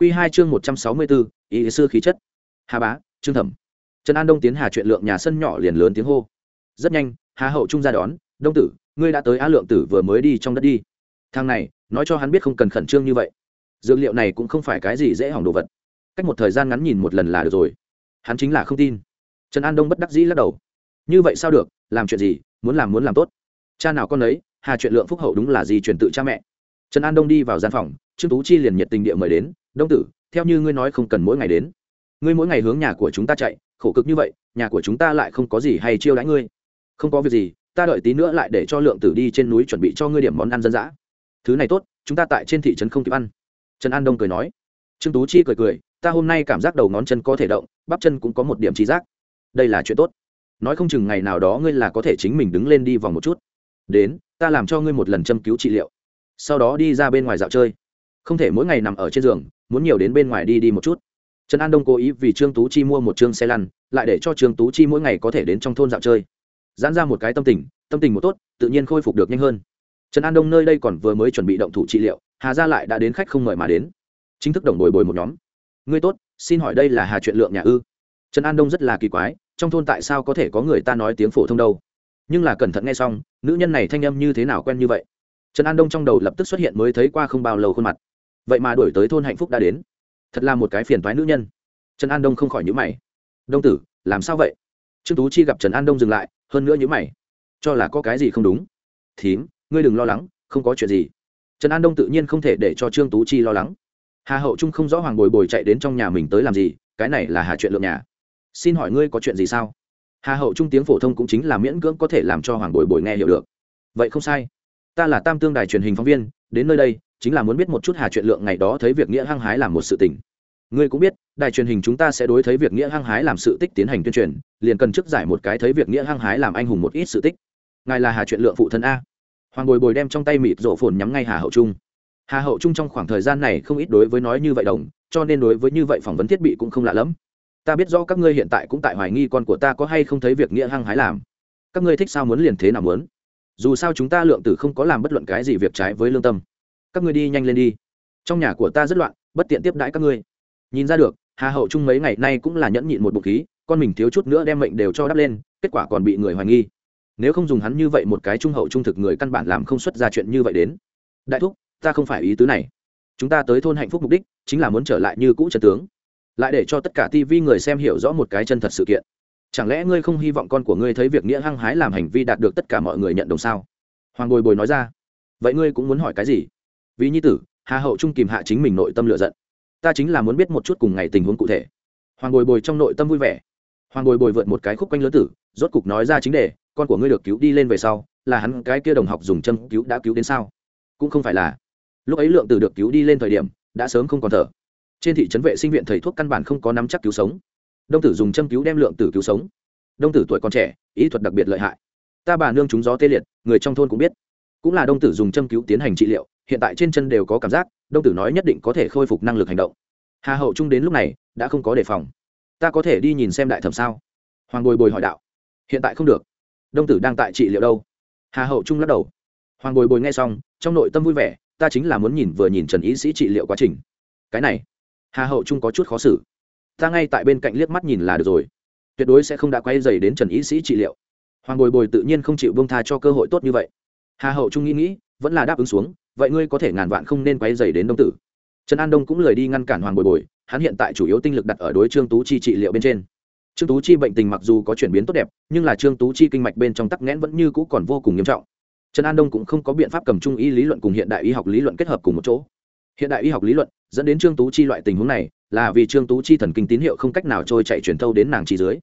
Quy hai chương một trăm sáu mươi bốn ý sư khí chất. Hà bá, trương thẩm. Trần an đông tiến hà chuyện lượng nhà sân nhỏ liền lớn tiếng hô. Rất nhanh, hà hậu trung ra đón, đông tử, ngươi đã tới á lượng tử vừa mới đi trong đất đi. Thằng này, nói cho hắn biết không cần khẩn trương như vậy. Dược liệu này cũng không phải cái gì dễ hỏng đồ vật. Cách một thời gian ngắn nhìn một lần là được rồi. Hắn chính là không tin. Trần an đông bất đắc dĩ lắc đầu. Như vậy sao được? Làm chuyện gì? Muốn làm muốn làm tốt. Cha nào con ấy hà chuyện lượng phúc hậu đúng là gì truyền tự cha mẹ. Trần an đông đi vào gian phòng, trương tú chi liền nhiệt tình địa mời đến đông tử, theo như ngươi nói không cần mỗi ngày đến. Ngươi mỗi ngày hướng nhà của chúng ta chạy, khổ cực như vậy, nhà của chúng ta lại không có gì hay chiêu đãi ngươi. Không có việc gì, ta đợi tí nữa lại để cho lượng tử đi trên núi chuẩn bị cho ngươi điểm món ăn dân dã. Thứ này tốt, chúng ta tại trên thị trấn không kịp ăn. Trần an đông cười nói. Trương tú chi cười cười, ta hôm nay cảm giác đầu ngón chân có thể động, bắp chân cũng có một điểm trí giác. Đây là chuyện tốt. Nói không chừng ngày nào đó ngươi là có thể chính mình đứng lên đi vòng một chút. Đến, ta làm cho ngươi một lần châm cứu trị liệu. Sau đó đi ra bên ngoài dạo chơi. Không thể mỗi ngày nằm ở trên giường muốn nhiều đến bên ngoài đi đi một chút. Trần an đông cố ý vì trương tú chi mua một chương xe lăn, lại để cho trương tú chi mỗi ngày có thể đến trong thôn dạo chơi. Giãn ra một cái tâm tình tâm tình một tốt, tự nhiên khôi phục được nhanh hơn. Trần an đông nơi đây còn vừa mới chuẩn bị động thủ trị liệu, hà gia lại đã đến khách không mời mà đến. Chính thức đồng bồi bồi một nhóm. Ngươi tốt, xin hỏi đây là hà chuyện lượng nhà ư? Trần an đông rất là kỳ quái, trong thôn tại sao có thể có người ta nói tiếng phổ thông đâu? Nhưng là cẩn thận nghe xong, nữ nhân này thanh âm như thế nào quen như vậy? Trần an đông trong đầu lập tức xuất hiện mới thấy qua không bao lâu khuôn mặt vậy mà đổi tới thôn hạnh phúc đã đến. Thật là một cái phiền thoái nữ nhân. Trần an đông không khỏi nhữ mày. Đông tử, làm sao vậy? Trương tú chi gặp trần an đông dừng lại, hơn nữa nhữ mày. Cho là có cái gì không đúng? Thím, ngươi đừng lo lắng, không có chuyện gì. Trần an đông tự nhiên không thể để cho trương tú chi lo lắng. Hà hậu trung không rõ hoàng bồi bồi chạy đến trong nhà mình tới làm gì, cái này là hà chuyện lượng nhà. Xin hỏi ngươi có chuyện gì sao? Hà hậu trung tiếng phổ thông cũng chính là miễn cưỡng có thể làm cho hoàng bồi bồi nghe hiểu được. Vậy không sai. Ta là tam tương đài truyền hình phóng viên, đến nơi đây chính là muốn biết một chút hà chuyện lượng ngày đó thấy việc nghĩa hăng hái làm một sự tình. Ngươi cũng biết, đài truyền hình chúng ta sẽ đối thấy việc nghĩa hăng hái làm sự tích tiến hành tuyên truyền, liền cần chức giải một cái thấy việc nghĩa hăng hái làm anh hùng một ít sự tích. Ngài là hà chuyện lượng phụ thân a. Hoàng bồi bồi đem trong tay mịt rổ phồn nhắm ngay hà hậu trung. Hà hậu trung trong khoảng thời gian này không ít đối với nói như vậy đồng, cho nên đối với như vậy phỏng vấn thiết bị cũng không lạ lẫm. Ta biết rõ các ngươi hiện tại cũng tại hoài nghi con của ta có hay không thấy việc nghĩa hăng hái làm. Các ngươi thích sao muốn liền thế nào muốn. Dù sao chúng ta lượng tử không có làm bất luận cái gì việc trái với lương tâm các ngươi đi nhanh lên đi. Trong nhà của ta rất loạn, bất tiện tiếp đãi các ngươi. Nhìn ra được, hà hậu trung mấy ngày nay cũng là nhẫn nhịn một bụng khí, con mình thiếu chút nữa đem mệnh đều cho đắp lên, kết quả còn bị người hoài nghi. Nếu không dùng hắn như vậy một cái trung hậu trung thực người căn bản làm không xuất ra chuyện như vậy đến. Đại thúc, ta không phải ý tứ này. Chúng ta tới thôn hạnh phúc mục đích, chính là muốn trở lại như cũ trần tướng. Lại để cho tất cả tv người xem hiểu rõ một cái chân thật sự kiện. Chẳng lẽ ngươi không hy vọng con của ngươi thấy việc nghĩa hăng hái làm hành vi đạt được tất cả mọi người nhận đồng sao? Hoàng bồi bồi nói ra. Vậy ngươi cũng muốn hỏi cái gì? Vì nhi tử, hà hậu trung kìm hạ chính mình nội tâm lựa giận. Ta chính là muốn biết một chút cùng ngày tình huống cụ thể. Hoàng bồi bồi trong nội tâm vui vẻ. Hoàng bồi bồi vượt một cái khúc quanh lớn tử, rốt cục nói ra chính đề, con của ngươi được cứu đi lên về sau, là hắn cái kia đồng học dùng châm cứu đã cứu đến sao? Cũng không phải là. Lúc ấy lượng từ được cứu đi lên thời điểm, đã sớm không còn thở. Trên thị trấn vệ sinh viện thầy thuốc căn bản không có nắm chắc cứu sống. Đông tử dùng châm cứu đem lượng tử cứu sống. Đông tử tuổi còn trẻ, ý thuật đặc biệt lợi hại. Ta bà nương chúng gió tê liệt, người trong thôn cũng biết cũng là đông tử dùng châm cứu tiến hành trị liệu, hiện tại trên chân đều có cảm giác, đông tử nói nhất định có thể khôi phục năng lực hành động. Hà hậu trung đến lúc này, đã không có đề phòng. Ta có thể đi nhìn xem đại thẩm sao? Hoàng bồi bồi hỏi đạo. Hiện tại không được. Đông tử đang tại trị liệu đâu? Hà hậu trung lắc đầu. Hoàng bồi bồi nghe xong, trong nội tâm vui vẻ, ta chính là muốn nhìn vừa nhìn trần ý sĩ trị liệu quá trình. Cái này, hà hậu trung có chút khó xử. Ta ngay tại bên cạnh liếc mắt nhìn là được rồi. Tuyệt đối sẽ không đã quay dày đến trần ý sĩ trị liệu. Hoàng bồi bồi tự nhiên không chịu bông tha cho cơ hội tốt như vậy hà hậu trung nghĩ nghĩ, vẫn là đáp ứng xuống, vậy ngươi có thể ngàn vạn không nên quay dày đến đông tử. Trần an đông cũng lời đi ngăn cản hoàng bồi bồi, hắn hiện tại chủ yếu tinh lực đặt ở đối trương tú chi trị liệu bên trên. Trương tú chi bệnh tình mặc dù có chuyển biến tốt đẹp, nhưng là trương tú chi kinh mạch bên trong tắc nghẽn vẫn như cũ còn vô cùng nghiêm trọng. Trần an đông cũng không có biện pháp cầm trung y lý luận cùng hiện đại y học lý luận kết hợp cùng một chỗ. Hiện đại y học lý luận dẫn đến trương tú chi loại tình huống này, là vì trương tú chi thần kinh tín hiệu không cách nào trôi chạy truyền thâu đến nàng chi dưới,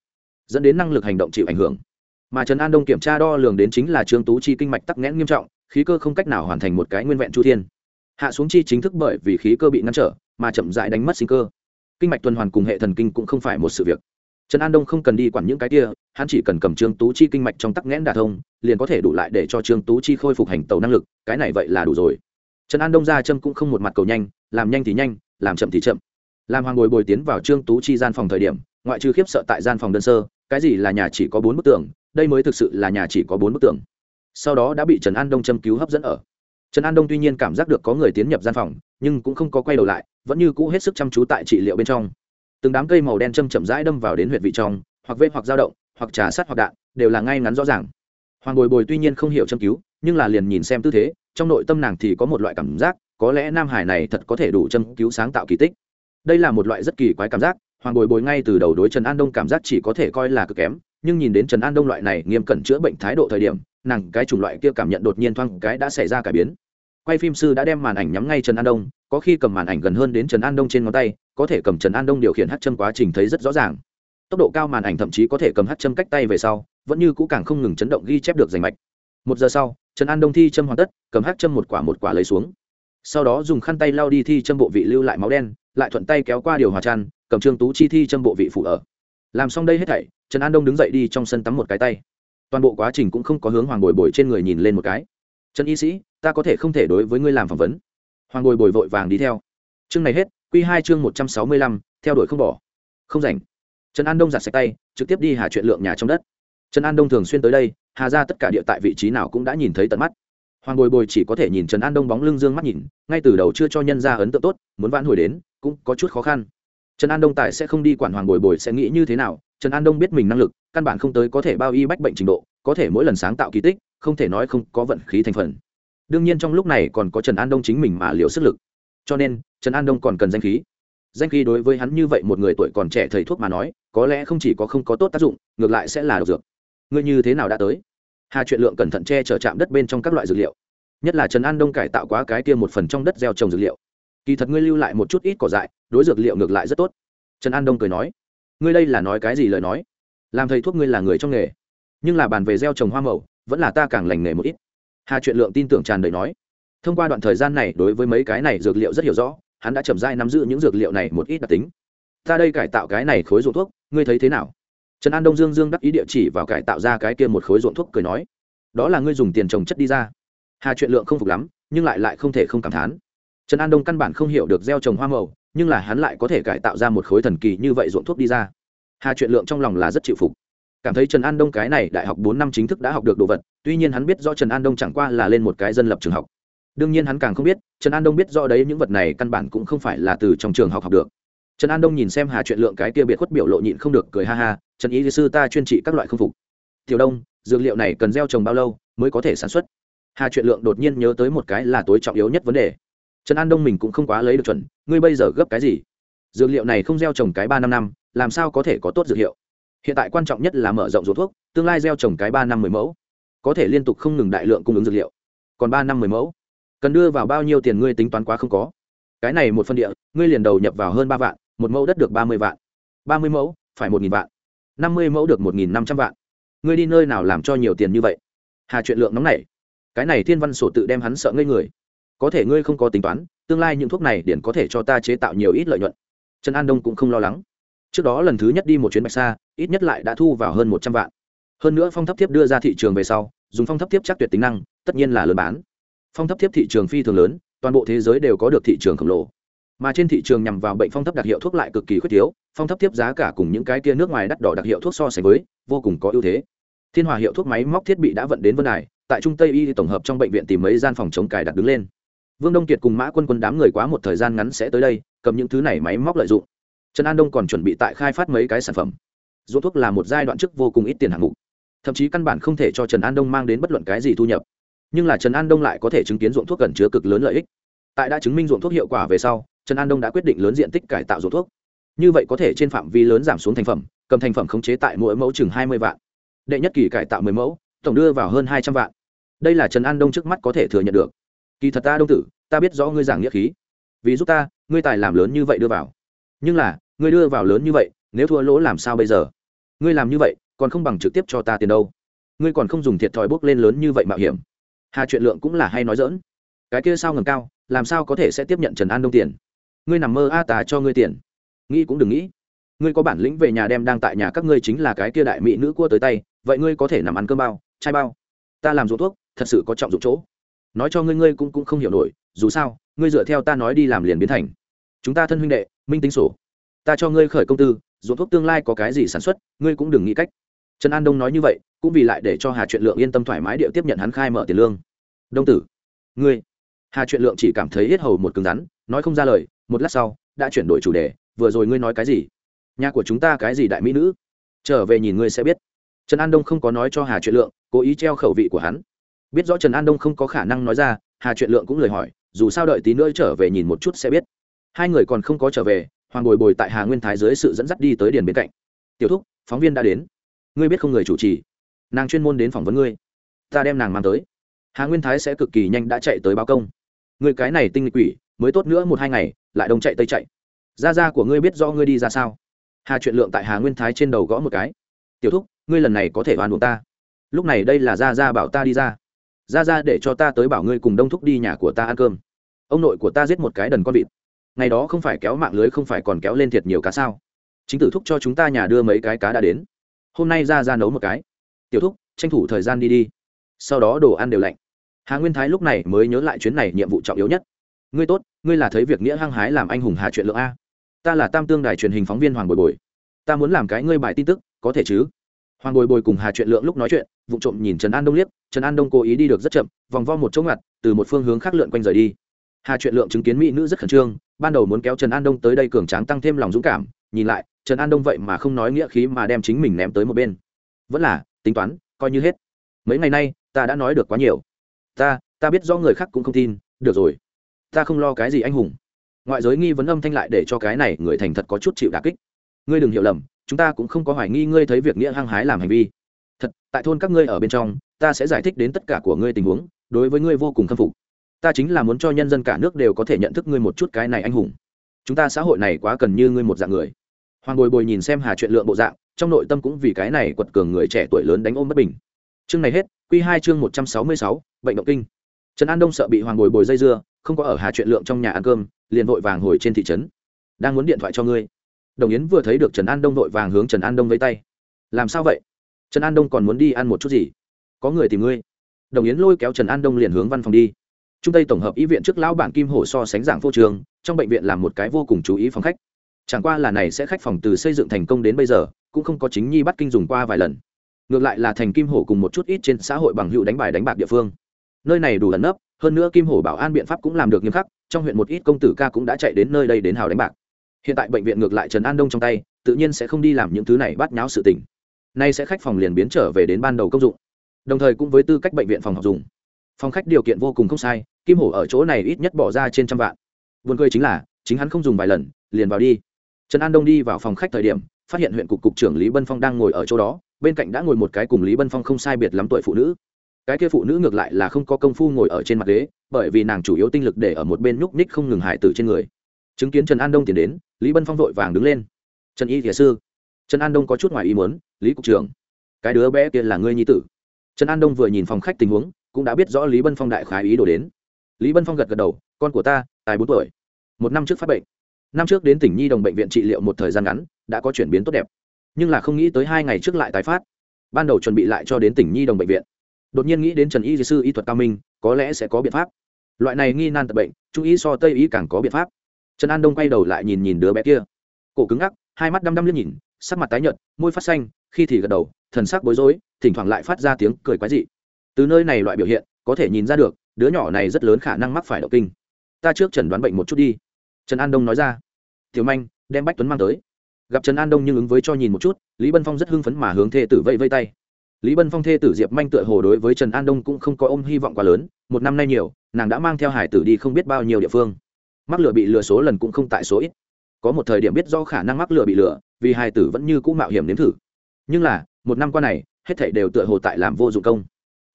dẫn đến năng lực hành động chịu ảnh hưởng mà trần an đông kiểm tra đo lường đến chính là trương tú chi kinh mạch tắc nghẽn nghiêm trọng, khí cơ không cách nào hoàn thành một cái nguyên vẹn chu thiên. Hạ xuống chi chính thức bởi vì khí cơ bị ngăn trở, mà chậm dại đánh mất sinh cơ. Kinh mạch tuần hoàn cùng hệ thần kinh cũng không phải một sự việc. Trần an đông không cần đi quản những cái kia, hắn chỉ cần cầm trương tú chi kinh mạch trong tắc nghẽn đà thông, liền có thể đủ lại để cho trương tú chi khôi phục hành tàu năng lực, cái này vậy là đủ rồi. Trần an đông ra châm cũng không một mặt cầu nhanh, làm nhanh thì nhanh, làm chậm thì chậm. Làm hoàng ngồi bồi tiến vào trương tú chi gian phòng thời điểm, ngoại trừ khiếp sợ tại gian phòng đơn sơ, cái gì là nhà chỉ có bốn bức tường đây mới thực sự là nhà chỉ có bốn bức tường. Sau đó đã bị trần an đông châm cứu hấp dẫn ở. Trần an đông tuy nhiên cảm giác được có người tiến nhập gian phòng, nhưng cũng không có quay đầu lại, vẫn như cũ hết sức chăm chú tại trị liệu bên trong. Từng đám cây màu đen châm chậm rãi đâm vào đến huyệt vị trong, hoặc vê hoặc dao động, hoặc trà sát hoặc đạn, đều là ngay ngắn rõ ràng. Hoàng bồi bồi tuy nhiên không hiểu châm cứu, nhưng là liền nhìn xem tư thế, trong nội tâm nàng thì có một loại cảm giác, có lẽ nam hải này thật có thể đủ châm cứu sáng tạo kỳ tích. Đây là một loại rất kỳ quái cảm giác, hoàng bồi bồi ngay từ đầu đối trần an đông cảm giác chỉ có thể coi là cực kém nhưng nhìn đến trần an đông loại này nghiêm cẩn chữa bệnh thái độ thời điểm, nàng cái chủng loại kia cảm nhận đột nhiên thoáng cái đã xảy ra cải biến. Quay phim sư đã đem màn ảnh nhắm ngay trần an đông, có khi cầm màn ảnh gần hơn đến trần an đông trên ngón tay, có thể cầm trần an đông điều khiển hát châm quá trình thấy rất rõ ràng. Tốc độ cao màn ảnh thậm chí có thể cầm hát châm cách tay về sau, vẫn như cũ càng không ngừng chấn động ghi chép được rành mạch. Một giờ sau, trần an đông thi châm hoàn tất, cầm hát châm một quả một quả lấy xuống. Sau đó dùng khăn tay lao đi thi châm bộ vị lưu lại máu đen, lại thuận tay kéo qua điều hòa tràn, cầm trương tú chi thi châm bộ vị phụ ở làm xong đây hết thảy, trần an đông đứng dậy đi trong sân tắm một cái tay. Toàn bộ quá trình cũng không có hướng hoàng bồi bồi trên người nhìn lên một cái. Trần y sĩ, ta có thể không thể đối với ngươi làm phỏng vấn. Hoàng bồi bồi vội vàng đi theo. Chương này hết q hai chương một trăm sáu mươi lăm, theo đuổi không bỏ. Không rảnh. Trần an đông giặt sạch tay, trực tiếp đi hà chuyện lượng nhà trong đất. Trần an đông thường xuyên tới đây, hà ra tất cả địa tại vị trí nào cũng đã nhìn thấy tận mắt. Hoàng bồi bồi chỉ có thể nhìn trần an đông bóng lưng dương mắt nhìn, ngay từ đầu chưa cho nhân ra ấn tượng tốt, muốn vãn hồi đến, cũng có chút khó khăn trần an đông tại sẽ không đi quản hoàng bồi bồi sẽ nghĩ như thế nào, trần an đông biết mình năng lực, căn bản không tới có thể bao y bách bệnh trình độ, có thể mỗi lần sáng tạo kỳ tích, không thể nói không có vận khí thành phần. Đương nhiên trong lúc này còn có trần an đông chính mình mà liều sức lực. Cho nên, trần an đông còn cần danh khí. Danh khí đối với hắn như vậy một người tuổi còn trẻ thầy thuốc mà nói, có lẽ không chỉ có không có tốt tác dụng, ngược lại sẽ là độc dược. Ngươi như thế nào đã tới? Hà chuyện lượng cẩn thận che chở chạm đất bên trong các loại dược liệu. Nhất là trần an đông cải tạo quá cái kia một phần trong đất gieo trồng dược liệu kỳ thật ngươi lưu lại một chút ít cỏ dại, đối dược liệu ngược lại rất tốt. Trần an đông cười nói. Ngươi đây là nói cái gì lời nói? Làm thầy thuốc ngươi là người trong nghề, nhưng là bàn về gieo trồng hoa màu, vẫn là ta càng lành nghề một ít. Hà chuyện lượng tin tưởng tràn đầy nói. Thông qua đoạn thời gian này, đối với mấy cái này dược liệu rất hiểu rõ, hắn đã chậm dai nắm giữ những dược liệu này một ít đặc tính. Ta đây cải tạo cái này khối ruộng thuốc, ngươi thấy thế nào? Trần an đông dương dương đắc ý địa chỉ vào cải tạo ra cái kia một khối ruộng thuốc cười nói. Đó là ngươi dùng tiền trồng chất đi ra. Hà chuyện lượng không phục lắm, nhưng lại lại không thể không cảm thán trần an đông căn bản không hiểu được gieo trồng hoa màu, nhưng là hắn lại có thể cải tạo ra một khối thần kỳ như vậy ruộng thuốc đi ra. Hà chuyện lượng trong lòng là rất chịu phục. Cảm thấy trần an đông cái này đại học bốn năm chính thức đã học được đồ vật, tuy nhiên hắn biết do trần an đông chẳng qua là lên một cái dân lập trường học. Đương nhiên hắn càng không biết, trần an đông biết do đấy những vật này căn bản cũng không phải là từ trong trường học học được. Trần an đông nhìn xem hà chuyện lượng cái kia biệt khuất biểu lộ nhịn không được cười ha ha, trần ý sư ta chuyên trị các loại không phục. Tiểu đông, dược liệu này cần gieo trồng bao lâu mới có thể sản xuất? Hà chuyện lượng đột nhiên nhớ tới một cái là tối trọng yếu nhất vấn đề trần an đông mình cũng không quá lấy được chuẩn ngươi bây giờ gấp cái gì dược liệu này không gieo trồng cái ba năm năm làm sao có thể có tốt dược hiệu hiện tại quan trọng nhất là mở rộng ruộng thuốc tương lai gieo trồng cái ba năm mười mẫu có thể liên tục không ngừng đại lượng cung ứng dược liệu còn ba năm mười mẫu cần đưa vào bao nhiêu tiền ngươi tính toán quá không có cái này một phân địa ngươi liền đầu nhập vào hơn ba vạn một mẫu đất được ba mươi vạn ba mươi mẫu phải một nghìn vạn năm mươi mẫu được một nghìn năm trăm vạn ngươi đi nơi nào làm cho nhiều tiền như vậy hà chuyện lượng nóng này cái này thiên văn sổ tự đem hắn sợ ngây người có thể ngươi không có tính toán, tương lai những thuốc này điển có thể cho ta chế tạo nhiều ít lợi nhuận. Trần an đông cũng không lo lắng. Trước đó lần thứ nhất đi một chuyến bạch xa ít nhất lại đã thu vào hơn một trăm vạn. Hơn nữa phong thấp thiếp đưa ra thị trường về sau, dùng phong thấp thiếp chắc tuyệt tính năng, tất nhiên là lớn bán. Phong thấp thiếp thị trường phi thường lớn, toàn bộ thế giới đều có được thị trường khổng lồ. Mà trên thị trường nhằm vào bệnh phong thấp đặc hiệu thuốc lại cực kỳ khuyết thiếu, phong thấp tiếp giá cả cùng những cái tia nước ngoài đắt đỏ đặc hiệu thuốc so sánh với, vô cùng có ưu thế. Thiên hòa hiệu thuốc máy móc thiết bị đã vận đến vân đài, tại trung tây y tổng hợp trong bệnh viện tìm mấy gian phòng chống cài đặt đứng lên vương đông kiệt cùng mã quân quân đám người quá một thời gian ngắn sẽ tới đây, cầm những thứ này máy móc lợi dụng. Trần an đông còn chuẩn bị tại khai phát mấy cái sản phẩm. Ruộng thuốc là một giai đoạn trước vô cùng ít tiền hạng mục. Thậm chí căn bản không thể cho trần an đông mang đến bất luận cái gì thu nhập. Nhưng là trần an đông lại có thể chứng kiến ruộng thuốc cần chứa cực lớn lợi ích. Tại đã chứng minh ruộng thuốc hiệu quả về sau, trần an đông đã quyết định lớn diện tích cải tạo ruộng thuốc. Như vậy có thể trên phạm vi lớn giảm xuống thành phẩm, cầm thành phẩm khống chế tại mỗi mẫu chừng hai mươi vạn. Đệ nhất kỳ cải tạo mười mẫu, tổng đưa vào hơn hai trăm vạn. Đây là trần an đông trước mắt có thể thừa nhận được kỳ thật ta, đông tử, ta biết rõ ngươi giảng nghĩa khí. Vì giúp ta, ngươi tài làm lớn như vậy đưa vào. Nhưng là, ngươi đưa vào lớn như vậy, nếu thua lỗ làm sao bây giờ? Ngươi làm như vậy, còn không bằng trực tiếp cho ta tiền đâu. Ngươi còn không dùng thiệt thòi bốc lên lớn như vậy mạo hiểm. Hà chuyện lượng cũng là hay nói dỡn cái kia sao ngầm cao, làm sao có thể sẽ tiếp nhận trần an đông tiền? Ngươi nằm mơ a tà cho ngươi tiền. Nghĩ cũng đừng nghĩ. Ngươi có bản lĩnh về nhà đem đang tại nhà các ngươi chính là cái kia đại mỹ nữ cua tới tay, vậy ngươi có thể nằm ăn cơm bao, chai bao. Ta làm ruộng thuốc, thật sự có trọng dụng chỗ nói cho ngươi ngươi cũng cũng không hiểu nổi, dù sao, ngươi dựa theo ta nói đi làm liền biến thành. Chúng ta thân huynh đệ, minh tính sổ. Ta cho ngươi khởi công tư, ruộng thuốc tương lai có cái gì sản xuất, ngươi cũng đừng nghĩ cách. Trần an đông nói như vậy, cũng vì lại để cho hà chuyện lượng yên tâm thoải mái điệu tiếp nhận hắn khai mở tiền lương. Đông tử, ngươi. Hà chuyện lượng chỉ cảm thấy hết hầu một cứng rắn, nói không ra lời, một lát sau, đã chuyển đổi chủ đề, vừa rồi ngươi nói cái gì? Nhà của chúng ta cái gì đại mỹ nữ? Trở về nhìn ngươi sẽ biết. Trần an đông không có nói cho hà chuyện lượng, cố ý treo khẩu vị của hắn biết rõ trần an đông không có khả năng nói ra, hà chuyện lượng cũng lời hỏi, dù sao đợi tí nữa trở về nhìn một chút sẽ biết. Hai người còn không có trở về, hoàng bồi bồi tại hà nguyên thái dưới sự dẫn dắt đi tới điền bên cạnh. Tiểu thúc, phóng viên đã đến. Ngươi biết không người chủ trì? Nàng chuyên môn đến phỏng vấn ngươi. Ta đem nàng mang tới. Hà nguyên thái sẽ cực kỳ nhanh đã chạy tới báo công. Người cái này tinh lịch quỷ, mới tốt nữa một hai ngày, lại đông chạy tây chạy. Gia gia của ngươi biết do ngươi đi ra sao? Hà chuyện lượng tại hà nguyên thái trên đầu gõ một cái. Tiểu thúc, ngươi lần này có thể oan buộc ta. Lúc này đây là gia gia bảo ta đi ra. Ra ra để cho ta tới bảo ngươi cùng đông thúc đi nhà của ta ăn cơm. Ông nội của ta giết một cái đần con vịt. Ngày đó không phải kéo mạng lưới không phải còn kéo lên thiệt nhiều cá sao? Chính tử thúc cho chúng ta nhà đưa mấy cái cá đã đến. Hôm nay ra ra nấu một cái. Tiểu thúc, tranh thủ thời gian đi đi. Sau đó đồ ăn đều lạnh. Hà nguyên thái lúc này mới nhớ lại chuyến này nhiệm vụ trọng yếu nhất. Ngươi tốt, ngươi là thấy việc nghĩa hăng hái làm anh hùng hà chuyện lượng a. Ta là tam tương đài truyền hình phóng viên hoàng bồi bồi. Ta muốn làm cái ngươi bài tin tức, có thể chứ? Hoàng bồi bồi cùng hà chuyện lượng lúc nói chuyện vụ trộm nhìn trần an đông liếc, trần an đông cố ý đi được rất chậm, vòng vo một chỗ ngặt, từ một phương hướng khác lượn quanh rời đi. Hà chuyện lượng chứng kiến mỹ nữ rất khẩn trương, ban đầu muốn kéo trần an đông tới đây cường tráng tăng thêm lòng dũng cảm, nhìn lại, trần an đông vậy mà không nói nghĩa khí mà đem chính mình ném tới một bên. Vẫn là, tính toán, coi như hết. Mấy ngày nay, ta đã nói được quá nhiều. Ta ta biết do người khác cũng không tin, được rồi. Ta không lo cái gì anh hùng. Ngoại giới nghi vấn âm thanh lại để cho cái này người thành thật có chút chịu đà kích. Ngươi đừng hiểu lầm chúng ta cũng không có hoài nghi ngươi thấy việc nghĩa hăng hái làm hành vi. Thật, tại thôn các ngươi ở bên trong, ta sẽ giải thích đến tất cả của ngươi tình huống, đối với ngươi vô cùng khâm phục. Ta chính là muốn cho nhân dân cả nước đều có thể nhận thức ngươi một chút cái này anh hùng. Chúng ta xã hội này quá cần như ngươi một dạng người. Hoàng bồi bồi nhìn xem hà chuyện lượng bộ dạng, trong nội tâm cũng vì cái này quật cường người trẻ tuổi lớn đánh ôm bất bình. Chương này hết q hai chương một trăm sáu mươi sáu, bệnh động kinh. Trần an đông sợ bị hoàng bồi bồi dây dưa, không có ở hà chuyện lượng trong nhà ăn cơm, liền vội vàng hồi trên thị trấn. Đang muốn điện thoại cho ngươi đồng yến vừa thấy được trần an đông vội vàng hướng trần an đông với tay. Làm sao vậy? Trần an đông còn muốn đi ăn một chút gì? Có người tìm ngươi. Đồng yến lôi kéo trần an đông liền hướng văn phòng đi. Trung tây tổng hợp y viện trước lão bản kim hổ so sánh giảng vô trường, trong bệnh viện làm một cái vô cùng chú ý phòng khách. Chẳng qua là này sẽ khách phòng từ xây dựng thành công đến bây giờ, cũng không có chính nhi bắt kinh dùng qua vài lần. Ngược lại là thành kim hổ cùng một chút ít trên xã hội bằng hữu đánh bài đánh bạc địa phương. Nơi này đủ ẩn nấp, hơn nữa kim hổ bảo an biện pháp cũng làm được nghiêm khắc, trong huyện một ít công tử ca cũng đã chạy đến nơi đây đến hào đánh bạc hiện tại bệnh viện ngược lại trần an đông trong tay, tự nhiên sẽ không đi làm những thứ này bắt nháo sự tình. Nay sẽ khách phòng liền biến trở về đến ban đầu công dụng. Đồng thời cũng với tư cách bệnh viện phòng học dùng. Phòng khách điều kiện vô cùng không sai, kim hổ ở chỗ này ít nhất bỏ ra trên trăm vạn. Vườn cười chính là, chính hắn không dùng vài lần, liền vào đi. Trần an đông đi vào phòng khách thời điểm, phát hiện huyện cục cục trưởng lý bân phong đang ngồi ở chỗ đó, bên cạnh đã ngồi một cái cùng lý bân phong không sai biệt lắm tuổi phụ nữ. Cái kia phụ nữ ngược lại là không có công phu ngồi ở trên mặt ghế, bởi vì nàng chủ yếu tinh lực để ở một bên nhúc ních không ngừng hại tử trên người. Chứng kiến trần an đông tiến đến lý bân phong vội vàng đứng lên. Trần y thiền sư, trần an đông có chút ngoài ý muốn, lý cục trưởng, cái đứa bé kia là ngươi nhi tử. Trần an đông vừa nhìn phòng khách tình huống, cũng đã biết rõ lý bân phong đại khái ý đồ đến. Lý bân phong gật gật đầu, con của ta, tài bốn tuổi, một năm trước phát bệnh. Năm trước đến tỉnh nhi đồng bệnh viện trị liệu một thời gian ngắn, đã có chuyển biến tốt đẹp. Nhưng là không nghĩ tới hai ngày trước lại tái phát. Ban đầu chuẩn bị lại cho đến tỉnh nhi đồng bệnh viện. Đột nhiên nghĩ đến trần y sư y thuật cao minh, có lẽ sẽ có biện pháp. Loại này nghi nan tập bệnh trung ý so tây ý càng có biện pháp trần an đông quay đầu lại nhìn nhìn đứa bé kia. Cổ cứng ngắc, hai mắt đăm đăm liếc nhìn, sắc mặt tái nhợt, môi phát xanh, khi thì gật đầu, thần sắc bối rối, thỉnh thoảng lại phát ra tiếng cười quái dị. Từ nơi này loại biểu hiện, có thể nhìn ra được, đứa nhỏ này rất lớn khả năng mắc phải động kinh. Ta trước chẩn đoán bệnh một chút đi. Trần an đông nói ra. Tiểu manh, đem bách tuấn mang tới. Gặp trần an đông nhưng ứng với cho nhìn một chút, lý bân phong rất hưng phấn mà hướng thê tử vây vây tay. Lý bân phong thê tử diệp manh tựa hồ đối với trần an đông cũng không có ôm hy vọng quá lớn, một năm nay nhiều, nàng đã mang theo hải tử đi không biết bao nhiêu địa phương mắc lừa bị lừa số lần cũng không tại số ít. Có một thời điểm biết do khả năng mắc lừa bị lừa, vì hai tử vẫn như cũ mạo hiểm nếm thử. Nhưng là, một năm qua này, hết thảy đều tựa hồ tại làm vô dụng công.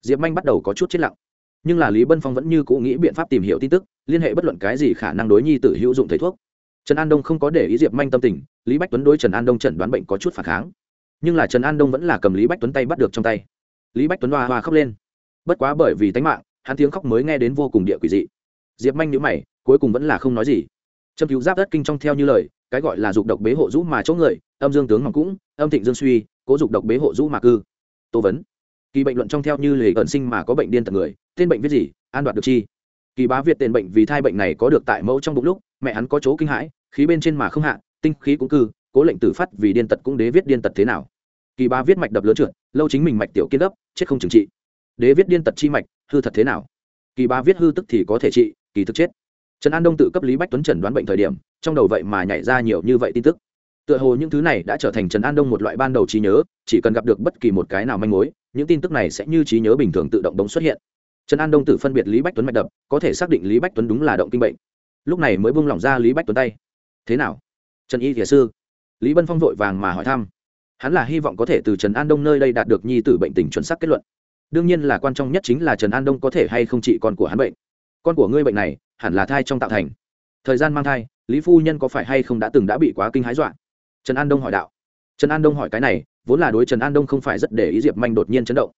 Diệp manh bắt đầu có chút chết lặng. Nhưng là lý bân phong vẫn như cũ nghĩ biện pháp tìm hiểu tin tức, liên hệ bất luận cái gì khả năng đối nhi tử hữu dụng thầy thuốc. Trần an đông không có để ý diệp manh tâm tình, lý bách tuấn đối trần an đông chẩn đoán bệnh có chút phản kháng. Nhưng là trần an đông vẫn là cầm lý bách tuấn tay bắt được trong tay. Lý bách tuấn hoa hoa khóc lên. Bất quá bởi vì tánh mạng, hắn tiếng khóc mới nghe đến vô cùng địa quỷ dị. Diệp manh nhữ mày cuối cùng vẫn là không nói gì. Châm cứu giáp đất kinh trong theo như lời, cái gọi là dục độc bế hộ rũ mà chỗ người, âm dương tướng ngọc cũng, âm thịnh dương suy, cố dục độc bế hộ rũ mà cư. Tô vấn. Kỳ bệnh luận trong theo như lề ẩn sinh mà có bệnh điên tật người, tên bệnh viết gì, an đoạt được chi? Kỳ bá việt tên bệnh vì thai bệnh này có được tại mẫu trong bụng lúc, mẹ hắn có chỗ kinh hãi, khí bên trên mà không hạ, tinh khí cũng cư, cố lệnh tử phát vì điên tật cũng đế viết điên tật thế nào? Kỳ bá viết mạch đập lớn trượt, lâu chính mình mạch tiểu kiên gấp, chết không trừng trị. Đế viết điên tật chi mạch, hư thật thế nào? Kỳ bá viết hư tức thì có thể trị, kỳ thực chết trần an đông tự cấp lý bách tuấn trần đoán bệnh thời điểm, trong đầu vậy mà nhảy ra nhiều như vậy tin tức. Tựa hồ những thứ này đã trở thành trần an đông một loại ban đầu trí nhớ, chỉ cần gặp được bất kỳ một cái nào manh mối, những tin tức này sẽ như trí nhớ bình thường tự động đống xuất hiện. Trần an đông tự phân biệt lý bách tuấn mạch đập, có thể xác định lý bách tuấn đúng là động kinh bệnh. Lúc này mới buông lỏng ra lý bách tuấn tay. Thế nào? Trần y thiền sư. Lý bân phong vội vàng mà hỏi thăm. Hắn là hy vọng có thể từ trần an đông nơi đây đạt được nhi tử bệnh tình chuẩn xác kết luận. Đương nhiên là quan trọng nhất chính là trần an đông có thể hay không trị con của hắn bệnh. Con của ngươi bệnh này hẳn là thai trong tạo thành. Thời gian mang thai, lý phu nhân có phải hay không đã từng đã bị quá kinh hãi dọa? Trần an đông hỏi đạo. Trần an đông hỏi cái này, vốn là đối trần an đông không phải rất để ý diệp manh đột nhiên chấn động.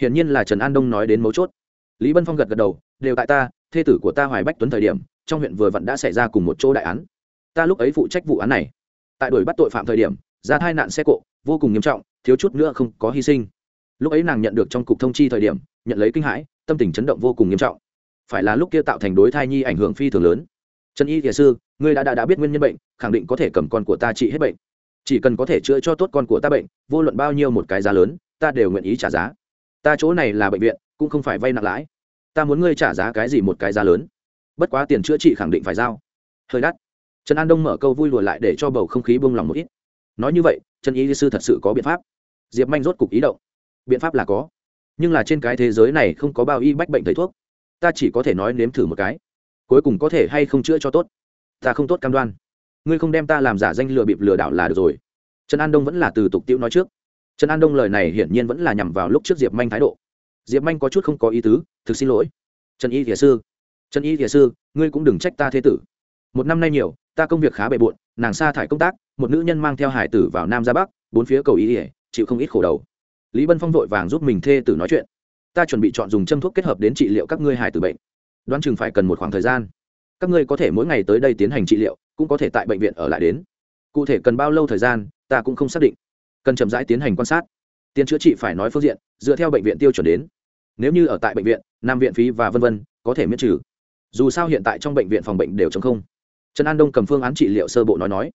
Hiển nhiên là trần an đông nói đến mấu chốt. Lý bân phong gật gật đầu, đều tại ta, thê tử của ta hoài bách tuấn thời điểm, trong huyện vừa vặn đã xảy ra cùng một chỗ đại án. Ta lúc ấy phụ trách vụ án này. Tại đuổi bắt tội phạm thời điểm, ra tai nạn xe cộ, vô cùng nghiêm trọng, thiếu chút nữa không có hy sinh. Lúc ấy nàng nhận được trong cục thông chi thời điểm, nhận lấy kinh hãi, tâm tình chấn động vô cùng nghiêm trọng phải là lúc kia tạo thành đối thai nhi ảnh hưởng phi thường lớn. Trần y thiền sư ngươi đã, đã đã biết nguyên nhân bệnh khẳng định có thể cầm con của ta trị hết bệnh. Chỉ cần có thể chữa cho tốt con của ta bệnh vô luận bao nhiêu một cái giá lớn ta đều nguyện ý trả giá. Ta chỗ này là bệnh viện cũng không phải vay nặng lãi. Ta muốn ngươi trả giá cái gì một cái giá lớn. Bất quá tiền chữa trị khẳng định phải giao. Hơi đắt. Trần an đông mở câu vui lùa lại để cho bầu không khí buông lòng một ít. Nói như vậy trần y sư thật sự có biện pháp. Diệp manh rốt cục ý động. Biện pháp là có. Nhưng là trên cái thế giới này không có bao y bách bệnh thầy thuốc ta chỉ có thể nói nếm thử một cái. Cuối cùng có thể hay không chữa cho tốt? Ta không tốt cam đoan. Ngươi không đem ta làm giả danh lừa bịp lừa đảo là được rồi. Trần an đông vẫn là từ tục tiễu nói trước. Trần an đông lời này hiển nhiên vẫn là nhằm vào lúc trước diệp manh thái độ. Diệp manh có chút không có ý tứ, thực xin lỗi. Trần y thiền sư. Trần y thiền sư, ngươi cũng đừng trách ta thế tử. Một năm nay nhiều, ta công việc khá bề bộn, nàng sa thải công tác, một nữ nhân mang theo hải tử vào nam ra bắc, bốn phía cầu ý ỉa, chịu không ít khổ đầu. Lý bân phong vội vàng giúp mình thê tử nói chuyện ta chuẩn bị chọn dùng châm thuốc kết hợp đến trị liệu các ngươi hải tử bệnh. Đoán chừng phải cần một khoảng thời gian. Các ngươi có thể mỗi ngày tới đây tiến hành trị liệu, cũng có thể tại bệnh viện ở lại đến. Cụ thể cần bao lâu thời gian, ta cũng không xác định. Cần chậm rãi tiến hành quan sát. Tiền chữa trị phải nói phương diện, dựa theo bệnh viện tiêu chuẩn đến. Nếu như ở tại bệnh viện, nam viện phí và v v có thể miễn trừ. Dù sao hiện tại trong bệnh viện phòng bệnh đều chống không. Trần an đông cầm phương án trị liệu sơ bộ nói nói.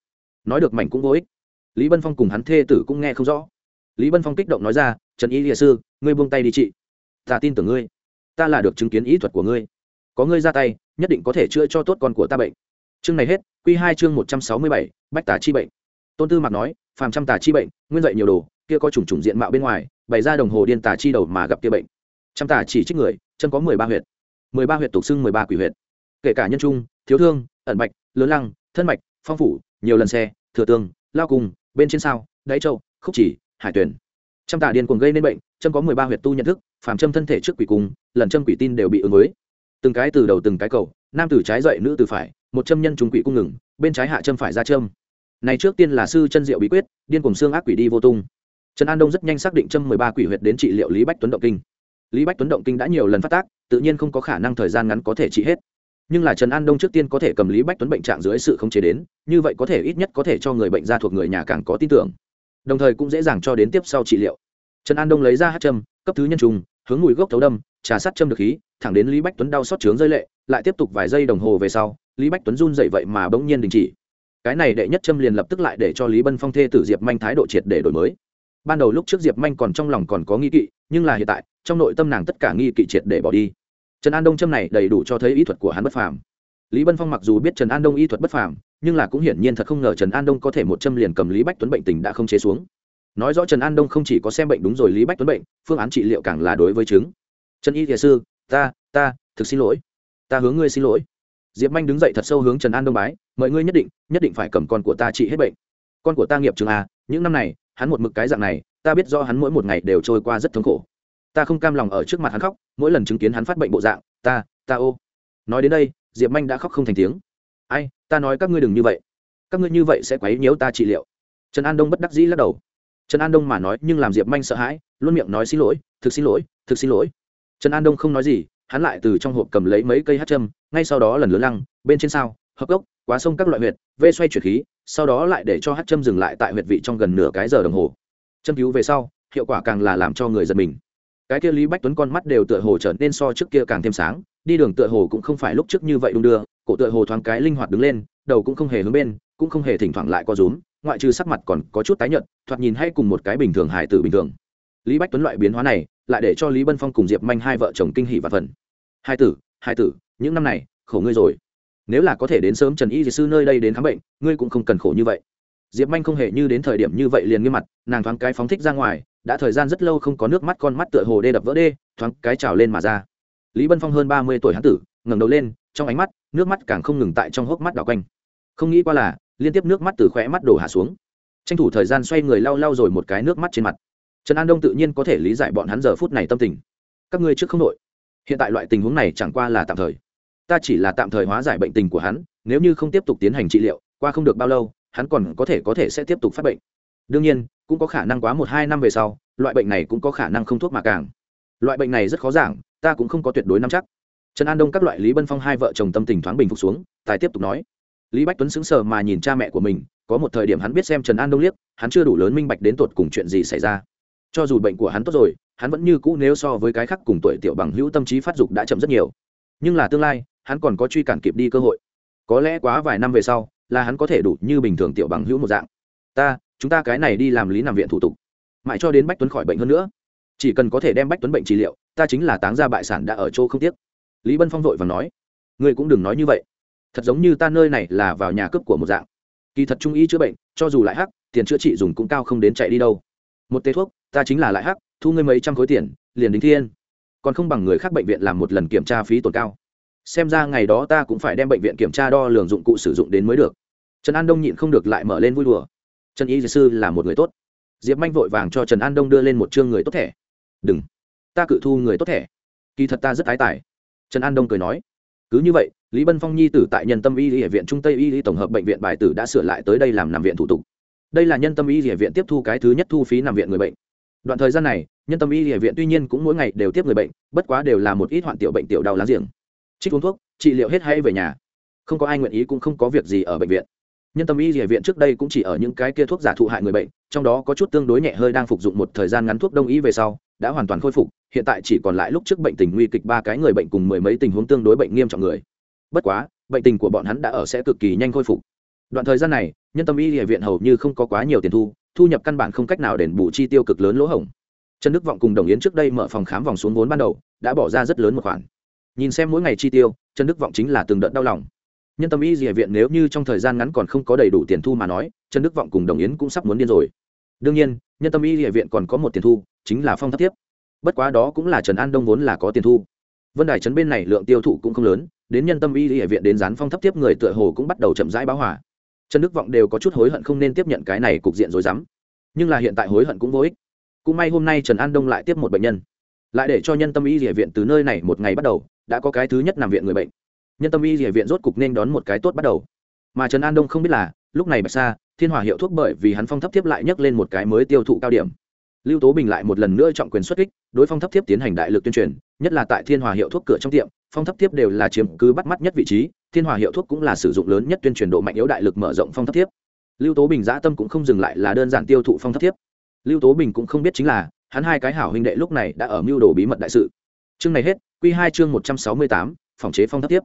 Nói được mảnh cũng vô ích. Lý bân phong cùng hắn thê tử cũng nghe không rõ. Lý bân phong kích động nói ra, trần y địa sư, ngươi buông tay đi trị ta tin tưởng ngươi. Ta là được chứng kiến ý thuật của ngươi. Có ngươi ra tay nhất định có thể chữa cho tốt con của ta bệnh. Chương này hết q hai chương một trăm sáu mươi bảy bách tà chi bệnh. Tôn tư mạc nói phàm trăm tà chi bệnh nguyên dậy nhiều đồ kia có trùng trùng diện mạo bên ngoài bày ra đồng hồ điên tà chi đầu mà gặp kia bệnh. Trăm tà chỉ trích người chân có mười ba huyệt. Mười ba huyệt tục xưng mười ba quỷ huyệt. Kể cả nhân trung thiếu thương ẩn bạch lớn lăng thân mạch phong phủ nhiều lần xe thừa tương lao cùng bên trên sao đáy châu, khúc chỉ hải tuyển trăm tà điên cuồng gây nên bệnh, châm có mười ba huyệt tu nhận thức, phàm châm thân thể trước quỷ cung lần châm quỷ tin đều bị ứng với. Từng cái từ đầu từng cái cầu, nam từ trái dậy nữ từ phải, một châm nhân trùng quỷ cung ngừng, bên trái hạ châm phải ra châm. Này trước tiên là sư chân diệu bí quyết, điên cùng xương ác quỷ đi vô tung. Trần an đông rất nhanh xác định châm mười ba quỷ huyệt đến trị liệu lý bách tuấn động kinh. Lý bách tuấn động kinh đã nhiều lần phát tác, tự nhiên không có khả năng thời gian ngắn có thể trị hết. Nhưng là trần an đông trước tiên có thể cầm lý bách tuấn bệnh trạng dưới sự khống chế đến, như vậy có thể ít nhất có thể cho người bệnh ra thuộc người nhà càng có tin tưởng đồng thời cũng dễ dàng cho đến tiếp sau trị liệu. Trần an đông lấy ra hát châm, cấp thứ nhân trùng, hướng mùi gốc thấu đâm, trà sát châm được khí, thẳng đến lý bách tuấn đau xót trướng rơi lệ, lại tiếp tục vài giây đồng hồ về sau, lý bách tuấn run dậy vậy mà bỗng nhiên đình chỉ. Cái này đệ nhất châm liền lập tức lại để cho lý bân phong thê tử diệp manh thái độ triệt để đổi mới. Ban đầu lúc trước diệp manh còn trong lòng còn có nghi kỵ, nhưng là hiện tại, trong nội tâm nàng tất cả nghi kỵ triệt để bỏ đi. Trần an đông châm này đầy đủ cho thấy ý thuật của hắn bất phàm. Lý bân phong mặc dù biết trần an đông y thuật bất phàm nhưng là cũng hiển nhiên thật không ngờ trần an đông có thể một châm liền cầm lý bách tuấn bệnh tình đã không chế xuống. Nói rõ trần an đông không chỉ có xem bệnh đúng rồi lý bách tuấn bệnh, phương án trị liệu càng là đối với chứng. Trần y thiền sư, ta ta, thực xin lỗi. Ta hướng ngươi xin lỗi. Diệp manh đứng dậy thật sâu hướng trần an đông bái mời ngươi nhất định nhất định phải cầm con của ta trị hết bệnh. Con của ta nghiệp trường à những năm này, hắn một mực cái dạng này, ta biết do hắn mỗi một ngày đều trôi qua rất thống khổ. Ta không cam lòng ở trước mặt hắn khóc, mỗi lần chứng kiến hắn phát bệnh bộ dạng, ta ta ô. Nói đến đây, diệp manh đã khóc không thành tiếng ai, ta nói các ngươi đừng như vậy. Các ngươi như vậy sẽ quấy nhiễu ta trị liệu. Trần an đông bất đắc dĩ lắc đầu. Trần an đông mà nói, nhưng làm diệp manh sợ hãi, luôn miệng nói xin lỗi, thực xin lỗi, thực xin lỗi. Trần an đông không nói gì, hắn lại từ trong hộp cầm lấy mấy cây hát châm, ngay sau đó lần lớn lăng, bên trên sao, hợp gốc, quá sông các loại huyệt, vê xoay chuyển khí, sau đó lại để cho hát châm dừng lại tại huyệt vị trong gần nửa cái giờ đồng hồ. Châm cứu về sau, hiệu quả càng là làm cho người giật mình. Cái kia lý bách tuấn con mắt đều tựa hồ trở nên so trước kia càng thêm sáng, đi đường tựa hồ cũng không phải lúc trước như vậy đung đưa cổ tựa hồ thoáng cái linh hoạt đứng lên, đầu cũng không hề hướng bên, cũng không hề thỉnh thoảng lại co rúm, ngoại trừ sắc mặt còn có chút tái nhợt, thoạt nhìn hay cùng một cái bình thường hải tử bình thường. Lý bách tuấn loại biến hóa này, lại để cho lý bân phong cùng diệp manh hai vợ chồng kinh hỷ và phần hai tử hai tử, những năm này, khổ ngươi rồi. Nếu là có thể đến sớm trần y Dược sư nơi đây đến khám bệnh, ngươi cũng không cần khổ như vậy. Diệp manh không hề như đến thời điểm như vậy liền nghiêm mặt, nàng thoáng cái phóng thích ra ngoài, đã thời gian rất lâu không có nước mắt con mắt tựa hồ đê đập vỡ đê, thoáng cái trào lên mà ra. Lý bân phong hơn ba mươi tuổi hán tử, ngẩng đầu lên, trong ánh mắt nước mắt càng không ngừng tại trong hốc mắt đảo quanh. Không nghĩ qua là, liên tiếp nước mắt từ khóe mắt đổ hạ xuống. Tranh thủ thời gian xoay người lau lau rồi một cái nước mắt trên mặt. Trần an đông tự nhiên có thể lý giải bọn hắn giờ phút này tâm tình. Các ngươi trước không đội hiện tại loại tình huống này chẳng qua là tạm thời. Ta chỉ là tạm thời hóa giải bệnh tình của hắn, nếu như không tiếp tục tiến hành trị liệu, qua không được bao lâu, hắn còn có thể có thể sẽ tiếp tục phát bệnh. Đương nhiên, cũng có khả năng quá một hai năm về sau, loại bệnh này cũng có khả năng không thuốc mà càng. Loại bệnh này rất khó giảng, ta cũng không có tuyệt đối nắm chắc trần an đông các loại lý bân phong hai vợ chồng tâm tình thoáng bình phục xuống, tài tiếp tục nói. Lý bách tuấn sững sờ mà nhìn cha mẹ của mình, có một thời điểm hắn biết xem trần an đông liếc, hắn chưa đủ lớn minh bạch đến tột cùng chuyện gì xảy ra. Cho dù bệnh của hắn tốt rồi, hắn vẫn như cũ nếu so với cái khác cùng tuổi tiểu bằng hữu tâm trí phát dục đã chậm rất nhiều. Nhưng là tương lai, hắn còn có truy cản kịp đi cơ hội. Có lẽ quá vài năm về sau, là hắn có thể đủ như bình thường tiểu bằng hữu một dạng. Ta, chúng ta cái này đi làm lý nằm viện thủ tục. Mãi cho đến bách tuấn khỏi bệnh hơn nữa. Chỉ cần có thể đem bách tuấn bệnh trị liệu, ta chính là táng gia bại sản đã ở chỗ không tiếc lý bân phong vội và nói, ngươi cũng đừng nói như vậy. Thật giống như ta nơi này là vào nhà cướp của một dạng. Kỳ thật trung ý chữa bệnh, cho dù lại hắc, tiền chữa trị dùng cũng cao không đến chạy đi đâu. Một tê thuốc, ta chính là lại hắc, thu ngươi mấy trăm khối tiền, liền đính thiên. Còn không bằng người khác bệnh viện làm một lần kiểm tra phí tổn cao. Xem ra ngày đó ta cũng phải đem bệnh viện kiểm tra đo lường dụng cụ sử dụng đến mới được. Trần an đông nhịn không được lại mở lên vui đùa. Trần y sư là một người tốt. Diệp manh vội vàng cho trần an đông đưa lên một chương người tốt thẻ. Đừng, ta cự thu người tốt thẻ. Kỳ thật ta rất ái tài trần an đông cười nói, cứ như vậy, lý bân phong nhi tử tại nhân tâm y địa viện trung tây y tổng hợp bệnh viện bài tử đã sửa lại tới đây làm nằm viện thủ tục. Đây là nhân tâm y địa viện tiếp thu cái thứ nhất thu phí nằm viện người bệnh. Đoạn thời gian này, nhân tâm y địa viện tuy nhiên cũng mỗi ngày đều tiếp người bệnh, bất quá đều là một ít hoạn tiểu bệnh tiểu đau láng giềng. Trích uống thuốc, trị liệu hết hay về nhà. Không có ai nguyện ý cũng không có việc gì ở bệnh viện. Nhân tâm y địa viện trước đây cũng chỉ ở những cái kia thuốc giả thụ hại người bệnh, trong đó có chút tương đối nhẹ hơi đang phục dụng một thời gian ngắn thuốc đông y về sau đã hoàn toàn khôi phục, hiện tại chỉ còn lại lúc trước bệnh tình nguy kịch ba cái người bệnh cùng mười mấy tình huống tương đối bệnh nghiêm trọng người. Bất quá, bệnh tình của bọn hắn đã ở sẽ cực kỳ nhanh khôi phục. Đoạn thời gian này, nhân tâm y địa viện hầu như không có quá nhiều tiền thu thu nhập căn bản không cách nào đền bù chi tiêu cực lớn lỗ hổng. Trần đức vọng cùng đồng yến trước đây mở phòng khám vòng xuống vốn ban đầu, đã bỏ ra rất lớn một khoản. Nhìn xem mỗi ngày chi tiêu, trần đức vọng chính là từng đợt đau lòng. Nhân tâm y địa viện nếu như trong thời gian ngắn còn không có đầy đủ tiền thu mà nói, trần đức vọng cùng đồng yến cũng sắp muốn điên rồi. Đương nhiên nhân tâm y địa viện còn có một tiền thu, chính là phong thấp tiếp. Bất quá đó cũng là trần an đông vốn là có tiền thu. Vân đài trấn bên này lượng tiêu thụ cũng không lớn, đến nhân tâm y địa viện đến dán phong thấp tiếp người tựa hồ cũng bắt đầu chậm rãi báo hỏa trần đức vọng đều có chút hối hận không nên tiếp nhận cái này cục diện rồi dám nhưng là hiện tại hối hận cũng vô ích. Cũng may hôm nay trần an đông lại tiếp một bệnh nhân. Lại để cho nhân tâm y địa viện từ nơi này một ngày bắt đầu, đã có cái thứ nhất nằm viện người bệnh. Nhân tâm y địa viện rốt cục nên đón một cái tốt bắt đầu. Mà trần an đông không biết là lúc này bạch sa, thiên hòa hiệu thuốc bởi vì hắn phong thấp tiếp lại nhấc lên một cái mới tiêu thụ cao điểm. Lưu tố bình lại một lần nữa trọng quyền xuất kích, đối phong thấp tiếp tiến hành đại lực tuyên truyền, nhất là tại thiên hòa hiệu thuốc cửa trong tiệm, phong thấp tiếp đều là chiếm cứ bắt mắt nhất vị trí, thiên hòa hiệu thuốc cũng là sử dụng lớn nhất tuyên truyền độ mạnh yếu đại lực mở rộng phong thấp tiếp lưu tố bình giã tâm cũng không dừng lại là đơn giản tiêu thụ phong thấp tiếp lưu tố bình cũng không biết chính là, hắn hai cái hảo huynh đệ lúc này đã ở mưu đồ bí mật đại sự. Chương này hết q hai chương một trăm sáu mươi tám, phòng chế phong thấp tiếp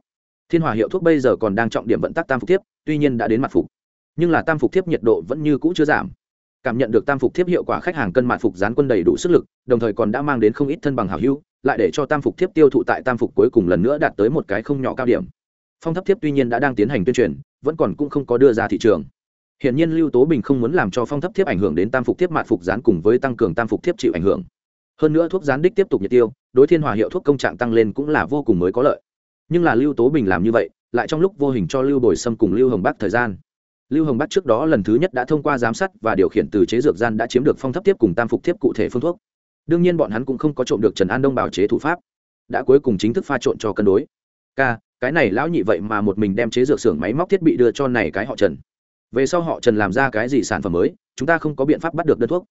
thiên hòa hiệu thuốc bây giờ còn đang trọng điểm vận tắc tam phục tiếp tuy nhiên đã đến mặt phục nhưng là tam phục thiếp nhiệt độ vẫn như cũ chưa giảm. Cảm nhận được tam phục thiếp hiệu quả khách hàng cân mạn phục gián quân đầy đủ sức lực, đồng thời còn đã mang đến không ít thân bằng hảo hữu, lại để cho tam phục thiếp tiêu thụ tại tam phục cuối cùng lần nữa đạt tới một cái không nhỏ cao điểm. Phong thấp thiếp tuy nhiên đã đang tiến hành tuyên truyền, vẫn còn cũng không có đưa ra thị trường. Hiện nhiên lưu tố bình không muốn làm cho phong thấp thiếp ảnh hưởng đến tam phục thiếp mạn phục gián cùng với tăng cường tam phục thiếp chịu ảnh hưởng. Hơn nữa thuốc gián đích tiếp tục nhiệt tiêu, đối thiên hòa hiệu thuốc công trạng tăng lên cũng là vô cùng mới có lợi. Nhưng là lưu tố bình làm như vậy, lại trong lúc vô hình cho lưu bồi sâm cùng lưu hồng bắc thời gian lưu hồng bắt trước đó lần thứ nhất đã thông qua giám sát và điều khiển từ chế dược gian đã chiếm được phong thấp tiếp cùng tam phục tiếp cụ thể phương thuốc. Đương nhiên bọn hắn cũng không có trộm được trần an đông bảo chế thủ pháp. Đã cuối cùng chính thức pha trộn cho cân đối. K cái này lão nhị vậy mà một mình đem chế dược xưởng máy móc thiết bị đưa cho này cái họ trần. Về sau họ trần làm ra cái gì sản phẩm mới, chúng ta không có biện pháp bắt được đơn thuốc.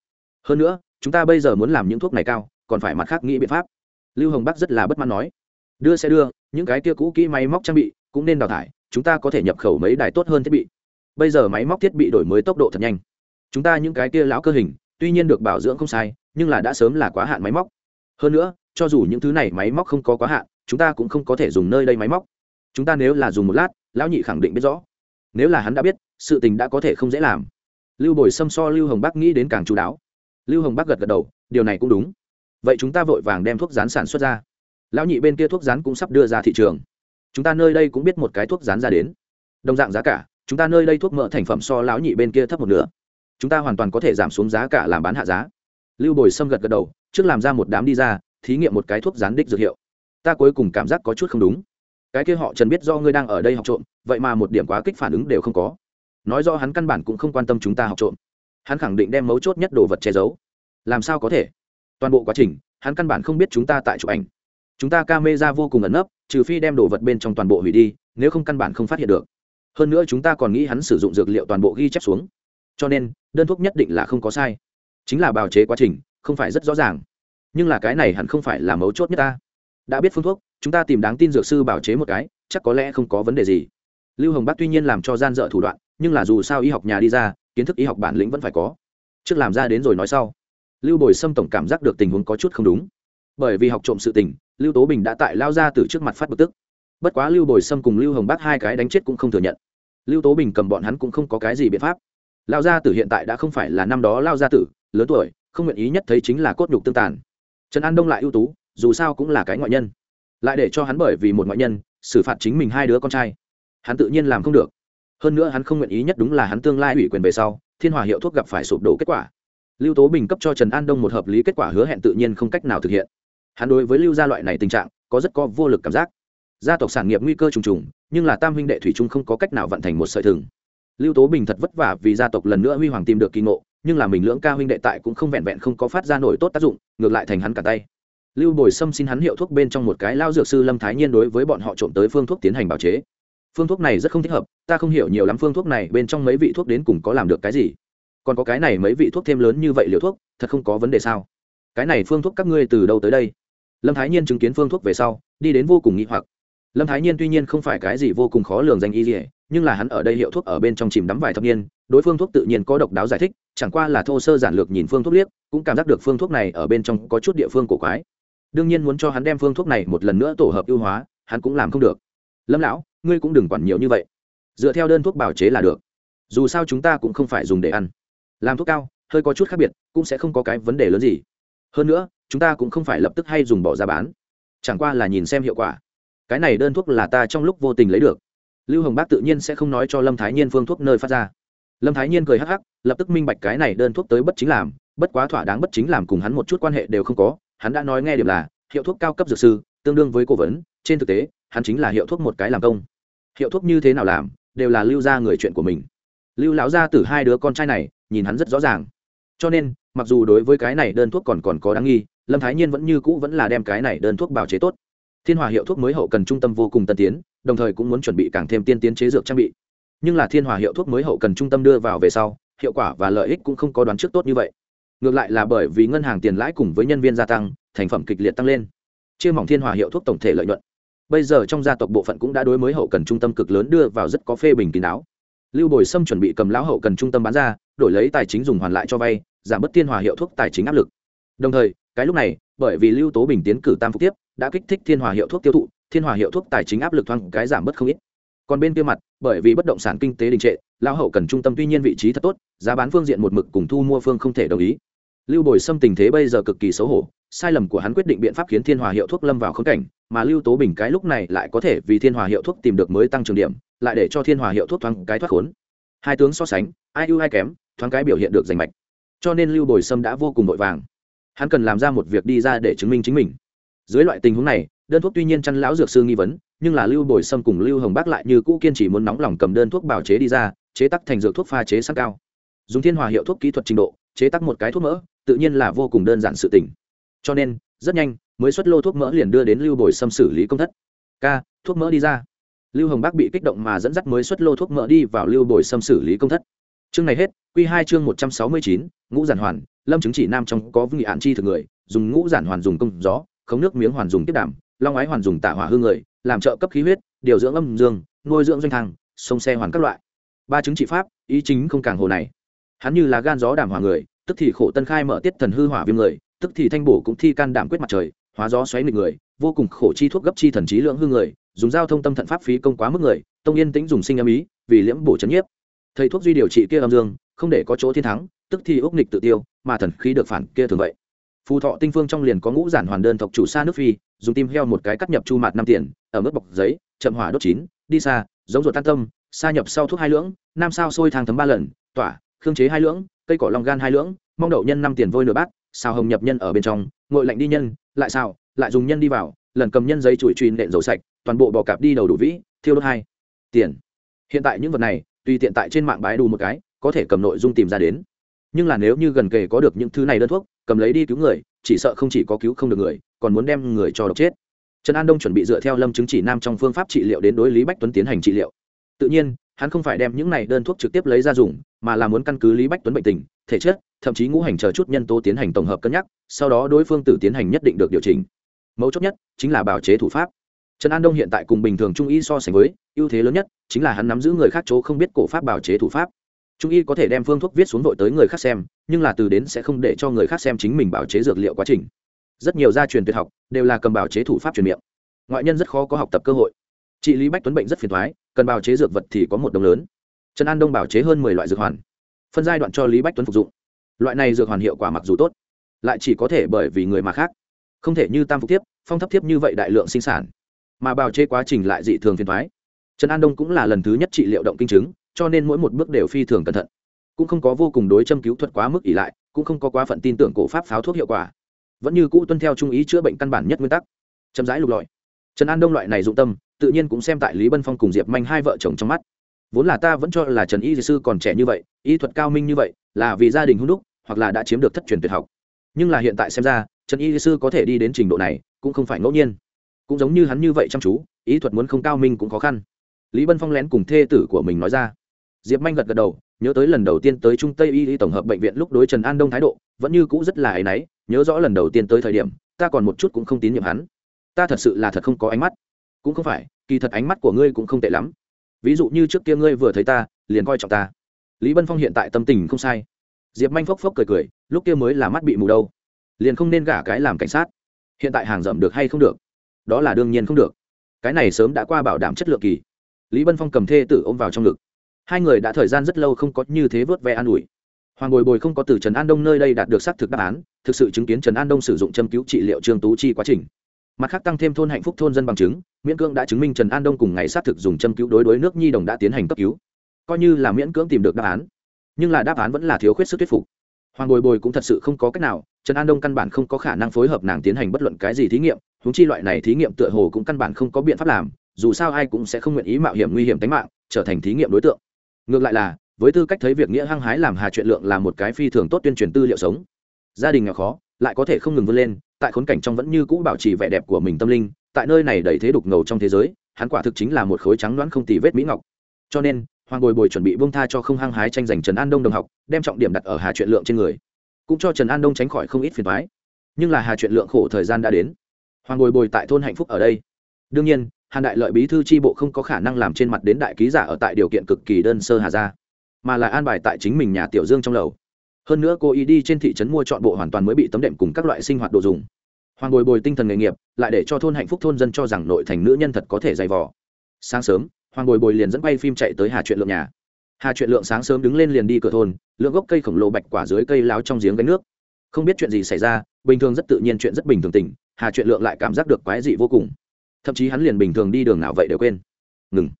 Hơn nữa, chúng ta bây giờ muốn làm những thuốc này cao, còn phải mặt khác nghĩ biện pháp. Lưu hồng bắc rất là bất mãn nói. Đưa sẽ đưa, những cái kia cũ kỹ máy móc trang bị cũng nên đào thải, chúng ta có thể nhập khẩu mấy đài tốt hơn thiết bị bây giờ máy móc thiết bị đổi mới tốc độ thật nhanh. Chúng ta những cái kia lão cơ hình, tuy nhiên được bảo dưỡng không sai, nhưng là đã sớm là quá hạn máy móc. Hơn nữa, cho dù những thứ này máy móc không có quá hạn, chúng ta cũng không có thể dùng nơi đây máy móc. Chúng ta nếu là dùng một lát, lão nhị khẳng định biết rõ. Nếu là hắn đã biết, sự tình đã có thể không dễ làm. Lưu bồi xâm so lưu hồng bắc nghĩ đến càng chú đáo. Lưu hồng bắc gật gật đầu, điều này cũng đúng. Vậy chúng ta vội vàng đem thuốc rán sản xuất ra. Lão nhị bên kia thuốc rán cũng sắp đưa ra thị trường. Chúng ta nơi đây cũng biết một cái thuốc rán ra đến. Đồng dạng giá cả chúng ta nơi đây thuốc mỡ thành phẩm so lão nhị bên kia thấp một nửa. Chúng ta hoàn toàn có thể giảm xuống giá cả làm bán hạ giá. Lưu bồi sâm gật gật đầu, trước làm ra một đám đi ra, thí nghiệm một cái thuốc gián đích dược hiệu. Ta cuối cùng cảm giác có chút không đúng. Cái kia họ trần biết do ngươi đang ở đây học trộm, vậy mà một điểm quá kích phản ứng đều không có. Nói do hắn căn bản cũng không quan tâm chúng ta học trộm. Hắn khẳng định đem mấu chốt nhất đồ vật che giấu. Làm sao có thể? Toàn bộ quá trình, hắn căn bản không biết chúng ta tại chụp ảnh. Chúng ta ca mê ra vô cùng ẩn nấp, trừ phi đem đồ vật bên trong toàn bộ hủy đi, nếu không căn bản không phát hiện được hơn nữa chúng ta còn nghĩ hắn sử dụng dược liệu toàn bộ ghi chép xuống. Cho nên, đơn thuốc nhất định là không có sai. Chính là bào chế quá trình, không phải rất rõ ràng. Nhưng là cái này hẳn không phải là mấu chốt nhất ta. Đã biết phương thuốc, chúng ta tìm đáng tin dược sư bào chế một cái, chắc có lẽ không có vấn đề gì. Lưu hồng bắc tuy nhiên làm cho gian dở thủ đoạn, nhưng là dù sao y học nhà đi ra, kiến thức y học bản lĩnh vẫn phải có. Trước làm ra đến rồi nói sau. Lưu bồi sâm tổng cảm giác được tình huống có chút không đúng. Bởi vì học trộm sự tình, lưu tố bình đã tại lao ra từ trước mặt phát bực tức bất quá lưu bồi sâm cùng lưu hồng bắc hai cái đánh chết cũng không thừa nhận. Lưu tố bình cầm bọn hắn cũng không có cái gì biện pháp. Lao gia tử hiện tại đã không phải là năm đó lao gia tử, lớn tuổi, không nguyện ý nhất thấy chính là cốt nhục tương tàn. Trần an đông lại ưu tú, dù sao cũng là cái ngoại nhân. Lại để cho hắn bởi vì một ngoại nhân, xử phạt chính mình hai đứa con trai. Hắn tự nhiên làm không được. Hơn nữa hắn không nguyện ý nhất đúng là hắn tương lai ủy quyền về sau, thiên hòa hiệu thuốc gặp phải sụp đổ kết quả. Lưu tố bình cấp cho trần an đông một hợp lý kết quả hứa hẹn tự nhiên không cách nào thực hiện. Hắn đối với lưu gia loại này tình trạng, có rất có vô lực cảm giác gia tộc sản nghiệp nguy cơ trùng trùng, nhưng là tam huynh đệ thủy trung không có cách nào vận thành một sợi thừng. Lưu tố bình thật vất vả vì gia tộc lần nữa huy hoàng tìm được kỳ ngộ, nhưng là mình lưỡng ca huynh đệ tại cũng không vẹn vẹn không có phát ra nổi tốt tác dụng, ngược lại thành hắn cả tay. Lưu bồi sâm xin hắn hiệu thuốc bên trong một cái lao dược sư lâm thái nhiên đối với bọn họ trộm tới phương thuốc tiến hành bào chế. Phương thuốc này rất không thích hợp, ta không hiểu nhiều lắm phương thuốc này bên trong mấy vị thuốc đến cùng có làm được cái gì. Còn có cái này mấy vị thuốc thêm lớn như vậy liều thuốc, thật không có vấn đề sao? Cái này phương thuốc các ngươi từ đâu tới đây? Lâm thái nhiên chứng kiến phương thuốc về sau, đi đến vô cùng nghĩ hoặc lâm thái nhiên tuy nhiên không phải cái gì vô cùng khó lường danh y dỉa nhưng là hắn ở đây hiệu thuốc ở bên trong chìm đắm vài thập niên, đối phương thuốc tự nhiên có độc đáo giải thích, chẳng qua là thô sơ giản lược nhìn phương thuốc liếc, cũng cảm giác được phương thuốc này ở bên trong có chút địa phương cổ quái. Đương nhiên muốn cho hắn đem phương thuốc này một lần nữa tổ hợp ưu hóa, hắn cũng làm không được. Lâm lão, ngươi cũng đừng quản nhiều như vậy. Dựa theo đơn thuốc bào chế là được. Dù sao chúng ta cũng không phải dùng để ăn. Làm thuốc cao, hơi có chút khác biệt, cũng sẽ không có cái vấn đề lớn gì. Hơn nữa, chúng ta cũng không phải lập tức hay dùng bỏ ra bán. Chẳng qua là nhìn xem hiệu quả cái này đơn thuốc là ta trong lúc vô tình lấy được. Lưu hồng bác tự nhiên sẽ không nói cho lâm thái nhiên phương thuốc nơi phát ra. Lâm thái nhiên cười hắc hắc, lập tức minh bạch cái này đơn thuốc tới bất chính làm, bất quá thỏa đáng bất chính làm cùng hắn một chút quan hệ đều không có, hắn đã nói nghe điểm là, hiệu thuốc cao cấp dược sư, tương đương với cố vấn, trên thực tế, hắn chính là hiệu thuốc một cái làm công. Hiệu thuốc như thế nào làm, đều là lưu ra người chuyện của mình. Lưu lão gia từ hai đứa con trai này, nhìn hắn rất rõ ràng. Cho nên, mặc dù đối với cái này đơn thuốc còn còn có đáng nghi, lâm thái nhiên vẫn như cũ vẫn là đem cái này đơn thuốc bào chế tốt thiên hòa hiệu thuốc mới hậu cần trung tâm vô cùng tân tiến, đồng thời cũng muốn chuẩn bị càng thêm tiên tiến chế dược trang bị. Nhưng là thiên hòa hiệu thuốc mới hậu cần trung tâm đưa vào về sau, hiệu quả và lợi ích cũng không có đoán trước tốt như vậy. Ngược lại là bởi vì ngân hàng tiền lãi cùng với nhân viên gia tăng, thành phẩm kịch liệt tăng lên. Chia mỏng thiên hòa hiệu thuốc tổng thể lợi nhuận. Bây giờ trong gia tộc bộ phận cũng đã đối mới hậu cần trung tâm cực lớn đưa vào rất có phê bình kín đáo. Lưu bồi sâm chuẩn bị cầm lão hậu cần trung tâm bán ra, đổi lấy tài chính dùng hoàn lại cho vay, giảm bớt thiên hòa hiệu thuốc tài chính áp lực. Đồng thời, cái lúc này, bởi vì lưu tố bình tiến cử tam phúc tiếp đã kích thích thiên hòa hiệu thuốc tiêu thụ, thiên hòa hiệu thuốc tài chính áp lực thoáng cái giảm bớt không ít. Còn bên kia mặt, bởi vì bất động sản kinh tế đình trệ, lão hậu cần trung tâm tuy nhiên vị trí thật tốt, giá bán phương diện một mực cùng thu mua phương không thể đồng ý. Lưu bồi xâm tình thế bây giờ cực kỳ xấu hổ, sai lầm của hắn quyết định biện pháp khiến thiên hòa hiệu thuốc lâm vào khống cảnh, mà lưu tố bình cái lúc này lại có thể vì thiên hòa hiệu thuốc tìm được mới tăng trưởng điểm, lại để cho thiên hòa hiệu thuốc thoáng cái thoát khốn. Hai tướng so sánh, ai ưu ai kém, thoáng cái biểu hiện được rành mạch. Cho nên lưu bồi sâm đã vô cùng vội vàng. Hắn cần làm ra một việc đi ra để chứng minh chính mình dưới loại tình huống này, đơn thuốc tuy nhiên chăn lão dược sư nghi vấn, nhưng là lưu bồi sâm cùng lưu hồng bác lại như cũ kiên trì muốn nóng lòng cầm đơn thuốc bào chế đi ra, chế tắc thành dược thuốc pha chế sắc cao. Dùng thiên hòa hiệu thuốc kỹ thuật trình độ, chế tắc một cái thuốc mỡ, tự nhiên là vô cùng đơn giản sự tình. Cho nên, rất nhanh, mới xuất lô thuốc mỡ liền đưa đến lưu bồi sâm xử lý công thất. K thuốc mỡ đi ra. Lưu hồng bác bị kích động mà dẫn dắt mới xuất lô thuốc mỡ đi vào lưu bồi sâm xử lý công thất. Chương này hết q hai chương một trăm sáu mươi chín, ngũ giản hoàn, lâm chứng chỉ nam trong có nghị hạn chi thực người, dùng ngũ giản hoàn dùng công gió khống nước miếng hoàn dùng tiếp đảm, long ái hoàn dùng tả hỏa hương người, làm trợ cấp khí huyết, điều dưỡng âm dương, nuôi dưỡng doanh thang sông xe hoàn các loại. Ba chứng trị pháp, ý chính không càng hồ này. Hắn như là gan gió đảm hỏa người, tức thì khổ tân khai mở tiết thần hư hỏa viêm người, tức thì thanh bổ cũng thi can đảm quyết mặt trời, hóa gió xoáy nghịch người, vô cùng khổ chi thuốc gấp chi thần trí lượng hư người, dùng giao thông tâm thận pháp phí công quá mức người, tông yên tĩnh dùng sinh âm ý, vì liễm bổ chấn nhiếp. Thầy thuốc duy điều trị kia âm dương, không để có chỗ thiên thắng, tức thì ốc nghịch tự tiêu, mà thần khí được phản kia thường vậy phù thọ tinh phương trong liền có ngũ giản hoàn đơn tộc chủ sa nước phi, dùng tim heo một cái cắt nhập chu mạt năm tiền, ở mức bọc giấy, chậm hỏa đốt chín, đi xa, giống ruột tan tâm xa nhập sau thuốc hai lưỡng, nam sao sôi thang thấm ba lần, tỏa, khương chế hai lưỡng, cây cỏ long gan hai lưỡng, mong đậu nhân năm tiền vôi nửa bát, xào hồng nhập nhân ở bên trong, ngội lạnh đi nhân, lại xào, lại dùng nhân đi vào, lần cầm nhân giấy chùi chùi nện dầu sạch, toàn bộ bò cạp đi đầu đủ vĩ, thiêu đốt hai tiền. Hiện tại những vật này, tùy tiện tại trên mạng bái đủ một cái, có thể cầm nội dung tìm ra đến. Nhưng là nếu như gần kề có được những thứ này đơn thuốc cầm lấy đi cứu người, chỉ sợ không chỉ có cứu không được người, còn muốn đem người cho độc chết. Trần an đông chuẩn bị dựa theo lâm chứng chỉ nam trong phương pháp trị liệu đến đối lý bách tuấn tiến hành trị liệu. Tự nhiên, hắn không phải đem những này đơn thuốc trực tiếp lấy ra dùng, mà là muốn căn cứ lý bách tuấn bệnh tình, thể chất, thậm chí ngũ hành chờ chút nhân tố tiến hành tổng hợp cân nhắc, sau đó đối phương tự tiến hành nhất định được điều chỉnh. Mấu chốt nhất chính là bào chế thủ pháp. Trần an đông hiện tại cùng bình thường trung y so sánh với, ưu thế lớn nhất chính là hắn nắm giữ người khác chỗ không biết cổ pháp bào chế thủ pháp. Trung y có thể đem phương thuốc viết xuống vội tới người khác xem nhưng là từ đến sẽ không để cho người khác xem chính mình bào chế dược liệu quá trình. Rất nhiều gia truyền tuyệt học đều là cầm bào chế thủ pháp truyền miệng. Ngoại nhân rất khó có học tập cơ hội. Trị lý bách tuấn bệnh rất phiền thoái, cần bào chế dược vật thì có một đồng lớn. Trần an đông bào chế hơn mười loại dược hoàn. Phân giai đoạn cho lý bách tuấn phục dụng. Loại này dược hoàn hiệu quả mặc dù tốt, lại chỉ có thể bởi vì người mà khác. Không thể như tam phục tiếp phong thấp tiếp như vậy đại lượng sinh sản. Mà bào chế quá trình lại dị thường phiền thoái. Trần an đông cũng là lần thứ nhất trị liệu động kinh chứng, cho nên mỗi một bước đều phi thường cẩn thận cũng không có vô cùng đối châm cứu thuật quá mức ỉ lại, cũng không có quá phận tin tưởng cổ pháp pháo thuốc hiệu quả. Vẫn như cũ tuân theo trung ý chữa bệnh căn bản nhất nguyên tắc. Chậm rãi lục lọi. Trần an đông loại này dụng tâm, tự nhiên cũng xem tại lý bân phong cùng diệp manh hai vợ chồng trong mắt. Vốn là ta vẫn cho là trần y sư còn trẻ như vậy, y thuật cao minh như vậy, là vì gia đình hung đúc, hoặc là đã chiếm được thất truyền tuyệt học. Nhưng là hiện tại xem ra, trần y sư có thể đi đến trình độ này, cũng không phải ngẫu nhiên. Cũng giống như hắn như vậy chăm chú, ý thuật muốn không cao minh cũng khó khăn. Lý bân phong lén cùng thê tử của mình nói ra diệp manh gật gật đầu, nhớ tới lần đầu tiên tới trung tây y tổng hợp bệnh viện lúc đối trần an đông thái độ, vẫn như cũ rất là áy náy, nhớ rõ lần đầu tiên tới thời điểm, ta còn một chút cũng không tín nhiệm hắn. Ta thật sự là thật không có ánh mắt. Cũng không phải, kỳ thật ánh mắt của ngươi cũng không tệ lắm. Ví dụ như trước kia ngươi vừa thấy ta, liền coi trọng ta. Lý bân phong hiện tại tâm tình không sai. Diệp manh phốc phốc cười cười, lúc kia mới là mắt bị mù đâu. Liền không nên gả cái làm cảnh sát. Hiện tại hàng rậm được hay không được? Đó là đương nhiên không được. Cái này sớm đã qua bảo đảm chất lượng kỳ. Lý bân phong cầm thê tử ôm vào trong ngực hai người đã thời gian rất lâu không có như thế vớt ve an ủi. Hoàng bồi bồi không có từ trần an đông nơi đây đạt được xác thực đáp án, thực sự chứng kiến trần an đông sử dụng châm cứu trị liệu trương tú chi quá trình. Mặt khác tăng thêm thôn hạnh phúc thôn dân bằng chứng, miễn cưỡng đã chứng minh trần an đông cùng ngày xác thực dùng châm cứu đối đối nước nhi đồng đã tiến hành cấp cứu. Coi như là miễn cưỡng tìm được đáp án, nhưng là đáp án vẫn là thiếu khuyết sức thuyết phục. Hoàng bồi bồi cũng thật sự không có cách nào, trần an đông căn bản không có khả năng phối hợp nàng tiến hành bất luận cái gì thí nghiệm húng chi loại này thí nghiệm tựa hồ cũng căn bản không có biện pháp làm, dù sao ai cũng sẽ không nguyện ý mạo hiểm nguy hiểm tính mạng, trở thành thí nghiệm đối tượng ngược lại là, với tư cách thấy việc nghĩa hăng hái làm hà chuyện lượng là một cái phi thường tốt tuyên truyền tư liệu sống. Gia đình nghèo khó, lại có thể không ngừng vươn lên, tại khốn cảnh trong vẫn như cũ bảo trì vẻ đẹp của mình tâm linh, tại nơi này đầy thế đục ngầu trong thế giới, hắn quả thực chính là một khối trắng loãng không tì vết mỹ ngọc. Cho nên, hoàng bồi bồi chuẩn bị bông tha cho không hăng hái tranh giành trần an đông đồng học, đem trọng điểm đặt ở hà chuyện lượng trên người. Cũng cho trần an đông tránh khỏi không ít phiền thoái nhưng là hà chuyện lượng khổ thời gian đã đến. Hoàng bồi bồi tại thôn hạnh phúc ở đây. Đương nhiên hàn đại lợi bí thư tri bộ không có khả năng làm trên mặt đến đại ký giả ở tại điều kiện cực kỳ đơn sơ hà ra mà lại an bài tại chính mình nhà tiểu dương trong lầu. Hơn nữa cô ý đi trên thị trấn mua chọn bộ hoàn toàn mới bị tấm đệm cùng các loại sinh hoạt đồ dùng. Hoàng bồi bồi tinh thần nghề nghiệp, lại để cho thôn hạnh phúc thôn dân cho rằng nội thành nữ nhân thật có thể dày vò. Sáng sớm, hoàng bồi bồi liền dẫn bay phim chạy tới hà chuyện lượng nhà. Hà chuyện lượng sáng sớm đứng lên liền đi cửa thôn, lượng gốc cây khổng lồ bạch quả dưới cây láo trong giếng gánh nước. Không biết chuyện gì xảy ra, bình thường rất tự nhiên chuyện rất bình thường tình, hà chuyện lượng lại cảm giác được quái dị vô cùng thậm chí hắn liền bình thường đi đường nào vậy đều quên. Ngừng.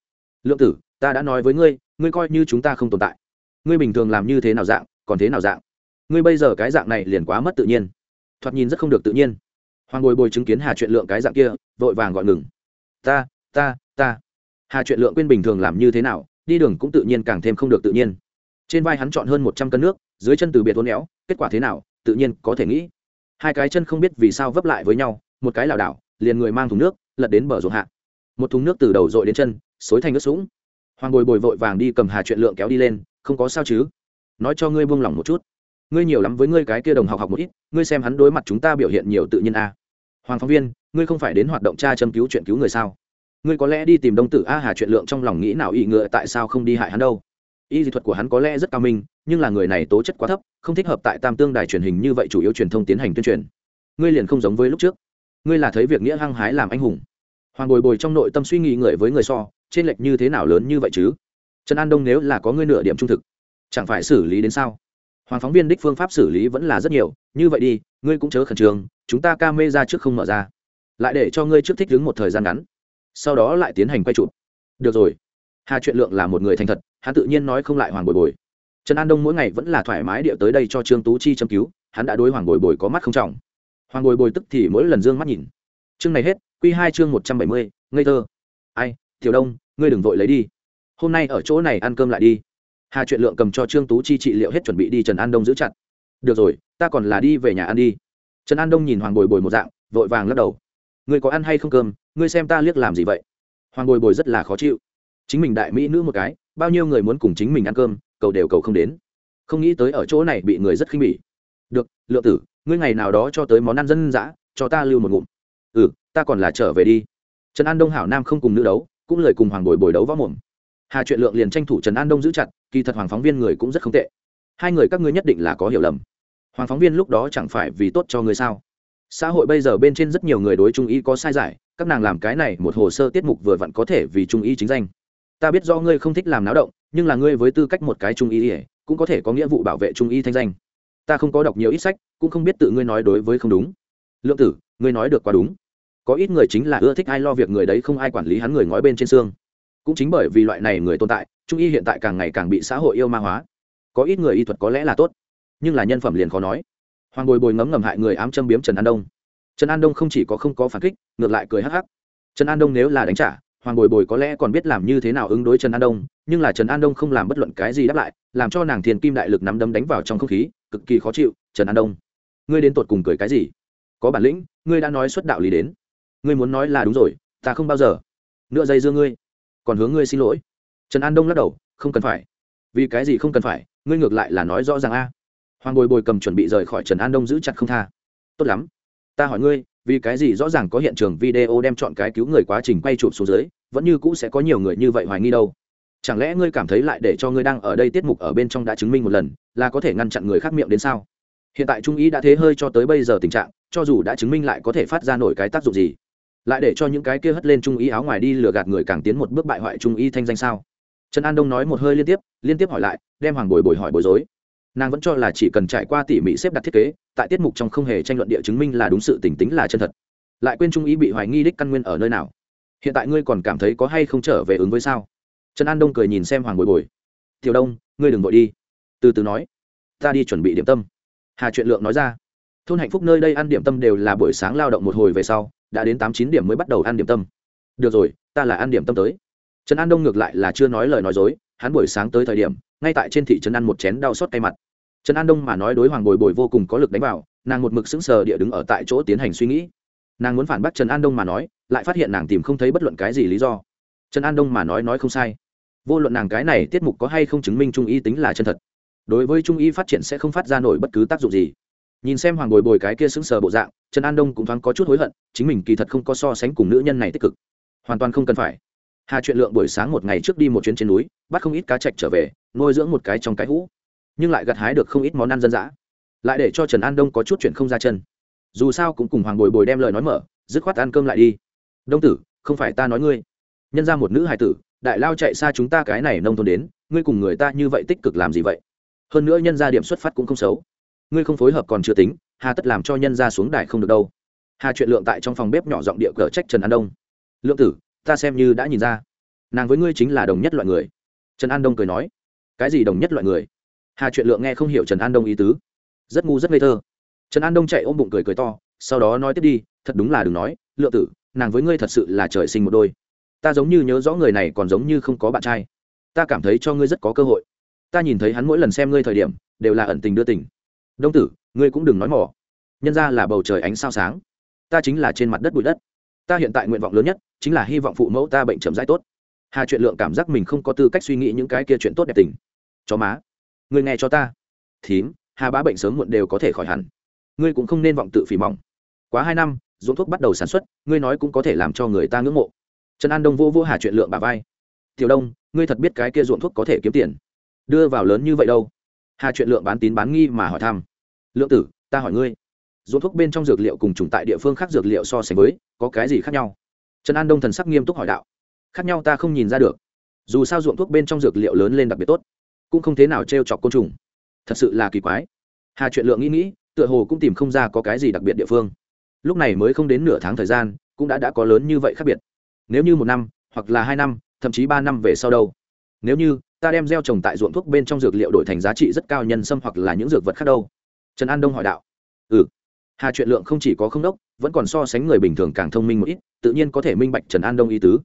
Lượng tử, ta đã nói với ngươi ngươi coi như chúng ta không tồn tại. Ngươi bình thường làm như thế nào dạng, còn thế nào dạng? Ngươi bây giờ cái dạng này liền quá mất tự nhiên. Thoạt nhìn rất không được tự nhiên. Hoàng bồi bồi chứng kiến hà chuyện lượng cái dạng kia, vội vàng gọi ngừng. Ta ta ta. Hà chuyện lượng quên bình thường làm như thế nào, đi đường cũng tự nhiên càng thêm không được tự nhiên. Trên vai hắn chọn hơn một trăm cân nước, dưới chân từ biệt hôn éo, kết quả thế nào, tự nhiên có thể nghĩ. Hai cái chân không biết vì sao vấp lại với nhau, một cái lảo đảo, liền người mang thùng nước lật đến bờ ruộng hạ. Một thùng nước từ đầu dội đến chân, xối thành nước sũng. Hoàng bồi bồi vội vàng đi cầm hà chuyện lượng kéo đi lên, không có sao chứ? Nói cho ngươi buông lỏng một chút. Ngươi nhiều lắm với ngươi cái kia đồng học học một ít, ngươi xem hắn đối mặt chúng ta biểu hiện nhiều tự nhiên a. Hoàng phóng viên, ngươi không phải đến hoạt động tra châm cứu chuyện cứu người sao? Ngươi có lẽ đi tìm đông tử a hà chuyện lượng trong lòng nghĩ nào ý ngựa tại sao không đi hại hắn đâu? Y dị thuật của hắn có lẽ rất cao minh, nhưng là người này tố chất quá thấp, không thích hợp tại tam tương đài truyền hình như vậy chủ yếu truyền thông tiến hành tuyên truyền. Ngươi liền không giống với lúc trước ngươi là thấy việc nghĩa hăng hái làm anh hùng. Hoàng bồi bồi trong nội tâm suy nghĩ người với người so, trên lệch như thế nào lớn như vậy chứ? Trần an đông nếu là có ngươi nửa điểm trung thực, chẳng phải xử lý đến sao? Hoàng phóng viên đích phương pháp xử lý vẫn là rất nhiều, như vậy đi, ngươi cũng chớ khẩn trương, chúng ta ca mê ra trước không mở ra. Lại để cho ngươi trước thích đứng một thời gian ngắn, sau đó lại tiến hành quay chụp. Được rồi. Hà chuyện lượng là một người thành thật, hắn tự nhiên nói không lại hoàng bồi bồi. Trần an đông mỗi ngày vẫn là thoải mái địa tới đây cho trương tú chi châm cứu, hắn đã đối hoàng bồi bồi có mắt không trọng hoàng bồi bồi tức thì mỗi lần d ư ơ n g mắt nhìn. Chương này hết q hai chương một trăm bảy mươi, ngây thơ. Ai, tiểu đông, ngươi đừng vội lấy đi. Hôm nay ở chỗ này ăn cơm lại đi. Hà chuyện lượng cầm cho trương tú chi trị liệu hết chuẩn bị đi trần an đông giữ chặt. Được rồi, ta còn là đi về nhà ăn đi. Trần an đông nhìn hoàng bồi bồi một dạng, vội vàng lắc đầu. Ngươi có ăn hay không cơm, ngươi xem ta liếc làm gì vậy? Hoàng bồi bồi rất là khó chịu. Chính mình đại mỹ nữ một cái, bao nhiêu người muốn cùng chính mình ăn cơm, cầu đều cầu không đến. Không nghĩ tới ở chỗ này bị người rất khinh bỉ được, lượng tử, ngươi ngày nào đó cho tới món ăn dân dã, cho ta lưu một ngụm. Ừ ta còn là trở về đi. Trần an đông hảo nam không cùng nữ đấu, cũng lời cùng hoàng bồi bồi đấu võ mồm. Hà chuyện lượng liền tranh thủ trần an đông giữ chặt, kỳ thật hoàng phóng viên người cũng rất không tệ. Hai người các ngươi nhất định là có hiểu lầm. Hoàng phóng viên lúc đó chẳng phải vì tốt cho ngươi sao? Xã hội bây giờ bên trên rất nhiều người đối trung y có sai giải, các nàng làm cái này một hồ sơ tiết mục vừa vặn có thể vì trung y chính danh. Ta biết do ngươi không thích làm náo động, nhưng là ngươi với tư cách một cái trung y ỉa cũng có thể có nghĩa vụ bảo vệ trung y thanh danh ta không có đọc nhiều ít sách, cũng không biết tự ngươi nói đối với không đúng. Lượng tử, ngươi nói được quá đúng. Có ít người chính là ưa thích ai lo việc người đấy không ai quản lý hắn người ngói bên trên xương. Cũng chính bởi vì loại này người tồn tại, trung y hiện tại càng ngày càng bị xã hội yêu ma hóa. Có ít người y thuật có lẽ là tốt, nhưng là nhân phẩm liền khó nói. Hoàng bồi bồi ngấm ngầm hại người ám châm biếm trần an đông. Trần an đông không chỉ có không có phản kích, ngược lại cười hắc hắc. Trần an đông nếu là đánh trả, hoàng bồi bồi có lẽ còn biết làm như thế nào ứng đối trần an đông, nhưng là trần an đông không làm bất luận cái gì đáp lại, làm cho nàng thiền kim đại lực nắm đấm đánh vào trong không khí cực kỳ khó chịu, trần an đông. Ngươi đến tột cùng cười cái gì? Có bản lĩnh, ngươi đã nói xuất đạo lý đến. Ngươi muốn nói là đúng rồi, ta không bao giờ. Nửa dây dưa ngươi. Còn hướng ngươi xin lỗi. Trần an đông lắc đầu, không cần phải. Vì cái gì không cần phải, ngươi ngược lại là nói rõ ràng a. Hoàng bồi bồi cầm chuẩn bị rời khỏi trần an đông giữ chặt không tha. Tốt lắm. Ta hỏi ngươi, vì cái gì rõ ràng có hiện trường video đem chọn cái cứu người quá trình quay chụp xuống dưới, vẫn như cũ sẽ có nhiều người như vậy hoài nghi đâu? Chẳng lẽ ngươi cảm thấy lại để cho ngươi đang ở đây tiết mục ở bên trong đã chứng minh một lần, là có thể ngăn chặn người khác miệng đến sao? Hiện tại trung ý đã thế hơi cho tới bây giờ tình trạng, cho dù đã chứng minh lại có thể phát ra nổi cái tác dụng gì, lại để cho những cái kia hất lên trung ý áo ngoài đi lừa gạt người càng tiến một bước bại hoại trung ý thanh danh sao? Trần an đông nói một hơi liên tiếp liên tiếp hỏi lại, đem hoàng bồi bồi hỏi bối rối. Nàng vẫn cho là chỉ cần trải qua tỉ mỉ xếp đặt thiết kế, tại tiết mục trong không hề tranh luận địa chứng minh là đúng sự tỉnh tính là chân thật. Lại quên trung ý bị hoài nghi đích căn nguyên ở nơi nào. Hiện tại ngươi còn cảm thấy có hay không trở về ứng với sao? Trần an đông cười nhìn xem hoàng bồi bồi. Tiểu đông, ngươi đừng vội đi. Từ từ nói, ta đi chuẩn bị điểm tâm. Hà chuyện lượng nói ra. Thôn hạnh phúc nơi đây ăn điểm tâm đều là buổi sáng lao động một hồi về sau, đã đến tám chín điểm mới bắt đầu ăn điểm tâm. Được rồi, ta là ăn điểm tâm tới. Trần an đông ngược lại là chưa nói lời nói dối, hắn buổi sáng tới thời điểm, ngay tại trên thị trấn ăn một chén đau xót tay mặt. Trần an đông mà nói đối hoàng bồi bồi vô cùng có lực đánh vào, nàng một mực sững sờ địa đứng ở tại chỗ tiến hành suy nghĩ. Nàng muốn phản bác trần an đông mà nói, lại phát hiện nàng tìm không thấy bất luận cái gì lý do. Trần an đông mà nói nói không sai vô luận nàng cái này tiết mục có hay không chứng minh trung y tính là chân thật, đối với trung y phát triển sẽ không phát ra nổi bất cứ tác dụng gì. Nhìn xem hoàng bồi bồi cái kia sững sờ bộ dạng, trần an đông cũng thoáng có chút hối hận, chính mình kỳ thật không có so sánh cùng nữ nhân này tích cực. Hoàn toàn không cần phải. Hà chuyện lượng buổi sáng một ngày trước đi một chuyến trên núi, bắt không ít cá chạch trở về, nuôi dưỡng một cái trong cái hũ. Nhưng lại gặt hái được không ít món ăn dân dã. Lại để cho trần an đông có chút chuyện không ra chân. Dù sao cũng cùng hoàng bồi bồi đem lời nói mở, dứt khoát ăn cơm lại đi. Đông tử, không phải ta nói ngươi. Nhân ra một nữ hài tử đại lao chạy xa chúng ta cái này nông thôn đến, ngươi cùng người ta như vậy tích cực làm gì vậy? Hơn nữa nhân ra điểm xuất phát cũng không xấu. Ngươi không phối hợp còn chưa tính, hà tất làm cho nhân ra xuống đài không được đâu. Hà chuyện lượng tại trong phòng bếp nhỏ giọng địa cờ trách trần an đông. Lượng tử, ta xem như đã nhìn ra. Nàng với ngươi chính là đồng nhất loại người. Trần an đông cười nói. Cái gì đồng nhất loại người? Hà chuyện lượng nghe không hiểu trần an đông ý tứ. Rất ngu rất ngây thơ. Trần an đông chạy ôm bụng cười cười to, sau đó nói tiếp đi, thật đúng là đừng nói. Lượng tử, nàng với ngươi thật sự là trời sinh một đôi ta giống như nhớ rõ người này còn giống như không có bạn trai. Ta cảm thấy cho ngươi rất có cơ hội. Ta nhìn thấy hắn mỗi lần xem ngươi thời điểm, đều là ẩn tình đưa tình. Đông tử, ngươi cũng đừng nói mỏ. Nhân ra là bầu trời ánh sao sáng. Ta chính là trên mặt đất bụi đất. Ta hiện tại nguyện vọng lớn nhất, chính là hy vọng phụ mẫu ta bệnh chậm rãi tốt. Hà chuyện lượng cảm giác mình không có tư cách suy nghĩ những cái kia chuyện tốt đẹp tình. Chó má, ngươi nghe cho ta. Thím, hà bá bệnh sớm muộn đều có thể khỏi hẳn. Ngươi cũng không nên vọng tự phỉ mỏng. Quá hai năm, ruộng thuốc bắt đầu sản xuất, ngươi nói cũng có thể làm cho người ta ngưỡng mộ trần an đông vô vô hà chuyện lượng bà vai. Tiểu đông, ngươi thật biết cái kia ruộng thuốc có thể kiếm tiền? Đưa vào lớn như vậy đâu? Hà chuyện lượng bán tín bán nghi mà hỏi thăm. Lượng tử, ta hỏi ngươi. Ruộng thuốc bên trong dược liệu cùng chủng tại địa phương khác dược liệu so sánh với, có cái gì khác nhau? Trần an đông thần sắc nghiêm túc hỏi đạo. Khác nhau ta không nhìn ra được. Dù sao ruộng thuốc bên trong dược liệu lớn lên đặc biệt tốt, cũng không thế nào t r e o chọc côn trùng. Thật sự là kỳ quái. Hà chuyện lượng nghĩ nghĩ, tựa hồ cũng tìm không ra có cái gì đặc biệt địa phương. Lúc này mới không đến nửa tháng thời gian, cũng đã đã có lớn như vậy khác biệt nếu như một năm, hoặc là hai năm, thậm chí ba năm về sau đâu. Nếu như, ta đem gieo trồng tại ruộng thuốc bên trong dược liệu đổi thành giá trị rất cao nhân sâm hoặc là những dược vật khác đâu. Trần an đông hỏi đạo. Ừ. Hà chuyện lượng không chỉ có không đốc, vẫn còn so sánh người bình thường càng thông minh một ít, tự nhiên có thể minh bạch trần an đông ý tứ.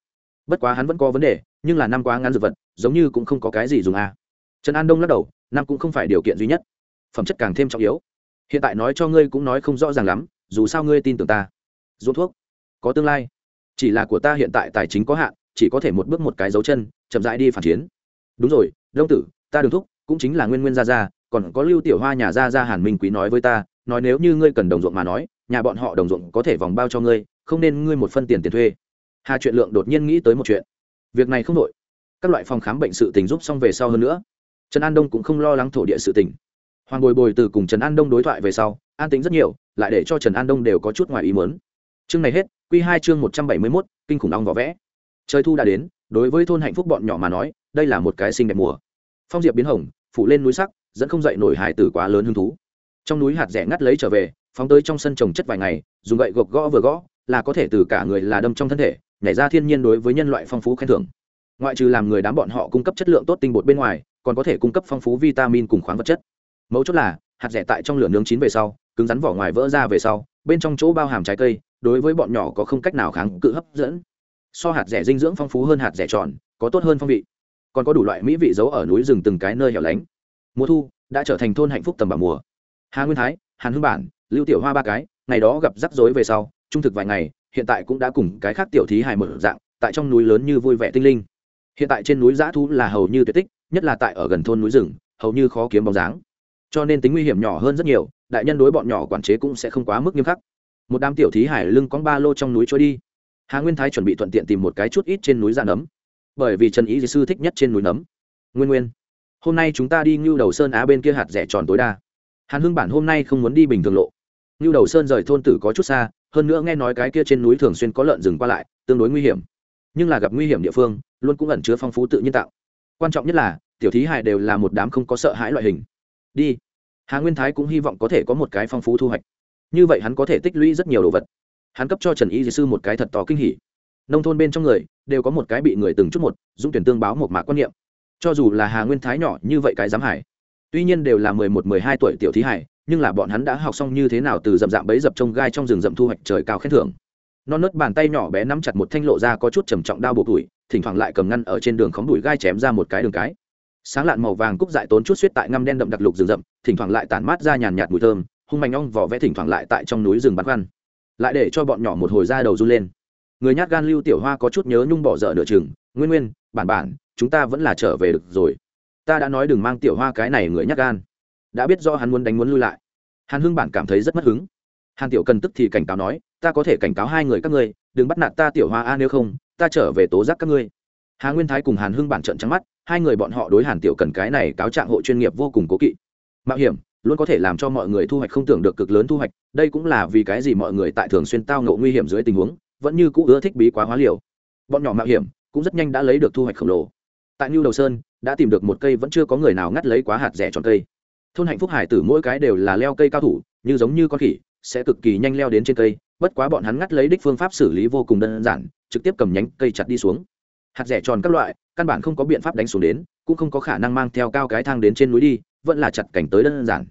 Bất quá hắn vẫn có vấn đề, nhưng là năm quá ngắn dược vật, giống như cũng không có cái gì dùng à. trần an đông lắc đầu, năm cũng không phải điều kiện duy nhất. Phẩm chất càng thêm trọng yếu. Hiện tại nói cho ngươi cũng nói không rõ ràng lắm, dù sao ngươi tin tưởng ta. Ruộng thuốc. Có tương lai chỉ là của ta hiện tại tài chính có hạn, chỉ có thể một bước một cái dấu chân, chậm rãi đi phản chiến. Đúng rồi, đông tử, ta đường thúc, cũng chính là nguyên nguyên gia gia, còn có lưu tiểu hoa nhà gia gia hàn minh quý nói với ta, nói nếu như ngươi cần đồng ruộng mà nói, nhà bọn họ đồng ruộng có thể vòng bao cho ngươi, không nên ngươi một phân tiền tiền thuê. Hà chuyện lượng đột nhiên nghĩ tới một chuyện. Việc này không đội các loại phòng khám bệnh sự tình giúp xong về sau hơn nữa. Trần an đông cũng không lo lắng thổ địa sự tình. Hoàng bồi bồi từ cùng trần an đông đối thoại về sau, an tính rất nhiều, lại để cho trần an đông đều có chút ngoài ý mớn chương này hết q hai chương một trăm bảy mươi mốt, kinh khủng ong vỏ vẽ. Trời thu đã đến, đối với thôn hạnh phúc bọn nhỏ mà nói, đây là một cái sinh đẹp mùa. Phong diệp biến hồng, phủ lên núi sắc, dẫn không dậy nổi hải tử quá lớn hứng thú. Trong núi hạt rẻ ngắt lấy trở về, phóng tới trong sân trồng chất vài ngày, dùng gậy gộc gõ vừa gõ, là có thể từ cả người là đâm trong thân thể, nhảy ra thiên nhiên đối với nhân loại phong phú khen thưởng. Ngoại trừ làm người đám bọn họ cung cấp chất lượng tốt tinh bột bên ngoài, còn có thể cung cấp phong phú vitamin cùng khoáng vật chất. Mấu chốt là, hạt rẻ tại trong lửa nướng chín về sau, cứng rắn vỏ ngoài vỡ ra về sau, bên trong chỗ bao hàm trái cây đối với bọn nhỏ có không cách nào kháng cự hấp dẫn. So hạt rẻ dinh dưỡng phong phú hơn hạt rẻ tròn, có tốt hơn phong vị. Còn có đủ loại mỹ vị giấu ở núi rừng từng cái nơi hẻo lánh. Mùa thu, đã trở thành thôn hạnh phúc tầm bảo mùa. Hà nguyên thái, hàn hưng bản, lưu tiểu hoa ba cái, ngày đó gặp rắc rối về sau, trung thực vài ngày, hiện tại cũng đã cùng cái khác tiểu thí hài mở dạng, tại trong núi lớn như vui vẻ tinh linh. Hiện tại trên núi giã thú là hầu như tuyệt tích, nhất là tại ở gần thôn núi rừng, hầu như khó kiếm bóng dáng. Cho nên tính nguy hiểm nhỏ hơn rất nhiều, đại nhân đối bọn nhỏ quản chế cũng sẽ không quá mức nghiêm khắc một đám tiểu thí hải lưng con ba lô trong núi trôi đi. Hà nguyên thái chuẩn bị thuận tiện tìm một cái chút ít trên núi ra nấm, bởi vì trần ý sư thích nhất trên núi nấm. Nguyên nguyên, hôm nay chúng ta đi ngưu đầu sơn á bên kia hạt rẻ tròn tối đa. Hàn hưng bản hôm nay không muốn đi bình thường lộ. Ngưu đầu sơn rời thôn tử có chút xa, hơn nữa nghe nói cái kia trên núi thường xuyên có lợn rừng qua lại, tương đối nguy hiểm. Nhưng là gặp nguy hiểm địa phương, luôn cũng ẩn chứa phong phú tự nhiên tạo. Quan trọng nhất là, tiểu thí hài đều là một đám không có sợ hãi loại hình. Đi. Hà nguyên thái cũng hy vọng có thể có một cái phong phú thu hoạch như vậy hắn có thể tích lũy rất nhiều đồ vật. Hắn cấp cho trần y dì sư một cái thật to kinh hỉ. Nông thôn bên trong người đều có một cái bị người từng chút một, dũng tuyển tương báo một mạc quan niệm. Cho dù là hà nguyên thái nhỏ như vậy cái giám hải, tuy nhiên đều là mười một, mười hai tuổi tiểu thí hải, nhưng là bọn hắn đã học xong như thế nào từ dậm dạm bấy dập trông gai trong rừng rậm thu hoạch trời cao khen thưởng. Non nớt bàn tay nhỏ bé nắm chặt một thanh lộ ra có chút trầm trọng đao buộc đùi thỉnh thoảng lại cầm ngăn ở trên đường khóm đùi gai chém ra một cái đường cái. Sáng lạn màu vàng cúc dại tốn chút suýt tại ngăm đen đậm đặc lục rừng rậm, thỉnh thoảng lại tản mát ra nhàn nhạt mùi thơm hung manh ong vỏ vẽ thỉnh thoảng lại tại trong núi rừng bắn khoăn. Lại để cho bọn nhỏ một hồi ra đầu run lên. Người nhát gan lưu tiểu hoa có chút nhớ nhung bỏ dở nửa chừng. Nguyên nguyên, bản bản, chúng ta vẫn là trở về được rồi. Ta đã nói đừng mang tiểu hoa cái này người nhát gan. Đã biết do hắn muốn đánh muốn lui lại. Hàn hưng bản cảm thấy rất mất hứng. Hàn tiểu cần tức thì cảnh cáo nói, ta có thể cảnh cáo hai người các ngươi, đừng bắt nạt ta tiểu hoa a, nếu không, ta trở về tố giác các ngươi. Hà nguyên thái cùng hàn hưng bản trận trắng mắt, hai người bọn họ đối hàn tiểu cần cái này cáo trạng hộ chuyên nghiệp vô cùng cố kỵ. Mạo hiểm luôn có thể làm cho mọi người thu hoạch không tưởng được cực lớn thu hoạch, đây cũng là vì cái gì mọi người tại thường xuyên tao ngộ nguy hiểm dưới tình huống, vẫn như cũ ưa thích bí quá hóa liều. Bọn nhỏ mạo hiểm cũng rất nhanh đã lấy được thu hoạch khổng lồ. Tại new đầu sơn, đã tìm được một cây vẫn chưa có người nào ngắt lấy quá hạt rẻ tròn cây. Thôn hạnh phúc hải tử mỗi cái đều là leo cây cao thủ, như giống như con khỉ, sẽ cực kỳ nhanh leo đến trên cây, bất quá bọn hắn ngắt lấy đích phương pháp xử lý vô cùng đơn giản, trực tiếp cầm nhánh cây chặt đi xuống. Hạt rẻ tròn các loại, căn bản không có biện pháp đánh xuống đến, cũng không có khả năng mang theo cao cái thang đến trên núi đi vẫn là chặt cảnh tới đơn giản.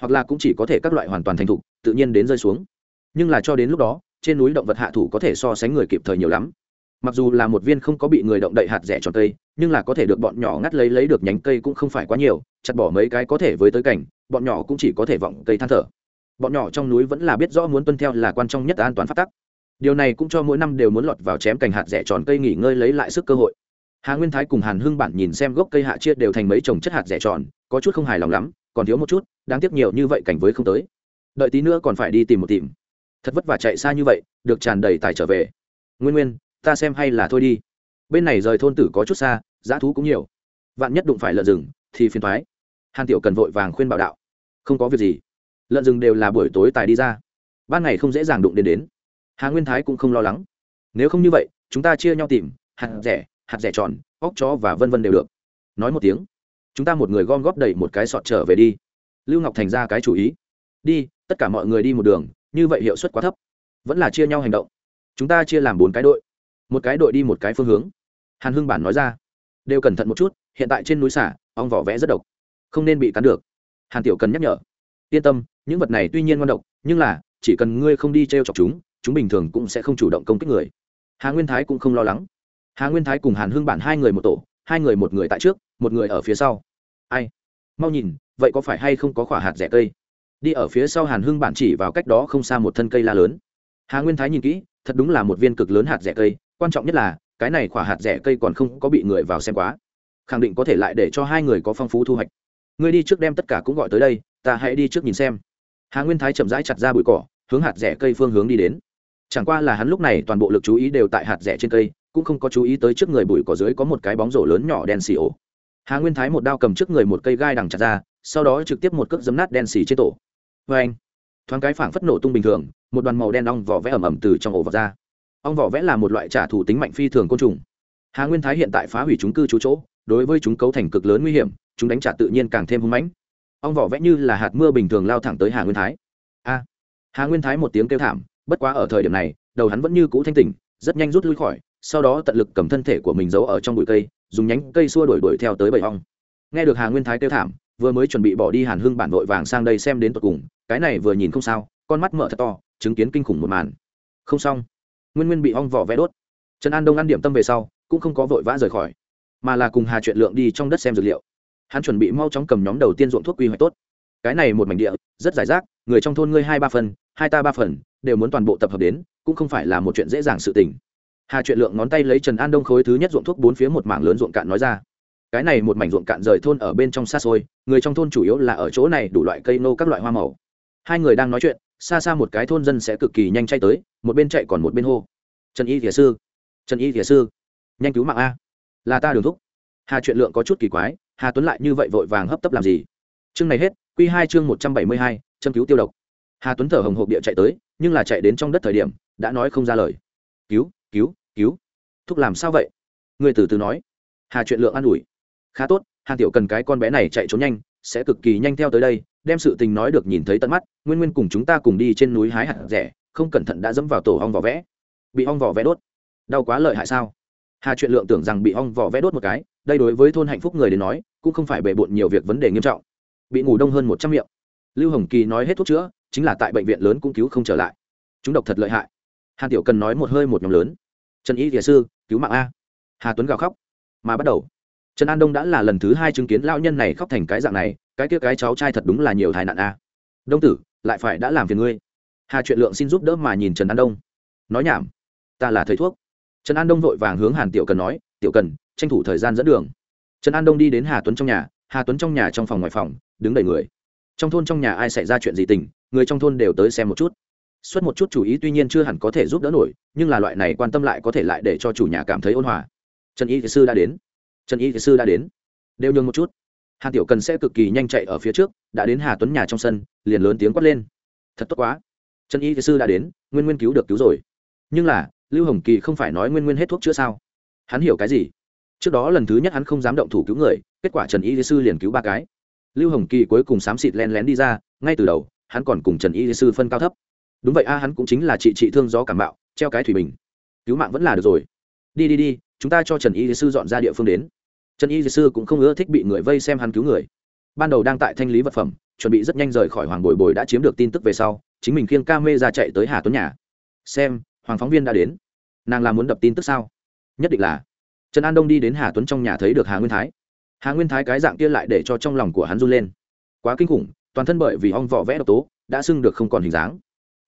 Hoặc là cũng chỉ có thể các loại hoàn toàn thành thục, tự nhiên đến rơi xuống. Nhưng là cho đến lúc đó, trên núi động vật hạ thủ có thể so sánh người kịp thời nhiều lắm. Mặc dù là một viên không có bị người động đậy hạt rẻ tròn cây, nhưng là có thể được bọn nhỏ ngắt lấy lấy được nhánh cây cũng không phải quá nhiều, chặt bỏ mấy cái có thể với tới cảnh, bọn nhỏ cũng chỉ có thể vọng cây than thở. Bọn nhỏ trong núi vẫn là biết rõ muốn tuân theo là quan trọng nhất an toàn phát tắc. Điều này cũng cho mỗi năm đều muốn lọt vào chém cành hạt rẻ tròn cây nghỉ ngơi lấy lại sức cơ hội hà nguyên thái cùng hàn hưng bản nhìn xem gốc cây hạ chia đều thành mấy trồng chất hạt rẻ tròn, có chút không hài lòng lắm, còn thiếu một chút, đáng tiếc nhiều như vậy cảnh với không tới. Đợi tí nữa còn phải đi tìm một tìm. Thật vất vả chạy xa như vậy, được tràn đầy tài trở về. Nguyên nguyên, ta xem hay là thôi đi. Bên này rời thôn tử có chút xa dã thú cũng nhiều. Vạn nhất đụng phải lợn rừng, thì phiền thoái hàn tiểu cần vội vàng khuyên bảo đạo. Không có việc gì. Lợn rừng đều là buổi tối tài đi ra. Ban ngày không dễ dàng đụng đến đến. Hà nguyên thái cũng không lo lắng. Nếu không như vậy, chúng ta chia nhau tìm, hạt rẻ hạt rẻ tròn, óc chó và vân vân đều được. Nói một tiếng, chúng ta một người gom góp đầy một cái sọt trở về đi. Lưu ngọc thành ra cái chủ ý. Đi, tất cả mọi người đi một đường, như vậy hiệu suất quá thấp. Vẫn là chia nhau hành động. Chúng ta chia làm bốn cái đội. Một cái đội đi một cái phương hướng. Hàn hưng bản nói ra. Đều cẩn thận một chút, hiện tại trên núi xả, ong vỏ vẽ rất độc. Không nên bị cắn được. Hàn tiểu cần nhắc nhở. Yên tâm, những vật này tuy nhiên ngon độc, nhưng là, chỉ cần ngươi không đi t r e o chọc chúng chúng bình thường cũng sẽ không chủ động công kích người. Hà nguyên thái cũng không lo lắng hà nguyên thái cùng hàn hưng bản hai người một tổ, hai người một người tại trước, một người ở phía sau. Ai? Mau nhìn, vậy có phải hay không có khỏa hạt rẻ cây? Đi ở phía sau hàn hưng bản chỉ vào cách đó không xa một thân cây la lớn. Hà nguyên thái nhìn kỹ, thật đúng là một viên cực lớn hạt rẻ cây, quan trọng nhất là, cái này khỏa hạt rẻ cây còn không có bị người vào xem quá. Khẳng định có thể lại để cho hai người có phong phú thu hoạch. Ngươi đi trước đem tất cả cũng gọi tới đây, ta hãy đi trước nhìn xem. Hà nguyên thái chậm rãi chặt ra bụi cỏ, hướng hạt rẻ cây phương hướng đi đến. Chẳng qua là hắn lúc này toàn bộ lực chú ý đều tại hạt rẻ trên cây cũng không có chú ý tới trước người bụi cỏ dưới có một cái bóng rổ lớn nhỏ đen xì ổ. Hà nguyên thái một đao cầm trước người một cây gai đằng chặt ra, sau đó trực tiếp một cước giấm nát đen xì trên tổ. Vê anh, thoáng cái phảng phất nổ tung bình thường, một đoàn màu đen ong vỏ vẽ ẩm ẩm từ trong ổ vọt ra. Ong vỏ vẽ là một loại trả thù tính mạnh phi thường côn trùng. Hà nguyên thái hiện tại phá hủy chúng cư trú chỗ, đối với chúng cấu thành cực lớn nguy hiểm, chúng đánh trả tự nhiên càng thêm hung mãnh. Ong vỏ vẽ như là hạt mưa bình thường lao thẳng tới hà nguyên thái. A! Hà nguyên thái một tiếng kêu thảm, bất quá ở thời điểm này, đầu hắn vẫn như cũ thanh tỉnh, rất nhanh rút lui khỏi sau đó tận lực cầm thân thể của mình giấu ở trong bụi cây, dùng nhánh cây xua đuổi đuổi theo tới bầy ong. Nghe được hà nguyên thái kêu thảm, vừa mới chuẩn bị bỏ đi hàn hưng bản vội vàng sang đây xem đến tột cùng, cái này vừa nhìn không sao, con mắt mở thật to, chứng kiến kinh khủng một màn. Không xong. Nguyên nguyên bị ong vỏ vẽ đốt. Trần an đông ăn điểm tâm về sau, cũng không có vội vã rời khỏi, mà là cùng hà chuyện lượng đi trong đất xem dược liệu. Hắn chuẩn bị mau chóng cầm nhóm đầu tiên ruộng thuốc quy hoạch tốt. Cái này một mảnh địa, rất giải rác, người trong thôn ngươi hai ba phần, hai ta ba phần, đều muốn toàn bộ tập hợp đến, cũng không phải là một chuyện dễ dàng sự tình hà chuyện lượng ngón tay lấy trần an đông khối thứ nhất ruộng thuốc bốn phía một mảng lớn ruộng cạn nói ra. Cái này một mảnh ruộng cạn rời thôn ở bên trong xa xôi, người trong thôn chủ yếu là ở chỗ này đủ loại cây nô các loại hoa màu. Hai người đang nói chuyện, xa xa một cái thôn dân sẽ cực kỳ nhanh chạy tới, một bên chạy còn một bên hô. Trần y thiền sư, trần y thiền sư, nhanh cứu mạng a. Là ta đường thúc. Hà chuyện lượng có chút kỳ quái, hà tuấn lại như vậy vội vàng hấp tấp làm gì? Chương này hết q hai chương một trăm bảy mươi hai, châm cứu tiêu độc. Hà tuấn thở hồng hộp địa chạy tới, nhưng là chạy đến trong đất thời điểm, đã nói không ra lời. Cứu cứu cứu. Thúc làm sao vậy? Người từ từ nói. Hà chuyện lượng an ủi. Khá tốt hà tiểu cần cái con bé này chạy trốn nhanh, sẽ cực kỳ nhanh theo tới đây, đem sự tình nói được nhìn thấy tận mắt, nguyên nguyên cùng chúng ta cùng đi trên núi hái hạt rẻ, không cẩn thận đã dẫm vào tổ ong vỏ vẽ. Bị ong vỏ vẽ đốt. Đau quá lợi hại sao? Hà chuyện lượng tưởng rằng bị ong vỏ vẽ đốt một cái, đây đối với thôn hạnh phúc người đến nói, cũng không phải bề bộn nhiều việc vấn đề nghiêm trọng. Bị ngủ đông hơn một trăm miệng. Lưu hồng kỳ nói hết thuốc chữa, chính là tại bệnh viện lớn cũng cứu không trở lại. Chúng độc thật lợi hại. Hà tiểu cần nói một hơi một nhóm lớn trần y thiền sư, cứu mạng a. Hà tuấn gào khóc. Mà bắt đầu, trần an đông đã là lần thứ hai chứng kiến lao nhân này khóc thành cái dạng này, cái kia cái cháu trai thật đúng là nhiều tai nạn a. Đông tử, lại phải đã làm phiền ngươi. Hà chuyện lượng xin giúp đỡ mà nhìn trần an đông. Nói nhảm. Ta là thầy thuốc. Trần an đông vội vàng hướng hàn tiểu cần nói, tiểu cần, tranh thủ thời gian dẫn đường. Trần an đông đi đến hà tuấn trong nhà, hà tuấn trong nhà trong phòng ngoài phòng, đứng đầy người. Trong thôn trong nhà ai xảy ra chuyện gì tình, người trong thôn đều tới xem một chút xuất một chút chủ ý tuy nhiên chưa hẳn có thể giúp đỡ nổi, nhưng là loại này quan tâm lại có thể lại để cho chủ nhà cảm thấy ôn hòa. Trần y thị sư đã đến. Trần y thị sư đã đến. Đều nhường một chút. Hà tiểu cần sẽ cực kỳ nhanh chạy ở phía trước, đã đến hà tuấn nhà trong sân, liền lớn tiếng quát lên. Thật tốt quá. Trần y thị sư đã đến, nguyên nguyên cứu được cứu rồi. Nhưng là, lưu hồng kỳ không phải nói nguyên nguyên hết thuốc chữa sao? Hắn hiểu cái gì? Trước đó lần thứ nhất hắn không dám động thủ cứu người, kết quả trần y thị sư liền cứu ba cái. Lưu hồng kỳ cuối cùng xám xịt len lén đi ra, ngay từ đầu, hắn còn cùng trần y thị sư phân cao thấp đúng vậy, a, hắn cũng chính là chị chị thương gió cảm bạo treo cái thủy bình. Cứu mạng vẫn là được rồi. Đi đi đi, chúng ta cho trần y thị sư dọn ra địa phương đến. Trần y thị sư cũng không ưa thích bị người vây xem hắn cứu người. Ban đầu đang tại thanh lý vật phẩm, chuẩn bị rất nhanh rời khỏi hoàng bồi bồi đã chiếm được tin tức về sau, chính mình khiêng ca mê ra chạy tới hà tuấn nhà. Xem, hoàng phóng viên đã đến. Nàng là muốn đập tin tức sao? Nhất định là. Trần an đông đi đến hà tuấn trong nhà thấy được hà nguyên thái. Hà nguyên thái cái dạng kia lại để cho trong lòng của hắn run lên. Quá kinh khủng, toàn thân bởi vì ong vỏ vẽ độc tố, đã sưng được không còn hình dáng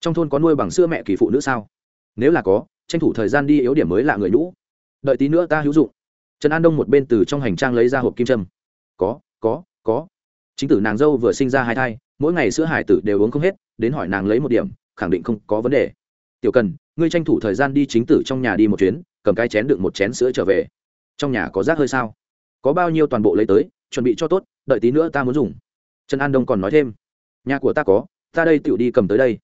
trong thôn có nuôi bằng sữa mẹ kỳ phụ nữ sao? Nếu là có, tranh thủ thời gian đi yếu điểm mới là người nhũ. Đợi tí nữa ta hữu dụng. Trần an đông một bên từ trong hành trang lấy ra hộp kim trâm có có có. Chính tử nàng dâu vừa sinh ra hai thai, mỗi ngày sữa hải tử đều uống không hết, đến hỏi nàng lấy một điểm, khẳng định không có vấn đề. Tiểu cần, ngươi tranh thủ thời gian đi chính tử trong nhà đi một chuyến, cầm cái chén đựng một chén sữa trở về. Trong nhà có rác hơi sao? Có bao nhiêu toàn bộ lấy tới, chuẩn bị cho tốt, đợi tí nữa ta muốn dùng. Trần an đông còn nói thêm. Nhà của ta có, ta đây tựu đi cầm tới đây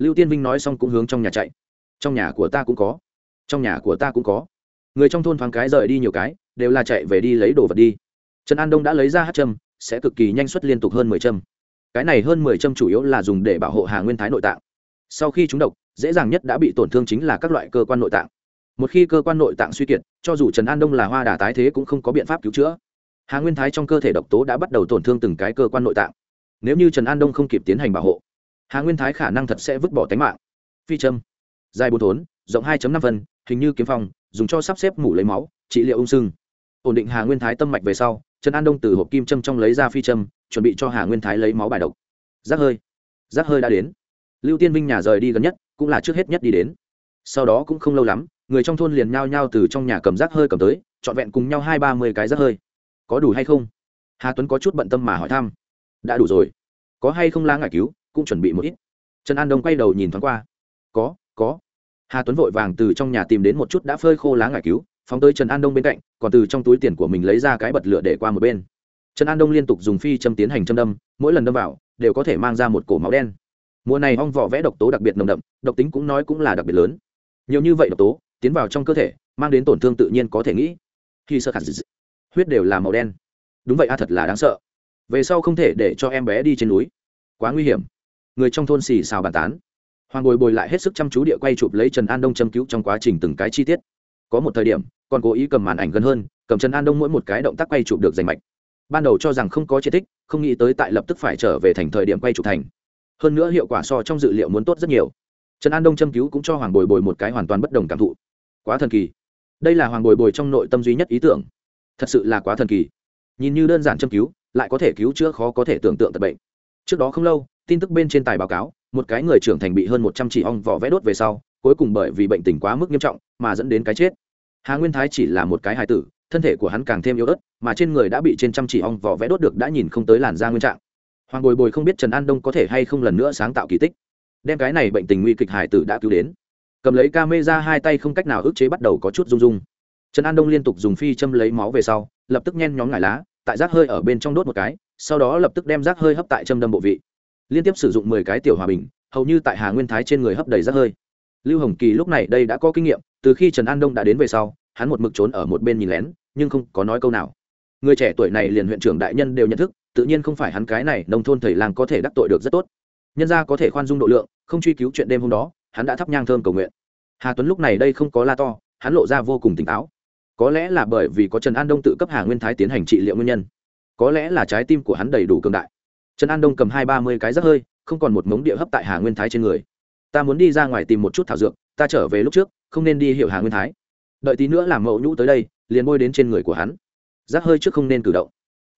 lưu tiên vinh nói xong cũng hướng trong nhà chạy. Trong nhà của ta cũng có. Trong nhà của ta cũng có. Người trong thôn thoáng cái rời đi nhiều cái, đều là chạy về đi lấy đồ vật đi. Trần an đông đã lấy ra hát châm, sẽ cực kỳ nhanh suất liên tục hơn mười châm. Cái này hơn mười châm chủ yếu là dùng để bảo hộ hà nguyên thái nội tạng. Sau khi chúng độc, dễ dàng nhất đã bị tổn thương chính là các loại cơ quan nội tạng. Một khi cơ quan nội tạng suy kiệt, cho dù trần an đông là hoa đà tái thế cũng không có biện pháp cứu chữa. Hà nguyên thái trong cơ thể độc tố đã bắt đầu tổn thương từng cái cơ quan nội tạng. Nếu như trần an đông không kịp tiến hành bảo hộ hà nguyên thái khả năng thật sẽ vứt bỏ tính mạng. Phi châm. Dài bốn thốn, rộng hai năm phân, hình như kiếm phong, dùng cho sắp xếp mủ lấy máu, trị liệu ung sưng. Ổn định hà nguyên thái tâm mạch về sau, trần an đông từ hộp kim châm trong lấy ra phi châm, chuẩn bị cho hà nguyên thái lấy máu bài độc. Rác hơi. Rác hơi đã đến. Lưu tiên vinh nhà rời đi gần nhất, cũng là trước hết nhất đi đến. Sau đó cũng không lâu lắm, người trong thôn liền nhao nhao từ trong nhà cầm rác hơi cầm tới, trọn vẹn cùng nhau hai ba mươi cái rác hơi. Có đủ hay không? Hà tuấn có chút bận tâm mà hỏi thăm. Đã đủ rồi. Có hay không lá ngải cứu? Cũng chuẩn bị một ít. Trần an đông quay đầu nhìn thoáng qua. Có có. Hà tuấn vội vàng từ trong nhà tìm đến một chút đã phơi khô lá ngải cứu, phóng tới trần an đông bên cạnh, còn từ trong túi tiền của mình lấy ra cái bật lửa để qua một bên. Trần an đông liên tục dùng phi châm tiến hành châm đâm, mỗi lần đâm vào, đều có thể mang ra một cổ máu đen. Mùa này ong vỏ vẽ độc tố đặc biệt nồng đậm, độc tính cũng nói cũng là đặc biệt lớn. Nhiều như vậy độc tố, tiến vào trong cơ thể, mang đến tổn thương tự nhiên có thể nghĩ. Khi sơ khả huyết đều là màu đen. Đúng vậy a, thật là đáng sợ. Về sau không thể để cho em bé đi trên núi. Quá nguy hiểm người trong thôn xì xào bàn tán. Hoàng bồi bồi lại hết sức chăm chú địa quay chụp lấy trần an đông châm cứu trong quá trình từng cái chi tiết. Có một thời điểm, còn cố ý cầm màn ảnh gần hơn, cầm trần an đông mỗi một cái động tác quay chụp được rành mạch. Ban đầu cho rằng không có chia tích, không nghĩ tới tại lập tức phải trở về thành thời điểm quay chụp thành. Hơn nữa hiệu quả so trong dự liệu muốn tốt rất nhiều. Trần an đông châm cứu cũng cho hoàng bồi bồi một cái hoàn toàn bất đồng cảm thụ. Quá thần kỳ. Đây là hoàng bồi bồi trong nội tâm duy nhất ý tưởng. Thật sự là quá thần kỳ. Nhìn như đơn giản châm cứu, lại có thể cứu chữa khó có thể tưởng tượng tật bệnh. Trước đó không lâu tin tức bên trên tài báo cáo, một cái người trưởng thành bị hơn một trăm chỉ ong vỏ vẽ đốt về sau, cuối cùng bởi vì bệnh tình quá mức nghiêm trọng mà dẫn đến cái chết. Hà nguyên thái chỉ là một cái hài tử, thân thể của hắn càng thêm yếu ớt, mà trên người đã bị trên trăm chỉ ong vỏ vẽ đốt được đã nhìn không tới làn da nguyên trạng. Hoàng bồi bồi không biết trần an đông có thể hay không lần nữa sáng tạo kỳ tích. Đem cái này bệnh tình nguy kịch hài tử đã cứu đến. Cầm lấy ca mê ra hai tay không cách nào ức chế bắt đầu có chút rung rung. Trần an đông liên tục dùng phi châm lấy máu về sau, lập tức nhen nhóm ngải lá, tại rác hơi ở bên trong đốt một cái, sau đó lập tức đem rác hơi hấp tại châm đâm bộ vị liên tiếp sử dụng mười cái tiểu hòa bình, hầu như tại hà nguyên thái trên người hấp đầy rác hơi. Lưu hồng kỳ lúc này đây đã có kinh nghiệm, từ khi trần an đông đã đến về sau, hắn một mực trốn ở một bên nhìn lén, nhưng không có nói câu nào. Người trẻ tuổi này liền huyện trưởng đại nhân đều nhận thức, tự nhiên không phải hắn cái này nông thôn thầy làng có thể đắc tội được rất tốt. Nhân gia có thể khoan dung độ lượng, không truy cứu chuyện đêm hôm đó, hắn đã thắp nhang thơm cầu nguyện. Hà tuấn lúc này đây không có la to, hắn lộ ra vô cùng tỉnh táo. Có lẽ là bởi vì có trần an đông tự cấp hà nguyên thái tiến hành trị liệu nguyên nhân. Có lẽ là trái tim của hắn đầy đủ cường đại trần an đông cầm hai ba mươi cái rắc hơi, không còn một mống địa hấp tại hà nguyên thái trên người. Ta muốn đi ra ngoài tìm một chút thảo dược, ta trở về lúc trước, không nên đi hiểu hà nguyên thái. Đợi tí nữa làm mẫu nhũ tới đây, liền bôi đến trên người của hắn. Rác hơi trước không nên cử động.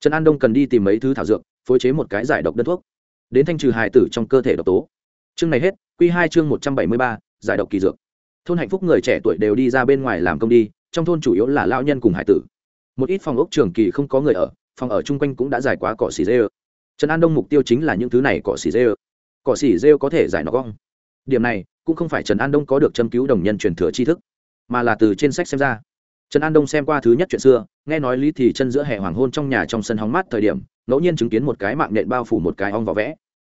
Trần an đông cần đi tìm mấy thứ thảo dược, phối chế một cái giải độc đơn thuốc. Đến thanh trừ hài tử trong cơ thể độc tố. Chương này hết q hai chương một trăm bảy mươi ba, giải độc kỳ dược. Thôn hạnh phúc người trẻ tuổi đều đi ra bên ngoài làm công đi, trong thôn chủ yếu là lao nhân cùng hải tử. Một ít phòng ốc trường kỳ không có người ở, phòng ở chung quanh cũng đã giải quá cỏ xì dê trần an đông mục tiêu chính là những thứ này cỏ xỉ rêu. Cỏ xỉ rêu có thể giải nó cong điểm này cũng không phải trần an đông có được châm cứu đồng nhân truyền thừa tri thức, mà là từ trên sách xem ra. Trần an đông xem qua thứ nhất chuyện xưa, nghe nói lý thì chân giữa hè hoàng hôn trong nhà trong sân hóng mát thời điểm, ngẫu nhiên chứng kiến một cái mạng nện bao phủ một cái ong vỏ vẽ.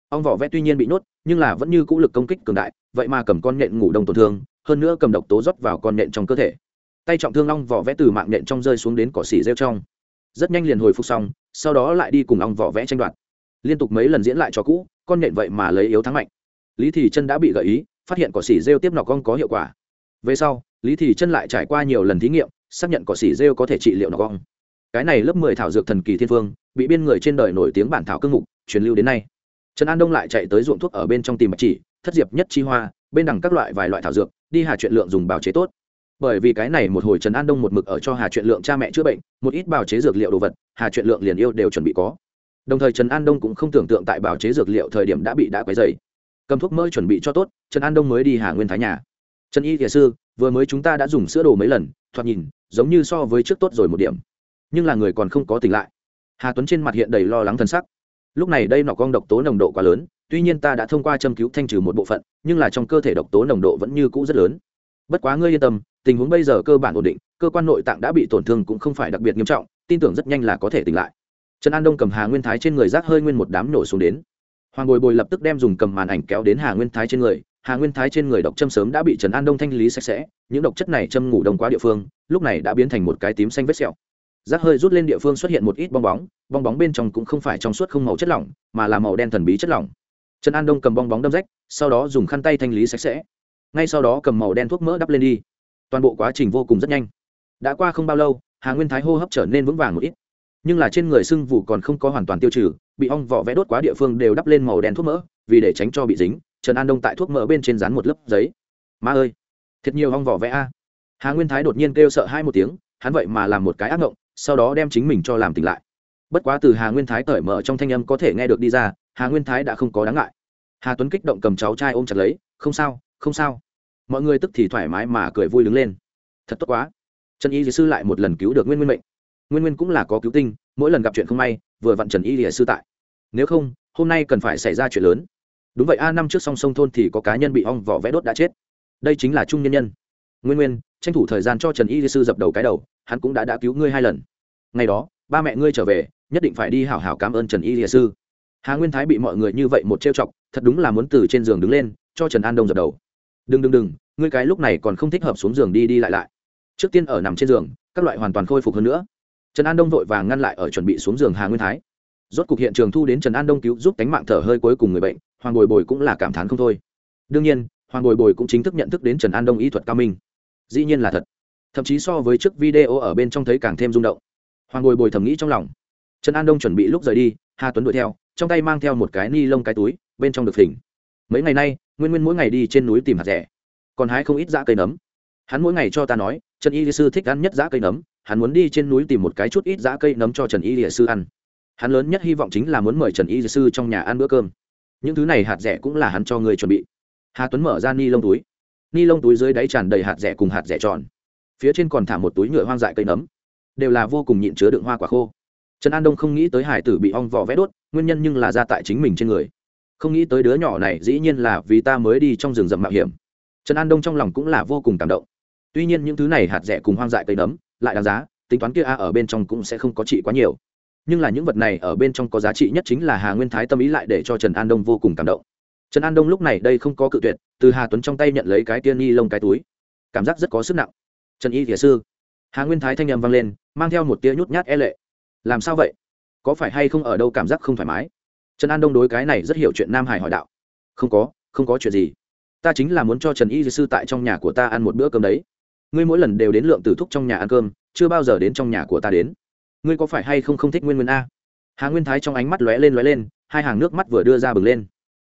Ong vỏ vẽ tuy nhiên bị nhốt, nhưng là vẫn như cũ lực công kích cường đại, vậy mà cầm con nện ngủ đông tổn thương, hơn nữa cầm độc tố rót vào con nện trong cơ thể. Tay trọng thương ong vỏ vẽ từ mạng nện trong rơi xuống đến cỏ xỉ rêu trong. Rất nhanh liền hồi phục xong, sau đó lại đi cùng ong vỏ vẽ tranh đoạt liên tục mấy lần diễn lại cho cũ, con nện vậy mà lấy yếu thắng mạnh. Lý thì chân đã bị gợi ý, phát hiện cỏ xỉ rêu tiếp nọc con có hiệu quả. Về sau, lý thì chân lại trải qua nhiều lần thí nghiệm, xác nhận cỏ xỉ rêu có thể trị liệu nọc con cái này lớp mười thảo dược thần kỳ thiên phương, bị biên người trên đời nổi tiếng bản thảo cương mục, truyền lưu đến nay. Trần an đông lại chạy tới ruộng thuốc ở bên trong tìm bạch chỉ, thất diệp nhất chi hoa, bên đằng các loại vài loại thảo dược, đi hà chuyện lượng dùng bào chế tốt. Bởi vì cái này một hồi trần an đông một mực ở cho hà chuyện lượng cha mẹ chữa bệnh, một ít bào chế dược liệu đồ vật, hà chuyện lượng liền yêu đều chuẩn bị có đồng thời trần an đông cũng không tưởng tượng tại bào chế dược liệu thời điểm đã bị đã quấy dày cầm thuốc mỡ chuẩn bị cho tốt, trần an đông mới đi hà nguyên thái nhà. Trần y thiệt sư, vừa mới chúng ta đã dùng sữa đồ mấy lần, thoạt nhìn, giống như so với trước tốt rồi một điểm. Nhưng là người còn không có tỉnh lại. Hà tuấn trên mặt hiện đầy lo lắng thân sắc. Lúc này đây nọ con độc tố nồng độ quá lớn, tuy nhiên ta đã thông qua châm cứu thanh trừ một bộ phận, nhưng là trong cơ thể độc tố nồng độ vẫn như cũ rất lớn. Bất quá ngươi yên tâm, tình huống bây giờ cơ bản ổn định, cơ quan nội tạng đã bị tổn thương cũng không phải đặc biệt nghiêm trọng, tin tưởng rất nhanh là có thể tỉnh lại trần an đông cầm hà nguyên thái trên người rác hơi nguyên một đám nổ xuống đến. Hoàng bồi bồi lập tức đem dùng cầm màn ảnh kéo đến hà nguyên thái trên người. Hà nguyên thái trên người độc châm sớm đã bị trần an đông thanh lý sạch sẽ, những độc chất này châm ngủ đông quá địa phương, lúc này đã biến thành một cái tím xanh vết sẹo. Rác hơi rút lên địa phương xuất hiện một ít bong bóng bong bóng bên trong cũng không phải trong suốt không màu chất lỏng, mà là màu đen thần bí chất lỏng. Trần an đông cầm bong bóng đâm rách, sau đó dùng khăn tay thanh lý sạch sẽ. Ngay sau đó cầm màu đen thuốc mỡ đắp lên đi. Toàn bộ quá trình vô cùng rất nhanh. Đã qua không bao lâu, hà nguyên thái hô hấp trở nên vững vàng một ít nhưng là trên người sưng vụ còn không có hoàn toàn tiêu trừ, bị ong vỏ vẽ đốt quá địa phương đều đắp lên màu đen thuốc mỡ, vì để tránh cho bị dính, trần an đông tại thuốc mỡ bên trên dán một lớp giấy. Ma ơi, thiệt nhiều ong vỏ vẽ a. Hà nguyên thái đột nhiên kêu sợ hai một tiếng, hắn vậy mà làm một cái ác ngộng sau đó đem chính mình cho làm tỉnh lại. Bất quá từ hà nguyên thái cởi mở trong thanh âm có thể nghe được đi ra, hà nguyên thái đã không có đáng ngại. Hà tuấn kích động cầm cháu trai ôm chặt lấy, không sao không sao. Mọi người tức thì thoải mái mà cười vui đứng lên. Thật tốt quá. Trần y dì sư lại một lần cứu được nguyên nguyên mệnh nguyên nguyên cũng là có cứu tinh, mỗi lần gặp chuyện không may, vừa vặn trần y lìa sư tại. Nếu không, hôm nay cần phải xảy ra chuyện lớn. Đúng vậy, a, năm trước song sông thôn thì có cá nhân bị ong vỏ vẽ đốt đã chết. Đây chính là trung nhân nhân. Nguyên nguyên, tranh thủ thời gian cho trần y dì sư dập đầu cái đầu, hắn cũng đã đã cứu ngươi hai lần. Ngày đó, ba mẹ ngươi trở về, nhất định phải đi hảo hảo cảm ơn trần y dì sư. Hà nguyên thái bị mọi người như vậy một trêu chọc, thật đúng là muốn từ trên giường đứng lên, cho trần an đông dập đầu. Đừng đừng đừng, ngươi cái lúc này còn không thích hợp xuống giường đi đi lại lại. Trước tiên ở nằm trên giường, các loại hoàn toàn khôi phục hơn nữa trần an đông vội vàng ngăn lại ở chuẩn bị xuống giường hà nguyên thái. Rốt cục hiện trường thu đến trần an đông cứu giúp tánh mạng thở hơi cuối cùng người bệnh, hoàng bồi bồi cũng là cảm thán không thôi. Đương nhiên, hoàng bồi bồi cũng chính thức nhận thức đến trần an đông y thuật cao minh. Dĩ nhiên là thật. Thậm chí so với trước video ở bên trong thấy càng thêm rung động. Hoàng bồi bồi thầm nghĩ trong lòng. Trần an đông chuẩn bị lúc rời đi, hà tuấn đuổi theo, trong tay mang theo một cái ni lông cái túi, bên trong được thỉnh. mấy ngày nay, nguyên nguyên mỗi ngày đi trên núi tìm hạt rẻ. Còn hái không ít dã cây nấm. Hắn mỗi ngày cho ta nói trần y sư thích ăn nhất dã cây nấm, hắn muốn đi trên núi tìm một cái chút ít dã cây nấm cho trần y sư ăn. Hắn lớn nhất hy vọng chính là muốn mời trần y sư trong nhà ăn bữa cơm. Những thứ này hạt rẻ cũng là hắn cho người chuẩn bị. Hà tuấn mở ra ni lông túi. Ni lông túi dưới đáy tràn đầy hạt rẻ cùng hạt rẻ tròn. Phía trên còn thả một túi nhựa hoang dại cây nấm. Đều là vô cùng nhịn chứa đựng hoa quả khô. Trần an đông không nghĩ tới hải tử bị ong vỏ vẽ đốt, nguyên nhân nhưng là ra tại chính mình trên người. Không nghĩ tới đứa nhỏ này dĩ nhiên là vì ta mới đi trong rừng rậm mạo hiểm. Trần an đông trong lòng cũng là vô cùng cảm động tuy nhiên những thứ này hạt rẻ cùng hoang dại cây nấm, lại đáng giá, tính toán kia a ở bên trong cũng sẽ không có trị quá nhiều. Nhưng là những vật này ở bên trong có giá trị nhất chính là hà nguyên thái tâm ý lại để cho trần an đông vô cùng cảm động. Trần an đông lúc này đây không có cự tuyệt, từ hà tuấn trong tay nhận lấy cái tiên ni lông cái túi. Cảm giác rất có sức nặng. Trần y thiền sư. Hà nguyên thái thanh â m vang lên, mang theo một tia nhút nhát e lệ. Làm sao vậy? Có phải hay không ở đâu cảm giác không thoải mái? Trần an đông đối cái này rất hiểu chuyện nam hải hỏi đạo. Không có không có chuyện gì. Ta chính là muốn cho trần y sư tại trong nhà của ta ăn một bữa cơm đấy ngươi mỗi lần đều đến lượng tử thúc trong nhà ăn cơm, chưa bao giờ đến trong nhà của ta đến. Ngươi có phải hay không không thích nguyên nguyên a? Hà nguyên thái trong ánh mắt lóe lên lóe lên, hai hàng nước mắt vừa đưa ra bừng lên.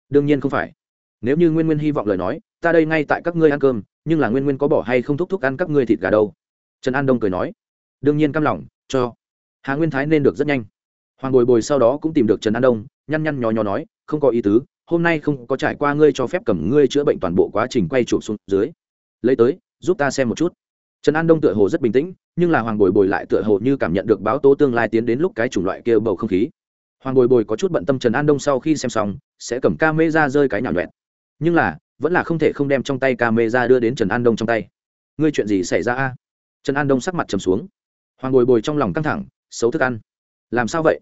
Đương nhiên không phải. Nếu như nguyên nguyên hy vọng lời nói, ta đây ngay tại các ngươi ăn cơm, nhưng là nguyên nguyên có bỏ hay không thúc thúc ăn các ngươi thịt gà đâu? Trần an đông cười nói. Đương nhiên căm lòng, cho. Hà nguyên thái nên được rất nhanh. Hoàng bồi bồi sau đó cũng tìm được trần an đông, nhăn nhăn nhò nhò nói, không có ý tứ, hôm nay không có trải qua ngươi cho phép cầm ngươi chữa bệnh toàn bộ quá trình quay chụp xuống dưới. Lấy tới giúp ta xem một chút. Trần an đông tựa hồ rất bình tĩnh, nhưng là hoàng bồi bồi lại tựa hồ như cảm nhận được báo tố tương lai tiến đến lúc cái chủng loại kia bầu không khí. Hoàng bồi bồi có chút bận tâm trần an đông sau khi xem xong, sẽ cầm ca mê ra rơi cái nhào nhuẹn nhưng là, vẫn là không thể không đem trong tay ca mê ra đưa đến trần an đông trong tay. Ngươi chuyện gì xảy ra a? Trần an đông sắc mặt trầm xuống. Hoàng bồi bồi trong lòng căng thẳng, xấu thức ăn. Làm sao vậy?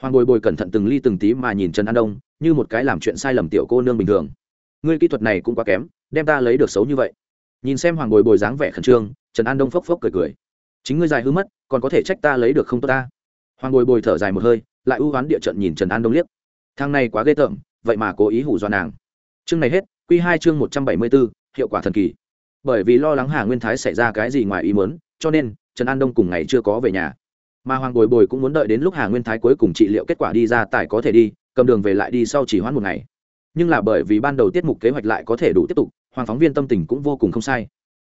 Hoàng bồi bồi cẩn thận từng ly từng tí mà nhìn trần an đông, như một cái làm chuyện sai lầm tiểu cô nương bình thường. Ngươi kỹ thuật này cũng quá kém, đem ta lấy được xấu như vậy nhìn xem hoàng bồi bồi dáng vẻ khẩn trương, trần an đông phốc phốc cười cười. Chính ngươi dài hư mất, còn có thể trách ta lấy được không tốt ta? Hoàng bồi bồi thở dài một hơi, lại ưu oán địa trận nhìn trần an đông liếc. Thang này quá ghê tởm, vậy mà cố ý hủ dọa nàng. Chương này hết q hai chương một trăm bảy mươi b ố hiệu quả thần kỳ. Bởi vì lo lắng hà nguyên thái xảy ra cái gì ngoài ý mớn cho nên trần an đông cùng ngày chưa có về nhà. Mà hoàng bồi bồi cũng muốn đợi đến lúc hà nguyên thái cuối cùng trị liệu kết quả đi ra tài có thể đi, cầm đường về lại đi sau chỉ hoãn một ngày. Nhưng là bởi vì ban đầu tiết mục kế hoạch lại có thể đủ tiếp tục hoàng phóng viên tâm tình cũng vô cùng không sai.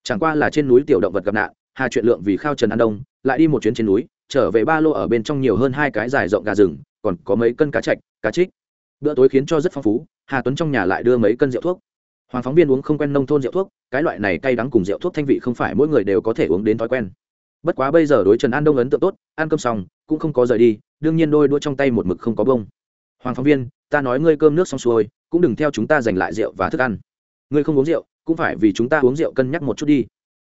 Chẳng qua là trên núi tiểu động vật gặp nạn, hà chuyện lượng vì khao trần an đông, lại đi một chuyến trên núi, trở về ba lô ở bên trong nhiều hơn hai cái dài rộng gà rừng, còn có mấy cân cá chạch, cá trích. Bữa tối khiến cho rất phong phú, hà tuấn trong nhà lại đưa mấy cân rượu thuốc. Hoàng phóng viên uống không quen nông thôn rượu thuốc, cái loại này cay đắng cùng rượu thuốc thanh vị không phải mỗi người đều có thể uống đến thói quen. Bất quá bây giờ đối trần an đông ấn tượng tốt, ăn cơm xong, cũng không có rời đi, đương nhiên đôi đua trong tay một mực không có bông. Hoàng phóng viên, ta nói ngươi cơm nước xong xuôi, cũng đừng theo chúng ta giành lại rượu và thức ăn ngươi không uống rượu, cũng phải vì chúng ta uống rượu cân nhắc một chút đi.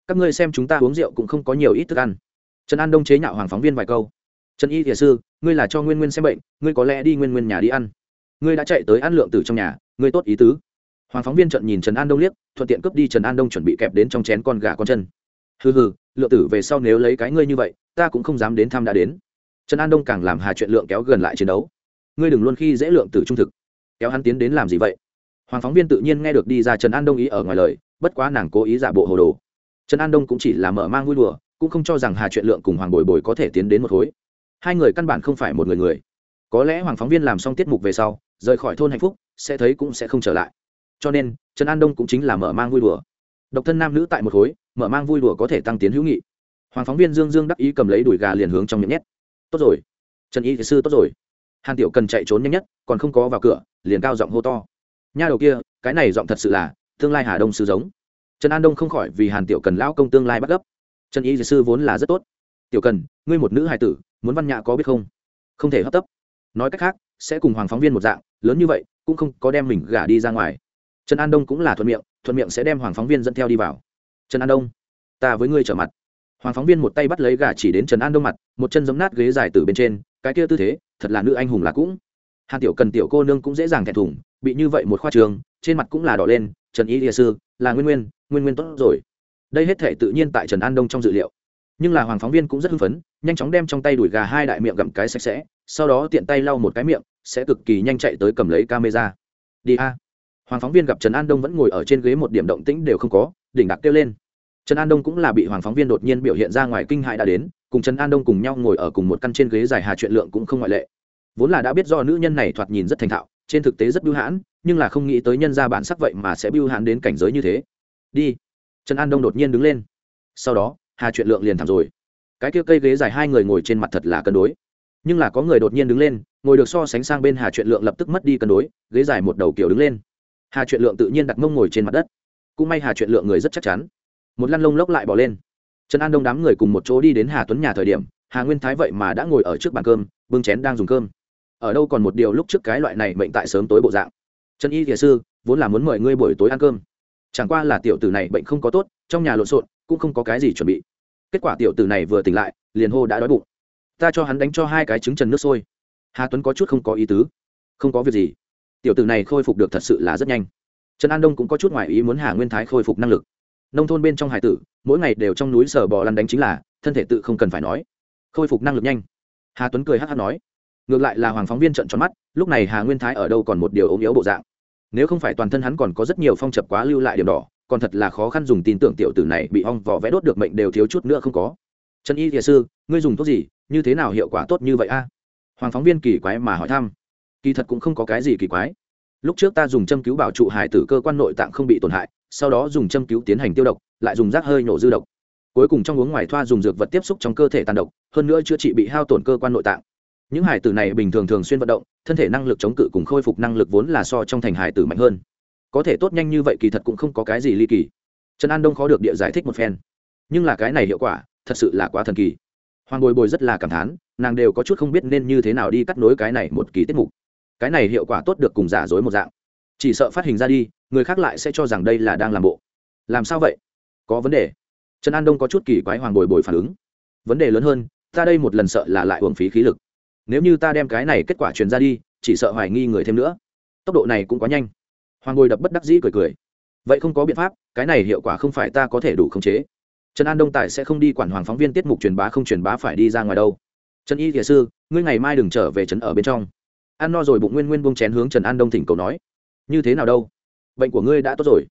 Các ngươi xem chúng ta uống rượu cũng không có nhiều ít thức ăn. Trần an đông chế nhạo hoàng phóng viên vài câu. Trần y thiền sư, ngươi là cho nguyên nguyên xem bệnh, ngươi có lẽ đi nguyên nguyên nhà đi ăn. Ngươi đã chạy tới ăn lượng từ trong nhà, ngươi tốt ý tứ. Hoàng phóng viên trận nhìn trần an đông liếc, thuận tiện cướp đi trần an đông chuẩn bị kẹp đến trong chén con gà con chân. Hừ hừ, lượng tử về sau nếu lấy cái ngươi như vậy, ta cũng không dám đến thăm đã đến. Trần an đông càng làm hà chuyện lượng kéo gần lại chiến đấu. Ngươi đừng luôn khi dễ lượng tử trung thực. Kéo hắn tiến đến làm gì vậy? Hoàng phóng viên tự nhiên nghe được đi ra trần an đông ý ở ngoài lời, bất quá nàng cố ý giả bộ hồ đồ. Trần an đông cũng chỉ là mở mang vui đùa, cũng không cho rằng hà chuyện lượng cùng hoàng bồi bồi có thể tiến đến một khối. Hai người căn bản không phải một người người. Có lẽ hoàng phóng viên làm xong tiết mục về sau, rời khỏi thôn hạnh phúc, sẽ thấy cũng sẽ không trở lại. Cho nên, trần an đông cũng chính là mở mang vui đùa. Độc thân nam nữ tại một khối, mở mang vui đùa có thể tăng tiến hữu nghị. Hoàng phóng viên dương dương đắc ý cầm lấy đùi gà liền hướng trong miệng nhét. Tốt rồi. Trần y thị sư tốt rồi. Hàn tiểu cần chạy trốn nhanh nhất, còn không có vào cửa, liền cao giọng hô to nha đầu kia, cái này giọng thật sự là tương lai hà đông sư giống. Trần an đông không khỏi vì hàn tiểu cần lão công tương lai bắt gấp. Trần y dược sư vốn là rất tốt. Tiểu cần, ngươi một nữ hài tử, muốn văn nhã có biết không? Không thể hấp tấp. Nói cách khác, sẽ cùng hoàng phóng viên một dạng, lớn như vậy, cũng không có đem mình gả đi ra ngoài. Trần an đông cũng là thuận miệng thuận miệng sẽ đem hoàng phóng viên dẫn theo đi vào. Trần an đông, ta với ngươi trở mặt. Hoàng phóng viên một tay bắt lấy gà chỉ đến trần an đông mặt, một chân giấm nát ghế dài từ bên trên, cái kia tư thế, thật là nữ anh hùng là cũng hàn tiểu cần tiểu cô nương cũng dễ dàng thẹn thùng, bị như vậy một khoa trường, trên mặt cũng là đỏ lên, trần y địa sư, là nguyên nguyên nguyên nguyên tốt rồi. Đây hết thể tự nhiên tại trần an đông trong dự liệu. Nhưng là hoàng phóng viên cũng rất hưng phấn, nhanh chóng đem trong tay đuổi gà hai đại miệng gặm cái sạch sẽ, sau đó tiện tay lau một cái miệng, sẽ cực kỳ nhanh chạy tới cầm lấy camera. Đi a. Hoàng phóng viên gặp trần an đông vẫn ngồi ở trên ghế một điểm động tĩnh đều không có, đỉnh đặc kêu lên. Trần an đông cũng là bị hoàng phóng viên đột nhiên biểu hiện ra ngoài kinh hại đã đến, cùng trần an đông cùng nhau ngồi ở cùng một căn trên ghế dài hà chuyện lượng cũng không ngoại lệ vốn là đã biết do nữ nhân này thoạt nhìn rất thành thạo, trên thực tế rất bưu hãn, nhưng là không nghĩ tới nhân ra bản sắc vậy mà sẽ bưu hãn đến cảnh giới như thế. Đi. Trần an đông đột nhiên đứng lên. Sau đó, hà chuyện lượng liền thẳng rồi. Cái kia cây ghế dài hai người ngồi trên mặt thật là cân đối. Nhưng là có người đột nhiên đứng lên, ngồi được so sánh sang bên hà chuyện lượng lập tức mất đi cân đối, ghế dài một đầu kiểu đứng lên. Hà chuyện lượng tự nhiên đặt mông ngồi trên mặt đất. Cũng may hà chuyện lượng người rất chắc chắn. Một lăn lông lốc lại bỏ lên. Trần an đông đám người cùng một chỗ đi đến hà tuấn nhà thời điểm, hà nguyên thái vậy mà đã ngồi ở trước bàn cơm, bưng chén đang dùng cơm ở đâu còn một điều lúc trước cái loại này bệnh tại sớm tối bộ dạng. Trần y thiền sư, vốn là muốn mời ngươi buổi tối ăn cơm. Chẳng qua là tiểu tử này bệnh không có tốt, trong nhà lộn xộn, cũng không có cái gì chuẩn bị. Kết quả tiểu tử này vừa tỉnh lại, liền hô đã đói bụng. Ta cho hắn đánh cho hai cái trứng trần nước sôi. Hà tuấn có chút không có ý tứ. Không có việc gì. Tiểu tử này khôi phục được thật sự là rất nhanh. Trần an đông cũng có chút ngoại ý muốn hà nguyên thái khôi phục năng lực. Nông thôn bên trong hải tử, mỗi ngày đều trong núi sở bò lăn đánh chính là, thân thể tự không cần phải nói. Khôi phục năng lực nhanh. Hà tuấn cười hát hát nói ngược lại là hoàng phóng viên trận tròn mắt, lúc này hà nguyên thái ở đâu còn một điều ốm yếu bộ dạng. Nếu không phải toàn thân hắn còn có rất nhiều phong trập quá lưu lại điểm đỏ, còn thật là khó khăn dùng tin tưởng tiểu tử này bị ong vỏ vẽ đốt được mệnh đều thiếu chút nữa không có. Trần y thiền sư, ngươi dùng thuốc gì, như thế nào hiệu quả tốt như vậy a? Hoàng phóng viên kỳ quái mà hỏi thăm. Kỳ thật cũng không có cái gì kỳ quái. Lúc trước ta dùng châm cứu bảo trụ hải tử cơ quan nội tạng không bị tổn hại, sau đó dùng châm cứu tiến hành tiêu độc, lại dùng rác hơi nổ dư độc. Cuối cùng trong uống ngoài thoa dùng dược vật tiếp xúc trong cơ thể tàn độc, hơn nữa chữa trị bị hao tổn cơ quan nội tạng những hải tử này bình thường thường xuyên vận động, thân thể năng lực chống cự cùng khôi phục năng lực vốn là so trong thành hải tử mạnh hơn. Có thể tốt nhanh như vậy kỳ thật cũng không có cái gì ly kỳ. Trần an đông khó được địa giải thích một phen. Nhưng là cái này hiệu quả, thật sự là quá thần kỳ. Hoàng bồi bồi rất là cảm thán, nàng đều có chút không biết nên như thế nào đi cắt nối cái này một kỳ tiết mục. Cái này hiệu quả tốt được cùng giả dối một dạng. Chỉ sợ phát hình ra đi, người khác lại sẽ cho rằng đây là đang làm bộ. Làm sao vậy? Có vấn đề. Trần an đông có chút kỳ quái hoàng bồi bồi phản ứng. Vấn đề lớn hơn, ta đây một lần sợ là lại uổng phí khí lực nếu như ta đem cái này kết quả truyền ra đi, chỉ sợ hoài nghi người thêm nữa. Tốc độ này cũng quá nhanh. Hoàng ngồi đập bất đắc dĩ cười cười. Vậy không có biện pháp, cái này hiệu quả không phải ta có thể đủ khống chế. Trần an đông tài sẽ không đi quản hoàng phóng viên tiết mục truyền bá không truyền bá phải đi ra ngoài đâu. Trần y thiền sư, ngươi ngày mai đừng trở về trấn ở bên trong. Ăn no rồi bụng nguyên nguyên buông chén hướng trần an đông thỉnh cầu nói. Như thế nào đâu? Bệnh của ngươi đã tốt rồi.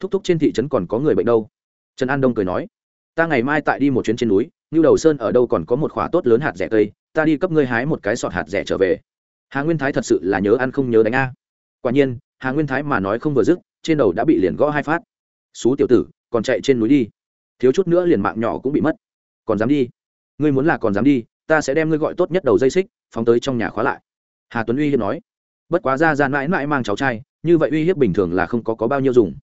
Thúc thúc trên thị trấn còn có người bệnh đâu? Trần an đông cười nói. Ta ngày mai tại đi một chuyến trên núi như đầu sơn ở đâu còn có một khỏa tốt lớn hạt rẻ cây ta đi cấp ngươi hái một cái sọt hạt rẻ trở về. Hà nguyên thái thật sự là nhớ ăn không nhớ đánh a. Quả nhiên hà nguyên thái mà nói không vừa dứt trên đầu đã bị liền gõ hai phát. Xú tiểu tử còn chạy trên núi đi. Thiếu chút nữa liền mạng nhỏ cũng bị mất. Còn dám đi? Ngươi muốn là còn dám đi ta sẽ đem ngươi gọi tốt nhất đầu dây xích phóng tới trong nhà khóa lại. Hà tuấn uy hiếp nói. Bất quá ra ra mãi mãi mang cháu trai như vậy uy hiếp bình thường là không có, có bao nhiêu dùng.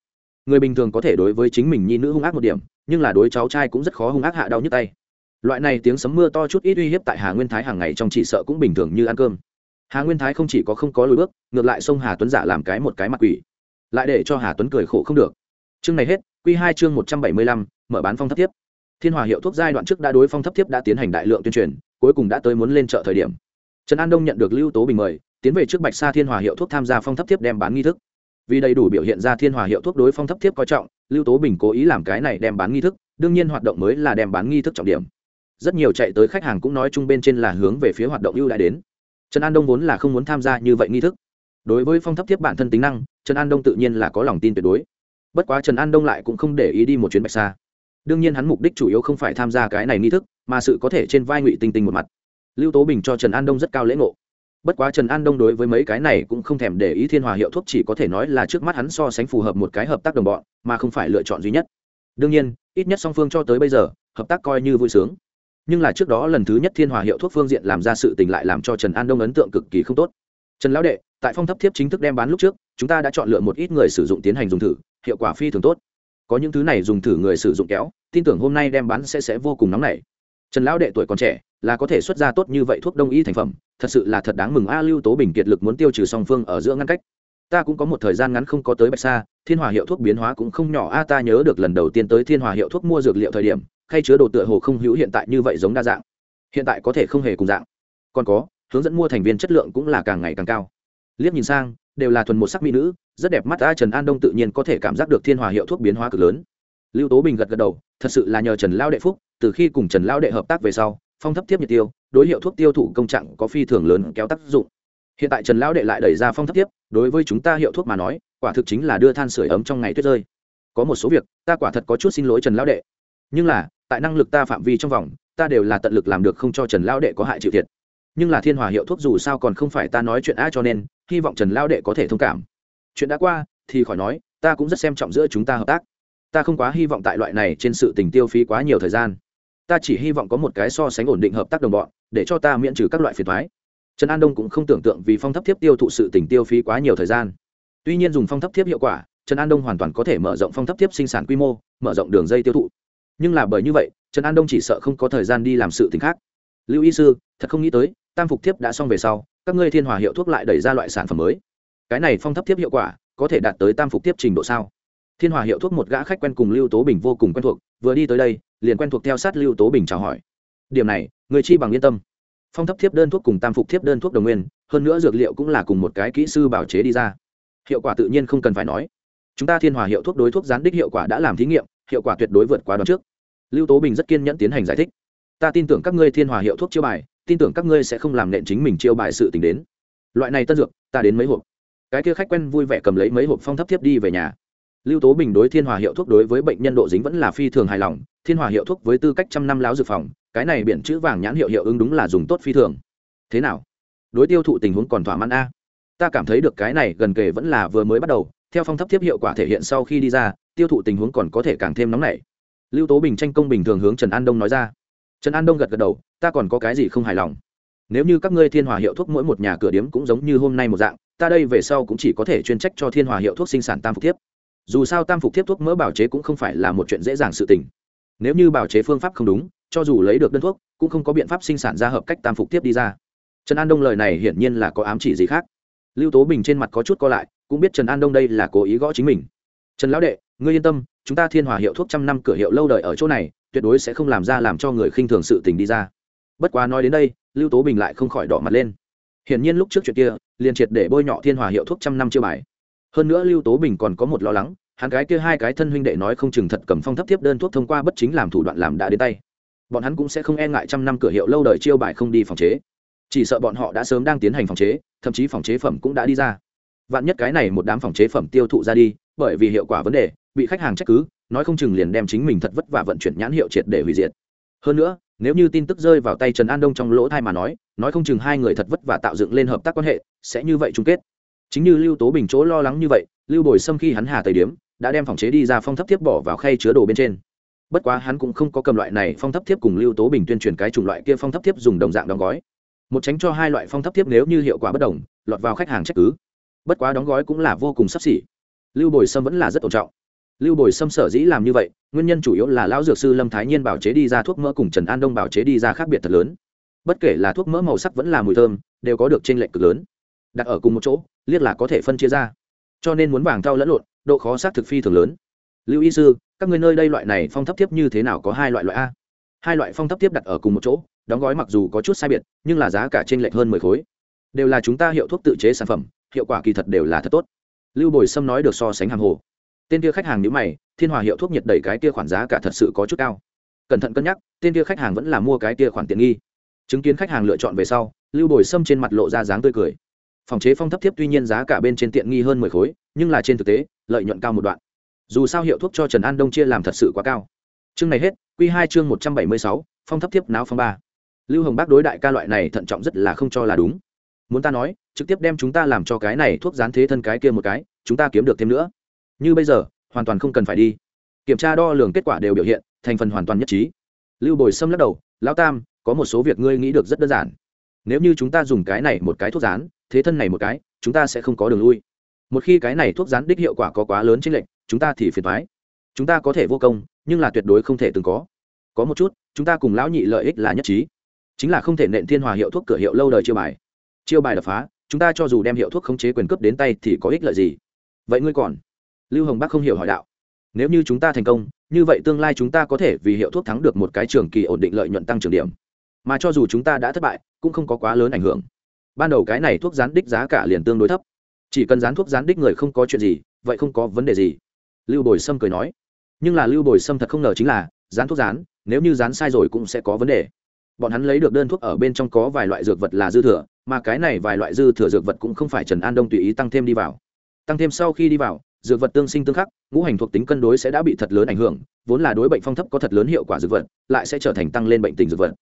Người bình thường có thể đối với chính mình nhi nữ hung ác một điểm nhưng là đối cháu trai cũng rất khó hung ác hạ đau nhức tay loại này tiếng sấm mưa to chút ít uy hiếp tại hà nguyên thái hàng ngày trong chỉ sợ cũng bình thường như ăn cơm. Hà nguyên thái không chỉ có không có lối bước, ngược lại xông hà tuấn giả làm cái một cái mặt quỷ. Lại để cho hà tuấn cười khổ không được. Chương này hết q hai chương một trăm bảy mươi lăm, mở bán phong thấp thiếp. Thiên hòa hiệu thuốc giai đoạn trước đã đối phong thấp thiếp đã tiến hành đại lượng tuyên truyền, cuối cùng đã tới muốn lên chợ thời điểm. Trần an đông nhận được lưu tố bình mời, tiến về trước bạch sa thiên hòa hiệu thuốc tham gia phong thấp thiếp đem bán nghi thức. Vì đầy đủ biểu hiện ra thiên hòa hiệu thuốc đối phong thấp thiếp coi trọng, lưu tố bình cố ý làm cái này đem bán nghi thức, đương nhiên hoạt động mới là đem bán nghi thức trọng điểm rất nhiều chạy tới khách hàng cũng nói chung bên trên là hướng về phía hoạt động ưu đãi đến. Trần an đông vốn là không muốn tham gia như vậy nghi thức. Đối với phong thấp thiếp bản thân tính năng, trần an đông tự nhiên là có lòng tin tuyệt đối. Bất quá trần an đông lại cũng không để ý đi một chuyến bạch xa đương nhiên hắn mục đích chủ yếu không phải tham gia cái này nghi thức, mà sự có thể trên vai ngụy tinh tinh một mặt. Lưu tố bình cho trần an đông rất cao lễ ngộ. Bất quá trần an đông đối với mấy cái này cũng không thèm để ý thiên hòa hiệu thuốc chỉ có thể nói là trước mắt hắn so sánh phù hợp một cái hợp tác đồng bọn, mà không phải lựa chọn duy nhất. Đương nhiên, ít nhất song phương cho tới bây giờ, hợp tác coi như vui sướng nhưng là trước đó lần thứ nhất thiên hòa hiệu thuốc phương diện làm ra sự tình lại làm cho trần an đông ấn tượng cực kỳ không tốt. Trần lão đệ, tại phong thấp thiếp chính thức đem bán lúc trước, chúng ta đã chọn lựa một ít người sử dụng tiến hành dùng thử, hiệu quả phi thường tốt. Có những thứ này dùng thử người sử dụng kéo, tin tưởng hôm nay đem bán sẽ sẽ vô cùng nóng nảy. Trần lão đệ tuổi còn trẻ, là có thể xuất ra tốt như vậy thuốc đông y thành phẩm, thật sự là thật đáng mừng a lưu tố bình kiệt lực muốn tiêu trừ song phương ở giữa ngăn cách. Ta cũng có một thời gian ngắn không có tới bạch sa, thiên hòa hiệu thuốc biến hóa cũng không nhỏ. A, ta nhớ được lần đầu tiên tới thiên hòa hiệu thuốc mua dược liệu thời điểm khay chứa đồ tựa hồ không hữu hiện tại như vậy giống đa dạng. Hiện tại có thể không hề cùng dạng. Còn có, hướng dẫn mua thành viên chất lượng cũng là càng ngày càng cao. Liếc nhìn sang, đều là thuần một sắc mỹ nữ, rất đẹp mắt ta trần an đông tự nhiên có thể cảm giác được thiên hòa hiệu thuốc biến hóa cực lớn. Lưu tố bình gật gật đầu, thật sự là nhờ trần lao đệ phúc, từ khi cùng trần lao đệ hợp tác về sau, phong thấp tiếp nhiệt tiêu, đối hiệu thuốc tiêu thụ công trạng có phi thường lớn kéo tác dụng. Hiện tại trần lao đệ lại đẩy ra phong thấp tiếp đối với chúng ta hiệu thuốc mà nói, quả thực chính là đưa than sửa ấm trong ngày tuyết rơi. Có một số việc, ta quả thật có chút xin lỗi trần lao đệ. Nhưng là tại năng lực ta phạm vi trong vòng, ta đều là tận lực làm được không cho trần lao đệ có hại chịu thiệt. Nhưng là thiên hòa hiệu thuốc dù sao còn không phải ta nói chuyện a cho nên, hy vọng trần lao đệ có thể thông cảm. Chuyện đã qua, thì khỏi nói, ta cũng rất xem trọng giữa chúng ta hợp tác. Ta không quá hy vọng tại loại này trên sự tình tiêu phí quá nhiều thời gian. Ta chỉ hy vọng có một cái so sánh ổn định hợp tác đồng bọn, để cho ta miễn trừ các loại phiền thoái trần an đông cũng không tưởng tượng vì phong thấp thiếp tiêu thụ sự tình tiêu phí quá nhiều thời gian. Tuy nhiên dùng phong thấp thiếp hiệu quả, trần an đông hoàn toàn có thể mở rộng phong thấp thiếp sinh sản quy mô, mở rộng đường dây tiêu thụ nhưng là bởi như vậy, trần an đông chỉ sợ không có thời gian đi làm sự t khác. Lưu y sư, thật không nghĩ tới, tam phục thiếp đã xong về sau, các ngươi thiên hòa hiệu thuốc lại đẩy ra loại sản phẩm mới. Cái này phong thấp thiếp hiệu quả, có thể đạt tới tam phục thiếp trình độ sao? Thiên hòa hiệu thuốc một gã khách quen cùng lưu tố bình vô cùng quen thuộc, vừa đi tới đây, liền quen thuộc theo sát lưu tố bình chào hỏi. Điểm này, người chi bằng yên tâm. Phong thấp thiếp đơn thuốc cùng tam phục thiếp đơn thuốc đồng nguyên, hơn nữa dược liệu cũng là cùng một cái kỹ sư bảo chế đi ra. Hiệu quả tự nhiên không cần phải nói. Chúng ta thiên hòa hiệu thuốc đối thuốc gián đích hiệu quả đã làm thí nghiệm hiệu quả tuyệt đối vượt quá đoán trước. Lưu tố bình rất kiên nhẫn tiến hành giải thích. Ta tin tưởng các ngươi thiên hòa hiệu thuốc chiêu bài, tin tưởng các ngươi sẽ không làm nện chính mình chiêu bài sự t đến. Loại này tân dược, ta đến mấy hộp. Cái kia khách quen vui vẻ cầm lấy mấy hộp phong thấp thiếp đi về nhà. Lưu tố bình đối thiên hòa hiệu thuốc đối với bệnh nhân độ dính vẫn là phi thường hài lòng, thiên hòa hiệu thuốc với tư cách trăm năm láo dược phòng, cái này biển chữ vàng nhãn hiệu hiệu ứng đúng là dùng tốt phi thường. Thế nào? Đối tiêu thụ tình huống còn thỏa mãn a? Ta cảm thấy được cái này gần kề vẫn là vừa mới bắt đầu, theo phong thấp thiếp hiệu quả thể hiện sau khi đi ra tiêu thụ tình huống còn có thể càng thêm nóng nảy. Lưu tố bình tranh công bình thường hướng trần an đông nói ra. Trần an đông gật gật đầu, ta còn có cái gì không hài lòng? Nếu như các ngươi thiên hòa hiệu thuốc mỗi một nhà cửa điếm cũng giống như hôm nay một dạng, ta đây về sau cũng chỉ có thể chuyên trách cho thiên hòa hiệu thuốc sinh sản tam phục thiếp. Dù sao tam phục thiếp thuốc mỡ bảo chế cũng không phải là một chuyện dễ dàng sự tình. Nếu như bảo chế phương pháp không đúng, cho dù lấy được đơn thuốc, cũng không có biện pháp sinh sản ra hợp cách tam phục tiếp đi ra. Trần an đông lời này hiển nhiên là có ám chỉ gì khác. Lưu tố bình trên mặt có chút co lại, cũng biết trần an đông đây là cố ý gõ chính mình. Trần lão đệ ngươi yên tâm, chúng ta thiên hòa hiệu thuốc trăm năm cửa hiệu lâu đời ở chỗ này, tuyệt đối sẽ không làm ra làm cho người khinh thường sự tình đi ra. Bất quá nói đến đây, lưu tố bình lại không khỏi đỏ mặt lên. Hiển nhiên lúc trước chuyện kia, liền triệt để bôi nhọ thiên hòa hiệu thuốc trăm năm chưa bài. Hơn nữa lưu tố bình còn có một lo lắng, hắn cái kia hai cái thân huynh đệ nói không chừng thật cầm phong thấp tiếp đơn thuốc thông qua bất chính làm thủ đoạn làm đã đến tay. Bọn hắn cũng sẽ không e ngại trăm năm cửa hiệu lâu đời chiêu bài không đi phòng chế. Chỉ sợ bọn họ đã sớm đang tiến hành phòng chế, thậm chí phòng chế phẩm cũng đã đi ra. Vạn nhất cái này một đám phòng chế phẩm tiêu thụ ra đi, bởi vì hiệu quả vấn đề bị khách hàng trách cứ, nói không chừng liền đem chính mình thật vất vả vận chuyển nhãn hiệu triệt để hủy diệt. Hơn nữa, nếu như tin tức rơi vào tay trần an đông trong lỗ thai mà nói nói không chừng hai người thật vất vả tạo dựng lên hợp tác quan hệ, sẽ như vậy chung kết. Chính như lưu tố bình chỗ lo lắng như vậy, lưu bồi sâm khi hắn hà tây điếm, đã đem phòng chế đi ra phong thấp thiếp bỏ vào khay chứa đồ bên trên. Bất quá hắn cũng không có cầm loại này phong thấp thiếp cùng lưu tố bình tuyên truyền cái chủng loại kia phong thấp thiếp dùng đồng dạng đóng gói. Một tránh cho hai loại phong thấp thiếp nếu như hiệu quả bất đồng, lọt vào khách hàng trách cứ. Bất quá đóng gói cũng là vô cùng sắp xỉ. Lưu bồi sâm vẫn là rất tôn trọng lưu bồi xâm sở dĩ làm như vậy, nguyên nhân chủ yếu là lão dược sư lâm thái nhiên bảo chế đi ra thuốc mỡ cùng trần an đông bảo chế đi ra khác biệt thật lớn. Bất kể là thuốc mỡ màu sắc vẫn là mùi thơm, đều có được t r ê n lệch cực lớn. Đặt ở cùng một chỗ, liếc là có thể phân chia ra. Cho nên muốn vàng thau lẫn lộn, độ khó xác thực phi thường lớn. Lưu y sư, các người nơi đây loại này phong thấp tiếp như thế nào có hai loại loại a? Hai loại phong thấp tiếp đặt ở cùng một chỗ, đóng gói mặc dù có chút sai biệt, nhưng là giá cả t r ê n lệch hơn mười khối. Đều là chúng ta hiệu thuốc tự chế sản phẩm, hiệu quả kỳ thật đều là thật tốt. Lưu bồi sâm nói được so sánh hàng hồ tên kia khách hàng nhíu mày, thiên hòa hiệu thuốc nhiệt đẩy cái kia khoản giá cả thật sự có chút cao. Cẩn thận cân nhắc, tên kia khách hàng vẫn là mua cái kia khoản tiện nghi. Chứng kiến khách hàng lựa chọn về sau, lưu bồi sâm trên mặt lộ ra dáng tươi cười. Phòng chế phong thấp thiếp tuy nhiên giá cả bên trên tiện nghi hơn mười khối, nhưng là trên thực tế, lợi nhuận cao một đoạn. Dù sao hiệu thuốc cho trần an đông chia làm thật sự quá cao. Chương này hết q hai chương một trăm bảy mươi sáu, phong thấp tiếp não phong ba. Lưu hồng bác đối đại ca loại này thận trọng rất là không cho là đúng. Muốn ta nói, trực tiếp đem chúng ta làm cho cái này thuốc gián thế thân cái kia một cái, chúng ta kiếm được thêm nữa như bây giờ, hoàn toàn không cần phải đi. Kiểm tra đo lường kết quả đều biểu hiện, thành phần hoàn toàn nhất trí. Lưu bồi sâm lắc đầu, lão tam, có một số việc ngươi nghĩ được rất đơn giản. Nếu như chúng ta dùng cái này một cái thuốc rán, thế thân này một cái, chúng ta sẽ không có đường lui. Một khi cái này thuốc rán đích hiệu quả có quá lớn trên lệnh chúng ta thì phiền thoái chúng ta có thể vô công, nhưng là tuyệt đối không thể từng có. Có một chút, chúng ta cùng lão nhị lợi ích là nhất trí. Chính là không thể nện thiên hòa hiệu thuốc cửa hiệu lâu đời chiêu bài. Chiêu bài đập phá, chúng ta cho dù đem hiệu thuốc khống chế quyền cấp đến tay thì có ích lợi gì? Vậy ngươi còn lưu hồng bắc không hiểu hỏi đạo. Nếu như chúng ta thành công, như vậy tương lai chúng ta có thể vì hiệu thuốc thắng được một cái trường kỳ ổn định lợi nhuận tăng trưởng điểm. Mà cho dù chúng ta đã thất bại, cũng không có quá lớn ảnh hưởng. Ban đầu cái này thuốc gián đích giá cả liền tương đối thấp. Chỉ cần dán thuốc gián đích người không có chuyện gì, vậy không có vấn đề gì. Lưu bồi sâm cười nói. Nhưng là lưu bồi sâm thật không ngờ chính là dán thuốc dán nếu như dán sai rồi cũng sẽ có vấn đề. Bọn hắn lấy được đơn thuốc ở bên trong có vài loại dược vật là dư thừa, mà cái này vài loại dư thừa dược vật cũng không phải trần an đông tùy ý tăng thêm đi vào. Tăng thêm sau khi đi vào dược vật tương sinh tương khắc, ngũ hành thuộc tính cân đối sẽ đã bị thật lớn ảnh hưởng, vốn là đối bệnh phong thấp có thật lớn hiệu quả dược vật, lại sẽ trở thành tăng lên bệnh tình dược vật.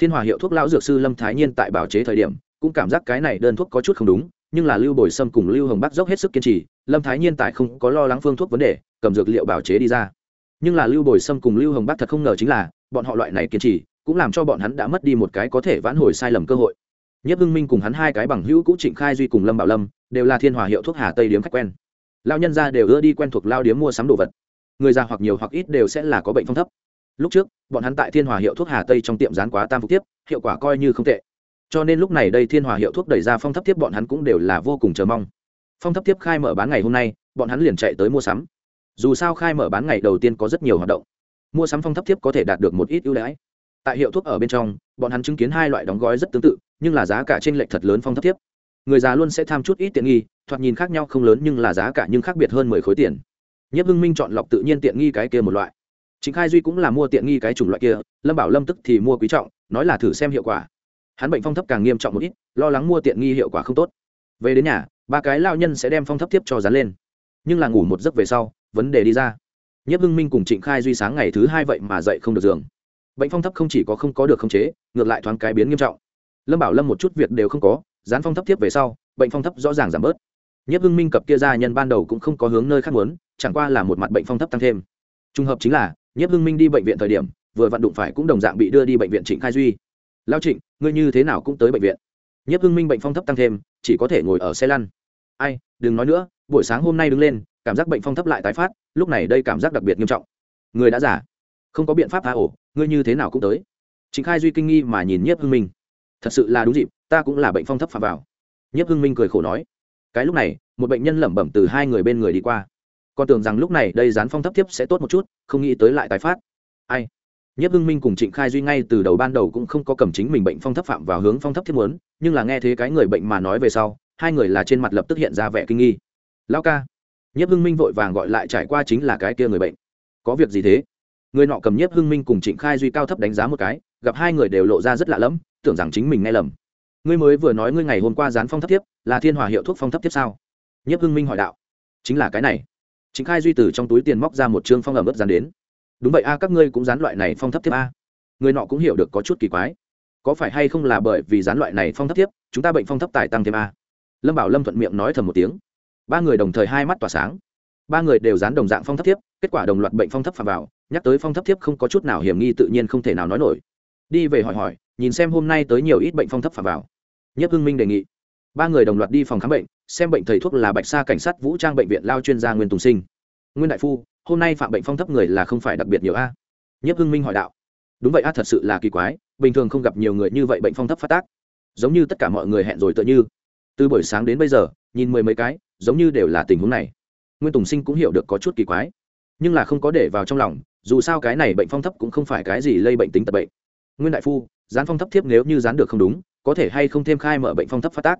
Thiên hòa hiệu thuốc lão dược sư lâm thái nhiên tại bảo chế thời điểm, cũng cảm giác cái này đơn thuốc có chút không đúng, nhưng là lưu bồi sâm cùng lưu hồng bắc dốc hết sức kiên trì, lâm thái nhiên tại không có lo lắng phương thuốc vấn đề, cầm dược liệu bảo chế đi ra. Nhưng là lưu bồi sâm cùng lưu hồng bắc thật không ngờ chính là, bọn họ loại này kiên trì, cũng làm cho bọn hắn đã mất đi một cái có thể vãn hồi sai lầm cơ hội. Nhất hưng minh cùng hắn hai cái bằng hữu cũ trịnh khai duy cùng lâm bảo lâm, đều là thiên hòa hiệu thuốc hà tây điếm khách quen lao nhân ra đều ưa đi quen thuộc lao điếm mua sắm đồ vật. Người già hoặc nhiều hoặc ít đều sẽ là có bệnh phong thấp. Lúc trước, bọn hắn tại thiên hòa hiệu thuốc hà tây trong tiệm rán quá tam phục tiếp hiệu quả coi như không tệ. Cho nên lúc này đây thiên hòa hiệu thuốc đẩy ra phong thấp tiếp bọn hắn cũng đều là vô cùng chờ mong. Phong thấp tiếp khai mở bán ngày hôm nay, bọn hắn liền chạy tới mua sắm. Dù sao khai mở bán ngày đầu tiên có rất nhiều hoạt động. Mua sắm phong thấp tiếp có thể đạt được một ít ưu đãi. Tại hiệu thuốc ở bên trong, bọn hắn chứng kiến hai loại đóng gói rất tương tự, nhưng là giá cả trên lệch thật lớn phong thấp tiếp người già luôn sẽ tham chút ít tiện nghi, thoạt nhìn khác nhau không lớn nhưng là giá cả nhưng khác biệt hơn mười khối tiền. Nhất hưng minh chọn lọc tự nhiên tiện nghi cái kia một loại. Chính khai duy cũng là mua tiện nghi cái chủng loại kia, lâm bảo lâm tức thì mua quý trọng, nói là thử xem hiệu quả. Hắn bệnh phong thấp càng nghiêm trọng một ít, lo lắng mua tiện nghi hiệu quả không tốt. Về đến nhà, ba cái lao nhân sẽ đem phong thấp tiếp cho dán lên. Nhưng là ngủ một giấc về sau, vấn đề đi ra. Nhất hưng minh cùng trịnh khai duy sáng ngày thứ hai vậy mà dậy không được giường. Bệnh phong thấp không chỉ có không có được khống chế, ngược lại thoáng cái biến nghiêm trọng. Lâm bảo lâm một chút việc đều không có gián phong thấp tiếp về sau, bệnh phong thấp rõ ràng giảm bớt. Nhất hưng minh cập kia gia nhân ban đầu cũng không có hướng nơi khác muốn, chẳng qua là một mặt bệnh phong thấp tăng thêm. Trùng hợp chính là nhất hưng minh đi bệnh viện thời điểm, vừa vặn đụng phải cũng đồng dạng bị đưa đi bệnh viện trịnh khai duy. Lao trịnh, ngươi như thế nào cũng tới bệnh viện. Nhất hưng minh bệnh phong thấp tăng thêm, chỉ có thể ngồi ở xe lăn. Ai, đừng nói nữa, buổi sáng hôm nay đứng lên, cảm giác bệnh phong thấp lại tái phát, lúc này đây cảm giác đặc biệt nghiêm trọng. Người đã giả không có biện pháp tha ổ, ngươi như thế nào cũng tới. Trịnh khai duy kinh nghi mà nhìn nhiếp hưng minh. Thật sự là đúng dịp ta cũng là bệnh phong thấp phạm vào. Nhiếp hưng minh cười khổ nói, cái lúc này, một bệnh nhân lẩm bẩm từ hai người bên người đi qua. Còn tưởng rằng lúc này đây dán phong thấp tiếp sẽ tốt một chút, không nghĩ tới lại tái phát. Ai? Nhất hưng minh cùng trịnh khai duy ngay từ đầu ban đầu cũng không có cầm chính mình bệnh phong thấp phạm vào hướng phong thấp thiết muốn, nhưng là nghe thế cái người bệnh mà nói về sau, hai người là trên mặt lập tức hiện ra vẻ kinh nghi. Lao ca. Nhất hưng minh vội vàng gọi lại trải qua chính là cái kia người bệnh. Có việc gì thế? Người nọ cầm nhất hưng minh cùng trịnh khai duy cao thấp đánh giá một cái, gặp hai người đều lộ ra rất lạ lẫm, tưởng rằng chính mình nghe lầm ngươi mới vừa nói ngươi ngày hôm qua dán phong thấp tiếp là thiên hòa hiệu thuốc phong thấp tiếp sao? Nhất hưng minh hỏi đạo. Chính là cái này. Chính khai duy từ trong túi tiền móc ra một chương phong ẩm ướt dán đến. Đúng vậy a, các ngươi cũng dán loại này phong thấp tiếp a. Người nọ cũng hiểu được có chút kỳ quái. Có phải hay không là bởi vì dán loại này phong thấp tiếp chúng ta bệnh phong thấp tài tăng thêm a? Lâm bảo lâm thuận miệng nói thầm một tiếng. Ba người đồng thời hai mắt tỏa sáng. Ba người đều dán đồng dạng phong thấp tiếp kết quả đồng loạt bệnh phong thấp phà vào, nhắc tới phong thấp tiếp không có chút nào hiểm nghi tự nhiên không thể nào nói nổi. Đi về hỏi hỏi, nhìn xem hôm nay tới nhiều ít bệnh phong thấp phà vào nhất hưng minh đề nghị. Ba người đồng loạt đi phòng khám bệnh, xem bệnh thầy thuốc là bạch sa cảnh sát vũ trang bệnh viện lao chuyên gia nguyên tùng sinh. Nguyên đại phu, hôm nay phạm bệnh phong thấp người là không phải đặc biệt nhiều a. Nhất hưng minh hỏi đạo. Đúng vậy a, thật sự là kỳ quái, bình thường không gặp nhiều người như vậy bệnh phong thấp phát tác. Giống như tất cả mọi người hẹn rồi tựa như. Từ buổi sáng đến bây giờ, nhìn mười mấy cái, giống như đều là tình huống này. Nguyên tùng sinh cũng hiểu được có chút kỳ quái. Nhưng là không có để vào trong lòng, dù sao cái này bệnh phong thấp cũng không phải cái gì lây bệnh tính tật bệnh. Nguyên đại phu dán phong thấp thiếp nếu như dán được không đúng có thể hay không thêm khai mở bệnh phong thấp phát tác?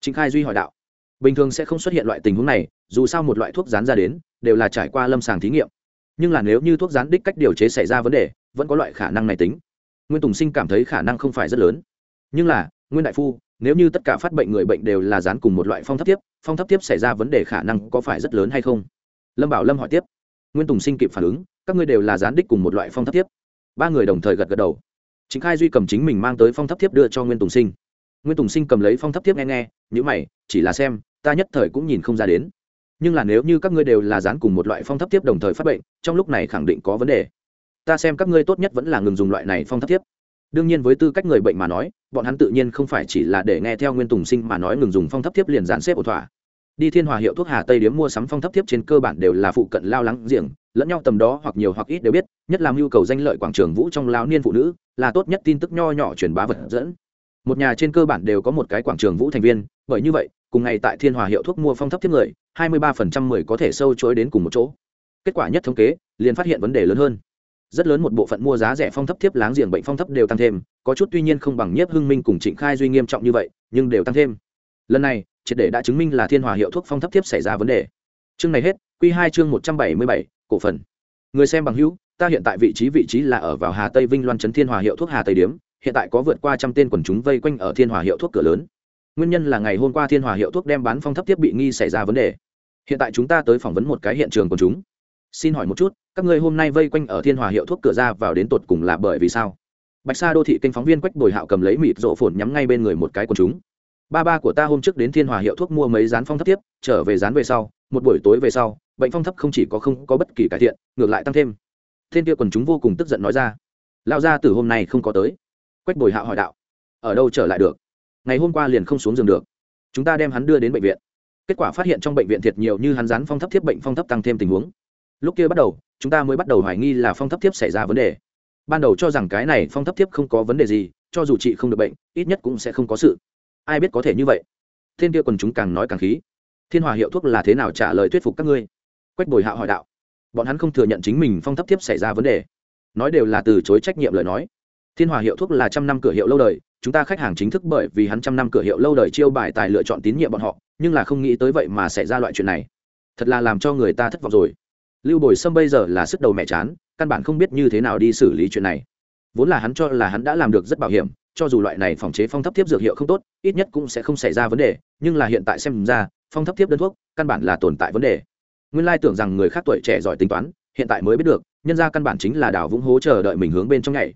Trịnh khai duy hỏi đạo. Bình thường sẽ không xuất hiện loại tình huống này dù sao một loại thuốc dán ra đến đều là trải qua lâm sàng thí nghiệm. Nhưng là nếu như thuốc dán đích cách điều chế xảy ra vấn đề vẫn có loại khả năng này tính. Nguyên tùng sinh cảm thấy khả năng không phải rất lớn. Nhưng là nguyên đại phu nếu như tất cả phát bệnh người bệnh đều là dán cùng một loại phong thấp tiếp phong thấp tiếp xảy ra vấn đề khả năng có phải rất lớn hay không? Lâm bảo lâm hỏi tiếp. Nguyên tùng sinh kịp phản ứng các ngươi đều là rán đích cùng một loại phong thấp tiếp, ba người đồng thời gật gật đầu chính khai duy cầm chính mình mang tới phong thấp thiếp đưa cho nguyên tùng sinh. Nguyên tùng sinh cầm lấy phong thấp thiếp nghe nghe nhữ mày, chỉ là xem, ta nhất thời cũng nhìn không ra đến. Nhưng là nếu như các ngươi đều là dán cùng một loại phong thấp thiếp đồng thời phát bệnh, trong lúc này khẳng định có vấn đề. Ta xem các ngươi tốt nhất vẫn là ngừng dùng loại này phong thấp thiếp. Đương nhiên với tư cách người bệnh mà nói, bọn hắn tự nhiên không phải chỉ là để nghe theo nguyên tùng sinh mà nói ngừng dùng phong thấp thiếp liền dán xếp ổn thỏa. Đi thiên hòa hiệu thuốc hà tây điếm mua sắm phong thấp thiếp trên cơ bản đều là phụ cận lao lắng giềng, lẫn nhau tầm đó hoặc nhiều hoặc ít đều biết nhất là nhu cầu danh lợi quảng trường vũ trong lão niên phụ nữ, là tốt nhất tin tức nho nhỏ truyền bá vật dẫn. Một nhà trên cơ bản đều có một cái quảng trường vũ thành viên, bởi như vậy, cùng ngày tại thiên hòa hiệu thuốc mua phong thấp thiết người, hai mươi ba phần trăm mười có thể sâu chối đến cùng một chỗ. Kết quả nhất thống kế, liền phát hiện vấn đề lớn hơn. Rất lớn một bộ phận mua giá rẻ phong thấp thiếp láng giềng bệnh phong thấp đều tăng thêm, có chút tuy nhiên không bằng nhiếp hưng minh cùng trịnh khai duy nghiêm trọng như vậy, nhưng đều tăng thêm. Lần này, triệt để đã chứng minh là thiên hòa hiệu thuốc phong thấp thiếp xảy ra vấn đề. Chương này hết q hai chương một trăm bảy mươi bảy, cổ phần. Người xem bằng hữu ta hiện tại vị trí vị trí là ở vào hà tây vinh loan trấn thiên hòa hiệu thuốc hà tây điếm, hiện tại có vượt qua trăm tên quần chúng vây quanh ở thiên hòa hiệu thuốc cửa lớn. Nguyên nhân là ngày hôm qua thiên hòa hiệu thuốc đem bán phong thấp thiết bị nghi xảy ra vấn đề. Hiện tại chúng ta tới phỏng vấn một cái hiện trường quần chúng. Xin hỏi một chút, các ngươi hôm nay vây quanh ở thiên hòa hiệu thuốc cửa ra vào đến tột cùng là bởi vì sao? Bạch sa đô thị kênh phóng viên quách bồi hạo cầm lấy mịt rộ phồn nhắm ngay bên người một cái quần chúng. Ba ba của ta hôm trước đến thiên hòa hiệu thuốc mua mấy dán phong thấp tiếp, trở về dán về sau, một buổi tối về sau, bệnh phong thấp không chỉ có không có bất kỳ cải thiện, ngược lại tăng thêm thiên kia quần chúng vô cùng tức giận nói ra lao ra từ hôm nay không có tới. Quách bồi hạo hỏi đạo, ở đâu trở lại được? Ngày hôm qua liền không xuống giường được. Chúng ta đem hắn đưa đến bệnh viện. Kết quả phát hiện trong bệnh viện thiệt nhiều như hắn dán phong thấp thiếp bệnh phong thấp tăng thêm tình huống. Lúc kia bắt đầu, chúng ta mới bắt đầu hoài nghi là phong thấp thiếp xảy ra vấn đề. Ban đầu cho rằng cái này phong thấp thiếp không có vấn đề gì, cho dù chị không được bệnh, ít nhất cũng sẽ không có sự. Ai biết có thể như vậy? Thiên kia còn chúng càng nói càng khí. Thiên hòa hiệu thuốc là thế nào trả lời thuyết phục các ngươi? Quách bồi Hạo hỏi đạo bọn hắn không thừa nhận chính mình phong thấp tiếp xảy ra vấn đề. Nói đều là từ chối trách nhiệm lời nói. Thiên hòa hiệu thuốc là trăm năm cửa hiệu lâu đời, chúng ta khách hàng chính thức bởi vì hắn trăm năm cửa hiệu lâu đời chiêu bài tài lựa chọn tín nhiệm bọn họ, nhưng là không nghĩ tới vậy mà xảy ra loại chuyện này. Thật là làm cho người ta thất vọng rồi. Lưu bồi sâm bây giờ là sức đầu mẹ chán, căn bản không biết như thế nào đi xử lý chuyện này. Vốn là hắn cho là hắn đã làm được rất bảo hiểm, cho dù loại này phòng chế phong thấp tiếp dược hiệu không tốt, ít nhất cũng sẽ không xảy ra vấn đề, nhưng là hiện tại xem ra, phong thấp tiếp đơn thuốc, căn bản là tồn tại vấn đề nguyên lai tưởng rằng người khác tuổi trẻ giỏi tính toán, hiện tại mới biết được, nhân ra căn bản chính là đảo vũng hố chờ đợi mình hướng bên trong nhảy.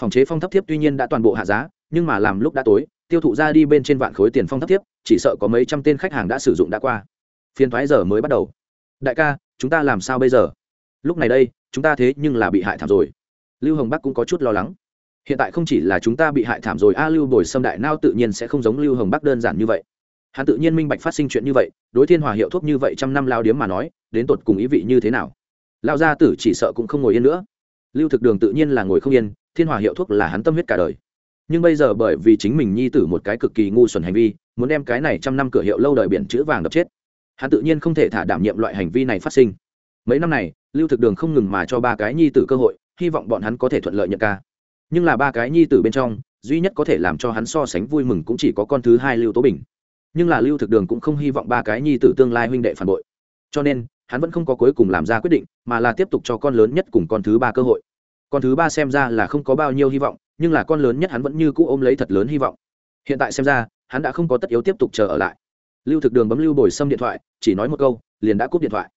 Phòng chế phong thấp thiếp tuy nhiên đã toàn bộ hạ giá, nhưng mà làm lúc đã tối, tiêu thụ ra đi bên trên vạn khối tiền phong thấp thiếp, chỉ sợ có mấy trăm tên khách hàng đã sử dụng đã qua. Phiên thoái giờ mới bắt đầu. Đại ca, chúng ta làm sao bây giờ? Lúc này đây, chúng ta thế nhưng là bị hại thảm rồi. Lưu hồng bắc cũng có chút lo lắng. Hiện tại không chỉ là chúng ta bị hại thảm rồi, a lưu bồi xâm đại nao tự nhiên sẽ không giống lưu hồng bắc đơn giản như vậy hắn tự nhiên minh bạch phát sinh chuyện như vậy, đối thiên hòa hiệu thuốc như vậy trăm năm lao điếm mà nói, đến tột cùng ý vị như thế nào? Lao gia tử chỉ sợ cũng không ngồi yên nữa. Lưu thực đường tự nhiên là ngồi không yên, thiên hòa hiệu thuốc là hắn tâm huyết cả đời. Nhưng bây giờ bởi vì chính mình nhi tử một cái cực kỳ ngu xuẩn hành vi, muốn đem cái này trăm năm cửa hiệu lâu đời biển chữ vàng đập chết. Hắn tự nhiên không thể thả đảm nhiệm loại hành vi này phát sinh. Mấy năm này, lưu thực đường không ngừng mà cho ba cái nhi tử cơ hội, hy vọng bọn hắn có thể thuận lợi nhận ca. Nhưng là ba cái nhi tử bên trong, duy nhất có thể làm cho hắn so sánh vui mừng cũng chỉ có con thứ hai lưu tố bình nhưng là lưu thực đường cũng không hy vọng ba cái nhi tử tương lai huynh đệ phản bội. Cho nên, hắn vẫn không có cuối cùng làm ra quyết định, mà là tiếp tục cho con lớn nhất cùng con thứ ba cơ hội. Con thứ ba xem ra là không có bao nhiêu hy vọng, nhưng là con lớn nhất hắn vẫn như cũ ôm lấy thật lớn hy vọng. Hiện tại xem ra, hắn đã không có tất yếu tiếp tục chờ ở lại. Lưu thực đường bấm lưu bồi xâm điện thoại, chỉ nói một câu, liền đã cúp điện thoại.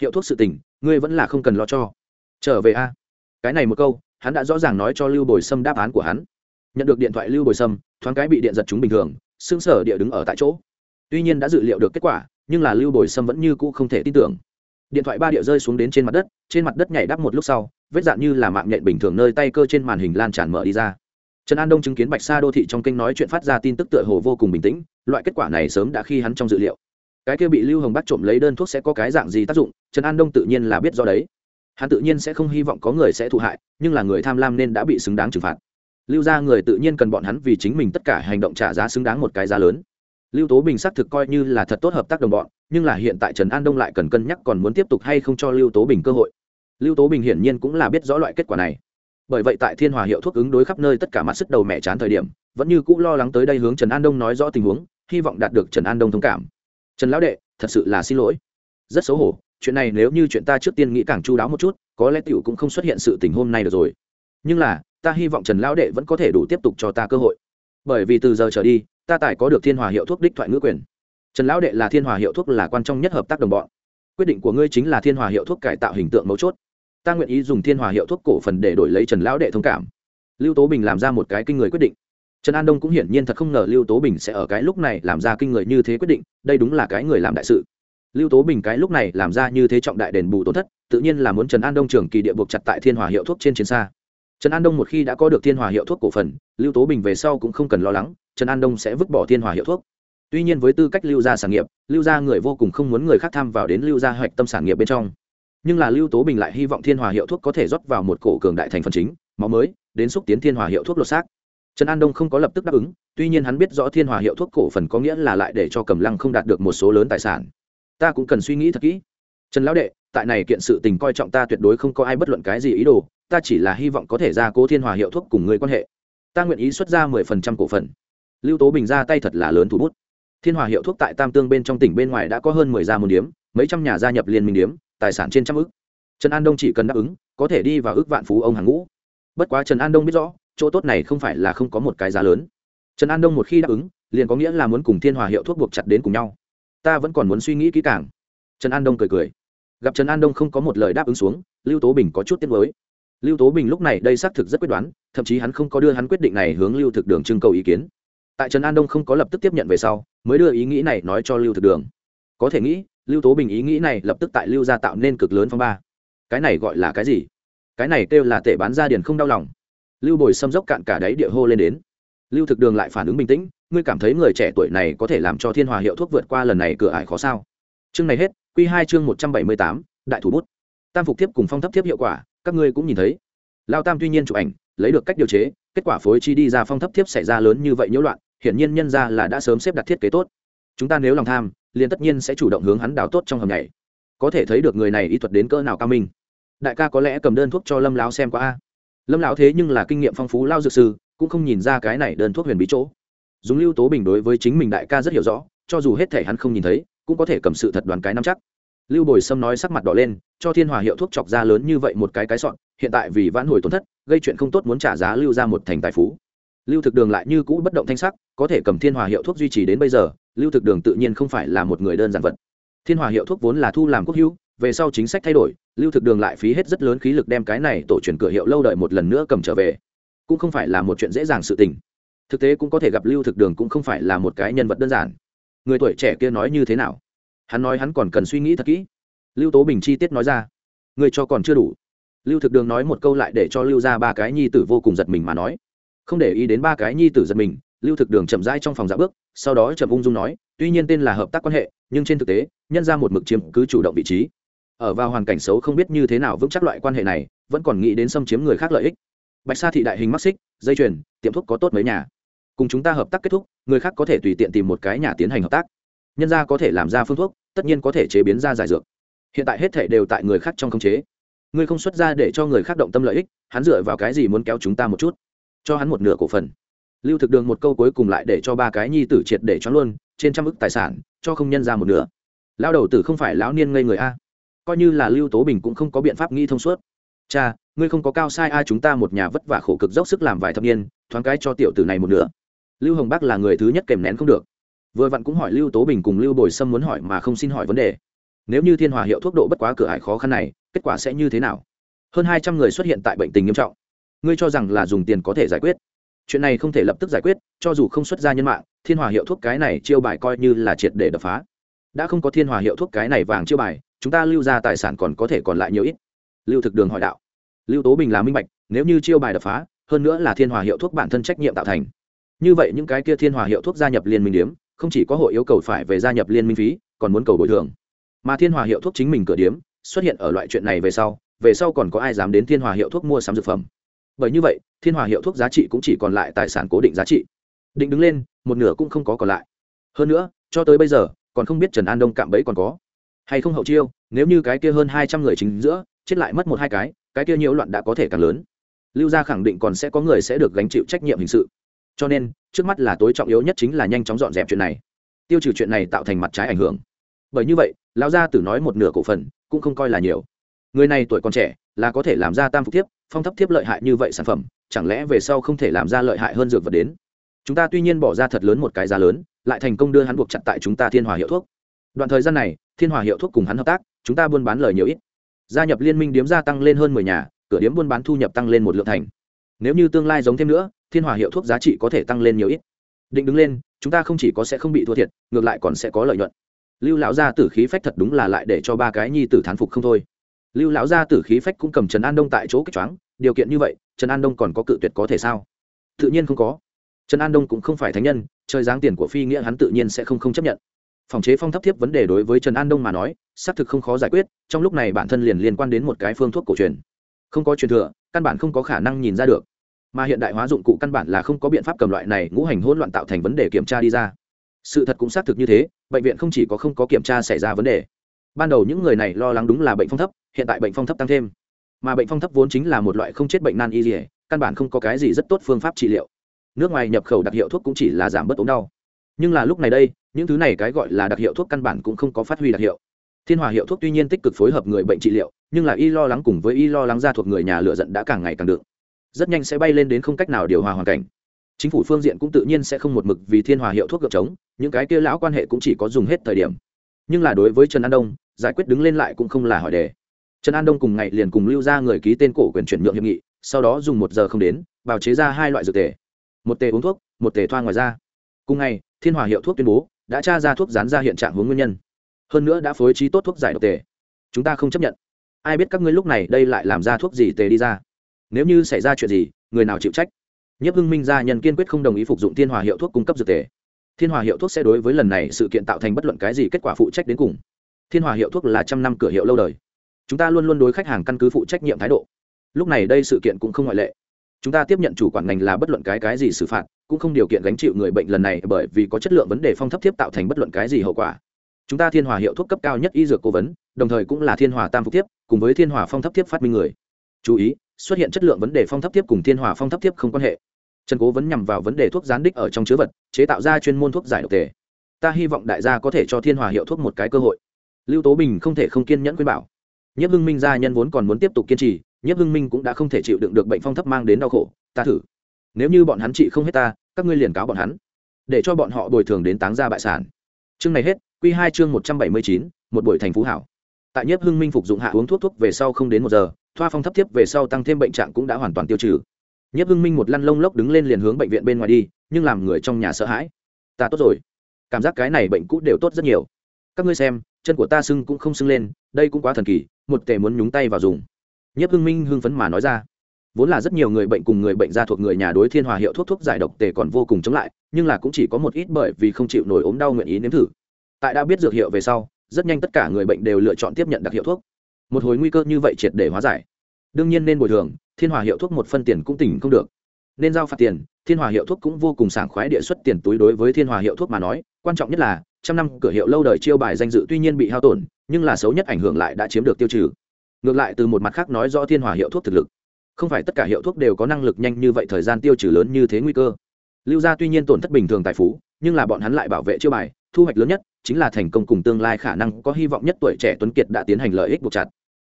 Hiệu thuốc sự tình, ngươi vẫn là không cần lo cho. Trở về a. Cái này một câu, hắn đã rõ ràng nói cho lưu bồi sâm đáp án của hắn. Nhận được điện thoại lưu bồi sâm, thoáng cái bị điện giật chúng bình thường xương sở địa đứng ở tại chỗ. Tuy nhiên đã dự liệu được kết quả, nhưng là lưu bồi sâm vẫn như cũ không thể tin tưởng. Điện thoại ba địa rơi xuống đến trên mặt đất, trên mặt đất nhảy đắp một lúc sau, vết dạn như là mạng nhện bình thường nơi tay cơ trên màn hình lan tràn mở đi ra. Trần an đông chứng kiến bạch sa đô thị trong kênh nói chuyện phát ra tin tức tựa hồ vô cùng bình tĩnh, loại kết quả này sớm đã khi hắn trong dự liệu. Cái kia bị lưu hồng bắt trộm lấy đơn thuốc sẽ có cái dạng gì tác dụng, trần an đông tự nhiên là biết do đấy. Hắn tự nhiên sẽ không hy vọng có người sẽ thụ hại, nhưng là người tham lam nên đã bị xứng đáng trừng phạt lưu ra người tự nhiên cần bọn hắn vì chính mình tất cả hành động trả giá xứng đáng một cái giá lớn. Lưu tố bình xác thực coi như là thật tốt hợp tác đồng bọn, nhưng là hiện tại trần an đông lại cần cân nhắc còn muốn tiếp tục hay không cho lưu tố bình cơ hội. Lưu tố bình hiển nhiên cũng là biết rõ loại kết quả này. Bởi vậy tại thiên hòa hiệu thuốc ứng đối khắp nơi tất cả mặt sức đầu mẹ chán thời điểm, vẫn như cũng lo lắng tới đây hướng trần an đông nói rõ tình huống, hy vọng đạt được trần an đông thông cảm. Trần lão đệ, thật sự là xin lỗi. Rất xấu hổ, chuyện này nếu như chuyện ta trước tiên nghĩ càng chu đáo một chút, có lẽ tiểu cũng không xuất hiện sự tình hôm nay được rồi. Nhưng là ta hy vọng trần lão đệ vẫn có thể đủ tiếp tục cho ta cơ hội. Bởi vì từ giờ trở đi, ta tài có được thiên hòa hiệu thuốc đích thoại ngữ quyền. Trần lão đệ là thiên hòa hiệu thuốc là quan trọng nhất hợp tác đồng bọn. Quyết định của ngươi chính là thiên hòa hiệu thuốc cải tạo hình tượng mấu chốt. Ta nguyện ý dùng thiên hòa hiệu thuốc cổ phần để đổi lấy trần lão đệ thông cảm. Lưu tố bình làm ra một cái kinh người quyết định. Trần an đông cũng hiển nhiên thật không ngờ lưu tố bình sẽ ở cái lúc này làm ra kinh người như thế quyết định, đây đúng là cái người làm đại sự. Lưu tố bình cái lúc này làm ra như thế trọng đại đền bù tổn thất, tự nhiên là muốn trần an đông trường kỳ địa buộc chặt tại thiên hòa hiệu thuốc trên chiến xa trần an đông một khi đã có được thiên hòa hiệu thuốc cổ phần, lưu tố bình về sau cũng không cần lo lắng, trần an đông sẽ vứt bỏ thiên hòa hiệu thuốc. Tuy nhiên với tư cách lưu gia sản nghiệp, lưu gia người vô cùng không muốn người khác tham vào đến lưu gia hoạch tâm sản nghiệp bên trong. Nhưng là lưu tố bình lại hy vọng thiên hòa hiệu thuốc có thể rót vào một cổ cường đại thành phần chính, máu mới, đến xúc tiến thiên hòa hiệu thuốc lột xác. Trần an đông không có lập tức đáp ứng, tuy nhiên hắn biết rõ thiên hòa hiệu thuốc cổ phần có nghĩa là lại để cho cầm lăng không đạt được một số lớn tài sản. Ta cũng cần suy nghĩ thật kỹ. Trần lão đệ, tại này kiện sự tình coi trọng ta tuyệt đối không có ai bất luận cái gì ý đồ ta chỉ là hy vọng có thể ra cố thiên hòa hiệu thuốc cùng người quan hệ. Ta nguyện ý xuất ra mười phần trăm cổ phần. Lưu tố bình ra tay thật là lớn thủ bút. Thiên hòa hiệu thuốc tại tam tương bên trong tỉnh bên ngoài đã có hơn mười gia môn điếm, mấy trăm nhà gia nhập liên minh điếm, tài sản trên trăm ước trần an đông chỉ cần đáp ứng, có thể đi vào ước vạn phú ông hàng ngũ. Bất quá trần an đông biết rõ, chỗ tốt này không phải là không có một cái giá lớn. Trần an đông một khi đáp ứng, liền có nghĩa là muốn cùng thiên hòa hiệu thuốc buộc chặt đến cùng nhau. Ta vẫn còn muốn suy nghĩ kỹ càng. Trần an đông cười cười. Gặp trần an đông không có một lời đáp ứng xuống, lưu tố bình có chút tiếc mới lưu tố bình lúc này đây xác thực rất quyết đoán, thậm chí hắn không có đưa hắn quyết định này hướng lưu thực đường trưng cầu ý kiến. Tại trần an đông không có lập tức tiếp nhận về sau, mới đưa ý nghĩ này nói cho lưu thực đường. Có thể nghĩ, lưu tố bình ý nghĩ này lập tức tại lưu gia tạo nên cực lớn phong ba. Cái này gọi là cái gì? Cái này kêu là tệ bán ra điền không đau lòng. Lưu bồi xâm dốc cạn cả đáy địa hô lên đến. Lưu thực đường lại phản ứng bình tĩnh, ngươi cảm thấy người trẻ tuổi này có thể làm cho thiên hòa hiệu thuốc vượt qua lần này cửa ải khó sao? Chương này hết q hai chương một trăm bảy mươi tám, đại thủ bút. Tam phục tiếp cùng phong thấp tiếp hiệu quả các ngươi cũng nhìn thấy. Lao tam tuy nhiên chụp ảnh, lấy được cách điều chế, kết quả phối chi đi ra phong thấp tiếp xảy ra lớn như vậy nhiễu loạn, hiển nhiên nhân ra là đã sớm xếp đặt thiết kế tốt. Chúng ta nếu lòng tham, liền tất nhiên sẽ chủ động hướng hắn đào tốt trong hầm này có thể thấy được người này y thuật đến cỡ nào cao minh. Đại ca có lẽ cầm đơn thuốc cho lâm lão xem qua a. Lâm lão thế nhưng là kinh nghiệm phong phú lao dược sư, cũng không nhìn ra cái này đơn thuốc huyền bí chỗ. Dùng lưu tố bình đối với chính mình đại ca rất hiểu rõ, cho dù hết thể hắn không nhìn thấy, cũng có thể cầm sự thật đoàn cái nắm chắc lưu bồi sâm nói sắc mặt đỏ lên, cho thiên hòa hiệu thuốc chọc ra lớn như vậy một cái cái sọn, hiện tại vì vãn hồi tổn thất, gây chuyện không tốt muốn trả giá lưu ra một thành tài phú. Lưu thực đường lại như cũ bất động thanh sắc, có thể cầm thiên hòa hiệu thuốc duy trì đến bây giờ, lưu thực đường tự nhiên không phải là một người đơn giản vật. Thiên hòa hiệu thuốc vốn là thu làm quốc hữu, về sau chính sách thay đổi, lưu thực đường lại phí hết rất lớn khí lực đem cái này tổ truyền cửa hiệu lâu đợi một lần nữa cầm trở về. Cũng không phải là một chuyện dễ dàng sự tình. Thực tế cũng có thể gặp lưu thực đường cũng không phải là một cái nhân vật đơn giản. Người tuổi trẻ kia nói như thế nào? Hắn nói hắn còn cần suy nghĩ thật kỹ. Lưu tố bình chi tiết nói ra người cho còn chưa đủ. Lưu thực đường nói một câu lại để cho lưu ra ba cái nhi tử vô cùng giật mình mà nói. Không để ý đến ba cái nhi tử giật mình, lưu thực đường chậm rãi trong phòng dạ bước, sau đó chậm ung dung nói, tuy nhiên tên là hợp tác quan hệ, nhưng trên thực tế, nhân ra một mực chiếm cứ chủ động vị trí. Ở vào hoàn cảnh xấu không biết như thế nào vững chắc loại quan hệ này, vẫn còn nghĩ đến xâm chiếm người khác lợi ích. Bạch sa thị đại hình mắc xích, dây chuyền, tiệm thuốc có tốt mấy nhà. Cùng chúng ta hợp tác kết thúc, người khác có thể tùy tiện tìm một cái nhà tiến hành hợp tác nhân ra có thể làm ra phương thuốc, tất nhiên có thể chế biến ra giải dược. Hiện tại hết thể đều tại người khác trong khống chế. Ngươi không xuất ra để cho người khác động tâm lợi ích, hắn dựa vào cái gì muốn kéo chúng ta một chút? Cho hắn một nửa cổ phần. Lưu thực đường một câu cuối cùng lại để cho ba cái nhi tử triệt để cho luôn, trên trăm ức tài sản, cho không nhân ra một nửa. Lao đầu tử không phải lão niên ngây người a. Coi như là lưu tố bình cũng không có biện pháp nghĩ thông suốt. Cha, ngươi không có cao sai ai chúng ta một nhà vất vả khổ cực dốc sức làm vài thập niên, thoáng cái cho tiểu tử này một nửa. Lưu hồng bắc là người thứ nhất kèm nén không được vừa vặn cũng hỏi lưu tố bình cùng lưu bồi sâm muốn hỏi mà không xin hỏi vấn đề. Nếu như thiên hòa hiệu thuốc độ bất quá cửa hải khó khăn này, kết quả sẽ như thế nào? Hơn hai trăm người xuất hiện tại bệnh tình nghiêm trọng. Ngươi cho rằng là dùng tiền có thể giải quyết. Chuyện này không thể lập tức giải quyết, cho dù không xuất ra nhân mạng, thiên hòa hiệu thuốc cái này chiêu bài coi như là triệt để đập phá. Đã không có thiên hòa hiệu thuốc cái này vàng chiêu bài, chúng ta lưu ra tài sản còn có thể còn lại nhiều ít. Lưu thực đường hỏi đạo. Lưu tố bình là minh bạch, nếu như chiêu bài đập phá, hơn nữa là thiên hòa hiệu thuốc bản thân trách nhiệm tạo thành. Như vậy những cái kia thiên hòa hiệu thuốc gia nhập liên minh điếm không chỉ có hội yêu cầu phải về gia nhập liên minh phí, còn muốn cầu bồi thường. Mà thiên hòa hiệu thuốc chính mình cửa điếm, xuất hiện ở loại chuyện này về sau về sau còn có ai dám đến thiên hòa hiệu thuốc mua sắm dược phẩm. Bởi như vậy, thiên hòa hiệu thuốc giá trị cũng chỉ còn lại tài sản cố định giá trị. Định đứng lên, một nửa cũng không có còn lại. Hơn nữa, cho tới bây giờ, còn không biết trần an đông cạm bẫy còn có hay không hậu chiêu, nếu như cái kia hơn hai trăm người chính giữa, chết lại mất một hai cái cái kia nhiễu loạn đã có thể càng lớn. Lưu gia khẳng định còn sẽ có người sẽ được gánh chịu trách nhiệm hình sự cho nên, trước mắt là tối trọng yếu nhất chính là nhanh chóng dọn dẹp chuyện này. Tiêu trừ chuyện này tạo thành mặt trái ảnh hưởng. Bởi như vậy, lão gia tử nói một nửa cổ phần, cũng không coi là nhiều. Người này tuổi còn trẻ, là có thể làm ra tam phục thiếp, phong thấp thiếp lợi hại như vậy sản phẩm, chẳng lẽ về sau không thể làm ra lợi hại hơn dược vật đến? Chúng ta tuy nhiên bỏ ra thật lớn một cái giá lớn, lại thành công đưa hắn buộc chặt tại chúng ta thiên hòa hiệu thuốc. Đoạn thời gian này, thiên hòa hiệu thuốc cùng hắn hợp tác, chúng ta buôn bán lời nhiều ít. Gia nhập liên minh điếm gia tăng lên hơn mười nhà, cửa điếm buôn bán thu nhập tăng lên một lượng thành nếu như tương lai giống thêm nữa, thiên hòa hiệu thuốc giá trị có thể tăng lên nhiều ít. Định đứng lên, chúng ta không chỉ có sẽ không bị thua thiệt, ngược lại còn sẽ có lợi nhuận. Lưu lão gia tử khí phách thật đúng là lại để cho ba cái nhi tử thán phục không thôi. Lưu lão gia tử khí phách cũng cầm trần an đông tại chỗ kích choáng, điều kiện như vậy, trần an đông còn có cự tuyệt có thể sao? Tự nhiên không có. Trần an đông cũng không phải thánh nhân chơi dáng tiền của phi nghĩa hắn tự nhiên sẽ không không chấp nhận. Phòng chế phong thấp thiếp vấn đề đối với trần an đông mà nói, xác thực không khó giải quyết, trong lúc này bản thân liền liên quan đến một cái phương thuốc cổ truyền. Không có truyền thừa, căn bản không có khả năng nhìn ra được mà hiện đại hóa dụng cụ căn bản là không có biện pháp cầm loại này ngũ hành hỗn loạn tạo thành vấn đề kiểm tra đi ra. Sự thật cũng xác thực như thế, bệnh viện không chỉ có không có kiểm tra xảy ra vấn đề. Ban đầu những người này lo lắng đúng là bệnh phong thấp, hiện tại bệnh phong thấp tăng thêm. Mà bệnh phong thấp vốn chính là một loại không chết bệnh nan y dỉa căn bản không có cái gì rất tốt phương pháp trị liệu. Nước ngoài nhập khẩu đặc hiệu thuốc cũng chỉ là giảm bớt ốm đau. Nhưng là lúc này đây, những thứ này cái gọi là đặc hiệu thuốc căn bản cũng không có phát huy đặc hiệu. Thiên hòa hiệu thuốc tuy nhiên tích cực phối hợp người bệnh trị liệu, nhưng là y lo lắng cùng với y lo lắng ra thuộc người nhà lựa giận đã càng ngày càng đựng rất nhanh sẽ bay lên đến không cách nào điều hòa hoàn cảnh. Chính phủ phương diện cũng tự nhiên sẽ không một mực vì thiên hòa hiệu thuốc gợp chống, những cái kia lão quan hệ cũng chỉ có dùng hết thời điểm. Nhưng là đối với trần an đông, giải quyết đứng lên lại cũng không là hỏi đề. Trần an đông cùng ngày liền cùng lưu ra người ký tên cổ quyền chuyển nhượng hiệp nghị, sau đó dùng một giờ không đến, bào chế ra hai loại dược tề. Một tề uống thuốc, một tề thoa ngoài da. Cùng ngày, thiên hòa hiệu thuốc tuyên bố, đã tra ra thuốc dán ra hiện trạng hướng nguyên nhân. Hơn nữa đã phối trí tốt thuốc giải độc tề. Chúng ta không chấp nhận. Ai biết các ngươi lúc này đây lại làm ra thuốc gì tề đi ra? Nếu như xảy ra chuyện gì, người nào chịu trách? Nhất hưng minh gia nhân kiên quyết không đồng ý phục dụng thiên hòa hiệu thuốc cung cấp dược tề. Thiên hòa hiệu thuốc sẽ đối với lần này sự kiện tạo thành bất luận cái gì kết quả phụ trách đến cùng. Thiên hòa hiệu thuốc là trăm năm cửa hiệu lâu đời. Chúng ta luôn luôn đối khách hàng căn cứ phụ trách nhiệm thái độ. Lúc này đây sự kiện cũng không ngoại lệ. Chúng ta tiếp nhận chủ quản ngành là bất luận cái cái gì xử phạt, cũng không điều kiện gánh chịu người bệnh lần này bởi vì có chất lượng vấn đề phong thấp tiếp tạo thành bất luận cái gì hậu quả. Chúng ta thiên hòa hiệu thuốc cấp cao nhất y dược cố vấn, đồng thời cũng là thiên hòa tam phục thiếp, cùng với thiên hòa phong thấp thiếp phát minh người. Chú ý xuất hiện chất lượng vấn đề phong thấp tiếp cùng thiên hòa phong thấp tiếp không quan hệ. Trần cố vấn nhằm vào vấn đề thuốc gián đích ở trong chứa vật, chế tạo ra chuyên môn thuốc giải độc tề. Ta hy vọng đại gia có thể cho thiên hòa hiệu thuốc một cái cơ hội. Lưu tố bình không thể không kiên nhẫn khuyên bảo. Nhất hưng minh gia nhân vốn còn muốn tiếp tục kiên trì nhất hưng minh cũng đã không thể chịu đựng được bệnh phong thấp mang đến đau khổ. Ta thử. Nếu như bọn hắn trị không hết ta, các ngươi liền cáo bọn hắn. Để cho bọn họ bồi thường đến táng ra bại sản. Chương này hết q hai chương một trăm bảy mươi chín, một buổi thành phú hảo. Tại nhất hưng minh phục dụng hạ uống thuốc thuốc về sau không đến một giờ thoa phong thấp tiếp về sau tăng thêm bệnh trạng cũng đã hoàn toàn tiêu trừ. Nhất hưng minh một lăn lông lốc đứng lên liền hướng bệnh viện bên ngoài đi, nhưng làm người trong nhà sợ hãi. Ta tốt rồi. Cảm giác cái này bệnh cũ đều tốt rất nhiều. Các ngươi xem, chân của ta sưng cũng không sưng lên, đây cũng quá thần kỳ, một tề muốn nhúng tay vào dùng. Nhất hưng minh hưng phấn mà nói ra. Vốn là rất nhiều người bệnh cùng người bệnh ra thuộc người nhà đối thiên hòa hiệu thuốc thuốc giải độc tề còn vô cùng chống lại, nhưng là cũng chỉ có một ít bởi vì không chịu nổi ốm đau nguyện ý nếm thử. Tại đã biết dược hiệu về sau, rất nhanh tất cả người bệnh đều lựa chọn tiếp nhận đặc hiệu thuốc một hồi nguy cơ như vậy triệt để hóa giải. Đương nhiên nên bồi thường, thiên hòa hiệu thuốc một phân tiền cũng tỉnh không được. Nên giao phạt tiền, thiên hòa hiệu thuốc cũng vô cùng sảng khoái địa xuất tiền túi đối với thiên hòa hiệu thuốc mà nói, quan trọng nhất là, trăm năm cửa hiệu lâu đời chiêu bài danh dự tuy nhiên bị hao tổn, nhưng là xấu nhất ảnh hưởng lại đã chiếm được tiêu trừ. Ngược lại từ một mặt khác nói rõ thiên hòa hiệu thuốc thực lực. Không phải tất cả hiệu thuốc đều có năng lực nhanh như vậy thời gian tiêu trừ lớn như thế nguy cơ. Lưu gia tuy nhiên tổn thất bình thường tài phú, nhưng là bọn hắn lại bảo vệ chiêu bài, thu hoạch lớn nhất chính là thành công cùng tương lai khả năng có hy vọng nhất tuổi trẻ tuấn kiệt đã tiến hành lợi ích buộc chặt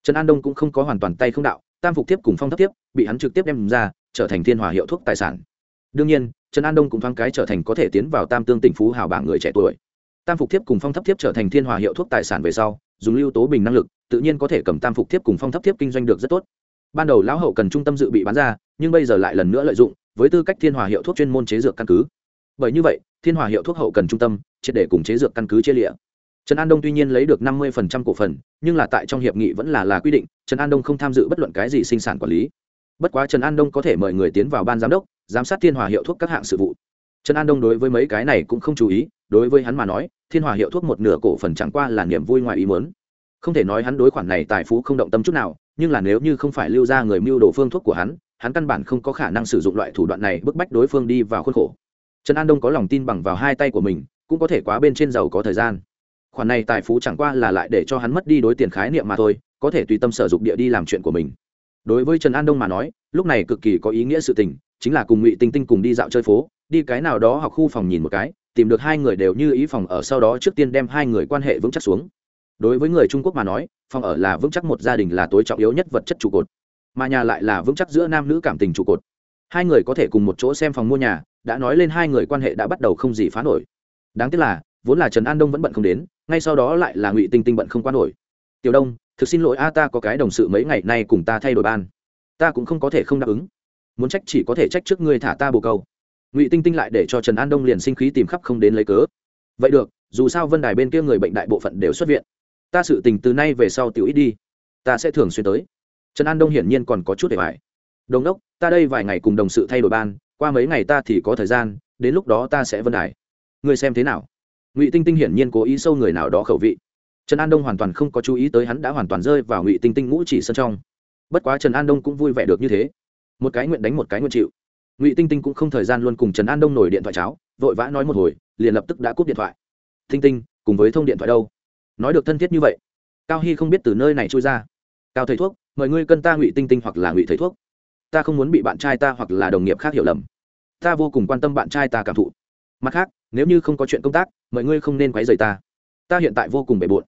trần an đông cũng không có hoàn toàn tay không đạo, tam phục tiếp cùng phong thấp tiếp bị hắn trực tiếp đem ra, trở thành thiên hòa hiệu thuốc tài sản. Đương nhiên, trần an đông cũng thoáng cái trở thành có thể tiến vào tam tương tỉnh phú hào bảng người trẻ tuổi. Tam phục tiếp cùng phong thấp tiếp trở thành thiên hòa hiệu thuốc tài sản về sau, dùng lưu tố bình năng lực, tự nhiên có thể cầm tam phục tiếp cùng phong thấp tiếp kinh doanh được rất tốt. Ban đầu lão hậu cần trung tâm dự bị bán ra, nhưng bây giờ lại lần nữa lợi dụng, với tư cách thiên hòa hiệu thuốc chuyên môn chế dược căn cứ. Bởi như vậy, thiên hòa hiệu thuốc hậu cần trung tâm, triệt để cùng chế dược căn cứ chia lịa trần an đông tuy nhiên lấy được năm mươi cổ phần, nhưng là tại trong hiệp nghị vẫn là là quy định, trần an đông không tham dự bất luận cái gì sinh sản quản lý. Bất quá trần an đông có thể mời người tiến vào ban giám đốc, giám sát thiên hòa hiệu thuốc các hạng sự vụ. Trần an đông đối với mấy cái này cũng không chú ý, đối với hắn mà nói, thiên hòa hiệu thuốc một nửa cổ phần chẳng qua là niềm vui ngoài ý muốn. Không thể nói hắn đối khoản này tài phú không động tâm chút nào, nhưng là nếu như không phải lưu ra người mưu đồ phương thuốc của hắn hắn căn bản không có khả năng sử dụng loại thủ đoạn này bức bách đối phương đi vào khuôn khổ. Trần an đông có lòng tin bằng vào hai tay của mình, cũng có thể quá bên trên giàu có thời gian khoản này tài phú chẳng qua là lại để cho hắn mất đi đối tiền khái niệm mà thôi, có thể tùy tâm sở dụng địa đi làm chuyện của mình. Đối với trần an đông mà nói, lúc này cực kỳ có ý nghĩa sự tình, chính là cùng ngụy tinh tinh cùng đi dạo chơi phố, đi cái nào đó học khu phòng nhìn một cái, tìm được hai người đều như ý phòng ở sau đó trước tiên đem hai người quan hệ vững chắc xuống. Đối với người trung quốc mà nói, phòng ở là vững chắc một gia đình là tối trọng yếu nhất vật chất trụ cột, mà nhà lại là vững chắc giữa nam nữ cảm tình trụ cột. Hai người có thể cùng một chỗ xem phòng mua nhà, đã nói lên hai người quan hệ đã bắt đầu không gì phá nổi. Đáng tiếc là vốn là trần an đông vẫn bận không đến ngay sau đó lại là ngụy tinh tinh bận không qua nổi tiểu đông thực xin lỗi a ta có cái đồng sự mấy ngày nay cùng ta thay đổi ban ta cũng không có thể không đáp ứng muốn trách chỉ có thể trách trước ngươi thả ta bồ câu ngụy tinh tinh lại để cho trần an đông liền sinh khí tìm khắp không đến lấy cớ vậy được dù sao vân đài bên kia người bệnh đại bộ phận đều xuất viện ta sự tình từ nay về sau tiểu ít đi ta sẽ thường xuyên tới trần an đông hiển nhiên còn có chút để bài. đồng đốc ta đây vài ngày cùng đồng sự thay đổi ban qua mấy ngày ta thì có thời gian đến lúc đó ta sẽ vân đài ngươi xem thế nào ngụy tinh tinh hiển nhiên cố ý sâu người nào đó khẩu vị trần an đông hoàn toàn không có chú ý tới hắn đã hoàn toàn rơi vào ngụy tinh tinh ngũ chỉ sân trong bất quá trần an đông cũng vui vẻ được như thế một cái nguyện đánh một cái nguyện chịu ngụy tinh tinh cũng không thời gian luôn cùng trần an đông nổi điện thoại cháo vội vã nói một hồi liền lập tức đã cúp điện thoại tinh tinh cùng với thông điện thoại đâu nói được thân thiết như vậy cao hy không biết từ nơi này trôi ra cao thầy thuốc mời ngươi cân ta ngụy tinh tinh hoặc là ngụy thầy thuốc ta không muốn bị bạn trai ta hoặc là đồng nghiệp khác hiểu lầm ta vô cùng quan tâm bạn trai ta cảm thụ mặt khác nếu như không có chuyện công tác, mọi ngươi không nên quấy rầy ta. Ta hiện tại vô cùng bề bộn.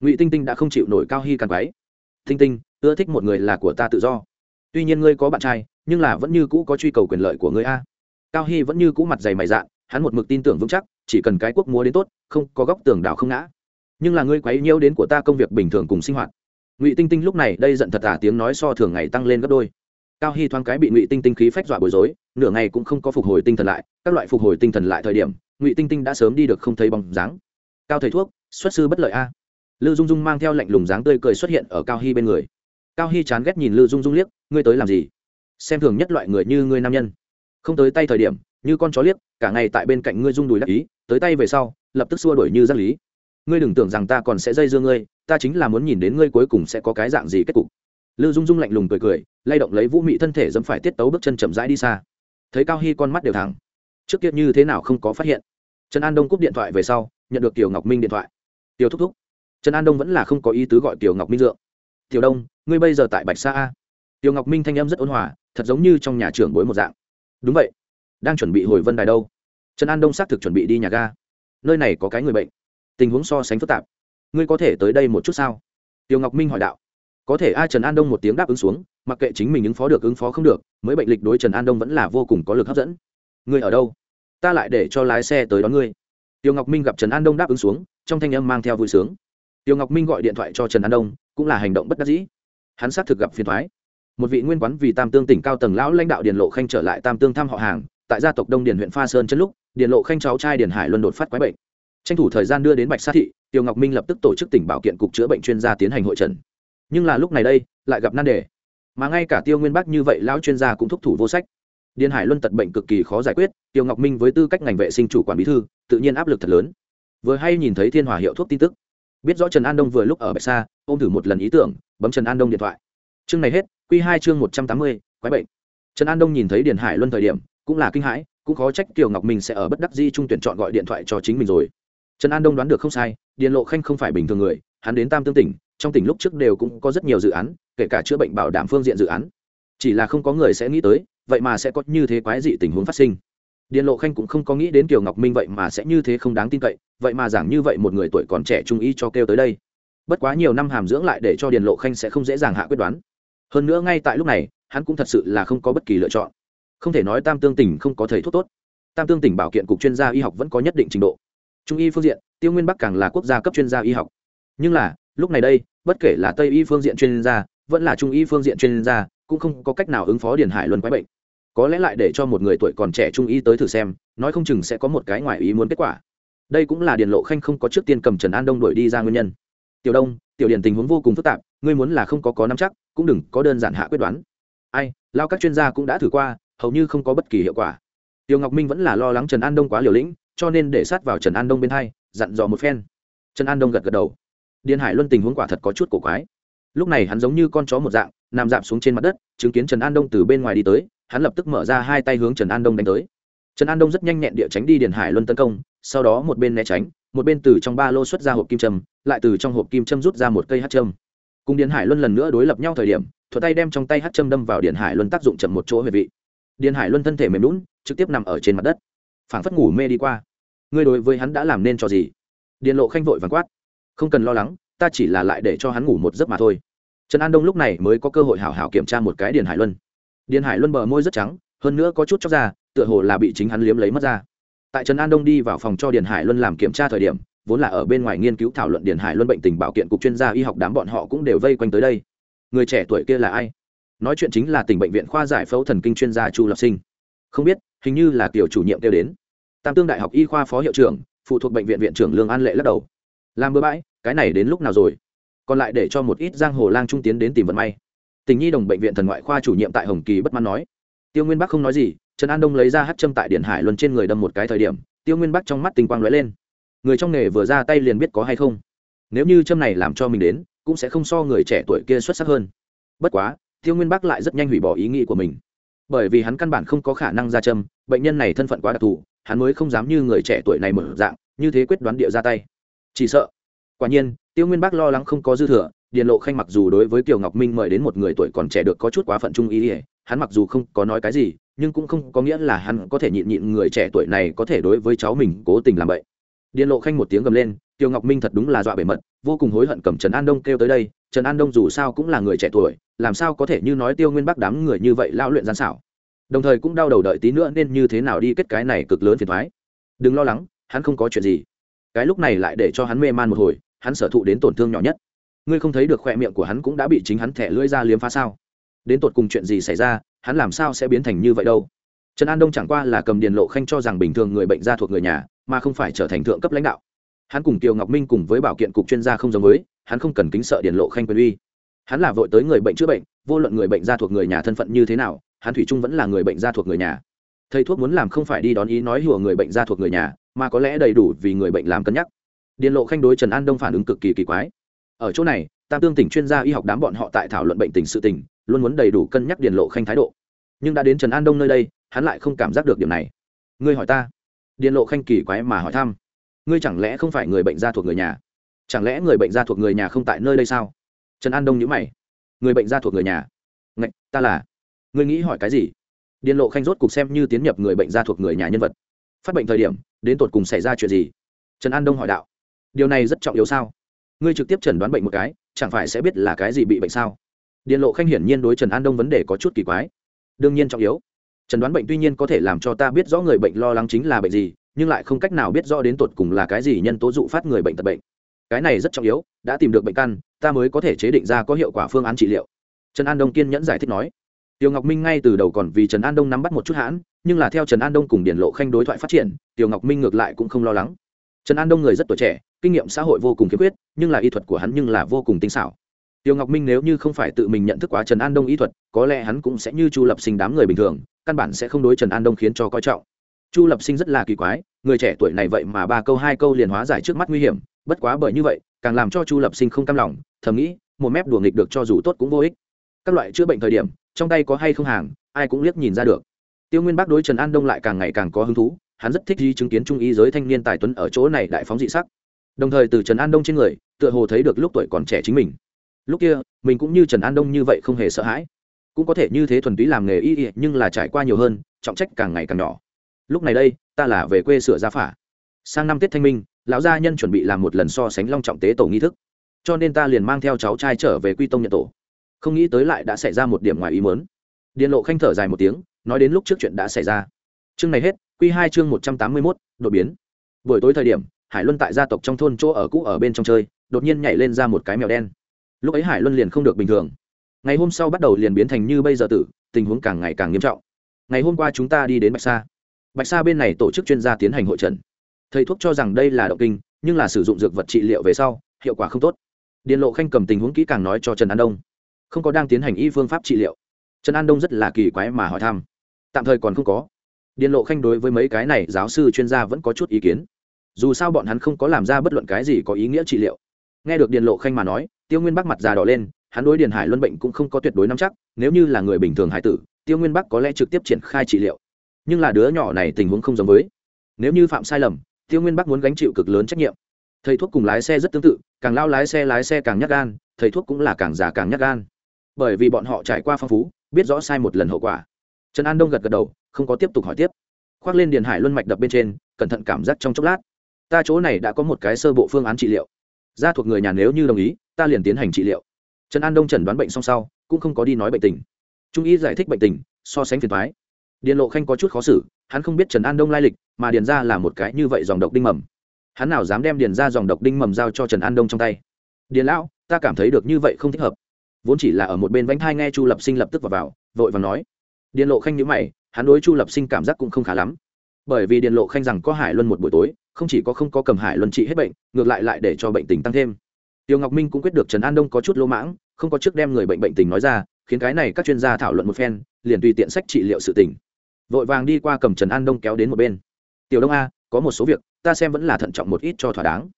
Ngụy tinh tinh đã không chịu nổi cao hy càng quấy. Tinh tinh, ưa thích một người là của ta tự do. Tuy nhiên ngươi có bạn trai, nhưng là vẫn như cũ có truy cầu quyền lợi của ngươi a. Cao hy vẫn như cũ mặt dày mày dạn, hắn một mực tin tưởng vững chắc, chỉ cần cái quốc múa đến tốt, không có góc tường đảo không ngã. Nhưng là ngươi quấy nhiễu đến của ta công việc bình thường cùng sinh hoạt. Ngụy tinh tinh lúc này đây giận thật tả tiếng nói so thường ngày tăng lên gấp đôi. Cao hy thoáng cái bị ngụy tinh tinh khí phách dọa bối rối, nửa ngày cũng không có phục hồi tinh thần lại, các loại phục hồi tinh thần lại thời điểm ngụy tinh tinh đã sớm đi được không thấy bóng dáng. Cao thầy thuốc, xuất sư bất lợi a. Lư dung dung mang theo lạnh lùng dáng tươi cười xuất hiện ở cao hy bên người. Cao hy chán ghét nhìn lư dung dung liếc, ngươi tới làm gì? Xem thường nhất loại người như ngươi nam nhân. Không tới tay thời điểm, như con chó liếc, cả ngày tại bên cạnh ngươi dung đùi đắc ý, tới tay về sau, lập tức xua đổi như giác lý. Ngươi đừng tưởng rằng ta còn sẽ dây dưa ngươi, ta chính là muốn nhìn đến ngươi cuối cùng sẽ có cái dạng gì kết cục. Lư dung dung lạnh lùng cười cười, lay động lấy vũ mị thân thể dẫm phải tiết tấu bước chân chậm rãi đi xa. Thấy cao hy con mắt đều thẳng, trước kia như thế nào không có phát hiện trần an đông cúp điện thoại về sau, nhận được tiểu ngọc minh điện thoại. Tiểu thúc thúc. Trần an đông vẫn là không có ý tứ gọi tiểu ngọc minh dượng tiểu đông, ngươi bây giờ tại bạch sa a? Tiểu ngọc minh thanh âm rất ôn hòa, thật giống như trong nhà trưởng bối một dạng. Đúng vậy, đang chuẩn bị hồi vân đài đâu. Trần an đông xác thực chuẩn bị đi nhà ga. Nơi này có cái người bệnh. Tình huống so sánh phức tạp. Ngươi có thể tới đây một chút sao? Tiểu ngọc minh hỏi đạo. Có thể ai trần an đông một tiếng đáp ứng xuống, mặc kệ chính mình ứng phó được ứng phó không được, mới bệnh lịch đối trần an đông vẫn là vô cùng có lực hấp dẫn. Ngươi ở đâu? Ta lại để cho lái xe tới đón ngươi. Tiêu ngọc minh gặp trần an đông đáp ứng xuống, trong thanh âm mang theo vui sướng. Tiêu ngọc minh gọi điện thoại cho trần an đông, cũng là hành động bất đắc dĩ. Hắn xác thực gặp phiền thoái một vị nguyên quán vì tam tương tỉnh cao tầng lão lãnh đạo điền lộ khanh trở lại tam tương thăm họ hàng, tại gia tộc đông điền huyện pha sơn chân lúc, điền lộ khanh cháu trai điền hải luân đột phát quái bệnh. Tranh thủ thời gian đưa đến bạch sát thị, tiêu ngọc minh lập tức tổ chức tỉnh bảo kiện cục chữa bệnh chuyên gia tiến hành hội trần. Nhưng là lúc này đây, lại gặp nan đề. Mà ngay cả tiêu nguyên bắc như vậy, lão chuyên gia cũng thúc thủ vô sách điền hải luân tật bệnh cực kỳ khó giải quyết, tiêu ngọc minh với tư cách ngành vệ sinh chủ quản bí thư, tự nhiên áp lực thật lớn. Vừa hay nhìn thấy thiên hòa hiệu thuốc tin tức, biết rõ trần an đông vừa lúc ở bạch sa, ôm thử một lần ý tưởng, bấm trần an đông điện thoại. Chương này hết q hai chương một trăm tám mươi, quái bệnh. Trần an đông nhìn thấy điền hải luân thời điểm, cũng là kinh hãi, cũng khó trách kiều ngọc minh sẽ ở bất đắc di trung tuyển chọn gọi điện thoại cho chính mình rồi. Trần an đông đoán được không sai, điền lộ khanh không phải bình thường người, hắn đến tam tương tỉnh, trong tỉnh lúc trước đều cũng có rất nhiều dự án, kể cả chữa bệnh bảo đảm phương diện dự án. Chỉ là không có người sẽ nghĩ tới vậy mà sẽ có như thế quái dị tình huống phát sinh. Điền lộ khanh cũng không có nghĩ đến kiều ngọc minh vậy mà sẽ như thế không đáng tin cậy, vậy mà giảng như vậy một người tuổi còn trẻ trung ý cho kêu tới đây. Bất quá nhiều năm hàm dưỡng lại để cho điền lộ khanh sẽ không dễ dàng hạ quyết đoán. Hơn nữa ngay tại lúc này, hắn cũng thật sự là không có bất kỳ lựa chọn. Không thể nói tam tương tỉnh không có thầy thuốc tốt. Tam tương tỉnh bảo kiện cục chuyên gia y học vẫn có nhất định trình độ. Trung y phương diện, tiêu nguyên bắc càng là quốc gia cấp chuyên gia y học. Nhưng là, lúc này đây, bất kể là tây y phương diện chuyên gia, vẫn là trung y phương diện chuyên gia cũng không có cách nào ứng phó điền hải luân quái bệnh. Có lẽ lại để cho một người tuổi còn trẻ trung y tới thử xem, nói không chừng sẽ có một cái ngoài ý muốn kết quả. Đây cũng là điền lộ khanh không có trước tiên cầm trần an đông đuổi đi ra nguyên nhân. Tiểu đông, tiểu Điền tình huống vô cùng phức tạp, ngươi muốn là không có có nắm chắc, cũng đừng có đơn giản hạ quyết đoán. Ai lao các chuyên gia cũng đã thử qua, hầu như không có bất kỳ hiệu quả. Tiểu ngọc minh vẫn là lo lắng trần an đông quá liều lĩnh, cho nên để sát vào trần an đông bên hai, dặn dò một phen. Trần an đông gật gật đầu. Điền hải luân tình huống quả thật có chút cổ quái. Lúc này hắn giống như con chó một dạng nằm dạp xuống trên mặt đất, chứng kiến trần an đông từ bên ngoài đi tới, hắn lập tức mở ra hai tay hướng trần an đông đánh tới. Trần an đông rất nhanh nhẹn địa tránh đi điền hải luân tấn công, sau đó một bên né tránh, một bên từ trong ba lô xuất ra hộp kim châm, lại từ trong hộp kim châm rút ra một cây hát châm. Cùng điền hải luân lần nữa đối lập nhau thời điểm thuật tay đem trong tay hát châm đâm vào điền hải luân tác dụng chậm một chỗ huyệt vị. Điền hải luân thân thể mềm lún trực tiếp nằm ở trên mặt đất. Phảng phất ngủ mê đi qua. Ngươi đối với hắn đã làm nên cho gì? Điền lộ khanh vội vàng quát. Không cần lo lắng, ta chỉ là lại để cho hắn ngủ một giấc mà thôi trần an đông lúc này mới có cơ hội hảo hảo kiểm tra một cái điền hải luân điền hải luân bờ môi rất trắng hơn nữa có chút chóc ra tựa hồ là bị chính hắn liếm lấy mất ra tại trần an đông đi vào phòng cho điền hải luân làm kiểm tra thời điểm vốn là ở bên ngoài nghiên cứu thảo luận Điền hải luân bệnh tình bảo kiện cục chuyên gia y học đám bọn họ cũng đều vây quanh tới đây người trẻ tuổi kia là ai nói chuyện chính là tỉnh bệnh viện khoa giải phẫu thần kinh chuyên gia chu lập sinh không biết hình như là kiểu chủ nhiệm kêu đến tam tương đại học y khoa phó hiệu trưởng phụ thuộc bệnh viện viện trưởng lương an lệ lắc đầu làm bữa bãi cái này đến lúc nào rồi còn lại để cho một ít giang hồ lang trung tiến đến tìm vận may. Tình nhi đồng bệnh viện thần ngoại khoa chủ nhiệm tại hồng kỳ bất mãn nói. Tiêu nguyên bắc không nói gì, trần an đông lấy ra hát châm tại điện hải luân trên người đâm một cái thời điểm, tiêu nguyên bắc trong mắt tình quang lóe lên. Người trong nghề vừa ra tay liền biết có hay không. Nếu như châm này làm cho mình đến, cũng sẽ không so người trẻ tuổi kia xuất sắc hơn. Bất quá, tiêu nguyên bắc lại rất nhanh hủy bỏ ý nghĩ của mình. Bởi vì hắn căn bản không có khả năng ra châm, bệnh nhân này thân phận quá đặc thù, hắn mới không dám như người trẻ tuổi này mở dạng, như thế quyết đoán địa ra tay. Chỉ sợ quả nhiên, tiêu nguyên Bác lo lắng không có dư thừa, điền lộ khanh mặc dù đối với kiều ngọc minh mời đến một người tuổi còn trẻ được có chút quá phận trung ý ỉa hắn mặc dù không có nói cái gì, nhưng cũng không có nghĩa là hắn có thể nhịn nhịn người trẻ tuổi này có thể đối với cháu mình cố tình làm vậy điền lộ khanh một tiếng gầm lên, kiều ngọc minh thật đúng là dọa bề mật, vô cùng hối hận cầm trần an đông kêu tới đây, trần an đông dù sao cũng là người trẻ tuổi, làm sao có thể như nói tiêu nguyên bắc đám người như vậy lao luyện gian xảo. Đồng thời cũng đau đầu đợi tí nữa nên như thế nào đi kết cái này cực lớn phiền thoái. Đừng lo lắng, hắn không có chuyện gì. Cái lúc này lại để cho hắn mê man một hồi hắn sở thụ đến tổn thương nhỏ nhất. Ngươi không thấy được khoe miệng của hắn cũng đã bị chính hắn thẻ lưỡi ra liếm phá sao? Đến tột cùng chuyện gì xảy ra, hắn làm sao sẽ biến thành như vậy đâu? Trần an đông chẳng qua là cầm điền lộ khanh cho rằng bình thường người bệnh ra thuộc người nhà, mà không phải trở thành thượng cấp lãnh đạo. Hắn cùng kiều ngọc minh cùng với bảo kiện cục chuyên gia không giống với, hắn không cần kính sợ điền lộ khanh quyền uy. Hắn là vội tới người bệnh chữa bệnh, vô luận người bệnh ra thuộc người nhà thân phận như thế nào, hắn thủy trung vẫn là người bệnh ra thuộc người nhà. Thầy thuốc muốn làm không phải đi đón ý nói hùa người bệnh ra thuộc người nhà, mà có lẽ đầy đủ vì người bệnh làm cân nhắc điền lộ khanh đối trần an đông phản ứng cực kỳ kỳ quái. Ở chỗ này, tam tương tỉnh chuyên gia y học đám bọn họ tại thảo luận bệnh tình sự tình, luôn muốn đầy đủ cân nhắc điền lộ khanh thái độ. Nhưng đã đến trần an đông nơi đây, hắn lại không cảm giác được điểm này. Ngươi hỏi ta. Điền lộ khanh kỳ quái mà hỏi thăm. Ngươi chẳng lẽ không phải người bệnh gia thuộc người nhà? Chẳng lẽ người bệnh gia thuộc người nhà không tại nơi đây sao? Trần an đông nhữ mày. Người bệnh gia thuộc người nhà? Ngạch, ta là. Ngươi nghĩ hỏi cái gì? Điền lộ khanh rốt cục xem như tiến nhập người bệnh gia thuộc người nhà nhân vật. Phát bệnh thời điểm, đến tột cùng xảy ra chuyện gì? Trần an đông hỏi đạo điều này rất trọng yếu sao? Ngươi trực tiếp chẩn đoán bệnh một cái, chẳng phải sẽ biết là cái gì bị bệnh sao? Điện lộ khanh hiển nhiên đối trần an đông vấn đề có chút kỳ quái. Đương nhiên trọng yếu. Trần đoán bệnh tuy nhiên có thể làm cho ta biết rõ người bệnh lo lắng chính là bệnh gì, nhưng lại không cách nào biết rõ đến tột cùng là cái gì nhân tố dụ phát người bệnh tật bệnh. Cái này rất trọng yếu, đã tìm được bệnh căn, ta mới có thể chế định ra có hiệu quả phương án trị liệu. Trần an đông kiên nhẫn giải thích nói. Tiêu ngọc minh ngay từ đầu còn vì trần an đông nắm bắt một chút hãn, nhưng là theo trần an đông cùng điển lộ khanh đối thoại phát triển tiêu ngọc minh ngược lại cũng không lo lắng trần an đông người rất tuổi trẻ kinh nghiệm xã hội vô cùng khiếm khuyết nhưng là y thuật của hắn nhưng là vô cùng tinh xảo tiêu ngọc minh nếu như không phải tự mình nhận thức quá trần an đông y thuật có lẽ hắn cũng sẽ như chu lập sinh đám người bình thường căn bản sẽ không đối trần an đông khiến cho coi trọng chu lập sinh rất là kỳ quái người trẻ tuổi này vậy mà ba câu hai câu liền hóa giải trước mắt nguy hiểm bất quá bởi như vậy càng làm cho chu lập sinh không cam lòng thầm nghĩ một mép đùa nghịch được cho dù tốt cũng vô ích các loại chữa bệnh thời điểm trong tay có hay không hàng ai cũng liếc nhìn ra được tiêu nguyên bác đối trần an đông lại càng ngày càng có hứng thú hắn rất thích đi chứng kiến trung ý giới thanh niên tài tuấn ở chỗ này đại phóng dị sắc. Đồng thời từ trần an đông trên người, tựa hồ thấy được lúc tuổi còn trẻ chính mình. Lúc kia, mình cũng như trần an đông như vậy không hề sợ hãi. Cũng có thể như thế thuần túy làm nghề y nhưng là trải qua nhiều hơn, trọng trách càng ngày càng nhỏ. Lúc này đây, ta là về quê sửa gia phả. Sang năm tết thanh minh, lão gia nhân chuẩn bị làm một lần so sánh long trọng tế tổ nghi thức. Cho nên ta liền mang theo cháu trai trở về quy tông nhận tổ. Không nghĩ tới lại đã xảy ra một điểm ngoài ý mớn điện lộ khanh thở dài một tiếng, nói đến lúc trước chuyện đã xảy ra. Chương này hết quy hai chương một trăm tám mươi mốt, đột biến. Buổi tối thời điểm, hải luân tại gia tộc trong thôn chỗ ở cũ ở bên trong chơi, đột nhiên nhảy lên ra một cái mèo đen. Lúc ấy hải luân liền không được bình thường. Ngày hôm sau bắt đầu liền biến thành như bây giờ tử, tình huống càng ngày càng nghiêm trọng. Ngày hôm qua chúng ta đi đến bạch sa. Bạch sa bên này tổ chức chuyên gia tiến hành hội trận. thầy thuốc cho rằng đây là động kinh, nhưng là sử dụng dược vật trị liệu về sau, hiệu quả không tốt. Điền lộ khanh cầm tình huống kỹ càng nói cho trần an đông. Không có đang tiến hành y phương pháp trị liệu. Trần an đông rất là kỳ quái mà hỏi thăm. Tạm thời còn không có điện lộ khanh đối với mấy cái này giáo sư chuyên gia vẫn có chút ý kiến. Dù sao bọn hắn không có làm ra bất luận cái gì có ý nghĩa trị liệu. Nghe được điện lộ khanh mà nói, tiêu nguyên bắc mặt già đỏ lên, hắn đối điền hải luân bệnh cũng không có tuyệt đối nắm chắc, nếu như là người bình thường hải tử, tiêu nguyên bắc có lẽ trực tiếp triển khai trị liệu. Nhưng là đứa nhỏ này tình huống không giống với. Nếu như phạm sai lầm, tiêu nguyên bắc muốn gánh chịu cực lớn trách nhiệm. Thầy thuốc cùng lái xe rất tương tự, càng lao lái xe lái xe càng nhắc gan, thầy thuốc cũng là càng già càng nhắc gan. Bởi vì bọn họ trải qua phong phú, biết rõ sai một lần hậu quả trần an đông gật gật đầu không có tiếp tục hỏi tiếp. Khoác lên điền hải luân mạch đập bên trên cẩn thận cảm giác trong chốc lát. Ta chỗ này đã có một cái sơ bộ phương án trị liệu. Gia thuộc người nhà nếu như đồng ý ta liền tiến hành trị liệu. Trần an đông chẩn đoán bệnh xong sau cũng không có đi nói bệnh tình. Trung y giải thích bệnh tình so sánh phiền thoái điền lộ khanh có chút khó xử hắn không biết trần an đông lai lịch mà điền ra là một cái như vậy dòng độc đinh mầm. Hắn nào dám đem điền ra dòng độc đinh mầm giao cho trần an đông trong tay. Điền lão ta cảm thấy được như vậy không thích hợp. Vốn chỉ là ở một bên vánh thai nghe chu lập sinh lập tức vào, vào vội và nói điền lộ khanh nhữ mày, hắn đối chu lập sinh cảm giác cũng không khá lắm. Bởi vì điền lộ khanh rằng có hải luân một buổi tối, không chỉ có không có cầm hải luân trị hết bệnh, ngược lại lại để cho bệnh tình tăng thêm. Tiêu ngọc minh cũng quyết được trần an đông có chút lỗ mãng, không có trước đem người bệnh bệnh tình nói ra, khiến cái này các chuyên gia thảo luận một phen, liền tùy tiện sách trị liệu sự tình. Vội vàng đi qua cầm trần an đông kéo đến một bên. Tiểu đông a, có một số việc, ta xem vẫn là thận trọng một ít cho thỏa đáng.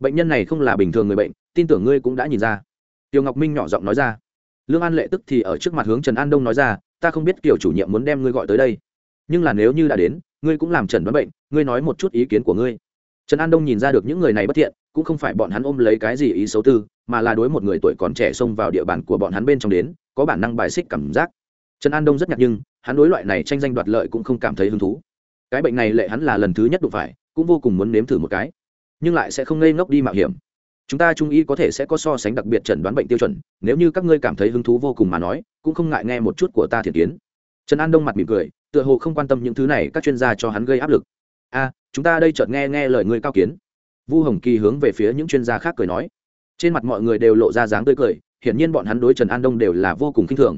Bệnh nhân này không là bình thường người bệnh, tin tưởng ngươi cũng đã nhìn ra. Tiêu ngọc minh nhỏ giọng nói ra. Lương an lệ tức thì ở trước mặt hướng trần an đông nói ra ta không biết kiểu chủ nhiệm muốn đem ngươi gọi tới đây. Nhưng là nếu như đã đến, ngươi cũng làm trần đoán bệnh, ngươi nói một chút ý kiến của ngươi. Trần an đông nhìn ra được những người này bất thiện, cũng không phải bọn hắn ôm lấy cái gì ý xấu tư, mà là đối một người tuổi còn trẻ xông vào địa bàn của bọn hắn bên trong đến, có bản năng bài xích cảm giác. Trần an đông rất nhạt nhưng, hắn đối loại này tranh danh đoạt lợi cũng không cảm thấy hứng thú. Cái bệnh này lệ hắn là lần thứ nhất đụng phải, cũng vô cùng muốn nếm thử một cái, nhưng lại sẽ không ngây ngốc đi mạo hiểm chúng ta trung y có thể sẽ có so sánh đặc biệt chẩn đoán bệnh tiêu chuẩn, nếu như các ngươi cảm thấy hứng thú vô cùng mà nói, cũng không ngại nghe một chút của ta thiện kiến. Trần an đông mặt mỉm cười, tựa hồ không quan tâm những thứ này các chuyên gia cho hắn gây áp lực. A, chúng ta đây chợt nghe nghe lời ngươi cao kiến. Vu hồng kỳ hướng về phía những chuyên gia khác cười nói. Trên mặt mọi người đều lộ ra dáng tươi cười, hiển nhiên bọn hắn đối trần an đông đều là vô cùng k i n h thường.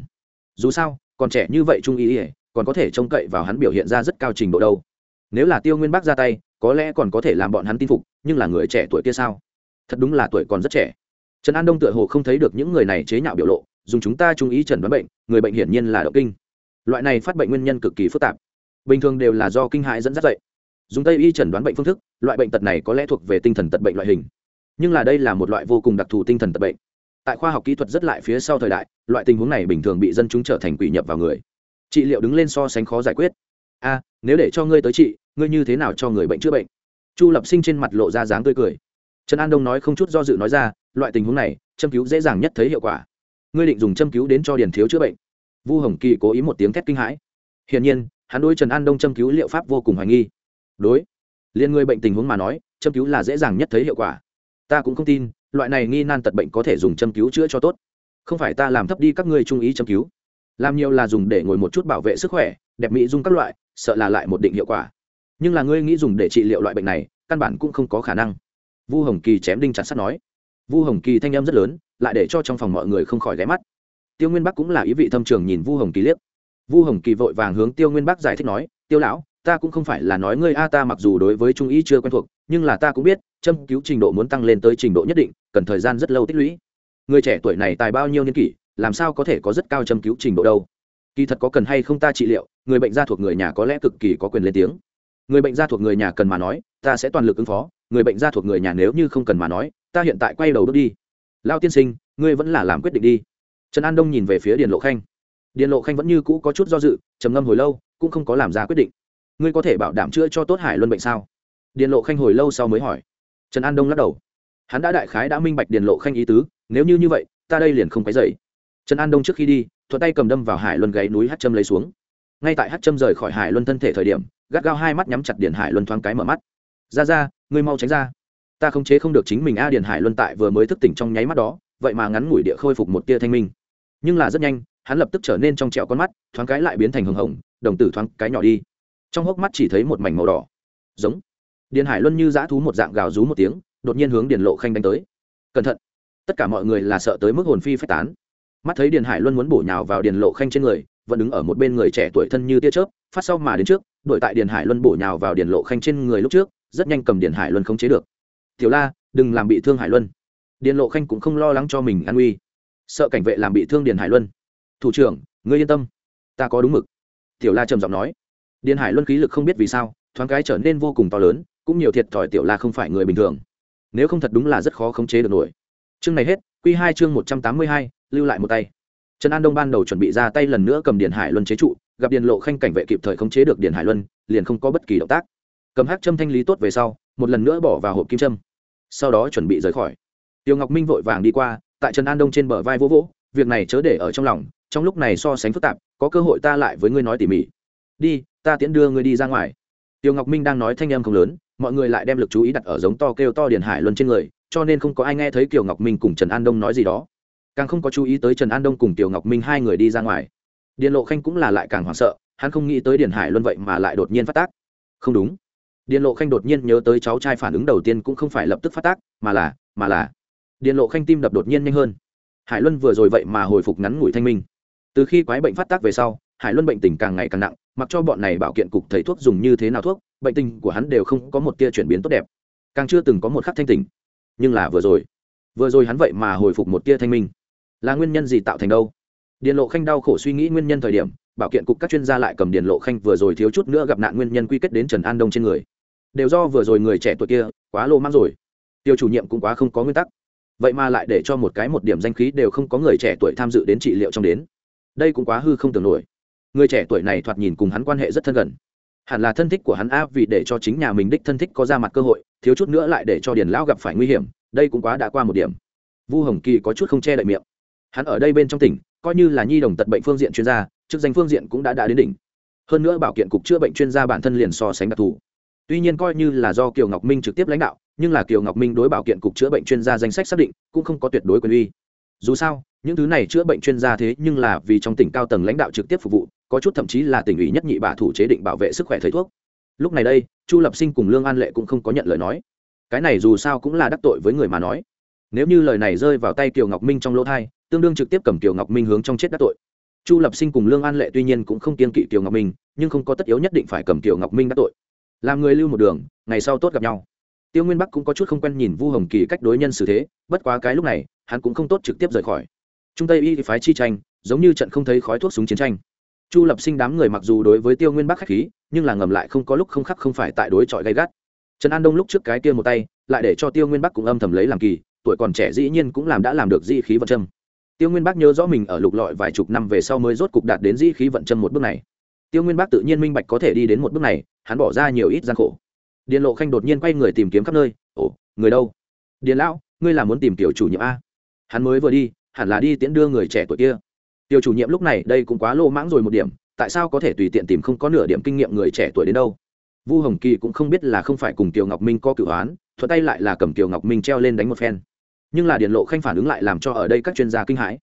Dù sao, còn trẻ như vậy trung ý ỉa còn có thể trông cậy vào hắn biểu hiện ra rất cao trình độ đâu. Nếu là tiêu nguyên bắc ra tay, có lẽ còn có thể làm bọn hắn tin phục, nhưng là người trẻ tuổi kia sao? Thật đúng là tuổi còn rất trẻ. Trần an đông tựa hồ không thấy được những người này chế nhạo biểu lộ, dùng chúng ta trung ý trần đoán bệnh, người bệnh hiển nhiên là động kinh. Loại này phát bệnh nguyên nhân cực kỳ phức tạp. Bình thường đều là do kinh hại dẫn dắt dậy dùng tây y trần đoán bệnh phương thức, loại bệnh tật này có lẽ thuộc về tinh thần tật bệnh loại hình. Nhưng là đây là một loại vô cùng đặc thù tinh thần tật bệnh. Tại khoa học kỹ thuật rất lại phía sau thời đại, loại tình huống này bình thường bị dân chúng trở thành quỷ nhập vào người. Trị liệu đứng lên so sánh khó giải quyết. A, nếu để cho ngươi tới trị, ngươi như thế nào cho người bệnh chữa bệnh? Chu lập sinh trên mặt lộ ra dáng tươi cười trần an đông nói không chút do dự nói ra, loại tình huống này, châm cứu dễ dàng nhất thấy hiệu quả. Ngươi định dùng châm cứu đến cho điền thiếu chữa bệnh. Vu hồng kỳ cố ý một tiếng thét kinh hãi. Hiển nhiên, hắn đối trần an đông châm cứu liệu pháp vô cùng hoài nghi. Đối, liên người bệnh tình huống mà nói, châm cứu là dễ dàng nhất thấy hiệu quả. Ta cũng không tin, loại này nghi nan tật bệnh có thể dùng châm cứu chữa cho tốt. Không phải ta làm thấp đi các ngươi trung ý châm cứu. Làm nhiều là dùng để ngồi một chút bảo vệ sức khỏe, đẹp mỹ dung các loại, sợ là lại một định hiệu quả. Nhưng là ngươi nghĩ dùng để trị liệu loại bệnh này, căn bản cũng không có khả năng vu hồng kỳ chém đinh chặt sắt nói. Vu hồng kỳ thanh em rất lớn, lại để cho trong phòng mọi người không khỏi ghé mắt. Tiêu nguyên bắc cũng là ý vị thâm trường nhìn vu hồng kỳ liếc. Vu hồng kỳ vội vàng hướng tiêu nguyên bắc giải thích nói, tiêu lão, ta cũng không phải là nói ngươi a, ta mặc dù đối với trung ý chưa quen thuộc, nhưng là ta cũng biết, châm cứu trình độ muốn tăng lên tới trình độ nhất định, cần thời gian rất lâu tích lũy. Người trẻ tuổi này tài bao nhiêu niên kỷ, làm sao có thể có rất cao châm cứu trình độ đâu? Kỳ thật có cần hay không ta trị liệu, người bệnh gia thuộc người nhà có lẽ cực kỳ có quyền lên tiếng. Người bệnh gia thuộc người nhà cần mà nói, ta sẽ toàn lực ứng phó người bệnh gia thuộc người nhà nếu như không cần mà nói, ta hiện tại quay đầu bước đi. Lao tiên sinh, ngươi vẫn là làm quyết định đi. Trần an đông nhìn về phía điền lộ khanh. Điền lộ khanh vẫn như cũ có chút do dự, trầm ngâm hồi lâu, cũng không có làm ra quyết định. Ngươi có thể bảo đảm chữa cho tốt hải luân bệnh sao? Điền lộ khanh hồi lâu sau mới hỏi. Trần an đông lắc đầu. Hắn đã đại khái đã minh bạch điền lộ khanh ý tứ, nếu như như vậy, ta đây liền không phải dậy trần an đông trước khi đi, thuận tay cầm đâm vào hải luân gáy núi hát châm lấy xuống. Ngay tại hát châm rời khỏi hải luân thân thể thời điểm, gắt gao hai mắt nhắm chặt điện hải luân thoáng cái mở mắt. Ra ra ngươi mau tránh ra. Ta không chế không được chính mình a điền hải luân tại vừa mới thức tỉnh trong nháy mắt đó, vậy mà ngắn ngủi địa khôi phục một tia thanh minh. Nhưng là rất nhanh, hắn lập tức trở nên trong trẹo con mắt, thoáng cái lại biến thành hồng hồng, đồng tử thoáng cái nhỏ đi. Trong hốc mắt chỉ thấy một mảnh màu đỏ. Giống. Điền hải luân như dã thú một dạng gào rú một tiếng, đột nhiên hướng điền lộ khanh đánh tới. Cẩn thận. Tất cả mọi người là sợ tới mức hồn phi phách tán. Mắt thấy điền hải luân muốn bổ nhào vào điền lộ khanh trên người, vẫn đứng ở một bên người trẻ tuổi thân như tia chớp, phát sau mà đến trước, đuổi tại điền hải luân bổ nhào vào điền lộ khanh trên người lúc trước rất nhanh cầm điện hải luân không chế được. Tiểu la, đừng làm bị thương hải luân. Điện lộ khanh cũng không lo lắng cho mình an nguy. Sợ cảnh vệ làm bị thương điện hải luân. Thủ trưởng, ngươi yên tâm, ta có đúng mực. Tiểu la trầm giọng nói. Điện hải luân khí lực không biết vì sao, thoáng cái trở nên vô cùng to lớn, cũng nhiều thiệt thòi tiểu la không phải người bình thường. Nếu không thật đúng là rất khó khống chế được nổi. Chương này hết q hai chương một trăm tám mươi hai, lưu lại một tay. Trần an đông ban đầu chuẩn bị ra tay lần nữa cầm điện hải luân chế trụ, gặp điện lộ khanh cảnh vệ kịp thời khống chế được điện hải luân, liền không có bất kỳ động tác cầm hát châm thanh lý tốt về sau, một lần nữa bỏ vào hộp kim châm. Sau đó chuẩn bị rời khỏi. Tiêu ngọc minh vội vàng đi qua, tại trần an đông trên bờ vai vỗ vỗ, việc này chớ để ở trong lòng, trong lúc này so sánh phức tạp, có cơ hội ta lại với ngươi nói tỉ mỉ. Đi, ta tiễn đưa ngươi đi ra ngoài. Tiêu ngọc minh đang nói thanh em không lớn, mọi người lại đem lực chú ý đặt ở giống to kêu to điền hải luân trên người, cho nên không có ai nghe thấy kiều ngọc minh cùng trần an đông nói gì đó. Càng không có chú ý tới trần an đông cùng kiều ngọc minh hai người đi ra ngoài. Điền lộ khanh cũng là lại càng hoảng sợ, hắn không nghĩ tới điền hải luân vậy mà lại đột nhiên phát tác. Không đúng điền lộ khanh đột nhiên nhớ tới cháu trai phản ứng đầu tiên cũng không phải lập tức phát tác, mà là mà là. Điền lộ khanh tim đập đột nhiên nhanh hơn. Hải luân vừa rồi vậy mà hồi phục ngắn ngủi thanh minh. Từ khi quái bệnh phát tác về sau, hải luân bệnh tình càng ngày càng nặng, mặc cho bọn này bảo kiện cục thầy thuốc dùng như thế nào thuốc, bệnh tình của hắn đều không có một tia chuyển biến tốt đẹp. Càng chưa từng có một khắc thanh tỉnh. Nhưng là vừa rồi vừa rồi hắn vậy mà hồi phục một tia thanh minh. Là nguyên nhân gì tạo thành đâu? Điện lộ khanh đau khổ suy nghĩ nguyên nhân thời điểm bảo kiện cục các chuyên gia lại cầm điện lộ khanh vừa rồi thiếu chút nữa gặp nạn nguyên nhân quy kết đến trần an đông trên người. Đều do vừa rồi người trẻ tuổi kia, quá lô mang rồi. Tiêu chủ nhiệm cũng quá không có nguyên tắc. Vậy mà lại để cho một cái một điểm danh khí đều không có người trẻ tuổi tham dự đến trị liệu trong đến. Đây cũng quá hư không tưởng nổi. Người trẻ tuổi này thoạt nhìn cùng hắn quan hệ rất thân gần. Hẳn là thân thích của hắn a vì để cho chính nhà mình đích thân thích có ra mặt cơ hội, thiếu chút nữa lại để cho điền lão gặp phải nguy hiểm, đây cũng quá đã qua một điểm. Vu hồng kỳ có chút không che đậy miệng. Hắn ở đây bên trong tỉnh, coi như là nhi đồng tật bệnh phương diện chuyên gia chức danh phương diện cũng đã đã đến đỉnh. Hơn nữa bảo kiện cục chữa bệnh chuyên gia bản thân liền so sánh đặc thù. Tuy nhiên coi như là do kiều ngọc minh trực tiếp lãnh đạo, nhưng là kiều ngọc minh đối bảo kiện cục chữa bệnh chuyên gia danh sách xác định cũng không có tuyệt đối quyền uy. Dù sao, những thứ này chữa bệnh chuyên gia thế nhưng là vì trong tỉnh cao tầng lãnh đạo trực tiếp phục vụ, có chút thậm chí là tỉnh ủy nhất nhị bà thủ chế định bảo vệ sức khỏe thầy thuốc. Lúc này đây, chu lập sinh cùng lương an lệ cũng không có nhận lời nói. Cái này dù sao cũng là đắc tội với người mà nói. Nếu như lời này rơi vào tay kiều ngọc minh trong lỗ thai tương đương trực tiếp cầm kiều ngọc minh hướng trong chết đắc tội chu lập sinh cùng lương an lệ tuy nhiên cũng không kiên kỵ kiều ngọc minh, nhưng không có tất yếu nhất định phải cầm kiều ngọc minh đắc tội. Làm người lưu một đường, ngày sau tốt gặp nhau. Tiêu nguyên bắc cũng có chút không quen nhìn vu hồng kỳ cách đối nhân xử thế, bất quá cái lúc này, hắn cũng không tốt trực tiếp rời khỏi. Trung tây y phái chi tranh, giống như trận không thấy khói thuốc súng chiến tranh. Chu lập sinh đám người mặc dù đối với tiêu nguyên bắc khách khí, nhưng là ngầm lại không có lúc không khắc không phải tại đối chọi gay gắt. Trần an đông lúc trước cái kia một tay, lại để cho tiêu nguyên bắc cũng âm thầm lấy làm kỳ, tuổi còn trẻ dĩ nhiên cũng làm đã làm được di khí vận châm tiêu nguyên bắc nhớ rõ mình ở lục lọi vài chục năm về sau mới rốt cục đạt đến dĩ khí vận chân một bước này. Tiêu nguyên bắc tự nhiên minh bạch có thể đi đến một bước này, hắn bỏ ra nhiều ít gian khổ. Điền lộ khanh đột nhiên quay người tìm kiếm khắp nơi. Ồ, người đâu? Điền lão, ngươi là muốn tìm tiểu chủ nhiệm a. Hắn mới vừa đi, hẳn là đi tiễn đưa người trẻ tuổi kia. Tiểu chủ nhiệm lúc này đây cũng quá lô mãng rồi một điểm, tại sao có thể tùy tiện tìm không có nửa điểm kinh nghiệm người trẻ tuổi đến đâu? Vu hồng kỳ cũng không biết là không phải cùng Tiêu ngọc minh có cửu hoán thuật tay lại là cầm Tiêu ngọc minh treo lên đánh một phen nhưng là điện lộ khanh phản ứng lại làm cho ở đây các chuyên gia kinh hãi.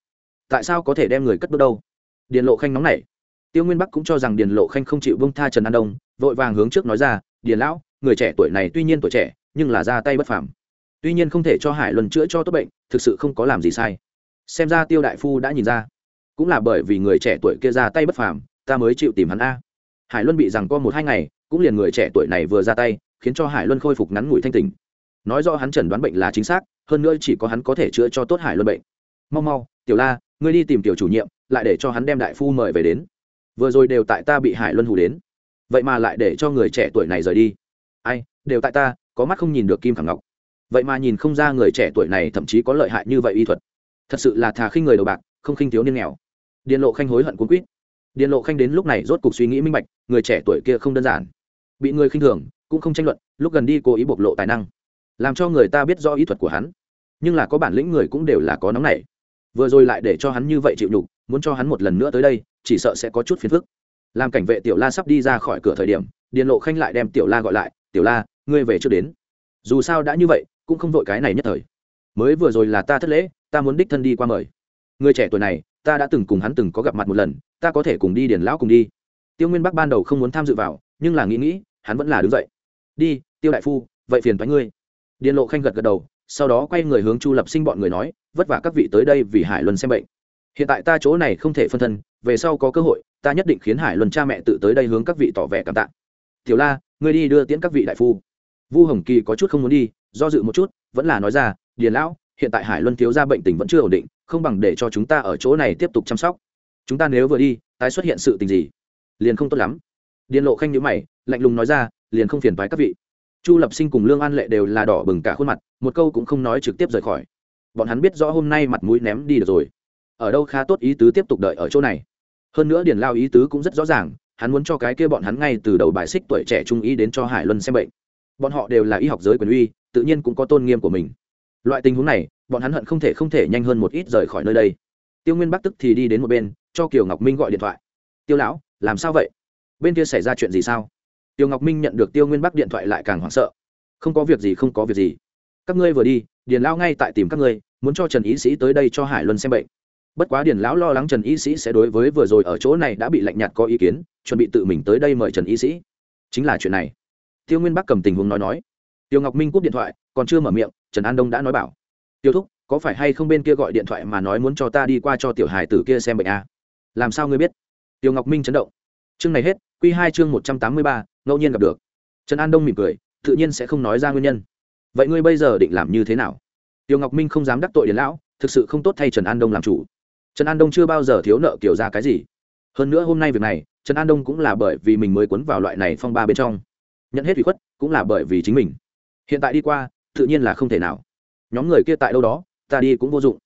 Tại sao có thể đem người cất bước đâu? Điện lộ khanh nóng nảy. Tiêu nguyên bắc cũng cho rằng điền lộ khanh không chịu bông tha trần an đông, vội vàng hướng trước nói ra, điền lão, người trẻ tuổi này tuy nhiên tuổi trẻ, nhưng là ra tay bất phàm. Tuy nhiên không thể cho hải luân chữa cho tốt bệnh, thực sự không có làm gì sai. Xem ra tiêu đại phu đã nhìn ra. Cũng là bởi vì người trẻ tuổi kia ra tay bất phàm, ta mới chịu tìm hắn a. Hải luân bị rằng co một hai ngày, cũng liền người trẻ tuổi này vừa ra tay, khiến cho hải luân khôi phục ngắn ngủi thanh tình nói rõ hắn chẩn đoán bệnh là chính xác hơn nữa chỉ có hắn có thể chữa cho tốt hải luân bệnh. Mau mau, tiểu la, ngươi đi tìm tiểu chủ nhiệm, lại để cho hắn đem đại phu mời về đến. Vừa rồi đều tại ta bị hải luân hù đến. Vậy mà lại để cho người trẻ tuổi này rời đi. Ai, đều tại ta, có mắt không nhìn được kim khảm ngọc. Vậy mà nhìn không ra người trẻ tuổi này thậm chí có lợi hại như vậy y thuật. Thật sự là thà khinh người đầu bạc, không khinh thiếu niên nghèo. Điện lộ khanh hối hận cuốn quýt. Điện lộ khanh đến lúc này rốt cuộc suy nghĩ minh bạch, người trẻ tuổi kia không đơn giản. Bị người khinh thường, cũng không tranh luận, lúc gần đi cố ý bộc lộ tài năng. Làm cho người ta biết rõ ý thuật của hắn nhưng là có bản lĩnh người cũng đều là có nóng này vừa rồi lại để cho hắn như vậy chịu nhục, muốn cho hắn một lần nữa tới đây, chỉ sợ sẽ có chút phiền phức. Làm cảnh vệ tiểu la sắp đi ra khỏi cửa thời điểm, điền lộ khanh lại đem tiểu la gọi lại, tiểu la, ngươi về trước đến. Dù sao đã như vậy, cũng không vội cái này nhất thời. Mới vừa rồi là ta thất lễ, ta muốn đích thân đi qua mời. Người trẻ tuổi này, ta đã từng cùng hắn từng có gặp mặt một lần, ta có thể cùng đi điền lão cùng đi. Tiêu nguyên bắc ban đầu không muốn tham dự vào, nhưng là nghĩ nghĩ, hắn vẫn là đứng dậy. Đi, tiêu đại phu, vậy phiền thoái ngươi. Điền lộ khanh gật gật đầu sau đó quay người hướng chu lập sinh bọn người nói, vất vả các vị tới đây vì hải luân xem bệnh. Hiện tại ta chỗ này không thể phân thân, về sau có cơ hội, ta nhất định khiến hải luân cha mẹ tự tới đây hướng các vị tỏ vẻ cảm tạ. Tiểu la, ngươi đi đưa tiễn các vị đại phu. Vu hồng kỳ có chút không muốn đi, do dự một chút, vẫn là nói ra, điền lão, hiện tại hải luân thiếu ra bệnh tình vẫn chưa ổn định, không bằng để cho chúng ta ở chỗ này tiếp tục chăm sóc. Chúng ta nếu vừa đi, tái xuất hiện sự tình gì? Liền không tốt lắm. Điền lộ khanh nhữ mày, lạnh lùng nói ra, liền không phiền thoái các vị chu lập sinh cùng lương an lệ đều là đỏ bừng cả khuôn mặt, một câu cũng không nói trực tiếp rời khỏi. Bọn hắn biết rõ hôm nay mặt mũi ném đi được rồi. Ở đâu khá tốt ý tứ tiếp tục đợi ở chỗ này. Hơn nữa điền lao ý tứ cũng rất rõ ràng, hắn muốn cho cái kia bọn hắn ngay từ đầu bài xích tuổi trẻ trung ý đến cho hải luân xem bệnh. Bọn họ đều là y học giới quyền uy, tự nhiên cũng có tôn nghiêm của mình. Loại tình huống này, bọn hắn hận không thể không thể nhanh hơn một ít rời khỏi nơi đây. Tiêu nguyên bắc tức thì đi đến một bên, cho kiều ngọc minh gọi điện thoại. Tiêu lão, làm sao vậy? Bên kia xảy ra chuyện gì sao? Tiêu ngọc minh nhận được tiêu nguyên bắc điện thoại lại càng hoảng sợ. Không có việc gì, không có việc gì. Các ngươi vừa đi, điền lão ngay tại tìm các ngươi, muốn cho trần ý sĩ tới đây cho hải luân xem bệnh. Bất quá điền lão lo lắng trần y sĩ sẽ đối với vừa rồi ở chỗ này đã bị lạnh nhạt có ý kiến, chuẩn bị tự mình tới đây mời trần y sĩ. Chính là chuyện này. Tiêu nguyên bắc cầm tình huống nói nói. Tiêu ngọc minh cúp điện thoại, còn chưa mở miệng, trần an đông đã nói bảo. Tiêu thúc, có phải hay không bên kia gọi điện thoại mà nói muốn cho ta đi qua cho tiểu hài tử kia xem bệnh à? làm sao ngươi biết? Tiêu ngọc minh chấn động. Chương này hết Quy hai chương một trăm tám mươi ba, ngẫu nhiên gặp được. Trần an đông mỉm cười, tự nhiên sẽ không nói ra nguyên nhân. Vậy ngươi bây giờ định làm như thế nào? Tiêu ngọc minh không dám đắc tội đến lão, thực sự không tốt thay trần an đông làm chủ. Trần an đông chưa bao giờ thiếu nợ kiểu ra cái gì. Hơn nữa hôm nay việc này, trần an đông cũng là bởi vì mình mới cuốn vào loại này phong ba bên trong. Nhận hết ủy khuất, cũng là bởi vì chính mình. Hiện tại đi qua, tự nhiên là không thể nào. Nhóm người kia tại đâu đó, ta đi cũng vô dụng.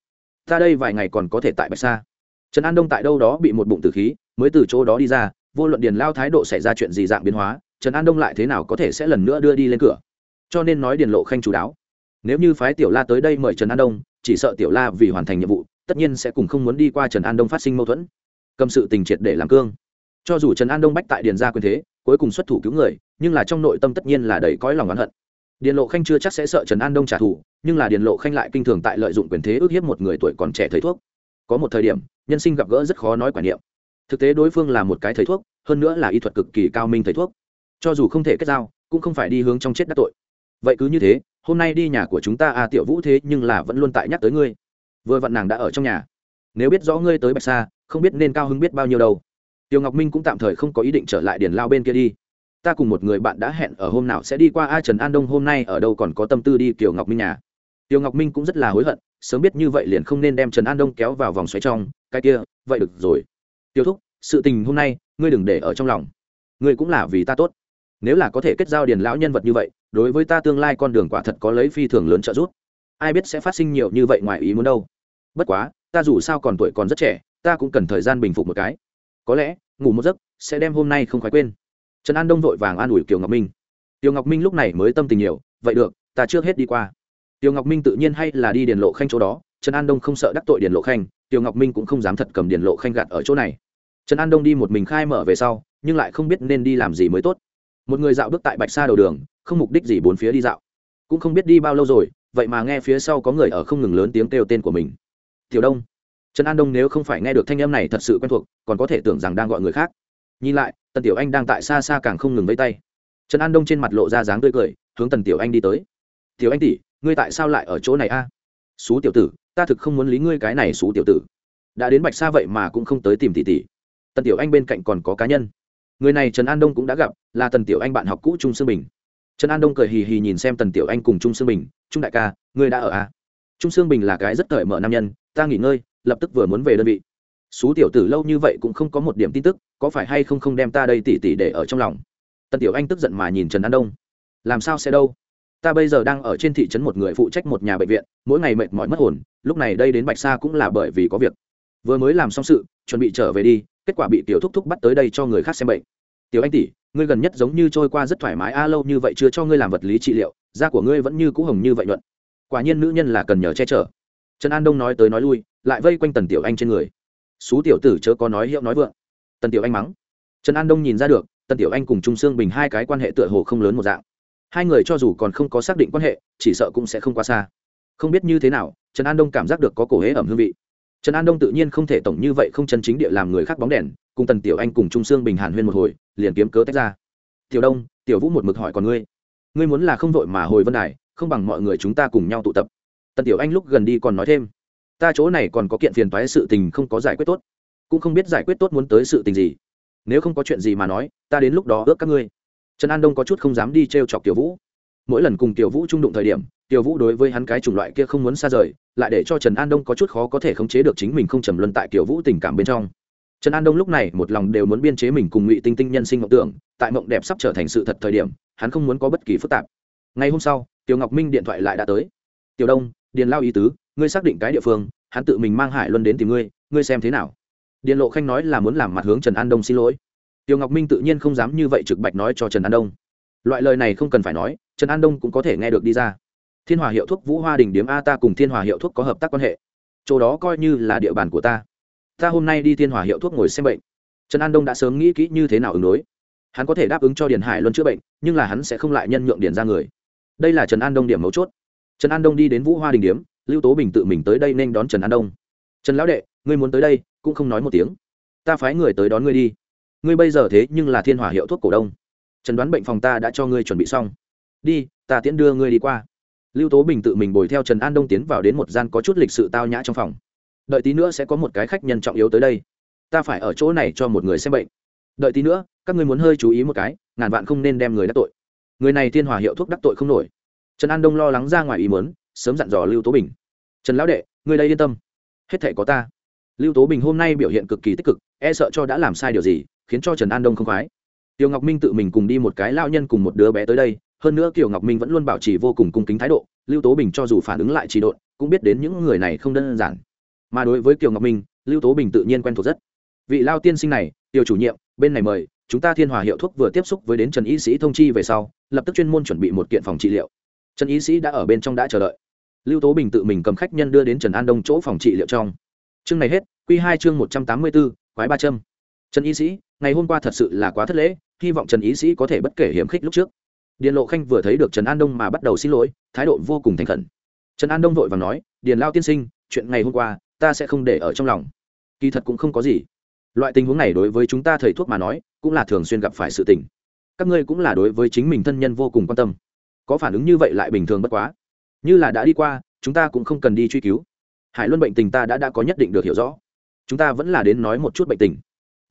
Ta đây vài ngày còn có thể tại bạch sa. Trần an đông tại đâu đó bị một bụng tử khí, mới từ chỗ đó đi ra vô luận điền lao thái độ xảy ra chuyện gì dạng biến hóa, trần an đông lại thế nào có thể sẽ lần nữa đưa đi lên cửa? Cho nên nói điền lộ khanh chú đáo. Nếu như phái tiểu la tới đây mời trần an đông, chỉ sợ tiểu la vì hoàn thành nhiệm vụ, tất nhiên sẽ cùng không muốn đi qua trần an đông phát sinh mâu thuẫn. Cầm sự tình triệt để làm cương. Cho dù trần an đông bách tại điền gia quyền thế, cuối cùng xuất thủ cứu người, nhưng là trong nội tâm tất nhiên là đầy cõi lòng oán hận. Điền lộ khanh chưa chắc sẽ sợ trần an đông trả thù, nhưng là điền lộ khanh lại kinh thường tại lợi dụng quyền thế ước hiếp một người tuổi còn trẻ thầy thuốc. Có một thời điểm, nhân sinh gặp gỡ rất khó nói quả niệm thực tế đối phương là một cái thầy thuốc, hơn nữa là y thuật cực kỳ cao minh thầy thuốc. Cho dù không thể kết giao, cũng không phải đi hướng trong chết đắc tội. Vậy cứ như thế, hôm nay đi nhà của chúng ta à tiểu vũ thế nhưng là vẫn luôn tại nhắc tới ngươi. Vừa vặn nàng đã ở trong nhà. Nếu biết rõ ngươi tới bạch sa, không biết nên cao hứng biết bao nhiêu đâu. Tiểu ngọc minh cũng tạm thời không có ý định trở lại điền lao bên kia đi. Ta cùng một người bạn đã hẹn ở hôm nào sẽ đi qua a trần an đông, hôm nay ở đâu còn có tâm tư đi Kiều ngọc minh nhà. Tiểu ngọc minh cũng rất là hối hận, sớm biết như vậy liền không nên đem trần an đông kéo vào vòng xoáy trong. Cái kia, vậy được rồi tiêu thúc, sự tình hôm nay, ngươi đừng để ở trong lòng. Ngươi cũng là vì ta tốt. Nếu là có thể kết giao điền lão nhân vật như vậy, đối với ta tương lai con đường quả thật có lấy phi thường lớn trợ giúp. Ai biết sẽ phát sinh nhiều như vậy ngoài ý muốn đâu. Bất quá, ta dù sao còn tuổi còn rất trẻ, ta cũng cần thời gian bình phục một cái. Có lẽ, ngủ một giấc, sẽ đem hôm nay không khoái quên. Trần an đông vội vàng an ủi kiều ngọc minh. Tiêu ngọc minh lúc này mới tâm tình nhiều, vậy được, ta trước hết đi qua. Tiêu ngọc minh tự nhiên hay là đi điền lộ khanh chỗ đó, trần an đông không sợ đắc tội điền lộ khanh tiêu ngọc minh cũng không dám thật cầm điền lộ khanh gạt ở chỗ này trần an đông đi một mình khai mở về sau, nhưng lại không biết nên đi làm gì mới tốt. Một người dạo bước tại bạch sa đầu đường, không mục đích gì bốn phía đi dạo. Cũng không biết đi bao lâu rồi, vậy mà nghe phía sau có người ở không ngừng lớn tiếng kêu tên của mình. Tiểu đông. Trần an đông nếu không phải nghe được thanh âm này thật sự quen thuộc, còn có thể tưởng rằng đang gọi người khác. Nhìn lại, tần tiểu anh đang tại xa xa càng không ngừng vây tay. Trần an đông trên mặt lộ ra dáng tươi cười, hướng tần tiểu anh đi tới. Tiểu anh tỷ, ngươi tại sao lại ở chỗ này a? À? xú tiểu tử, ta thực không muốn lý ngươi cái này xú tiểu tử. Đã đến bạch xa vậy mà cũng không tới tìm tỷ tỷ tần tiểu anh bên cạnh còn có cá nhân. Người này trần an đông cũng đã gặp, là tần tiểu anh bạn học cũ trung sương bình. Trần an đông cười hì hì nhìn xem tần tiểu anh cùng trung sương bình, trung đại ca, ngươi đã ở à? trung sương bình là cái rất cởi mở nam nhân, ta nghỉ ngơi, lập tức vừa muốn về đơn vị. Xú tiểu tử lâu như vậy cũng không có một điểm tin tức, có phải hay không không đem ta đây tỉ tỉ để ở trong lòng? Tần tiểu anh tức giận mà nhìn trần an đông. Làm sao sẽ đâu? Ta bây giờ đang ở trên thị trấn một người phụ trách một nhà bệnh viện, mỗi ngày mệt mỏi mất hồn, lúc này đây đến bạch sa cũng là bởi vì có việc vừa mới làm xong sự, chuẩn bị trở về đi, kết quả bị tiểu thúc thúc bắt tới đây cho người khác xem bệnh. Tiểu anh tỷ, ngươi gần nhất giống như trôi qua rất thoải mái a, lâu như vậy chưa cho ngươi làm vật lý trị liệu, da của ngươi vẫn như cũ hồng như vậy nhuận. Quả nhiên nữ nhân là cần nhờ che chở. Trần an đông nói tới nói lui, lại vây quanh tần tiểu anh trên người. Xú tiểu tử chớ có nói hiệu nói vượng. Tần tiểu anh mắng. Trần an đông nhìn ra được, tần tiểu anh cùng trung sương bình hai cái quan hệ tựa hồ không lớn một dạng. Hai người cho dù còn không có xác định quan hệ, chỉ sợ cũng sẽ không quá xa. Không biết như thế nào, trần an đông cảm giác được có cổ hế ẩm hương vị trần an đông tự nhiên không thể tổng như vậy không chân chính địa làm người khác bóng đèn, cùng tần tiểu anh cùng trung sương bình hàn huyên một hồi, liền kiếm cớ tách ra. Tiểu đông, tiểu vũ một mực hỏi còn ngươi. Ngươi muốn là không vội mà hồi vân đài, không bằng mọi người chúng ta cùng nhau tụ tập. Tần tiểu anh lúc gần đi còn nói thêm, ta chỗ này còn có kiện phiền toái sự tình không có giải quyết tốt, cũng không biết giải quyết tốt muốn tới sự tình gì. Nếu không có chuyện gì mà nói, ta đến lúc đó ước các ngươi. Trần an đông có chút không dám đi t r e o chọc tiểu vũ mỗi lần cùng tiểu vũ trung đụng thời điểm, tiểu vũ đối với hắn cái chủng loại kia không muốn xa rời, lại để cho trần an đông có chút khó có thể khống chế được chính mình không trầm luân tại tiểu vũ tình cảm bên trong. Trần an đông lúc này một lòng đều muốn biên chế mình cùng ngụy tinh tinh nhân sinh mộng tưởng, tại mộng đẹp sắp trở thành sự thật thời điểm, hắn không muốn có bất kỳ phức tạp. Ngày hôm sau, tiểu ngọc minh điện thoại lại đã tới. Tiểu đông, điền lao ý tứ, ngươi xác định cái địa phương, hắn tự mình mang hải luân đến tìm ngươi ngươi xem thế nào? Điện lộ khanh nói là muốn làm mặt hướng trần an đông xin lỗi. Tiêu ngọc minh tự nhiên không dám như vậy trực bạch nói cho trần an đông loại lời này không cần phải nói, trần an đông cũng có thể nghe được đi ra. Thiên hòa hiệu thuốc vũ hoa đình điếm a ta cùng thiên hòa hiệu thuốc có hợp tác quan hệ. Chỗ đó coi như là địa bàn của ta. Ta hôm nay đi thiên hòa hiệu thuốc ngồi xem bệnh. Trần an đông đã sớm nghĩ kỹ như thế nào ứng đối. Hắn có thể đáp ứng cho điền hải luân chữa bệnh, nhưng là hắn sẽ không lại nhân nhượng điền ra người. Đây là trần an đông điểm mấu chốt. Trần an đông đi đến vũ hoa đình điếm, lưu tố bình tự mình tới đây nên đón trần an đông. Trần lão đệ, ngươi muốn tới đây? cũng không nói một tiếng. Ta phái người tới đón ngươi đi. Ngươi bây giờ thế nhưng là thiên hòa hiệu thuốc cổ đông trần đoán bệnh phòng ta đã cho ngươi chuẩn bị xong. Đi, ta tiễn đưa ngươi đi qua. Lưu tố bình tự mình bồi theo trần an đông tiến vào đến một gian có chút lịch sự tao nhã trong phòng. Đợi tí nữa sẽ có một cái khách nhân trọng yếu tới đây. Ta phải ở chỗ này cho một người xem bệnh. Đợi tí nữa, các ngươi muốn hơi chú ý một cái, ngàn vạn không nên đem người đắc tội. Người này thiên hòa hiệu thuốc đắc tội không nổi. Trần an đông lo lắng ra ngoài ý muốn, sớm dặn dò lưu tố bình. Trần lão đệ người đây yên tâm. Hết thể có ta. Lưu tố bình hôm nay biểu hiện cực kỳ tích cực e sợ cho đã làm sai điều gì, khiến cho trần an đông không khoái tiêu ngọc minh tự mình cùng đi một cái lão nhân cùng một đứa bé tới đây, hơn nữa Tiểu ngọc minh vẫn luôn bảo trì vô cùng cung kính thái độ, lưu tố bình cho dù phản ứng lại trì độn, cũng biết đến những người này không đơn giản. Mà đối với Tiểu ngọc minh, lưu tố bình tự nhiên quen thuộc rất. Vị lão tiên sinh này tiêu chủ nhiệm, bên này mời, chúng ta thiên hòa hiệu thuốc vừa tiếp xúc với đến trần y sĩ thông chi về sau, lập tức chuyên môn chuẩn bị một kiện phòng trị liệu. Trần y sĩ đã ở bên trong đã chờ đợi. Lưu tố bình tự mình cầm khách nhân đưa đến trần an đông chỗ phòng trị liệu trong. Chương này hết, quy hai chương một trăm tám mươi bốn quái ba trâm trần y sĩ, ngày hôm qua thật sự là quá thất lễ hy vọng trần y sĩ có thể bất kể hiểm khích lúc trước. Điền lộ khanh vừa thấy được trần an đông mà bắt đầu xin lỗi, thái độ vô cùng thành khẩn. Trần an đông vội và nói, điền lao tiên sinh, chuyện ngày hôm qua, ta sẽ không để ở trong lòng. Kỳ thật cũng không có gì. Loại tình huống này đối với chúng ta thầy thuốc mà nói, cũng là thường xuyên gặp phải sự tình. Các ngươi cũng là đối với chính mình thân nhân vô cùng quan tâm. Có phản ứng như vậy lại bình thường bất quá. Như là đã đi qua, chúng ta cũng không cần đi truy cứu. Hải luân bệnh tình ta đã đã có nhất định được hiểu rõ. Chúng ta vẫn là đến nói một chút bệnh tình.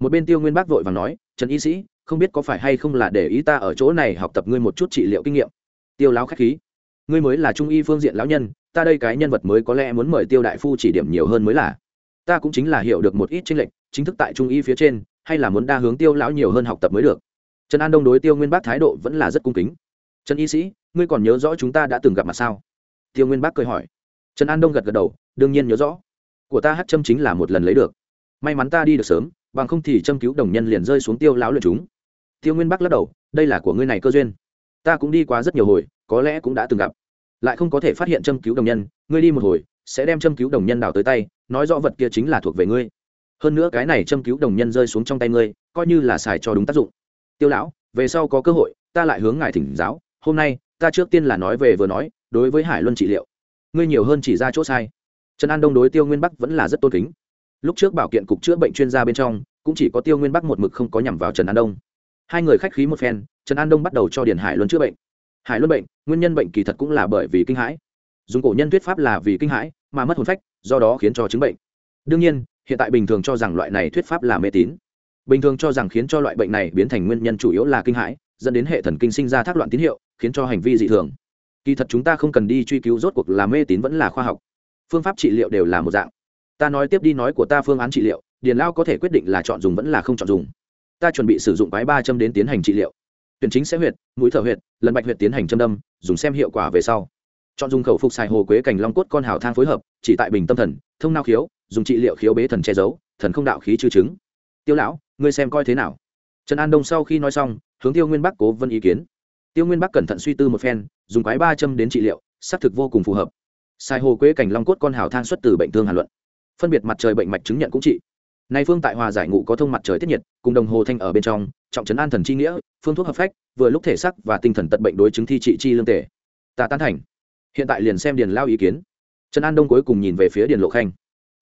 Một bên tiêu nguyên bác vội và nói, trần y sĩ không biết có phải hay không là để ý ta ở chỗ này học tập ngươi một chút trị liệu kinh nghiệm. Tiêu Lão khách khí. Ngươi mới là trung y phương diện lão nhân, ta đây cái nhân vật mới có lẽ muốn mời tiêu đại phu chỉ điểm nhiều hơn mới là. Ta cũng chính là hiểu được một ít tranh lệch, chính thức tại trung y phía trên, hay là muốn đa hướng tiêu lão nhiều hơn học tập mới được. Trần an đông đối tiêu nguyên bác thái độ vẫn là rất cung kính. Trần y sĩ, ngươi còn nhớ rõ chúng ta đã từng gặp mặt sao? Tiêu nguyên bác cười hỏi. Trần an đông gật gật đầu, đương nhiên nhớ rõ. Của ta hát châm chính là một lần lấy được. May mắn ta đi được sớm, bằng không thì châm cứu đồng nhân liền rơi xuống tiêu lão luyện chúng tiêu nguyên bắc lắc đầu, đây là của ngươi này cơ duyên. Ta cũng đi qua rất nhiều hồi, có lẽ cũng đã từng gặp. Lại không có thể phát hiện châm cứu đồng nhân, ngươi đi một hồi, sẽ đem châm cứu đồng nhân đào tới tay, nói rõ vật kia chính là thuộc về ngươi. Hơn nữa cái này châm cứu đồng nhân rơi xuống trong tay ngươi, coi như là xài cho đúng tác dụng. Tiêu lão, về sau có cơ hội, ta lại hướng ngài thỉnh giáo. Hôm nay, ta trước tiên là nói về vừa nói, đối với hải luân trị liệu. Ngươi nhiều hơn chỉ ra chỗ sai. Trần an đông đối tiêu nguyên bắc vẫn là rất tôn kính. Lúc trước bảo kiện cục chữa bệnh chuyên gia bên trong, cũng chỉ có tiêu nguyên bắc một mực không có nhằm vào trần an đông hai người khách khí một phen, trần an đông bắt đầu cho điền hải luân chữa bệnh. Hải luân bệnh, nguyên nhân bệnh kỳ thật cũng là bởi vì kinh hãi. Dùng cổ nhân thuyết pháp là vì kinh hãi, mà mất hồn phách, do đó khiến cho chứng bệnh. Đương nhiên, hiện tại bình thường cho rằng loại này thuyết pháp là mê tín. Bình thường cho rằng khiến cho loại bệnh này biến thành nguyên nhân chủ yếu là kinh hãi, dẫn đến hệ thần kinh sinh ra thác loạn tín hiệu, khiến cho hành vi dị thường. Kỳ thật chúng ta không cần đi truy cứu rốt cuộc là mê tín vẫn là khoa học. Phương pháp trị liệu đều là một dạng. Ta nói tiếp đi, nói của ta phương án trị liệu, điền lao có thể quyết định là chọn dùng vẫn là không chọn dùng ta chuẩn bị sử dụng quái ba châm đến tiến hành trị liệu. Tuyển chính sẽ huyệt, mũi thở huyệt, lần bạch huyệt tiến hành châm đâm, dùng xem hiệu quả về sau. Chọn dùng khẩu phục xài hồ quế cành long cốt con hào thang phối hợp, chỉ tại bình tâm thần, thông nao khiếu, dùng trị liệu khiếu bế thần che giấu, thần không đạo khí chư chứng. Tiêu lão, ngươi xem coi thế nào? Trần an đông sau khi nói xong, hướng tiêu nguyên bắc cố vân ý kiến. Tiêu nguyên bắc cẩn thận suy tư một phen, dùng quái ba châm đến trị liệu, xác thực vô cùng phù hợp. Sai hồ quế cảnh long cốt con hào thang xuất từ bệnh thương hàn luận. Phân biệt mặt trời bệnh mạch chứng nhận cũng trị nay phương tại hòa giải ngụ có thông mặt trời tiết nhiệt, cùng đồng hồ thanh ở bên trong, trọng trấn an thần chi nghĩa, phương thuốc hợp phách, vừa lúc thể sắc và tinh thần tật bệnh đối chứng thi trị chi lương tể. Ta tán thành. Hiện tại liền xem điền lao ý kiến. Trần an đông cuối cùng nhìn về phía điền lộ khanh.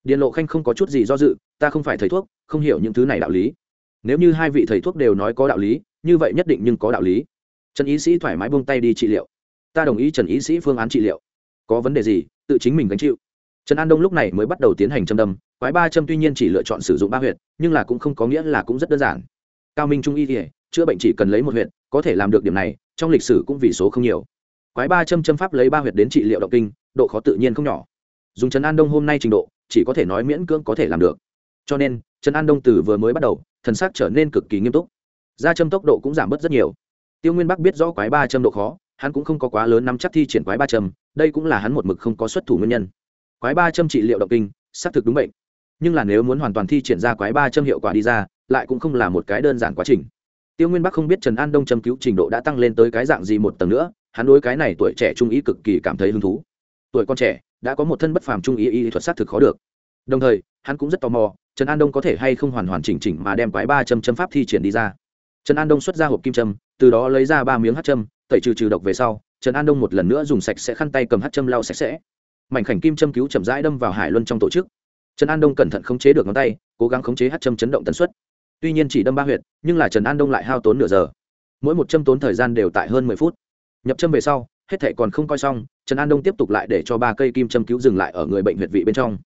Điền lộ khanh không có chút gì do dự, ta không phải thầy thuốc, không hiểu những thứ này đạo lý. Nếu như hai vị thầy thuốc đều nói có đạo lý, như vậy nhất định nhưng có đạo lý. Trần ý sĩ thoải mái buông tay đi trị liệu. Ta đồng ý trần ý sĩ phương án trị liệu. Có vấn đề gì, tự chính mình gánh chịu trần an đông lúc này mới bắt đầu tiến hành châm đâm, quái ba châm tuy nhiên chỉ lựa chọn sử dụng ba huyệt, nhưng là cũng không có nghĩa là cũng rất đơn giản. Cao minh trung y thì, chữa bệnh chỉ cần lấy một huyệt, có thể làm được điểm này, trong lịch sử cũng vì số không nhiều. Quái ba châm châm pháp lấy ba huyệt đến trị liệu động kinh, độ khó tự nhiên không nhỏ. Dùng trần an đông hôm nay trình độ, chỉ có thể nói miễn cưỡng có thể làm được. Cho nên, trần an đông từ vừa mới bắt đầu, thần sắc trở nên cực kỳ nghiêm túc. Gia châm tốc độ cũng giảm bớt rất nhiều. Tiêu nguyên bắc biết rõ quái ba châm độ khó, hắn cũng không có quá lớn nắm chắc thi triển quái ba châm, đây cũng là hắn một mực không có xuất thủ nguyên nhân quái ba châm trị liệu động kinh, xác thực đúng bệnh. Nhưng là nếu muốn hoàn toàn thi triển ra quái ba châm hiệu quả đi ra, lại cũng không là một cái đơn giản quá trình. Tiêu nguyên bắc không biết trần an đông châm cứu trình độ đã tăng lên tới cái dạng gì một tầng nữa, hắn đối cái này tuổi trẻ trung ý cực kỳ cảm thấy hứng thú. Tuổi con trẻ, đã có một thân bất phàm trung ý y thuật xác thực khó được. Đồng thời, hắn cũng rất tò mò, trần an đông có thể hay không hoàn hoàn chỉnh chỉnh mà đem quái ba châm châm pháp thi triển đi ra. Trần an đông xuất ra hộp kim châm, từ đó lấy ra ba miếng hát châm, tẩy trừ trừ độc về sau, trần an đông một lần nữa dùng sạch sẽ khăn tay cầm hát châm lau sạch sẽ mảnh khảnh kim châm cứu chậm rãi đâm vào hải luân trong tổ chức. Trần an đông cẩn thận khống chế được ngón tay, cố gắng khống chế hát châm chấn động tần suất. Tuy nhiên chỉ đâm ba huyệt, nhưng là trần an đông lại hao tốn nửa giờ. Mỗi một châm tốn thời gian đều tại hơn mười phút. Nhập châm về sau, hết thể còn không coi xong, trần an đông tiếp tục lại để cho ba cây kim châm cứu dừng lại ở người bệnh huyệt vị bên trong.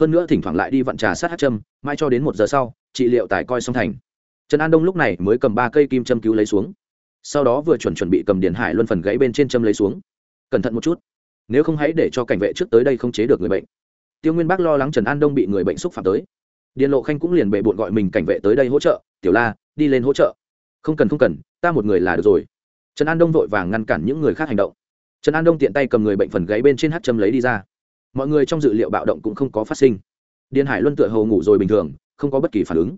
Hơn nữa thỉnh thoảng lại đi vặn trà sát hát châm mai cho đến một giờ sau, trị liệu tài coi xong thành. Trần an đông lúc này mới cầm ba cây kim châm cứu lấy xuống. Sau đó vừa chuẩn chuẩn bị cầm điện hải luân phần gãy bên trên châm lấy xuống. Cẩn thận một chút nếu không hãy để cho cảnh vệ trước tới đây không chế được người bệnh. Tiêu nguyên bác lo lắng trần an đông bị người bệnh xúc phạm tới. Điện lộ khanh cũng liền bệ bộn gọi mình cảnh vệ tới đây hỗ trợ, tiểu la, đi lên hỗ trợ. Không cần không cần, ta một người là được rồi. Trần an đông vội vàng ngăn cản những người khác hành động. Trần an đông tiện tay cầm người bệnh phần gáy bên trên hát châm lấy đi ra. Mọi người trong dự liệu bạo động cũng không có phát sinh. Điền hải luân tựa hầu ngủ rồi bình thường, không có bất kỳ phản ứng.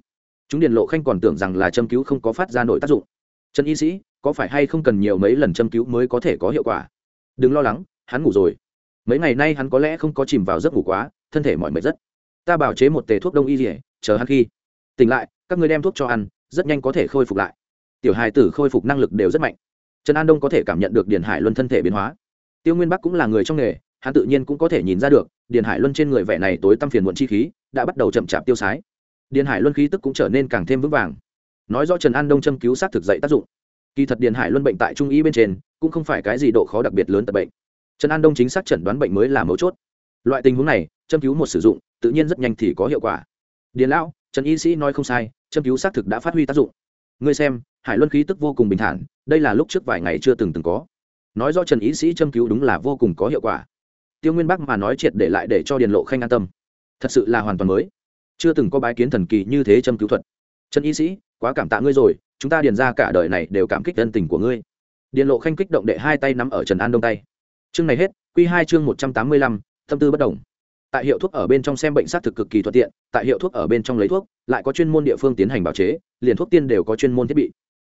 Chúng điền lộ khanh còn tưởng rằng là châm cứu không có phát ra nội tác dụng. Trần y sĩ, có phải hay không cần nhiều mấy lần châm cứu mới có thể có hiệu quả? Đừng lo lắng hắn ngủ rồi. Mấy ngày nay hắn có lẽ không có chìm vào giấc ngủ quá, thân thể mọi mệt rất. Ta bảo chế một tề thuốc đông y dỉa chờ hắn khi tỉnh lại, các người đem thuốc cho ăn, rất nhanh có thể khôi phục lại. Tiểu hài tử khôi phục năng lực đều rất mạnh. Trần an đông có thể cảm nhận được điền hải luân thân thể biến hóa. Tiêu nguyên bắc cũng là người trong nghề, hắn tự nhiên cũng có thể nhìn ra được, điền hải luân trên người vẻ này tối tăm phiền muộn chi khí, đã bắt đầu chậm chạp tiêu sái. Điền hải luân khí tức cũng trở nên càng thêm vững vàng. Nói rõ trần an đông châm cứu sát thực dậy tác dụng. Kỳ thật điền hải luân bệnh tại trung y bên trên, cũng không phải cái gì độ khó đặc biệt lớn tập bệnh trần an đông chính xác chẩn đoán bệnh mới là mấu chốt. Loại tình huống này, châm cứu một sử dụng, tự nhiên rất nhanh thì có hiệu quả. Điền lão, trần y sĩ nói không sai, châm cứu xác thực đã phát huy tác dụng. Ngươi xem, hải luân khí tức vô cùng bình thản, đây là lúc trước vài ngày chưa từng từng có. Nói do trần Y sĩ châm cứu đúng là vô cùng có hiệu quả. Tiêu nguyên bắc mà nói triệt để lại để cho điền lộ khanh an tâm. Thật sự là hoàn toàn mới. Chưa từng có bái kiến thần kỳ như thế châm cứu thuật. Trần y sĩ, quá cảm tạ ngươi rồi, chúng ta điền ra cả đời này đều cảm kích ân tình của ngươi. Điền lộ khanh kích động đệ hai tay nắm ở trần an đông tay chương này hết q hai chương một trăm tám mươi lăm, tâm tư bất đồng. Tại hiệu thuốc ở bên trong xem bệnh sát thực cực kỳ thuận tiện, tại hiệu thuốc ở bên trong lấy thuốc, lại có chuyên môn địa phương tiến hành bảo chế, liền thuốc tiên đều có chuyên môn thiết bị.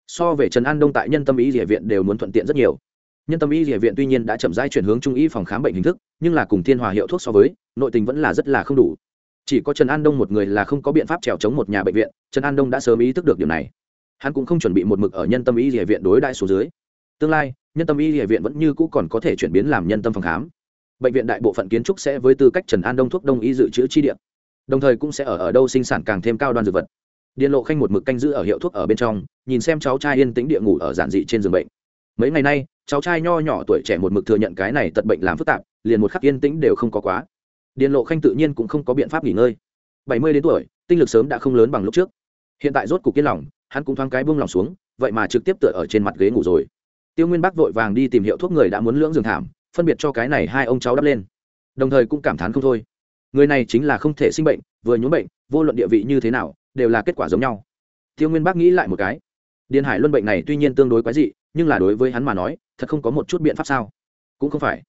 So về trần an đông tại nhân tâm y địa viện đều muốn thuận tiện rất nhiều. Nhân tâm y địa viện tuy nhiên đã chậm rãi chuyển hướng trung y phòng khám bệnh hình thức, nhưng là cùng thiên hòa hiệu thuốc so với, nội tình vẫn là rất là không đủ. Chỉ có trần an đông một người là không có biện pháp trèo chống một nhà bệnh viện, trần an đông đã sớm ý thức được điều này. Hắn cũng không chuẩn bị một mực ở nhân tâm y địa viện đối đại số dưới. Tương lai nhân tâm y địa viện vẫn như cũ còn có thể chuyển biến làm nhân tâm phòng khám. Bệnh viện đại bộ phận kiến trúc sẽ với tư cách trần an đông thuốc đông y dự trữ chi điện đồng thời cũng sẽ ở ở đâu sinh sản càng thêm cao đoan dược vật. Điện lộ khanh một mực canh giữ ở hiệu thuốc ở bên trong, nhìn xem cháu trai yên tĩnh địa ngủ ở giản dị trên giường bệnh. Mấy ngày nay, cháu trai nho nhỏ tuổi trẻ một mực thừa nhận cái này tật bệnh làm phức tạp, liền một khắc yên tĩnh đều không có quá. Điện lộ khanh tự nhiên cũng không có biện pháp nghỉ ngơi. Bảy mươi đến tuổi, tinh lực sớm đã không lớn bằng lúc trước. Hiện tại rốt cục yên lòng, hắn cũng thoáng cái buông lòng xuống, vậy mà trực tiếp tựa ở trên mặt ghế ngủ rồi tiêu nguyên bắc vội vàng đi tìm hiệu thuốc người đã muốn lưỡng giường thảm, phân biệt cho cái này hai ông cháu đắp lên. Đồng thời cũng cảm thán không thôi. Người này chính là không thể sinh bệnh, vừa nhuốm bệnh, vô luận địa vị như thế nào, đều là kết quả giống nhau. Tiêu nguyên bác nghĩ lại một cái. Điền hải luân bệnh này tuy nhiên tương đối quái dị, nhưng là đối với hắn mà nói, thật không có một chút biện pháp sao? Cũng không phải.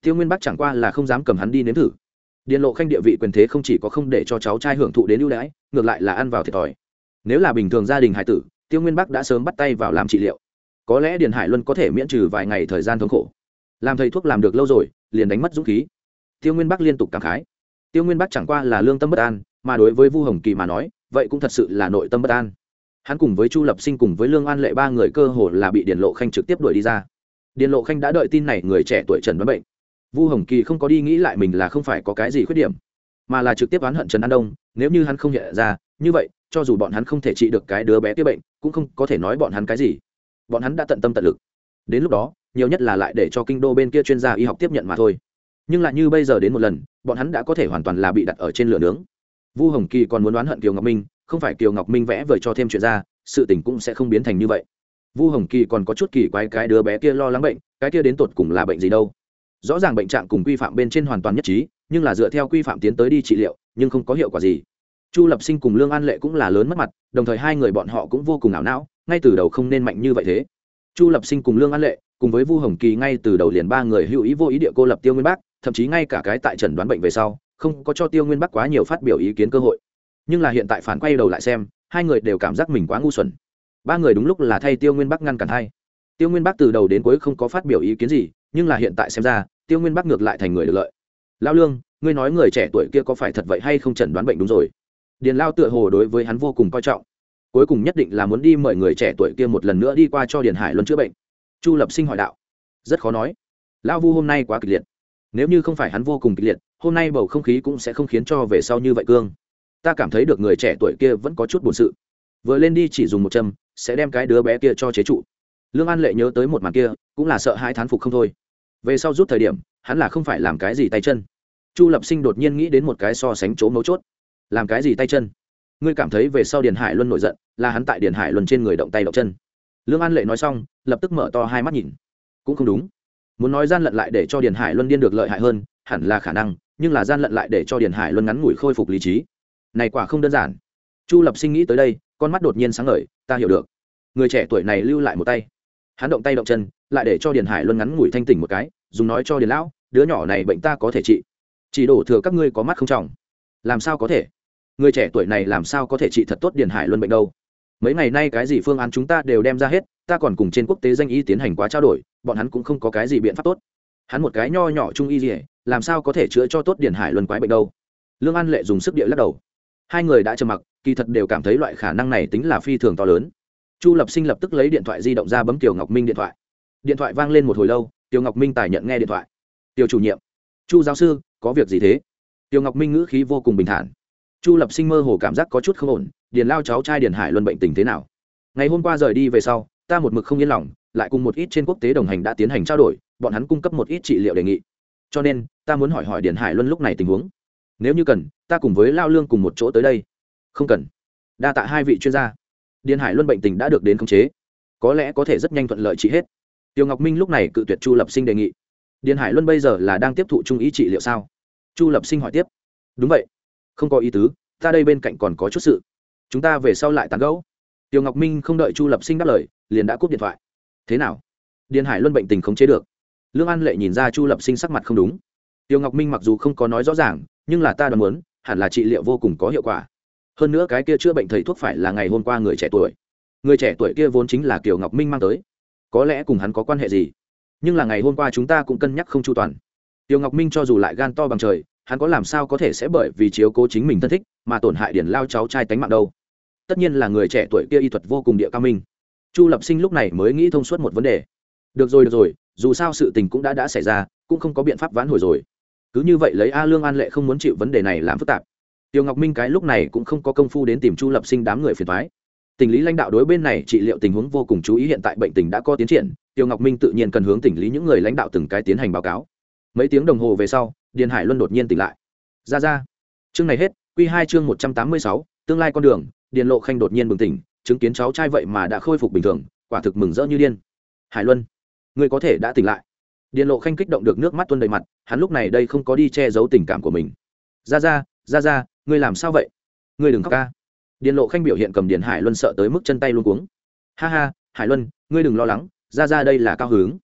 Tiêu nguyên bác chẳng qua là không dám cầm hắn đi nếm thử. Điền lộ khanh địa vị quyền thế không chỉ có không để cho cháu trai hưởng thụ đến ưu đãi, ngược lại là ăn vào thiệt thòi. Nếu là bình thường gia đình hải tử, tiêu nguyên bắc đã sớm bắt tay vào làm trị liệu có lẽ điền hải luân có thể miễn trừ vài ngày thời gian thống khổ. Làm thầy thuốc làm được lâu rồi, liền đánh mất dũng khí. Tiêu nguyên bắc liên tục cảm khái. Tiêu nguyên bắc chẳng qua là lương tâm bất an, mà đối với vu hồng kỳ mà nói, vậy cũng thật sự là nội tâm bất an. Hắn cùng với chu lập sinh cùng với lương an lệ ba người cơ hồ là bị điền lộ khanh trực tiếp đuổi đi ra. Điền lộ khanh đã đợi tin này người trẻ tuổi trần đoán bệnh. Vu hồng kỳ không có đi nghĩ lại mình là không phải có cái gì khuyết điểm, mà là trực tiếp oán hận trần an đông, nếu như hắn không nhận ra, như vậy, cho dù bọn hắn không thể trị được cái đứa bé kia bệnh, cũng không có thể nói bọn hắn cái gì bọn hắn đã tận tâm tận lực. Đến lúc đó, nhiều nhất là lại để cho kinh đô bên kia chuyên gia y học tiếp nhận mà thôi. Nhưng lại như bây giờ đến một lần, bọn hắn đã có thể hoàn toàn là bị đặt ở trên lửa nướng. Vu hồng kỳ còn muốn đoán hận kiều ngọc minh, không phải kiều ngọc minh vẽ vời cho thêm chuyện ra, sự tình cũng sẽ không biến thành như vậy. Vu hồng kỳ còn có chút kỳ quái cái đứa bé kia lo lắng bệnh, cái kia đến tột cùng là bệnh gì đâu. Rõ ràng bệnh trạng cùng quy phạm bên trên hoàn toàn nhất trí, nhưng là dựa theo quy phạm tiến tới đi trị liệu, nhưng không có hiệu quả gì chu lập sinh cùng lương an lệ cũng là lớn mất mặt, đồng thời hai người bọn họ cũng vô cùng ảo não, ngay từ đầu không nên mạnh như vậy thế. Chu lập sinh cùng lương an lệ cùng với vu hồng kỳ ngay từ đầu liền ba người hữu ý vô ý địa cô lập tiêu nguyên bác, thậm chí ngay cả cái tại trần đoán bệnh về sau, không có cho tiêu nguyên bắc quá nhiều phát biểu ý kiến cơ hội. Nhưng là hiện tại phản quay đầu lại xem, hai người đều cảm giác mình quá ngu xuẩn. Ba người đúng lúc là thay tiêu nguyên bắc ngăn cản hai. Tiêu nguyên bắc từ đầu đến cuối không có phát biểu ý kiến gì, nhưng là hiện tại xem ra, tiêu nguyên bắc ngược lại thành người được lợi. Lao lương, ngươi nói người trẻ tuổi kia có phải thật vậy hay không chẩn đoán bệnh đúng rồi? Điền lao tựa hồ đối với hắn vô cùng coi trọng. Cuối cùng nhất định là muốn đi mời người trẻ tuổi kia một lần nữa đi qua cho điền hải luân chữa bệnh. Chu lập sinh hỏi đạo. Rất khó nói. Lao vu hôm nay quá kịch liệt. Nếu như không phải hắn vô cùng kịch liệt, hôm nay bầu không khí cũng sẽ không khiến cho về sau như vậy cương. Ta cảm thấy được người trẻ tuổi kia vẫn có chút buồn sự. Vừa lên đi chỉ dùng một châm, sẽ đem cái đứa bé kia cho chế trụ. Lương an lệ nhớ tới một màn kia, cũng là sợ hai thán phục không thôi. Về sau rút thời điểm, hắn là không phải làm cái gì tay chân. Chu lập sinh đột nhiên nghĩ đến một cái so sánh chỗ mấu chốt làm cái gì tay chân? Ngươi cảm thấy về sau điền hải luân nổi giận, là hắn tại điền hải luân trên người động tay động chân. Lương an lệ nói xong, lập tức mở to hai mắt nhìn. Cũng không đúng. Muốn nói gian lận lại để cho điền hải luân điên được lợi hại hơn, hẳn là khả năng, nhưng là gian lận lại để cho điền hải luân ngắn ngủi khôi phục lý trí. Này quả không đơn giản. Chu lập sinh nghĩ tới đây, con mắt đột nhiên sáng ngời, ta hiểu được. Người trẻ tuổi này lưu lại một tay. Hắn động tay động chân, lại để cho điền hải luân ngắn ngủi thanh tỉnh một cái, dùng nói cho điền lão, đứa nhỏ này bệnh ta có thể trị. Chỉ đổ thừa các ngươi có mắt không trọng. Làm sao có thể? Người trẻ tuổi này làm sao có thể trị thật tốt điền hải luân bệnh đâu? Mấy ngày nay cái gì phương án chúng ta đều đem ra hết, ta còn cùng trên quốc tế danh y tiến hành quá trao đổi, bọn hắn cũng không có cái gì biện pháp tốt. Hắn một cái nho nhỏ trung y gì làm sao có thể chữa cho tốt điền hải luân quái bệnh đâu? Lương an lệ dùng sức địa lắc đầu. Hai người đã trầm mặc, kỳ thật đều cảm thấy loại khả năng này tính là phi thường to lớn. Chu lập sinh lập tức lấy điện thoại di động ra bấm tiểu ngọc minh điện thoại. Điện thoại vang lên một hồi lâu tiểu ngọc minh tài nhận nghe điện thoại. Tiểu chủ nhiệm, chu giáo sư, có việc gì thế? Tiểu ngọc minh ngữ khí vô cùng bình thản chu lập sinh mơ hồ cảm giác có chút không ổn, điền lao cháu trai điền hải luân bệnh tình thế nào? Ngày hôm qua rời đi về sau, ta một mực không yên lòng, lại cùng một ít trên quốc tế đồng hành đã tiến hành trao đổi, bọn hắn cung cấp một ít trị liệu đề nghị. Cho nên, ta muốn hỏi hỏi điền hải luân lúc này tình huống. Nếu như cần, ta cùng với lao lương cùng một chỗ tới đây. Không cần. Đa tạ hai vị chuyên gia. Điền hải luân bệnh tình đã được đến khống chế. Có lẽ có thể rất nhanh thuận lợi trị hết. Tiêu ngọc minh lúc này cự tuyệt chu lập sinh đề nghị. Điền hải luân bây giờ là đang tiếp thụ trung ý trị liệu sao? Chu lập sinh hỏi tiếp. Đúng vậy không có ý tứ, ta đây bên cạnh còn có chút sự. Chúng ta về sau lại tán gẫu. Tiêu ngọc minh không đợi chu lập sinh đáp lời, liền đã cúp điện thoại. Thế nào? Điền hải luân bệnh tình khống chế được. Lương an lệ nhìn ra chu lập sinh sắc mặt không đúng. Tiêu ngọc minh mặc dù không có nói rõ ràng, nhưng là ta đoán muốn, hẳn là trị liệu vô cùng có hiệu quả. Hơn nữa cái kia chữa bệnh thầy thuốc phải là ngày hôm qua người trẻ tuổi. Người trẻ tuổi kia vốn chính là kiều ngọc minh mang tới. Có lẽ cùng hắn có quan hệ gì? Nhưng là ngày hôm qua chúng ta cũng cân nhắc không chu toàn. Tiêu ngọc minh cho dù lại gan to bằng trời hắn có làm sao có thể sẽ bởi vì chiếu cố chính mình thân thích mà tổn hại điển lao cháu trai tánh mạng đâu? Tất nhiên là người trẻ tuổi kia y thuật vô cùng địa cao minh. Chu lập sinh lúc này mới nghĩ thông suốt một vấn đề. Được rồi được rồi, dù sao sự tình cũng đã đã xảy ra, cũng không có biện pháp vãn hồi rồi. Cứ như vậy lấy a lương an lệ không muốn chịu vấn đề này làm phức tạp. Tiêu ngọc minh cái lúc này cũng không có công phu đến tìm chu lập sinh đám người phiền thoái tình lý lãnh đạo đối bên này trị liệu tình huống vô cùng chú ý hiện tại bệnh tình đã có tiến triển, tiêu ngọc minh tự nhiên cần hướng tỉnh lý những người lãnh đạo từng cái tiến hành báo cáo. Mấy tiếng đồng hồ về sau điền hải luân đột nhiên tỉnh lại. Ra ra. Chương này hết q hai chương một trăm tám mươi sáu, tương lai con đường, điền lộ khanh đột nhiên bừng tỉnh, chứng kiến cháu trai vậy mà đã khôi phục bình thường, quả thực mừng rỡ như điên. Hải luân người có thể đã tỉnh lại. Điền lộ khanh kích động được nước mắt tuôn đầy mặt, hắn lúc này đây không có đi che giấu tình cảm của mình. Ra ra ra ra, ngươi làm sao vậy? Ngươi đừng khóc ca. Điền lộ khanh biểu hiện cầm điền hải luân sợ tới mức chân tay luôn cuống. Ha ha, hải luân, ngươi đừng lo lắng, ra ra đây là cao hướng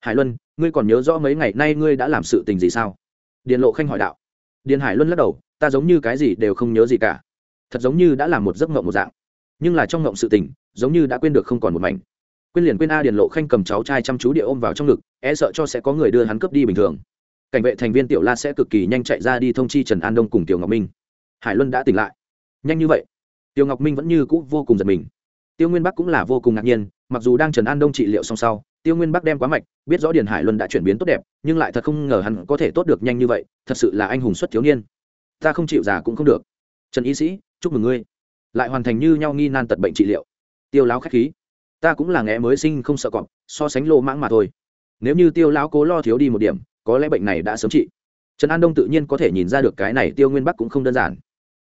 hải luân, ngươi còn nhớ rõ mấy ngày nay ngươi đã làm sự tình gì sao? Điền lộ khanh hỏi đạo. Điền hải luân lắc đầu, ta giống như cái gì đều không nhớ gì cả. Thật giống như đã làm một giấc ngộng một dạng. Nhưng là trong ngộng sự tình, giống như đã quên được không còn một mảnh. Quên liền quên a điền lộ khanh cầm cháu trai chăm chú địa ôm vào trong ngực e sợ cho sẽ có người đưa hắn cướp đi bình thường. Cảnh vệ thành viên tiểu la sẽ cực kỳ nhanh chạy ra đi thông chi trần an đông cùng tiểu ngọc minh. Hải luân đã tỉnh lại. Nhanh như vậy. Tiểu ngọc minh vẫn như cũ vô cùng giật mình. Tiêu nguyên bắc cũng là vô cùng ngạc nhiên mặc dù đang trần an đông trị liệu xong sau, tiêu nguyên bắc đem quá mạch, biết rõ điền hải luân đã chuyển biến tốt đẹp, nhưng lại thật không ngờ hắn có thể tốt được nhanh như vậy, thật sự là anh hùng xuất thiếu niên. Ta không chịu già cũng không được. Trần y sĩ, chúc mừng ngươi. Lại hoàn thành như nhau nghi nan tật bệnh trị liệu. Tiêu láo k h á c h khí. Ta cũng là nghe mới sinh không sợ cọp, so sánh lô mãng mà thôi. Nếu như tiêu lão cố lo thiếu đi một điểm, có lẽ bệnh này đã sớm trị. Trần an đông tự nhiên có thể nhìn ra được cái này tiêu nguyên bắc cũng không đơn giản.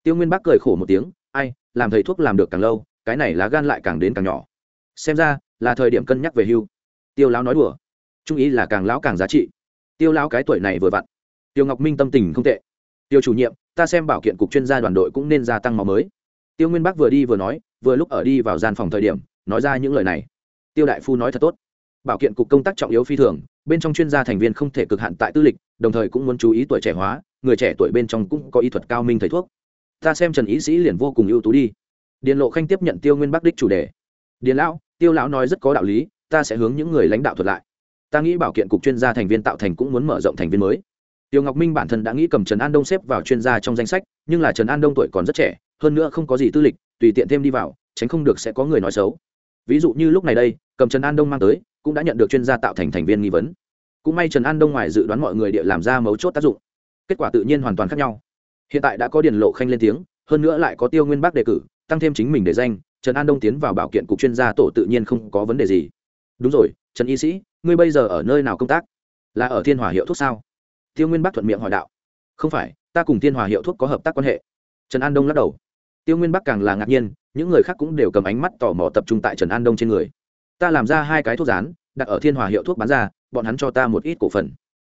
Tiêu nguyên bắc cười khổ một tiếng, ai, làm thầy thuốc làm được càng lâu, cái này lá gan lại càng đến càng nhỏ xem ra là thời điểm cân nhắc về hưu. Tiêu lão nói đùa, trung ý là càng lão càng giá trị. Tiêu lão cái tuổi này vừa vặn. Tiêu ngọc minh tâm tình không tệ. Tiêu chủ nhiệm, ta xem bảo kiện cục chuyên gia đoàn đội cũng nên gia tăng máu mới. Tiêu nguyên bắc vừa đi vừa nói, vừa lúc ở đi vào gian phòng thời điểm, nói ra những lời này. Tiêu đại phu nói thật tốt. Bảo kiện cục công tác trọng yếu phi thường, bên trong chuyên gia thành viên không thể cực hạn tại tư lịch, đồng thời cũng muốn chú ý tuổi trẻ hóa, người trẻ tuổi bên trong cũng có y thuật cao minh thầy thuốc. Ta xem trần ý sĩ liền vô cùng ưu tú đi. Điền lộ khanh tiếp nhận tiêu nguyên bắc đích chủ đề. Điền lão tiêu lão nói rất có đạo lý, ta sẽ hướng những người lãnh đạo thuật lại. Ta nghĩ bảo kiện cục chuyên gia thành viên tạo thành cũng muốn mở rộng thành viên mới. Tiêu ngọc minh bản thân đã nghĩ cầm trần an đông xếp vào chuyên gia trong danh sách, nhưng là trần an đông tuổi còn rất trẻ, hơn nữa không có gì tư lịch, tùy tiện thêm đi vào, tránh không được sẽ có người nói xấu. Ví dụ như lúc này đây, cầm trần an đông mang tới, cũng đã nhận được chuyên gia tạo thành thành viên nghi vấn. Cũng may trần an đông ngoài dự đoán mọi người địa làm ra mấu chốt tác dụng. Kết quả tự nhiên hoàn toàn khác nhau. Hiện tại đã có điền lộ khanh lên tiếng, hơn nữa lại có tiêu nguyên Bác đề cử, tăng thêm chính mình để danh trần an đông tiến vào bảo kiện cục chuyên gia tổ tự nhiên không có vấn đề gì. Đúng rồi, trần y sĩ, ngươi bây giờ ở nơi nào công tác? Là ở thiên hòa hiệu thuốc sao? Tiêu nguyên bắc thuận miệng hỏi đạo. Không phải, ta cùng thiên hòa hiệu thuốc có hợp tác quan hệ. Trần an đông lắc đầu. Tiêu nguyên bắc càng là ngạc nhiên, những người khác cũng đều cầm ánh mắt tò mò tập trung tại trần an đông trên người. Ta làm ra hai cái thuốc rán, đặt ở thiên hòa hiệu thuốc bán ra, bọn hắn cho ta một ít cổ phần.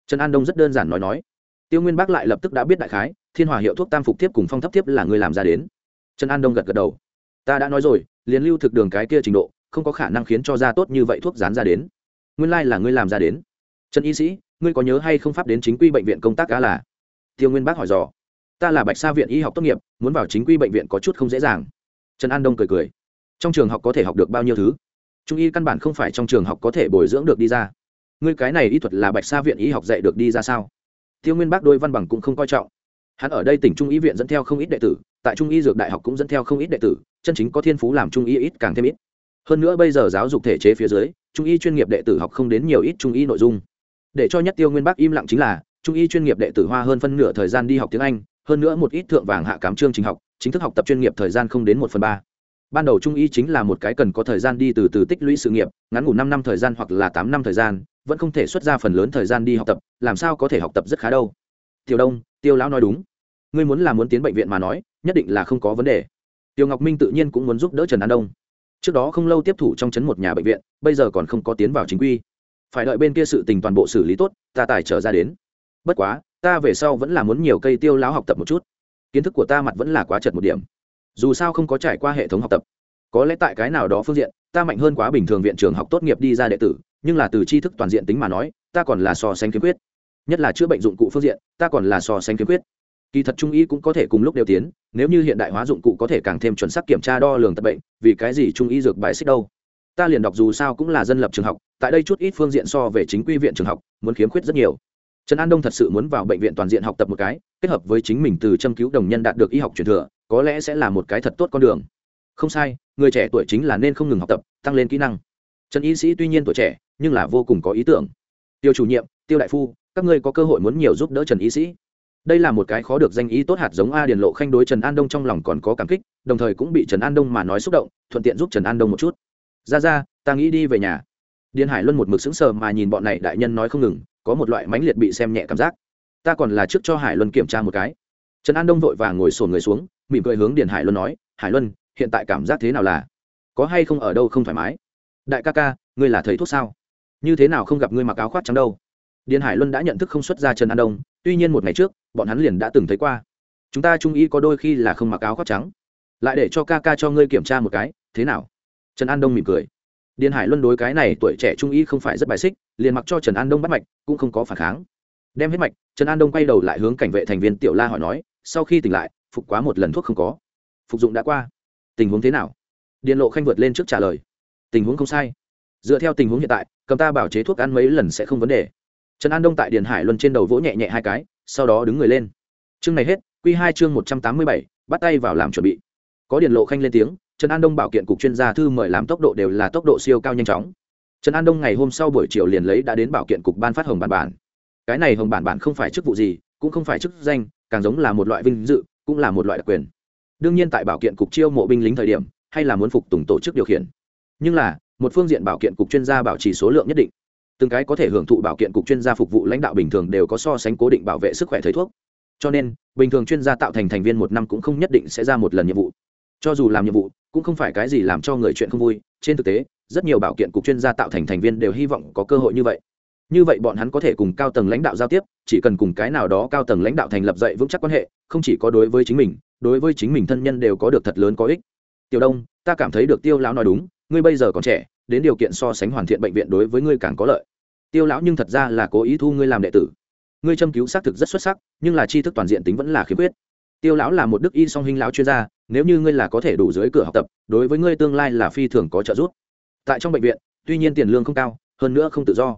Trần an đông rất đơn giản nói nói. Tiêu nguyên bắc lại lập tức đã biết đại khái, thiên hòa hiệu thuốc tam phục tiếp cùng phong thấp tiếp là người làm ra đến. Trần an đông gật gật đầu ta đã nói rồi, liền lưu thực đường cái kia trình độ, không có khả năng khiến cho ra tốt như vậy thuốc dán ra đến. Nguyên lai、like、là ngươi làm ra đến. Trần y sĩ, ngươi có nhớ hay không pháp đến chính quy bệnh viện công tác cá là? Tiêu nguyên bác hỏi dò. Ta là bạch sa viện y học tốt nghiệp, muốn vào chính quy bệnh viện có chút không dễ dàng. Trần an đông cười cười. Trong trường học có thể học được bao nhiêu thứ? Trung y căn bản không phải trong trường học có thể bồi dưỡng được đi ra. Ngươi cái này y thuật là bạch sa viện y học dạy được đi ra sao? Tiêu nguyên bác đôi văn bằng cũng không coi trọng. Hắn ở đây tỉnh trung y viện dẫn theo không ít đệ tử tại trung y dược đại học cũng dẫn theo không ít đệ tử, chân chính có thiên phú làm trung y ít càng thêm ít. Hơn nữa bây giờ giáo dục thể chế phía dưới, trung y chuyên nghiệp đệ tử học không đến nhiều ít trung y nội dung. Để cho nhất tiêu nguyên bắc im lặng chính là, trung y chuyên nghiệp đệ tử hoa hơn phân nửa thời gian đi học tiếng anh, hơn nữa một ít thượng vàng hạ cám chương trình học, chính thức học tập chuyên nghiệp thời gian không đến một phần ba. Ban đầu trung y chính là một cái cần có thời gian đi từ từ tích lũy sự nghiệp, ngắn ngủ năm năm thời gian hoặc là tám năm thời gian, vẫn không thể xuất ra phần lớn thời gian đi học tập, làm sao có thể học tập rất khá đâu. Tiểu đông, tiêu lão nói đúng ngươi muốn là muốn tiến bệnh viện mà nói, nhất định là không có vấn đề. Tiêu ngọc minh tự nhiên cũng muốn giúp đỡ trần an đông. Trước đó không lâu tiếp thủ trong chấn một nhà bệnh viện, bây giờ còn không có tiến vào chính quy. Phải đợi bên kia sự tình toàn bộ xử lý tốt, ta tài trở ra đến. Bất quá, ta về sau vẫn là muốn nhiều cây tiêu láo học tập một chút. Kiến thức của ta mặt vẫn là quá chật một điểm. Dù sao không có trải qua hệ thống học tập. Có lẽ tại cái nào đó phương diện, ta mạnh hơn quá bình thường viện trường học tốt nghiệp đi ra đệ tử, nhưng là từ tri thức toàn diện tính mà nói, ta còn là so sánh kiếm quyết. Nhất là chữa bệnh dụng cụ phương diện, ta còn là so sánh kiếm quyết kỳ thật trung y cũng có thể cùng lúc đều tiến, nếu như hiện đại hóa dụng cụ có thể càng thêm chuẩn xác kiểm tra đo lường tập bệnh, vì cái gì trung y dược bài xích đâu? Ta liền đọc dù sao cũng là dân lập trường học, tại đây chút ít phương diện so về chính quy viện trường học, muốn khiếm khuyết rất nhiều. Trần an đông thật sự muốn vào bệnh viện toàn diện học tập một cái, kết hợp với chính mình từ châm cứu đồng nhân đạt được y học truyền thừa, có lẽ sẽ là một cái thật tốt con đường. Không sai, người trẻ tuổi chính là nên không ngừng học tập, tăng lên kỹ năng. Trần y sĩ tuy nhiên tuổi trẻ, nhưng là vô cùng có ý tưởng. Tiêu chủ nhiệm, tiêu đại phu, các ngươi có cơ hội muốn nhiều giúp đỡ trần y sĩ? Đây là một cái khó được danh ý tốt hạt giống a điền lộ khanh đối trần an đông trong lòng còn có cảm kích, đồng thời cũng bị trần an đông mà nói xúc động, thuận tiện giúp trần an đông một chút. Ra ra, ta nghĩ đi về nhà. Điền hải luân một mực sững sờ mà nhìn bọn này đại nhân nói không ngừng, có một loại mãnh liệt bị xem nhẹ cảm giác. Ta còn là trước cho hải luân kiểm tra một cái. Trần an đông vội vàng ngồi sồn người xuống, mỉm cười hướng điền hải luân nói, hải luân, hiện tại cảm giác thế nào là? Có hay không ở đâu không thoải mái? Đại ca ca, ngươi là thầy thuốc sao? Như thế nào không gặp ngươi mặc áo khoác trắng đâu? Điền hải luân đã nhận thức không xuất ra trần an đông tuy nhiên một ngày trước, bọn hắn liền đã từng thấy qua. Chúng ta trung y có đôi khi là không mặc áo khoác trắng. Lại để cho ca ca cho ngươi kiểm tra một cái, thế nào? Trần an đông mỉm cười. Điền hải luân đối cái này tuổi trẻ trung y không phải rất bài xích, liền mặc cho trần an đông bắt mạch, cũng không có phản kháng. Đem hết mạch, trần an đông quay đầu lại hướng cảnh vệ thành viên tiểu la hỏi nói, sau khi tỉnh lại, phục quá một lần thuốc không có. Phục dụng đã qua. Tình huống thế nào? Điền lộ khanh vượt lên trước trả lời. Tình huống không sai. Dựa theo tình huống hiện tại, cầm ta bảo chế thuốc ăn mấy lần sẽ không vấn đề trần an đông tại điền hải luân trên đầu vỗ nhẹ nhẹ hai cái, sau đó đứng người lên. Chương này hết q hai chương một trăm tám mươi bảy, bắt tay vào làm chuẩn bị. Có điền lộ khanh lên tiếng, trần an đông bảo kiện cục chuyên gia thư mời làm tốc độ đều là tốc độ siêu cao nhanh chóng. Trần an đông ngày hôm sau buổi chiều liền lấy đã đến bảo kiện cục ban phát hồng bản bản. Cái này hồng bản bản không phải chức vụ gì, cũng không phải chức danh, càng giống là một loại vinh dự, cũng là một loại đặc quyền. Đương nhiên tại bảo kiện cục chiêu mộ binh lính thời điểm, hay là muốn phục tùng tổ chức điều khiển. Nhưng là, một phương diện bảo kiện cục chuyên gia bảo trì số lượng nhất định từng cái có thể hưởng thụ bảo kiện cục chuyên gia phục vụ lãnh đạo bình thường đều có so sánh cố định bảo vệ sức khỏe thầy thuốc. Cho nên, bình thường chuyên gia tạo thành thành viên một năm cũng không nhất định sẽ ra một lần nhiệm vụ. Cho dù làm nhiệm vụ, cũng không phải cái gì làm cho người chuyện không vui. Trên thực tế, rất nhiều bảo kiện cục chuyên gia tạo thành thành viên đều hy vọng có cơ hội như vậy. Như vậy bọn hắn có thể cùng cao tầng lãnh đạo giao tiếp, chỉ cần cùng cái nào đó cao tầng lãnh đạo thành lập dậy vững chắc quan hệ, không chỉ có đối với chính mình, đối với chính mình thân nhân đều có được thật lớn có ích. Tiểu đông, ta cảm thấy được tiêu lão nói đúng, ngươi bây giờ còn trẻ, đến điều kiện so sánh hoàn thiện bệnh viện đối với ngươi càng có lợi tiêu lão nhưng thật ra là cố ý thu ngươi làm đệ tử. Ngươi châm cứu xác thực rất xuất sắc, nhưng là tri thức toàn diện tính vẫn là khiếm khuyết. Tiêu lão là một đức y song hình lão chuyên gia, nếu như ngươi là có thể đủ dưới cửa học tập, đối với ngươi tương lai là phi thường có trợ giúp. Tại trong bệnh viện, tuy nhiên tiền lương không cao, hơn nữa không tự do.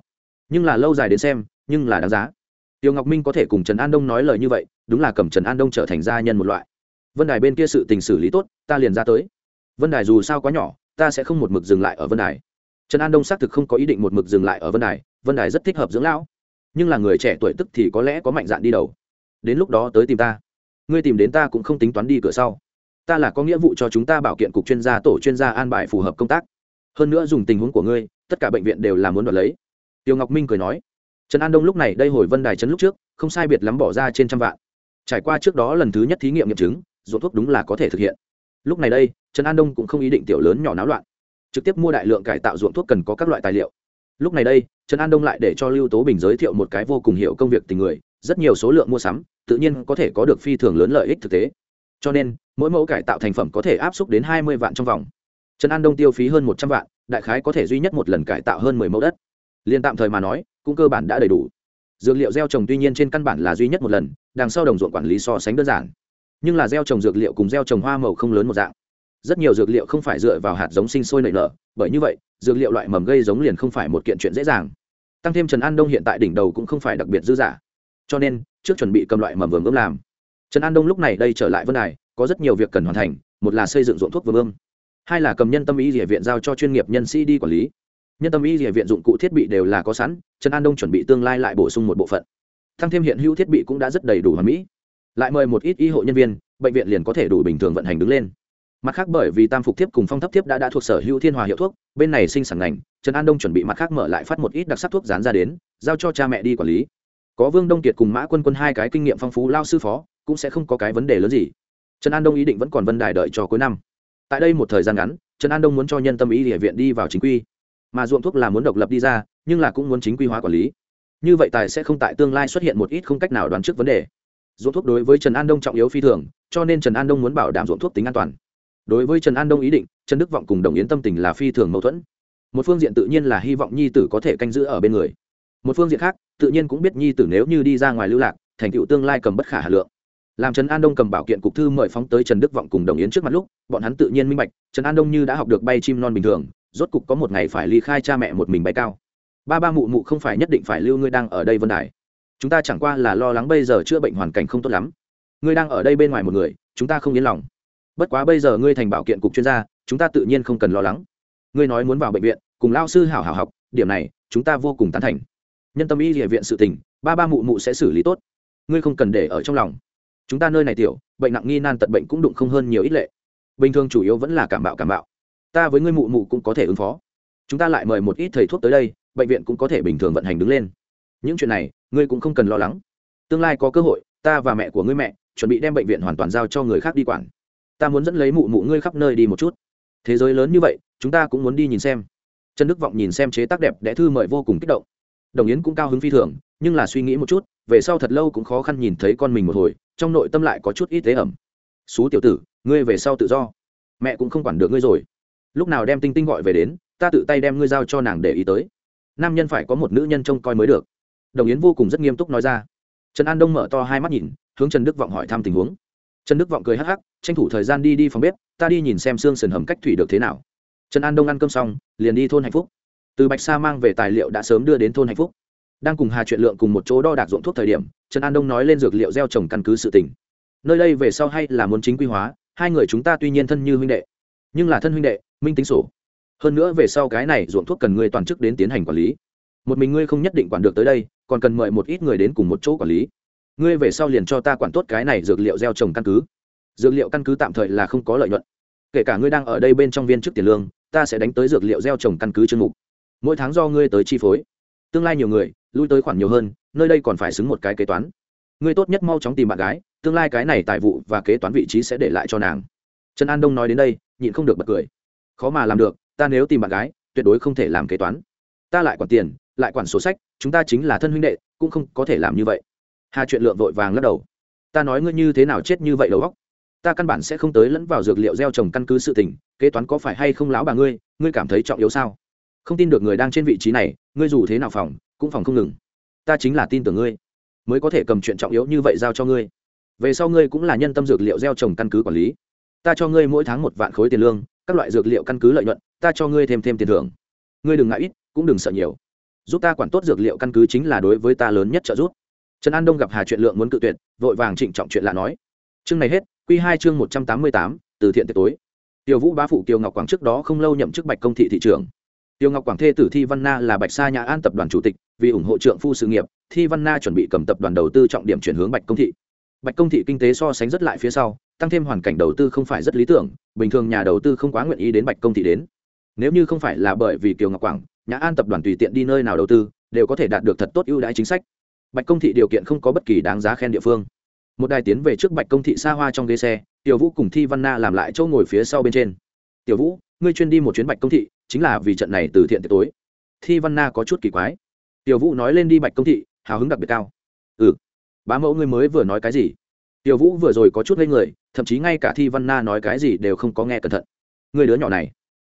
Nhưng là lâu dài đến xem, nhưng là đáng giá. Tiêu ngọc minh có thể cùng trần an đông nói lời như vậy, đúng là cầm trần an đông trở thành gia nhân một loại. Vân đài bên kia sự tình xử lý tốt, ta liền ra tới. Vân đài dù sao quá nhỏ, ta sẽ không một mực dừng lại ở vân đài. Trần an đông xác thực không có ý định một mực dừng lại ở vân đài vân đài rất thích hợp dưỡng lão. Nhưng là người trẻ tuổi tức thì có lẽ có mạnh dạn đi đầu. Đến lúc đó tới tìm ta. Ngươi tìm đến ta cũng không tính toán đi cửa sau. Ta là có nghĩa vụ cho chúng ta bảo kiện cục chuyên gia, tổ chuyên gia an bài phù hợp công tác. Hơn nữa dùng tình huống của ngươi, tất cả bệnh viện đều là muốn đoạt lấy. Tiêu ngọc minh cười nói. Trần an đông lúc này đây hồi vân đài trấn lúc trước, không sai biệt lắm bỏ ra trên trăm vạn. Trải qua trước đó lần thứ nhất thí nghiệm nghiệm chứng, ruộng thuốc đúng là có thể thực hiện. Lúc này đây, trần an đông cũng không ý định tiểu lớn nhỏ náo loạn. Trực tiếp mua đại lượng cải tạo ruộng thuốc cần có các loại tài liệu lúc này đây, trần an đông lại để cho lưu tố bình giới thiệu một cái vô cùng hiểu công việc tình người, rất nhiều số lượng mua sắm, tự nhiên có thể có được phi thường lớn lợi ích thực tế. Cho nên, mỗi mẫu cải tạo thành phẩm có thể áp suất đến hai mươi vạn trong vòng. Trần an đông tiêu phí hơn một trăm vạn, đại khái có thể duy nhất một lần cải tạo hơn mười mẫu đất. Liên tạm thời mà nói, cũng cơ bản đã đầy đủ. Dược liệu gieo trồng tuy nhiên trên căn bản là duy nhất một lần, đằng sau đồng ruộng quản lý so sánh đơn giản. Nhưng là gieo trồng dược liệu cùng gieo trồng hoa màu không lớn một dạng rất nhiều dược liệu không phải dựa vào hạt giống sinh sôi nảy nở bởi như vậy dược liệu loại mầm gây giống liền không phải một kiện chuyện dễ dàng. Tăng thêm trần an đông hiện tại đỉnh đầu cũng không phải đặc biệt dư giả, cho nên trước chuẩn bị cầm loại mầm vườn ươm làm. Trần an đông lúc này đây trở lại vân đài có rất nhiều việc cần hoàn thành một là xây dựng ruộng thuốc vườn ươm hai là cầm nhân tâm y địa viện giao cho chuyên nghiệp nhân sĩ đi quản lý. Nhân tâm y địa viện dụng cụ thiết bị đều là có sẵn trần an đông chuẩn bị tương lai lại bổ sung một bộ phận. Thăng thêm hiện hữu thiết bị cũng đã rất đầy đủ hoàn mỹ. Lại mời một ít y hộ nhân viên bệnh viện liền có thể đủ bình thường vận hành đứng lên mặt khác bởi vì tam phục thiếp cùng phong thấp thiếp đã đã thuộc sở hữu thiên hòa hiệu thuốc, bên này sinh sản ngành, trần an đông chuẩn bị mặt khác mở lại phát một ít đặc sắc thuốc dán ra đến, giao cho cha mẹ đi quản lý. Có vương đông kiệt cùng mã quân quân hai cái kinh nghiệm phong phú lao sư phó, cũng sẽ không có cái vấn đề lớn gì. Trần an đông ý định vẫn còn vân đài đợi cho cuối năm. Tại đây một thời gian ngắn, trần an đông muốn cho nhân tâm ý địa viện đi vào chính quy. Mà ruộng thuốc là muốn độc lập đi ra, nhưng là cũng muốn chính quy hóa quản lý. Như vậy tài sẽ không tại tương lai xuất hiện một ít không cách nào đoán trước vấn đề. Ruộng thuốc đối với trần an đông trọng yếu phi thường, cho nên trần an đông muốn bảo đảm ruộng thuốc tính an toàn đối với trần an đông ý định, trần đức vọng cùng đồng yến tâm tình là phi thường mâu thuẫn. Một phương diện tự nhiên là hy vọng nhi tử có thể canh giữ ở bên người. Một phương diện khác, tự nhiên cũng biết nhi tử nếu như đi ra ngoài lưu lạc, thành tựu tương lai cầm bất khả hà lượng. Làm trần an đông cầm bảo kiện cục thư mời phóng tới trần đức vọng cùng đồng yến trước mặt lúc, bọn hắn tự nhiên minh bạch, trần an đông như đã học được bay chim non bình thường, rốt cục có một ngày phải ly khai cha mẹ một mình bay cao. Ba ba mụ mụ không phải nhất định phải lưu ngươi đang ở đây vân đài. Chúng ta chẳng qua là lo lắng bây giờ chữa bệnh hoàn cảnh không tốt lắm. Ngươi đang ở đây bên ngoài một người, chúng ta không yên lòng bất quá bây giờ ngươi thành bảo kiện cục chuyên gia, chúng ta tự nhiên không cần lo lắng. Ngươi nói muốn vào bệnh viện, cùng lao sư hảo hảo học, điểm này, chúng ta vô cùng tán thành. Nhân tâm y địa viện sự tình, ba ba mụ mụ sẽ xử lý tốt. Ngươi không cần để ở trong lòng. Chúng ta nơi này tiểu, bệnh nặng nghi nan tận bệnh cũng đụng không hơn nhiều ít lệ. Bình thường chủ yếu vẫn là cảm bạo cảm bạo. Ta với ngươi mụ mụ cũng có thể ứng phó. Chúng ta lại mời một ít thầy thuốc tới đây, bệnh viện cũng có thể bình thường vận hành đứng lên. Những chuyện này, ngươi cũng không cần lo lắng. Tương lai có cơ hội, ta và mẹ của ngươi mẹ, chuẩn bị đem bệnh viện hoàn toàn giao cho người khác đi quản ta muốn dẫn lấy mụ mụ ngươi khắp nơi đi một chút. Thế giới lớn như vậy, chúng ta cũng muốn đi nhìn xem. Trần đức vọng nhìn xem chế tác đẹp đẽ thư mời vô cùng kích động. Đồng yến cũng cao hứng phi thường, nhưng là suy nghĩ một chút, về sau thật lâu cũng khó khăn nhìn thấy con mình một hồi, trong nội tâm lại có chút ít thế ẩm. Xú tiểu tử, ngươi về sau tự do. Mẹ cũng không quản được ngươi rồi. Lúc nào đem tinh tinh gọi về đến, ta tự tay đem ngươi giao cho nàng để ý tới. Nam nhân phải có một nữ nhân trông coi mới được. Đồng yến vô cùng rất nghiêm túc nói ra. Trần an đông mở to hai mắt nhìn, hướng trần đức vọng hỏi thăm tình huống. Trần đức vọng cười hắc hắc tranh thủ thời gian đi đi phòng bếp, ta đi nhìn xem xương sườn hầm cách thủy được thế nào. Trần an đông ăn cơm xong, liền đi thôn hạnh phúc. Từ bạch sa mang về tài liệu đã sớm đưa đến thôn hạnh phúc. Đang cùng hà chuyện lượng cùng một chỗ đo đạc ruộng thuốc thời điểm, trần an đông nói lên dược liệu gieo trồng căn cứ sự tỉnh nơi đây về sau hay là muốn chính quy hóa, hai người chúng ta tuy nhiên thân như huynh đệ, nhưng là thân huynh đệ, minh tính sổ. Hơn nữa về sau cái này ruộng thuốc cần ngươi toàn chức đến tiến hành quản lý. Một mình ngươi không nhất định quản được tới đây, còn cần mời một ít người đến cùng một chỗ quản lý. Ngươi về sau liền cho ta quản tốt cái này dược liệu gieo trồng căn cứ dược liệu căn cứ tạm thời là không có lợi nhuận. Kể cả ngươi đang ở đây bên trong viên chức tiền lương, ta sẽ đánh tới dược liệu gieo trồng căn cứ chương mục. Mỗi tháng do ngươi tới chi phối. Tương lai nhiều người, lui tới khoản nhiều hơn, nơi đây còn phải xứng một cái kế toán. Ngươi tốt nhất mau chóng tìm bạn gái, tương lai cái này tài vụ và kế toán vị trí sẽ để lại cho nàng. Trần an đông nói đến đây, nhịn không được bật cười. Khó mà làm được, ta nếu tìm bạn gái, tuyệt đối không thể làm kế toán. Ta lại quản tiền, lại quản sổ sách, chúng ta chính là thân huynh đệ, cũng không có thể làm như vậy. Hà chuyện lượng vội vàng lắc đầu. Ta nói ngươi như thế nào chết như vậy đầu góc ta căn bản sẽ không tới lẫn vào dược liệu gieo trồng căn cứ sự tình, kế toán có phải hay không láo bà ngươi ngươi cảm thấy trọng yếu sao? Không tin được người đang trên vị trí này, ngươi dù thế nào phòng, cũng phòng không ngừng. Ta chính là tin tưởng ngươi, mới có thể cầm chuyện trọng yếu như vậy giao cho ngươi. Về sau ngươi cũng là nhân tâm dược liệu gieo trồng căn cứ quản lý. Ta cho ngươi mỗi tháng một vạn khối tiền lương, các loại dược liệu căn cứ lợi nhuận, ta cho ngươi thêm thêm tiền thưởng. Ngươi đừng ngại ít, cũng đừng sợ nhiều. Giúp ta quản tốt dược liệu căn cứ chính là đối với ta lớn nhất trợ giúp. Trần an đông gặp hà chuyện lượng muốn cự tuyệt, vội vàng trịnh trọng chuyện lạ nói. Chương này hết Quy hai chương một trăm tám mươi tám, từ thiện tiệc tối. Tiểu vũ bá phụ kiều ngọc quảng trước đó không lâu nhậm chức bạch công thị thị trưởng. tiêu ngọc quảng thê tử thi văn na là bạch sa nhà an tập đoàn chủ tịch, vì ủng hộ trượng phu sự nghiệp, thi văn na chuẩn bị cầm tập đoàn đầu tư trọng điểm chuyển hướng bạch công thị. Bạch công thị kinh tế so sánh rất lại phía sau, tăng thêm hoàn cảnh đầu tư không phải rất lý tưởng, bình thường nhà đầu tư không quá nguyện ý đến bạch công thị đến. Nếu như không phải là bởi vì kiều ngọc quảng, nhã an tập đoàn tùy tiện đi nơi nào đầu tư, đều có thể đạt được thật tốt ưu đãi chính sách. Bạch công thị điều kiện không có bất kỳ đáng giá khen địa phương một đài tiến về trước bạch công thị xa hoa trong ghế xe, tiểu vũ cùng thi văn na làm lại chỗ ngồi phía sau bên trên. Tiểu vũ, ngươi chuyên đi một chuyến bạch công thị, chính là vì trận này từ thiện tiệc tối. Thi văn na có chút kỳ quái. Tiểu vũ nói lên đi bạch công thị, hào hứng đặc biệt cao. Ừ bá mẫu ngươi mới vừa nói cái gì? Tiểu vũ vừa rồi có chút lên người, thậm chí ngay cả thi văn na nói cái gì đều không có nghe cẩn thận. Người đứa nhỏ này,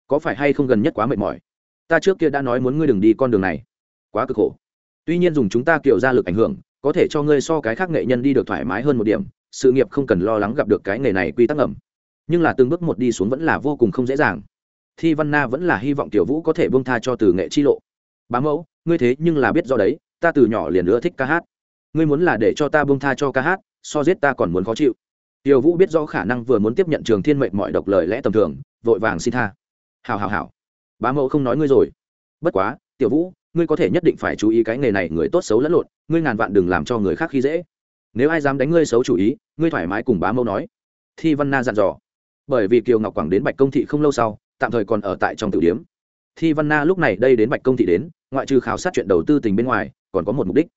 có phải hay không gần nhất quá mệt mỏi? Ta trước kia đã nói muốn ngươi đừng đi con đường này. Quá cực khổ. Tuy nhiên dùng chúng ta kiểu ra lực ảnh hưởng có thể cho ngươi so cái khác nghệ nhân đi được thoải mái hơn một điểm, sự nghiệp không cần lo lắng gặp được cái nghề này quy tắc ẩm nhưng là từng bước một đi xuống vẫn là vô cùng không dễ dàng. Thi văn na vẫn là hy vọng tiểu vũ có thể bông tha cho từ nghệ chi lộ. Bá mẫu, ngươi thế nhưng là biết do đấy, ta từ nhỏ liền ưa thích ca hát. Ngươi muốn là để cho ta bông tha cho ca hát, so giết ta còn muốn khó chịu. Tiểu vũ biết rõ khả năng vừa muốn tiếp nhận trường thiên mệnh mọi độc lời lẽ tầm thường, vội vàng xin tha. Hào hào hào bá mẫu không nói ngươi rồi. Bất quá, tiểu vũ ngươi có thể nhất định phải chú ý cái nghề này, người tốt xấu lẫn lộn, ngươi ngàn vạn đừng làm cho người khác khi dễ. Nếu ai dám đánh ngươi xấu chủ ý, ngươi thoải mái cùng bá mẫu nói. Thi văn na dặn dò. Bởi vì kiều ngọc quảng đến bạch công thị không lâu sau, tạm thời còn ở tại trong tử điếm. Thi văn na lúc này đây đến bạch công thị đến, ngoại trừ khảo sát chuyện đầu tư tình bên ngoài, còn có một mục đích.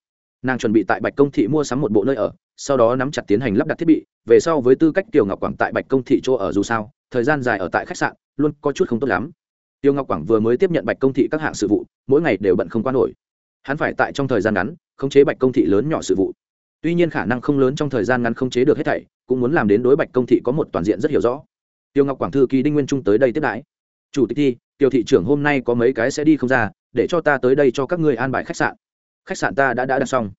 Nàng chuẩn bị tại bạch công thị mua sắm một bộ nơi ở, sau đó nắm chặt tiến hành lắp đặt thiết bị, về sau với tư cách kiều ngọc quảng tại bạch công thị chỗ ở dù sao, thời gian dài ở tại khách sạn, luôn có chút không tốt lắm tiêu ngọc quảng vừa mới tiếp nhận bạch công thị các hạng sự vụ, mỗi ngày đều bận không qua nổi. Hắn phải tại trong thời gian ngắn, khống chế bạch công thị lớn nhỏ sự vụ. Tuy nhiên khả năng không lớn trong thời gian ngắn khống chế được hết thảy, cũng muốn làm đến đối bạch công thị có một toàn diện rất hiểu rõ. Tiêu ngọc quảng thư ký đinh nguyên trung tới đây tiếp đãi. Chủ tịch thi, tiêu thị trưởng hôm nay có mấy cái sẽ đi không ra, để cho ta tới đây cho các ngươi an bài khách sạn. Khách sạn ta đã đã đặt xong.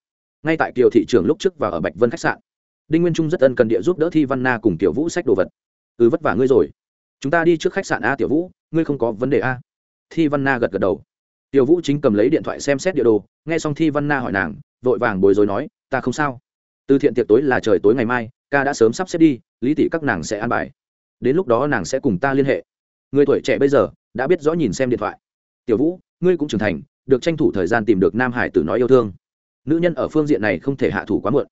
Ngay tại kiều thị trưởng lúc trước và ở bạch vân khách sạn. Đinh nguyên trung rất ân cần địa giúp đỡ thi văn na cùng tiểu vũ sách đồ vật. Ừ vất vả ngươi rồi chúng ta đi trước khách sạn a tiểu vũ, ngươi không có vấn đề a. Thi văn na gật gật đầu. Tiểu vũ chính cầm lấy điện thoại xem xét địa đồ, nghe xong thi văn na hỏi nàng, vội vàng bối rối nói, ta không sao. Từ thiện tiệc tối là trời tối ngày mai, ca đã sớm sắp xếp đi, lý tỷ các nàng sẽ an bài. Đến lúc đó nàng sẽ cùng ta liên hệ. Người tuổi trẻ bây giờ đã biết rõ nhìn xem điện thoại. Tiểu vũ, ngươi cũng trưởng thành, được tranh thủ thời gian tìm được nam hải tử nói yêu thương. Nữ nhân ở phương diện này không thể hạ thủ quá muộn.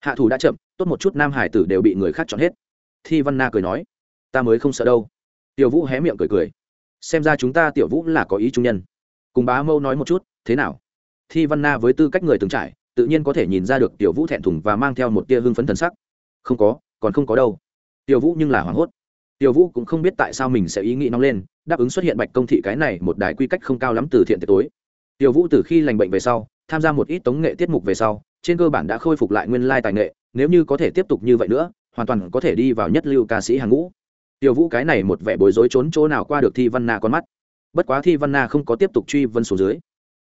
Hạ thủ đã chậm, tốt một chút nam hải tử đều bị người khác chọn hết. Thi văn na cười nói ta mới không sợ đâu. Tiểu vũ hé miệng cười cười. Xem ra chúng ta tiểu vũ là có ý trung nhân. Cùng bá mâu nói một chút, thế nào? Thi văn na với tư cách người từng trải, tự nhiên có thể nhìn ra được tiểu vũ thẹn thùng và mang theo một tia hưng phấn thần sắc. Không có, còn không có đâu. Tiểu vũ nhưng là hoảng hốt. Tiểu vũ cũng không biết tại sao mình sẽ ý nghĩ nóng lên, đáp ứng xuất hiện bạch công thị cái này một đài quy cách không cao lắm từ thiện tiệc tối. Tiểu vũ từ khi lành bệnh về sau, tham gia một ít tống nghệ tiết mục về sau, trên cơ bản đã khôi phục lại nguyên lai tài nghệ, nếu như có thể tiếp tục như vậy nữa, hoàn toàn có thể đi vào nhất lưu ca sĩ hàng ngũ tiểu vũ cái này một vẻ bối rối trốn chỗ nào qua được thi văn na con mắt. Bất quá thi văn na không có tiếp tục truy vân số dưới.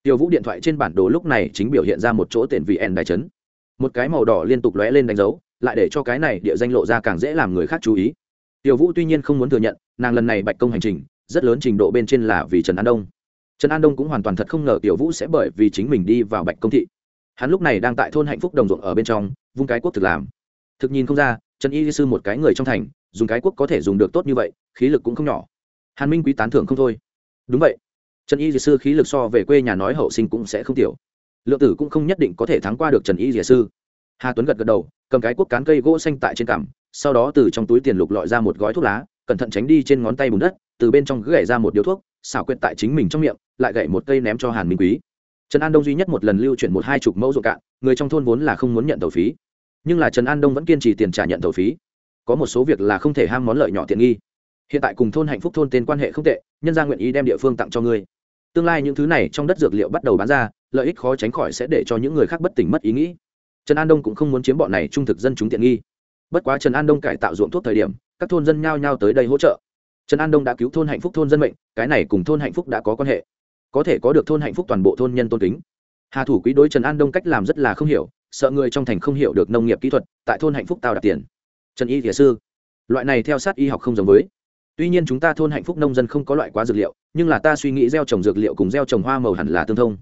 Tiểu vũ điện thoại trên bản đồ lúc này chính biểu hiện ra một chỗ tiền vị en đài trấn một cái màu đỏ liên tục lóe lên đánh dấu, lại để cho cái này địa danh lộ ra càng dễ làm người khác chú ý. Tiểu vũ tuy nhiên không muốn thừa nhận, nàng lần này bạch công hành trình, rất lớn trình độ bên trên là vì trần an đông. Trần an đông cũng hoàn toàn thật không ngờ tiểu vũ sẽ bởi vì chính mình đi vào bạch công thị. Hắn lúc này đang tại thôn hạnh phúc đồng ruộng ở bên trong, vung cái quốc thực làm. Thực nhìn không ra, trần y sư một cái người trong thành dùng cái quốc có thể dùng được tốt như vậy, khí lực cũng không nhỏ. Hàn minh quý tán thưởng không thôi. Đúng vậy. Trần y dì sư khí lực so về quê nhà nói hậu sinh cũng sẽ không tiểu. Lượng tử cũng không nhất định có thể thắng qua được trần y dì sư. Hà tuấn gật gật đầu, cầm cái quốc cán cây gỗ xanh tại trên cằm, sau đó từ trong túi tiền lục lọi ra một gói thuốc lá, cẩn thận tránh đi trên ngón tay bùn đất, từ bên trong gãy ra một điếu thuốc, xảo quyệt tại chính mình trong miệng, lại gậy một cây ném cho hàn minh quý. Trần an đông duy nhất một lần lưu chuyển một hai chục mẫu ruộng cạn, người trong thôn vốn là không muốn nhận tàu phí. Nhưng là trần an đông vẫn kiên trì tiền trả nhận tàu phí có một số việc là không thể ham món lợi nhỏ tiện nghi. Hiện tại cùng thôn hạnh phúc thôn tên quan hệ không tệ, nhân gia nguyện ý đem địa phương tặng cho ngươi. Tương lai những thứ này trong đất dược liệu bắt đầu bán ra, lợi ích khó tránh khỏi sẽ để cho những người khác bất tỉnh mất ý nghĩ. Trần an đông cũng không muốn chiếm bọn này trung thực dân chúng tiện nghi. Bất quá trần an đông cải tạo ruộng thuốc thời điểm, các thôn dân nhao nhao tới đây hỗ trợ. Trần an đông đã cứu thôn hạnh phúc thôn dân mệnh, cái này cùng thôn hạnh phúc đã có quan hệ. Có thể có được thôn hạnh phúc toàn bộ thôn nhân tôn kính. Hà thủ quý đối trần an đông cách làm rất là không hiểu, sợ người trong thành không hiểu được nông nghiệp kỹ thuật, tại thôn hạnh phúc tao đặt tiền trần y thiền sư, loại này theo sát y học không giống với. Tuy nhiên chúng ta thôn hạnh phúc nông dân không có loại quá dược liệu, nhưng là ta suy nghĩ gieo trồng dược liệu cùng gieo trồng hoa màu hẳn là tương thông.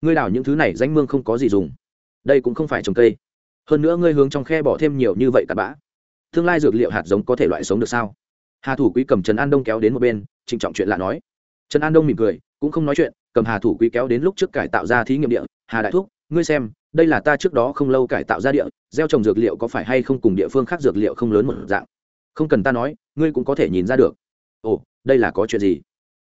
Ngươi đào những thứ này danh mương không có gì dùng. Đây cũng không phải trồng cây. Hơn nữa ngươi hướng trong khe bỏ thêm nhiều như vậy cặn bã. Tương lai dược liệu hạt giống có thể loại sống được sao? Hà thủ quý cầm trần an đông kéo đến một bên, trịnh trọng chuyện lạ nói. Trần an đông mỉm cười, cũng không nói chuyện, cầm hà thủ quý kéo đến lúc trước cải tạo ra thí nghiệm địa. Hà đại thúc, ngươi xem đây là ta trước đó không lâu cải tạo ra địa, gieo trồng dược liệu có phải hay không cùng địa phương khác dược liệu không lớn một dạng? Không cần ta nói, ngươi cũng có thể nhìn ra được. Ồ, đây là có chuyện gì?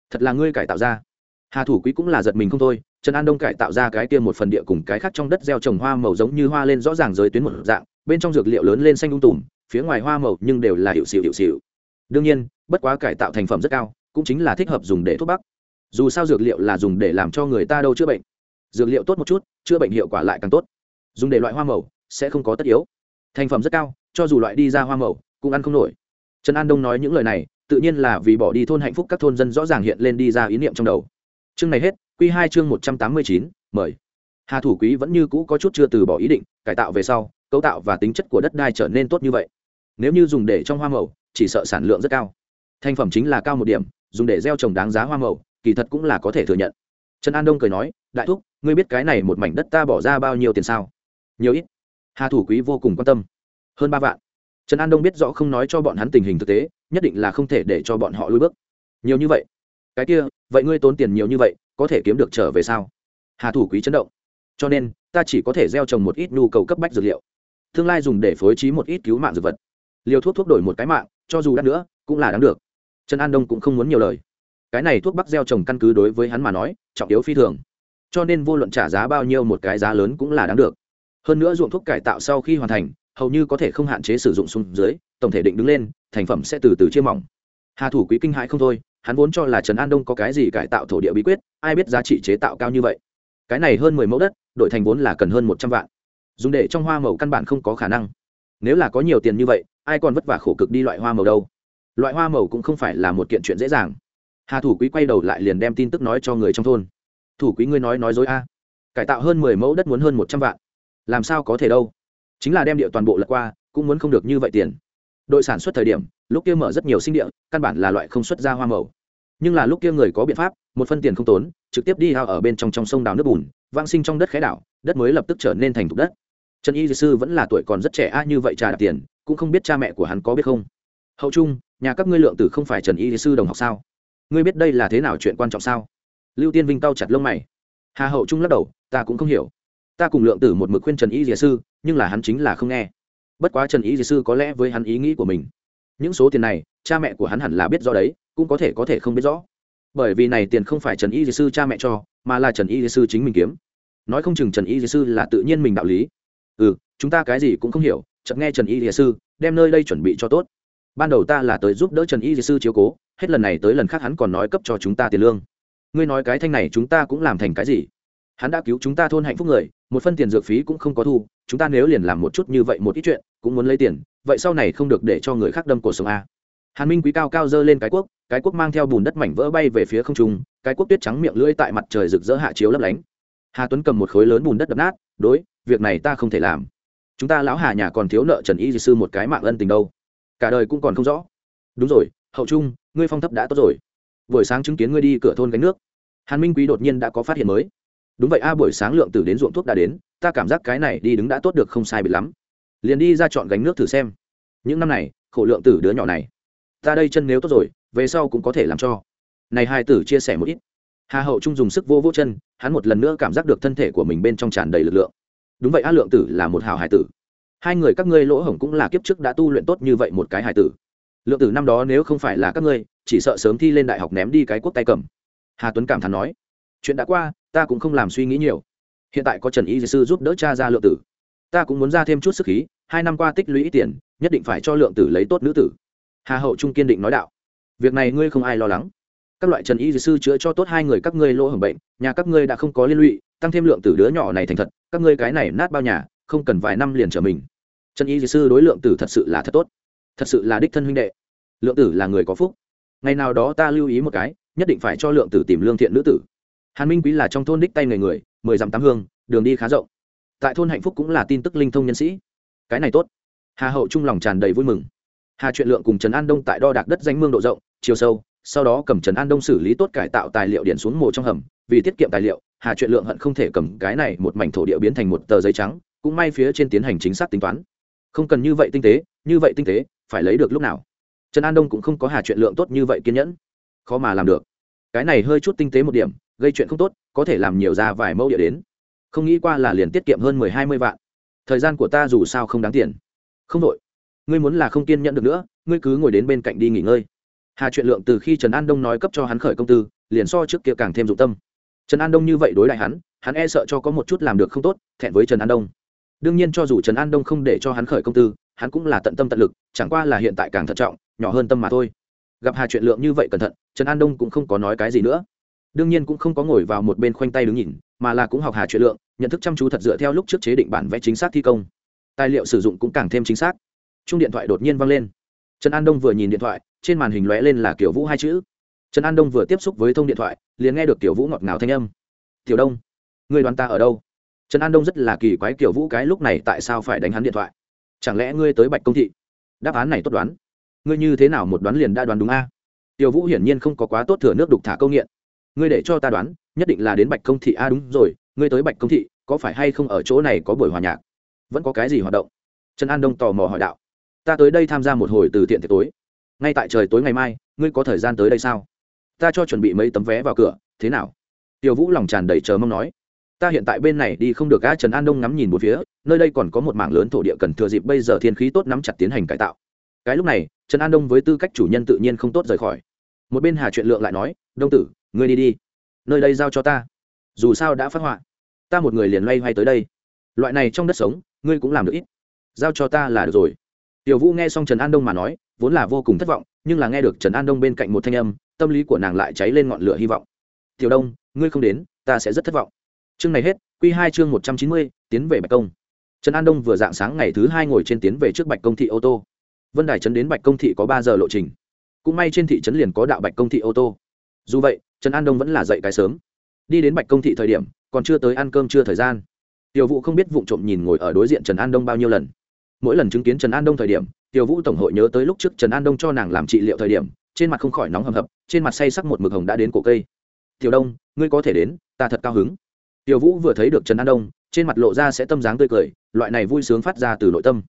Thật là ngươi cải tạo ra. Hà thủ quý cũng là giật mình không thôi, trần an đông cải tạo ra cái kia một phần địa cùng cái khác trong đất gieo trồng hoa màu giống như hoa lên rõ ràng giới tuyến một dạng, bên trong dược liệu lớn lên xanh ung tùm, phía ngoài hoa màu nhưng đều là hiệu xịu hiệu xịu. Đương nhiên, bất quá cải tạo thành phẩm rất cao, cũng chính là thích hợp dùng để thuốc bắc. Dù sao dược liệu là dùng để làm cho người ta đâu chữa bệnh dược liệu tốt một chút, chữa bệnh hiệu quả lại càng tốt. Dùng để loại hoa màu sẽ không có tất yếu. Thành phẩm rất cao, cho dù loại đi ra hoa màu cũng ăn không nổi. Trần an đông nói những lời này, tự nhiên là vì bỏ đi thôn hạnh phúc các thôn dân rõ ràng hiện lên đi ra ý niệm trong đầu. Chương này hết q hai chương một trăm tám mươi chín, mời. Hà thủ quý vẫn như cũ có chút chưa từ bỏ ý định, cải tạo về sau, cấu tạo và tính chất của đất đai trở nên tốt như vậy. Nếu như dùng để trong hoa màu, chỉ sợ sản lượng rất cao. Thành phẩm chính là cao một điểm, dùng để gieo trồng đáng giá hoa màu, kỳ thật cũng là có thể thừa nhận. Trần an đông cười nói, đại thúc ngươi biết cái này một mảnh đất ta bỏ ra bao nhiêu tiền sao? Nhiều ít. Hà thủ quý vô cùng quan tâm. Hơn ba vạn. Trần an đông biết rõ không nói cho bọn hắn tình hình thực tế, nhất định là không thể để cho bọn họ lui bước. Nhiều như vậy? Cái kia, vậy ngươi tốn tiền nhiều như vậy, có thể kiếm được trở về sao? Hà thủ quý chấn động. Cho nên, ta chỉ có thể gieo trồng một ít nhu cầu cấp bách dược liệu. Tương lai dùng để phối trí một ít cứu mạng dược vật. Liều thuốc thuốc đổi một cái mạng, cho dù đắt nữa, cũng là đáng được. Trần an đông cũng không muốn nhiều lời. Cái này thuốc bắc gieo trồng căn cứ đối với hắn mà nói, trọng yếu phi thường cho nên vô luận trả giá bao nhiêu một cái giá lớn cũng là đáng được. Hơn nữa ruộng thuốc cải tạo sau khi hoàn thành, hầu như có thể không hạn chế sử dụng xuống dưới, tổng thể định đứng lên, thành phẩm sẽ từ từ chia mỏng. Hà thủ quý kinh hãi không thôi, hắn vốn cho là trần an đông có cái gì cải tạo thổ địa bí quyết, ai biết giá trị chế tạo cao như vậy. Cái này hơn mười mẫu đất, đổi thành vốn là cần hơn một trăm vạn. Dùng để trong hoa màu căn bản không có khả năng. Nếu là có nhiều tiền như vậy, ai còn vất vả khổ cực đi loại hoa màu đâu. Loại hoa màu cũng không phải là một kiện chuyện dễ dàng. Hà thủ quý quay đầu lại liền đem tin tức nói cho người trong thôn thủ quý ngươi nói nói dối a. Cải tạo hơn mười mẫu đất muốn hơn một trăm vạn. Làm sao có thể đâu? Chính là đem địa toàn bộ lật qua, cũng muốn không được như vậy tiền. Đội sản xuất thời điểm, lúc kia mở rất nhiều sinh địa, căn bản là loại không xuất ra hoa màu. Nhưng là lúc kia người có biện pháp, một phân tiền không tốn, trực tiếp đi hao ở bên trong trong sông đào nước bùn vang sinh trong đất khái đảo, đất mới lập tức trở nên thành thục đất. Trần y sư vẫn là tuổi còn rất trẻ a, như vậy trà đạp tiền, cũng không biết cha mẹ của hắn có biết không. Hậu trung, nhà các ngươi lượng tử không phải trần y sư đồng học sao? Ngươi biết đây là thế nào chuyện quan trọng sao? Lưu tiên vinh cau chặt lông mày. Hà hậu trung lắc đầu, ta cũng không hiểu. Ta cùng lượng tử một mực khuyên trần y dìa sư, nhưng là hắn chính là không nghe. Bất quá trần y dìa sư có lẽ với hắn ý nghĩ của mình. Những số tiền này, cha mẹ của hắn hẳn là biết rõ đấy, cũng có thể có thể không biết rõ. Bởi vì này tiền không phải trần y dìa sư cha mẹ cho, mà là trần y dìa sư chính mình kiếm. Nói không chừng trần y dìa sư là tự nhiên mình đạo lý. Ừ chúng ta cái gì cũng không hiểu, chợt nghe trần y dìa sư, đem nơi đây chuẩn bị cho tốt. Ban đầu ta là tới giúp đỡ trần y dìa sư chiếu cố, hết lần này tới lần khác hắn còn nói cấp cho chúng ta tiền lương ngươi nói cái thanh này chúng ta cũng làm thành cái gì? Hắn đã cứu chúng ta thôn hạnh phúc người, một phân tiền dược phí cũng không có thu, chúng ta nếu liền làm một chút như vậy một ít chuyện, cũng muốn lấy tiền, vậy sau này không được để cho người khác đâm cổ sống a. Hàn minh quý cao cao dơ lên cái quốc cái quốc mang theo bùn đất mảnh vỡ bay về phía không trung, cái quốc tuyết trắng miệng lưỡi tại mặt trời rực rỡ hạ chiếu lấp lánh. Hà tuấn cầm một khối lớn bùn đất đập nát, đối, việc này ta không thể làm. Chúng ta lão hà nhà còn thiếu nợ trần y dì sư một cái mạng ân tình đâu. Cả đời cũng còn không rõ. Đúng rồi, hậu trung, ngươi phong thấp đã tốt rồi. Buổi sáng chứng kiến ngươi đi cửa thôn gánh nước hàn minh quý đột nhiên đã có phát hiện mới. Đúng vậy a, buổi sáng lượng tử đến ruộng thuốc đã đến, ta cảm giác cái này đi đứng đã tốt được không sai bị lắm. Liền đi ra chọn gánh nước thử xem. Những năm này, khổ lượng tử đứa nhỏ này, ta đây chân nếu tốt rồi, về sau cũng có thể làm cho. Này hai tử chia sẻ một ít. Hà hậu trung dùng sức vô vô chân, hắn một lần nữa cảm giác được thân thể của mình bên trong tràn đầy lực lượng. Đúng vậy a, lượng tử là một hào hải tử. Hai người các ngươi lỗ hổng cũng là kiếp trước đã tu luyện tốt như vậy một cái hải tử. Lượng tử năm đó nếu không phải là các ngươi, chỉ sợ sớm thi lên đại học ném đi cái quốc tay cầm hà tuấn cảm thán nói, chuyện đã qua, ta cũng không làm suy nghĩ nhiều. Hiện tại có trần y sư giúp đỡ cha ra lượng tử. Ta cũng muốn ra thêm chút sức khí, hai năm qua tích lũy tiền, nhất định phải cho lượng tử lấy tốt nữ tử. Hà hậu trung kiên định nói đạo, việc này ngươi không ai lo lắng. Các loại trần y sư chữa cho tốt hai người các ngươi lỗ hổng bệnh, nhà các ngươi đã không có liên lụy, tăng thêm lượng tử đứa nhỏ này thành thật, các ngươi cái này nát bao nhà, không cần vài năm liền trở mình. Trần y sư đối lượng tử thật sự là thật tốt, thật sự là đích thân huynh đệ. Lượng tử là người có phúc. Ngày nào đó ta lưu ý một cái nhất định phải cho lượng tử tìm lương thiện nữ tử. Hàn minh quý là trong thôn đích tay người người, mười dặm tám hương, đường đi khá rộng. Tại thôn hạnh phúc cũng là tin tức linh thông nhân sĩ. Cái này tốt. Hà hậu trung lòng tràn đầy vui mừng. Hà chuyện lượng cùng trần an đông tại đo đạc đất danh mương độ rộng, chiều sâu, sau đó cầm trần an đông xử lý tốt cải tạo tài liệu điện xuống mồ trong hầm, vì tiết kiệm tài liệu, hà chuyện lượng hận không thể cầm cái này một mảnh thổ địa biến thành một tờ giấy trắng, cũng may phía trên tiến hành chính xác tính toán. Không cần như vậy tinh tế, như vậy tinh tế, phải lấy được lúc nào? Trần an đông cũng không có hà chuyện lượng tốt như vậy kiên nhẫn khó mà làm được. Cái này hơi chút tinh tế một điểm, gây chuyện không tốt, có thể làm nhiều ra vài mẫu địa đến. Không nghĩ qua là liền tiết kiệm hơn mười hai mươi vạn. Thời gian của ta dù sao không đáng tiền. Không đội. Ngươi muốn là không kiên nhẫn được nữa, ngươi cứ ngồi đến bên cạnh đi nghỉ ngơi. Hà chuyện lượng từ khi trần an đông nói cấp cho hắn khởi công tư, liền so trước kia càng thêm dụng tâm. Trần an đông như vậy đối lại hắn hắn e sợ cho có một chút làm được không tốt, thẹn với trần an đông. Đương nhiên cho dù trần an đông không để cho hắn khởi công tư, hắn cũng là tận tâm tận lực, chẳng qua là hiện tại càng thận trọng, nhỏ hơn tâm mà thôi gặp hà chuyện lượng như vậy cẩn thận, trần an đông cũng không có nói cái gì nữa. Đương nhiên cũng không có ngồi vào một bên khoanh tay đứng nhìn, mà là cũng học hà chuyện lượng, nhận thức chăm chú thật dựa theo lúc trước chế định bản vẽ chính xác thi công. Tài liệu sử dụng cũng càng thêm chính xác. Chung điện thoại đột nhiên văng lên. Trần an đông vừa nhìn điện thoại, trên màn hình lóe lên là kiểu vũ hai chữ. Trần an đông vừa tiếp xúc với thông điện thoại, liền nghe được kiểu vũ ngọt ngào thanh âm. Tiểu đông, người đoàn ta ở đâu? Trần an đông rất là kỳ quái kiểu vũ cái lúc này tại sao phải đánh hắn điện thoại. Chẳng lẽ ngươi tới bạch công thị? Đáp án này tốt đoán ngươi như thế nào một đoán liền đã đoán đúng a? Tiểu vũ hiển nhiên không có quá tốt thừa nước đục thả câu nghiện. Ngươi để cho ta đoán, nhất định là đến bạch công thị a, đúng rồi, ngươi tới bạch công thị, có phải hay không ở chỗ này có buổi hòa nhạc? Vẫn có cái gì hoạt động? Trần an đông tò mò hỏi đạo. Ta tới đây tham gia một hồi từ thiện tiệc tối. Ngay tại trời tối ngày mai, ngươi có thời gian tới đây sao? Ta cho chuẩn bị mấy tấm vé vào cửa, thế nào? Tiểu vũ lòng tràn đầy chờ mong nói. Ta hiện tại bên này đi không được a, trần an đông ngắm nhìn một phía, nơi đây còn có một mảng lớn thổ địa cần thừa dịp bây giờ thiên khí tốt nắm chặt tiến hành cải tạo cái lúc này, trần an đông với tư cách chủ nhân tự nhiên không tốt rời khỏi. Một bên hà chuyện lượng lại nói, đông tử, ngươi đi đi. Nơi đây giao cho ta. Dù sao đã phát họa, ta một người liền loay hoay tới đây. Loại này trong đất sống, ngươi cũng làm được ít. Giao cho ta là được rồi. Tiểu vũ nghe xong trần an đông mà nói, vốn là vô cùng thất vọng, nhưng là nghe được trần an đông bên cạnh một thanh âm, tâm lý của nàng lại cháy lên ngọn lửa hy vọng. Tiểu đông, ngươi không đến, ta sẽ rất thất vọng. Chương này hết q hai chương một trăm chín mươi, tiến về bạch công. Trần an đông vừa dạng sáng ngày thứ hai ngồi trên tiến về trước bạch công thị ô tô vân đài trấn đến bạch công thị có ba giờ lộ trình. Cũng may trên thị trấn liền có đạo bạch công thị ô tô. Dù vậy, trần an đông vẫn là dậy cái sớm. Đi đến bạch công thị thời điểm, còn chưa tới ăn cơm chưa thời gian. Tiểu vũ không biết vụ trộm nhìn ngồi ở đối diện trần an đông bao nhiêu lần. Mỗi lần chứng kiến trần an đông thời điểm, tiểu vũ tổng hội nhớ tới lúc trước trần an đông cho nàng làm trị liệu thời điểm, trên mặt không khỏi nóng hầm hập, trên mặt say sắc một mực hồng đã đến cổ cây. Tiểu đông, ngươi có thể đến, ta thật cao hứng. Tiểu vũ vừa thấy được trần an đông, trên mặt lộ ra sẽ tâm dáng tươi cười, loại này vui sướng phát ra từ nội tâm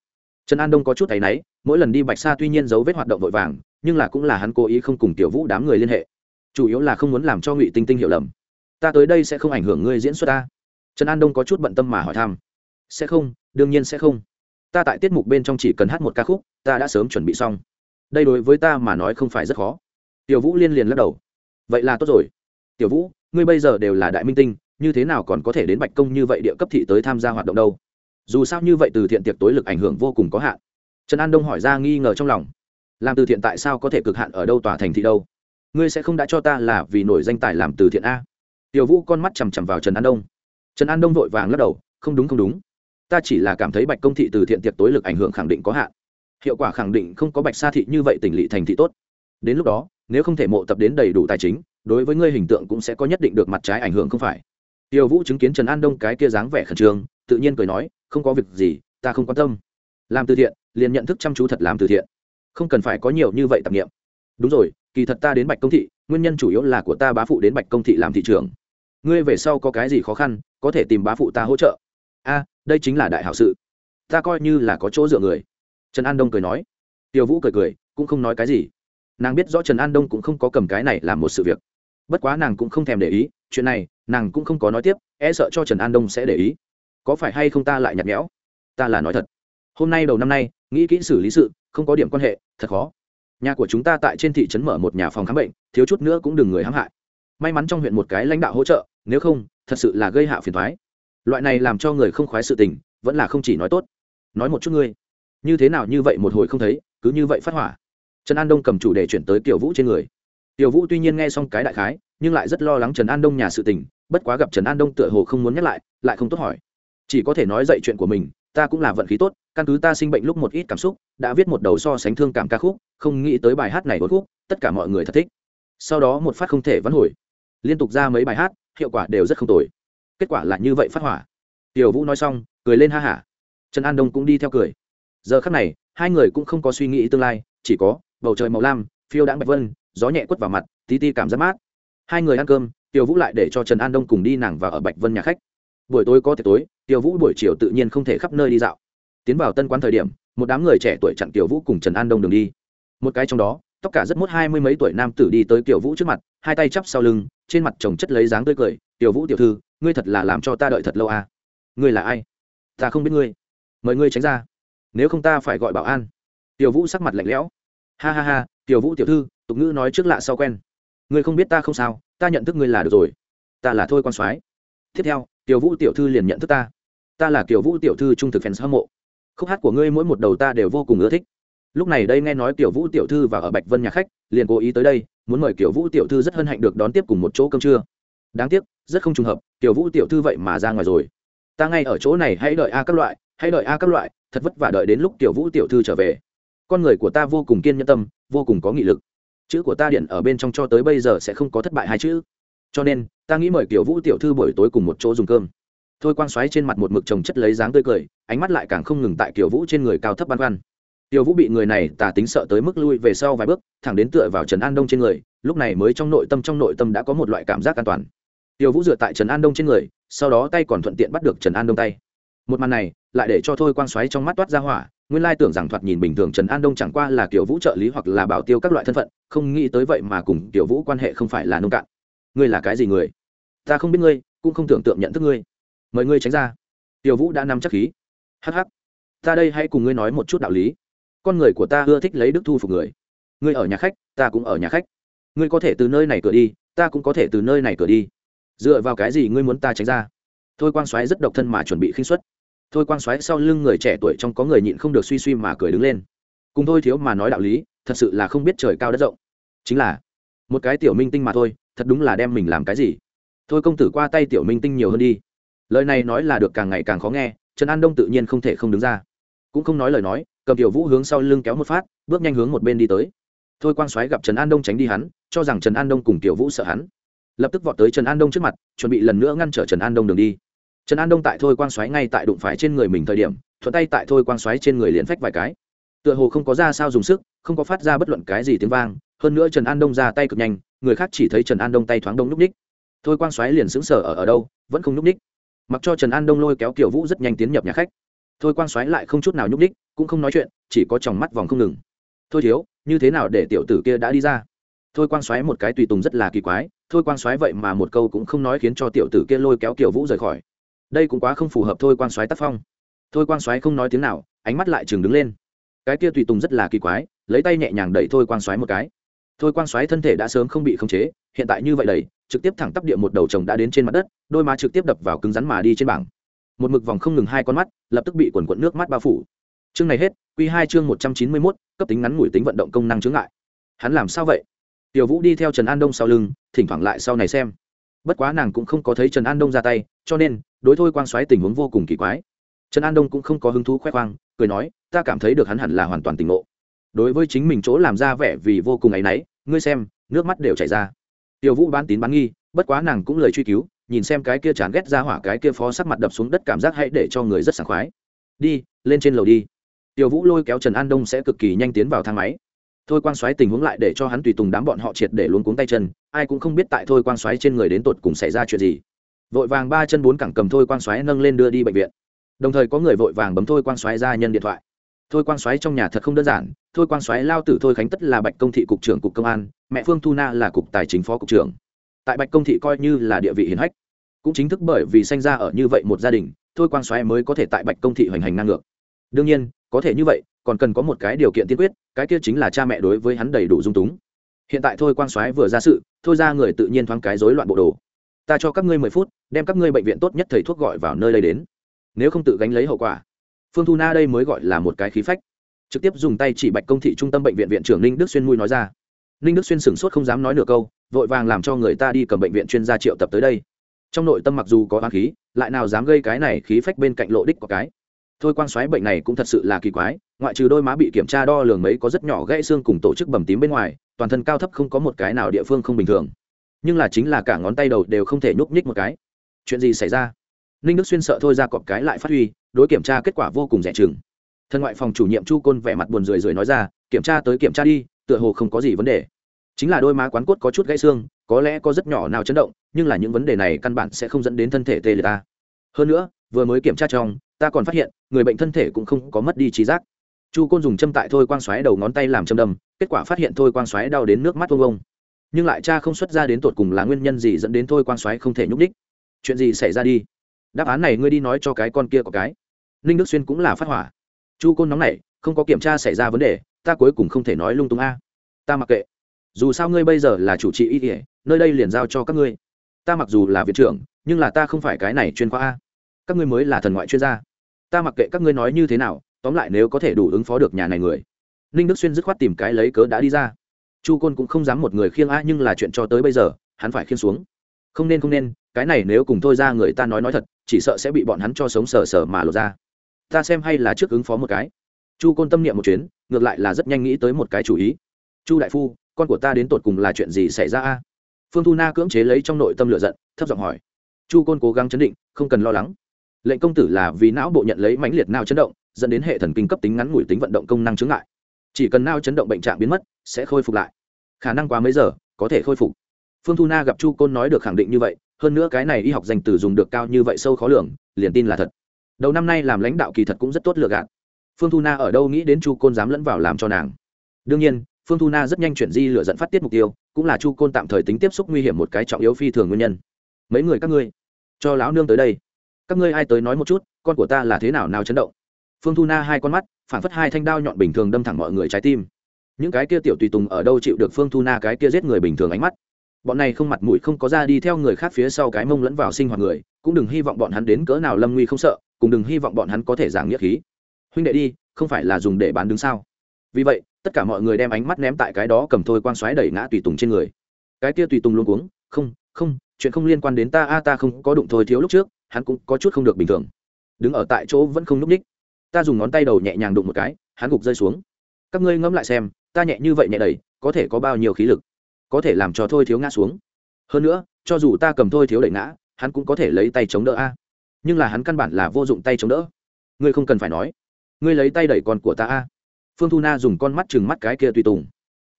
trần an đông có chút thấy náy, mỗi lần đi bạch sa tuy nhiên dấu vết hoạt động vội vàng, nhưng là cũng là hắn cố ý không cùng tiểu vũ đám người liên hệ. Chủ yếu là không muốn làm cho ngụy tinh tinh hiểu lầm. Ta tới đây sẽ không ảnh hưởng ngươi diễn xuất ta. Trần an đông có chút bận tâm mà hỏi thăm. Sẽ không, đương nhiên sẽ không. Ta tại tiết mục bên trong chỉ cần hát một ca khúc, ta đã sớm chuẩn bị xong. Đây đối với ta mà nói không phải rất khó. Tiểu vũ liên liền lắc đầu. Vậy là tốt rồi. Tiểu vũ, ngươi bây giờ đều là đại minh tinh, như thế nào còn có thể đến bạch công như vậy địa cấp thị tới tham gia hoạt động đâu? Dù sao như vậy từ thiện tiệc tối lực ảnh hưởng vô cùng có hạn. Trần an đông hỏi ra nghi ngờ trong lòng. Làm từ thiện tại sao có thể cực hạn ở đâu tòa thành thị đâu? Ngươi sẽ không đã cho ta là vì nổi danh tài làm từ thiện a. Tiểu vũ con mắt chằm chằm vào trần an đông. Trần an đông vội vàng lắc đầu, không đúng không đúng. Ta chỉ là cảm thấy bạch công thị từ thiện tiệc tối lực ảnh hưởng khẳng định có hạn. Hiệu quả khẳng định không có bạch sa thị như vậy tỉnh lỵ thành thị tốt. Đến lúc đó, nếu không thể mộ tập đến đầy đủ tài chính, đối với ngươi hình tượng cũng sẽ có nhất định được mặt trái ảnh hưởng không phải. Tiêu vũ chứng kiến trần an đông cái kia dáng vẻ khẩn trương tự nhiên cười nói, không có việc gì, ta không quan tâm. Làm từ thiện, liền nhận thức chăm chú thật làm từ thiện. Không cần phải có nhiều như vậy tạp nghiệm đúng rồi, kỳ thật ta đến bạch công thị, nguyên nhân chủ yếu là của ta bá phụ đến bạch công thị làm thị trường ngươi về sau có cái gì khó khăn, có thể tìm bá phụ ta hỗ trợ. A, đây chính là đại hảo sự. Ta coi như là có chỗ dựa người. Trần an đông cười nói. Tiêu vũ cười cười, cũng không nói cái gì. Nàng biết rõ trần an đông cũng không có cầm cái này làm một sự việc. Bất quá nàng cũng không thèm để ý, chuyện này, nàng cũng không có nói tiếp e sợ cho trần an đông sẽ để ý có phải hay không ta lại nhặt nhẽo? Ta là nói thật. Hôm nay đầu năm nay, nghĩ kỹ xử lý sự, không có điểm quan hệ, thật khó. Nhà của chúng ta tại trên thị trấn mở một nhà phòng khám bệnh, thiếu chút nữa cũng đừng người hãm hại. May mắn trong huyện một cái lãnh đạo hỗ trợ, nếu không, thật sự là gây hạ phiền thoái loại này làm cho người không khoái sự tình, vẫn là không chỉ nói tốt. Nói một chút ngươi, như thế nào như vậy một hồi không thấy, cứ như vậy phát hỏa. Trần an đông cầm chủ đề chuyển tới tiểu vũ trên người. Tiểu vũ tuy nhiên nghe xong cái đại khái, nhưng lại rất lo lắng trần an đông nhà sự tình, bất quá gặp trần an đông tựa hồ không muốn nhắc lại lại không tốt hỏi chỉ có thể nói dậy chuyện của mình, ta cũng là vận khí tốt, căn cứ ta sinh bệnh lúc một ít cảm xúc, đã viết một đầu so sánh thương cảm ca khúc, không nghĩ tới bài hát này bốn khúc, tất cả mọi người thật thích. Sau đó một phát không thể vãn hồi. Liên tục ra mấy bài hát, hiệu quả đều rất không tồi. Kết quả là như vậy phát hỏa. Tiểu vũ nói xong, cười lên ha hả. Trần an đông cũng đi theo cười. Giờ khắc này, hai người cũng không có suy nghĩ tương lai, chỉ có bầu trời màu lam, phiêu đãng bạch vân, gió nhẹ quất vào mặt, tí ti cảm giác mát. Hai người ăn cơm, tiểu vũ lại để cho trần an đông cùng đi nàng và ở bạch vân nhà khách buổi tối có thể tối tiểu vũ buổi chiều tự nhiên không thể khắp nơi đi dạo. Tiến vào tân quán thời điểm, một đám người trẻ tuổi chặn tiểu vũ cùng trần an đông đường đi. Một cái trong đó, tóc cả rất mốt hai mươi mấy tuổi nam tử đi tới tiểu vũ trước mặt, hai tay chắp sau lưng, trên mặt chồng chất lấy dáng tươi cười tiểu vũ tiểu thư, ngươi thật là làm cho ta đợi thật lâu à? Ngươi là ai? Ta không biết ngươi. Mời ngươi tránh ra. Nếu không ta phải gọi bảo an. Tiểu vũ sắc mặt lạnh lẽo. Ha ha ha tiểu vũ tiểu thư, tục ngữ nói trước lạ sau quen. Ngươi không biết ta không sao, ta nhận thức ngươi là được rồi. Ta là thôi quan soái. Tiếp theo tiểu vũ tiểu thư liền nhận thức ta. Ta là Tiểu vũ tiểu thư trung thực fans hâm mộ. Khúc hát của ngươi mỗi một đầu ta đều vô cùng ưa thích. Lúc này đây nghe nói tiểu vũ tiểu thư và ở bạch vân nhà khách, liền cố ý tới đây, muốn mời Tiểu vũ tiểu thư rất hân hạnh được đón tiếp cùng một chỗ cơm trưa. Đáng tiếc, rất không trùng hợp tiểu vũ tiểu thư vậy mà ra ngoài rồi. Ta ngay ở chỗ này hãy đợi a các loại, hãy đợi a các loại, thật vất vả đợi đến lúc tiểu vũ tiểu thư trở về. Con người của ta vô cùng kiên nhẫn tâm, vô cùng có nghị lực. Chữ của ta điện ở bên trong cho tới bây giờ sẽ không có thất bại hai chữ cho nên, ta nghĩ mời tiểu vũ tiểu thư buổi tối cùng một chỗ dùng cơm. Thôi quang xoáy trên mặt một mực trồng chất lấy dáng tươi cười, ánh mắt lại càng không ngừng tại kiểu vũ trên người cao thấp băn khoăn. Tiểu vũ bị người này tà tính sợ tới mức lui về sau vài bước, thẳng đến tựa vào trần an đông trên người, lúc này mới trong nội tâm, trong nội tâm đã có một loại cảm giác an toàn. Tiểu vũ dựa tại trần an đông trên người, sau đó tay còn thuận tiện bắt được trần an đông tay. Một màn này, lại để cho thôi quang xoáy trong mắt toát ra hỏa, nguyên lai tưởng rằng thoạt nhìn bình thường trần an đông chẳng qua là kiểu vũ trợ lý hoặc là bảo tiêu các loại thân phận, không nghĩ tới vậy mà cùng tiểu vũ quan hệ không phải là nông cạn ngươi là cái gì người? Ta không biết ngươi, cũng không tưởng tượng nhận thức ngươi. Mời ngươi tránh ra. Tiểu vũ đã nắm chắc khí. Hh ta đây hãy cùng ngươi nói một chút đạo lý. Con người của ta ưa thích lấy đức thu phục người. Ngươi ở nhà khách, ta cũng ở nhà khách. Ngươi có thể từ nơi này cửa đi, ta cũng có thể từ nơi này cửa đi. Dựa vào cái gì ngươi muốn ta tránh ra? Thôi quang xoáy rất độc thân mà chuẩn bị khinh xuất thôi quang xoáy sau lưng người trẻ tuổi trong có người nhịn không được suy suy mà cười đứng lên. Cùng thôi thiếu mà nói đạo lý, thật sự là không biết trời cao đất rộng. Chính là một cái tiểu minh tinh mà thôi thật đúng là đem mình làm cái gì? Thôi công tử qua tay tiểu minh tinh nhiều hơn đi. Lời này nói là được càng ngày càng khó nghe, trần an đông tự nhiên không thể không đứng ra. Cũng không nói lời nói, cầm tiểu vũ hướng sau lưng kéo một phát, bước nhanh hướng một bên đi tới. Thôi quang Soái gặp trần an đông tránh đi hắn, cho rằng trần an đông cùng tiểu vũ sợ hắn. Lập tức vọt tới trần an đông trước mặt, chuẩn bị lần nữa ngăn trở trần an đông đường đi. Trần an đông tại thôi quang Soái ngay tại đụng phải trên người mình thời điểm, thuận tay tại thôi quang Soái trên người liền phách vài cái. Tựa hồ không có ra sao dùng sức, không có phát ra bất luận cái gì tiếng vang hơn nữa trần an đông ra tay cực nhanh, người khác chỉ thấy trần an đông tay thoáng đông núp ních. Thôi quang xoáy liền xứng sở ở ở đâu, vẫn không núp ních. Mặc cho trần an đông lôi kéo kiểu vũ rất nhanh tiến nhập nhà khách. Thôi quang xoáy lại không chút nào nhúc ních cũng không nói chuyện, chỉ có tròng mắt vòng không ngừng. Thôi thiếu, như thế nào để tiểu tử kia đã đi ra? Thôi quang xoáy một cái tùy tùng rất là kỳ quái, thôi quang xoáy vậy mà một câu cũng không nói khiến cho tiểu tử kia lôi kéo kiểu vũ rời khỏi. Đây cũng quá không phù hợp thôi quang xoáy tác phong. Thôi quang xoáy không nói tiếng nào, ánh mắt lại chừng đứng lên. Cái kia tùy tùng rất là kỳ quái, lấy tay nhẹ nhàng đẩy thôi quang xoáy một cái thôi quang xoáy thân thể đã sớm không bị khống chế, hiện tại như vậy đầy, trực tiếp thẳng tắp địa một đầu chồng đã đến trên mặt đất, đôi má trực tiếp đập vào cứng rắn mà đi trên bảng. Một mực vòng không ngừng hai con mắt, lập tức bị quần quận nước mắt bao phủ. Chương này hết q hai chương một trăm chín mươi mốt, cấp tính ngắn ngủi tính vận động công năng chướng ngại. Hắn làm sao vậy? Tiểu vũ đi theo trần an đông sau lưng, thỉnh thoảng lại sau này xem. Bất quá nàng cũng không có thấy trần an đông ra tay, cho nên, đối thôi quang xoáy tình huống vô cùng kỳ quái. Trần an đông cũng không có hứng thú khoe khoang, cười nói, ta cảm thấy được hắn hẳn là hoàn toàn tỉnh ngộ đối với chính mình chỗ làm ra vẻ vì vô cùng áy náy, ngươi xem, nước mắt đều chảy ra. Tiểu vũ bán tín bán nghi, bất quá nàng cũng lời truy cứu, nhìn xem cái kia chán ghét ra hỏa cái kia phó sắc mặt đập xuống đất cảm giác hãy để cho người rất sảng khoái. Đi, lên trên lầu đi. Tiểu vũ lôi kéo trần an đông sẽ cực kỳ nhanh tiến vào thang máy. Thôi quang xoáy tình huống lại để cho hắn tùy tùng đám bọn họ triệt để luôn cuống tay chân, ai cũng không biết tại thôi quang xoáy trên người đến tột cùng xảy ra chuyện gì. Vội vàng ba chân bốn cẳng cầm thôi quang xoáy nâng lên đưa đi bệnh viện. Đồng thời có người vội vàng bấm thôi quang xoáy ra nhân điện thoại thôi quang xoáy trong nhà thật không đơn giản, thôi quang xoáy lao tử thôi khánh tất là bạch công thị cục trưởng cục công an, mẹ phương thu na là cục tài chính phó cục trưởng. Tại bạch công thị coi như là địa vị hiền hách, cũng chính thức bởi vì sanh ra ở như vậy một gia đình, thôi quang xoáy mới có thể tại bạch công thị hoành hành ngang ngược. Đương nhiên, có thể như vậy, còn cần có một cái điều kiện tiên quyết, cái kia chính là cha mẹ đối với hắn đầy đủ dung túng. Hiện tại thôi quang Xoáy vừa ra sự, thôi ra người tự nhiên thoáng cái rối loạn bộ đồ. Ta cho các ngươi mười phút, đem các ngươi bệnh viện tốt nhất thầy thuốc gọi vào nơi đây đến. Nếu không tự gánh lấy hậu quả phương thu na đây mới gọi là một cái khí phách. Trực tiếp dùng tay chỉ bạch công thị trung tâm bệnh viện viện trưởng ninh đức xuyên mui nói ra. Ninh đức xuyên sửng sốt không dám nói nửa câu, vội vàng làm cho người ta đi cầm bệnh viện chuyên gia triệu tập tới đây. Trong nội tâm mặc dù có hoang khí, lại nào dám gây cái này khí phách bên cạnh lộ đích của cái. Thôi quan xoáy bệnh này cũng thật sự là kỳ quái, ngoại trừ đôi má bị kiểm tra đo lường mấy có rất nhỏ gãy xương cùng tổ chức bầm tím bên ngoài, toàn thân cao thấp không có một cái nào địa phương không bình thường. Nhưng là chính là cả ngón tay đầu đều không thể nhúc nhích một cái. Chuyện gì xảy ra? Ninh đức xuyên sợ thôi ra cọp cái lại phát huy, đối kiểm tra kết quả vô cùng rẻ chừng. Thân ngoại phòng chủ nhiệm chu côn vẻ mặt buồn rười rượi nói ra, kiểm tra tới kiểm tra đi, tựa hồ không có gì vấn đề. Chính là đôi má quán cốt có chút gãy xương, có lẽ có rất nhỏ nào chấn động, nhưng là những vấn đề này căn bản sẽ không dẫn đến thân thể tê liệt ta. Hơn nữa, vừa mới kiểm tra trong, ta còn phát hiện, người bệnh thân thể cũng không có mất đi trí giác. Chu côn dùng châm tại thôi quang xoáy đầu ngón tay làm châm đâm, kết quả phát hiện thôi quang xoáy đau đến nước mắt vông vông. Nhưng lại cha không xuất ra đến tột cùng là nguyên nhân gì dẫn đến thôi quang xoáy không thể nhúc đích chuyện gì xảy ra đi? Đáp án này ngươi đi nói cho cái con kia có cái. Ninh đức xuyên cũng là phát hỏa. Chu côn nóng này không có kiểm tra xảy ra vấn đề, ta cuối cùng không thể nói lung tung a. Ta mặc kệ. Dù sao ngươi bây giờ là chủ trị y kỉa nơi đây liền giao cho các ngươi. Ta mặc dù là viện trưởng, nhưng là ta không phải cái này chuyên khoa a. Các ngươi mới là thần ngoại chuyên gia. Ta mặc kệ các ngươi nói như thế nào, tóm lại nếu có thể đủ ứng phó được nhà này người. Ninh đức xuyên dứt khoát tìm cái lấy cớ đã đi ra. Chu côn cũng không dám một người khiêng a, nhưng là chuyện cho tới bây giờ, hắn phải khiêng xuống không nên không nên, cái này nếu cùng thôi ra người ta nói nói thật, chỉ sợ sẽ bị bọn hắn cho sống sờ sờ mà lột ra. Ta xem hay là trước ứng phó một cái. Chu côn tâm niệm một chuyến, ngược lại là rất nhanh nghĩ tới một cái chủ ý. Chu đại phu, con của ta đến tột cùng là chuyện gì xảy ra a? Phương thu na cưỡng chế lấy trong nội tâm lựa giận, thấp giọng hỏi. Chu côn cố gắng chấn định, không cần lo lắng. Lệnh công tử là vì não bộ nhận lấy mãnh liệt nào chấn động, dẫn đến hệ thần kinh cấp tính ngắn ngủi tính vận động công năng chứng lại chỉ cần nao chấn động bệnh trạng biến mất, sẽ khôi phục lại. Khả năng quá mấy giờ, có thể khôi phục phương thu na gặp chu côn nói được khẳng định như vậy, hơn nữa cái này y học danh từ dùng được cao như vậy sâu khó lường, liền tin là thật. Đầu năm nay làm lãnh đạo kỳ thật cũng rất tốt lựa gạt. Phương thu na ở đâu nghĩ đến chu côn dám lẫn vào làm cho nàng? Đương nhiên, phương thu na rất nhanh chuyển di lựa dẫn phát tiết mục tiêu, cũng là chu côn tạm thời tính tiếp xúc nguy hiểm một cái trọng yếu phi thường nguyên nhân. Mấy người các ngươi, cho lão nương tới đây. Các ngươi ai tới nói một chút, con của ta là thế nào nào chấn động? Phương thu na hai con mắt, phản phất hai thanh đao nhọn bình thường đâm thẳng mọi người trái tim. Những cái kia tiểu tùy tùng ở đâu chịu được phương thu na cái kia giết người bình thường ánh mắt? Bọn này không mặt mũi không có ra đi theo người khác phía sau cái mông lẫn vào sinh hoạt người, cũng đừng hy vọng bọn hắn đến cỡ nào lâm nguy không sợ cũng đừng hy vọng bọn hắn có thể giảng nghĩa khí. Huynh đệ đi, không phải là dùng để bán đứng sao? Vì vậy, tất cả mọi người đem ánh mắt ném tại cái đó cầm thôi quan xoáy đẩy ngã tùy tùng trên người. Cái kia tùy tùng luôn cuống, không không, chuyện không liên quan đến ta, a, ta không có đụng thôi, thiếu lúc trước, hắn cũng có chút không được bình thường. Đứng ở tại chỗ vẫn không núp ních. Ta dùng ngón tay đầu nhẹ nhàng đụng một cái, hắn gục rơi xuống. Các ngươi ngẫm lại xem, ta nhẹ như vậy nhẹ đầy có thể có bao nhiêu khí lực? Có thể làm cho thôi thiếu ngã xuống. Hơn nữa, cho dù ta cầm thôi thiếu đẩy ngã, hắn cũng có thể lấy tay chống đỡ a. Nhưng là hắn căn bản là vô dụng tay chống đỡ. Ngươi không cần phải nói. Ngươi lấy tay đẩy con của ta a. Phương thu na dùng con mắt chừng mắt cái kia tùy tùng.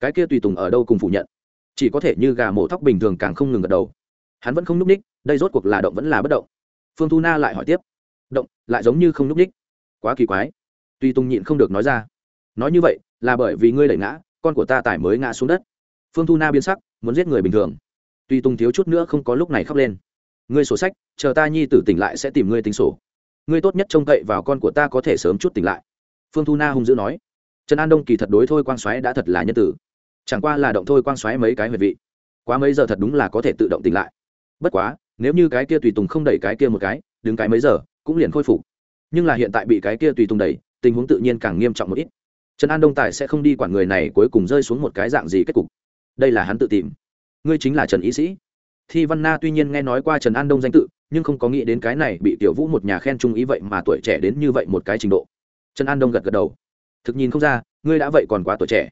Cái kia tùy tùng ở đâu cùng phủ nhận? Chỉ có thể như gà mổ thóc bình thường càng không ngừng gật đầu. Hắn vẫn không n ú c ních, đây rốt cuộc là động vẫn là bất động? Phương thu na lại hỏi tiếp. Động, lại giống như không n ú c ních. Quá kỳ quái. Tùy tùng nhịn không được nói ra. Nói như vậy, là bởi vì ngươi đẩy ngã, con của ta tải mới ngã xuống đất phương thu na biến sắc, muốn giết người bình thường. Tuy tùng thiếu chút nữa không có lúc này khóc lên. Ngươi sổ sách, chờ ta nhi tử tỉnh lại sẽ tìm ngươi tính sổ. Ngươi tốt nhất trông cậy vào con của ta có thể sớm chút tỉnh lại. Phương thu na hung dữ nói. Trần an đông kỳ thật đối thôi quang xoáy đã thật là nhân tử. Chẳng qua là động thôi quang xoáy mấy cái huyệt vị. Quá mấy giờ thật đúng là có thể tự động tỉnh lại. Bất quá, nếu như cái kia tùy tùng không đẩy cái kia một cái, đứng cái mấy giờ, cũng liền khôi phục. Nhưng là hiện tại bị cái kia tùy tùng đẩy, tình huống tự nhiên càng nghiêm trọng một ít. Trần an đông tài sẽ không đi quản người này cuối cùng rơi xuống một cái dạng gì kết cục đây là hắn tự tìm. Ngươi chính là trần ý sĩ. Thi văn na tuy nhiên nghe nói qua trần an đông danh tự, nhưng không có nghĩ đến cái này bị tiểu vũ một nhà khen trung ý vậy mà tuổi trẻ đến như vậy một cái trình độ. Trần an đông gật gật đầu. Thực nhìn không ra, ngươi đã vậy còn quá tuổi trẻ.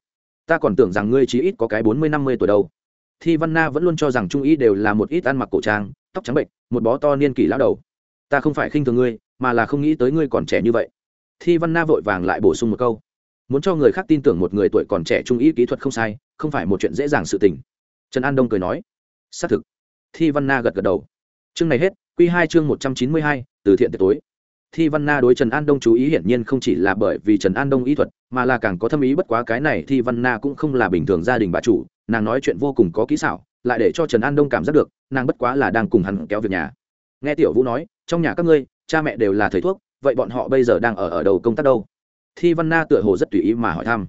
Ta còn tưởng rằng ngươi chí ít có cái bốn mươi, năm mươi tuổi đâu. Thi văn na vẫn luôn cho rằng trung ý đều là một ít ăn mặc cổ trang, tóc trắng bệnh một bó to niên kỷ lão đầu. Ta không phải khinh thường ngươi, mà là không nghĩ tới ngươi còn trẻ như vậy. Thi văn na vội vàng lại bổ sung một câu. Muốn cho người khác tin tưởng một người tuổi còn trẻ trung ý kỹ thuật không sai không phải một chuyện dễ dàng sự tình. Trần an đông cười nói, xác thực. Thi văn na gật gật đầu. Chương này hết q hai chương một trăm chín mươi hai, từ thiện tiệc tối. Thi văn na đối trần an đông chú ý hiển nhiên không chỉ là bởi vì trần an đông ý thuật, mà là càng có thâm ý bất quá cái này thi văn na cũng không là bình thường gia đình bà chủ, nàng nói chuyện vô cùng có kỹ xảo, lại để cho trần an đông cảm giác được, nàng bất quá là đang cùng hắn kéo việc nhà. Nghe tiểu vũ nói, trong nhà các ngươi, cha mẹ đều là thầy thuốc, vậy bọn họ bây giờ đang ở ở đầu công tác đâu? Thi văn na tựa hồ rất tùy ý mà hỏi thăm.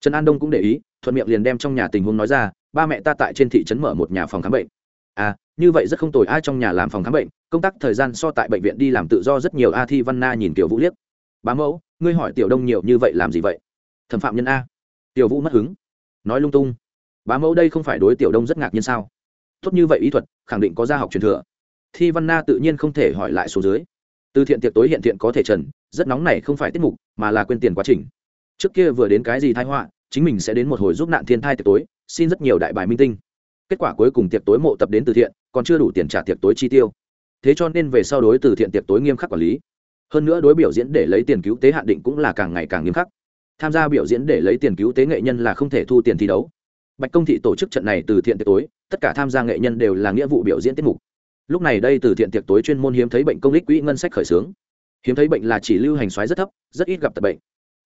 Trần an đông cũng để ý thuận miệng liền đem trong nhà tình huống nói ra, ba mẹ ta tại trên thị trấn mở một nhà phòng khám bệnh. À như vậy rất không tồi, ai trong nhà làm phòng khám bệnh, công tác thời gian so tại bệnh viện đi làm tự do rất nhiều. A thi văn na nhìn tiểu vũ liếc. Bá mẫu, ngươi hỏi tiểu đông nhiều như vậy làm gì vậy? Thẩm phạm nhân a. Tiểu vũ mất hứng. Nói lung tung. Bá mẫu đây không phải đối tiểu đông rất ngạc nhiên sao? Tốt như vậy ý thuật, khẳng định có gia học truyền thừa. Thi văn na tự nhiên không thể hỏi lại số dưới. Từ thiện tiệc tối hiện thiện có thể trần, rất nóng này không phải tiết mục, mà là quên tiền quá trình. Trước kia vừa đến cái gì thái họa chính mình sẽ đến một hồi giúp nạn thiên thai tiệc tối, xin rất nhiều đại bài minh tinh. Kết quả cuối cùng tiệc tối mộ tập đến từ thiện, còn chưa đủ tiền trả tiệc tối chi tiêu. Thế cho nên về sau đối từ thiện tiệc tối nghiêm khắc quản lý. Hơn nữa đối biểu diễn để lấy tiền cứu tế hạn định cũng là càng ngày càng nghiêm khắc. Tham gia biểu diễn để lấy tiền cứu tế nghệ nhân là không thể thu tiền thi đấu. Bạch công thị tổ chức trận này từ thiện tiệc tối, tất cả tham gia nghệ nhân đều là nghĩa vụ biểu diễn tiết mục. Lúc này đây từ thiện tiệc tối chuyên môn hiếm thấy bệnh công lý quỹ ngân sách khởi xướng. Hiếm thấy bệnh là chỉ lưu hành xoáy rất thấp, rất ít gặp tật bệnh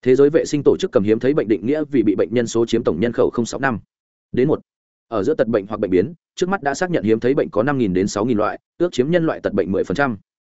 thế giới vệ sinh tổ chức cầm hiếm thấy bệnh định nghĩa vì bị bệnh nhân số chiếm tổng nhân khẩu sáu năm. Đến một. Ở giữa tật bệnh hoặc bệnh biến, trước mắt đã xác nhận hiếm thấy bệnh có năm đến sáu loại, ước chiếm nhân loại tật bệnh 10%.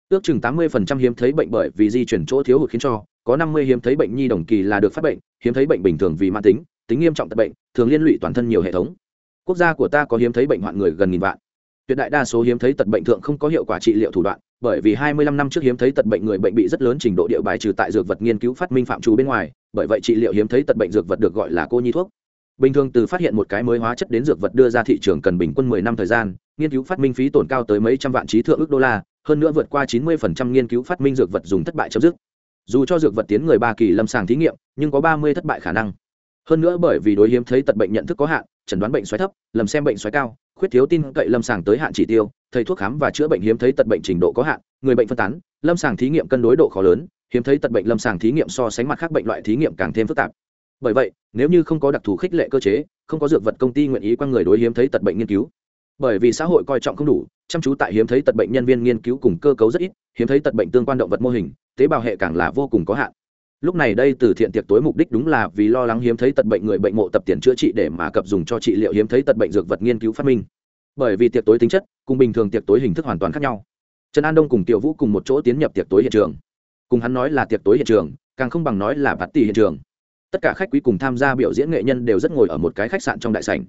ước chừng 80% hiếm thấy bệnh bởi vì di chuyển chỗ thiếu hụt khiến cho, có 50 hiếm thấy bệnh nhi đồng kỳ là được phát bệnh, hiếm thấy bệnh bình thường vì mãn tính tính nghiêm trọng tật bệnh, thường liên lụy toàn thân nhiều hệ thống. Quốc gia của ta có hiếm thấy bệnh hoạn người gần nghìn vạn tuyệt đại đa số hiếm thấy tật bệnh thượng không có hiệu quả trị liệu thủ đoạn, bởi vì 25 năm trước hiếm thấy tật bệnh người bệnh bị rất lớn trình độ địa bài trừ tại dược vật nghiên cứu phát minh phạm trù bên ngoài, bởi vậy trị liệu hiếm thấy tật bệnh dược vật được gọi là cô nhi thuốc. Bình thường từ phát hiện một cái mới hóa chất đến dược vật đưa ra thị trường cần bình quân 10 năm thời gian, nghiên cứu phát minh phí tổn cao tới mấy trăm vạn trí thượng ước đô la, hơn nữa vượt qua 90% nghiên cứu phát minh dược vật dùng thất bại chấm dứt. Dù cho dược vật tiến người ba kỳ lâm sàng thí nghiệm, nhưng có 30 thất bại khả năng. Hơn nữa bởi vì đối hiếm thấy tật bệnh nhận thức có hạn, chẩn đoán bệnh xoáy thấp, lầm xem bệnh xoáy cao khuyết thiếu tin cậy lâm sàng tới hạn chỉ tiêu, thầy thuốc khám và chữa bệnh hiếm thấy tật bệnh trình độ có hạn, người bệnh phân tán, lâm sàng thí nghiệm cân đối độ khó lớn, hiếm thấy tật bệnh lâm sàng thí nghiệm so sánh mặt khác bệnh loại thí nghiệm càng thêm phức tạp. Bởi vậy, nếu như không có đặc thù khích lệ cơ chế, không có dược vật công ty nguyện ý quan người đối hiếm thấy tật bệnh nghiên cứu. Bởi vì xã hội coi trọng không đủ, chăm chú tại hiếm thấy tật bệnh nhân viên nghiên cứu cùng cơ cấu rất ít, hiếm thấy tật bệnh tương quan động vật mô hình, tế bào hệ càng là vô cùng có hạn lúc này đây từ thiện tiệc tối mục đích đúng là vì lo lắng hiếm thấy tật bệnh người bệnh mộ tập tiền chữa trị để mà cập dùng cho trị liệu hiếm thấy tật bệnh dược vật nghiên cứu phát minh. Bởi vì tiệc tối tính chất, cùng bình thường tiệc tối hình thức hoàn toàn khác nhau. Trần an đông cùng tiểu vũ cùng một chỗ tiến nhập tiệc tối hiện trường. Cùng hắn nói là tiệc tối hiện trường, càng không bằng nói là bạt tỷ hiện trường. Tất cả khách quý cùng tham gia biểu diễn nghệ nhân đều rất ngồi ở một cái khách sạn trong đại sảnh.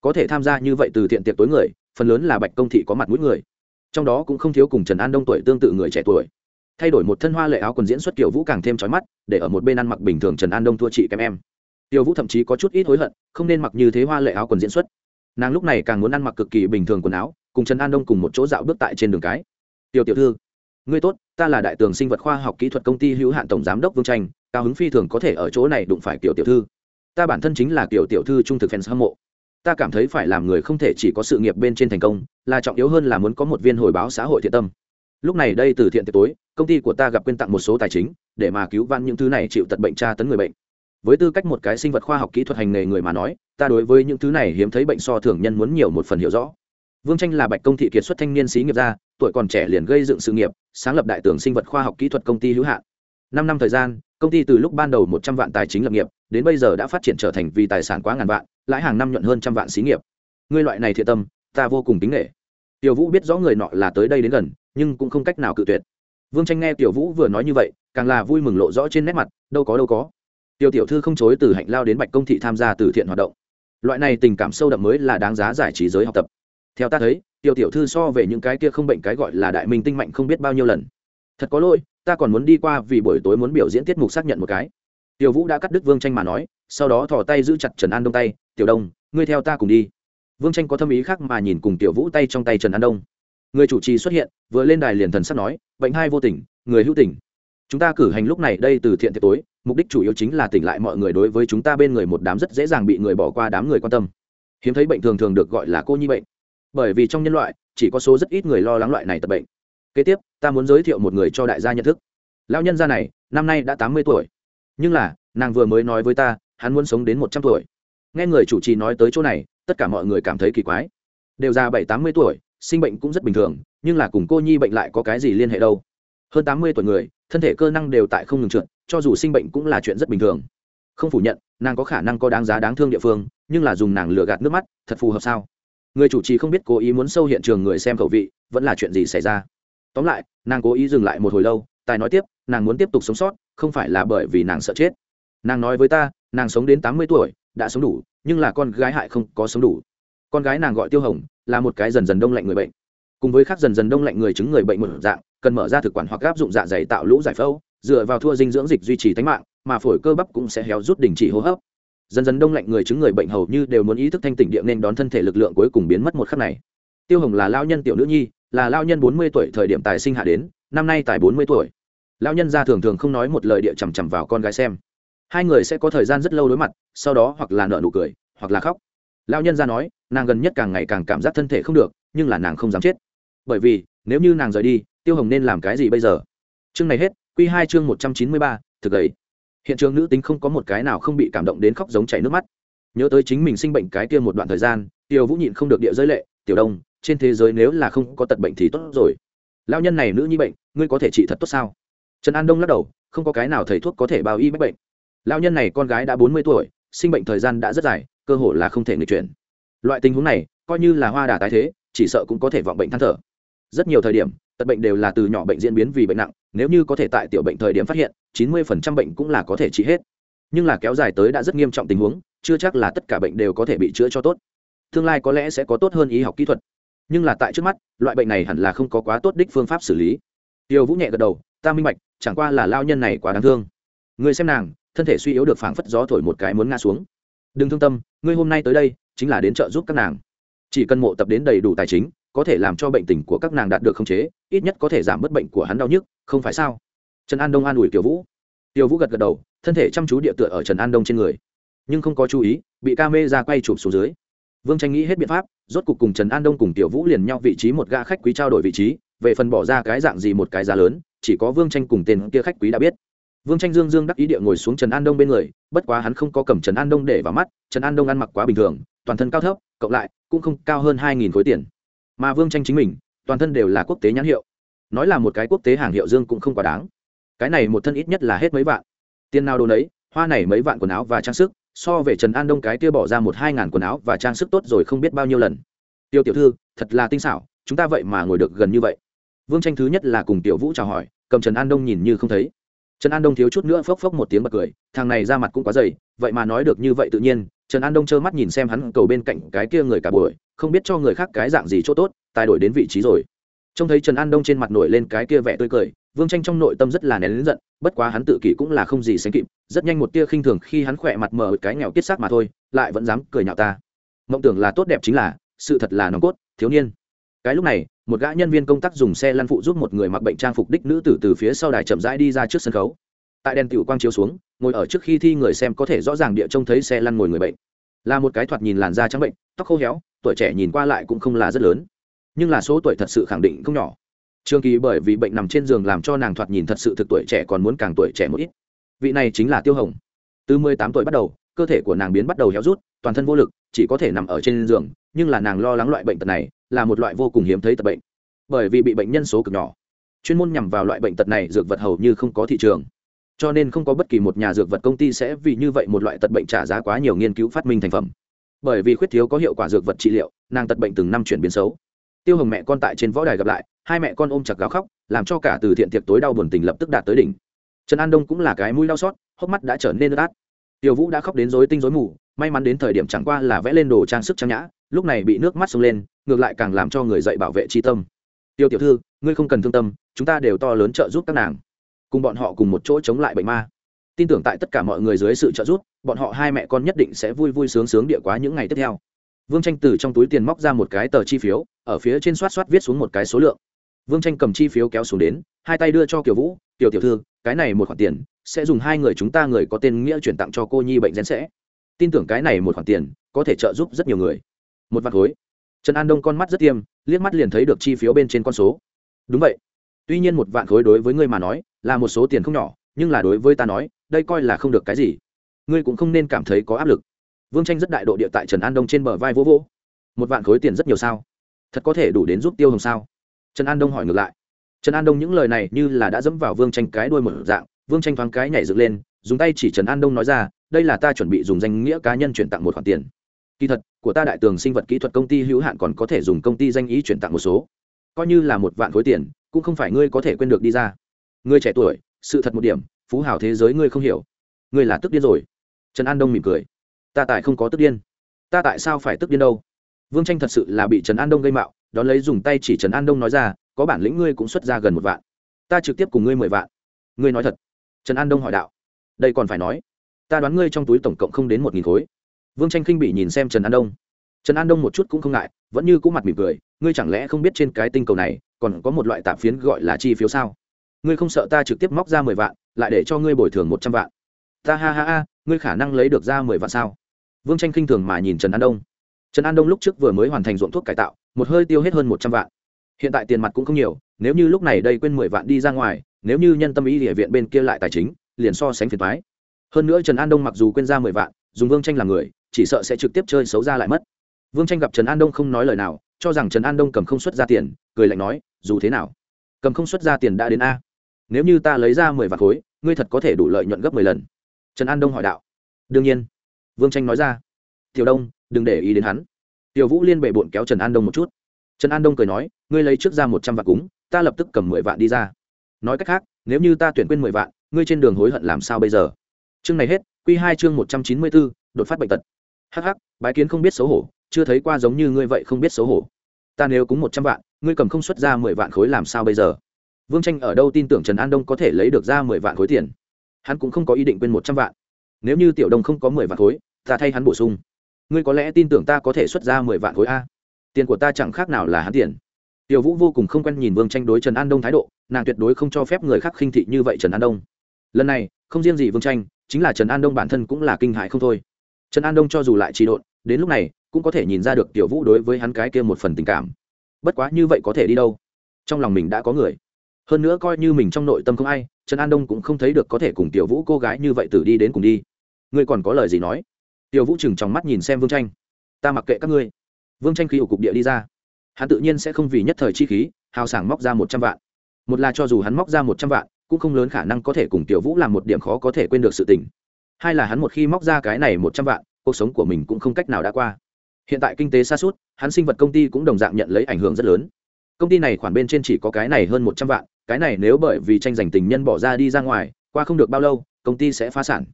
Có thể tham gia như vậy từ thiện tiệc tối người, phần lớn là bạch công thị có mặt mũi người. Trong đó cũng không thiếu cùng trần an đông tuổi tương tự người trẻ tuổi thay đổi một thân hoa lệ áo quần diễn xuất kiểu vũ càng thêm trói mắt, để ở một bên ăn mặc bình thường trần an đông thua chị kém em. Tiểu vũ thậm chí có chút ít hối hận, không nên mặc như thế hoa lệ áo quần diễn xuất. Nàng lúc này càng muốn ăn mặc cực kỳ bình thường quần áo, cùng trần an đông cùng một chỗ dạo bước tại trên đường cái. Tiểu tiểu thư, ngươi tốt, ta là đại tường sinh vật khoa học kỹ thuật công ty hữu hạn tổng giám đốc vương tranh, cao hứng phi thường có thể ở chỗ này đụng phải kiểu tiểu thư. Ta bản thân chính là kiểu tiểu thư trung thực fans hâm mộ. Ta cảm thấy phải làm người không thể chỉ có sự nghiệp bên trên thành công, là trọng yếu hơn là muốn có một viên hồi báo xã hội thiện tâm lúc này đây từ thiện tiệc tối, công ty của ta gặp quyên tặng một số tài chính, để mà cứu vãn những thứ này chịu tật bệnh tra tấn người bệnh. Với tư cách một cái sinh vật khoa học kỹ thuật hành nghề người mà nói, ta đối với những thứ này hiếm thấy bệnh so thường nhân muốn nhiều một phần hiểu rõ. Vương tranh là bạch công thị kiệt xuất thanh niên sĩ nghiệp gia tuổi còn trẻ liền gây dựng sự nghiệp, sáng lập đại tưởng sinh vật khoa học kỹ thuật công ty hữu hạn. Năm năm thời gian, công ty từ lúc ban đầu một trăm vạn tài chính lập nghiệp, đến bây giờ đã phát triển trở thành vì tài sản quá ngàn vạn, lãi hàng năm nhuận hơn trăm vạn xí nghiệp. Ngươi loại này thiện tâm, ta vô cùng kính nghệ tiểu vũ biết rõ người nọ là tới đây đến gần nhưng cũng không cách nào cự tuyệt. Vương tranh nghe tiểu vũ vừa nói như vậy, càng là vui mừng lộ rõ trên nét mặt, đâu có đâu có. Tiểu tiểu thư không chối từ hạnh lao đến bạch công thị tham gia từ thiện hoạt động. Loại này tình cảm sâu đậm mới là đáng giá giải trí giới học tập. Theo ta thấy, tiểu tiểu thư so về những cái kia không bệnh cái gọi là đại minh tinh mạnh không biết bao nhiêu lần. Thật có lỗi, ta còn muốn đi qua vì buổi tối muốn biểu diễn tiết mục xác nhận một cái. Tiểu vũ đã cắt đứt vương tranh mà nói, sau đó thò tay giữ chặt trần an đông tay, tiểu đông, ngươi theo ta cùng đi. Vương tranh có tâm ý khác mà nhìn cùng tiểu vũ tay trong tay trần an đông người chủ trì xuất hiện, vừa lên đài liền thần sắp nói, bệnh hai vô tình, người hữu tình. Chúng ta cử hành lúc này đây từ thiện tiệc tối, mục đích chủ yếu chính là tỉnh lại mọi người đối với chúng ta bên người một đám rất dễ dàng bị người bỏ qua đám người quan tâm. Hiếm thấy bệnh thường thường được gọi là cô nhi bệnh. Bởi vì trong nhân loại, chỉ có số rất ít người lo lắng loại này tập bệnh. Kế tiếp, ta muốn giới thiệu một người cho đại gia nhận thức. Lão nhân gia này, năm nay đã tám mươi tuổi. Nhưng là, nàng vừa mới nói với ta, hắn muốn sống đến một trăm tuổi. Nghe người chủ trì nói tới chỗ này, tất cả mọi người cảm thấy kỳ quái. Đều già bảy tám mươi tuổi sinh bệnh cũng rất bình thường, nhưng là cùng cô nhi bệnh lại có cái gì liên hệ đâu. Hơn tám mươi tuổi người, thân thể cơ năng đều tại không ngừng trượt, cho dù sinh bệnh cũng là chuyện rất bình thường. Không phủ nhận, nàng có khả năng có đáng giá đáng thương địa phương, nhưng là dùng nàng lừa gạt nước mắt, thật phù hợp sao? Người chủ trì không biết cố ý muốn sâu hiện trường người xem khẩu vị, vẫn là chuyện gì xảy ra? Tóm lại, nàng cố ý dừng lại một hồi lâu, tài nói tiếp, nàng muốn tiếp tục sống sót, không phải là bởi vì nàng sợ chết. Nàng nói với ta, nàng sống đến tám mươi tuổi, đã sống đủ, nhưng là con gái hại không có sống đủ. Con gái nàng gọi tiêu hồng là một cái dần dần đông lạnh người bệnh. Cùng với khác dần dần đông lạnh người chứng người bệnh một dạng, cần mở ra thực quản hoặc áp dụng dạ dày tạo lũ giải phẫu, dựa vào thua dinh dưỡng dịch duy trì tính mạng, mà phổi cơ bắp cũng sẽ héo rút đình chỉ hô hấp. Dần dần đông lạnh người chứng người bệnh hầu như đều muốn ý thức thanh tỉnh điện nên đón thân thể lực lượng cuối cùng biến mất một khắc này. Tiêu hồng là lao nhân tiểu nữ nhi, là lao nhân bốn mươi tuổi thời điểm tài sinh hạ đến, năm nay tài bốn mươi tuổi. Lao nhân ra thường thường không nói một lời địa chằm chằm vào con gái xem. Hai người sẽ có thời gian rất lâu đối mặt, sau đó hoặc là nợ nụ cười, hoặc là khóc lao nhân ra nói, nàng gần nhất càng ngày càng cảm giác thân thể không được, nhưng là nàng không dám chết. Bởi vì, nếu như nàng rời đi, tiêu hồng nên làm cái gì bây giờ? Chương này hết q hai chương một trăm chín mươi ba, thực ấy hiện trường nữ tính không có một cái nào không bị cảm động đến khóc giống chảy nước mắt. Nhớ tới chính mình sinh bệnh cái kia một đoạn thời gian, tiêu vũ nhịn không được địa giới lệ, tiểu đông, trên thế giới nếu là không có tật bệnh thì tốt rồi. Lao nhân này nữ nhi bệnh, ngươi có thể trị thật tốt sao? Trần an đông lắc đầu, không có cái nào thầy thuốc có thể bao y bách bệnh. Lao nhân này con gái đã bốn mươi tuổi, sinh bệnh thời gian đã rất dài cơ hội là không thể người chuyển. Loại tình huống này, coi như là hoa đà tái thế, chỉ sợ cũng có thể vọng bệnh than thở. Rất nhiều thời điểm, tật bệnh đều là từ nhỏ bệnh diễn biến vì bệnh nặng, nếu như có thể tại tiểu bệnh thời điểm phát hiện, chín mươi bệnh cũng là có thể trị hết. Nhưng là kéo dài tới đã rất nghiêm trọng tình huống, chưa chắc là tất cả bệnh đều có thể bị chữa cho tốt. Tương lai có lẽ sẽ có tốt hơn y học kỹ thuật. Nhưng là tại trước mắt, loại bệnh này hẳn là không có quá tốt đích phương pháp xử lý. Tiêu vũ nhẹ gật đầu, ta minh bạch, chẳng qua là lao nhân này quá đáng thương. Người xem nàng, thân thể suy yếu được phảng phất gió thổi một cái muốn ngã xuống. Đừng thương tâm ngươi hôm nay tới đây, chính là đến trợ giúp các nàng. Chỉ cần mộ tập đến đầy đủ tài chính, có thể làm cho bệnh tình của các nàng đạt được khống chế, ít nhất có thể giảm bớt bệnh của hắn đau nhức, không phải sao? Trần an đông an ủi tiểu vũ. Tiểu vũ gật gật đầu, thân thể chăm chú địa tựa ở trần an đông trên người, nhưng không có chú ý, bị ca mê ra quay chụp xuống dưới. Vương tranh nghĩ hết biện pháp, rốt cục cùng trần an đông cùng tiểu vũ liền nhau vị trí một gã khách quý trao đổi vị trí, về phần bỏ ra cái dạng gì một cái giá lớn, chỉ có vương tranh cùng tên kia khách quý đã biết. Vương tranh dương dương đắc ý địa ngồi xuống trần an đông bên người bất quá hắn không có cầm trần an đông để vào mắt, trần an đông ăn mặc quá bình thường, toàn thân cao thấp, cộng lại, cũng không cao hơn hai nghìn khối tiền. Mà vương tranh chính mình, toàn thân đều là quốc tế nhãn hiệu. Nói là một cái quốc tế hàng hiệu dương cũng không quá đáng. Cái này một thân ít nhất là hết mấy vạn. Tiền nào đồ đấy hoa này mấy vạn quần áo và trang sức, so về trần an đông cái kia bỏ ra một hai ngàn quần áo và trang sức tốt rồi không biết bao nhiêu lần. Tiêu tiểu thư, thật là tinh xảo, chúng ta vậy mà ngồi được gần như vậy. Vương tranh thứ nhất là cùng tiểu vũ chào hỏi, cầm trần an đông nhìn như không thấy trần an đông thiếu chút nữa phốc phốc một tiếng bật cười, thằng này ra mặt cũng quá dày, vậy mà nói được như vậy tự nhiên, trần an đông trơ mắt nhìn xem hắn cầu bên cạnh cái kia người cả buổi, không biết cho người khác cái dạng gì chỗ tốt, tài đổi đến vị trí rồi. Trông thấy trần an đông trên mặt nổi lên cái kia vẻ tươi cười, vương tranh trong nội tâm rất là nén lớn giận, bất quá hắn tự kỷ cũng là không gì sánh kịp, rất nhanh một tia khinh thường khi hắn khỏe mặt mở cái nghèo kết xác mà thôi, lại vẫn dám cười nhạo ta. Mộng tưởng là tốt đẹp chính là, sự thật là nòng cốt, thiếu niên. Cái lúc này một gã nhân viên công tác dùng xe lăn phụ giúp một người mặc bệnh trang phục đích nữ tử từ phía sau đài chậm rãi đi ra trước sân khấu. Tại đèn tiểu quang chiếu xuống, ngồi ở trước khi thi người xem có thể rõ ràng địa trông thấy xe lăn ngồi người bệnh. Là một cái thoạt nhìn làn da trắng bệnh, tóc khô héo, tuổi trẻ nhìn qua lại cũng không là rất lớn. Nhưng là số tuổi thật sự khẳng định không nhỏ. Trường kỳ bởi vì bệnh nằm trên giường làm cho nàng thoạt nhìn thật sự thực tuổi trẻ còn muốn càng tuổi trẻ một ít. Vị này chính là tiêu hồng. Từ mười tám tuổi bắt đầu, cơ thể của nàng biến bắt đầu héo rút, toàn thân vô lực, chỉ có thể nằm ở trên giường, nhưng là nàng lo lắng loại bệnh tật này là một loại vô cùng hiếm thấy tật bệnh. Bởi vì bị bệnh nhân số cực nhỏ. Chuyên môn nhằm vào loại bệnh tật này, dược vật hầu như không có thị trường. Cho nên không có bất kỳ một nhà dược vật công ty sẽ vì như vậy một loại tật bệnh trả giá quá nhiều nghiên cứu phát minh thành phẩm. Bởi vì khuyết thiếu có hiệu quả dược vật trị liệu, nàng tật bệnh từng năm chuyển biến xấu. Tiêu hồng mẹ con tại trên võ đài gặp lại, hai mẹ con ôm chặt gáo khóc, làm cho cả từ thiện tiệc tối đau buồn tình lập tức đạt tới đỉnh. Trần an đông cũng là cái mũi đau xót, hốc mắt đã trở nên ướt át. Tiêu vũ đã khóc đến rối tinh rối mù, may mắn đến thời điểm chẳng qua là vẽ lên đồ trang sức trang nhã lúc này bị nước mắt sông lên, ngược lại càng làm cho người dạy bảo vệ tri tâm. Tiêu tiểu thư, ngươi không cần thương tâm, chúng ta đều to lớn trợ giúp các nàng. Cùng bọn họ cùng một chỗ chống lại bệnh ma. Tin tưởng tại tất cả mọi người dưới sự trợ giúp, bọn họ hai mẹ con nhất định sẽ vui vui sướng sướng địa quá những ngày tiếp theo. Vương tranh từ trong túi tiền móc ra một cái tờ chi phiếu, ở phía trên soát soát viết xuống một cái số lượng. Vương tranh cầm chi phiếu kéo xuống đến, hai tay đưa cho kiều vũ kiều tiểu thư, cái này một khoản tiền sẽ dùng hai người chúng ta người có tên nghĩa chuyển tặng cho cô nhi bệnh gen sẽ. Tin tưởng cái này một khoản tiền có thể trợ giúp rất nhiều người một vạn khối. Trần an đông con mắt rất tiêm, liếc mắt liền thấy được chi phiếu bên trên con số. Đúng vậy. Tuy nhiên một vạn khối đối với ngươi mà nói, là một số tiền không nhỏ, nhưng là đối với ta nói, đây coi là không được cái gì. Ngươi cũng không nên cảm thấy có áp lực. Vương tranh rất đại độ địa tại trần an đông trên bờ vai vô vô một vạn khối tiền rất nhiều sao? Thật có thể đủ đến giúp tiêu hồng sao? Trần an đông hỏi ngược lại. Trần an đông những lời này như là đã dẫm vào vương tranh cái đuôi một dạng, vương tranh thoáng cái nhảy dựng lên, dùng tay chỉ trần an đông nói ra, đây là ta chuẩn bị dùng danh nghĩa cá nhân chuyển tặng một khoản tiền kỳ thật, của ta đại tường sinh vật kỹ thuật công ty hữu hạn còn có thể dùng công ty danh ý chuyển tặng một số. Coi như là một vạn khối tiền, cũng không phải ngươi có thể quên được đi ra. Ngươi trẻ tuổi, sự thật một điểm, phú hào thế giới ngươi không hiểu. Ngươi là tức điên rồi. Trần an đông mỉm cười. Ta tại không có tức điên. Ta tại sao phải tức điên đâu? Vương tranh thật sự là bị trần an đông gây mạo, đón lấy dùng tay chỉ trần an đông nói ra, có bản lĩnh ngươi cũng xuất ra gần một vạn. Ta trực tiếp cùng ngươi mười vạn. Ngươi nói thật. Trần an đông hỏi đạo. Đây còn phải nói. Ta đoán ngươi trong túi tổng cộng không đến một nghìn khối vương tranh khinh bị nhìn xem trần an đông. Trần an đông một chút cũng không ngại, vẫn như cũ mặt mỉm cười, ngươi chẳng lẽ không biết trên cái tinh cầu này còn có một loại tạp phiến gọi là chi phiếu sao? Ngươi không sợ ta trực tiếp móc ra mười vạn, lại để cho ngươi bồi thường một trăm vạn? Ta, ha ha ha, ngươi khả năng lấy được ra mười vạn sao? Vương tranh khinh thường mà nhìn trần an đông. Trần an đông lúc trước vừa mới hoàn thành ruộng thuốc cải tạo, một hơi tiêu hết hơn một trăm vạn. Hiện tại tiền mặt cũng không nhiều, nếu như lúc này đây quên mười vạn đi ra ngoài, nếu như nhân tâm ý địa viện bên kia lại tài chính, liền so sánh phiền thoái hơn nữa trần an đông mặc dù quên ra mười vạn, dùng vương tranh làm người chỉ sợ sẽ trực tiếp chơi xấu ra lại mất. Vương tranh gặp trần an đông không nói lời nào, cho rằng trần an đông cầm không xuất ra tiền, cười lạnh nói, dù thế nào? Cầm không xuất ra tiền đã đến a. Nếu như ta lấy ra mười vạn khối, ngươi thật có thể đủ lợi nhuận gấp mười lần. Trần an đông hỏi đạo. Đương nhiên. Vương tranh nói ra. Tiểu đông, đừng để ý đến hắn. Tiểu vũ liên bệ bộn kéo trần an đông một chút. Trần an đông cười nói, ngươi lấy trước ra một trăm vạn cúng, ta lập tức cầm mười vạn đi ra. Nói cách khác, nếu như ta tuyển quên mười vạn, ngươi trên đường hối hận làm sao bây giờ? Chương này hết q hai chương một trăm chín mươi bốn đột phát bệnh tật. Hắc Hắc, bái kiến không biết xấu hổ chưa thấy qua giống như ngươi vậy không biết xấu hổ. Ta nếu cúng một trăm vạn ngươi cầm không xuất ra mười vạn khối làm sao bây giờ? Vương tranh ở đâu tin tưởng trần an đông có thể lấy được ra mười vạn khối tiền? Hắn cũng không có ý định quên một trăm vạn. Nếu như tiểu đông không có mười vạn khối ta thay hắn bổ sung. Ngươi có lẽ tin tưởng ta có thể xuất ra mười vạn khối a? Tiền của ta chẳng khác nào là hắn tiền. Tiểu vũ vô cùng không quen nhìn vương tranh đối trần an đông thái độ nàng tuyệt đối không cho phép người khác khinh thị như vậy trần an đông. Lần này không riêng gì vương tranh chính là trần an đông bản thân cũng là kinh hại không thôi trần an đông cho dù lại trì độn, đến lúc này, cũng có thể nhìn ra được tiểu vũ đối với hắn cái kia một phần tình cảm. Bất quá như vậy có thể đi đâu? Trong lòng mình đã có người. Hơn nữa coi như mình trong nội tâm không ai, trần an đông cũng không thấy được có thể cùng tiểu vũ cô gái như vậy từ đi đến cùng đi. Ngươi còn có lời gì nói? Tiểu vũ chừng trong mắt nhìn xem vương tranh. Ta mặc kệ các ngươi. Vương tranh khí ủ cục địa đi ra. Hắn tự nhiên sẽ không vì nhất thời chi khí, hào sảng móc ra một trăm vạn. Một là cho dù hắn móc ra một trăm vạn, cũng không lớn khả năng có thể cùng tiểu vũ làm một điểm khó có thể quên được sự tình hai là hắn một khi móc ra cái này một trăm vạn, cuộc sống của mình cũng không cách nào đã qua. Hiện tại kinh tế xa suốt hắn sinh vật công ty cũng đồng dạng nhận lấy ảnh hưởng rất lớn. Công ty này khoản bên trên chỉ có cái này hơn một trăm vạn, cái này nếu bởi vì tranh giành tình nhân bỏ ra đi ra ngoài, qua không được bao lâu, công ty sẽ phá sản.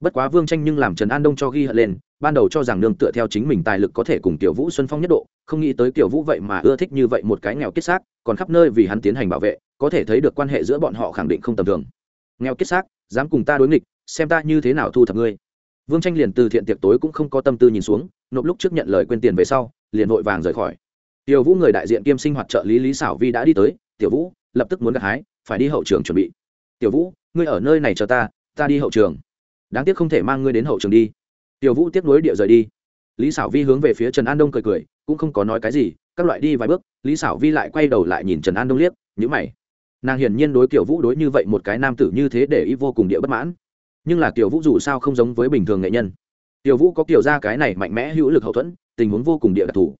Bất quá vương tranh nhưng làm trần an đông cho ghi hận lên, ban đầu cho rằng nương tựa theo chính mình tài lực có thể cùng tiểu vũ xuân phong nhất độ, không nghĩ tới tiểu vũ vậy mà ưa thích như vậy một cái nghèo kết xác, còn khắp nơi vì hắn tiến hành bảo vệ, có thể thấy được quan hệ giữa bọn họ khẳng định không tầm thường. Nghèo kết xác, dám cùng ta đối nghịch xem ta như thế nào thu thập ngươi. Vương tranh liền từ thiện tiệc tối cũng không có tâm tư nhìn xuống, nộp lúc trước nhận lời quên tiền về sau, liền vội vàng rời khỏi. Tiểu vũ người đại diện kiêm sinh hoạt trợ lý lý xảo vi đã đi tới, tiểu vũ, lập tức muốn gặt hái, phải đi hậu trường chuẩn bị. Tiểu vũ, ngươi ở nơi này chờ ta ta đi hậu trường. Đáng tiếc không thể mang ngươi đến hậu trường đi. Tiểu vũ tiếp nối địa rời đi. Lý xảo vi hướng về phía trần an đông cười cười, cũng không có nói cái gì, các loại đi vài bước, lý xảo vi lại quay đầu lại nhìn trần an đông liếc nhữ mày. Nàng hiển nhiên đối kiểu vũ đối như vậy một cái nam tử như thế để ý vô cùng địa bất mãn nhưng là tiểu vũ dù sao không giống với bình thường nghệ nhân. Tiểu vũ có kiểu ra cái này mạnh mẽ, hữu lực hậu thuẫn, tình huống vô cùng địa đặc thù.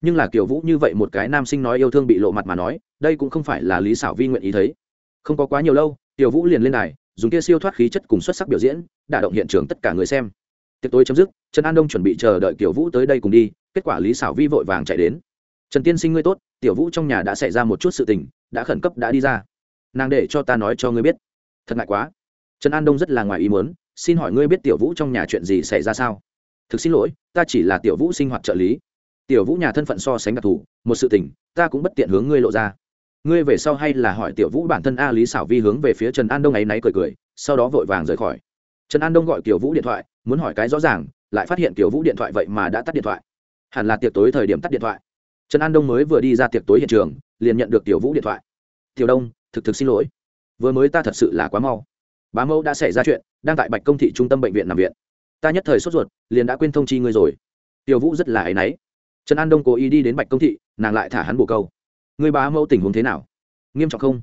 Nhưng là kiểu vũ như vậy một cái nam sinh nói yêu thương bị lộ mặt mà nói, đây cũng không phải là lý xảo vi nguyện ý thấy. Không có quá nhiều lâu tiểu vũ liền lên đài, dùng kia siêu thoát khí chất cùng xuất sắc biểu diễn, đả động hiện trường tất cả người xem. Tiệc tối chấm dứt, trần an đông chuẩn bị chờ đợi tiểu vũ tới đây cùng đi, kết quả lý xảo vi vội vàng chạy đến. Trần tiên sinh ngươi tốt, tiểu vũ trong nhà đã xảy ra một chút sự tình, đã khẩn cấp đã đi ra. Nàng để cho ta nói cho ngươi biết. Thật ngại quá trần an đông rất là ngoài ý muốn, xin hỏi ngươi biết tiểu vũ trong nhà chuyện gì xảy ra sao? Thực xin lỗi, ta chỉ là tiểu vũ sinh hoạt trợ lý. Tiểu vũ nhà thân phận so sánh đặc thù, một sự tình, ta cũng bất tiện hướng ngươi lộ ra. Ngươi về sau hay là hỏi tiểu vũ bản thân a lý xảo vi hướng về phía trần an đông ấy náy cười cười, sau đó vội vàng rời khỏi. Trần an đông gọi tiểu vũ điện thoại, muốn hỏi cái rõ ràng, lại phát hiện tiểu vũ điện thoại vậy mà đã tắt điện thoại. Hẳn là tiệc tối thời điểm tắt điện thoại. Trần an đông mới vừa đi ra tiệc tối hiện trường, liền nhận được tiểu vũ điện thoại. Tiểu đông, thực thực xin lỗi. Vừa mới ta thật sự là quá mau bá mẫu đã xảy ra chuyện, đang tại bạch công thị trung tâm bệnh viện nằm viện. Ta nhất thời sốt ruột, liền đã quên thông chi ngươi rồi. Tiểu vũ rất là áy náy. Trần an đông cố ý đi đến bạch công thị, nàng lại thả hắn bồ câu. Người bá mẫu tình huống thế nào? Nghiêm trọng không?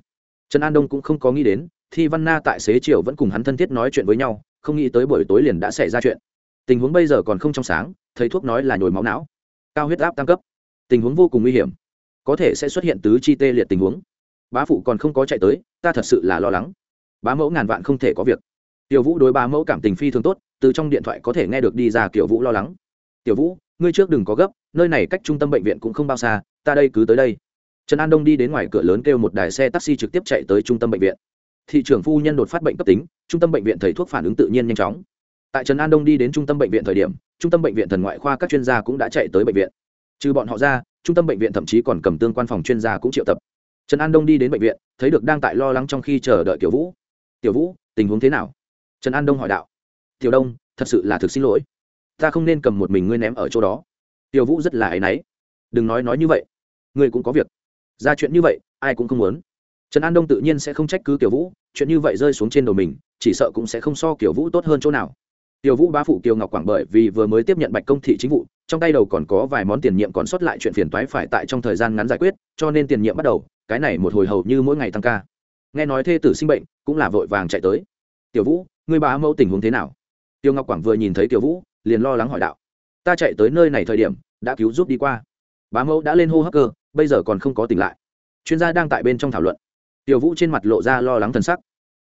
Trần an đông cũng không có nghĩ đến, thi văn na tại xế chiều vẫn cùng hắn thân thiết nói chuyện với nhau, không nghĩ tới buổi tối liền đã xảy ra chuyện. Tình huống bây giờ còn không trong sáng, thầy thuốc nói là nhồi máu não. Cao huyết áp tăng cấp. Tình huống vô cùng nguy hiểm. Có thể sẽ xuất hiện tứ chi tê liệt tình huống. Bá phụ còn không có chạy tới, ta thật sự là lo lắng bá mẫu ngàn vạn không thể có việc. Tiểu vũ đối bá mẫu cảm tình phi thường tốt, từ trong điện thoại có thể nghe được đi ra tiểu vũ lo lắng. Tiểu vũ, ngươi trước đừng có gấp, nơi này cách trung tâm bệnh viện cũng không bao xa, ta đây cứ tới đây. Trần an đông đi đến ngoài cửa lớn kêu một đài xe taxi trực tiếp chạy tới trung tâm bệnh viện. Thị trưởng phu nhân đột phát bệnh cấp tính, trung tâm bệnh viện thầy thuốc phản ứng tự nhiên nhanh chóng. Tại trần an đông đi đến trung tâm bệnh viện thời điểm, trung tâm bệnh viện thần ngoại khoa các chuyên gia cũng đã chạy tới bệnh viện. Trừ bọn họ ra, trung tâm bệnh viện thậm chí còn cầm tương quan phòng chuyên gia cũng triệu tập. Trần an đông đi đến bệnh viện, thấy được đang tại lo lắng trong khi chờ đợi tiểu vũ tiểu vũ, tình huống thế nào? Trần an đông hỏi đạo. Tiểu đông, thật sự là thực xin lỗi. Ta không nên cầm một mình ngươi ném ở chỗ đó. Tiểu vũ rất là áy náy. Đừng nói nói như vậy. Ngươi cũng có việc. Ra chuyện như vậy, ai cũng không muốn. Trần an đông tự nhiên sẽ không trách cứ Tiểu vũ, chuyện như vậy rơi xuống trên đầu mình, chỉ sợ cũng sẽ không so kiểu vũ tốt hơn chỗ nào. Tiểu vũ bá phụ kiều ngọc quảng bởi vì vừa mới tiếp nhận bạch công thị chính vụ, trong tay đầu còn có vài món tiền nhiệm còn sót lại chuyện phiền toái phải tại trong thời gian ngắn giải quyết, cho nên tiền nhiệm bắt đầu, cái này một hồi hầu như mỗi ngày tăng ca nghe nói thê tử sinh bệnh, cũng là vội vàng chạy tới. Tiểu vũ người bà mẫu tình huống thế nào? Tiêu ngọc quảng vừa nhìn thấy tiểu vũ, liền lo lắng hỏi đạo. Ta chạy tới nơi này thời điểm, đã cứu giúp đi qua. Bá mẫu đã lên hô hấp cơ, bây giờ còn không có tỉnh lại. Chuyên gia đang tại bên trong thảo luận. Tiểu vũ trên mặt lộ ra lo lắng t sắc.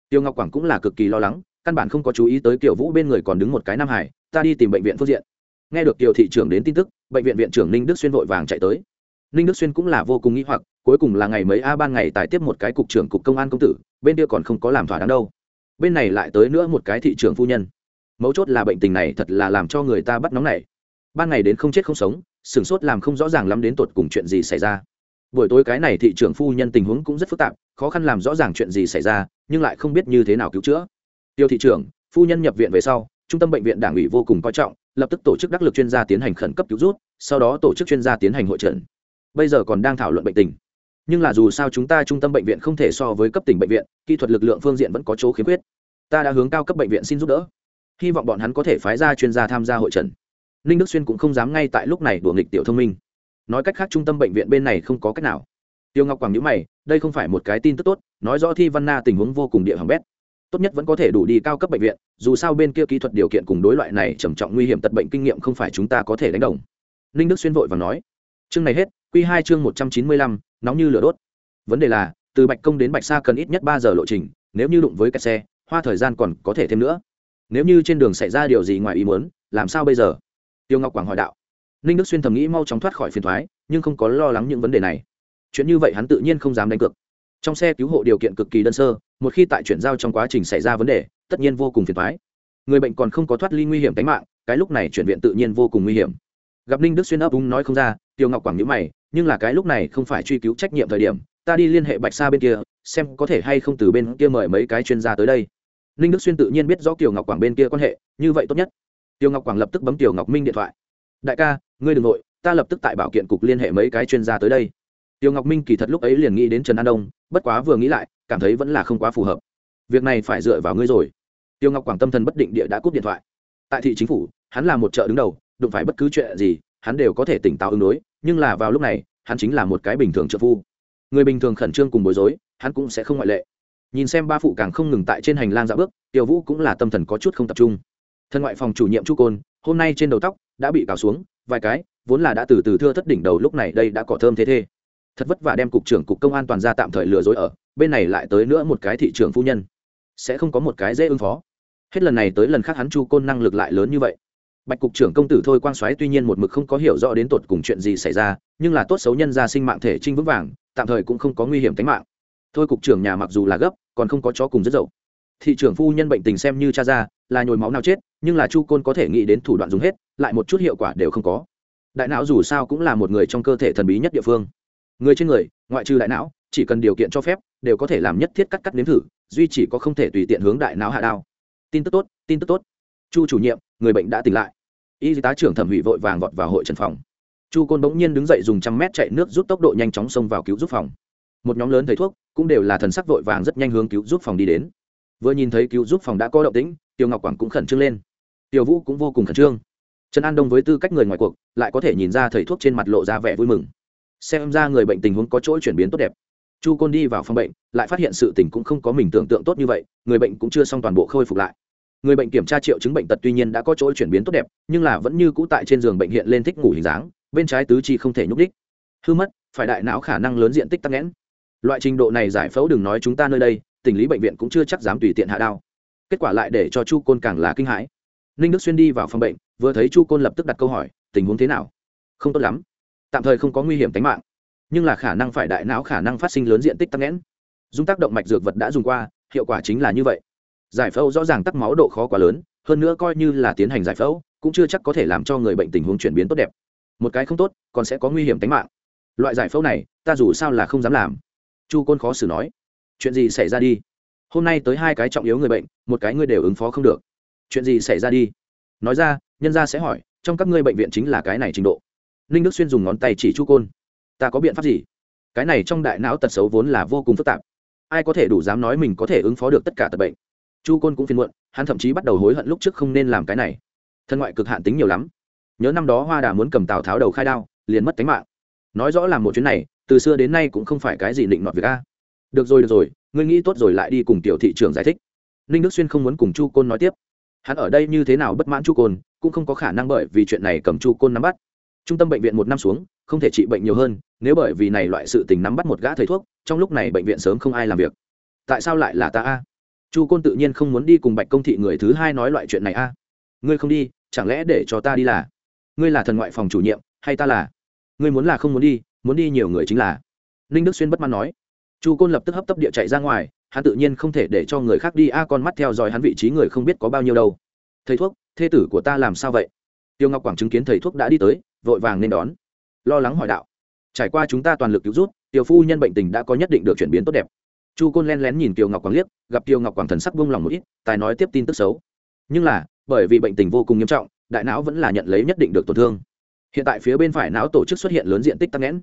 Tiêu ngọc quảng cũng là cực kỳ lo lắng, căn bản không có chú ý tới tiểu vũ bên người còn đứng một cái nam hải, ta đi tìm bệnh viện phương diện. Nghe được tiểu thị trưởng đến tin tức, bệnh viện viện trưởng ninh đức xuyên vội vàng chạy tới. Ninh đức xuyên cũng là vô cùng nghĩ hoặc cuối cùng là ngày mấy a ban ngày tài tiếp một cái cục trưởng cục công an công tử, bên kia còn không có làm thỏa đáng đâu. Bên này lại tới nữa một cái thị trưởng phu nhân. Mấu chốt là bệnh tình này thật là làm cho người ta bắt nóng này ban ngày đến không chết không sống, sửng sốt làm không rõ ràng lắm đến tột cùng chuyện gì xảy ra. Buổi tối cái này thị trưởng phu nhân tình huống cũng rất phức tạp, khó khăn làm rõ ràng chuyện gì xảy ra, nhưng lại không biết như thế nào cứu chữa. Tiêu thị trưởng, phu nhân nhập viện về sau, trung tâm bệnh viện đảng ủy vô cùng coi trọng, lập tức tổ chức đắc lực chuyên gia tiến hành khẩn cấp cứu rút, sau đó tổ chức chuyên gia tiến hành hội trần. Bây giờ còn đang thảo luận bệnh tình nhưng là dù sao chúng ta trung tâm bệnh viện không thể so với cấp tỉnh bệnh viện, kỹ thuật lực lượng phương diện vẫn có chỗ khiếm khuyết. Ta đã hướng cao cấp bệnh viện xin giúp đỡ. Hy vọng bọn hắn có thể phái ra chuyên gia tham gia hội trần. Ninh đức xuyên cũng không dám ngay tại lúc này đùa nghịch tiểu thông minh. Nói cách khác trung tâm bệnh viện bên này không có cách nào. Tiêu ngọc quảng nhữ mày, đây không phải một cái tin tức tốt, nói rõ thi văn na tình huống vô cùng địa hỏng bét. Tốt nhất vẫn có thể đủ đi cao cấp bệnh viện, dù sao bên kia kỹ thuật điều kiện cùng đối loại này trầm trọng nguy hiểm tật bệnh kinh nghiệm không phải chúng ta có thể đánh đồng. Ninh đức xuyên vội và nói, chương này hết q hai chương một trăm chín mươi lăm nóng như lửa đốt. Vấn đề là, từ bạch công đến bạch sa cần ít nhất ba giờ lộ trình, nếu như đụng với kẹt xe, hoa thời gian còn có thể thêm nữa. Nếu như trên đường xảy ra điều gì ngoài ý muốn, làm sao bây giờ? Tiêu ngọc quảng hỏi đạo. Ninh đức xuyên thầm nghĩ mau chóng thoát khỏi phiền thoái nhưng không có lo lắng những vấn đề này. Chuyện như vậy hắn tự nhiên không dám đánh cược. Trong xe cứu hộ điều kiện cực kỳ đơn sơ, một khi tại chuyển giao trong quá trình xảy ra vấn đề, tất nhiên vô cùng phiền thoái người bệnh còn không có thoát ly nguy hiểm tính mạng, cái lúc này chuyển viện tự nhiên vô cùng nguy hiểm. Gặp ninh đức xuyên ấp úng nói không ra, tiêu ngọc quảng nhữ mày nhưng là cái lúc này không phải truy cứu trách nhiệm thời điểm, ta đi liên hệ bạch sa bên kia, xem có thể hay không từ bên kia mời mấy cái chuyên gia tới đây. Ninh đức xuyên tự nhiên biết rõ kiều ngọc quảng bên kia quan hệ, như vậy tốt nhất. Kiều ngọc quảng lập tức bấm tiểu ngọc minh điện thoại. Đại ca, ngươi đ ừ n g nội, ta lập tức tại bảo kiện cục liên hệ mấy cái chuyên gia tới đây. Tiêu ngọc minh kỳ thật lúc ấy liền nghĩ đến trần an đông, bất quá vừa nghĩ lại, cảm thấy vẫn là không quá phù hợp. Việc này phải dựa vào ngươi rồi. Tiêu ngọc quảng tâm thần bất định địa đã cúp điện thoại. Tại thị chính phủ, hắn là một chợ đứng đầu, đụng phải bất cứ chuyện gì hắn đều có thể tỉnh táo ứng đối, nhưng là vào lúc này, hắn chính là một cái bình thường trợ phu. Người bình thường khẩn trương cùng bối rối, hắn cũng sẽ không ngoại lệ. Nhìn xem ba phụ càng không ngừng tại trên hành lang dạ bước, tiểu vũ cũng là tâm thần có chút không tập trung. Thân ngoại phòng chủ nhiệm chu côn, hôm nay trên đầu tóc đã bị cào xuống, vài cái, vốn là đã từ từ thưa thất đỉnh đầu lúc này đây đã cỏ thơm thế thê. Thật vất vả đem cục trưởng cục công an toàn ra tạm thời lừa dối ở, bên này lại tới nữa một cái thị trường phu nhân. Sẽ không có một cái dễ ứng phó. Hết lần này tới lần khác hắn chu côn năng lực lại lớn như vậy bạch cục trưởng công tử thôi quang xoáy tuy nhiên một mực không có hiểu rõ đến tột cùng chuyện gì xảy ra, nhưng là tốt xấu nhân ra sinh mạng thể trinh vững vàng, tạm thời cũng không có nguy hiểm tính mạng. Thôi cục trưởng nhà mặc dù là gấp, còn không có chó cùng rất dậu. Thị trưởng phu nhân bệnh tình xem như cha ra, là nhồi máu nào chết, nhưng là chu côn có thể nghĩ đến thủ đoạn dùng hết, lại một chút hiệu quả đều không có. Đại não dù sao cũng là một người trong cơ thể thần bí nhất địa phương. Người trên người, ngoại trừ đại não, chỉ cần điều kiện cho phép, đều có thể làm nhất thiết cắt cắt nếm thử, duy chỉ có không thể tùy tiện hướng đại não hạ đao. Tin tức tốt, tin tức tốt. Chu chủ nhiệm, người bệnh đã tỉnh lại y tá trưởng thẩm hủy vội vàng vọt vào hội trần phòng. Chu côn bỗng nhiên đứng dậy dùng trăm mét chạy nước rút tốc độ nhanh chóng xông vào cứu giúp phòng. Một nhóm lớn thầy thuốc cũng đều là thần sắc vội vàng rất nhanh hướng cứu giúp phòng đi đến. Vừa nhìn thấy cứu giúp phòng đã có động tĩnh, tiêu ngọc quảng cũng khẩn trương lên. Tiêu vũ cũng vô cùng khẩn trương. Trần an đông với tư cách người ngoài cuộc, lại có thể nhìn ra thầy thuốc trên mặt lộ ra vẻ vui mừng. Xem ra người bệnh tình huống có chỗ chuyển biến tốt đẹp. Chu côn đi vào phòng bệnh, lại phát hiện sự tình cũng không có mình tưởng tượng tốt như vậy, người bệnh cũng chưa xong toàn bộ khôi phục lại người bệnh kiểm tra triệu chứng bệnh tật tuy nhiên đã có chỗ chuyển biến tốt đẹp, nhưng là vẫn như cũ tại trên giường bệnh hiện lên thích ngủ hình dáng, bên trái tứ chi không thể nhúc đích hư mất, phải đại não khả năng lớn diện tích tắc nghẽn. Loại trình độ này giải phẫu đừng nói chúng ta nơi đây, tình lý bệnh viện cũng chưa chắc dám tùy tiện hạ đao. Kết quả lại để cho chu côn càng là kinh hãi. Ninh đức xuyên đi vào phòng bệnh, vừa thấy chu côn lập tức đặt câu hỏi, tình huống thế nào? Không tốt lắm. Tạm thời không có nguy hiểm tính mạng. Nhưng là khả năng phải đại não khả năng phát sinh lớn diện tích tắc nghẽn. Dung tác động mạch dược vật đã dùng qua, hiệu quả chính là như vậy giải phẫu rõ ràng tắc máu độ khó quá lớn, hơn nữa coi như là tiến hành giải phẫu, cũng chưa chắc có thể làm cho người bệnh tình huống chuyển biến tốt đẹp. Một cái không tốt, còn sẽ có nguy hiểm tính mạng. Loại giải phẫu này, ta dù sao là không dám làm. Chu côn khó xử nói. Chuyện gì xảy ra đi? Hôm nay tới hai cái trọng yếu người bệnh, một cái ngươi đều ứng phó không được. Chuyện gì xảy ra đi? Nói ra, nhân gia sẽ hỏi, trong các ngươi bệnh viện chính là cái này trình độ. Ninh đức xuyên dùng ngón tay chỉ chu côn. Ta có biện pháp gì? Cái này trong đại não tật xấu vốn là vô cùng phức tạp. Ai có thể đủ dám nói mình có thể ứng phó được tất cả tật bệnh? Chu côn cũng phiền muộn, hắn thậm chí bắt đầu hối hận lúc trước không nên làm cái này. Thân ngoại cực hạn tính nhiều lắm. Nhớ năm đó hoa đà muốn cầm tào tháo đầu khai đao, liền mất tính mạng. Nói rõ là một chuyến này, từ xưa đến nay cũng không phải cái gì định nọt việc a. Được rồi được rồi, ngươi nghĩ tốt rồi lại đi cùng tiểu thị trường giải thích. Ninh đức xuyên không muốn cùng chu côn nói tiếp. Hắn ở đây như thế nào bất mãn chu côn, cũng không có khả năng bởi vì chuyện này cầm chu côn nắm bắt. Trung tâm bệnh viện một năm xuống, không thể trị bệnh nhiều hơn, nếu bởi vì này loại sự tình nắm bắt một gã thầy thuốc, trong lúc này bệnh viện sớm không ai làm việc. Tại sao lại là ta a? Chu côn tự nhiên không muốn đi cùng bạch công thị người thứ hai nói loại chuyện này a. Ngươi không đi, chẳng lẽ để cho ta đi là? Ngươi là thần ngoại phòng chủ nhiệm, hay ta là? Ngươi muốn là không muốn đi muốn đi nhiều người chính là. Ninh đức xuyên bất mãn nói. Chu côn lập tức hấp tấp địa chạy ra ngoài, hắn tự nhiên không thể để cho người khác đi a, con mắt theo dõi hắn vị trí người không biết có bao nhiêu đâu. Thầy thuốc, thê tử của ta làm sao vậy? Tiêu ngọc quảng chứng kiến thầy thuốc đã đi tới, vội vàng nên đón. Lo lắng hỏi đạo. Trải qua chúng ta toàn lực cứu rút tiểu phu nhân bệnh tình đã có nhất định được chuyển biến tốt đẹp chu côn len lén nhìn kiều ngọc quảng liếc, gặp kiều ngọc quảng thần sắc buông lòng một ít, tài nói tiếp tin tức xấu. Nhưng là, bởi vì bệnh tình vô cùng nghiêm trọng, đại não vẫn là nhận lấy nhất định được tổn thương. Hiện tại phía bên phải não tổ chức xuất hiện lớn diện tích tắc nghẽn.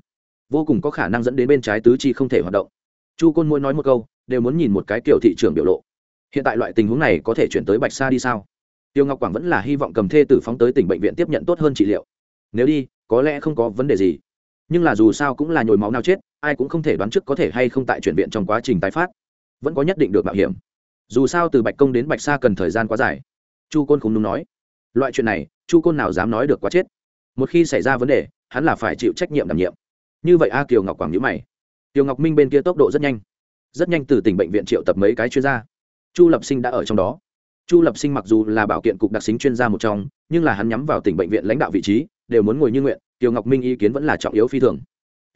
Vô cùng có khả năng dẫn đến bên trái tứ chi không thể hoạt động. Chu côn mỗi nói một câu, đều muốn nhìn một cái kiểu thị trường biểu lộ. Hiện tại loại tình huống này có thể chuyển tới bạch sa đi sao? Tiêu ngọc quảng vẫn là hy vọng cầm thê tử phóng tới tỉnh bệnh viện tiếp nhận tốt hơn trị liệu. Nếu đi, có lẽ không có vấn đề gì. Nhưng là dù sao cũng là nhồi máu nào chết ai cũng không thể đoán trước có thể hay không tại chuyển viện trong quá trình tái phát. Vẫn có nhất định được bảo hiểm. Dù sao từ bạch công đến bạch sa cần thời gian quá dài. Chu côn không đúng nói, loại chuyện này, chu côn nào dám nói được quá chết. Một khi xảy ra vấn đề, hắn là phải chịu trách nhiệm đảm nhiệm. Như vậy a kiều ngọc quảng nhữ mày. Kiều ngọc minh bên kia tốc độ rất nhanh. Rất nhanh từ tỉnh bệnh viện triệu tập mấy cái chuyên gia. Chu lập sinh đã ở trong đó. Chu lập sinh mặc dù là bảo kiện cục đặc xính chuyên gia một trong, nhưng là hắn nhắm vào tỉnh bệnh viện lãnh đạo vị trí, đều muốn ngồi như nguyện. Kiều ngọc minh ý kiến vẫn là trọng yếu phi thường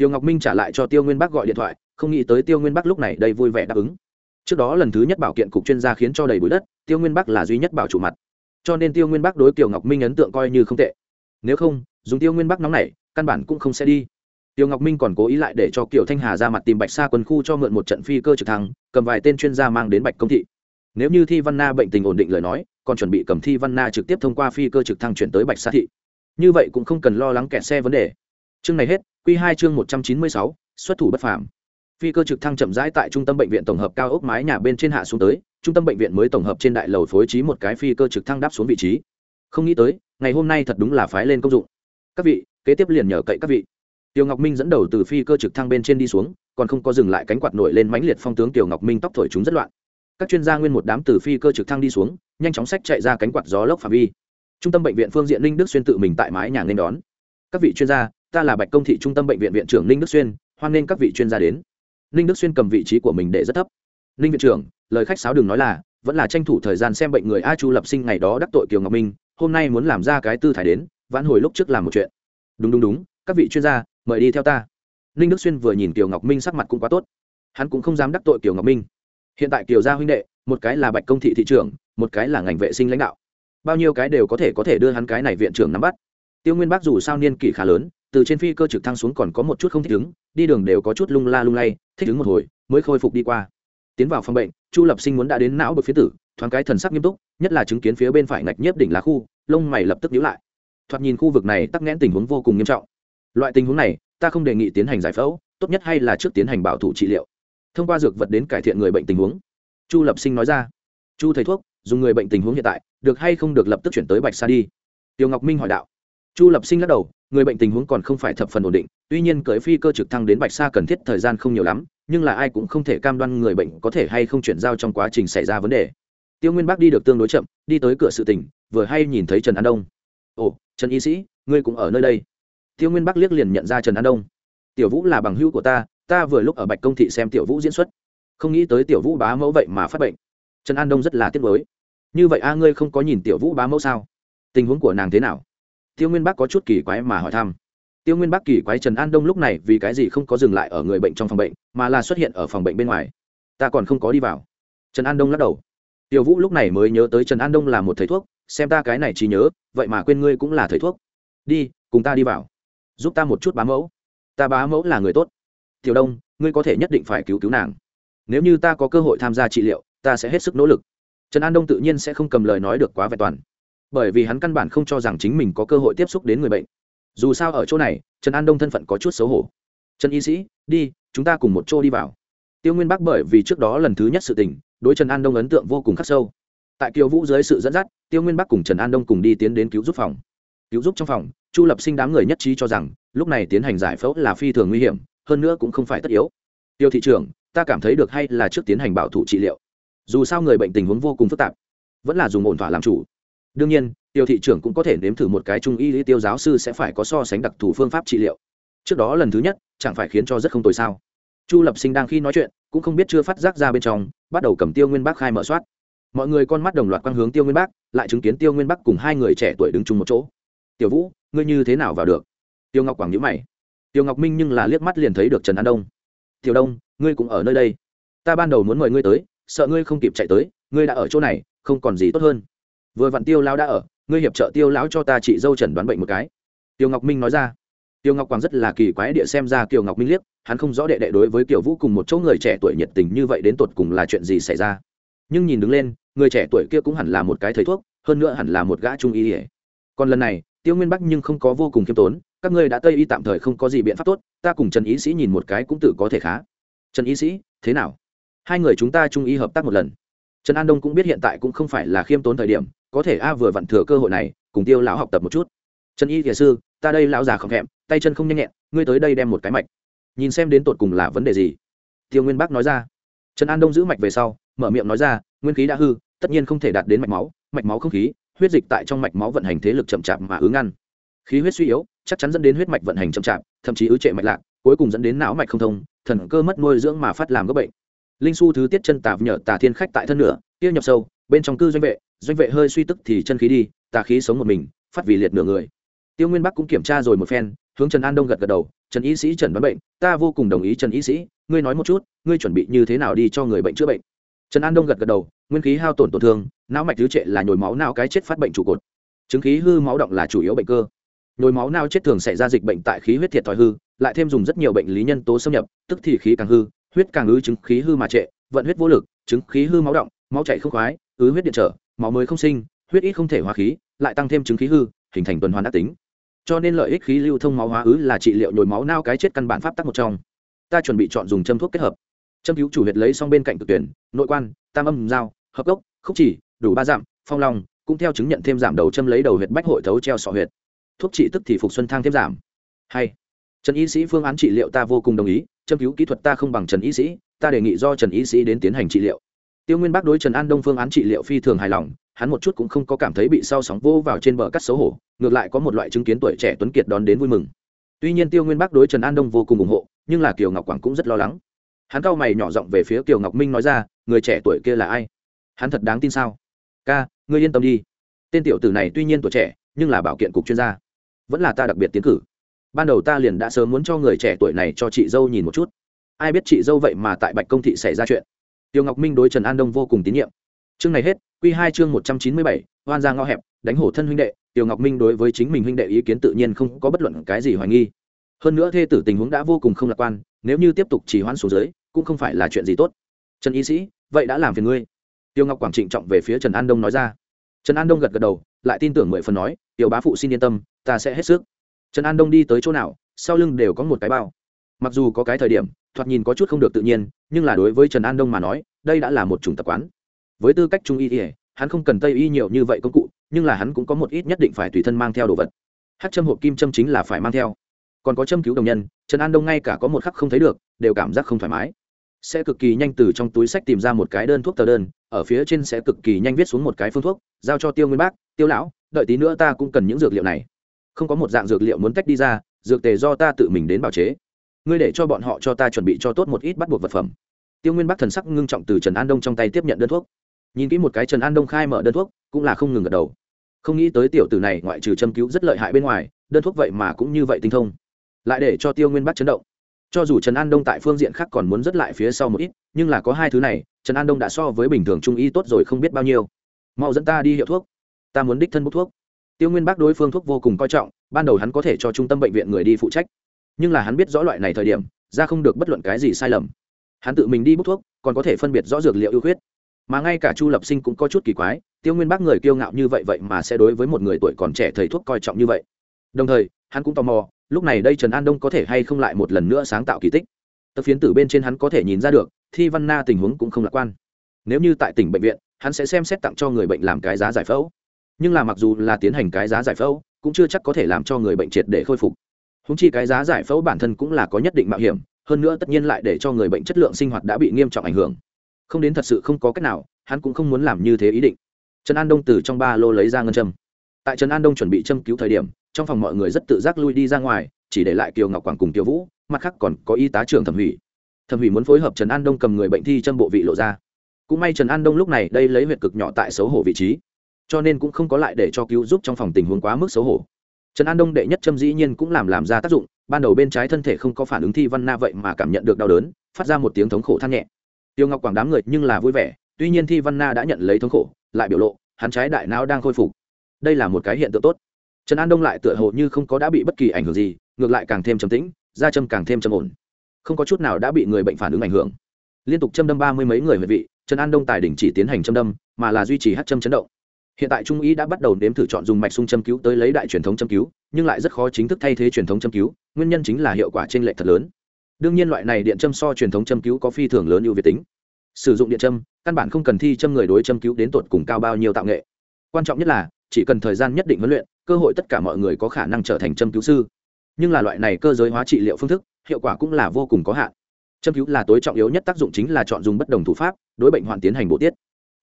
tiêu ngọc minh trả lại cho tiêu nguyên bắc gọi điện thoại, không nghĩ tới tiêu nguyên bắc lúc này đây vui vẻ đáp ứng. Trước đó lần thứ nhất bảo kiện cục chuyên gia khiến cho đầy bụi đất, tiêu nguyên bắc là duy nhất bảo chủ mặt. Cho nên tiêu nguyên bắc đối kiều ngọc minh ấn tượng coi như không tệ. Nếu không, dùng tiêu nguyên bắc nóng này căn bản cũng không sẽ đi. Tiêu ngọc minh còn cố ý lại để cho kiều thanh hà ra mặt tìm bạch sa quân khu cho mượn một trận phi cơ trực thăng, cầm vài tên chuyên gia mang đến bạch công thị. Nếu như thi văn na bệnh tình ổn định lời nói, còn chuẩn bị cầm thi văn na trực tiếp thông qua phi cơ trực thăng chuyển tới bạch sa thị. Như vậy cũng không cần lo lắng kẹt xe vấn đề. Chương này hết Quy hai chương một trăm chín mươi sáu, xuất thủ bất phàm. Phi cơ trực thăng chậm rãi tại trung tâm bệnh viện tổng hợp cao ốc mái nhà bên trên hạ xuống tới, trung tâm bệnh viện mới tổng hợp trên đại lầu phối trí một cái phi cơ trực thăng đáp xuống vị trí. Không nghĩ tới, ngày hôm nay thật đúng là phái lên công dụng. Các vị, kế tiếp liền nhờ cậy các vị. Tiêu ngọc minh dẫn đầu từ phi cơ trực thăng bên trên đi xuống, còn không có dừng lại cánh quạt nổi lên mãnh liệt phong tướng Tiêu ngọc minh tóc thổi chúng rất loạn. Các chuyên gia nguyên một đám từ phi cơ trực thăng đi xuống, nhanh chóng sách chạy ra cánh quạt gió lốc phạm vi. Trung tâm bệnh viện phương diện Linh đức xuyên tự mình tại mái nhà nên đón. Các vị chuyên gia ta là bạch công thị trung tâm bệnh viện viện trưởng ninh đức xuyên, hoan nghênh các vị chuyên gia đến. Ninh đức xuyên cầm vị trí của mình để rất thấp. Ninh viện trưởng, lời khách sáo đừng nói là, vẫn là tranh thủ thời gian xem bệnh người a chu lập sinh ngày đó đắc tội kiều ngọc minh, hôm nay muốn làm ra cái tư thái đến, vãn hồi lúc trước làm một chuyện. Đúng đúng đúng, các vị chuyên gia, mời đi theo ta. Ninh đức xuyên vừa nhìn kiều ngọc minh sắc mặt cũng quá tốt. Hắn cũng không dám đắc tội kiều ngọc minh. Hiện tại kiều gia huynh đệ, một cái là bạch công thị thị trưởng, một cái là ngành vệ sinh lãnh đạo. Bao nhiêu cái đều có thể có thể đưa hắn cái này viện trưởng nắm bắt. Tiêu nguyên bác dù sao niên kỷ khá lớn từ trên phi cơ trực thăng xuống còn có một chút không thích ứng, đi đường đều có chút lung la lung lay, thích ứng một hồi, mới khôi phục đi qua. Tiến vào phòng bệnh, chu lập sinh muốn đã đến não bực phía tử, thoáng cái thần sắc nghiêm túc, nhất là chứng kiến phía bên phải ngạch nhiếp đỉnh lá khu, lông mày lập tức nhíu lại. Thoạt nhìn khu vực này tắc nghẽn tình huống vô cùng nghiêm trọng. Loại tình huống này, ta không đề nghị tiến hành giải phẫu, tốt nhất hay là trước tiến hành bảo thủ trị liệu. Thông qua dược vật đến cải thiện người bệnh tình huống. Chu lập sinh nói ra. Chu thầy thuốc, dùng người bệnh tình huống hiện tại, được hay không được lập tức chuyển tới bạch sa đi. Tiêu ngọc minh hỏi đạo. Chu lập sinh lắc đầu người bệnh tình huống còn không phải thập phần ổn định, tuy nhiên cởi phi cơ trực thăng đến bạch sa cần thiết thời gian không nhiều lắm, nhưng là ai cũng không thể cam đoan người bệnh có thể hay không chuyển giao trong quá trình xảy ra vấn đề. Tiêu nguyên bác đi được tương đối chậm, đi tới cửa sự tỉnh, vừa hay nhìn thấy trần an đông. Ồ, trần y sĩ, ngươi cũng ở nơi đây? Tiêu nguyên bắc liếc liền nhận ra trần an đông. Tiểu vũ là bằng hữu của ta ta vừa lúc ở bạch công thị xem tiểu vũ diễn xuất. Không nghĩ tới tiểu vũ bá mẫu vậy mà phát bệnh. Trần an đông rất là tiếc mới như vậy a, ngươi không có nhìn tiểu vũ bá mẫu sao? Tình huống của nàng thế nào? Tiêu nguyên bắc có chút kỳ quái mà hỏi thăm. Tiêu nguyên bắc kỳ quái trần an đông lúc này vì cái gì không có dừng lại ở người bệnh trong phòng bệnh, mà là xuất hiện ở phòng bệnh bên ngoài. Ta còn không có đi vào. Trần an đông lắc đầu. Tiêu vũ lúc này mới nhớ tới trần an đông là một thầy thuốc, xem ta cái này chỉ nhớ, vậy mà quên ngươi cũng là thầy thuốc. Đi, cùng ta đi vào. Giúp ta một chút bá mẫu. Ta bá mẫu là người tốt. Tiểu đông, ngươi có thể nhất định phải cứu cứu nàng. Nếu như ta có cơ hội tham gia trị liệu, ta sẽ hết sức nỗ lực. Trần an đông tự nhiên sẽ không cầm lời nói được quá vẹn toàn bởi vì hắn căn bản không cho rằng chính mình có cơ hội tiếp xúc đến người bệnh. Dù sao ở chỗ này, trần an đông thân phận có chút xấu hổ. Trần y sĩ, đi, chúng ta cùng một chỗ đi vào. Tiêu nguyên bắc bởi vì trước đó lần thứ nhất sự tình, đối trần an đông ấn tượng vô cùng khắc sâu. Tại kiều vũ dưới sự dẫn dắt, tiêu nguyên bắc cùng trần an đông cùng đi tiến đến cứu giúp phòng. Cứu giúp trong phòng, chu lập sinh đám người nhất trí cho rằng, lúc này tiến hành giải phẫu là phi thường nguy hiểm, hơn nữa cũng không phải tất yếu. Tiêu thị trưởng, ta cảm thấy được hay là trước tiến hành bảo thủ trị liệu. Dù sao người bệnh tình huống vô cùng phức tạp, vẫn là dùng ổn thỏa làm chủ đương nhiên tiêu thị trưởng cũng có thể nếm thử một cái trung y lý tiêu giáo sư sẽ phải có so sánh đặc thù phương pháp trị liệu. Trước đó lần thứ nhất, chẳng phải khiến cho rất không tồi sao? Chu lập sinh đang khi nói chuyện, cũng không biết chưa phát giác ra bên trong, bắt đầu cầm tiêu nguyên bác khai mở soát. Mọi người con mắt đồng loạt quang hướng tiêu nguyên bác, lại chứng kiến tiêu nguyên bắc cùng hai người trẻ tuổi đứng chung một chỗ. Tiểu vũ, ngươi như thế nào vào được? Tiêu ngọc quảng nhữ mày. Tiêu ngọc minh nhưng là liếc mắt liền thấy được trần an đông. Tiểu đông, ngươi cũng ở nơi đây. Ta ban đầu muốn mời ngươi tới, sợ ngươi không kịp chạy tới, ngươi đã ở chỗ này, không còn gì tốt hơn vừa vặn tiêu lão đã ở, ngươi hiệp trợ tiêu lão cho ta chị dâu trần đoán bệnh một cái. Tiêu ngọc minh nói ra. Tiêu ngọc quang rất là kỳ quái địa xem ra kiều ngọc minh liếc, hắn không rõ đệ đệ đối với kiều vũ cùng một chỗ người trẻ tuổi nhiệt tình như vậy đến tột cùng là chuyện gì xảy ra. Nhưng nhìn đứng lên, người trẻ tuổi kia cũng hẳn là một cái thầy thuốc, hơn nữa hẳn là một gã trung y. Ỉa còn lần này, tiêu nguyên bắc nhưng không có vô cùng khiêm tốn, các ngươi đã tây y tạm thời không có gì biện pháp tốt, ta cùng trần Y sĩ nhìn một cái cũng tự có thể khá. Trần Y sĩ, thế nào? Hai người chúng ta trung y hợp tác một lần. Trần an đông cũng biết hiện tại cũng không phải là khiêm tốn thời điểm có thể a vừa vặn thừa cơ hội này, cùng tiêu lão học tập một chút. Trần y thiền sư, ta đây lão già không thèm tay chân không nhanh nhẹn, ngươi tới đây đem một cái mạch. Nhìn xem đến tột cùng là vấn đề gì. Tiêu nguyên bác nói ra. Trần an đông giữ mạch về sau, mở miệng nói ra, nguyên khí đã hư, tất nhiên không thể đạt đến mạch máu mạch máu không khí, huyết dịch tại trong mạch máu vận hành thế lực chậm chạp mà ứng ngăn. Khí huyết suy yếu, chắc chắn dẫn đến huyết mạch vận hành chậm chạp, thậm chí ứ trệ mạch lạc, cuối cùng dẫn đến não mạch không thông, thần cơ mất nuôi dưỡng mà phát làm các bệnh. Linh su thứ tiết chân tạp nhở tà thiên khách tại thân nửa tiêu nhập sâu bên trong cư doanh vệ doanh vệ hơi suy tức thì chân khí đi, tà khí sống một mình, phát vì liệt nửa người. Tiêu nguyên bắc cũng kiểm tra rồi một phen, hướng trần an đông gật gật đầu, trần y sĩ trần đoán bệnh, ta vô cùng đồng ý trần y sĩ, ngươi nói một chút, ngươi chuẩn bị như thế nào đi cho người bệnh chữa bệnh? Trần an đông gật gật đầu, nguyên khí hao tổn tổn thương, não mạch thứ trệ là nhồi máu não cái chết phát bệnh trụ cột. Chứng khí hư máu động là chủ yếu bệnh cơ. Nhồi máu não chết thường xảy ra dịch bệnh tại khí huyết thiệt thòi hư, lại thêm dùng rất nhiều bệnh lý nhân tố xâm nhập, tức thì khí càng hư, huyết càng ứ chứng khí hư mà trệ, vận huyết vô lực, chứng khí hư máu động, máu chạy không khoái ứ huyết điện trở, máu mới không sinh, huyết ít không thể hóa khí, lại tăng thêm chứng khí hư, hình thành tuần hoàn ác tính. Cho nên lợi ích khí lưu thông máu hóa ứ là trị liệu nhồi máu nao cái chết căn bản pháp tắc một trong. Ta chuẩn bị chọn dùng châm thuốc kết hợp. Châm cứu chủ huyệt lấy xong bên cạnh cực tuyển, nội quan, tam âm, dao, hợp gốc, khúc chỉ, đủ ba dặm phong long, cũng theo chứng nhận thêm giảm đầu châm lấy đầu huyệt bách hội thấu treo sọ huyệt. Thuốc trị tức thì phục xuân thang thêm giảm. Hay. Trần y sĩ phương án trị liệu ta vô cùng đồng ý, châm cứu kỹ thuật ta không bằng trần y sĩ, ta đề nghị do trần y sĩ đến tiến hành trị liệu tiêu nguyên bác đối trần an đông phương án trị liệu phi thường hài lòng, hắn một chút cũng không có cảm thấy bị sau sóng vô vào trên bờ cắt xấu hổ, ngược lại có một loại chứng kiến tuổi trẻ tuấn kiệt đón đến vui mừng. Tuy nhiên tiêu nguyên bác đối trần an đông vô cùng ủng hộ, nhưng là kiều ngọc quảng cũng rất lo lắng. Hắn cao mày nhỏ giọng về phía kiều ngọc minh nói ra, người trẻ tuổi kia là ai? Hắn thật đáng tin sao? Ca, ngươi yên tâm đi. Tên tiểu tử này tuy nhiên tuổi trẻ, nhưng là bảo kiện cục chuyên gia. Vẫn là ta đặc biệt tiến cử. Ban đầu ta liền đã sớm muốn cho người trẻ tuổi này cho chị dâu nhìn một chút. Ai biết chị dâu vậy mà tại bạch công thị xảy ra chuyện? Tiêu ngọc minh đối trần an đông vô cùng tín nhiệm. Chương này hết q hai chương một trăm chín mươi bảy hoan ra ngõ hẹp, đánh hổ thân huynh đệ. Tiêu ngọc minh đối với chính mình huynh đệ ý kiến tự nhiên không có bất luận cái gì hoài nghi. Hơn nữa thê tử tình huống đã vô cùng không lạc quan, nếu như tiếp tục chỉ hoãn xuống dưới, cũng không phải là chuyện gì tốt. Trần y sĩ, vậy đã làm phiền ngươi. Tiêu ngọc quảng trịnh trọng về phía trần an đông nói ra. Trần an đông gật gật đầu, lại tin tưởng mười phần nói, tiểu bá phụ xin yên tâm, ta sẽ hết sức. Trần an đông đi tới chỗ nào, sau lưng đều có một cái bao. Mặc dù có cái thời điểm thoạt nhìn có chút không được tự nhiên, nhưng là đối với trần an đông mà nói, đây đã là một chủng tập quán. Với tư cách trung y ỉa hắn không cần tây y nhiều như vậy công cụ, nhưng là hắn cũng có một ít nhất định phải tùy thân mang theo đồ vật. Hát châm hộp kim châm chính là phải mang theo. Còn có châm cứu đồng nhân, trần an đông ngay cả có một khắc không thấy được, đều cảm giác không thoải mái. Sẽ cực kỳ nhanh từ trong túi sách tìm ra một cái đơn thuốc tờ đơn, ở phía trên sẽ cực kỳ nhanh viết xuống một cái phương thuốc, giao cho tiêu nguyên bác, tiêu lão, đợi tí nữa ta cũng cần những dược liệu này. Không có một dạng dược liệu muốn tách đi ra, dược tề do ta tự mình đến bảo chế ngươi để cho bọn họ cho ta chuẩn bị cho tốt một ít bắt buộc vật phẩm. Tiêu nguyên bắc thần sắc ngưng trọng từ trần an đông trong tay tiếp nhận đơn thuốc. Nhìn kỹ một cái trần an đông khai mở đơn thuốc, cũng là không ngừng gật đầu. Không nghĩ tới tiểu tử này ngoại trừ châm cứu rất lợi hại bên ngoài, đơn thuốc vậy mà cũng như vậy tinh thông. Lại để cho tiêu nguyên bắc chấn động. Cho dù trần an đông tại phương diện khác còn muốn rất lại phía sau một ít, nhưng là có hai thứ này, trần an đông đã so với bình thường trung y tốt rồi không biết bao nhiêu. Mau dẫn ta đi hiệu thuốc. Ta muốn đích thân bốc thuốc. Tiêu nguyên bác đối phương thuốc vô cùng coi trọng, ban đầu hắn có thể cho trung tâm bệnh viện người đi phụ trách nhưng là hắn biết rõ loại này thời điểm, ra không được bất luận cái gì sai lầm. Hắn tự mình đi bốc thuốc, còn có thể phân biệt rõ dược liệu ưu khuyết. Mà ngay cả chu lập sinh cũng có chút kỳ quái, tiêu nguyên bác người kiêu ngạo như vậy vậy mà sẽ đối với một người tuổi còn trẻ thầy thuốc coi trọng như vậy. Đồng thời, hắn cũng tò mò, lúc này đây trần an đông có thể hay không lại một lần nữa sáng tạo kỳ tích. Tờ phiến tử bên trên hắn có thể nhìn ra được, thi văn na tình huống cũng không lạc quan. Nếu như tại tỉnh bệnh viện, hắn sẽ xem xét tặng cho người bệnh làm cái giá giải phẫu. Nhưng là mặc dù là tiến hành cái giá giải phẫu, cũng chưa chắc có thể làm cho người bệnh triệt để khôi phục húng chi cái giá giải phẫu bản thân cũng là có nhất định mạo hiểm, hơn nữa tất nhiên lại để cho người bệnh chất lượng sinh hoạt đã bị nghiêm trọng ảnh hưởng. Không đến thật sự không có cách nào, hắn cũng không muốn làm như thế ý định. Trần an đông từ trong ba lô lấy ra ngân châm. Tại trần an đông chuẩn bị châm cứu thời điểm, trong phòng mọi người rất tự giác lui đi ra ngoài, chỉ để lại kiều ngọc quảng cùng kiều vũ, mặt khác còn có y tá trưởng thẩm hủy. Thẩm hủy muốn phối hợp trần an đông cầm người bệnh thi châm bộ vị lộ ra. Cũng may trần an đông lúc này đây lấy huyệt cực nhỏ tại xấu hổ vị trí, cho nên cũng không có lại để cho cứu giúp trong phòng tình huống quá mức xấu hổ trần an đông đệ nhất châm dĩ nhiên cũng làm làm ra tác dụng, ban đầu bên trái thân thể không có phản ứng thi văn na vậy mà cảm nhận được đau đớn, phát ra một tiếng thống khổ than nhẹ. Tiêu ngọc quảng đám người nhưng là vui vẻ, tuy nhiên thi văn na đã nhận lấy thống khổ, lại biểu lộ, hắn trái đại não đang khôi phục. Đây là một cái hiện tượng tốt. Trần an đông lại tựa hồ như không có đã bị bất kỳ ảnh hưởng gì, ngược lại càng thêm trầm tĩnh, da châm càng thêm trầm ổn. Không có chút nào đã bị người bệnh phản ứng ảnh hưởng. Liên tục châm đâm ba mươi mấy người huệ vị, trần an đông tài đình chỉ tiến hành châm đâm, mà là duy trì hát châm chấn động hiện tại trung ý đã bắt đầu nếm thử chọn dùng mạch sung châm cứu tới lấy đại truyền thống châm cứu, nhưng lại rất khó chính thức thay thế truyền thống châm cứu, nguyên nhân chính là hiệu quả t r ê n lệch thật lớn. Đương nhiên loại này điện châm so truyền thống châm cứu có phi thường lớn ưu việt tính. Sử dụng điện châm, căn bản không cần thi châm người đối châm cứu đến tột cùng cao bao nhiêu tạo nghệ. Quan trọng nhất là, chỉ cần thời gian nhất định huấn luyện, cơ hội tất cả mọi người có khả năng trở thành châm cứu sư. Nhưng là loại này cơ giới hóa trị liệu phương thức, hiệu quả cũng là vô cùng có hạn. Châm cứu là tối trọng yếu nhất tác dụng chính là chọn dùng bất đồng thủ pháp, đối bệnh hoạn tiến hành bộ tiết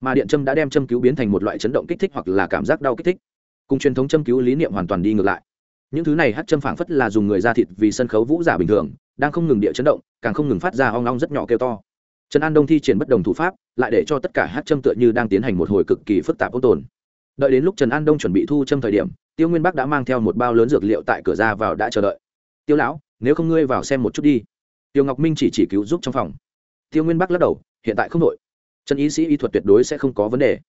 mà điện châm đã đem châm cứu biến thành một loại chấn động kích thích hoặc là cảm giác đau kích thích. Cùng truyền thống châm cứu lý niệm hoàn toàn đi ngược lại. Những thứ này hát châm phảng phất là dùng người da thịt vì sân khấu vũ giả bình thường, đang không ngừng địa chấn động, càng không ngừng phát ra hoang long rất nhỏ kêu to. Trần an đông thi triển bất đồng thủ pháp, lại để cho tất cả hát châm tựa như đang tiến hành một hồi cực kỳ phức tạp ô tồn. Đợi đến lúc trần an đông chuẩn bị thu châm thời điểm, tiêu nguyên bắc đã mang theo một bao lớn dược liệu tại cửa ra vào đã chờ đợi. Tiêu lão, nếu không ngươi vào xem một chút đi. Tiêu ngọc minh chỉ chỉ cứu giúp trong phòng. Tiêu nguyên bắc lắc đầu, hiện tại không đội Chân y sĩ y thuật tuyệt đối sẽ không có vấn đề.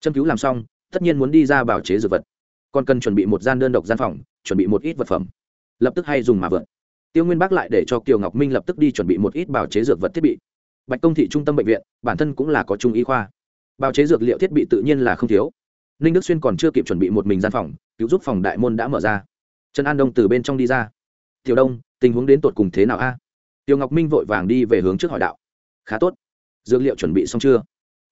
Châm cứu làm xong, tất nhiên muốn đi ra bảo chế dược vật. Còn cần chuẩn bị một gian đơn độc gian phòng, chuẩn bị một ít vật phẩm. Lập tức hay dùng mà vượt tiêu nguyên bác lại để cho kiều ngọc minh lập tức đi chuẩn bị một ít bảo chế dược vật thiết bị. Bạch công thị trung tâm bệnh viện, bản thân cũng là có trung y khoa. Bào chế dược liệu thiết bị tự nhiên là không thiếu. Ninh đức xuyên còn chưa kịp chuẩn bị một mình gian phòng, cứu giúp phòng đại môn đã mở ra. Trần an đông từ bên trong đi ra. Tiểu đông, tình huống đến tột cùng thế nào a? À? tiểu ngọc minh vội vàng đi về hướng trước hỏi đạo. Khá tốt dược liệu chuẩn bị xong chưa?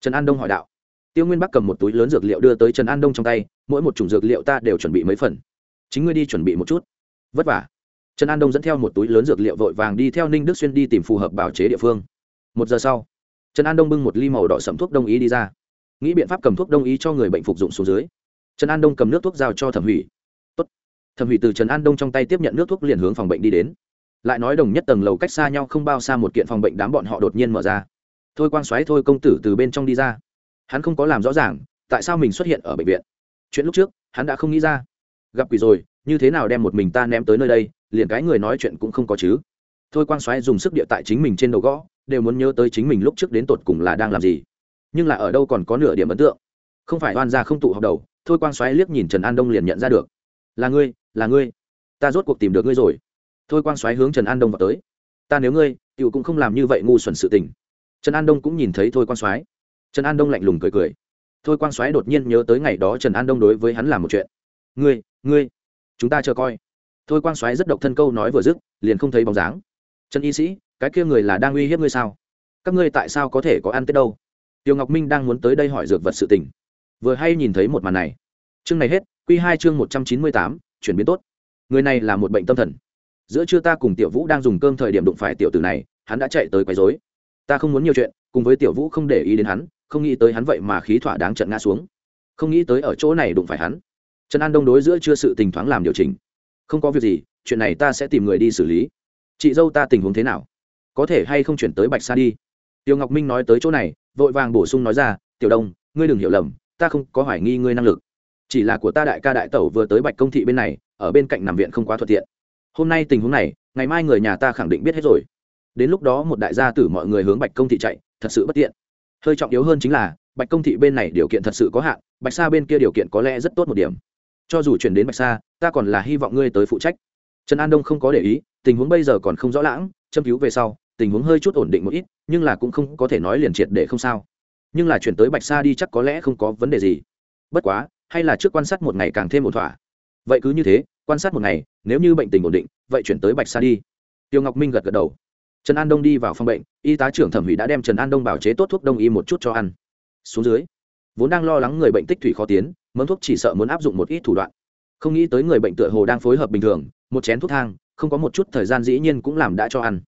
Trần an đông hỏi đạo. Tiêu nguyên bắc cầm một túi lớn dược liệu đưa tới trần an đông trong tay, mỗi một chủng dược liệu ta đều chuẩn bị mấy phần. Chính ngươi đi chuẩn bị một chút. Vất vả. Trần an đông dẫn theo một túi lớn dược liệu vội vàng đi theo ninh đức xuyên đi tìm phù hợp bảo chế địa phương. Một giờ sau, trần an đông bưng một ly màu đỏ sẫm thuốc đông y đi ra. Nghĩ biện pháp cầm thuốc đông y cho người bệnh phục dụng xuống dưới, trần an đông cầm nước thuốc giao cho thẩm hủy. Tốt. thẩm hủy từ trần an đông trong tay tiếp nhận nước thuốc liền hướng phòng bệnh đi đến. Lại nói đồng nhất tầng lầu cách xa nhau không bao xa một kiện phòng bệnh đám bọn họ đột nhiên mở ra thôi quang xoáy thôi công tử từ bên trong đi ra. Hắn không có làm rõ ràng, tại sao mình xuất hiện ở bệnh viện. Chuyện lúc trước, hắn đã không nghĩ ra. Gặp quỷ rồi, như thế nào đem một mình ta ném tới nơi đây, liền cái người nói chuyện cũng không có chứ. Thôi quang xoáy dùng sức địa tại chính mình trên đầu gõ, đều muốn nhớ tới chính mình lúc trước đến tột cùng là đang làm gì. Nhưng là ở đâu còn có nửa điểm ấn tượng. Không phải oan ra không tụ học đầu, thôi quang xoáy liếc nhìn trần an đông liền nhận ra được. Là ngươi là ngươi. Ta rốt cuộc tìm được ngươi rồi. Thôi quang xoáy hướng trần an đông vào tới. Ta nếu ngươi cựu cũng không làm như vậy ngu xuẩn sự tình trần an đông cũng nhìn thấy thôi quang soái. Trần an đông lạnh lùng cười cười. Thôi quang soái đột nhiên nhớ tới ngày đó trần an đông đối với hắn làm một chuyện. Ngươi ngươi, chúng ta chờ coi. Thôi quang soái rất độc thân câu nói vừa dứt, liền không thấy bóng dáng. Trần y sĩ, cái kia người là đang uy hiếp ngươi sao? Các ngươi tại sao có thể có ăn tết đâu? Tiêu ngọc minh đang muốn tới đây hỏi dược vật sự tình. Vừa hay nhìn thấy một màn này. Chương này hết q hai chương một trăm chín mươi tám, chuyển biến tốt. Người này là một bệnh tâm thần. Giữa trưa ta cùng tiểu vũ đang dùng cơm thời điểm đụng phải tiểu tử này, hắn đã chạy tới quấy dối ta không muốn nhiều chuyện, cùng với tiểu vũ không để ý đến hắn, không nghĩ tới hắn vậy mà khí thỏa đáng trận ngã xuống. Không nghĩ tới ở chỗ này đụng phải hắn. Trần an đông đối giữa chưa sự tình thoáng làm điều chỉnh. Không có việc gì, chuyện này ta sẽ tìm người đi xử lý. Chị dâu ta tình huống thế nào? Có thể hay không chuyển tới bạch sa đi? Tiêu ngọc minh nói tới chỗ này, vội vàng bổ sung nói ra, tiểu đông, ngươi đừng hiểu lầm, ta không có hoài nghi ngươi năng lực. Chỉ là của ta đại ca đại tẩu vừa tới bạch công thị bên này, ở bên cạnh nằm viện không quá thuận tiện. Hôm nay tình huống này, ngày mai người nhà ta khẳng định biết hết rồi đến lúc đó một đại gia tử mọi người hướng bạch công thị chạy, thật sự bất tiện. Hơi trọng yếu hơn chính là, bạch công thị bên này điều kiện thật sự có hạn, bạch sa bên kia điều kiện có lẽ rất tốt một điểm. Cho dù chuyển đến bạch sa, ta còn là hy vọng ngươi tới phụ trách. Trần an đông không có để ý, tình huống bây giờ còn không rõ lãng, châm cứu về sau, tình huống hơi chút ổn định một ít, nhưng là cũng không có thể nói liền triệt để không sao. Nhưng là chuyển tới bạch sa đi chắc có lẽ không có vấn đề gì. Bất quá, hay là trước quan sát một ngày càng thêm một thỏa. Vậy cứ như thế, quan sát một ngày, nếu như bệnh tình ổn định, vậy chuyển tới bạch sa đi. Tiêu ngọc minh gật gật đầu trần an đông đi vào phòng bệnh, y tá trưởng thẩm hủy đã đem trần an đông bảo chế tốt thuốc đông y một chút cho ăn. Xuống dưới, vốn đang lo lắng người bệnh tích thủy khó tiến, mớm thuốc chỉ sợ muốn áp dụng một ít thủ đoạn. Không nghĩ tới người bệnh tựa hồ đang phối hợp bình thường, một chén thuốc thang, không có một chút thời gian dĩ nhiên cũng làm đã cho ăn.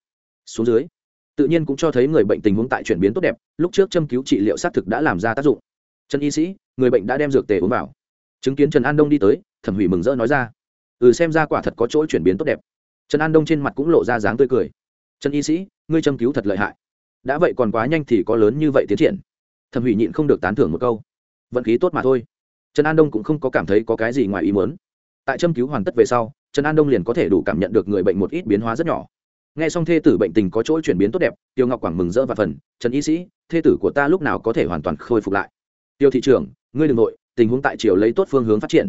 Xuống dưới, tự nhiên cũng cho thấy người bệnh tình huống tại chuyển biến tốt đẹp, lúc trước châm cứu trị liệu xác thực đã làm ra tác dụng. Trần y sĩ, người bệnh đã đem dược tề uống vào. Chứng kiến trần an đông đi tới, thẩm hủy mừng rỡ nói ra. Ừ xem ra quả thật có chỗ chuyển biến tốt đẹp. Trần an đông trên mặt cũng lộ ra dáng tươi cười trần y sĩ, ngươi châm cứu thật lợi hại. Đã vậy còn quá nhanh thì có lớn như vậy tiến triển. Thẩm hủy nhịn không được tán thưởng một câu. Vận khí tốt mà thôi. Trần an đông cũng không có cảm thấy có cái gì ngoài ý muốn. Tại châm cứu hoàn tất về sau, trần an đông liền có thể đủ cảm nhận được người bệnh một ít biến hóa rất nhỏ. N g h e xong thê tử bệnh tình có chỗ chuyển biến tốt đẹp, tiêu ngọc quảng mừng rỡ và phần, trần y sĩ, thê tử của ta lúc nào có thể hoàn toàn khôi phục lại? Tiêu thị trưởng, ngươi đ ừ n g nội tình huống tại triều lấy tốt phương hướng phát triển.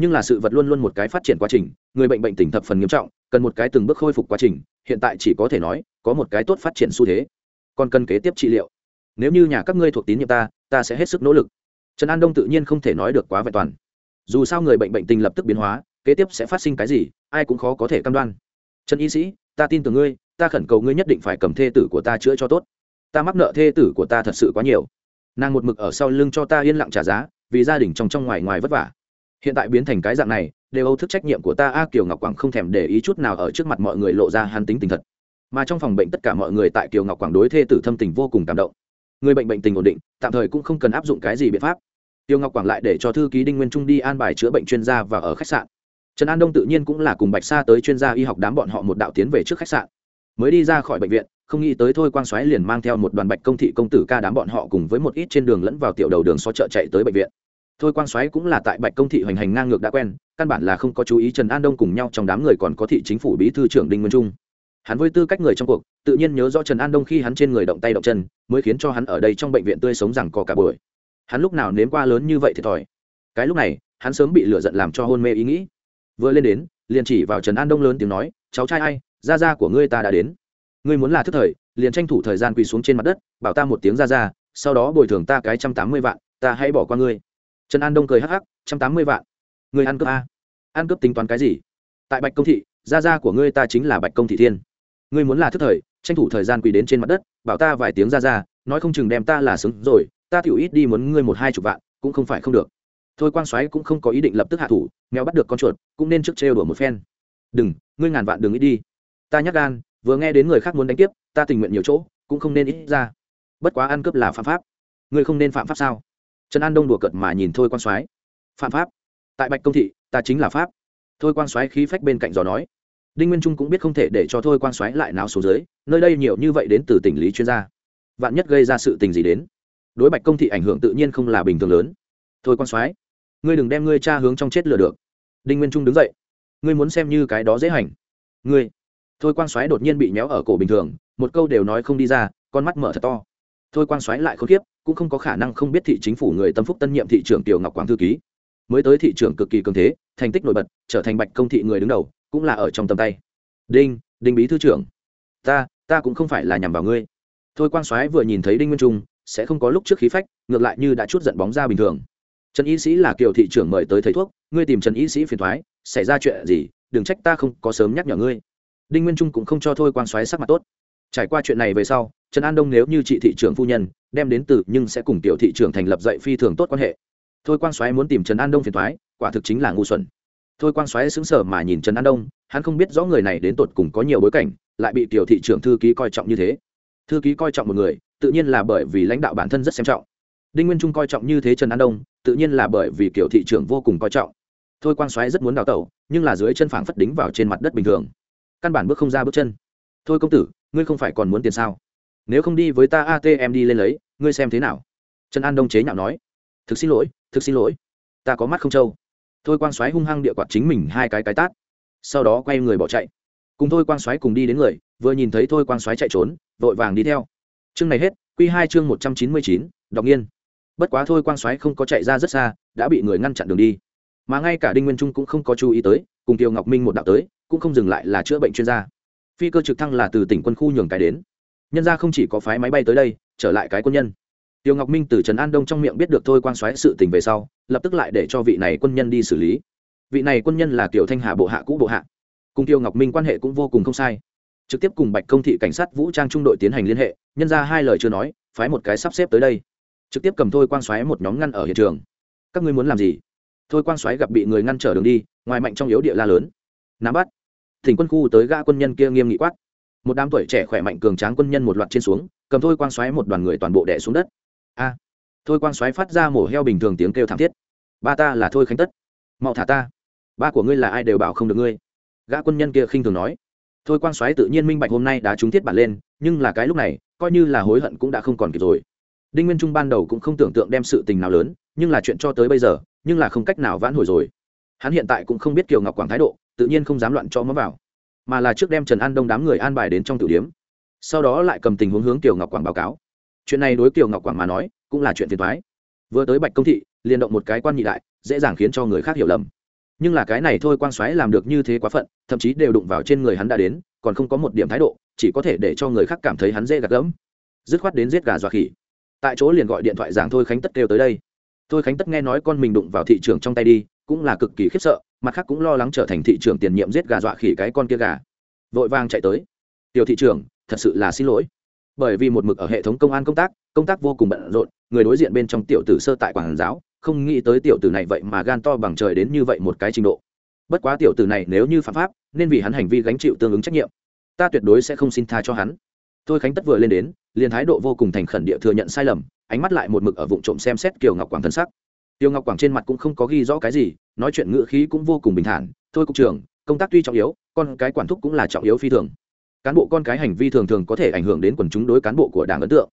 Nhưng là sự vật luôn luôn một cái phát triển quá trình, người bệnh bệnh tình thập phần nghiêm trọng, cần một cái từng bước khôi phục quá trình hiện tại chỉ có thể nói, có một cái tốt phát triển xu thế. Còn cần kế tiếp trị liệu. Nếu như nhà các ngươi thuộc tín nhiệm ta ta sẽ hết sức nỗ lực. Trần an đông tự nhiên không thể nói được quá vẹn toàn. Dù sao người bệnh bệnh tình lập tức biến hóa, kế tiếp sẽ phát sinh cái gì, ai cũng khó có thể cam đoan. Trần y sĩ, ta tin tưởng ngươi, ta khẩn cầu ngươi nhất định phải cầm thê tử của ta chữa cho tốt. Ta mắc nợ thê tử của ta thật sự quá nhiều. Nàng một mực ở sau lưng cho ta yên lặng trả giá, vì gia đình trong trong ngoài ngoài vất vả. Hiện tại biến thành cái dạng này đều âu thức trách nhiệm của ta. A kiều ngọc quảng không thèm để ý chút nào ở trước mặt mọi người lộ ra hắn tính tình thật. Mà trong phòng bệnh tất cả mọi người tại kiều ngọc quảng đối thê tử thâm tình vô cùng cảm động. Người bệnh bệnh tình ổn định, tạm thời cũng không cần áp dụng cái gì biện pháp. Tiêu ngọc quảng lại để cho thư ký đinh nguyên trung đi an bài chữa bệnh chuyên gia và ở khách sạn. Trần an đông tự nhiên cũng là cùng bạch sa tới chuyên gia y học đám bọn họ một đạo tiến về trước khách sạn. Mới đi ra khỏi bệnh viện, không nghĩ tới thôi quang xoáy liền mang theo một đoàn bạch công thị công tử ca đám bọn họ cùng với một ít trên đường lẫn vào tiểu đầu đường xó chợ chạy tới bệnh viện thôi quang xoáy cũng là tại bạch công thị hoành hành ngang ngược đã quen, căn bản là không có chú ý trần an đông cùng nhau trong đám người còn có thị chính phủ bí thư trưởng đinh nguyên trung. Hắn với tư cách người trong cuộc, tự nhiên nhớ rõ trần an đông khi hắn trên người động tay động chân, mới khiến cho hắn ở đây trong bệnh viện tươi sống rằng cò cả buổi. Hắn lúc nào nếm qua lớn như vậy thiệt thòi. Cái lúc này, hắn sớm bị lửa giận làm cho hôn mê ý nghĩ. Vừa lên đến, liền chỉ vào trần an đông lớn tiếng nói, cháu trai ai, gia gia của ngươi ta đã đến. Ngươi muốn là thức thời, liền tranh thủ thời gian quỳ xuống trên mặt đất, bảo ta một tiếng gia gia, sau đó bồi thường ta cái trăm tám mươi vạn, ta hãy bỏ qua ngươi trần an đông cười hắc hắc, trăm tám mươi vạn. Ngươi ăn cướp a. Ăn cướp tính toán cái gì? Tại bạch công thị, gia gia của ngươi ta chính là bạch công thị thiên. Ngươi muốn là thức thời, tranh thủ thời gian quỳ đến trên mặt đất, bảo ta vài tiếng gia gia, nói không chừng đem ta là xứng rồi, ta tiểu ít đi muốn ngươi một hai chục vạn, cũng không phải không được. Thôi quang xoáy cũng không có ý định lập tức hạ thủ, mèo bắt được con chuột, cũng nên trước trêu đùa một phen. Đừng, ngươi ngàn vạn đừng ít đi. Ta nhắc gan, vừa nghe đến người khác muốn đánh tiếp, ta tình nguyện nhiều chỗ, cũng không nên ít ra. Bất quá ăn cướp là phạm pháp. Ngươi không nên phạm pháp sao? Trần an đông đùa cợt mà nhìn thôi Quan soái. Phạm pháp. Tại bạch công thị, ta chính là pháp. Thôi Quan soái khí phách bên cạnh giò nói. Đinh nguyên trung cũng biết không thể để cho thôi Quan soái lại nào xuống dưới, nơi đây nhiều như vậy đến từ tỉnh lý chuyên gia. Vạn nhất gây ra sự tình gì đến. Đối bạch công thị ảnh hưởng tự nhiên không là bình thường lớn. Thôi Quan soái, ngươi đừng đem ngươi cha hướng trong chết lừa được. Đinh nguyên trung đứng dậy. Ngươi muốn xem như cái đó dễ hành. Ngươi. Thôi Quan xoáy đột nhiên bị méo ở cổ bình thường, một câu đều nói không đi ra, con mắt mở thật to. Thôi Quan xoáy lại không khiếp cũng không có khả năng không biết thị chính phủ người tâm phúc tân nhiệm thị trưởng tiểu ngọc quang thư ký. Mới tới thị trưởng cực kỳ cường thế, thành tích nổi bật, trở thành bạch công thị người đứng đầu, cũng là ở trong tầm tay. Đinh đinh bí thư trưởng. Ta ta cũng không phải là nhằm vào ngươi. Thôi quang soái vừa nhìn thấy đinh nguyên trung, sẽ không có lúc trước khí phách, ngược lại như đã chút giận bóng ra bình thường. Trần y sĩ là kiểu thị trưởng mời tới thầy thuốc, ngươi tìm trần y sĩ phiền thoái, xảy ra chuyện gì, đừng trách ta không có sớm nhắc nhở ngươi. Đinh nguyên trung cũng không cho thôi quang soái sắc mặt tốt. Trải qua chuyện này về sau trần an đông nếu như chị thị trưởng phu nhân, đem đến từ nhưng sẽ cùng tiểu thị trưởng thành lập dạy phi thường tốt quan hệ. Thôi quang xoáy muốn tìm trần an đông phiền thoái quả thực chính là ngu xuẩn. Thôi quang xoáy xứng sở mà nhìn trần an đông, hắn không biết rõ người này đến tột cùng có nhiều bối cảnh, lại bị tiểu thị trưởng thư ký coi trọng như thế. Thư ký coi trọng một người, tự nhiên là bởi vì lãnh đạo bản thân rất xem trọng. Đinh nguyên trung coi trọng như thế trần an đông, tự nhiên là bởi vì kiểu thị trưởng vô cùng coi trọng. Thôi quang xoáy rất muốn đào tẩu, nhưng là dưới chân phảng phất đính vào trên mặt đất bình thường. Căn bản bước không ra bước chân. Thôi công tử, ngươi không phải còn muốn tiền sao? Nếu không đi với ta atm đi lên lấy, ngươi xem thế nào? Trần an đông chế nhạo nói. Thực xin lỗi, thực xin lỗi. Ta có mắt không trâu. Thôi quang xoáy hung hăng địa quạt chính mình hai cái cái tát. Sau đó quay người bỏ chạy. Cùng thôi quang xoáy cùng đi đến người, vừa nhìn thấy thôi quang xoáy chạy trốn, vội vàng đi theo. Chương này hết q hai chương một trăm chín mươi chín, đọc nhiên bất quá thôi quang xoáy không có chạy ra rất xa, đã bị người ngăn chặn đường đi. Mà ngay cả đinh nguyên trung cũng không có chú ý tới, cùng tiêu ngọc minh một đạo tới, cũng không dừng lại là chữa bệnh chuyên gia. Phi cơ trực thăng là từ tỉnh quân khu nhường cái đến nhân ra không chỉ có phái máy bay tới đây, trở lại cái quân nhân. Tiêu ngọc minh từ trần an đông trong miệng biết được thôi quan xoáy sự tình về sau, lập tức lại để cho vị này quân nhân đi xử lý. Vị này quân nhân là kiểu thanh hà bộ hạ cũ bộ hạ. Cùng tiêu ngọc minh quan hệ cũng vô cùng không sai. Trực tiếp cùng bạch công thị cảnh sát vũ trang trung đội tiến hành liên hệ, nhân ra hai lời chưa nói, phái một cái sắp xếp tới đây. Trực tiếp cầm thôi quan xoáy một nhóm ngăn ở hiện trường. Các ngươi muốn làm gì? Thôi quan xoáy gặp bị người ngăn trở đường đi, ngoài mạnh trong yếu địa la lớn. Nắm bắt. Thỉnh quân khu tới gã quân nhân kia nghiêm nghị quát một đám tuổi trẻ khỏe mạnh cường tráng quân nhân một loạt trên xuống, cầm thôi quang xoáy một đoàn người toàn bộ đẻ xuống đất. A! Thôi quang xoáy phát ra mổ heo bình thường tiếng kêu thảm thiết. Ba ta là thôi khánh tất. Mau thả ta. Ba của ngươi là ai đều bảo không được ngươi. Gã quân nhân kia khinh thường nói. Thôi quang xoáy tự nhiên minh bạch hôm nay đã trúng thiết bản lên, nhưng là cái lúc này, coi như là hối hận cũng đã không còn kịp rồi. Đinh nguyên trung ban đầu cũng không tưởng tượng đem sự tình nào lớn, nhưng là chuyện cho tới bây giờ, nhưng là không cách nào vãn hồi rồi. Hắn hiện tại cũng không biết kiều ngọc quảng thái độ, tự nhiên không dám loạn cho mó vào mà là trước đem trần an đông đám người an bài đến trong tử điếm. Sau đó lại cầm tình huống hướng kiều ngọc quảng báo cáo. Chuyện này đối kiều ngọc quảng mà nói, cũng là chuyện phiền thoái vừa tới bạch công thị, liền động một cái quan nhị đại, dễ dàng khiến cho người khác hiểu lầm. Nhưng là cái này thôi quang xoáy làm được như thế quá phận, thậm chí đều đụng vào trên người hắn đã đến, còn không có một điểm thái độ, chỉ có thể để cho người khác cảm thấy hắn dễ gạt gẫm. Dứt khoát đến giết gà dọa khỉ. Tại chỗ liền gọi điện thoại giảng thôi khánh tất kêu tới đây. Thôi khánh tất nghe nói con mình đụng vào thị trường trong tay đi, cũng là cực kỳ khiếp sợ mặt khác cũng lo lắng trở thành thị trường tiền nhiệm giết gà dọa khỉ cái con kia gà. Vội vàng chạy tới. Tiểu thị trường thật sự là xin lỗi. Bởi vì một mực ở hệ thống công an công tác công tác vô cùng bận rộn, người đối diện bên trong tiểu tử sơ tại quảng giáo, không nghĩ tới tiểu tử này vậy mà gan to bằng trời đến như vậy một cái trình độ. Bất quá tiểu tử này nếu như phạm pháp, nên vì hắn hành vi gánh chịu tương ứng trách nhiệm. Ta tuyệt đối sẽ không xin tha cho hắn. Thôi khánh tất vừa lên đến, liền thái độ vô cùng thành khẩn địa thừa nhận sai lầm, ánh mắt lại một mực ở vụ trộm xem xét kiều ngọc quảng thân sắc. Tiêu ngọc quảng trên mặt cũng không có ghi rõ cái gì, nói chuyện ngữ khí cũng vô cùng bình thản. Thôi cục trưởng, công tác tuy trọng yếu, con cái quản thúc cũng là trọng yếu phi thường. Cán bộ con cái hành vi thường thường có thể ảnh hưởng đến quần chúng đối cán bộ của đảng ấn tượng.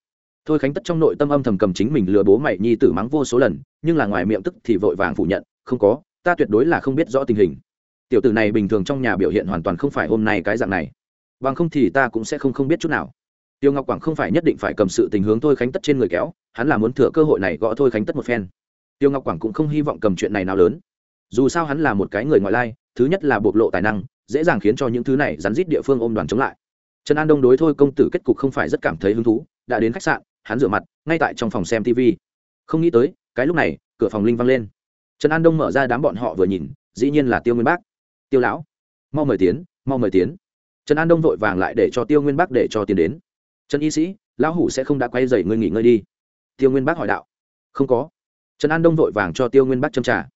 Thôi khánh tất trong nội tâm âm thầm cầm chính mình lừa bố mày nhi tử mắng vô số lần, nhưng là ngoài miệng tức thì vội vàng phủ nhận, không có, ta tuyệt đối là không biết rõ tình hình. Tiểu tử này bình thường trong nhà biểu hiện hoàn toàn không phải hôm nay cái dạng này. Bằng không thì ta cũng sẽ không không biết chút nào. Tiêu ngọc quảng không phải nhất định phải cầm sự tình hướng thôi khánh tất trên người kéo, hắn là muốn thừa cơ hội này gõ thôi khánh tất một phen tiêu ngọc quảng cũng không hy vọng cầm chuyện này nào lớn. Dù sao hắn là một cái người ngoại lai, thứ nhất là bộc lộ tài năng, dễ dàng khiến cho những thứ này rắn rít địa phương ôm đoàn chống lại. Trần an đông đối thôi công tử kết cục không phải rất cảm thấy hứng thú, đã đến khách sạn, hắn rửa mặt, ngay tại trong phòng xem tv không nghĩ tới, cái lúc này, cửa phòng linh văng lên. Trần an đông mở ra đám bọn họ vừa nhìn, dĩ nhiên là tiêu nguyên bác. Tiêu lão, mau mời tiến, mau mời tiến. Trần an đông vội vàng lại để cho tiêu nguyên bác để cho tiền đến. Trần y sĩ, lão hủ sẽ không đã quay dày ngươi nghỉ ngơi đi. Tiêu nguyên bác hỏi đạo. Không có trần an đông vội vàng cho tiêu nguyên bác châm trả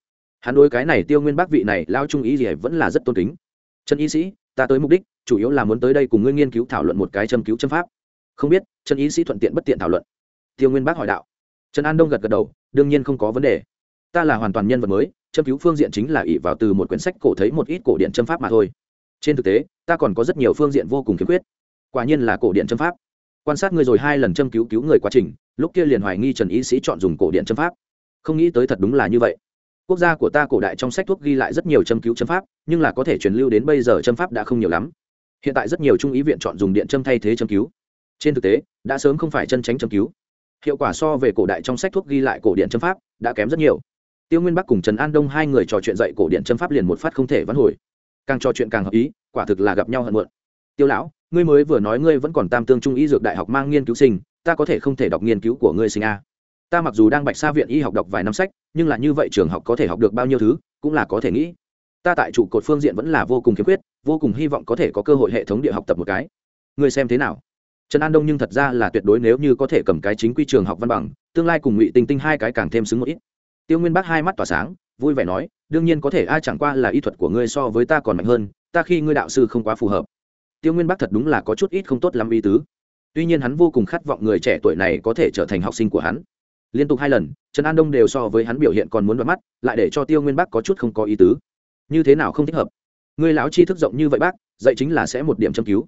hắn đối cái này tiêu nguyên bác vị này lao trung ý gì vẫn là rất tôn kính. Trần y sĩ, ta tới mục đích, chủ yếu là muốn tới đây cùng ngươi nghiên cứu thảo luận một cái châm cứu châm pháp. Không biết, trần y sĩ thuận tiện bất tiện thảo luận. Tiêu nguyên bác hỏi đạo. Trần an đông gật gật đầu, đương nhiên không có vấn đề. Ta là hoàn toàn nhân vật mới, châm cứu phương diện chính là ỷ vào từ một quyển sách cổ thấy một ít cổ điện châm pháp mà thôi. Trên thực tế, ta còn có rất nhiều phương diện vô cùng khiếm khuyết. Quả nhiên là cổ điện châm pháp. Quan sát ngươi rồi hai lần châm cứu cứu người quá trình, lúc kia liền hoài nghi trần y sĩ chọn dùng cổ điện châm pháp không nghĩ tới thật đúng là như vậy. Quốc gia của ta cổ đại trong sách thuốc ghi lại rất nhiều châm cứu châm pháp, nhưng là có thể truyền lưu đến bây giờ châm pháp đã không nhiều lắm. Hiện tại rất nhiều trung ý viện chọn dùng điện châm thay thế châm cứu. Trên thực tế, đã sớm không phải chân tránh châm cứu. Hiệu quả so về cổ đại trong sách thuốc ghi lại cổ điện châm pháp đã kém rất nhiều. Tiêu nguyên bắc cùng trần an đông hai người trò chuyện dạy cổ điện châm pháp liền một phát không thể vãn hồi. Càng trò chuyện càng hợp ý, quả thực là gặp nhau hận muộn. Tiêu lão, ngươi mới vừa nói ngươi vẫn còn tam tương trung y dược đại học mang nghiên cứu sinh, ta có thể không thể đọc nghiên cứu của ngươi sinh a? Ta mặc dù đang bạch sa viện y học đọc vài năm sách, nhưng là như vậy trường học có thể học được bao nhiêu thứ, cũng là có thể nghĩ. Ta tại trụ cột phương diện vẫn là vô cùng khiếm khuyết vô cùng hy vọng có thể có cơ hội hệ thống địa học tập một cái. Người xem thế nào? Trần an đông nhưng thật ra là tuyệt đối nếu như có thể cầm cái chính quy trường học văn bằng, tương lai cùng ngụy tinh tinh hai cái càng thêm xứng một ít. Tiêu nguyên bác hai mắt tỏa sáng, vui vẻ nói, đương nhiên có thể, ai chẳng qua là y thuật của ngươi so với ta còn mạnh hơn, ta khi ngươi đạo sư không quá phù hợp. Tiêu nguyên bác thật đúng là có chút ít không tốt lắm ý tứ. Tuy nhiên hắn vô cùng khát vọng người trẻ tuổi này có thể trở thành học sinh của hắn liên tục hai lần, trần an đông đều so với hắn biểu hiện còn muốn đoán mắt, lại để cho tiêu nguyên bác có chút không có ý tứ. Như thế nào không thích hợp? Ngươi lão chi thức rộng như vậy bác, dạy chính là sẽ một điểm châm cứu.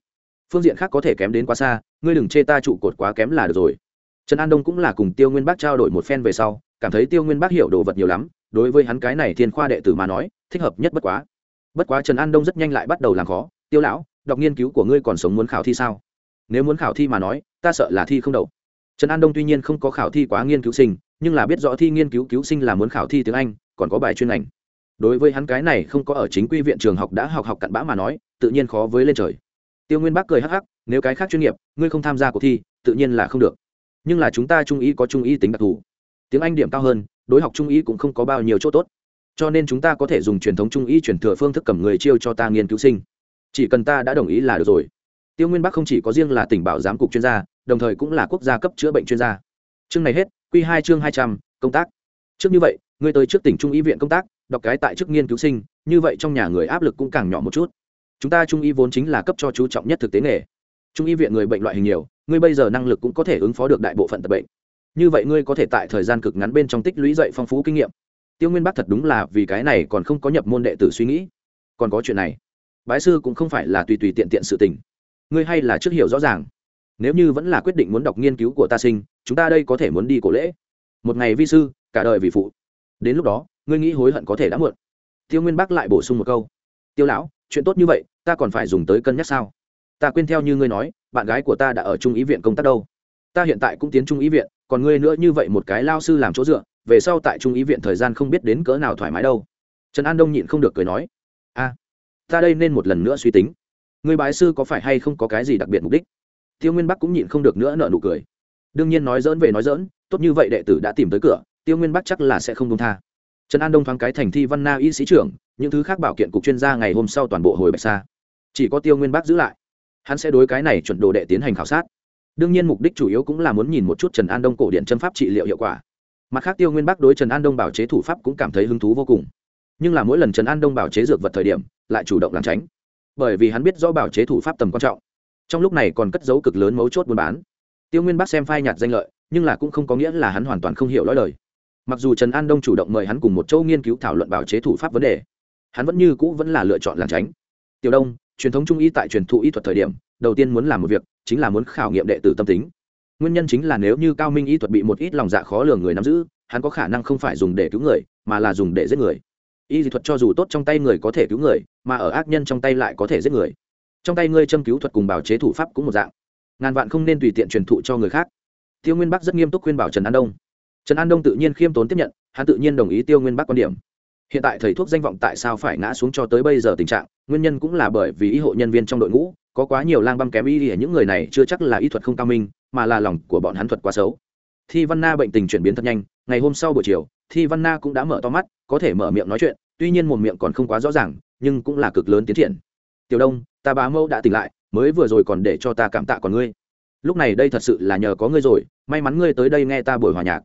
Phương diện khác có thể kém đến quá xa, ngươi đừng chê ta trụ cột quá kém là được rồi. Trần an đông cũng là cùng tiêu nguyên bác trao đổi một phen về sau, cảm thấy tiêu nguyên bác hiểu đồ vật nhiều lắm, đối với hắn cái này thiên khoa đệ tử mà nói, thích hợp nhất bất quá. Bất quá trần an đông rất nhanh lại bắt đầu làm khó, tiêu lão, đọc nghiên cứu của ngươi còn sống muốn khảo thi sao? Nếu muốn khảo thi mà nói, ta sợ là thi không đậu trần an đông tuy nhiên không có khảo thi quá nghiên cứu sinh nhưng là biết rõ thi nghiên cứu cứu sinh là muốn khảo thi tiếng anh còn có bài chuyên ngành đối với hắn cái này không có ở chính quy viện trường học đã học học cặn bã mà nói tự nhiên khó với lên trời tiêu nguyên bác cười hắc hắc nếu cái khác chuyên nghiệp ngươi không tham gia cuộc thi tự nhiên là không được nhưng là chúng ta trung ý có trung ý tính đặc thù tiếng anh điểm cao hơn đối học trung ý cũng không có bao nhiêu chỗ tốt cho nên chúng ta có thể dùng truyền thống trung ý truyền thừa phương thức cầm người chiêu cho ta nghiên cứu sinh chỉ cần ta đã đồng ý là được rồi tiêu nguyên bắc không chỉ có riêng là tỉnh bảo giám cục chuyên gia đồng thời cũng là quốc gia cấp chữa bệnh chuyên gia. Chương này hết q hai chương hai trăm, công tác. Trước như vậy, ngươi tới trước tỉnh trung y viện công tác, đọc cái tại chức nghiên cứu sinh, như vậy trong nhà người áp lực cũng càng nhỏ một chút. Chúng ta trung y vốn chính là cấp cho chú trọng nhất thực tế nghề. Trung y viện người bệnh loại hình nhiều, ngươi bây giờ năng lực cũng có thể ứng phó được đại bộ phận tập bệnh. Như vậy ngươi có thể tại thời gian cực ngắn bên trong tích lũy dậy phong phú kinh nghiệm. Tiêu nguyên bắc thật đúng là vì cái này còn không có nhập môn đệ tử suy nghĩ. Còn có chuyện này. Bái sư cũng không phải là tùy tùy tiện tiện sự tình. Ngươi hay là trước hiểu rõ ràng nếu như vẫn là quyết định muốn đọc nghiên cứu của ta sinh, chúng ta đây có thể muốn đi cổ lễ. Một ngày vi sư, cả đời vì phụ. Đến lúc đó, ngươi nghĩ hối hận có thể đã muộn. Tiêu nguyên bắc lại bổ sung một câu. Tiêu lão, chuyện tốt như vậy, ta còn phải dùng tới cân nhắc sao? Ta quên theo như ngươi nói, bạn gái của ta đã ở trung ý viện công tác đâu. Ta hiện tại cũng tiến trung ý viện, còn ngươi nữa như vậy một cái lao sư làm chỗ dựa, về sau tại trung ý viện thời gian không biết đến cỡ nào thoải mái đâu. Trần an đông nhịn không được cười nói. A ta đây nên một lần nữa suy tính. Người bái sư có phải hay không có cái gì đặc biệt mục đích? Tiêu nguyên bắc cũng nhịn không được nữa nợ nụ cười. Đương nhiên nói dỡn về nói dỡn tốt như vậy đệ tử đã tìm tới cửa, tiêu nguyên bắc chắc là sẽ không công tha. Trần an đông thoáng cái thành thi văn na y sĩ trưởng, những thứ khác bảo kiện cục chuyên gia ngày hôm sau toàn bộ hồi bạch sa. Chỉ có tiêu nguyên bắc giữ lại. Hắn sẽ đối cái này chuẩn đồ đệ tiến hành khảo sát. Đương nhiên mục đích chủ yếu cũng là muốn nhìn một chút trần an đông cổ điện chân pháp trị liệu hiệu quả. Mặt khác tiêu nguyên bắc đối trần an đông bảo chế thủ pháp cũng cảm thấy hứng thú vô cùng. Nhưng là mỗi lần trần an đông bảo chế dược vật thời điểm, lại chủ động làm tránh. Bởi vì hắn biết rõ bảo chế thủ pháp tầm quan trọng trong lúc này còn cất dấu cực lớn mấu chốt buôn bán. Tiêu nguyên bắc xem phai nhạt danh lợi, nhưng là cũng không có nghĩa là hắn hoàn toàn không hiểu lõi lời mặc dù trần an đông chủ động mời hắn cùng một châu nghiên cứu thảo luận bảo chế thủ pháp vấn đề, hắn vẫn như cũ vẫn là lựa chọn làm tránh. Tiểu đông, truyền thống trung y tại truyền thụ y thuật thời điểm, đầu tiên muốn làm một việc, chính là muốn khảo nghiệm đệ tử tâm tính. Nguyên nhân chính là nếu như cao minh y thuật bị một ít lòng dạ khó lường người nắm giữ, hắn có khả năng không phải dùng để cứu người, mà là dùng để giết người. Y thuật cho dù tốt trong tay người có thể cứu người, mà ở ác nhân trong tay lại có thể giết người trong tay ngươi châm cứu thuật cùng bảo chế thủ pháp cũng một dạng. Ngàn vạn không nên tùy tiện truyền thụ cho người khác. Tiêu nguyên bắc rất nghiêm túc khuyên bảo trần an đông. Trần an đông tự nhiên khiêm tốn tiếp nhận, hắn tự nhiên đồng ý tiêu nguyên bắc quan điểm. Hiện tại thầy thuốc danh vọng tại sao phải ngã xuống cho tới bây giờ tình trạng, nguyên nhân cũng là bởi vì y hộ nhân viên trong đội ngũ, có quá nhiều lang băm kém y thì những người này chưa chắc là y thuật không cao minh, mà là lòng của bọn hắn thuật quá xấu. Thi văn na bệnh tình chuyển biến thật nhanh, ngày hôm sau buổi chiều, thi văn na cũng đã mở to mắt, có thể mở miệng nói chuyện, tuy nhiên một miệng còn không quá rõ ràng, nhưng cũng là cực lớn tiến triển tiểu đông, ta bá mẫu đã tỉnh lại, mới vừa rồi còn để cho ta cảm tạ còn ngươi. Lúc này đây thật sự là nhờ có ngươi rồi, may mắn ngươi tới đây nghe ta buổi hòa nhạc.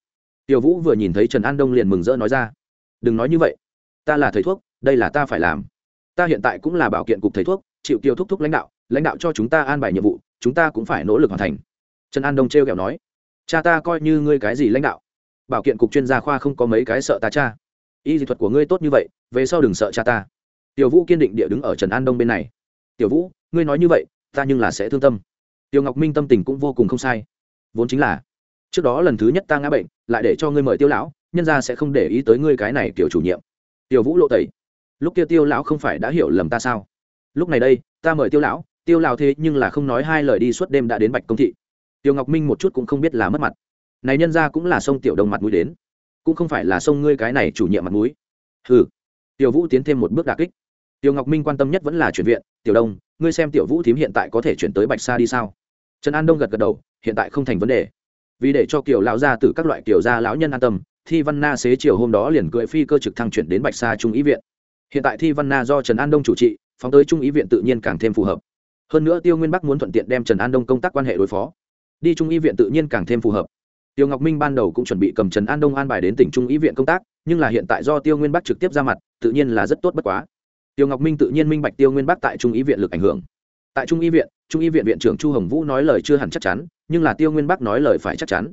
Tiểu vũ vừa nhìn thấy trần an đông liền mừng rỡ nói ra, đừng nói như vậy, ta là thầy thuốc, đây là ta phải làm. Ta hiện tại cũng là bảo kiện cục thầy thuốc, chịu tiêu thúc thúc lãnh đạo lãnh đạo cho chúng ta an bài nhiệm vụ, chúng ta cũng phải nỗ lực hoàn thành. Trần an đông t r e o kẹo nói, cha ta coi như ngươi cái gì lãnh đạo? Bảo kiện cục chuyên gia khoa không có mấy cái sợ ta cha. Y dị thuật của ngươi tốt như vậy, về sau đừng sợ cha ta tiểu vũ kiên định địa đứng ở trần an đông bên này. Tiểu vũ, ngươi nói như vậy, ta nhưng là sẽ thương tâm. Tiểu ngọc minh tâm tình cũng vô cùng không sai. Vốn chính là, trước đó lần thứ nhất ta ngã bệnh, lại để cho ngươi mời tiêu lão, nhân ra sẽ không để ý tới ngươi cái này kiểu chủ nhiệm. Tiểu vũ lộ tẩy. Lúc kia tiêu lão không phải đã hiểu lầm ta sao? Lúc này đây, ta mời tiêu lão tiêu lão thế nhưng là không nói hai lời đi suốt đêm đã đến bạch công thị. Tiêu ngọc minh một chút cũng không biết là mất mặt. Này nhân ra cũng là sông tiểu đông mặt mũi đến, cũng không phải là sông ngươi cái này chủ nhiệm mặt mũi. Ừ tiểu vũ tiến thêm một bước đà kích tiểu ngọc minh quan tâm nhất vẫn là chuyển viện, tiểu đông, ngươi xem tiểu vũ thím hiện tại có thể chuyển tới bạch sa đi sao? Trần an đông gật gật đầu, hiện tại không thành vấn đề. Vì để cho kiều lão gia tử các loại kiều gia lão nhân an tâm, thi văn na xế chiều hôm đó liền cưỡi phi cơ trực thăng chuyển đến bạch sa trung ý viện. Hiện tại thi văn na do trần an đông chủ trị, phóng tới trung ý viện tự nhiên càng thêm phù hợp. Hơn nữa tiêu nguyên bắc muốn thuận tiện đem trần an đông công tác quan hệ đối phó. Đi trung ý viện tự nhiên càng thêm phù hợp. Tiêu ngọc minh ban đầu cũng chuẩn bị cầm trần an đông an bài đến tỉnh trung ý viện công tác, nhưng là hiện tại do tiêu nguyên bắc trực tiếp ra mặt, tự nhiên là rất tốt bất quá tiêu ngọc minh tự nhiên minh bạch tiêu nguyên bắc tại trung ý viện lực ảnh hưởng. Tại trung Y viện, trung Y viện viện trưởng chu hồng vũ nói lời chưa hẳn chắc chắn, nhưng là tiêu nguyên bắc nói lời phải chắc chắn.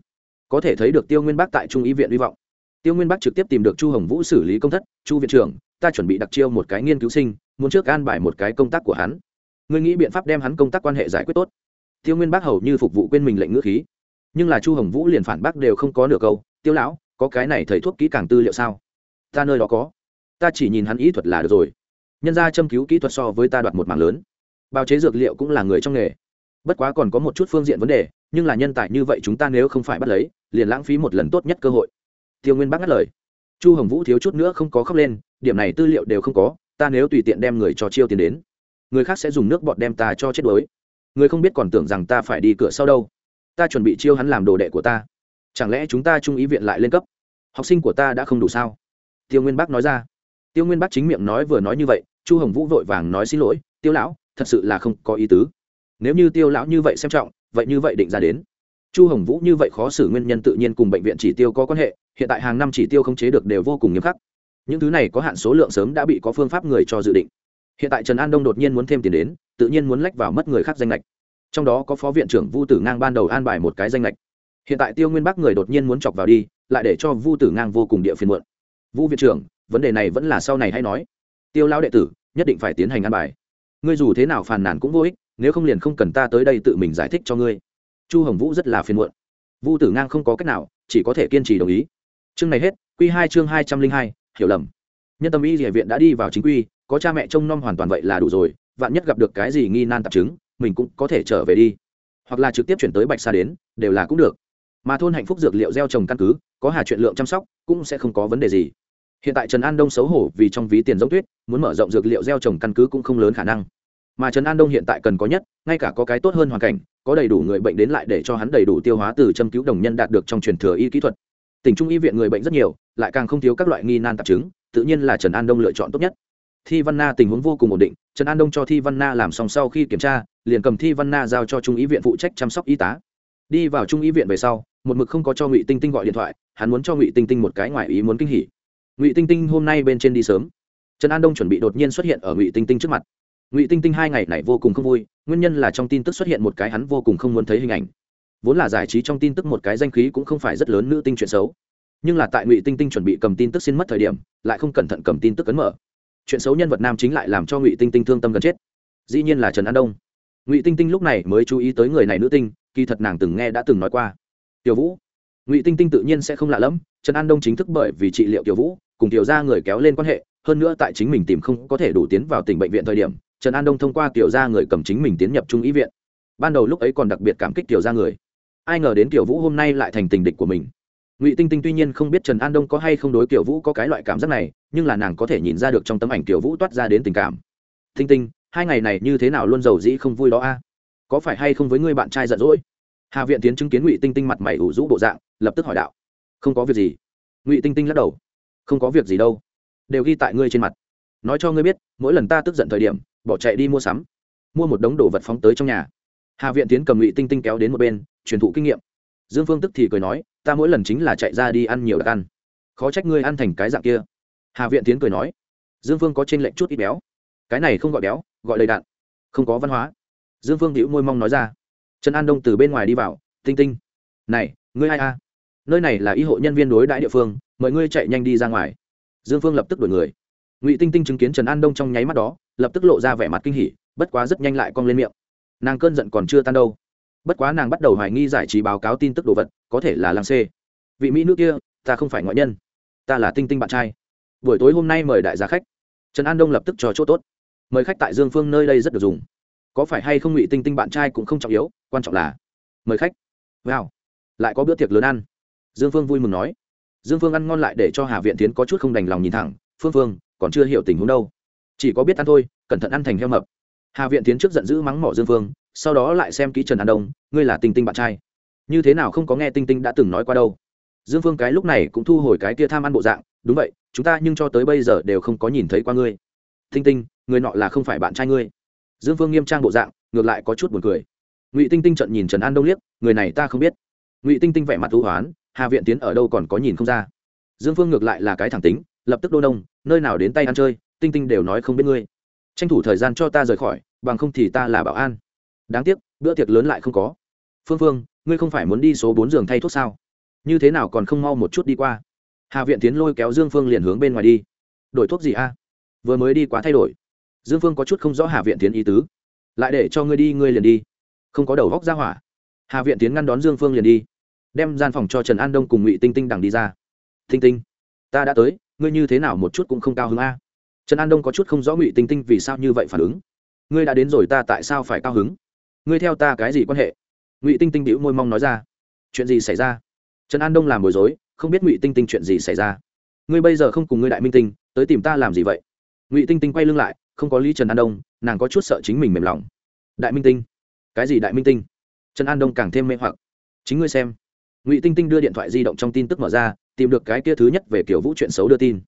Có thể thấy được tiêu nguyên bắc tại trung Y viện hy vọng. Tiêu nguyên bắc trực tiếp tìm được chu hồng vũ xử lý công thất, chu viện trưởng, ta chuẩn bị đặc chiêu một cái nghiên cứu sinh, muốn trước an bài một cái công tác của hắn. Ngươi nghĩ biện pháp đem hắn công tác quan hệ giải quyết tốt. Tiêu nguyên bắc hầu như phục vụ quên mình lệnh ngữ khí. Nhưng là chu hồng vũ liền phản bác đều không có nửa câu, tiêu lão, có cái này thầy thuốc kỹ càng tư liệu sao? Ta nơi đó có. Ta chỉ nhìn hắn ý thuật là được rồi nhân ra châm cứu kỹ thuật so với ta đoạt một mảng lớn. Bào chế dược liệu cũng là người trong nghề. Bất quá còn có một chút phương diện vấn đề, nhưng là nhân tài như vậy chúng ta nếu không phải bắt lấy, liền lãng phí một lần tốt nhất cơ hội. Tiêu nguyên bác ngắt lời. Chu hồng vũ thiếu chút nữa không có khóc lên, điểm này tư liệu đều không có, ta nếu tùy tiện đem người cho chiêu tiền đến, người khác sẽ dùng nước bọt đem ta cho chết đuối. Người không biết còn tưởng rằng ta phải đi cửa sau đâu. Ta chuẩn bị chiêu hắn làm đồ đệ của ta. Chẳng lẽ chúng ta trung ý viện lại lên cấp? Học sinh của ta đã không đủ sao? Tiêu nguyên bác nói ra tiêu nguyên Bắc chính miệng nói vừa nói như vậy, chu hồng vũ vội vàng nói xin lỗi, tiêu lão, thật sự là không có ý tứ. Nếu như tiêu lão như vậy xem trọng, vậy như vậy định ra đến. Chu hồng vũ như vậy khó xử nguyên nhân tự nhiên cùng bệnh viện chỉ tiêu có quan hệ, hiện tại hàng năm chỉ tiêu không chế được đều vô cùng nghiêm khắc. Những thứ này có hạn số lượng sớm đã bị có phương pháp người cho dự định. Hiện tại trần an đông đột nhiên muốn thêm tiền đến, tự nhiên muốn lách vào mất người khác danh lệch trong đó có phó viện trưởng vu tử ngang ban đầu an bài một cái danh lệch hiện tại tiêu nguyên bắc người đột nhiên muốn chọc vào đi, lại để cho vu tử ngang vô cùng địa phiền muộn. Vu viện trưởng vấn đề này vẫn là sau này hay nói. Tiêu lão đệ tử, nhất định phải tiến hành an bài. Ngươi dù thế nào phàn nàn cũng vô ích, nếu không liền không cần ta tới đây tự mình giải thích cho ngươi. Chu hồng vũ rất là phiền muộn. Vu tử ngang không có cách nào, chỉ có thể kiên trì đồng ý. Chương này hết q hai chương hai trăm linh hai, hiểu lầm. Nhân tâm y địa viện đã đi vào chính quy, có cha mẹ trông nom hoàn toàn vậy là đủ rồi, vạn nhất gặp được cái gì nghi nan tạp chứng, mình cũng có thể trở về đi. Hoặc là trực tiếp chuyển tới bạch sa đến, đều là cũng được. Mà thôn hạnh phúc dược liệu gieo trồng căn cứ, có hà chuyện lượng chăm sóc, cũng sẽ không có vấn đề gì hiện tại trần an đông xấu hổ vì trong ví tiền giống tuyết, muốn mở rộng dược liệu gieo trồng căn cứ cũng không lớn khả năng. Mà trần an đông hiện tại cần có nhất, ngay cả có cái tốt hơn hoàn cảnh, có đầy đủ người bệnh đến lại để cho hắn đầy đủ tiêu hóa từ châm cứu đồng nhân đạt được trong truyền thừa y kỹ thuật. Tỉnh trung y viện người bệnh rất nhiều, lại càng không thiếu các loại nghi nan tạp chứng, tự nhiên là trần an đông lựa chọn tốt nhất. Thi văn na tình huống vô cùng ổn định, trần an đông cho thi văn na làm xong sau khi kiểm tra, liền cầm thi văn na giao cho trung y viện phụ trách chăm sóc y tá. Đi vào trung y viện về sau, một mực không có cho ngụy tinh tinh gọi điện thoại, hắn muốn cho ngụy tinh tinh một cái ngoài ý muốn kinh hỉ ngụy tinh tinh hôm nay bên trên đi sớm trần an đông chuẩn bị đột nhiên xuất hiện ở ngụy tinh tinh trước mặt ngụy tinh tinh hai ngày này vô cùng không vui nguyên nhân là trong tin tức xuất hiện một cái hắn vô cùng không muốn thấy hình ảnh vốn là giải trí trong tin tức một cái danh khí cũng không phải rất lớn nữ tinh chuyện xấu nhưng là tại ngụy tinh tinh chuẩn bị cầm tin tức xin mất thời điểm lại không cẩn thận cầm tin tức cấn mở chuyện xấu nhân vật nam chính lại làm cho ngụy tinh tinh thương tâm gần chết dĩ nhiên là trần an đông ngụy tinh tinh lúc này mới chú ý tới người này nữ tinh kỳ thật nàng từng nghe đã từng nói qua tiểu vũ ngụy tinh tinh tự nhiên sẽ không lạ lẫm trần an đông chính thức bởi vì trị liệu tiểu vũ cùng tiểu gia người kéo lên quan hệ, hơn nữa tại chính mình tìm không có thể đủ tiến vào tỉnh bệnh viện thời điểm, trần an đông thông qua tiểu gia người cầm chính mình tiến nhập trung ý viện. Ban đầu lúc ấy còn đặc biệt cảm kích tiểu gia người. Ai ngờ đến tiểu vũ hôm nay lại thành tình địch của mình. Ngụy tinh tinh tuy nhiên không biết trần an đông có hay không đối tiểu vũ có cái loại cảm giác này, nhưng là nàng có thể nhìn ra được trong tấm ảnh tiểu vũ toát ra đến tình cảm. Tinh tinh, hai ngày này như thế nào luôn giàu dĩ không vui đó a? Có phải hay không với người bạn trai giận dỗi? Hà viện tiến chứng kiến ngụy tinh tinh mặt mày ủ rũ bộ dạng, lập tức hỏi đạo. Không có việc gì. Ngụy tinh tinh lắc đầu không có việc gì đâu. Đều ghi tại ngươi trên mặt. Nói cho ngươi biết, mỗi lần ta tức giận thời điểm, bỏ chạy đi mua sắm. Mua một đống đồ vật phóng tới trong nhà. Hà viện tiến cầm ngụy tinh tinh kéo đến một bên, truyền thụ kinh nghiệm. Dương phương tức thì cười nói, ta mỗi lần chính là chạy ra đi ăn nhiều đặc ăn. Khó trách ngươi ăn thành cái dạng kia. Hà viện tiến cười nói. Dương phương có t r ê n lệnh chút ít béo. Cái này không gọi béo, gọi đầy đạn. Không có văn hóa. Dương phương hữu môi mong nói ra. Trần an đông từ bên ngoài đi vào. Tinh tinh. Này, ngươi ai a nơi này là y hộ nhân viên đối đãi địa phương mời ngươi chạy nhanh đi ra ngoài. Dương phương lập tức đuổi người. Ngụy tinh tinh chứng kiến trần an đông trong nháy mắt đó, lập tức lộ ra vẻ mặt kinh hỉ, bất quá rất nhanh lại cong lên miệng. Nàng cơn giận còn chưa tan đâu. Bất quá nàng bắt đầu hoài nghi giải trí báo cáo tin tức đồ vật, có thể là lang xê. Vị mỹ nữ kia, ta không phải ngoại nhân. Ta là tinh tinh bạn trai. Buổi tối hôm nay mời đại gia khách. Trần an đông lập tức cho chỗ tốt. Mời khách tại dương phương nơi đây rất được dùng. Có phải hay không ngụy tinh tinh bạn trai cũng không trọng yếu, quan trọng là mời khách. Wow. Lại có bữa tiệc lớn ăn. Dương phương vui mừng nói dương phương ăn ngon lại để cho hà viện tiến có chút không đành lòng nhìn thẳng, phương phương, còn chưa hiểu tình huống đâu. Chỉ có biết ăn thôi, cẩn thận ăn thành heo mập. Hà viện tiến trước giận dữ mắng mỏ dương phương, sau đó lại xem kỹ trần an đông, ngươi là tinh tinh bạn trai. Như thế nào không có nghe tinh tinh đã từng nói qua đâu. Dương phương cái lúc này cũng thu hồi cái kia tham ăn bộ dạng, đúng vậy, chúng ta nhưng cho tới bây giờ đều không có nhìn thấy qua ngươi. Tinh tinh, người nọ là không phải bạn trai ngươi. Dương phương nghiêm trang bộ dạng, ngược lại có chút buồn cười. Ngụy tinh tinh trận nhìn trần an đông liếc, người này ta không biết. Ngụy tinh tinh vẻ mặt thú hoán hà viện tiến ở đâu còn có nhìn không ra. Dương phương ngược lại là cái thẳng tính, lập tức đô đông nơi nào đến tay ăn chơi, tinh tinh đều nói không biết ngươi. Tranh thủ thời gian cho ta rời khỏi, bằng không thì ta là bảo an. Đáng tiếc, bữa tiệc lớn lại không có. Phương phương, ngươi không phải muốn đi số bốn giường thay thuốc sao? Như thế nào còn không mau một chút đi qua? Hà viện tiến lôi kéo dương phương liền hướng bên ngoài đi. Đổi thuốc gì a? Vừa mới đi quá thay đổi. Dương phương có chút không rõ hà viện tiến ý tứ. Lại để cho ngươi đi, ngươi liền đi. Không có đầu góc ra hỏa. Hà viện tiến ngăn đón dương phương liền đi đem gian phòng cho trần an đông cùng ngụy tinh tinh đằng đi ra. Tinh tinh, ta đã tới, ngươi như thế nào một chút cũng không cao hứng a? Trần an đông có chút không rõ ngụy tinh tinh vì sao như vậy phản ứng. Ngươi đã đến rồi, ta tại sao phải cao hứng? Ngươi theo ta cái gì quan hệ? Ngụy tinh tinh đĩu môi mong nói ra. Chuyện gì xảy ra? Trần an đông làm bối rối, không biết ngụy tinh tinh chuyện gì xảy ra. Ngươi bây giờ không cùng ngươi đại minh tinh, tới tìm ta làm gì vậy? Ngụy tinh tinh quay lưng lại, không có lý trần an đông, nàng có chút sợ chính mình mềm lòng. Đại minh tinh, cái gì đại minh tinh? Trần an đông càng thêm mê hoặc. Chính ngươi xem ngụy tinh tinh đưa điện thoại di động trong tin tức mở ra, tìm được cái kia thứ nhất về kiểu vũ chuyện xấu đưa tin.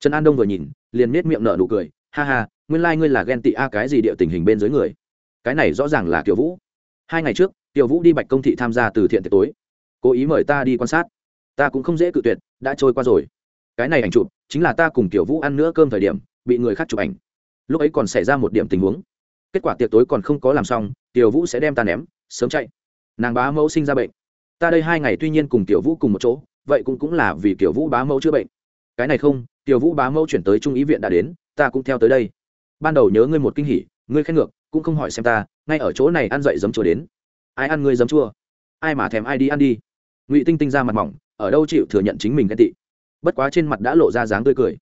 Trần an đông vừa nhìn, liền nết miệng nở nụ cười, ha ha, nguyên lai、like、ngươi là ghen tị a cái gì địa tình hình bên dưới người. Cái này rõ ràng là kiểu vũ. Hai ngày trước tiểu vũ đi bạch công thị tham gia từ thiện tiệc tối. Cố ý mời ta đi quan sát. Ta cũng không dễ cự tuyệt, đã trôi qua rồi. Cái này ảnh chụp, chính là ta cùng tiểu vũ ăn nữa cơm thời điểm, bị người khác chụp ảnh. Lúc ấy còn xảy ra một điểm tình huống. Kết quả tiệc tối còn không có làm xong tiểu vũ sẽ đem ta ném, sớm chạy. Nàng bá mẫu sinh ra bệnh ta đây hai ngày tuy nhiên cùng tiểu vũ cùng một chỗ, vậy cũng cũng là vì tiểu vũ bá mẫu chữa bệnh. Cái này không, tiểu vũ bá mẫu chuyển tới trung ý viện đã đến, ta cũng theo tới đây. Ban đầu nhớ ngươi một kinh hỉ, ngươi khen ngược, cũng không hỏi xem ta, ngay ở chỗ này ăn dậy giấm chua đến. Ai ăn ngươi giấm chua? Ai mà thèm ai đi ăn đi? Ngụy tinh tinh ra mặt mỏng, ở đâu chịu thừa nhận chính mình ghen tị? Bất quá trên mặt đã lộ ra dáng tươi cười.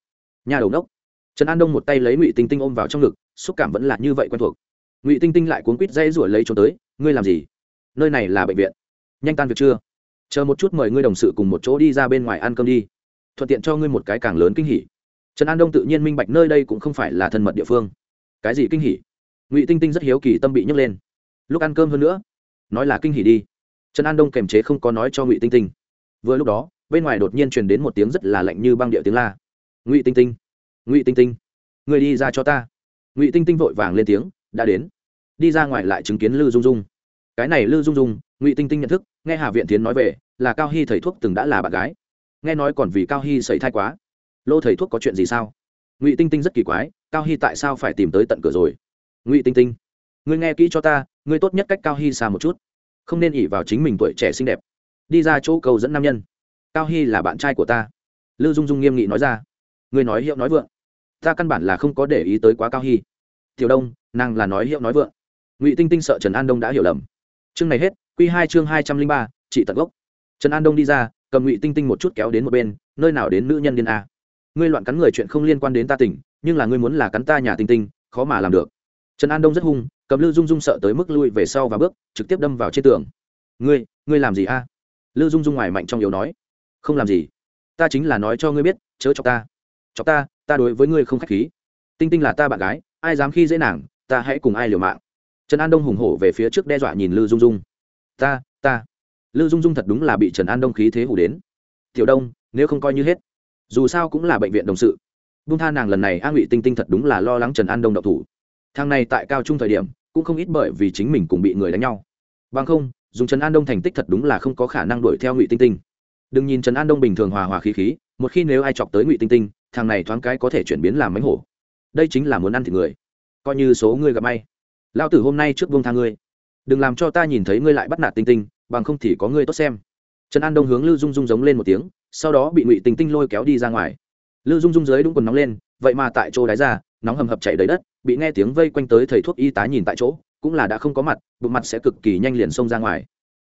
Nhà đầu nốc trần an đông một tay lấy ngụy tinh tinh ôm vào trong ngực, xúc cảm vẫn là như vậy quen thuộc. Ngụy tinh tinh lại cuốn quýt dây ruổi lấy trốn tới, ngươi làm gì? Nơi này là bệnh viện nhanh tan việc chưa? Chờ một chút mời ngươi đồng sự cùng một chỗ đi ra bên ngoài ăn cơm đi. Thuận tiện cho ngươi một cái càng lớn kinh hỉ. Trần an đông tự nhiên minh bạch nơi đây cũng không phải là thân mật địa phương. Cái gì kinh hỉ? Ngụy tinh tinh rất hiếu kỳ tâm bị nhấc lên. Lúc ăn cơm hơn nữa, nói là kinh hỉ đi. Trần an đông kềm chế không có nói cho ngụy tinh tinh. Vừa lúc đó, bên ngoài đột nhiên truyền đến một tiếng rất là lạnh như băng điệu tiếng la. Ngụy tinh tinh, ngụy tinh tinh người đi ra cho ta. Ngụy tinh tinh vội vàng lên tiếng, đã đến. Đi ra ngoài lại chứng kiến lư dung dung cái này lư dung dung, ngụy tinh tinh nhận thức, nghe hà viện tiến nói về, là cao hy thầy thuốc từng đã là bạn gái. Nghe nói còn vì cao hy xảy thai quá. Lô thầy thuốc có chuyện gì sao? Ngụy tinh tinh rất kỳ quái, cao hy tại sao phải tìm tới tận cửa rồi? Ngụy tinh tinh, ngươi nghe kỹ cho ta, ngươi tốt nhất cách cao hy xa một chút. Không nên ỉ vào chính mình tuổi trẻ xinh đẹp. Đi ra chỗ cầu dẫn nam nhân. Cao hy là bạn trai của ta. Lư dung dung nghiêm nghị nói ra. Ngươi nói hiệu nói vượng. Ta căn bản là không có để ý tới quá cao hy. Tiểu đông, nàng là nói hiệu nói vượng. Ngụy tinh tinh sợ trần an đông đã hiểu lầm chương này hết q hai chương hai trăm linh ba chị tận gốc. Trần an đông đi ra, cầm ngụy tinh tinh một chút kéo đến một bên, nơi nào đến nữ nhân điên a? Ngươi loạn cắn người chuyện không liên quan đến ta tỉnh, nhưng là ngươi muốn là cắn ta nhà tinh tinh, khó mà làm được. Trần an đông rất hung, cầm lư dung dung sợ tới mức lui về sau và bước, trực tiếp đâm vào trên tường. Ngươi ngươi làm gì a? À? lư dung dung ngoài mạnh trong yếu nói. Không làm gì. Ta chính là nói cho ngươi biết, chớ cho ta. Chọc ta ta đối với ngươi không k h á c h khí. Tinh tinh là ta bạn gái, ai dám khi dễ nàng, ta hãy cùng ai liều mạng trần an đông hùng hổ về phía trước đe dọa nhìn lư dung dung. Ta ta. Lư dung dung thật đúng là bị trần an đông khí thế hủ đến. Tiểu đông, nếu không coi như hết, dù sao cũng là bệnh viện đồng sự. Bung tha nàng lần này, a ngụy tinh tinh thật đúng là lo lắng trần an đông độc thủ. Thang này tại cao trung thời điểm, cũng không ít bởi vì chính mình cùng bị người đánh nhau. Bằng không, dùng trần an đông thành tích thật đúng là không có khả năng đuổi theo ngụy tinh tinh. Đừng nhìn trần an đông bình thường hòa hòa khí khí, một khi nếu ai chọc tới ngụy tinh tinh, thằng này thoáng cái có thể chuyển biến làm mánh hổ. Đây chính là muốn ăn thịt người. Coi như số người gặp may lao tử hôm nay trước vương tha ngươi. Đừng làm cho ta nhìn thấy ngươi lại bắt nạt tinh tinh, bằng không thì có ngươi tốt xem. Trần an đông hướng lưu dung dung giống lên một tiếng, sau đó bị ngụy tinh tinh lôi kéo đi ra ngoài. Lưu dung dung dưới đúng quần nóng lên, vậy mà tại chỗ đáy ra, nóng hầm hập chạy đầy đất, bị nghe tiếng vây quanh tới thầy thuốc y tá nhìn tại chỗ, cũng là đã không có mặt, bụng mặt sẽ cực kỳ nhanh liền xông ra ngoài.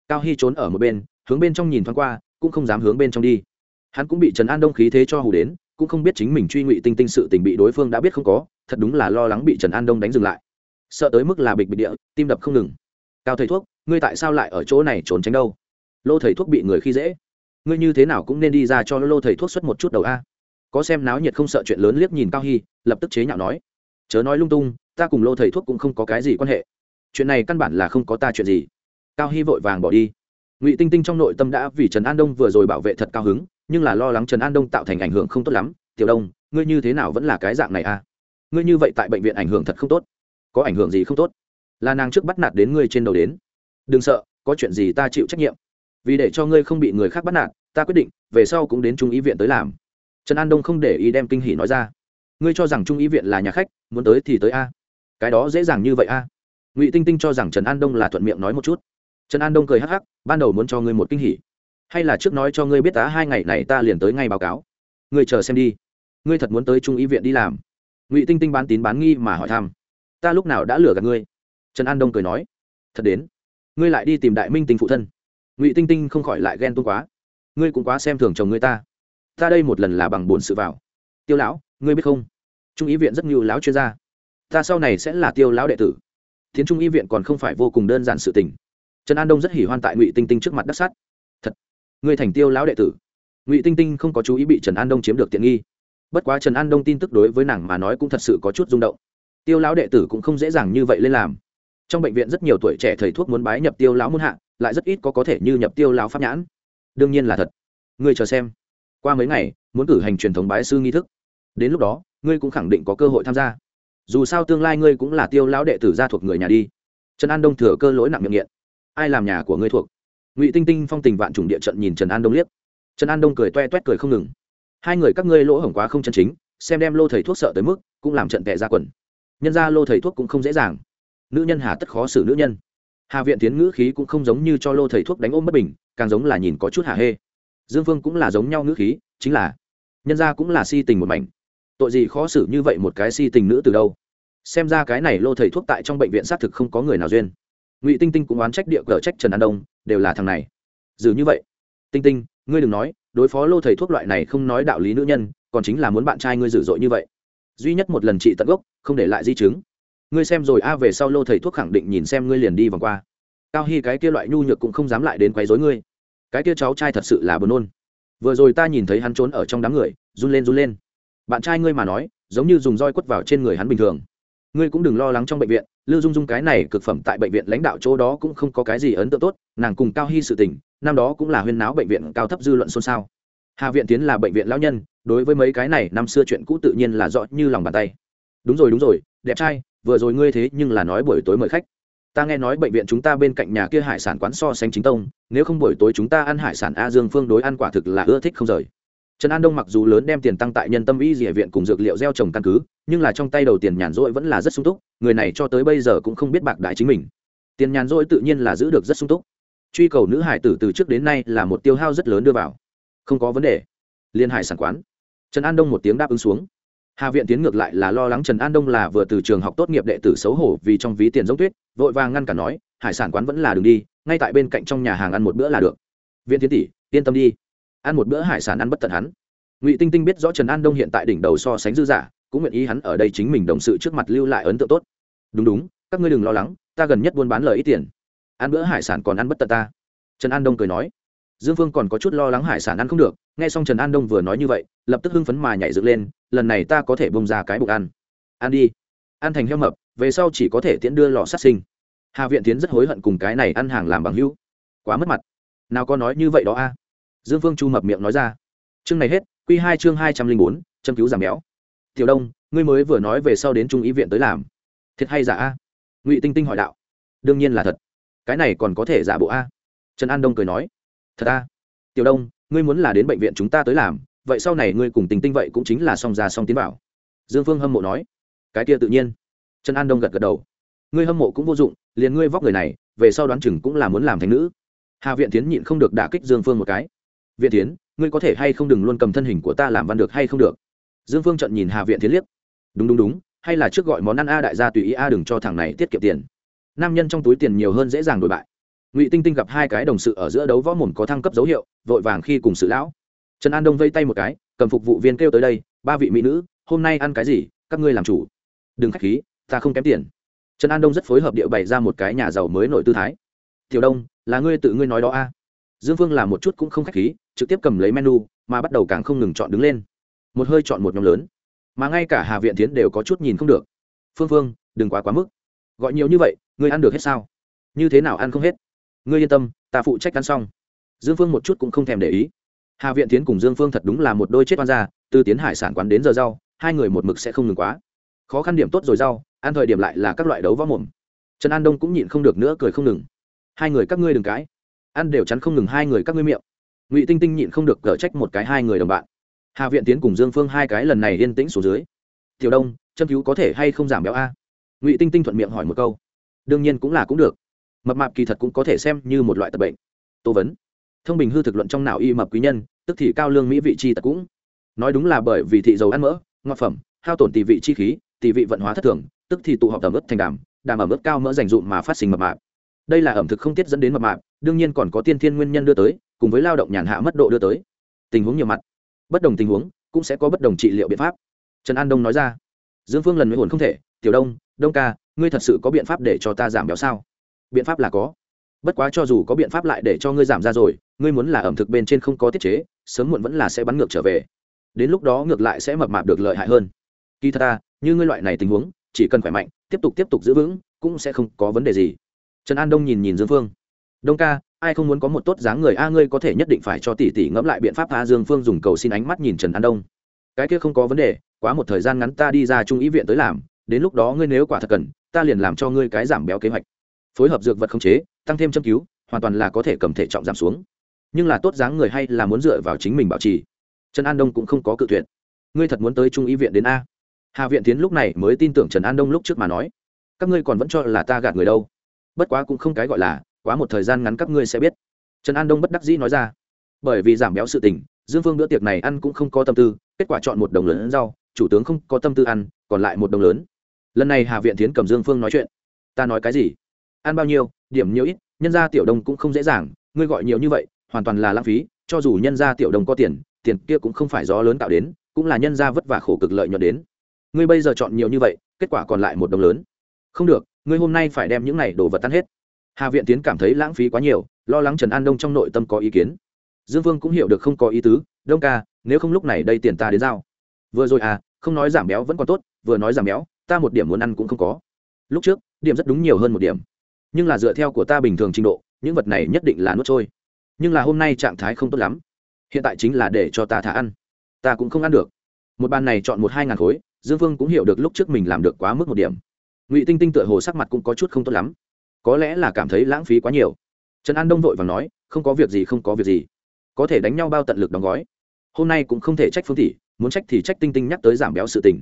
Cao hy trốn ở một bên, hướng bên trong nhìn thoáng qua, cũng không dám hướng bên trong đi. Hắn cũng bị trần an đông khí thế cho hù đến, cũng không biết chính mình truy ngụy tinh tinh sự tình bị đối phương đã biết không có, thật đúng là lo lắng bị trần an đông đánh dừng lại sợ tới mức là bịch bịch địa, tim đập không ngừng. Cao thầy thuốc, ngươi tại sao lại ở chỗ này trốn tránh đâu? Lô thầy thuốc bị người khi dễ. Ngươi như thế nào cũng nên đi ra cho lô thầy thuốc xuất một chút đầu a. Có xem náo nhiệt không sợ chuyện lớn liếc nhìn cao hy, lập tức chế nhạo nói. Chớ nói lung tung, ta cùng lô thầy thuốc cũng không có cái gì quan hệ. Chuyện này căn bản là không có ta chuyện gì. Cao hy vội vàng bỏ đi. Ngụy tinh tinh trong nội tâm đã vì trần an đông vừa rồi bảo vệ thật cao hứng, nhưng là lo lắng trần an đông tạo thành ảnh hưởng không tốt lắm. Tiểu đông, ngươi như thế nào vẫn là cái dạng này à ngươi như vậy tại bệnh viện ảnh hưởng thật không tốt có ảnh hưởng gì không tốt? Là nàng trước bắt nạt đến ngươi trên đầu đến. Đừng sợ, có chuyện gì ta chịu trách nhiệm. Vì để cho ngươi không bị người khác bắt nạt, ta quyết định, về sau cũng đến trung ý viện tới làm. Trần an đông không để ý đem kinh hỷ nói ra. Ngươi cho rằng trung ý viện là nhà khách, muốn tới thì tới a. Cái đó dễ dàng như vậy a. Ngụy tinh tinh cho rằng trần an đông là thuận miệng nói một chút. Trần an đông cười hắc hắc, ban đầu muốn cho ngươi một kinh hỉ. Hay là trước nói cho ngươi biết tá hai ngày này ta liền tới ngay báo cáo. Ngươi chờ xem đi. Ngươi thật muốn tới trung ý viện đi làm. Ngụy tinh tinh bán tín bán nghi mà hỏi thăm ta lúc nào đã lừa gạt ngươi? Trần an đông cười nói. Thật đến. Ngươi lại đi tìm đại minh tinh phụ thân. Ngụy tinh tinh không khỏi lại ghen tuông quá. Ngươi cũng quá xem thường chồng ngươi ta. Ta đây một lần là bằng bổn sự vào. Tiêu lão, ngươi biết không? Trung ý viện rất nhiều lão chuyên gia. Ta sau này sẽ là tiêu lão đệ tử. Tiến trung y viện còn không phải vô cùng đơn giản sự tình. Trần an đông rất hỉ hoan tại ngụy tinh tinh trước mặt đắc sắt thật, ngươi thành tiêu lão đệ tử. Ngụy tinh tinh không có chú ý bị trần an đông chiếm được tiện nghi. Bất quá trần an đông tin tức đối với nàng mà nói cũng thật sự có chút rung động tiêu lão đệ tử cũng không dễ dàng như vậy lên làm. Trong bệnh viện rất nhiều tuổi trẻ thầy thuốc muốn bái nhập tiêu lão muôn hạ, lại rất ít có có thể như nhập tiêu lão pháp nhãn. Đương nhiên là thật. Ngươi chờ xem. Qua mấy ngày, muốn cử hành truyền thống bái sư nghi thức. Đến lúc đó, ngươi cũng khẳng định có cơ hội tham gia. Dù sao tương lai ngươi cũng là tiêu lão đệ tử gia thuộc người nhà đi. Trần an đông thừa cơ lỗi nặng miệng nghiện. Ai làm nhà của ngươi thuộc? Ngụy tinh tinh phong tình vạn trùng địa trận nhìn trần an đông liếc. Trần an đông cười toe toét cười không ngừng. Hai người các ngươi lỗ hổng quá không chân chính, xem đem lô thầy thuốc sợ tới mức, cũng làm trận tệ ra quần nhân ra lô thầy thuốc cũng không dễ dàng. Nữ nhân hà tất khó xử nữ nhân. Hà viện tiến ngữ khí cũng không giống như cho lô thầy thuốc đánh ôm bất bình, càng giống là nhìn có chút hà hê. Dương phương cũng là giống nhau ngữ khí, chính là, nhân ra cũng là si tình một mảnh. Tội gì khó xử như vậy một cái si tình nữ từ đâu? Xem ra cái này lô thầy thuốc tại trong bệnh viện xác thực không có người nào duyên. Ngụy tinh tinh cũng oán trách địa cờ trách trần an đông, đều là thằng này. Dừ như vậy. Tinh tinh, ngươi đừng nói, đối phó lô thầy thuốc loại này không nói đạo lý nữ nhân, còn chính là muốn bạn trai ngươi dữ dội như vậy duy nhất một lần trị tận gốc, không để lại di chứng. Ngươi xem rồi, a, về sau lô thầy thuốc khẳng định nhìn xem ngươi liền đi vòng qua. Cao hy cái kia loại nhu nhược cũng không dám lại đến quấy dối ngươi. Cái kia cháu trai thật sự là buồn nôn. Vừa rồi ta nhìn thấy hắn trốn ở trong đám người, run lên run lên. Bạn trai ngươi mà nói, giống như dùng roi quất vào trên người hắn bình thường. Ngươi cũng đừng lo lắng trong bệnh viện, lưu dung dung cái này cực phẩm tại bệnh viện lãnh đạo chỗ đó cũng không có cái gì ấn tượng tốt, nàng cùng cao hy sự tình, năm đó cũng là huyên náo bệnh viện cao thấp dư luận xôn xao hà viện tiến là bệnh viện lão nhân, đối với mấy cái này, năm xưa chuyện cũ tự nhiên là rõ như lòng bàn tay. Đúng rồi đúng rồi, đẹp trai, vừa rồi ngươi thế nhưng là nói buổi tối mời khách. Ta nghe nói bệnh viện chúng ta bên cạnh nhà kia hải sản quán so sánh chính tông, nếu không buổi tối chúng ta ăn hải sản a dương phương đối ăn quả thực là ưa thích không rời. Trần an đông mặc dù lớn đem tiền tăng tại nhân tâm y dỉa viện cùng dược liệu gieo trồng căn cứ, nhưng là trong tay đầu tiền nhàn rỗi vẫn là rất sung túc, người này cho tới bây giờ cũng không biết bạc đại chính mình. Tiền nhàn rỗi tự nhiên là giữ được rất sung túc. Truy cầu nữ hải tử từ trước đến nay là một tiêu hao rất lớn đưa vào không có vấn đề. Liên hải sản quán. Trần an đông một tiếng đáp ứng xuống. Hà viện tiến ngược lại là lo lắng trần an đông là vừa từ trường học tốt nghiệp đệ tử xấu hổ vì trong ví tiền giống tuyết, vội vàng ngăn cản nói, hải sản quán vẫn là đường đi, ngay tại bên cạnh trong nhà hàng ăn một bữa là được. Viện tiến tỷ, yên tâm đi. Ăn một bữa hải sản ăn bất tận hắn. Ngụy tinh tinh biết rõ trần an đông hiện tại đỉnh đầu so sánh dư giả, cũng nguyện ý hắn ở đây chính mình đồng sự trước mặt lưu lại ấn tượng tốt. Đúng đúng, các ngươi đừng lo lắng, ta gần nhất buôn bán lời ít tiền. Ăn bữa hải sản còn ăn bất tận ta. Trần an đông cười nói dương phương còn có chút lo lắng hải sản ăn không được, nghe xong trần an đông vừa nói như vậy, lập tức hưng phấn mà nhảy dựng lên, lần này ta có thể bông ra cái bụng ăn. Ăn đi. Ăn thành heo mập, về sau chỉ có thể tiễn đưa lò sát sinh. Hà viện tiến rất hối hận cùng cái này ăn hàng làm bằng hữu. Quá mất mặt. Nào có nói như vậy đó a? Dương phương chu mập miệng nói ra. Chương này hết q hai chương hai trăm linh bốn, châm cứu giảm béo. Tiểu đông, ngươi mới vừa nói về sau đến trung ý viện tới làm. Thiệt hay giả a? Ngụy tinh tinh hỏi đạo. Đương nhiên là thật. Cái này còn có thể giả bộ a? Trần an đông cười nói thật à? Tiểu đông, ngươi muốn là đến bệnh viện chúng ta tới làm, vậy sau này ngươi cùng tình tinh vậy cũng chính là song ra song tiến bảo dương phương hâm mộ nói. Cái kia tự nhiên. Trần an đông gật gật đầu. Ngươi hâm mộ cũng vô dụng, liền ngươi vóc người này, về sau đoán chừng cũng là muốn làm thành nữ. Hà viện tiến nhịn không được đả kích dương phương một cái. Viện tiến ngươi có thể hay không đừng luôn cầm thân hình của ta làm văn được hay không được? Dương phương trận nhìn hà viện tiến liếc. Đúng đúng đúng, hay là trước gọi món ăn a đại gia tùy ý a đừng cho thằng này tiết kiệm tiền. Nam nhân trong túi tiền nhiều hơn dễ dàng đổi bại ngụy tinh tinh gặp hai cái đồng sự ở giữa đấu võ mồm có thăng cấp dấu hiệu vội vàng khi cùng sự lão trần an đông vây tay một cái cầm phục vụ viên kêu tới đây ba vị mỹ nữ hôm nay ăn cái gì các ngươi làm chủ đừng k h á c h khí ta không kém tiền trần an đông rất phối hợp địa bày ra một cái nhà giàu mới nổi tư thái tiểu đông là ngươi tự ngươi nói đó a dương phương làm một chút cũng không k h á c h khí trực tiếp cầm lấy menu mà bắt đầu càng không ngừng chọn đứng lên một hơi chọn một nhóm lớn mà ngay cả hà viện tiến đều có chút nhìn không được phương phương đừng quá quá mức gọi nhiều như vậy ngươi ăn được hết sao như thế nào ăn không hết ngươi yên tâm, ta phụ trách ăn xong. Dương phương một chút cũng không thèm để ý. Hà viện tiến cùng dương phương thật đúng là một đôi chết oan gia, từ tiến hải sản quán đến giờ rau, hai người một mực sẽ không ngừng quá. Khó khăn điểm tốt rồi rau, ăn thời điểm lại là các loại đấu võ mồm. Trần an đông cũng nhịn không được nữa cười không ngừng. Hai người các ngươi đừng cái ăn đều chắn không ngừng hai người các ngươi miệng. Ngụy tinh tinh nhịn không được gỡ trách một cái hai người đồng bạn. Hà viện tiến cùng dương phương hai cái lần này yên tĩnh xuống dưới. Tiểu đông châm cứu có thể hay không giảm béo a? Ngụy tinh tinh thuận miệng hỏi một câu. Đương nhiên cũng là cũng được mập mạp kỳ thật cũng có thể xem như một loại tật bệnh. Tô vấn. Thông bình hư thực luận trong não y mập quý nhân, tức thì cao lương mỹ vị chi tật cũng. Nói đúng là bởi vì thị dầu ăn mỡ, ngọt phẩm, hao tổn tỷ vị chi khí, tỷ vị vận hóa thất thường, tức thì tụ họp tầm ướt thành đàm đàm ẩm ướt cao mỡ dành dụm mà phát sinh mập mạp. Đây là ẩm thực không tiết dẫn đến mập mạp, đương nhiên còn có tiên thiên nguyên nhân đưa tới, cùng với lao động nhàn hạ mất độ đưa tới. Tình huống nhiều mặt. Bất đồng tình huống, cũng sẽ có bất đồng trị liệu biện pháp. Trần an đông nói ra. Dương phương lần mới hồn không thể, tiểu đông đông ca, ngươi thật sự có biện pháp để cho ta giảm béo sao? Biện pháp là có. Bất quá cho dù có biện pháp lại để cho ngươi giảm ra rồi, ngươi muốn là ẩm thực bên trên không có tiết chế, sớm muộn vẫn là sẽ bắn ngược trở về. Đến lúc đó ngược lại sẽ mập mạp được lợi hại hơn. Kỳ thật ta, như ngươi loại này tình huống, chỉ cần khỏe mạnh, tiếp tục tiếp tục giữ vững, cũng sẽ không có vấn đề gì. Trần an đông nhìn nhìn dương phương. Đông ca, ai không muốn có một tốt dáng người? A, ngươi có thể nhất định phải cho tỷ tỷ ngẫm lại biện pháp a dương phương dùng cầu xin ánh mắt nhìn trần an đông. Cái kia không có vấn đề, quá một thời gian ngắn ta đi ra trung ý viện tới làm, đến lúc đó ngươi nếu quả thật cần, ta liền làm cho ngươi cái giảm béo kế hoạch phối hợp dược vật khống chế, tăng thêm châm cứu, hoàn toàn là có thể cầm thể trọng giảm xuống. Nhưng là tốt dáng người hay là muốn dựa vào chính mình bảo trì? Trần an đông cũng không có cự tuyệt. Ngươi thật muốn tới trung Y viện đến a? Hà viện tiến lúc này mới tin tưởng trần an đông lúc trước mà nói. Các ngươi còn vẫn cho là ta gạt người đâu. Bất quá cũng không cái gọi là, quá một thời gian ngắn các ngươi sẽ biết. Trần an đông bất đắc dĩ nói ra. Bởi vì giảm béo sự tình, dương phương bữa tiệc này ăn cũng không có tâm tư, kết quả chọn một đồng lớn rau, chủ tướng không có tâm tư ăn, còn lại một đồng lớn. Lần này hà viện tiến cầm dương phương nói chuyện. Ta nói cái gì? Ăn bao nhiêu, điểm nhiều ít, nhân gia tiểu đông cũng không dễ dàng, ngươi gọi nhiều như vậy, hoàn toàn là lãng phí, cho dù nhân gia tiểu đông có tiền tiền kia cũng không phải gió lớn tạo đến, cũng là nhân gia vất vả khổ cực lợi nhuận đến. Ngươi bây giờ chọn nhiều như vậy, kết quả còn lại một đồng lớn. Không được, ngươi hôm nay phải đem những này đồ vật tan hết. Hà viện tiến cảm thấy lãng phí quá nhiều, lo lắng trần an đông trong nội tâm có ý kiến. Dương vương cũng hiểu được không có ý tứ, đông ca, nếu không lúc này đây tiền ta đến giao. Vừa rồi à không nói giảm béo vẫn còn tốt, vừa nói giảm béo, ta một điểm muốn ăn cũng không có. Lúc trước, điểm rất đúng nhiều hơn một điểm nhưng là dựa theo của ta bình thường trình độ, những vật này nhất định là nuốt trôi. Nhưng là hôm nay trạng thái không tốt lắm. Hiện tại chính là để cho ta thả ăn. Ta cũng không ăn được. Một bàn này chọn một hai ngàn khối, dương phương cũng hiểu được lúc trước mình làm được quá mức một điểm. Ngụy tinh tinh tựa hồ sắc mặt cũng có chút không tốt lắm. Có lẽ là cảm thấy lãng phí quá nhiều. Trần an đông vội và nói, không có việc gì, không có việc gì. Có thể đánh nhau bao tận lực đóng gói. Hôm nay cũng không thể trách phương tỷ, muốn trách thì trách tinh tinh nhắc tới giảm béo sự tình.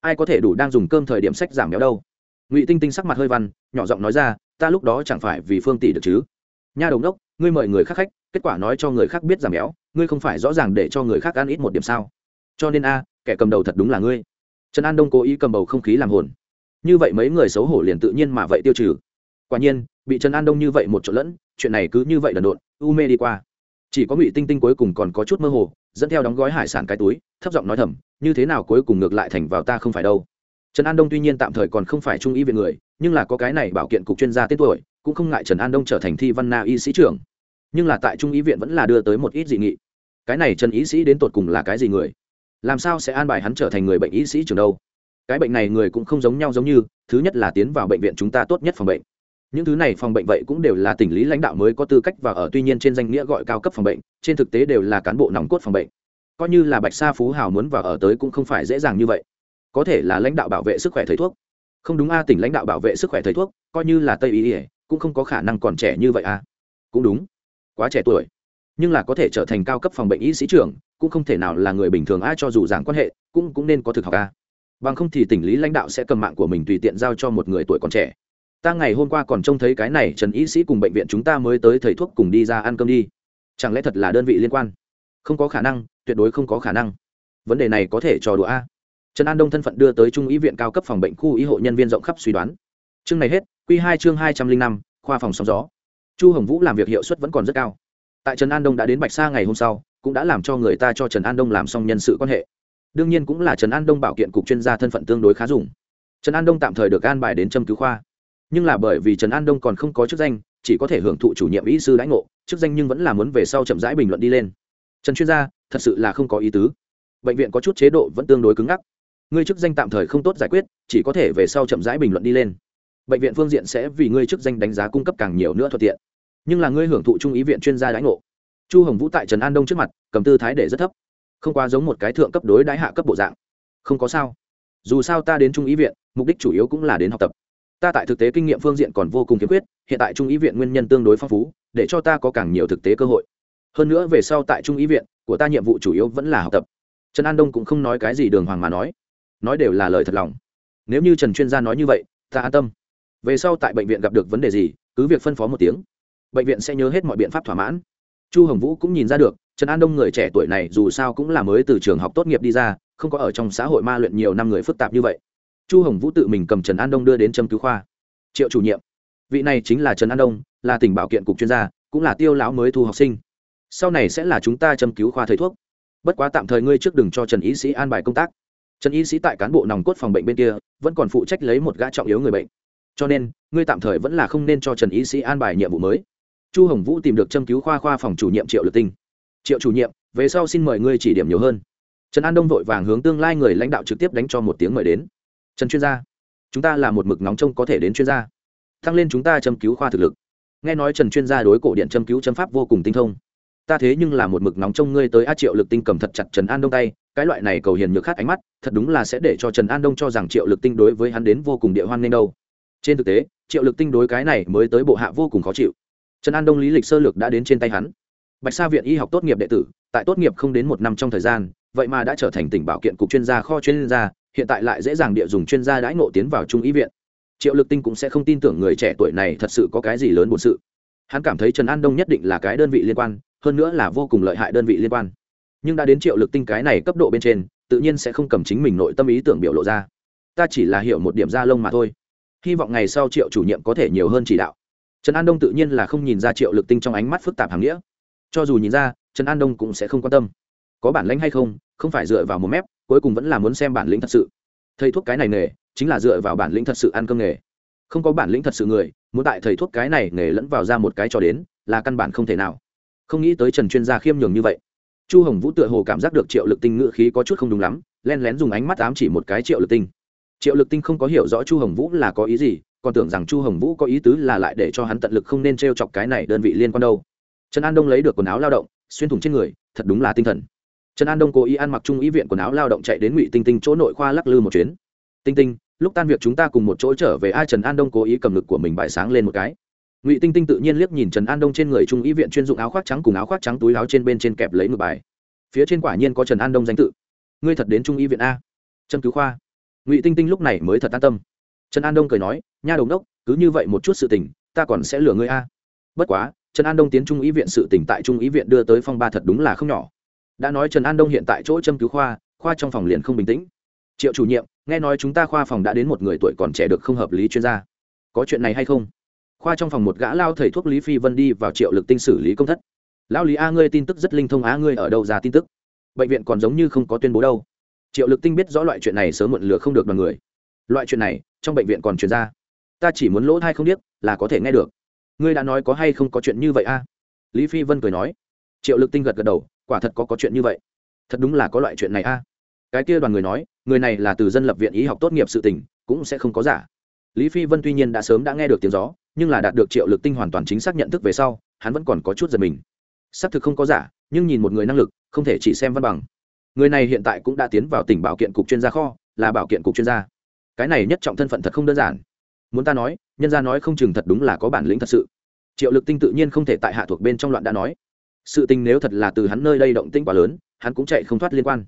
Ai có thể đủ đang dùng cơm thời điểm sách giảm béo đâu? Ngụy tinh tinh sắc mặt hơi văn nhỏ giọng nói ra ta lúc đó chẳng phải vì phương tỷ được chứ? Nha đồng đốc, ngươi mời người khác khách, kết quả nói cho người khác biết giảm béo, ngươi không phải rõ ràng để cho người khác ăn ít một điểm sao? Cho nên a, kẻ cầm đầu thật đúng là ngươi. Trần an đông cố ý cầm bầu không khí làm hồn. Như vậy mấy người xấu hổ liền tự nhiên mà vậy tiêu trừ. Quả nhiên, bị trần an đông như vậy một chỗ lẫn, chuyện này cứ như vậy đần độn, u mê đi qua. Chỉ có ngụy tinh tinh cuối cùng còn có chút mơ hồ, dẫn theo đóng gói hải sản cái túi, thấp giọng nói thầm, như thế nào cuối cùng ngược lại thành vào ta không phải đâu? Trần an đông tuy nhiên tạm thời còn không phải trung ý về người nhưng là có cái này bảo kiện cục chuyên gia tên tuổi, cũng không ngại trần an đông trở thành thi văn na y sĩ trưởng. Nhưng là tại trung ý viện vẫn là đưa tới một ít dị nghị. Cái này trần y sĩ đến tột cùng là cái gì người? Làm sao sẽ an bài hắn trở thành người bệnh y sĩ trưởng đâu? Cái bệnh này người cũng không giống nhau giống như, thứ nhất là tiến vào bệnh viện chúng ta tốt nhất phòng bệnh. Những thứ này phòng bệnh vậy cũng đều là tỉnh lý lãnh đạo mới có tư cách và ở tuy nhiên trên danh nghĩa gọi cao cấp phòng bệnh, trên thực tế đều là cán bộ nòng cốt phòng bệnh. Coi như là bạch sa phú hào muốn vào ở tới cũng không phải dễ dàng như vậy. Có thể là lãnh đạo bảo vệ sức khỏe thầy thuốc không đúng a, tỉnh lãnh đạo bảo vệ sức khỏe thầy thuốc, coi như là tây y ỉa cũng không có khả năng còn trẻ như vậy a. Cũng đúng. Quá trẻ tuổi. Nhưng là có thể trở thành cao cấp phòng bệnh y sĩ trưởng, cũng không thể nào là người bình thường a, cho dù giảng quan hệ, cũng cũng nên có thực học a. Bằng không thì tỉnh lý lãnh đạo sẽ cầm mạng của mình tùy tiện giao cho một người tuổi còn trẻ. Ta ngày hôm qua còn trông thấy cái này, trần y sĩ cùng bệnh viện chúng ta mới tới thầy thuốc cùng đi ra ăn cơm đi. Chẳng lẽ thật là đơn vị liên quan? Không có khả năng, tuyệt đối không có khả năng. Vấn đề này có thể trò đùa a trần an đông thân phận đưa tới trung ý viện cao cấp phòng bệnh khu y hộ nhân viên rộng khắp suy đoán. Chương này hết q hai chương hai trăm linh năm, khoa phòng sóng gió. Chu hồng vũ làm việc hiệu suất vẫn còn rất cao. Tại trần an đông đã đến bạch sa ngày hôm sau, cũng đã làm cho người ta cho trần an đông làm xong nhân sự quan hệ. Đương nhiên cũng là trần an đông bảo kiện cục chuyên gia thân phận tương đối khá dùng. Trần an đông tạm thời được an bài đến châm cứu khoa. Nhưng là bởi vì trần an đông còn không có chức danh, chỉ có thể hưởng thụ chủ nhiệm ý sư đãi ngộ, chức danh nhưng vẫn là muốn về sau chậm rãi bình luận đi lên. Trần chuyên gia, thật sự là không có ý tứ. Bệnh viện có chút chế độ vẫn tương đối cứng ngắc ngươi chức danh tạm thời không tốt giải quyết, chỉ có thể về sau chậm rãi bình luận đi lên. Bệnh viện phương diện sẽ vì ngươi chức danh đánh giá cung cấp càng nhiều nữa thuận tiện. Nhưng là ngươi hưởng thụ trung ý viện chuyên gia đãi ngộ. Chu hồng vũ tại trần an đông trước mặt, cầm tư thái để rất thấp. Không quá giống một cái thượng cấp đối đãi hạ cấp bộ dạng. Không có sao. Dù sao ta đến trung ý viện, mục đích chủ yếu cũng là đến học tập. Ta tại thực tế kinh nghiệm phương diện còn vô cùng khiếm khuyết hiện tại trung ý viện nguyên nhân tương đối phong phú, để cho ta có càng nhiều thực tế cơ hội. Hơn nữa về sau tại trung ý viện, của ta nhiệm vụ chủ yếu vẫn là học tập. Trần an đông cũng không nói cái gì đường hoàng mà nói nói đều là lời thật lòng. Nếu như trần chuyên gia nói như vậy, ta an tâm. Về sau tại bệnh viện gặp được vấn đề gì, cứ việc phân phó một tiếng. Bệnh viện sẽ nhớ hết mọi biện pháp thỏa mãn. Chu hồng vũ cũng nhìn ra được, trần an đông người trẻ tuổi này dù sao cũng là mới từ trường học tốt nghiệp đi ra, không có ở trong xã hội ma luyện nhiều năm người phức tạp như vậy. Chu hồng vũ tự mình cầm trần an đông đưa đến châm cứu khoa. Triệu chủ nhiệm, vị này chính là trần an đông, là tỉnh bảo kiện cục chuyên gia, cũng là tiêu lão mới thu học sinh. Sau này sẽ là chúng ta châm cứu khoa thầy thuốc. Bất quá tạm thời ngươi trước đừng cho trần y sĩ an bài công tác trần y sĩ tại cán bộ nòng cốt phòng bệnh bên kia, vẫn còn phụ trách lấy một gã trọng yếu người bệnh. Cho nên, ngươi tạm thời vẫn là không nên cho trần y sĩ an bài nhiệm vụ mới. Chu hồng vũ tìm được châm cứu khoa khoa phòng chủ nhiệm triệu lực tinh. Triệu chủ nhiệm, về sau xin mời ngươi chỉ điểm nhiều hơn. Trần an đông vội vàng hướng tương lai người lãnh đạo trực tiếp đánh cho một tiếng mời đến. Trần chuyên gia, chúng ta là một mực nóng trông có thể đến chuyên gia. Tăng lên chúng ta châm cứu khoa thực lực. Nghe nói trần chuyên gia đối cổ điện châm cứu châm pháp vô cùng tinh thông. Ta thế nhưng là một mực nóng trông ngươi tới. A triệu lực tinh cầm thật chặt trần an đông tay cái loại này cầu hiền nhược khát ánh mắt, thật đúng là sẽ để cho trần an đông cho rằng triệu lực tinh đối với hắn đến vô cùng địa hoan nên đâu. Trên thực tế, triệu lực tinh đối cái này mới tới bộ hạ vô cùng khó chịu. Trần an đông lý lịch sơ lược đã đến trên tay hắn. Bạch sa viện y học tốt nghiệp đệ tử, tại tốt nghiệp không đến một năm trong thời gian, vậy mà đã trở thành tỉnh bảo kiện cục chuyên gia kho chuyên gia, hiện tại lại dễ dàng địa dùng chuyên gia đãi ngộ tiến vào trung ý viện. Triệu lực tinh cũng sẽ không tin tưởng người trẻ tuổi này thật sự có cái gì lớn bổn sự. Hắn cảm thấy trần an đông nhất định là cái đơn vị liên quan, hơn nữa là vô cùng lợi hại đơn vị liên quan nhưng đã đến triệu lực tinh cái này cấp độ bên trên, tự nhiên sẽ không cầm chính mình nội tâm ý tưởng biểu lộ ra. Ta chỉ là hiểu một điểm da lông mà thôi. Hy vọng ngày sau triệu chủ nhiệm có thể nhiều hơn chỉ đạo. Trần an đông tự nhiên là không nhìn ra triệu lực tinh trong ánh mắt phức tạp hàng nghĩa. Cho dù nhìn ra, trần an đông cũng sẽ không quan tâm. Có bản lĩnh hay không không phải dựa vào một mép, cuối cùng vẫn là muốn xem bản lĩnh thật sự. Thầy thuốc cái này nghề, chính là dựa vào bản lĩnh thật sự ăn cơm nghề. Không có bản lĩnh thật sự người, muốn tại thầy thuốc cái này nghề lẫn vào ra một cái cho đến, là căn bản không thể nào. Không nghĩ tới trần chuyên gia khiêm nhường như vậy chu hồng vũ tựa hồ cảm giác được triệu lực tinh ngữ khí có chút không đúng lắm, len lén dùng ánh mắt ám chỉ một cái triệu lực tinh. Triệu lực tinh không có hiểu rõ chu hồng vũ là có ý gì, còn tưởng rằng chu hồng vũ có ý tứ là lại để cho hắn tận lực không nên t r e o chọc cái này đơn vị liên quan đâu. Trần an đông lấy được quần áo lao động, xuyên thủng trên người, thật đúng là tinh thần. Trần an đông cố ý ăn mặc trung ý viện quần áo lao động chạy đến ngụy tinh tinh chỗ nội khoa lắc lư một chuyến. Tinh tinh, lúc tan việc chúng ta cùng một chỗ trở về ai trần an đông cố ý cầm ngực của mình bại sáng lên một cái ngụy tinh tinh tự nhiên liếc nhìn trần an đông trên người trung ý viện chuyên dụng áo khoác trắng cùng áo khoác trắng túi áo trên bên trên kẹp lấy ngược bài phía trên quả nhiên có trần an đông danh tự ngươi thật đến trung ý viện a trâm cứu khoa ngụy tinh tinh lúc này mới thật an tâm trần an đông cười nói nha đồng đốc cứ như vậy một chút sự tình ta còn sẽ lừa ngươi a bất quá trần an đông tiến trung ý viện sự tỉnh tại trung ý viện đưa tới phong ba thật đúng là không nhỏ đã nói trần an đông hiện tại chỗ châm cứu khoa khoa trong phòng liền không bình tĩnh triệu chủ nhiệm nghe nói chúng ta khoa phòng đã đến một người tuổi còn trẻ được không hợp lý chuyên gia có chuyện này hay không khoa trong phòng một gã lao thầy thuốc lý phi vân đi vào triệu lực tinh xử lý công thất. Lão lý a, ngươi tin tức rất linh thông á, ngươi ở đâu ra tin tức? Bệnh viện còn giống như không có tuyên bố đâu. Triệu lực tinh biết rõ loại chuyện này sớm muộn lừa không được đoàn người. Loại chuyện này, trong bệnh viện còn chuyển ra. Ta chỉ muốn lỗ thai không biết là có thể nghe được. Ngươi đã nói có hay không có chuyện như vậy a? Lý phi vân cười nói. Triệu lực tinh gật gật đầu, quả thật có có chuyện như vậy. Thật đúng là có loại chuyện này a. Cái kia đoàn người nói, người này là từ dân lập viện y học tốt nghiệp sự tình, cũng sẽ không có giả. Lý phi vân tuy nhiên đã sớm đã nghe được tiếng gió nhưng là đạt được triệu lực tinh hoàn toàn chính xác nhận thức về sau, hắn vẫn còn có chút giật mình. Xác thực không có giả, nhưng nhìn một người năng lực, không thể chỉ xem văn bằng. Người này hiện tại cũng đã tiến vào tỉnh bảo kiện cục chuyên gia kho, là bảo kiện cục chuyên gia. Cái này nhất trọng thân phận thật không đơn giản. Muốn ta nói, nhân gia nói không chừng thật đúng là có bản lĩnh thật sự. Triệu lực tinh tự nhiên không thể tại hạ thuộc bên trong loạn đã nói. Sự tình nếu thật là từ hắn nơi đây động tĩnh quá lớn, hắn cũng chạy không thoát liên quan.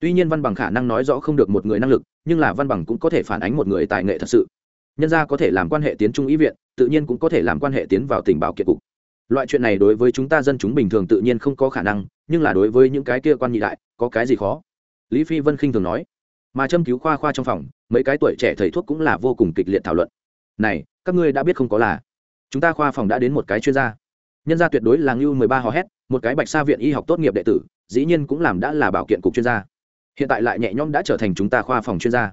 Tuy nhiên văn bằng khả năng nói rõ không được một người năng lực, nhưng là văn bằng cũng có thể phản ánh một người tài nghệ thật sự nhân gia có thể làm quan hệ tiến trung ý viện, tự nhiên cũng có thể làm quan hệ tiến vào tỉnh bảo kiện cục. Loại chuyện này đối với chúng ta dân chúng bình thường tự nhiên không có khả năng, nhưng là đối với những cái kia quan nhị đại, có cái gì khó? Lý phi vân khinh thường nói. Mà châm cứu khoa khoa trong phòng, mấy cái tuổi trẻ thầy thuốc cũng là vô cùng kịch liệt thảo luận. Này, các ngươi đã biết không có là. Chúng ta khoa phòng đã đến một cái chuyên gia. Nhân gia tuyệt đối là ngưu mười ba hò hét, một cái bạch sa viện y học tốt nghiệp đệ tử, dĩ nhiên cũng làm đã là bảo kiện cục chuyên gia. Hiện tại lại nhẹ nhõm đã trở thành chúng ta khoa phòng chuyên gia.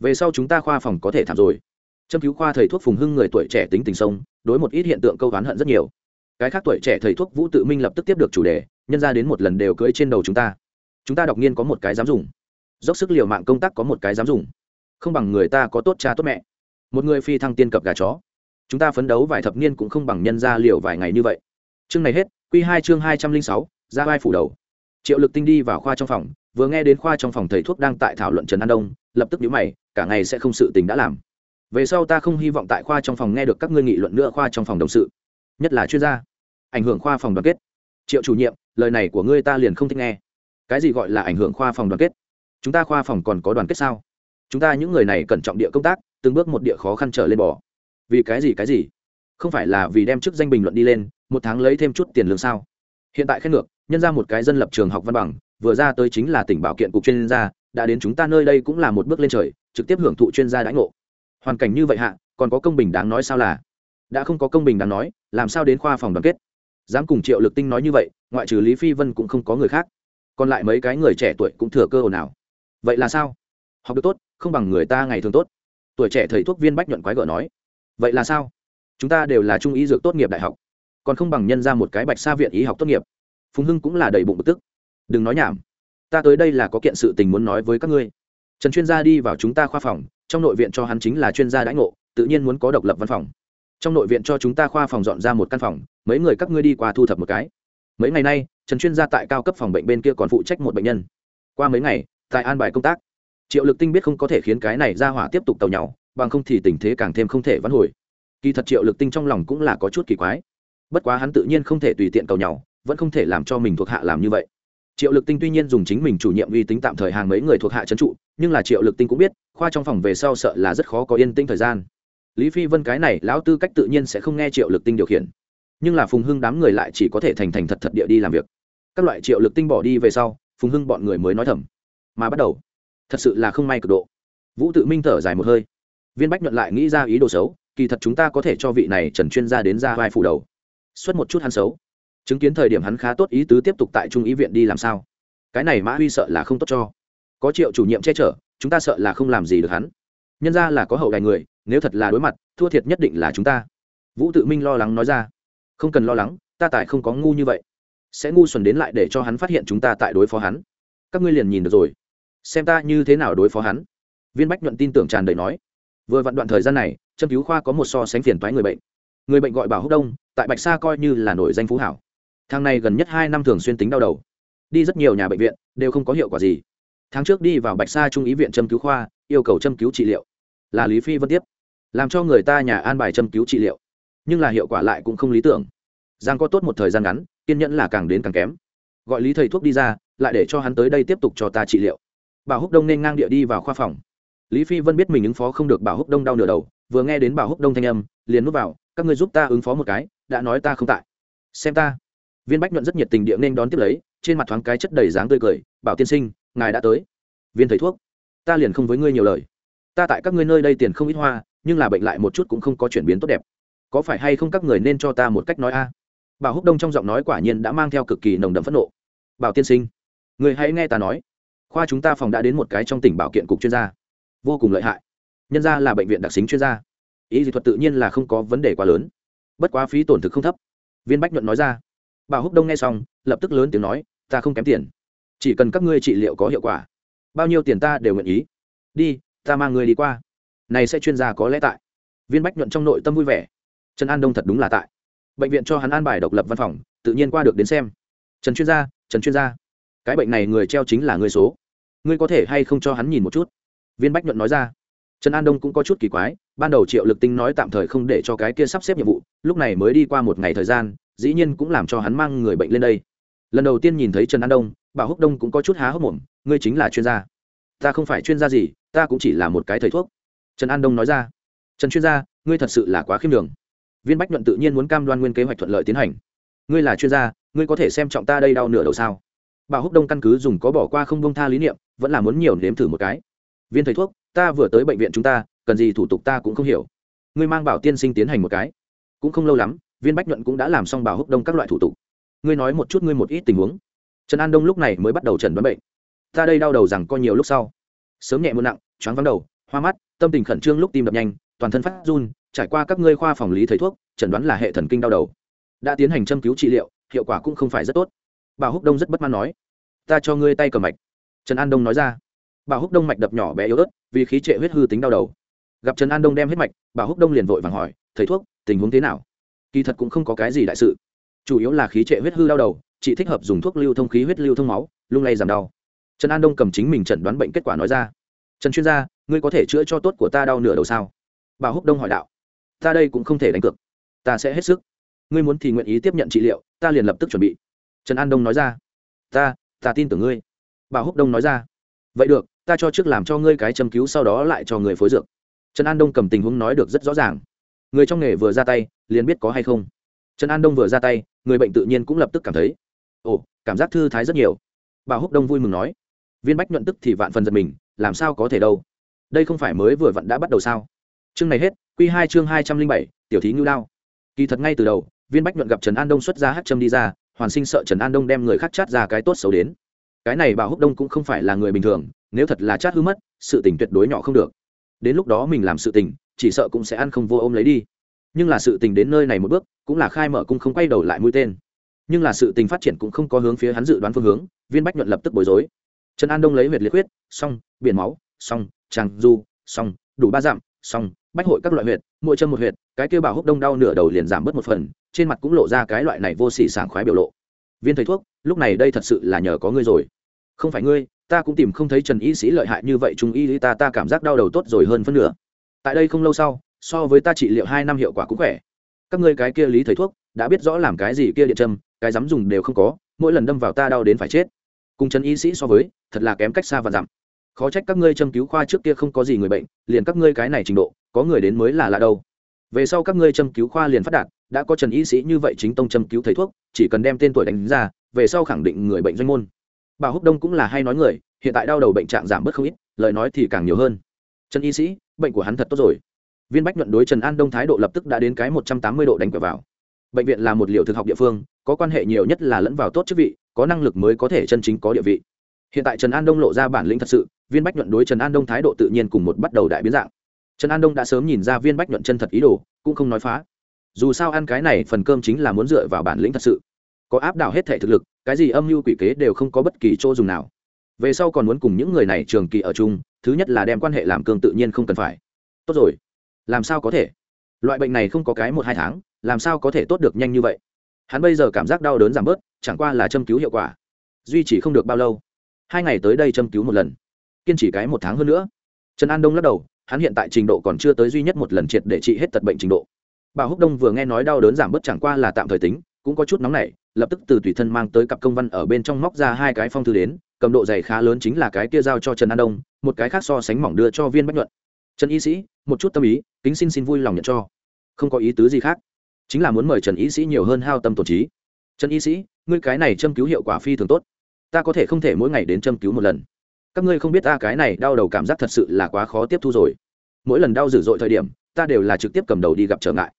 Về sau chúng ta khoa phòng có thể thảm rồi châm cứu khoa thầy thuốc phùng hưng người tuổi trẻ tính tình sông, đối một ít hiện tượng câu oán hận rất nhiều. Cái khác tuổi trẻ thầy thuốc vũ tự minh lập tức tiếp được chủ đề, nhân ra đến một lần đều cưỡi trên đầu chúng ta. Chúng ta đọc nghiên có một cái dám dùng. Dốc sức liều mạng công tác có một cái dám dùng. Không bằng người ta có tốt cha tốt mẹ. Một người phi thăng tiên cập gà chó. Chúng ta phấn đấu vài thập niên cũng không bằng nhân ra liều vài ngày như vậy. Chương này hết q hai chương hai trăm linh sáu, ra vai phủ đầu. Triệu lực tinh đi vào khoa trong phòng, vừa nghe đến khoa trong phòng thầy thuốc đang tại thảo luận trần an đông, lập tức nhíu mày, cả ngày sẽ không sự tình đã làm về sau ta không hy vọng tại khoa trong phòng nghe được các ngươi nghị luận nữa khoa trong phòng đồng sự. Nhất là chuyên gia. Ảnh hưởng khoa phòng đoàn kết. Triệu chủ nhiệm, lời này của ngươi ta liền không thích nghe. Cái gì gọi là ảnh hưởng khoa phòng đoàn kết? Chúng ta khoa phòng còn có đoàn kết sao? Chúng ta những người này cẩn trọng địa công tác, từng bước một địa khó khăn trở lên bỏ. Vì cái gì cái gì? Không phải là vì đem chức danh bình luận đi lên, một tháng lấy thêm chút tiền lương sao? Hiện tại khen ngược, nhân ra một cái dân lập trường học văn bằng, vừa ra tới chính là tỉnh bảo kiện cục chuyên gia, đã đến chúng ta nơi đây cũng là một bước lên trời, trực tiếp hưởng thụ chuyên gia đãi ngộ hoàn cảnh như vậy hạ, còn có công bình đáng nói sao là? Đã không có công bình đáng nói, làm sao đến khoa phòng đoàn kết? Dám cùng triệu lực tinh nói như vậy, ngoại trừ lý phi vân cũng không có người khác. Còn lại mấy cái người trẻ tuổi cũng thừa cơ ồn ào. Vậy là sao? Học được tốt, không bằng người ta ngày thường tốt. Tuổi trẻ thầy thuốc viên bách nhuận quái gở nói. Vậy là sao? Chúng ta đều là trung ý dược tốt nghiệp đại học. Còn không bằng nhân ra một cái bạch sa viện y học tốt nghiệp. Phùng hưng cũng là đầy bụng bực tức. Đừng nói nhảm. Ta tới đây là có kiện sự tình muốn nói với các ngươi trần chuyên gia đi vào chúng ta khoa phòng, trong nội viện cho hắn chính là chuyên gia đãi ngộ, tự nhiên muốn có độc lập văn phòng. Trong nội viện cho chúng ta khoa phòng dọn ra một căn phòng, mấy người các ngươi đi qua thu thập một cái. Mấy ngày nay, trần chuyên gia tại cao cấp phòng bệnh bên kia còn phụ trách một bệnh nhân. Qua mấy ngày, tại an bài công tác. Triệu lực tinh biết không có thể khiến cái này ra hỏa tiếp tục tàu nhau bằng không thì tình thế càng thêm không thể vãn hồi. Kỳ thật triệu lực tinh trong lòng cũng là có chút kỳ quái. Bất quá hắn tự nhiên không thể tùy tiện cầu nhau vẫn không thể làm cho mình thuộc hạ làm như vậy triệu lực tinh tuy nhiên dùng chính mình chủ nhiệm uy tín tạm thời hàng mấy người thuộc hạ trấn trụ, nhưng là triệu lực tinh cũng biết, khoa trong phòng về sau sợ là rất khó có yên tĩnh thời gian. Lý phi vân cái này lão tư cách tự nhiên sẽ không nghe triệu lực tinh điều khiển. Nhưng là phùng hưng đám người lại chỉ có thể thành thành thật thật địa đi làm việc. Các loại triệu lực tinh bỏ đi về sau, phùng hưng bọn người mới nói thầm. Mà bắt đầu, thật sự là không may cực độ. Vũ tự minh thở dài một hơi. Viên bách nhuận lại nghĩ ra ý đồ xấu, kỳ thật chúng ta có thể cho vị này trần chuyên gia đến ra vai phủ đầu. Xuất một chút hắn xấu chứng kiến thời điểm hắn khá tốt ý tứ tiếp tục tại trung ý viện đi làm sao? Cái này mã huy sợ là không tốt cho. Có triệu chủ nhiệm che chở, chúng ta sợ là không làm gì được hắn. Nhân ra là có hậu đài người, nếu thật là đối mặt, thua thiệt nhất định là chúng ta. Vũ tự minh lo lắng nói ra. Không cần lo lắng, ta tại không có ngu như vậy. Sẽ ngu xuẩn đến lại để cho hắn phát hiện chúng ta tại đối phó hắn. Các ngươi liền nhìn được rồi. Xem ta như thế nào đối phó hắn. Viên bách nhuận tin tưởng tràn đầy nói. Vừa vặn đoạn thời gian này châm cứu khoa có một so sánh phiền toái người bệnh. Người bệnh gọi bảo húc đông, tại bạch sa coi như là nổi danh phú hảo thang này gần nhất hai năm thường xuyên tính đau đầu. Đi rất nhiều nhà bệnh viện, đều không có hiệu quả gì. Tháng trước đi vào bạch sa trung ý viện châm cứu khoa, yêu cầu châm cứu trị liệu. Là lý phi vân tiếp. Làm cho người ta nhà an bài châm cứu trị liệu. Nhưng là hiệu quả lại cũng không lý tưởng. Giang có tốt một thời gian ngắn, kiên nhẫn là càng đến càng kém. Gọi lý thầy thuốc đi ra, lại để cho hắn tới đây tiếp tục cho ta trị liệu. Bà húc đông nên ngang địa đi vào khoa phòng. Lý phi vân biết mình ứng phó không được bà húc đông đau nửa đầu, vừa nghe đến bà húc đông thanh âm, liền núp vào, các người giúp ta ứng phó một cái, đã nói ta không tại. Xem ta viên bách nhuận rất nhiệt tình địa nên đón tiếp lấy, trên mặt thoáng cái chất đầy dáng tươi cười, bảo tiên sinh, ngài đã tới. Viên thầy thuốc, ta liền không với ngươi nhiều lời. Ta tại các ngươi nơi đây tiền không ít hoa, nhưng là bệnh lại một chút cũng không có chuyển biến tốt đẹp. Có phải hay không các người nên cho ta một cách nói a? Bảo húc đông trong giọng nói quả nhiên đã mang theo cực kỳ nồng đậm phẫn nộ. Bảo tiên sinh, người hãy nghe ta nói. Khoa chúng ta phòng đã đến một cái trong tỉnh bảo kiện cục chuyên gia. Vô cùng lợi hại. Nhân ra là bệnh viện đặc xính chuyên gia. Ý dị thuật tự nhiên là không có vấn đề quá lớn. Bất quá phí tổn thực không thấp. Viên bách nhuận nói ra bà húc đông nghe xong, lập tức lớn tiếng nói, ta không kém tiền, chỉ cần các ngươi trị liệu có hiệu quả, bao nhiêu tiền ta đều nguyện ý. Đi, ta mang người đi qua. Này sẽ chuyên gia có lẽ tại. Viên bách nhuận trong nội tâm vui vẻ. Trần an đông thật đúng là tại. Bệnh viện cho hắn an bài độc lập văn phòng, tự nhiên qua được đến xem. Trần chuyên gia, trần chuyên gia, cái bệnh này người treo chính là người số. Ngươi có thể hay không cho hắn nhìn một chút? Viên bách nhuận nói ra. Trần an đông cũng có chút kỳ quái, ban đầu triệu lực tinh nói tạm thời không để cho cái kia sắp xếp nhiệm vụ, lúc này mới đi qua một ngày thời gian dĩ nhiên cũng làm cho hắn mang người bệnh lên đây. Lần đầu tiên nhìn thấy trần an đông bảo húc đông cũng có chút há hốc mồm, ngươi chính là chuyên gia. Ta không phải chuyên gia gì, ta cũng chỉ là một cái thầy thuốc. Trần an đông nói ra. Trần chuyên gia, ngươi thật sự là quá khiêm đường viên bách nhuận tự nhiên muốn cam đoan nguyên kế hoạch thuận lợi tiến hành. Ngươi là chuyên gia, ngươi có thể xem trọng ta đây đau nửa đầu sao? Bảo húc đông căn cứ dùng có bỏ qua không bông tha lý niệm, vẫn là muốn nhiều nếm thử một cái. Viên thầy thuốc, ta vừa tới bệnh viện chúng ta, cần gì thủ tục ta cũng không hiểu. Ngươi mang bảo tiên sinh tiến hành một cái. Cũng không lâu lắm viên bách nhuận cũng đã làm xong bào húc đông các loại thủ tục. Ngươi nói một chút ngươi một ít tình huống. Trần an đông lúc này mới bắt đầu trần đoán bệnh. Ta đây đau đầu rằng coi nhiều lúc sau. Sớm nhẹ muộn nặng, choáng vắng đầu, hoa mắt, tâm tình khẩn trương lúc tim đập nhanh, toàn thân phát run, trải qua các ngươi khoa phòng lý thầy thuốc, chẩn đoán là hệ thần kinh đau đầu. Đã tiến hành châm cứu trị liệu, hiệu quả cũng không phải rất tốt. Bà húc đông rất bất mãn nói, ta cho ngươi tay cầm mạch. Trần an đông nói ra. Bà húc đông mạch đập nhỏ bé yếu ớt, vì khí trệ huyết hư tính đau đầu. Gặp trần an đông đem hết mạch bà húc đông liền vội vàng hỏi, thầy thuốc, tình huống thế nào? Kỳ thật cũng không có cái gì đại sự. Chủ yếu là khí trệ huyết hư đau đầu, chỉ thích hợp dùng thuốc lưu thông khí huyết lưu thông máu, lung lay giảm đau. Trần an đông cầm chính mình chẩn đoán bệnh kết quả nói ra. Trần chuyên gia, ngươi có thể chữa cho tốt của ta đau nửa đầu sao? Bà húc đông hỏi đạo. Ta đây cũng không thể đánh cược. Ta sẽ hết sức. Ngươi muốn thì nguyện ý tiếp nhận trị liệu, ta liền lập tức chuẩn bị. Trần an đông nói ra. Ta ta tin tưởng ngươi. Bà húc đông nói ra. Vậy được, ta cho trước làm cho ngươi cái châm cứu sau đó lại cho người phối dược. Trần an đông cầm tình huống nói được rất rõ ràng. Người trong nghề vừa ra tay liền biết có hay không. Trần an đông vừa ra tay, người bệnh tự nhiên cũng lập tức cảm thấy, ồ, cảm giác thư thái rất nhiều. Bà húc đông vui mừng nói, viên bách nhuận tức thì vạn phần giật mình, làm sao có thể đâu? Đây không phải mới vừa vặn đã bắt đầu sao? Chương này hết q hai chương hai trăm linh bảy, tiểu thí ngưu lao kỳ thật ngay từ đầu, viên bách nhuận gặp trần an đông xuất ra hát châm đi ra, hoàn sinh sợ trần an đông đem người khác chát ra cái tốt xấu đến. Cái này bà húc đông cũng không phải là người bình thường, nếu thật là chát hư mất, sự tình tuyệt đối nhỏ không được. Đến lúc đó mình làm sự tình, chỉ sợ cũng sẽ ăn không vô ôm lấy đi nhưng là sự tình đến nơi này một bước, cũng là khai mở cung không quay đầu lại mũi tên. Nhưng là sự tình phát triển cũng không có hướng phía hắn dự đoán phương hướng, viên bách nhuận lập tức bối rối. Trần an đông lấy huyệt liệt huyết xong, biển máu, xong, tràng du, xong, đủ ba dặm, xong, bách hội các loại huyệt, mỗi chân một huyệt, cái kêu bảo húc đông đau nửa đầu liền giảm bớt một phần, trên mặt cũng lộ ra cái loại này vô sỉ sảng khoái biểu lộ. Viên thầy thuốc, lúc này đây thật sự là nhờ có ngươi rồi. Không phải ngươi, ta cũng tìm không thấy trần y sĩ lợi hại như vậy, trung y ta ta cảm giác đau đầu tốt rồi hơn phân nửa. Tại đây không lâu sau so với ta trị liệu hai năm hiệu quả cũng khỏe. Các ngươi cái kia lý thầy thuốc, đã biết rõ làm cái gì kia điện châm, cái dám dùng đều không có, mỗi lần đâm vào ta đau đến phải chết. Cùng trần y sĩ so với, thật là kém cách xa và dặm. Khó trách các ngươi châm cứu khoa trước kia không có gì người bệnh, liền các ngươi cái này trình độ, có người đến mới là lạ đâu. Về sau các ngươi châm cứu khoa liền phát đạt, đã có trần y sĩ như vậy chính tông châm cứu thầy thuốc, chỉ cần đem tên tuổi đánh ra, về sau khẳng định người bệnh doanh môn. Bà húc đông cũng là hay nói người, hiện tại đau đầu bệnh trạng giảm bớt không ít, lời nói thì càng nhiều hơn. Trần y sĩ, bệnh của hắn thật tốt rồi viên bách nhuận đối trần an đông thái độ lập tức đã đến cái một trăm tám mươi độ đánh cửa vào. Bệnh viện là một liệu thực học địa phương, có quan hệ nhiều nhất là lẫn vào tốt chức vị, có năng lực mới có thể chân chính có địa vị. Hiện tại trần an đông lộ ra bản lĩnh thật sự, viên bách nhuận đối trần an đông thái độ tự nhiên cùng một bắt đầu đại biến dạng. Trần an đông đã sớm nhìn ra viên bách nhuận chân thật ý đồ, cũng không nói phá. Dù sao ăn cái này phần cơm chính là muốn dựa vào bản lĩnh thật sự. Có áp đảo hết thể thực lực, cái gì âm mưu quỷ kế đều không có bất kỳ chỗ dùng nào. Về sau còn muốn cùng những người này trường kỳ ở chung, thứ nhất là đem quan hệ làm cương tự nhiên không cần phải. Tốt rồi làm sao có thể? Loại bệnh này không có cái một hai tháng, làm sao có thể tốt được nhanh như vậy? Hắn bây giờ cảm giác đau đớn giảm bớt, chẳng qua là châm cứu hiệu quả. Duy trì không được bao lâu. Hai ngày tới đây châm cứu một lần. Kiên trì cái một tháng hơn nữa. Trần an đông lắc đầu, hắn hiện tại trình độ còn chưa tới duy nhất một lần triệt để trị hết tật bệnh trình độ. Bà húc đông vừa nghe nói đau đớn giảm bớt chẳng qua là tạm thời tính, cũng có chút nóng nảy, lập tức từ tùy thân mang tới cặp công văn ở bên trong móc ra hai cái phong thư đến, cầm độ dày khá lớn chính là cái kia giao cho trần an đông, một cái khác so sánh mỏng đưa cho viên bách nhuận trần y sĩ, một chút tâm ý, kính xin xin vui lòng nhận cho. Không có ý tứ gì khác. Chính là muốn mời trần y sĩ nhiều hơn hao tâm tổn trí. Trần y sĩ, ngươi cái này châm cứu hiệu quả phi thường tốt. Ta có thể không thể mỗi ngày đến châm cứu một lần. Các ngươi không biết ta cái này đau đầu cảm giác thật sự là quá khó tiếp thu rồi. Mỗi lần đau dữ dội thời điểm, ta đều là trực tiếp cầm đầu đi gặp trở ngại.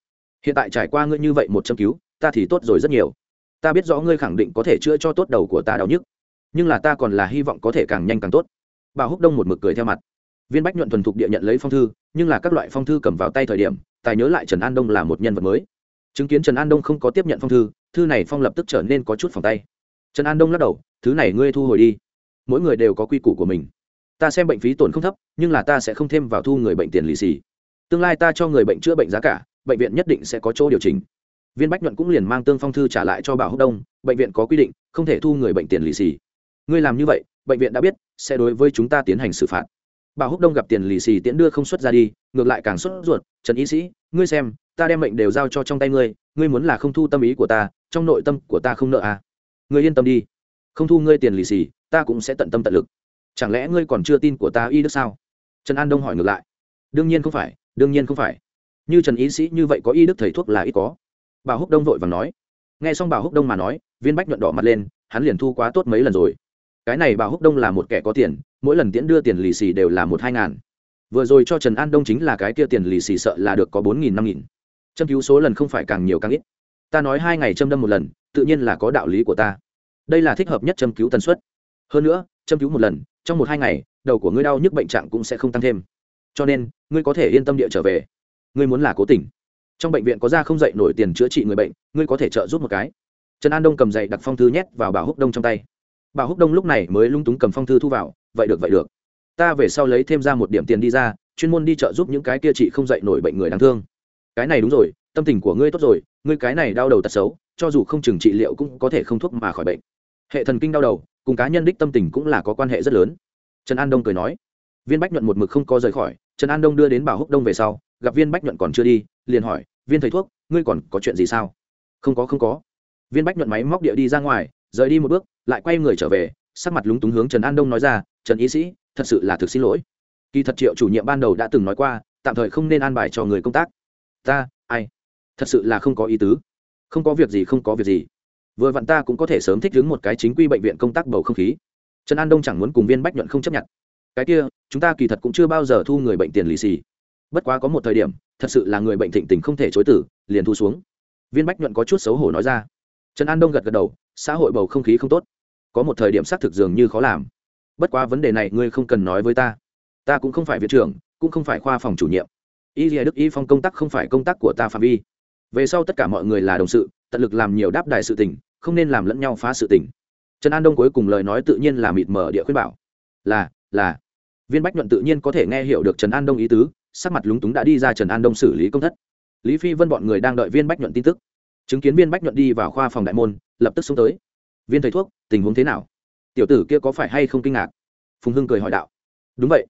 Hiện tại trải qua ngươi như vậy một châm cứu, ta thì tốt rồi rất nhiều. Ta biết rõ ngươi khẳng định có thể chữa cho tốt đầu của ta đau nhức. Nhưng là ta còn là hy vọng có thể càng nhanh càng tốt. Bà húc đông một mực cười theo mặt viên bách nhuận thuần thục địa nhận lấy phong thư, nhưng là các loại phong thư cầm vào tay thời điểm, tài nhớ lại trần an đông là một nhân vật mới. Chứng kiến trần an đông không có tiếp nhận phong thư thư này phong lập tức trở nên có chút phòng tay. Trần an đông lắc đầu, thứ này ngươi thu hồi đi. Mỗi người đều có quy củ của mình. Ta xem bệnh phí tổn không thấp, nhưng là ta sẽ không thêm vào thu người bệnh tiền lì xì. Tương lai ta cho người bệnh chữa bệnh giá cả, bệnh viện nhất định sẽ có chỗ điều chỉnh. Viên bách nhuận cũng liền mang tương phong thư trả lại cho bảo húc đông, bệnh viện có quy định, không thể thu người bệnh tiền lì xì. Ngươi làm như vậy, bệnh viện đã biết, sẽ đối với chúng ta tiến hành xử phạt bảo húc đông gặp tiền lì xì tiễn đưa không xuất ra đi, ngược lại càng xuất ruột, trần y sĩ, ngươi xem, ta đem mệnh đều giao cho trong tay ngươi ngươi muốn là không thu tâm ý của ta, trong nội tâm của ta không nợ à? Ngươi yên tâm đi, không thu ngươi tiền lì xì, ta cũng sẽ tận tâm tận lực. Chẳng lẽ ngươi còn chưa tin của ta y đức sao? Trần an đông hỏi ngược lại. Đương nhiên không phải, đương nhiên không phải. Như trần y sĩ như vậy có y đức thầy thuốc là ít có. Bà húc đông vội và nói. Nghe xong bà húc đông mà nói, viên bách nhuận đỏ mặt lên, hắn liền thu quá tốt mấy lần rồi cái này bà húc đông là một kẻ có tiền, mỗi lần tiễn đưa tiền lì xì đều là một hai ngàn. Vừa rồi cho trần an đông chính là cái kia tiền lì xì sợ là được có bốn nghìn năm nghìn. Châm cứu số lần không phải càng nhiều càng ít. Ta nói hai ngày châm đâm một lần, tự nhiên là có đạo lý của ta. Đây là thích hợp nhất châm cứu tần suất. Hơn nữa, châm cứu một lần, trong một hai ngày, đầu của ngươi đau nhức bệnh trạng cũng sẽ không tăng thêm. Cho nên, ngươi có thể yên tâm địa trở về. Ngươi muốn là cố tình. Trong bệnh viện có ra không dậy nổi tiền chữa trị người bệnh, ngươi có thể trợ giúp một cái. Trần an đông cầm dậy đặt phong thư nhét vào bà húc đông trong tay bảo húc đông lúc này mới lung túng cầm phong thư thu vào, vậy được vậy được. Ta về sau lấy thêm ra một điểm tiền đi ra, chuyên môn đi trợ giúp những cái kia chị không dậy nổi bệnh người đáng thương. Cái này đúng rồi, tâm tình của ngươi tốt rồi, ngươi cái này đau đầu tật xấu, cho dù không chừng trị liệu cũng có thể không thuốc mà khỏi bệnh. Hệ thần kinh đau đầu, cùng cá nhân đích tâm tình cũng là có quan hệ rất lớn. Trần an đông cười nói, viên bách nhuận một mực không có rời khỏi, trần an đông đưa đến bảo húc đông về sau, gặp viên bách nhuận còn chưa đi, liền hỏi, viên thầy thuốc, ngươi còn có chuyện gì sao? Không có không có. Viên bách nhuận máy móc địa đi ra ngoài rời đi một bước, lại quay người trở về, sắc mặt lúng túng hướng trần an đông nói ra, trần y sĩ, thật sự là thực xin lỗi. Kỳ thật triệu chủ nhiệm ban đầu đã từng nói qua, tạm thời không nên an bài cho người công tác. Ta, ai? Thật sự là không có ý tứ. Không có việc gì, không có việc gì. Vừa vặn ta cũng có thể sớm thích ứng một cái chính quy bệnh viện công tác bầu không khí. Trần an đông chẳng muốn cùng viên bách nhuận không chấp nhận. Cái kia, chúng ta kỳ thật cũng chưa bao giờ thu người bệnh tiền lì xì. Bất quá có một thời điểm, thật sự là người bệnh thịnh tình không thể chối tử, liền thu xuống. Viên bách nhuận có chút xấu hổ nói ra. Trần an đông gật gật đầu xã hội bầu không khí không tốt. Có một thời điểm xác thực dường như khó làm. Bất quá vấn đề này ngươi không cần nói với ta. Ta cũng không phải viện trưởng, cũng không phải khoa phòng chủ nhiệm. Y dìa đức y phong công tác không phải công tác của ta phạm vi. Về sau tất cả mọi người là đồng sự, tận lực làm nhiều đáp đài sự tình, không nên làm lẫn nhau phá sự tình. Trần an đông cuối cùng lời nói tự nhiên là mịt mờ địa khuyên bảo. Là là. Viên bách nhuận tự nhiên có thể nghe hiểu được trần an đông ý tứ, sắc mặt lúng túng đã đi ra trần an đông xử lý công thất. Lý phi vân bọn người đang đợi viên bách nhuận tin tức chứng kiến viên bách nhuận đi vào khoa phòng đại môn, lập tức xuống tới. Viên thầy thuốc, tình huống thế nào? Tiểu tử kia có phải hay không kinh ngạc? Phùng hưng cười hỏi đạo. Đúng vậy.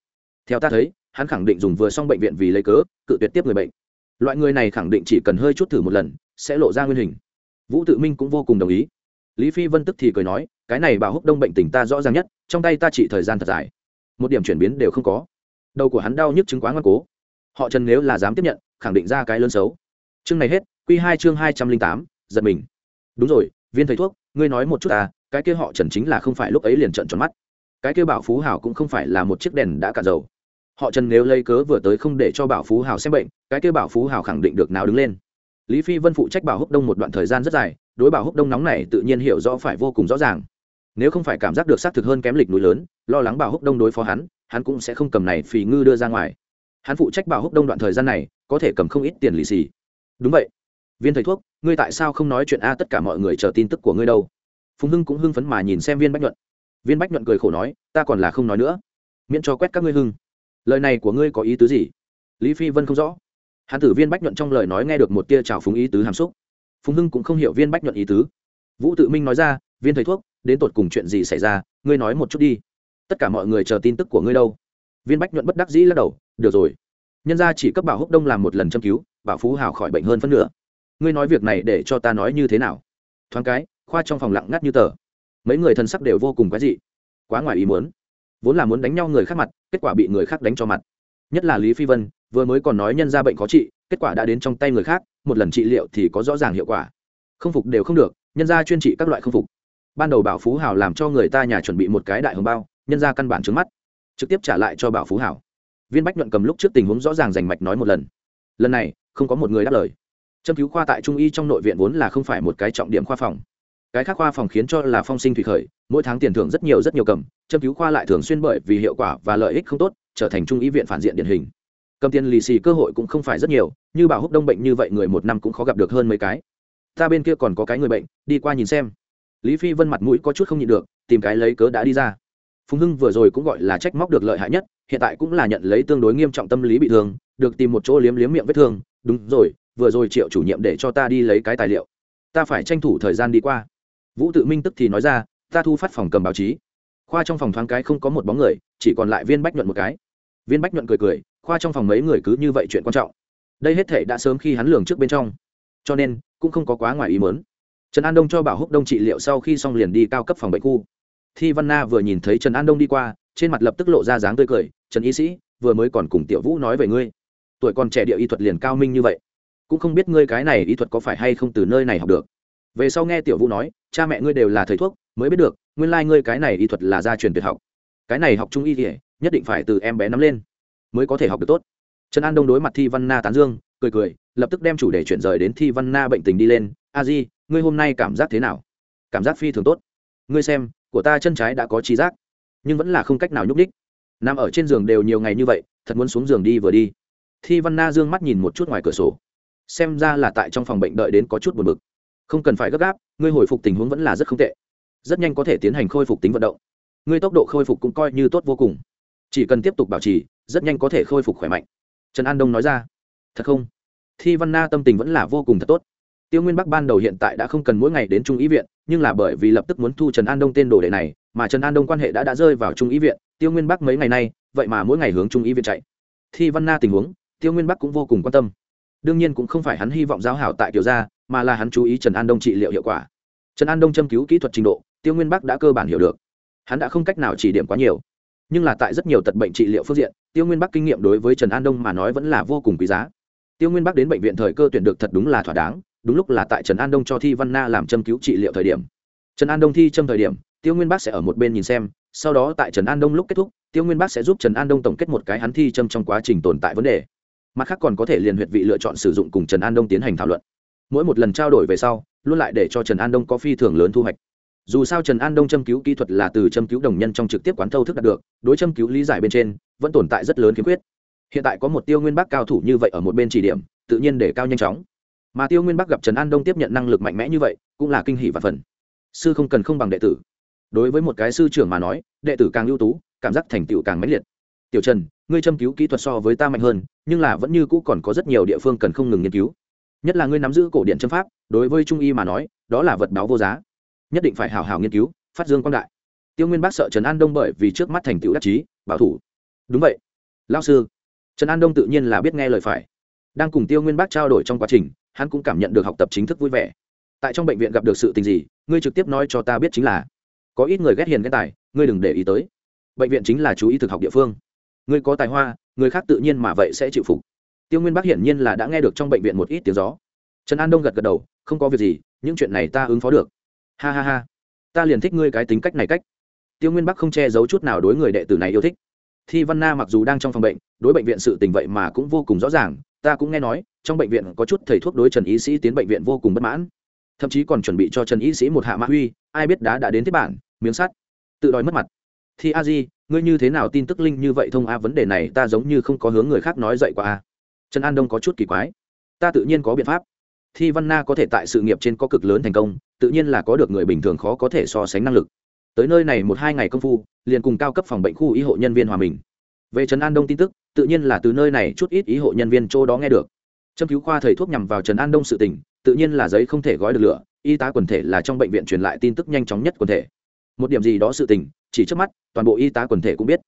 Theo ta thấy, hắn khẳng định dùng vừa xong bệnh viện vì lấy cớ, cự tuyệt tiếp người bệnh. Loại người này khẳng định chỉ cần hơi chút thử một lần, sẽ lộ ra nguyên hình. Vũ tự minh cũng vô cùng đồng ý. Lý phi vân tức thì cười nói, cái này bảo húc đông bệnh tình ta rõ ràng nhất, trong tay ta chỉ thời gian thật dài. Một điểm chuyển biến đều không có. Đầu của hắn đau nhức chứng quá ngoan cố. Họ trần nếu là dám tiếp nhận, khẳng định ra cái lớn xấu. Chương này hết q hai chương hai trăm linh tám, giật mình. Đúng rồi, viên thầy thuốc, ngươi nói một chút ta cái kia họ trần chính là không phải lúc ấy liền trận tròn mắt. Cái kia bảo phú hảo cũng không phải là một chiếc đèn đã cạn dầu. Họ trần nếu lấy cớ vừa tới không để cho bảo phú hảo xem bệnh, cái kia bảo phú hảo khẳng định được nào đứng lên. Lý phi vân phụ trách bảo húc đông một đoạn thời gian rất dài, đối bảo húc đông nóng này tự nhiên hiểu rõ phải vô cùng rõ ràng. Nếu không phải cảm giác được xác thực hơn kém lịch núi lớn, lo lắng bảo húc đông đối phó hắn hắn cũng sẽ không cầm này phì ngư đưa ra ngoài. Hắn phụ trách bảo húc đông đoạn thời gian này, có thể cầm không ít tiền lì xì. Đúng vậy viên thầy thuốc, ngươi tại sao không nói chuyện a, tất cả mọi người chờ tin tức của ngươi đâu. Phùng hưng cũng hưng phấn mà nhìn xem viên bách nhuận. Viên bách nhuận cười khổ nói, ta còn là không nói nữa. Miễn cho quét các ngươi hưng. Lời này của ngươi có ý tứ gì? Lý phi vân không rõ. Hãn tử viên bách nhuận trong lời nói nghe được một tia trào phúng ý tứ hàm xúc. Phùng hưng cũng không hiểu viên bách nhuận ý tứ. Vũ tự minh nói ra, viên thầy thuốc, đến tột cùng chuyện gì xảy ra? Ngươi nói một chút đi. Tất cả mọi người chờ tin tức của ngươi đâu. Viên bách nhuận bất đắc dĩ lắc đầu, được rồi. Nhân ra chỉ cấp bảo húc đông làm một lần châm cứu, bảo phú hào khỏi bệnh hơn phân nửa ngươi nói việc này để cho ta nói như thế nào? Thoáng cái, khoa trong phòng lặng ngắt như tờ. Mấy người thân sắc đều vô cùng quái dị. Quá ngoài ý muốn. Vốn là muốn đánh nhau người khác mặt, kết quả bị người khác đánh cho mặt. Nhất là lý phi vân, vừa mới còn nói nhân ra bệnh khó trị, kết quả đã đến trong tay người khác, một lần trị liệu thì có rõ ràng hiệu quả. Không phục đều không được, nhân ra chuyên trị các loại không phục. Ban đầu bảo phú hào làm cho người ta nhà chuẩn bị một cái đại hồng bao, nhân ra căn bản trứng mắt. Trực tiếp trả lại cho bảo phú hảo. Viên bách nhuận cầm lúc trước tình huống rõ ràng rành mạch nói một lần. Lần này, không có một người đáp lời châm cứu khoa tại trung y trong nội viện vốn là không phải một cái trọng điểm khoa phòng. Cái khác khoa phòng khiến cho là phong sinh thủy khởi, mỗi tháng tiền thưởng rất nhiều rất nhiều cầm, châm cứu khoa lại thường xuyên bởi vì hiệu quả và lợi ích không tốt, trở thành trung y viện phản diện điển hình. Cầm tiền lì xì cơ hội cũng không phải rất nhiều, như bảo húc đông bệnh như vậy người một năm cũng khó gặp được hơn mấy cái. Ta bên kia còn có cái người bệnh, đi qua nhìn xem. Lý phi vân mặt mũi có chút không nhịn được, tìm cái lấy cớ đã đi ra. Phùng hưng vừa rồi cũng gọi là trách móc được lợi hại nhất, hiện tại cũng là nhận lấy tương đối nghiêm trọng tâm lý bị thương, được tìm một chỗ liếm liếm miệng vết thương, đúng rồi vừa rồi triệu chủ nhiệm để cho ta đi lấy cái tài liệu. Ta phải tranh thủ thời gian đi qua. Vũ tự minh tức thì nói ra, ta thu phát phòng cầm báo chí. Khoa trong phòng thoáng cái không có một bóng người, chỉ còn lại viên bách nhuận một cái. Viên bách nhuận cười cười, khoa trong phòng mấy người cứ như vậy chuyện quan trọng. Đây hết thể đã sớm khi hắn lường trước bên trong. Cho nên, cũng không có quá ngoài ý mớn trần an đông cho bảo húc đông trị liệu sau khi xong liền đi cao cấp phòng bệnh khu. Thi văn na vừa nhìn thấy trần an đông đi qua, trên mặt lập tức lộ ra dáng tươi cười. Trần y sĩ, vừa mới còn cùng tiểu vũ nói về ngươi. Tuổi còn trẻ địa y thuật liền cao minh như vậy cũng không biết ngươi cái này y thuật có phải hay không từ nơi này học được. Về sau nghe tiểu vũ nói, cha mẹ ngươi đều là thầy thuốc, mới biết được, nguyên lai、like、ngươi cái này y thuật là gia truyền tuyệt học. Cái này học trung y kể nhất định phải từ em bé nắm lên, mới có thể học được tốt. Trần an đông đối mặt thi văn na tán dương, cười cười, lập tức đem chủ đề chuyển rời đến thi văn na bệnh tình đi lên. A di, ngươi hôm nay cảm giác thế nào? Cảm giác phi thường tốt. Ngươi xem, của ta chân trái đã có trí giác, nhưng vẫn là không cách nào nhúc đích nằm ở trên giường đều nhiều ngày như vậy, thật muốn xuống giường đi vừa đi. Thi văn na d ư ơ n g mắt nhìn một chút ngoài cửa sổ xem ra là tại trong phòng bệnh đợi đến có chút buồn bực. Không cần phải gấp gáp, ngươi hồi phục tình huống vẫn là rất không tệ. Rất nhanh có thể tiến hành khôi phục tính vận động. Ngươi tốc độ khôi phục cũng coi như tốt vô cùng. Chỉ cần tiếp tục bảo trì, rất nhanh có thể khôi phục khỏe mạnh. Trần an đông nói ra. Thật không? Thi văn na tâm tình vẫn là vô cùng thật tốt. Tiêu nguyên bắc ban đầu hiện tại đã không cần mỗi ngày đến trung ý viện, nhưng là bởi vì lập tức muốn thu trần an đông tên đồ đệ này, mà trần an đông quan hệ đã đã rơi vào trung ý viện, tiêu nguyên bắc mấy ngày nay, vậy mà mỗi ngày hướng trung ý viện chạy. Thi văn na tình huống, tiêu nguyên bắc cũng vô cùng quan tâm đương nhiên cũng không phải hắn hy vọng giao hảo tại tiểu gia, mà là hắn chú ý trần an đông trị liệu hiệu quả. Trần an đông châm cứu kỹ thuật trình độ, tiêu nguyên bắc đã cơ bản hiểu được. Hắn đã không cách nào chỉ điểm quá nhiều. Nhưng là tại rất nhiều tật bệnh trị liệu phương diện, tiêu nguyên bắc kinh nghiệm đối với trần an đông mà nói vẫn là vô cùng quý giá. Tiêu nguyên bắc đến bệnh viện thời cơ tuyển được thật đúng là thỏa đáng, đúng lúc là tại trần an đông cho thi văn na làm châm cứu trị liệu thời điểm. Trần an đông thi châm thời điểm, tiêu nguyên Bắc sẽ ở một bên nhìn xem, sau đó tại trần an đông lúc kết thúc, tiêu nguyên Bắc sẽ giúp trần an đông tổng kết một cái hắn thi châm trong quá trình tồn tại vấn đề mặt khác còn có thể liền huyệt vị lựa chọn sử dụng cùng trần an đông tiến hành thảo luận. Mỗi một lần trao đổi về sau, luôn lại để cho trần an đông có phi thường lớn thu hoạch. Dù sao trần an đông châm cứu kỹ thuật là từ châm cứu đồng nhân trong trực tiếp quán thâu thức đạt được, đối châm cứu lý giải bên trên, vẫn tồn tại rất lớn khiếm khuyết. Hiện tại có một tiêu nguyên bác cao thủ như vậy ở một bên chỉ điểm, tự nhiên để cao nhanh chóng. Mà tiêu nguyên bắc gặp trần an đông tiếp nhận năng lực mạnh mẽ như vậy, cũng là kinh hỷ và phần. Sư không cần không bằng đệ tử. Đối với một cái sư trưởng mà nói, đệ tử càng ưu tú, cảm giác thành tựu càng mãnh liệt tiểu trần, ngươi châm cứu kỹ thuật so với ta mạnh hơn, nhưng là vẫn như cũ còn có rất nhiều địa phương cần không ngừng nghiên cứu. Nhất là ngươi nắm giữ cổ điện châm pháp, đối với trung y mà nói, đó là vật báo vô giá. Nhất định phải hào hào nghiên cứu, phát dương quang đại. Tiêu nguyên bác sợ trần an đông bởi vì trước mắt thành tựu đắc chí, bảo thủ. Đúng vậy. Lao sư. Trần an đông tự nhiên là biết nghe lời phải. Đang cùng tiêu nguyên bác trao đổi trong quá trình, hắn cũng cảm nhận được học tập chính thức vui vẻ. Tại trong bệnh viện gặp được sự tình gì, ngươi trực tiếp nói cho ta biết chính là. Có ít người ghét hiền ghét tài, ngươi đừng để ý tới. Bệnh viện chính là chú ý thực học địa phương ngươi có tài hoa, người khác tự nhiên mà vậy sẽ chịu phục. Tiêu nguyên bắc hiển nhiên là đã nghe được trong bệnh viện một ít tiếng gió. Trần an đông gật gật đầu, không có việc gì, những chuyện này ta ứng phó được. Ha ha ha, ta liền thích ngươi cái tính cách này cách. Tiêu nguyên bắc không che giấu chút nào đối người đệ tử này yêu thích. Thi văn na mặc dù đang trong phòng bệnh, đối bệnh viện sự tình vậy mà cũng vô cùng rõ ràng, ta cũng nghe nói, trong bệnh viện có chút thầy thuốc đối trần y sĩ tiến bệnh viện vô cùng bất mãn. Thậm chí còn chuẩn bị cho trần y sĩ một hạ mã huy, ai biết đã đã đến tiếp bản, miếng sắt. Tự đòi mất mặt. Thi a di ngươi như thế nào tin tức linh như vậy thông a? Vấn đề này ta giống như không có hướng người khác nói dậy qua a. Trần an đông có chút kỳ quái. Ta tự nhiên có biện pháp. Thi văn na có thể tại sự nghiệp trên có cực lớn thành công, tự nhiên là có được người bình thường khó có thể so sánh năng lực. Tới nơi này một hai ngày công phu, liền cùng cao cấp phòng bệnh khu y hộ nhân viên hòa mình. Về trần an đông tin tức, tự nhiên là từ nơi này chút ít ý hộ nhân viên chỗ đó nghe được. Châm cứu khoa thầy thuốc nhằm vào trần an đông sự tình, tự nhiên là giấy không thể gói được lửa, y tá quần thể là trong bệnh viện truyền lại tin tức nhanh chóng nhất quần thể một điểm gì đó sự tình, chỉ trước mắt, toàn bộ y tá quần thể cũng biết.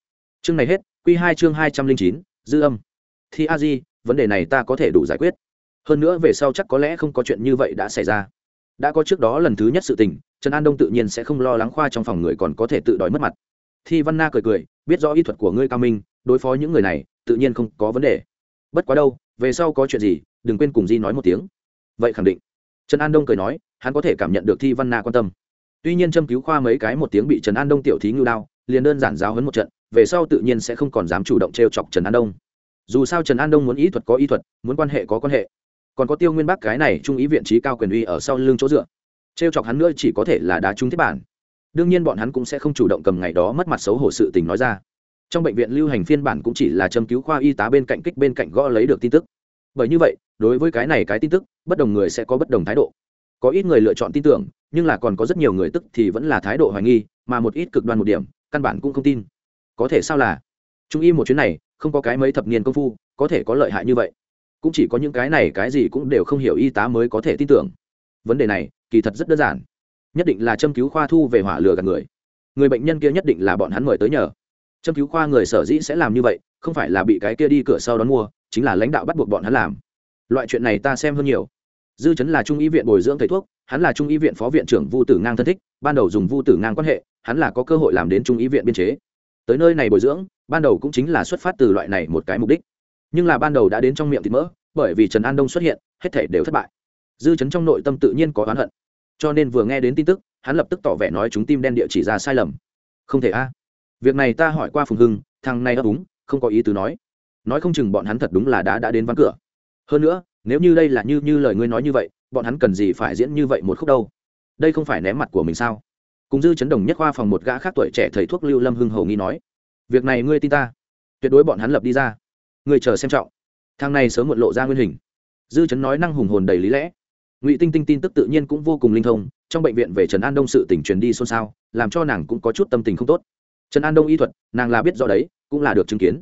Chương này hết q hai chương hai trăm linh chín, dư âm. Thì a di, vấn đề này ta có thể đủ giải quyết. Hơn nữa về sau chắc có lẽ không có chuyện như vậy đã xảy ra. Đã có trước đó lần thứ nhất sự tình, trần an đông tự nhiên sẽ không lo lắng khoa trong phòng người còn có thể tự đòi mất mặt. Thi văn na cười cười, biết rõ y thuật của ngươi cao minh, đối phó những người này, tự nhiên không có vấn đề. Bất quá đâu, về sau có chuyện gì, đừng quên cùng di nói một tiếng. Vậy khẳng định. Trần an đông cười nói, hắn có thể cảm nhận được thi văn na quan tâm tuy nhiên châm cứu khoa mấy cái một tiếng bị trần an đông tiểu thí ngưu đao, liền đơn giản giáo hấn một trận, về sau tự nhiên sẽ không còn dám chủ động t r e o chọc trần an đông. Dù sao trần an đông muốn ý thuật có ý thuật, muốn quan hệ có quan hệ. Còn có tiêu nguyên bác cái này trung ý viện trí cao quyền uy ở sau lưng chỗ dựa. T r e o chọc hắn nữa chỉ có thể là đá trúng thiết bản. Đương nhiên bọn hắn cũng sẽ không chủ động cầm ngày đó mất mặt xấu hổ sự tình nói ra. Trong bệnh viện lưu hành phiên bản cũng chỉ là châm cứu khoa y tá bên cạnh kích bên cạnh gõ lấy được tin tức. Bởi như vậy, đối với cái này cái tin tức, bất đồng người sẽ có bất đồng thái độ có ít người lựa chọn tin tưởng, nhưng là còn có rất nhiều người tức thì vẫn là thái độ hoài nghi, mà một ít cực đoan một điểm, căn bản cũng không tin. Có thể sao là? Trung y một chuyến này, không có cái mấy thập niên công phu, có thể có lợi hại như vậy. Cũng chỉ có những cái này cái gì cũng đều không hiểu y tá mới có thể tin tưởng. Vấn đề này, kỳ thật rất đơn giản. Nhất định là châm cứu khoa thu về hỏa lửa gạt người. Người bệnh nhân kia nhất định là bọn hắn mời tới nhờ. Châm cứu khoa người sở dĩ sẽ làm như vậy, không phải là bị cái kia đi cửa sau đón mua, chính là lãnh đạo bắt buộc bọn hắn làm. Loại chuyện này ta xem hơn nhiều dư chấn là trung y viện bồi dưỡng thầy thuốc, hắn là trung y viện phó viện trưởng vu tử ngang thân thích, ban đầu dùng vu tử ngang quan hệ, hắn là có cơ hội làm đến trung y viện biên chế. Tới nơi này bồi dưỡng, ban đầu cũng chính là xuất phát từ loại này một cái mục đích. Nhưng là ban đầu đã đến trong miệng thịt mỡ, bởi vì trần an đông xuất hiện, hết thể đều thất bại. Dư chấn trong nội tâm tự nhiên có oán hận. Cho nên vừa nghe đến tin tức, hắn lập tức tỏ vẻ nói chúng tim đen địa chỉ ra sai lầm. Không thể a. Việc này ta hỏi qua phùng hưng, thằng này ấp úng, không có ý tứ nói. Nói không chừng bọn hắn thật đúng là đã đã đến ván cửa. Hơn nữa nếu như đây là như như lời ngươi nói như vậy, bọn hắn cần gì phải diễn như vậy một khúc đâu? Đây không phải ném mặt của mình sao? Cùng dư chấn đồng nhất khoa phòng một gã khác tuổi trẻ thầy thuốc lưu lâm hưng hầu nghi nói. Việc này ngươi tin ta. Tuyệt đối bọn hắn lập đi ra. Ngươi chờ xem trọng. Thang này sớm muộn lộ ra nguyên hình. Dư chấn nói năng hùng hồn đầy lý lẽ. Ngụy tinh tinh tin tức tự nhiên cũng vô cùng linh thông, trong bệnh viện về trần an đông sự tỉnh truyền đi xôn xao, làm cho nàng cũng có chút tâm tình không tốt. Trần an đông y thuật, nàng là biết rõ đấy, cũng là được chứng kiến.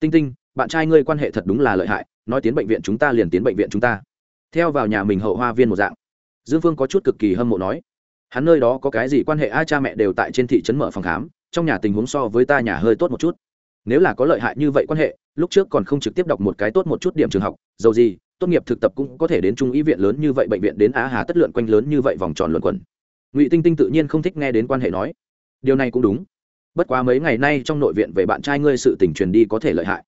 Tinh tinh bạn trai ngươi quan hệ thật đúng là lợi hại, nói tiến bệnh viện chúng ta liền tiến bệnh viện chúng ta. Theo vào nhà mình hậu hoa viên một dạng. Dương phương có chút cực kỳ hâm mộ nói. Hắn nơi đó có cái gì quan hệ ai cha mẹ đều tại trên thị trấn mở phòng khám, trong nhà tình huống so với ta nhà hơi tốt một chút. Nếu là có lợi hại như vậy quan hệ, lúc trước còn không trực tiếp đọc một cái tốt một chút điểm trường học, dầu gì, tốt nghiệp thực tập cũng có thể đến trung ý viện lớn như vậy bệnh viện đến á hà tất lượn quanh lớn như vậy vòng tròn luận quẩn. Ngụy tinh tinh tự nhiên không thích nghe đến quan hệ nói. Điều này cũng đúng. Bất quá mấy ngày nay trong nội viện về bạn trai ngươi sự tình truyền đi có thể lợi hại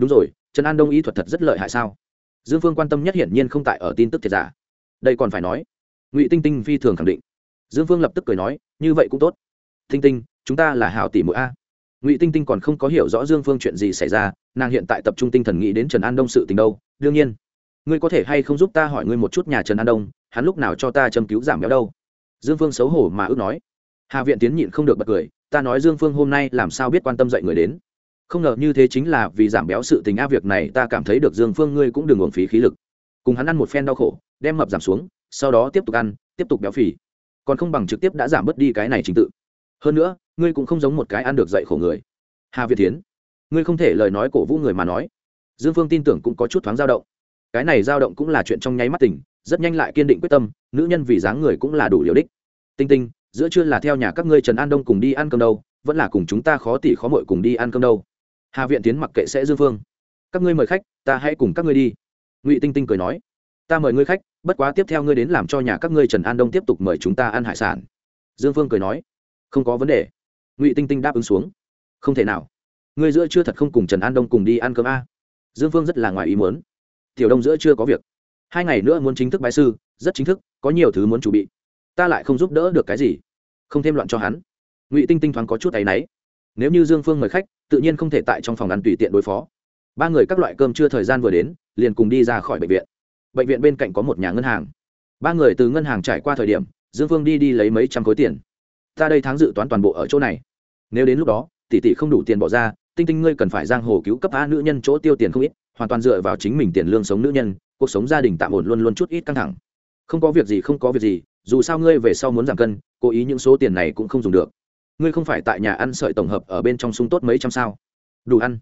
đúng rồi, trần an đông y thuật thật rất lợi hại sao? Dương phương quan tâm nhất hiển nhiên không tại ở tin tức thiệt giả. Đây còn phải nói. Ngụy tinh tinh phi thường khẳng định. Dương phương lập tức cười nói, như vậy cũng tốt. Tinh tinh, chúng ta là hảo tỷ mỗi a. Ngụy tinh tinh còn không có hiểu rõ dương phương chuyện gì xảy ra, nàng hiện tại tập trung tinh thần nghĩ đến trần an đông sự tình đâu. Đương nhiên, ngươi có thể hay không giúp ta hỏi ngươi một chút nhà trần an đông, hắn lúc nào cho ta châm cứu giảm béo đâu? Dương phương xấu hổ mà ước nói. Hà viện tiến nhịn không được bật cười, ta nói dương phương hôm nay làm sao biết quan tâm dạy người đến? Không ngờ như thế chính là vì giảm béo sự tình a, việc này ta cảm thấy được dương phương ngươi cũng đừng uổng phí khí lực. Cùng hắn ăn một phen đau khổ, đem mập giảm xuống, sau đó tiếp tục ăn, tiếp tục béo phì. Còn không bằng trực tiếp đã giảm bớt đi cái này trình tự. Hơn nữa, ngươi cũng không giống một cái ăn được dạy khổ người. Hà việt tiến ngươi không thể lời nói cổ vũ người mà nói. Dương phương tin tưởng cũng có chút thoáng dao động. Cái này dao động cũng là chuyện trong nháy mắt tình rất nhanh lại kiên định quyết tâm, nữ nhân vì dáng người cũng là đủ liều đích. Tinh tinh, giữa trưa là theo nhà các ngươi trần an đông cùng đi ăn cơm đâu, vẫn là cùng chúng ta khó tỉ khó mội cùng đi ăn cơm đâu hà viện tiến mặc kệ sẽ dương phương. Các ngươi mời khách, ta hãy cùng các ngươi đi. Ngụy tinh tinh cười nói. Ta mời ngươi khách, bất quá tiếp theo ngươi đến làm cho nhà các ngươi trần an đông tiếp tục mời chúng ta ăn hải sản. Dương phương cười nói. Không có vấn đề. Ngụy tinh tinh đáp ứng xuống. Không thể nào. Ngươi giữa chưa thật không cùng trần an đông cùng đi ăn cơm a? Dương phương rất là ngoài ý muốn. Tiểu đông giữa chưa có việc. Hai ngày nữa muốn chính thức bái sư, rất chính thức, có nhiều thứ muốn chuẩn bị. Ta lại không giúp đỡ được cái gì. Không thêm loạn cho hắn. Ngụy tinh tinh thoáng có chút áy náy nếu như dương phương mời khách, tự nhiên không thể tại trong phòng ăn tùy tiện đối phó. Ba người các loại cơm chưa thời gian vừa đến, liền cùng đi ra khỏi bệnh viện. Bệnh viện bên cạnh có một nhà ngân hàng. Ba người từ ngân hàng trải qua thời điểm, dương phương đi đi lấy mấy trăm khối tiền. Ta đây tháng dự toán toàn bộ ở chỗ này. Nếu đến lúc đó, tỷ tỷ không đủ tiền bỏ ra, tinh tinh ngươi cần phải giang hồ cứu cấp a nữ nhân chỗ tiêu tiền không ít, hoàn toàn dựa vào chính mình tiền lương sống nữ nhân, cuộc sống gia đình tạm ổn luôn luôn chút ít căng thẳng. Không có việc gì, không có việc gì, dù sao ngươi về sau muốn giảm cân, cố ý những số tiền này cũng không dùng được ngươi không phải tại nhà ăn sợi tổng hợp ở bên trong sung tốt mấy trăm sao? Đủ ăn.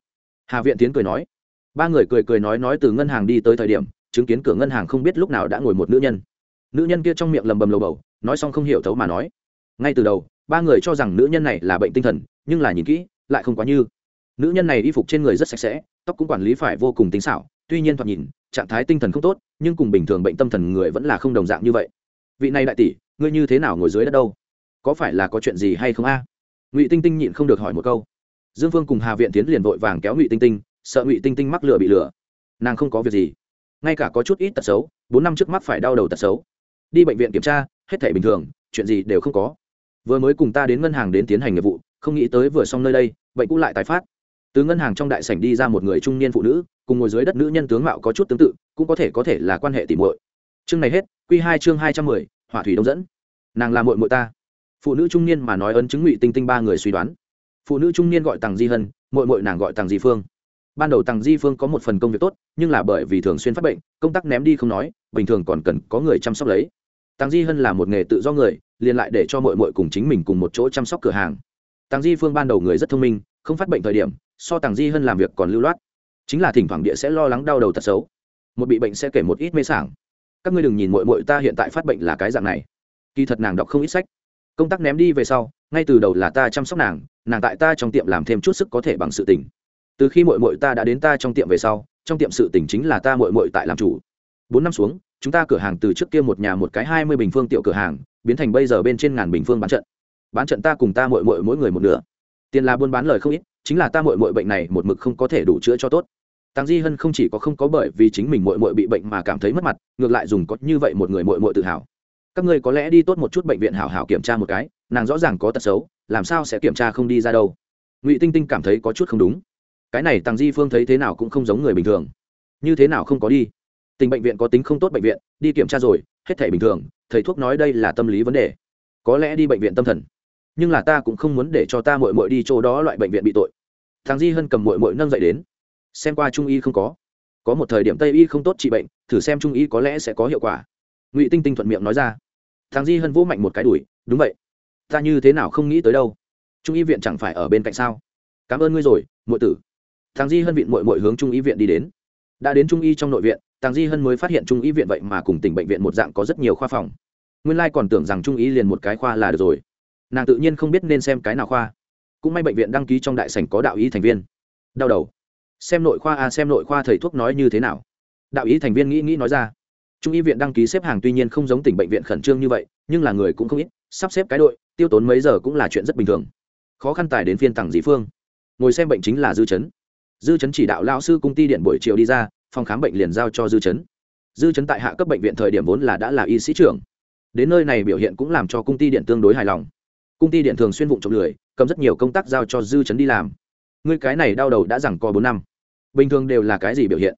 Hà viện tiến cười nói. Ba người cười cười nói nói từ ngân hàng đi tới thời điểm, chứng kiến cửa ngân hàng không biết lúc nào đã ngồi một nữ nhân. Nữ nhân kia trong miệng lầm bầm lầu bầu, nói xong không hiểu thấu mà nói. Ngay từ đầu, ba người cho rằng nữ nhân này là bệnh tinh thần, nhưng là nhìn kỹ, lại không quá như. Nữ nhân này y phục trên người rất sạch sẽ, tóc cũng quản lý phải vô cùng tinh xảo, tuy nhiên thoạt nhìn, trạng thái tinh thần không tốt, nhưng cùng bình thường bệnh tâm thần người vẫn là không đồng dạng như vậy. Vị này đại tỷ, ngươi như thế nào ngồi dưới đất đâu? Có phải là có chuyện gì hay không a? Ngụy tinh tinh nhịn không được hỏi một câu dương phương cùng hà viện tiến liền vội vàng kéo ngụy tinh tinh sợ ngụy tinh tinh mắc lửa bị lửa nàng không có việc gì ngay cả có chút ít tật xấu bốn năm trước mắt phải đau đầu tật xấu đi bệnh viện kiểm tra hết thể bình thường chuyện gì đều không có vừa mới cùng ta đến ngân hàng đến tiến hành nghiệp vụ không nghĩ tới vừa xong nơi đây bệnh cũ lại tái phát từ ngân hàng trong đại sảnh đi ra một người trung niên phụ nữ cùng ngồi dưới đất nữ nhân tướng mạo có chút tương tự cũng có thể có thể là quan hệ tỉ muội chương này hết q hai chương hai trăm mười hỏa thủy đông dẫn nàng là muội muội ta phụ nữ trung niên mà nói ấn chứng ngụy tinh tinh ba người suy đoán. Phụ nữ trung niên gọi tàng di hân, muội muội nàng gọi tàng di phương. Ban đầu tàng di phương có một phần công việc tốt, nhưng là bởi vì thường xuyên phát bệnh, công tác ném đi không nói, bình thường còn cần có người chăm sóc lấy. Tàng di hân là một nghề tự do người, liền lại để cho muội muội cùng chính mình cùng một chỗ chăm sóc cửa hàng. Tàng di phương ban đầu người rất thông minh, không phát bệnh thời điểm, so tàng di hân làm việc còn lưu loát. Chính là thỉnh thoảng địa sẽ lo lắng đau đầu tật xấu. Một bị bệnh sẽ kể một ít mê sảng. Các ngươi đừng nhìn muội muội ta hiện tại phát bệnh là cái dạng này. Kỳ thật nàng đọc không ít sách công tác ném đi về sau ngay từ đầu là ta chăm sóc nàng nàng tại ta trong tiệm làm thêm chút sức có thể bằng sự tình. Từ khi muội muội ta đã đến ta trong tiệm về sau trong tiệm sự tình chính là ta muội muội tại làm chủ. Bốn năm xuống chúng ta cửa hàng từ trước kia một nhà một cái hai mươi bình phương tiểu cửa hàng biến thành bây giờ bên trên ngàn bình phương bán trận. Bán trận ta cùng ta muội muội mỗi người một nửa. Tiền là buôn bán lời không ít chính là ta muội muội bệnh này một mực không có thể đủ chữa cho tốt. Tăng Di Hân không chỉ có không có bởi vì chính mình muội muội bị bệnh mà cảm thấy mất mặt, ngược lại dùng có như vậy một người muội muội tự hào. Các ngươi có lẽ đi tốt một chút bệnh viện hảo hảo kiểm tra một cái, nàng rõ ràng có tật xấu, làm sao sẽ kiểm tra không đi ra đâu. Ngụy Tinh Tinh cảm thấy có chút không đúng. Cái này Tăng Di Phương thấy thế nào cũng không giống người bình thường. Như thế nào không có đi? Tình bệnh viện có tính không tốt bệnh viện, đi kiểm tra rồi, hết thảy bình thường, thầy thuốc nói đây là tâm lý vấn đề. Có lẽ đi bệnh viện tâm thần. Nhưng là ta cũng không muốn để cho ta muội muội đi chỗ đó loại bệnh viện bị tội. Thằng Di Hân cầm muội muội nâng dậy đến xem qua trung y không có có một thời điểm tây y không tốt trị bệnh thử xem trung y có lẽ sẽ có hiệu quả ngụy tinh tinh thuận miệng nói ra thằng di hân vỗ mạnh một cái đùi đúng vậy. Ta như thế nào không nghĩ tới đâu. Trung y viện chẳng phải ở bên cạnh sao? Cảm ơn ngươi rồi muội tử. Thằng di hân viện mội mội hướng trung y viện đi đến. Đã đến trung y trong nội viện thằng di hân mới phát hiện trung y viện vậy mà cùng tỉnh bệnh viện một dạng có rất nhiều khoa phòng. Nguyên lai còn tưởng rằng trung y liền một cái khoa là được rồi. Nàng tự nhiên không biết nên xem cái nào khoa. Cũng may bệnh viện đăng ký trong đại sảnh có đạo ý thành viên. Đau đầu. Xem nội khoa a à, xem nội khoa thầy thuốc nói như thế nào. Đạo ý thành viên nghĩ nghĩ nói ra trung y viện đăng ký xếp hàng tuy nhiên không giống tỉnh bệnh viện khẩn trương như vậy, nhưng là người cũng không ít, sắp xếp cái đội, tiêu tốn mấy giờ cũng là chuyện rất bình thường. Khó khăn tài đến phiên tặng dị phương. Ngồi xem bệnh chính là dư chấn. Dư chấn chỉ đạo lao sư công ty điện buổi chiều đi ra, phòng khám bệnh liền giao cho dư chấn. Dư chấn tại hạ cấp bệnh viện thời điểm vốn là đã là y sĩ trưởng. Đến nơi này biểu hiện cũng làm cho công ty điện tương đối hài lòng. Công ty điện thường xuyên vụ trộm lười, cầm rất nhiều công tác giao cho dư chấn đi làm. Ngươi cái này đau đầu đã rằng co bốn năm. Bình thường đều là cái gì biểu hiện?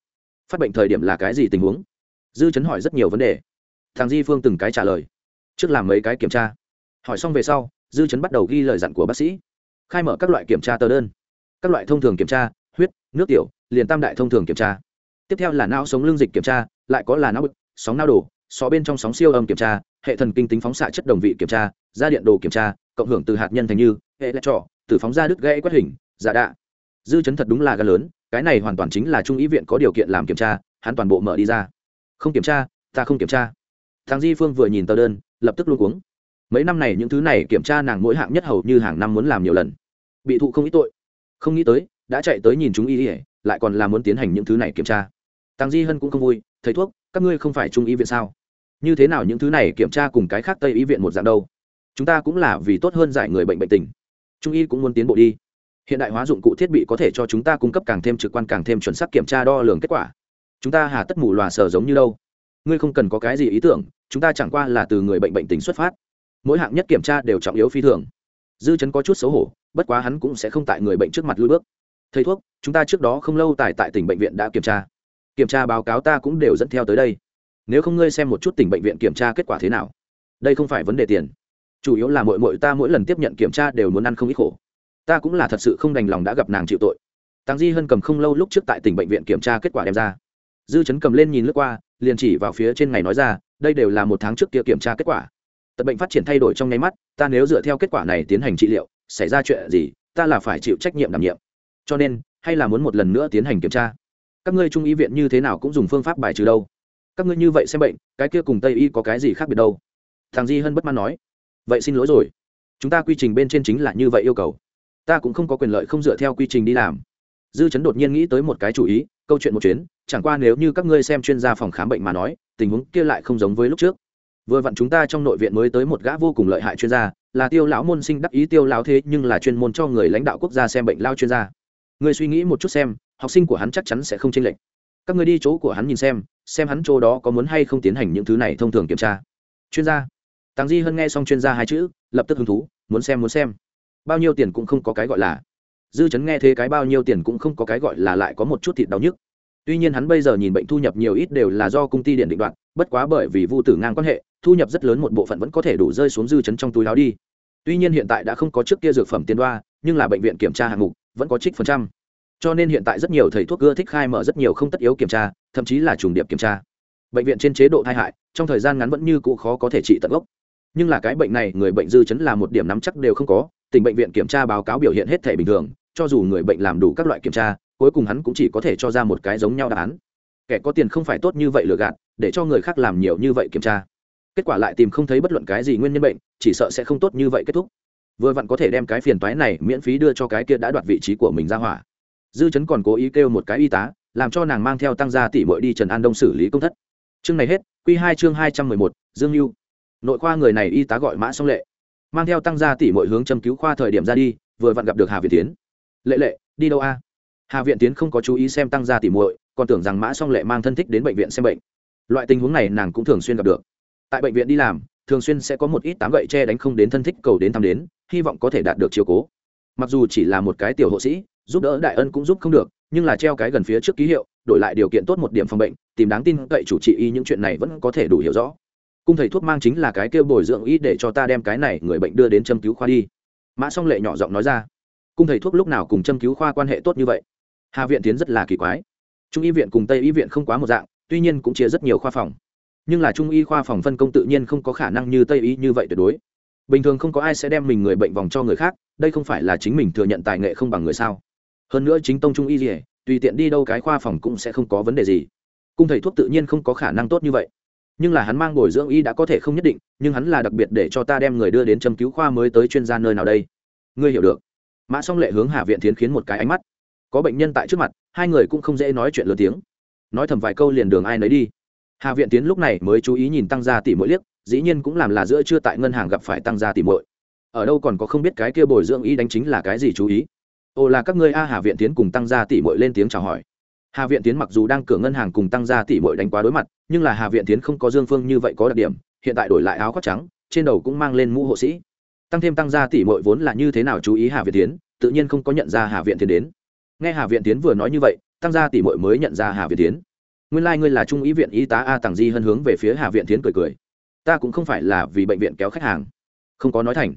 Phát bệnh thời điểm là cái gì tình huống? Dư chấn hỏi rất nhiều vấn đề. Thằng di phương từng cái trả lời. Trước làm mấy cái kiểm tra. Hỏi xong về sau, dư chấn bắt đầu ghi lời dặn của bác sĩ. Khai mở các loại kiểm tra tờ đơn. Các loại thông thường kiểm tra, huyết, nước tiểu, liền tam đại thông thường kiểm tra. Tiếp theo là não sống lương dịch kiểm tra, lại có là não bực, sóng não đồ xó bên trong sóng siêu âm kiểm tra, hệ thần kinh tính phóng xạ chất đồng vị kiểm tra ra điện đồ kiểm tra, cộng hưởng từ hạt nhân thành như, hệ lại trọ từ phóng ra đứt gãy quét hình giả đạ. Dư chấn thật đúng là gan lớn, cái này hoàn toàn chính là trung ý viện có điều kiện làm kiểm tra, hắn toàn bộ mở đi ra không kiểm tra, ta không kiểm tra. Thằng di phương vừa nhìn tờ đơn, lập tức luôn cuống. Mấy năm này những thứ này kiểm tra nàng mỗi hạng nhất hầu như hàng năm muốn làm nhiều lần. Bị thụ không ít tội. Không nghĩ tới, đã chạy tới nhìn chúng y ỉa lại còn là muốn tiến hành những thứ này kiểm tra. Thằng di hân cũng không vui, thầy thuốc, các ngươi không phải trung y viện sao? Như thế nào những thứ này kiểm tra cùng cái khác tây y viện một dạng đâu? Chúng ta cũng là vì tốt hơn giải người bệnh bệnh tình. Trung y cũng muốn tiến bộ đi. Hiện đại hóa dụng cụ thiết bị có thể cho chúng ta cung cấp càng thêm trực quan, càng thêm chuẩn xác kiểm tra đo lường kết quả chúng ta hà tất mù lòa sờ giống như đâu. Ngươi không cần có cái gì ý tưởng, chúng ta chẳng qua là từ người bệnh bệnh tình xuất phát. Mỗi hạng nhất kiểm tra đều trọng yếu phi thường. Dư chấn có chút xấu hổ, bất quá hắn cũng sẽ không tại người bệnh trước mặt lui bước. Thầy thuốc, chúng ta trước đó không lâu tại tại tỉnh bệnh viện đã kiểm tra. Kiểm tra báo cáo ta cũng đều dẫn theo tới đây. Nếu không ngươi xem một chút tỉnh bệnh viện kiểm tra kết quả thế nào. Đây không phải vấn đề tiền. Chủ yếu là mỗi mỗi ta mỗi lần tiếp nhận kiểm tra đều muốn ăn không ít khổ. Ta cũng là thật sự không đành lòng đã gặp nàng chịu tội. Tăng di hân cầm không lâu lúc trước tại tỉnh bệnh viện kiểm tra kết quả đem ra dư chấn cầm lên nhìn lướt qua, liền chỉ vào phía trên ngày nói ra, đây đều là một tháng trước kia kiểm tra kết quả. Tật bệnh phát triển thay đổi trong nháy mắt, ta nếu dựa theo kết quả này tiến hành trị liệu, xảy ra chuyện gì, ta là phải chịu trách nhiệm đảm nhiệm. Cho nên, hay là muốn một lần nữa tiến hành kiểm tra. Các ngươi trung y viện như thế nào cũng dùng phương pháp bài trừ đâu. Các ngươi như vậy xem bệnh, cái kia cùng tây y có cái gì khác biệt đâu? Thằng di hân bất mãn nói. Vậy xin lỗi rồi. Chúng ta quy trình bên trên chính là như vậy yêu cầu. Ta cũng không có quyền lợi không dựa theo quy trình đi làm. Dư chấn đột nhiên nghĩ tới một cái chủ ý câu chuyện một chuyến, chẳng qua nếu như các ngươi xem chuyên gia phòng khám bệnh mà nói, tình huống kia lại không giống với lúc trước. Vừa vặn chúng ta trong nội viện mới tới một gã vô cùng lợi hại chuyên gia, là tiêu lão môn sinh đắc ý tiêu lão thế, nhưng là chuyên môn cho người lãnh đạo quốc gia xem bệnh lao chuyên gia. Người suy nghĩ một chút xem, học sinh của hắn chắc chắn sẽ không chênh lệch. Các người đi chỗ của hắn nhìn xem xem hắn chỗ đó có muốn hay không tiến hành những thứ này thông thường kiểm tra. Chuyên gia. Tàng di hân nghe xong chuyên gia hai chữ, lập tức hứng thú, muốn xem muốn xem. Bao nhiêu tiền cũng không có cái gọi là. Dư chấn nghe thế cái bao nhiêu tiền cũng không có cái gọi là lại có một chút thịt đau nhức tuy nhiên hắn bây giờ nhìn bệnh thu nhập nhiều ít đều là do công ty điện định đoạn bất quá bởi vì vu tử ngang quan hệ, thu nhập rất lớn một bộ phận vẫn có thể đủ rơi xuống dư chấn trong túi láo đi. Tuy nhiên hiện tại đã không có trước kia dược phẩm tiền đoa, nhưng là bệnh viện kiểm tra hạng mục vẫn có trích phần trăm. Cho nên hiện tại rất nhiều thầy thuốc ưa thích khai mở rất nhiều không tất yếu kiểm tra, thậm chí là trùng điệp kiểm tra. Bệnh viện trên chế độ thai hại, trong thời gian ngắn vẫn như cũ khó có thể trị tận gốc. Nhưng là cái bệnh này, người bệnh dư chấn là một điểm nắm chắc đều không có tỉnh bệnh viện kiểm tra báo cáo biểu hiện hết thể bình thường, cho dù người bệnh làm đủ các loại kiểm tra cuối cùng hắn cũng chỉ có thể cho ra một cái giống nhau đáp án. Kẻ có tiền không phải tốt như vậy lừa gạt, để cho người khác làm nhiều như vậy kiểm tra. Kết quả lại tìm không thấy bất luận cái gì nguyên nhân bệnh, chỉ sợ sẽ không tốt như vậy kết thúc. Vừa vặn có thể đem cái phiền toái này miễn phí đưa cho cái kia đã đoạt vị trí của mình ra hỏa. Dư chấn còn cố ý kêu một cái y tá, làm cho nàng mang theo tăng gia tỷ bội đi trần an đông xử lý công thất. Chương này hết q hai chương hai trăm mười một, dương mưu nội khoa người này y tá gọi mã song lệ. Mang theo tăng gia tỷ muội hướng châm cứu khoa thời điểm ra đi, vừa vặn gặp được hà việt tiến. Lệ lệ, đi đâu a? Hà viện tiến không có chú ý xem tăng gia tỷ muội, còn tưởng rằng mã song lệ mang thân thích đến bệnh viện xem bệnh. Loại tình huống này nàng cũng thường xuyên gặp được. Tại bệnh viện đi làm, thường xuyên sẽ có một ít tám gậy che đánh không đến thân thích cầu đến thăm đến, hy vọng có thể đạt được chiều cố. Mặc dù chỉ là một cái tiểu hộ sĩ, giúp đỡ đại ân cũng giúp không được, nhưng là treo cái gần phía trước ký hiệu, đổi lại điều kiện tốt một điểm phòng bệnh, tìm đáng tin cậy chủ trị y những chuyện này vẫn có thể đủ hiểu rõ. Cung thầy thuốc mang chính là cái kêu bồi dưỡng y để cho ta đem cái này người bệnh đưa đến châm cứu khoa đi. Mã song lệ nhỏ giọng nói ra. Cung thầy thuốc lúc nào cùng châm cứu khoa quan hệ tốt như vậy? Hà viện tiến rất là kỳ quái. Trung y viện cùng tây y viện không quá một dạng, tuy nhiên cũng chia rất nhiều khoa phòng. Nhưng là trung y khoa phòng phân công tự nhiên không có khả năng như tây y như vậy tuyệt đối. Bình thường không có ai sẽ đem mình người bệnh vòng cho người khác, đây không phải là chính mình thừa nhận tài nghệ không bằng người sao. Hơn nữa chính tông trung y gì tùy tiện đi đâu cái khoa phòng cũng sẽ không có vấn đề gì. Cung thầy thuốc tự nhiên không có khả năng tốt như vậy. Nhưng là hắn mang bồi dưỡng y đã có thể không nhất định, nhưng hắn là đặc biệt để cho ta đem người đưa đến châm cứu khoa mới tới chuyên gia nơi nào đây. Ngươi hiểu được. Mã song lệ hướng hạ viện tiến khiến một cái ánh mắt có bệnh nhân tại trước mặt, hai người cũng không dễ nói chuyện lớn tiếng. Nói thầm vài câu liền đường ai nấy đi. Hà viện tiến lúc này mới chú ý nhìn tăng gia tỷ mỗi liếc, dĩ nhiên cũng làm là giữa chưa tại ngân hàng gặp phải tăng gia tỷ mỗi ở đâu còn có không biết cái kia bồi dưỡng ý đánh chính là cái gì chú ý. Ồ là các ngươi a, hà viện tiến cùng tăng gia tỷ mỗi lên tiếng chào hỏi. Hà viện tiến mặc dù đang cửa ngân hàng cùng tăng gia tỷ mỗi đánh quá đối mặt, nhưng là hà viện tiến không có dương phương như vậy có đặc điểm, hiện tại đổi lại áo khoác trắng, trên đầu cũng mang lên mũ hộ sĩ. Tăng thêm tăng gia tỷ mỗi vốn là như thế nào chú ý hà viện tiến, tự nhiên không có nhận ra hà viện tiến đến nghe hà viện tiến vừa nói như vậy, tăng gia tỷ mội mới nhận ra hà viện tiến. Nguyên lai、like、ngươi là trung ý viện y tá a tàng di hân hướng về phía hà viện tiến cười cười. Ta cũng không phải là vì bệnh viện kéo khách hàng. Không có nói thành.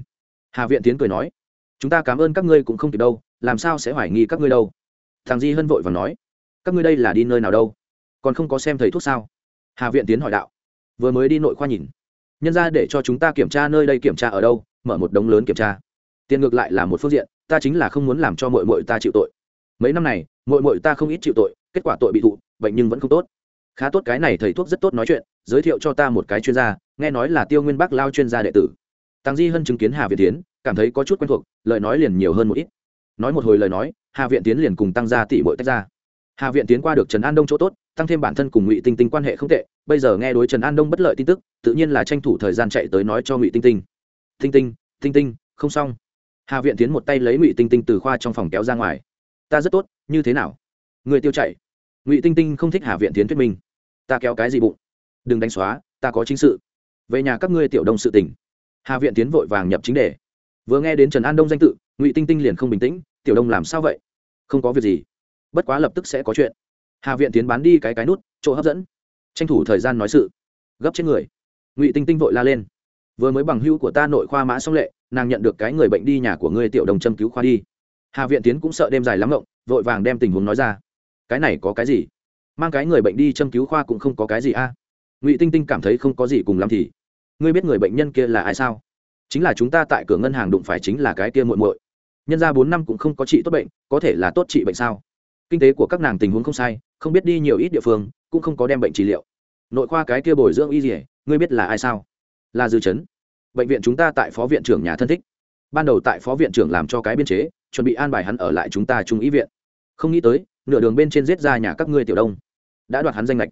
Hà viện tiến cười nói, chúng ta cảm ơn các ngươi cũng không kịp đâu, làm sao sẽ hoài nghi các ngươi đâu? Thằng di hân vội và nói, các ngươi đây là đi nơi nào đâu? Còn không có xem thầy thuốc sao? Hà viện tiến hỏi đạo, vừa mới đi nội khoa nhìn. Nhân ra để cho chúng ta kiểm tra nơi đây kiểm tra ở đâu, mở một đống lớn kiểm tra. Tiền ngược lại là một phương diện, ta chính là không muốn làm cho mội mội ta chịu tội mấy năm này mội mội ta không ít chịu tội, kết quả tội bị thụ, bệnh nhưng vẫn không tốt. Khá tốt cái này thầy thuốc rất tốt nói chuyện, giới thiệu cho ta một cái chuyên gia, nghe nói là tiêu nguyên bắc lao chuyên gia đệ tử. Tăng di hân chứng kiến hà việt tiến, cảm thấy có chút quen thuộc, lời nói liền nhiều hơn một ít. Nói một hồi lời nói, hà viện tiến liền cùng tăng gia tỷ bội tách ra. Hà viện tiến qua được trần an đông chỗ tốt, tăng thêm bản thân cùng ngụy tinh tinh quan hệ không tệ, bây giờ nghe đối trần an đông bất lợi tin tức, tự nhiên là tranh thủ thời gian chạy tới nói cho ngụy tinh tinh. Tinh tinh tinh tinh, không xong. Hà viện tiến một tay lấy ngụy tinh tinh từ khoa trong phòng kéo ra ngoài ta rất tốt, như thế nào? Người tiêu chạy ngụy tinh tinh không thích hà viện tiến thuyết minh. Ta kéo cái gì bụng? Đừng đánh xóa, ta có chính sự. Về nhà các ngươi tiểu đông sự tình. Hà viện tiến vội vàng nhập chính đề. Vừa nghe đến trần an đông danh tự, ngụy tinh tinh liền không bình tĩnh, tiểu đông làm sao vậy? Không có việc gì. Bất quá lập tức sẽ có chuyện. Hà viện tiến bán đi cái cái nút, chỗ hấp dẫn. Tranh thủ thời gian nói sự. Gấp trên người. Ngụy tinh tinh vội la lên. Vừa mới bằng hữu của ta nội khoa mã song lệ, nàng nhận được cái người bệnh đi nhà của ngươi tiểu đồng châm cứu khoa đi hà viện tiến cũng sợ đêm dài lắm ngộng, vội vàng đem tình huống nói ra. Cái này có cái gì? Mang cái người bệnh đi châm cứu khoa cũng không có cái gì a. Ngụy tinh tinh cảm thấy không có gì cùng lắm thì, ngươi biết người bệnh nhân kia là ai sao? Chính là chúng ta tại cửa ngân hàng đụng phải chính là cái kia muội muội. Nhân ra bốn năm cũng không có trị tốt bệnh, có thể là tốt trị bệnh sao? Kinh tế của các nàng tình huống không sai, không biết đi nhiều ít địa phương, cũng không có đem bệnh trị liệu. Nội khoa cái kia bồi dưỡng y dỉa ngươi biết là ai sao? Là dư chấn. Bệnh viện chúng ta tại phó viện trưởng nhà thân thích. Ban đầu tại phó viện trưởng làm cho cái biên chế chuẩn bị an bài hắn ở lại chúng ta trung ý viện. Không nghĩ tới, nửa đường bên trên giết ra nhà các ngươi tiểu đông. Đã đoạt hắn danh lệch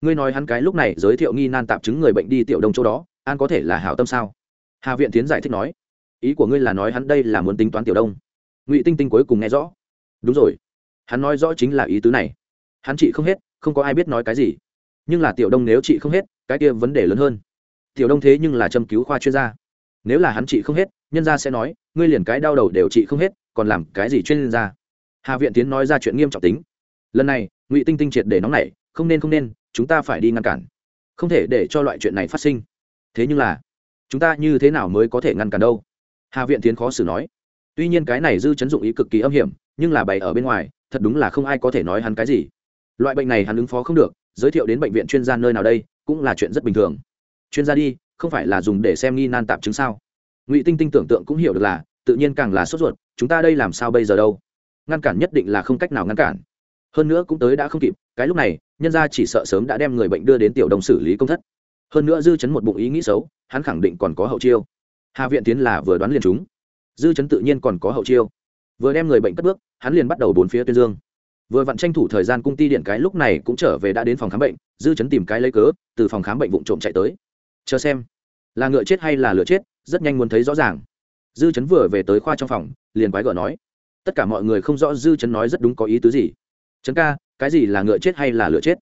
ngươi nói hắn cái lúc này giới thiệu nghi nan tạp chứng người bệnh đi tiểu đông chỗ đó, an có thể là hảo tâm sao? Hà viện tiến giải thích nói. Ý của ngươi là nói hắn đây là muốn tính toán tiểu đông. Ngụy tinh tinh cuối cùng nghe rõ. Đúng rồi. Hắn nói rõ chính là ý tứ này. Hắn trị không hết, không có ai biết nói cái gì. Nhưng là tiểu đông nếu trị không hết, cái kia vấn đề lớn hơn. Tiểu đông thế nhưng là châm cứu khoa chuyên gia. Nếu là hắn trị không hết, nhân gia sẽ nói, ngươi liền cái đau đầu đều trị không hết còn làm cái gì chuyên gia? Hà viện tiến nói ra chuyện nghiêm trọng tính. Lần này, ngụy tinh tinh triệt để nóng nảy, không nên không nên, chúng ta phải đi ngăn cản. Không thể để cho loại chuyện này phát sinh. Thế nhưng là, chúng ta như thế nào mới có thể ngăn cản đâu? Hà viện tiến khó xử nói. Tuy nhiên cái này dư chấn dụng ý cực kỳ âm hiểm, nhưng là bày ở bên ngoài, thật đúng là không ai có thể nói hắn cái gì. Loại bệnh này hắn ứng phó không được, giới thiệu đến bệnh viện chuyên gia nơi nào đây, cũng là chuyện rất bình thường. Chuyên gia đi, không phải là dùng để xem nghi nan tạp chứng sao? Ngụy tinh tinh tưởng tượng cũng hiểu được là, tự nhiên càng là sốt ruột chúng ta đây làm sao bây giờ đâu? Ngăn cản nhất định là không cách nào ngăn cản. Hơn nữa cũng tới đã không kịp, cái lúc này, nhân gia chỉ sợ sớm đã đem người bệnh đưa đến tiểu đồng xử lý công thất. Hơn nữa dư chấn một bụng ý nghĩ xấu, hắn khẳng định còn có hậu chiêu. Hà viện tiến là vừa đoán liền chúng dư chấn tự nhiên còn có hậu chiêu. Vừa đem người bệnh cất bước, hắn liền bắt đầu bốn phía tuyên dương. Vừa vặn tranh thủ thời gian cung ti điện cái lúc này cũng trở về đã đến phòng khám bệnh, dư chấn tìm cái lấy cớ, từ phòng khám bệnh vụ trộm chạy tới. Chờ xem, là ngựa chết hay là lửa chết, rất nhanh muốn thấy rõ ràng dư chấn vừa về tới khoa trong phòng, liền quái gở nói, tất cả mọi người không rõ dư chấn nói rất đúng có ý tứ gì. Chấn ca, cái gì là ngựa chết hay là lửa chết?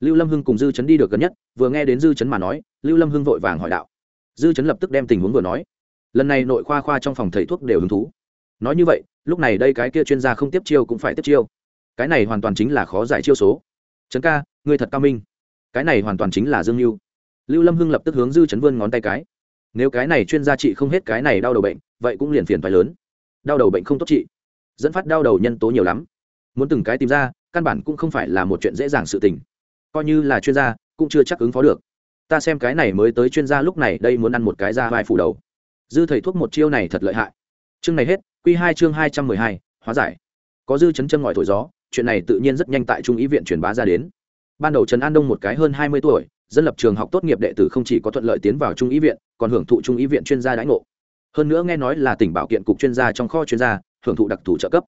Lưu lâm hưng cùng dư chấn đi được gần nhất, vừa nghe đến dư chấn mà nói, lưu lâm hưng vội vàng hỏi đạo. Dư chấn lập tức đem tình huống vừa nói. Lần này nội khoa khoa trong phòng thầy thuốc đều hứng thú. Nói như vậy, lúc này đây cái kia chuyên gia không tiếp chiêu cũng phải tiếp chiêu. Cái này hoàn toàn chính là khó giải chiêu số. Trấn ca, ngươi thật cao minh. Cái này hoàn toàn chính là dương mưu lưu lâm hưng lập tức hướng dư chấn vươn ngón tay cái. Nếu cái này chuyên gia trị không hết cái này đau đầu bệnh vậy cũng liền phiền phải lớn. Đau đầu bệnh không tốt trị. Dẫn phát đau đầu nhân tố nhiều lắm. Muốn từng cái tìm ra, căn bản cũng không phải là một chuyện dễ dàng sự tình. Coi như là chuyên gia, cũng chưa chắc ứng phó được. Ta xem cái này mới tới chuyên gia lúc này đây muốn ăn một cái ra vai phủ đầu. Dư thầy thuốc một chiêu này thật lợi hại. Chương này hết q hai chương hai trăm mười hai, hóa giải. Có dư chấn chân ngòi thổi gió, chuyện này tự nhiên rất nhanh tại trung ý viện truyền bá ra đến. Ban đầu trần an đông một cái hơn hai mươi tuổi, dân lập trường học tốt nghiệp đệ tử không chỉ có thuận lợi tiến vào trung ý viện, còn hưởng thụ trung ý viện chuyên gia đãi ngộ hơn nữa nghe nói là tỉnh bảo kiện cục chuyên gia trong kho chuyên gia, hưởng thụ đặc thù trợ cấp.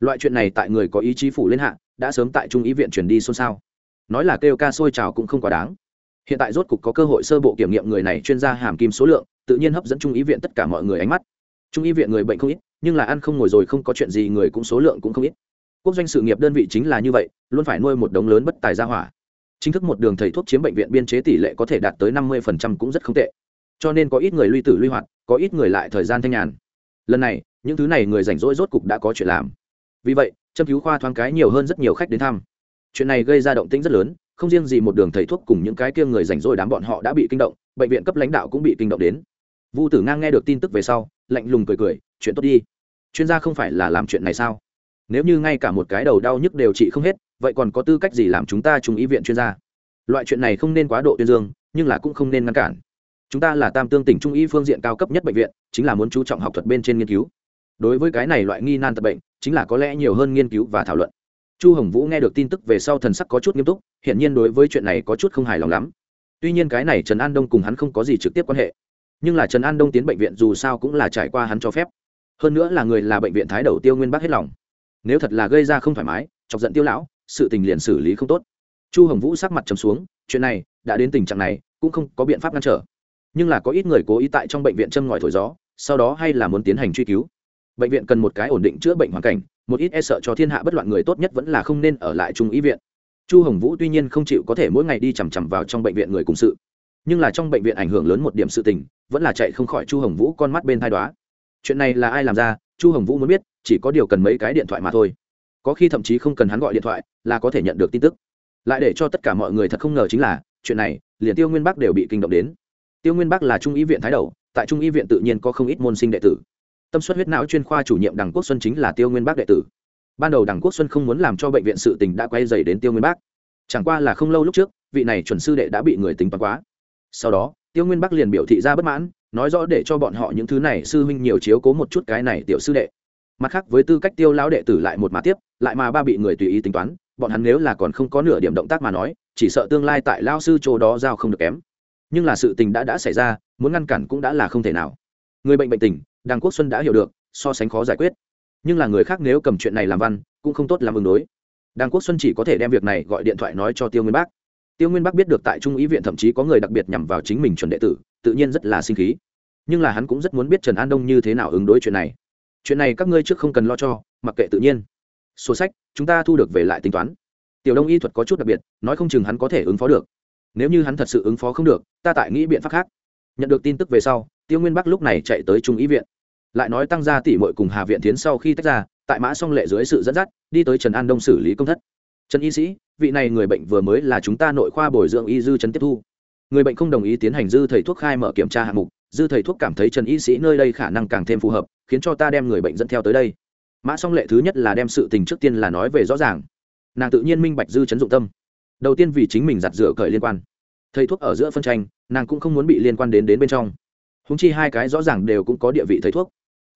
Loại chuyện này tại người có ý chí phủ lên hạ, đã sớm tại trung ý viện truyền đi xôn xao. Nói là kêu ca sôi trào cũng không quá đáng. Hiện tại rốt cục có cơ hội sơ bộ kiểm nghiệm người này chuyên gia hàm kim số lượng, tự nhiên hấp dẫn trung ý viện tất cả mọi người ánh mắt. Trung ý viện người bệnh không ít, nhưng là ăn không ngồi rồi không có chuyện gì, người cũng số lượng cũng không ít. Quốc doanh sự nghiệp đơn vị chính là như vậy, luôn phải nuôi một đống lớn bất tài gia hỏa. Chính thức một đường thầy thuốc chiếm bệnh viện biên chế tỷ lệ có thể đạt tới năm mươi cũng rất không tệ cho nên có ít người lui tử lui hoạt, có ít người lại thời gian thanh nhàn. Lần này, những thứ này người rảnh rỗi rốt cục đã có chuyện làm. Vì vậy châm cứu khoa thoáng cái nhiều hơn rất nhiều khách đến thăm. Chuyện này gây ra động tĩnh rất lớn, không riêng gì một đường thầy thuốc cùng những cái kia người rảnh rỗi đám bọn họ đã bị kinh động, bệnh viện cấp lãnh đạo cũng bị kinh động đến. Vu tử ngang nghe được tin tức về sau, lạnh lùng cười cười, chuyện tốt đi. Chuyên gia không phải là làm chuyện này sao? Nếu như ngay cả một cái đầu đau nhức đều trị không hết, vậy còn có tư cách gì làm chúng ta trung ý viện chuyên gia? Loại chuyện này không nên quá độ tuyên dương, nhưng là cũng không nên ngăn cản chúng ta là tam tương tỉnh trung y phương diện cao cấp nhất bệnh viện, chính là muốn chú trọng học thuật bên trên nghiên cứu. Đối với cái này loại nghi nan tập bệnh, chính là có lẽ nhiều hơn nghiên cứu và thảo luận. Chu hồng vũ nghe được tin tức về sau thần sắc có chút nghiêm túc hiện nhiên đối với chuyện này có chút không hài lòng lắm. Tuy nhiên cái này trần an đông cùng hắn không có gì trực tiếp quan hệ. Nhưng là trần an đông tiến bệnh viện dù sao cũng là trải qua hắn cho phép. Hơn nữa là người là bệnh viện thái đầu tiêu nguyên bác hết lòng. Nếu thật là gây ra không thoải mái, chọc giận tiêu lão, sự tình liền xử lý không tốt. Chu hồng vũ sắc mặt trầm xuống, chuyện này, đã đến tình trạng này, cũng không có biện pháp ngăn trở nhưng là có ít người cố ý tại trong bệnh viện châm ngòi thổi gió, sau đó hay là muốn tiến hành truy cứu. Bệnh viện cần một cái ổn định chữa bệnh hoàn cảnh, một ít e sợ cho thiên hạ bất loạn người tốt nhất vẫn là không nên ở lại trung ý viện. Chu hồng vũ tuy nhiên không chịu có thể mỗi ngày đi chằm chằm vào trong bệnh viện người cùng sự, nhưng là trong bệnh viện ảnh hưởng lớn một điểm sự tình, vẫn là chạy không khỏi chu hồng vũ con mắt bên thai đoá chuyện này là ai làm ra, chu hồng vũ muốn biết, chỉ có điều cần mấy cái điện thoại mà thôi. Có khi thậm chí không cần hắn gọi điện thoại, là có thể nhận được tin tức. Lại để cho tất cả mọi người thật không ngờ chính là, chuyện này, liền tiêu nguyên bắc đều bị kinh động đến tiêu nguyên bắc là trung y viện thái đầu, tại trung y viện tự nhiên có không ít môn sinh đệ tử. Tâm suất huyết não chuyên khoa chủ nhiệm đằng quốc xuân chính là tiêu nguyên bắc đệ tử. Ban đầu đằng quốc xuân không muốn làm cho bệnh viện sự tình đã quay dày đến tiêu nguyên bắc. Chẳng qua là không lâu lúc trước, vị này chuẩn sư đệ đã bị người tính toán quá. Sau đó, tiêu nguyên bắc liền biểu thị ra bất mãn, nói rõ để cho bọn họ những thứ này sư huynh nhiều chiếu cố một chút cái này tiểu sư đệ. Mặt khác, với tư cách tiêu lão đệ tử lại một mà tiếp, lại mà ba bị người tùy ý tính toán, bọn hắn nếu là còn không có nửa điểm động tác mà nói, chỉ sợ tương lai tại lao sư chỗ đó giao không được kém nhưng là sự tình đã đã xảy ra, muốn ngăn cản cũng đã là không thể nào. Người bệnh bệnh tình đàng quốc xuân đã hiểu được, so sánh khó giải quyết. Nhưng là người khác nếu cầm chuyện này làm văn, cũng không tốt làm ứng đối. Đàng quốc xuân chỉ có thể đem việc này gọi điện thoại nói cho tiêu nguyên bác. Tiêu nguyên bác biết được tại trung ý viện thậm chí có người đặc biệt nhằm vào chính mình chuẩn đệ tử, tự nhiên rất là sinh khí. Nhưng là hắn cũng rất muốn biết trần an đông như thế nào ứng đối chuyện này. Chuyện này các ngươi trước không cần lo cho, mặc kệ tự nhiên. Sổ sách, chúng ta thu được về lại tính toán. Tiểu đông y thuật có chút đặc biệt, nói không chừng hắn có thể ứng phó được nếu như hắn thật sự ứng phó không được, ta tại nghĩ biện pháp khác. Nhận được tin tức về sau, tiêu nguyên bắc lúc này chạy tới trung ý viện. Lại nói tăng gia tỷ mội cùng hà viện tiến sau khi tách ra, tại mã song lệ dưới sự dẫn dắt, đi tới trần an đông xử lý công thất. Trần y sĩ, vị này người bệnh vừa mới là chúng ta nội khoa bồi dưỡng y dư trần tiếp thu. Người bệnh không đồng ý tiến hành dư thầy thuốc khai mở kiểm tra hạng mục, dư thầy thuốc cảm thấy trần y sĩ nơi đây khả năng càng thêm phù hợp, khiến cho ta đem người bệnh dẫn theo tới đây. Mã song lệ thứ nhất là đem sự tình trước tiên là nói về rõ ràng. Nàng tự nhiên minh bạch dư chấn dụng tâm đầu tiên vì chính mình giặt rửa cởi liên quan. Thầy thuốc ở giữa phân tranh, nàng cũng không muốn bị liên quan đến đến bên trong. Húng chi hai cái rõ ràng đều cũng có địa vị thầy thuốc.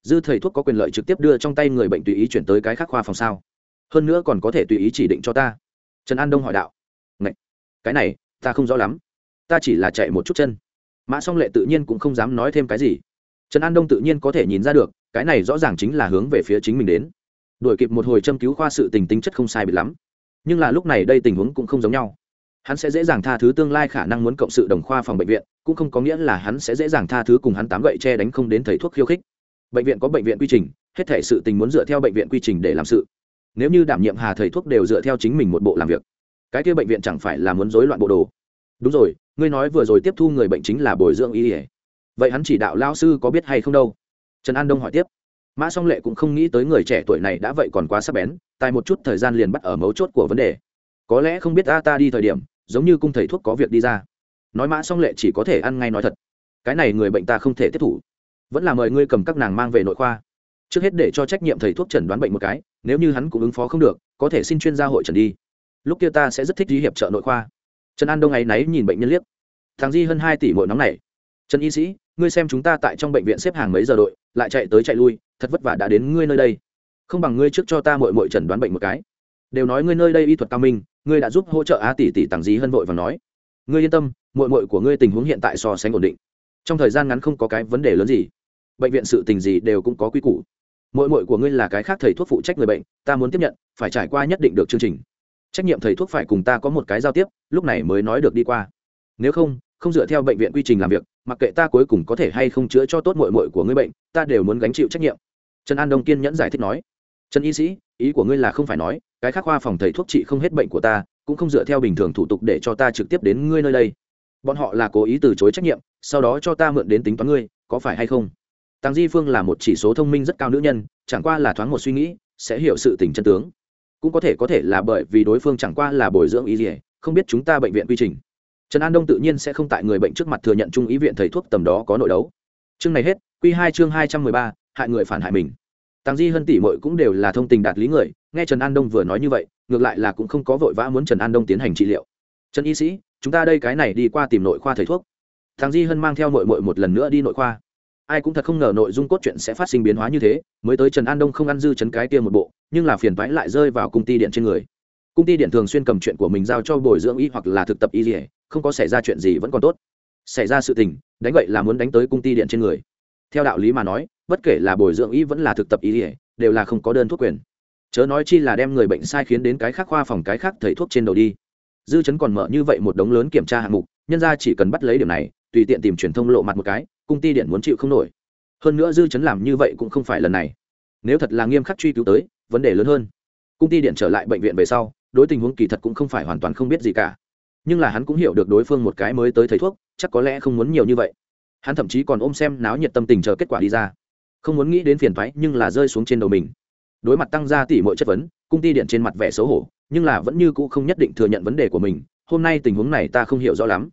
Dư thầy thuốc có quyền lợi trực tiếp đưa trong tay người bệnh tùy ý chuyển tới cái khác khoa phòng sao? Hơn nữa còn có thể tùy ý chỉ định cho ta. Trần an đông hỏi đạo. Ngậy! cái này, ta không rõ lắm. Ta chỉ là chạy một chút chân. Mã song lệ tự nhiên cũng không dám nói thêm cái gì. Trần an đông tự nhiên có thể nhìn ra được, cái này rõ ràng chính là hướng về phía chính mình đến. Đuổi kịp một hồi châm cứu khoa sự tình tính chất không sai bị lắm nhưng là lúc này đây tình huống cũng không giống nhau. Hắn sẽ dễ dàng tha thứ tương lai khả năng muốn cộng sự đồng khoa phòng bệnh viện, cũng không có nghĩa là hắn sẽ dễ dàng tha thứ cùng hắn tám gậy che đánh không đến thầy thuốc khiêu khích. Bệnh viện có bệnh viện quy trình, hết thể sự tình muốn dựa theo bệnh viện quy trình để làm sự. Nếu như đảm nhiệm hà thầy thuốc đều dựa theo chính mình một bộ làm việc, cái kia bệnh viện chẳng phải là muốn rối loạn bộ đồ. Đúng rồi, ngươi nói vừa rồi tiếp thu người bệnh chính là bồi dưỡng y vậy hắn chỉ đạo lao sư có biết hay không đâu? Trần an đông hỏi tiếp mã song lệ cũng không nghĩ tới người trẻ tuổi này đã vậy còn quá sắc bén tại một chút thời gian liền bắt ở mấu chốt của vấn đề. Có lẽ không biết ta ta đi thời điểm, giống như cung thầy thuốc có việc đi ra. Nói mã song lệ chỉ có thể ăn ngay nói thật. Cái này người bệnh ta không thể tiếp thủ. Vẫn là mời ngươi cầm các nàng mang về nội khoa. Trước hết để cho trách nhiệm thầy thuốc chẩn đoán bệnh một cái, nếu như hắn cũng ứng phó không được, có thể xin chuyên gia hội trần đi. Lúc kia ta sẽ rất thích đi hiệp trợ nội khoa. Trần an đông ấy náy nhìn bệnh nhân liếc. Thằng di hơn hai tỷ mỗi nóng này. Trần y sĩ, ngươi xem chúng ta tại trong bệnh viện xếp hàng mấy giờ đội, lại chạy tới chạy lui thật vất vả đã đến ngươi nơi đây. Không bằng ngươi trước cho ta mội mội trần đoán bệnh một cái. Đều nói ngươi nơi đây y thuật cao minh, ngươi đã giúp hỗ trợ a tỷ tỷ tàng dí hân vội và nói. Ngươi yên tâm mội mội của ngươi tình huống hiện tại so sánh ổn định. Trong thời gian ngắn không có cái vấn đề lớn gì. Bệnh viện sự tình gì đều cũng có quy củ. Mội mội của ngươi là cái khác thầy thuốc phụ trách người bệnh, ta muốn tiếp nhận, phải trải qua nhất định được chương trình. Trách nhiệm thầy thuốc phải cùng ta có một cái giao tiếp, lúc này mới nói được đi qua. Nếu không không dựa theo bệnh viện quy trình làm việc, mặc kệ ta cuối cùng có thể hay không chữa cho tốt mội mội của ngươi bệnh, ta đều muốn gánh chịu trách nhiệm trần an đông kiên nhẫn giải thích nói trần y sĩ ý của ngươi là không phải nói cái khác khoa phòng thầy thuốc trị không hết bệnh của ta cũng không dựa theo bình thường thủ tục để cho ta trực tiếp đến ngươi nơi đây bọn họ là cố ý từ chối trách nhiệm sau đó cho ta mượn đến tính toán ngươi có phải hay không tăng di phương là một chỉ số thông minh rất cao nữ nhân chẳng qua là thoáng một suy nghĩ sẽ hiểu sự tình chân tướng cũng có thể có thể là bởi vì đối phương chẳng qua là bồi dưỡng ý gì không biết chúng ta bệnh viện quy trình trần an đông tự nhiên sẽ không tại người bệnh trước mặt thừa nhận trung ý viện thầy thuốc tầm đó có nội đấu chương này hết q hai chương hai trăm mười ba hại người phản hại mình tàng Di Hân tỷ mội cũng đều là thông tình đạt lý người, nghe Trần An Đông vừa nói như vậy, ngược lại là cũng không có vội vã muốn Trần An Đông tiến hành trị liệu. "Trần y sĩ, chúng ta đây cái này đi qua tìm nội khoa thầy thuốc." Thằng Di Hân mang theo nội mội một lần nữa đi nội khoa. Ai cũng thật không ngờ nội dung cốt truyện sẽ phát sinh biến hóa như thế, mới tới Trần An Đông không ăn dư chấn cái kia một bộ, nhưng là phiền vãi lại rơi vào cung ty điện trên người. Cung ty điện thường xuyên cầm chuyện của mình giao cho bồi dưỡng y hoặc là thực tập y liễu, không có xảy ra chuyện gì vẫn còn tốt. Xảy ra sự tình, đánh vậy là muốn đánh tới cung ty điện trên người. Theo đạo lý mà nói, bất kể là bồi dưỡng y vẫn là thực tập y đều là không có đơn thuốc quyền. Chớ nói chi là đem người bệnh sai khiến đến cái khác khoa phòng cái khác thầy thuốc trên đầu đi. Dư chấn còn mở như vậy một đống lớn kiểm tra hạng mục nhân ra chỉ cần bắt lấy điểm này tùy tiện tìm truyền thông lộ mặt một cái công ty điện muốn chịu không nổi. Hơn nữa dư chấn làm như vậy cũng không phải lần này. Nếu thật là nghiêm khắc truy cứu tới vấn đề lớn hơn. Công ty điện trở lại bệnh viện về sau đối tình huống kỳ thật cũng không phải hoàn toàn không biết gì cả. Nhưng là hắn cũng hiểu được đối phương một cái mới tới thầy thuốc chắc có lẽ không muốn nhiều như vậy hắn thậm chí còn ôm xem náo nhiệt tâm tình chờ kết quả đi ra. Không muốn nghĩ đến phiền thoái nhưng là rơi xuống trên đầu mình. Đối mặt tăng gia tỷ mọi chất vấn, cung ty điện trên mặt vẻ xấu hổ, nhưng là vẫn như cũ không nhất định thừa nhận vấn đề của mình. Hôm nay tình huống này ta không hiểu rõ lắm.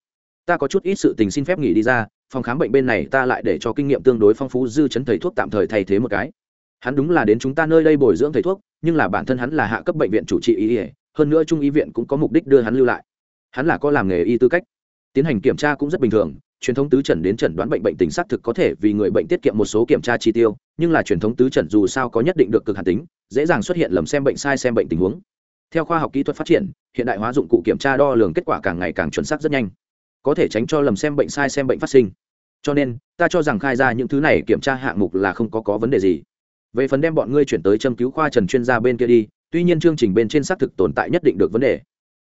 Ta có chút ít sự tình xin phép nghỉ đi ra, phòng khám bệnh bên này ta lại để cho kinh nghiệm tương đối phong phú dư chấn thầy thuốc tạm thời thay thế một cái. Hắn đúng là đến chúng ta nơi đây bồi dưỡng thầy thuốc, nhưng là bản thân hắn là hạ cấp bệnh viện chủ trị y, hơn nữa trung y viện cũng có mục đích đưa hắn lưu lại. Hắn là có làm nghề y tư cách. Tiến hành kiểm tra cũng rất bình thường truyền thống tứ trần đến chẩn đoán bệnh bệnh tình xác thực có thể vì người bệnh tiết kiệm một số kiểm tra chi tiêu, nhưng là truyền thống tứ trần dù sao có nhất định được cực hạt tính, dễ dàng xuất hiện lầm xem bệnh sai xem bệnh tình huống. Theo khoa học kỹ thuật phát triển, hiện đại hóa dụng cụ kiểm tra đo lường kết quả càng ngày càng chuẩn xác rất nhanh, có thể tránh cho lầm xem bệnh sai xem bệnh phát sinh. Cho nên, ta cho rằng khai ra những thứ này kiểm tra hạng mục là không có có vấn đề gì. Về phần đem bọn ngươi chuyển tới châm cứu khoa trần chuyên gia bên kia đi, tuy nhiên chương trình bên trên xác thực tồn tại nhất định được vấn đề,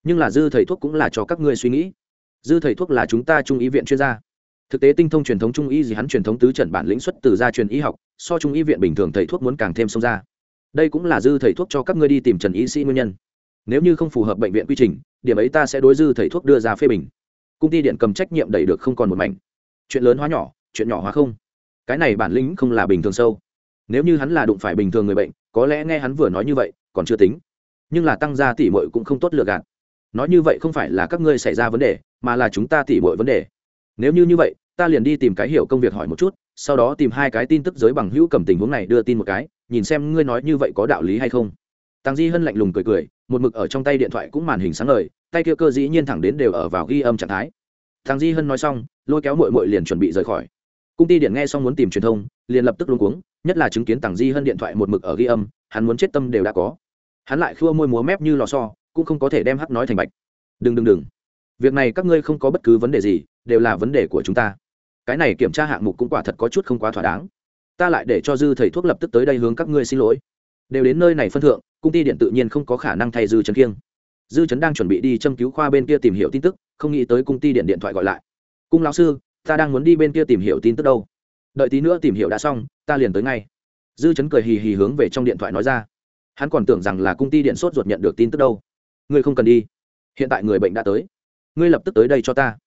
nhưng là dư thầy thuốc cũng là cho các ngươi suy nghĩ. Dư thầy thuốc là chúng ta trung ý viện chuyên gia thực tế tinh thông truyền thống trung y gì hắn truyền thống tứ trần bản lĩnh xuất từ gia truyền y học, so trung y viện bình thường thầy thuốc muốn càng thêm xông ra. Đây cũng là dư thầy thuốc cho các ngươi đi tìm trần y sĩ nguyên nhân. Nếu như không phù hợp bệnh viện quy trình, điểm ấy ta sẽ đối dư thầy thuốc đưa ra phê bình. Công ty điện cầm trách nhiệm đẩy được không còn một mảnh. Chuyện lớn hóa nhỏ, chuyện nhỏ hóa không. Cái này bản lĩnh không là bình thường sâu. Nếu như hắn là đụng phải bình thường người bệnh, có lẽ nghe hắn vừa nói như vậy, còn chưa tính. Nhưng là tăng gia tỷ bội cũng không tốt lựa gạt. Nói như vậy không phải là các ngươi xảy ra vấn đề, mà là chúng ta tỷ bội vấn đề nếu như như vậy, ta liền đi tìm cái hiểu công việc hỏi một chút, sau đó tìm hai cái tin tức giới bằng hữu cầm tình huống này đưa tin một cái, nhìn xem ngươi nói như vậy có đạo lý hay không. Tàng di hân lạnh lùng cười cười, một mực ở trong tay điện thoại cũng màn hình sáng lời tay kia cơ dĩ nhiên thẳng đến đều ở vào ghi âm trạng thái. Tàng di hân nói xong, lôi kéo mội mội liền chuẩn bị rời khỏi. Công ty điện nghe xong muốn tìm truyền thông, liền lập tức luôn cuống, nhất là chứng kiến Tàng di hân điện thoại một mực ở ghi âm, hắn muốn chết tâm đều đã có. Hắn lại khua môi múa mép như lò so cũng không có thể đem hắc nói thành bạch. Đừng đừng đừng. Việc này các ngươi không có bất cứ vấn đề gì đều là vấn đề của chúng ta. Cái này kiểm tra hạng mục cũng quả thật có chút không quá thỏa đáng. Ta lại để cho dư thầy thuốc lập tức tới đây hướng các ngươi xin lỗi. Đều đến nơi này phân thượng, công ty điện tự nhiên không có khả năng thay dư trấn kiêng. Dư trấn đang chuẩn bị đi châm cứu khoa bên kia tìm hiểu tin tức, không nghĩ tới công ty điện điện thoại gọi lại. Cung lão sư, ta đang muốn đi bên kia tìm hiểu tin tức đâu. Đợi tí nữa tìm hiểu đã xong, ta liền tới ngay. Dư chấn cười hì hì hướng về trong điện thoại nói ra. Hắn còn tưởng rằng là công ty điện sốt ruột nhận được tin tức đâu. Ngươi không cần đi. Hiện tại người bệnh đã tới. Ngươi lập tức tới đây cho ta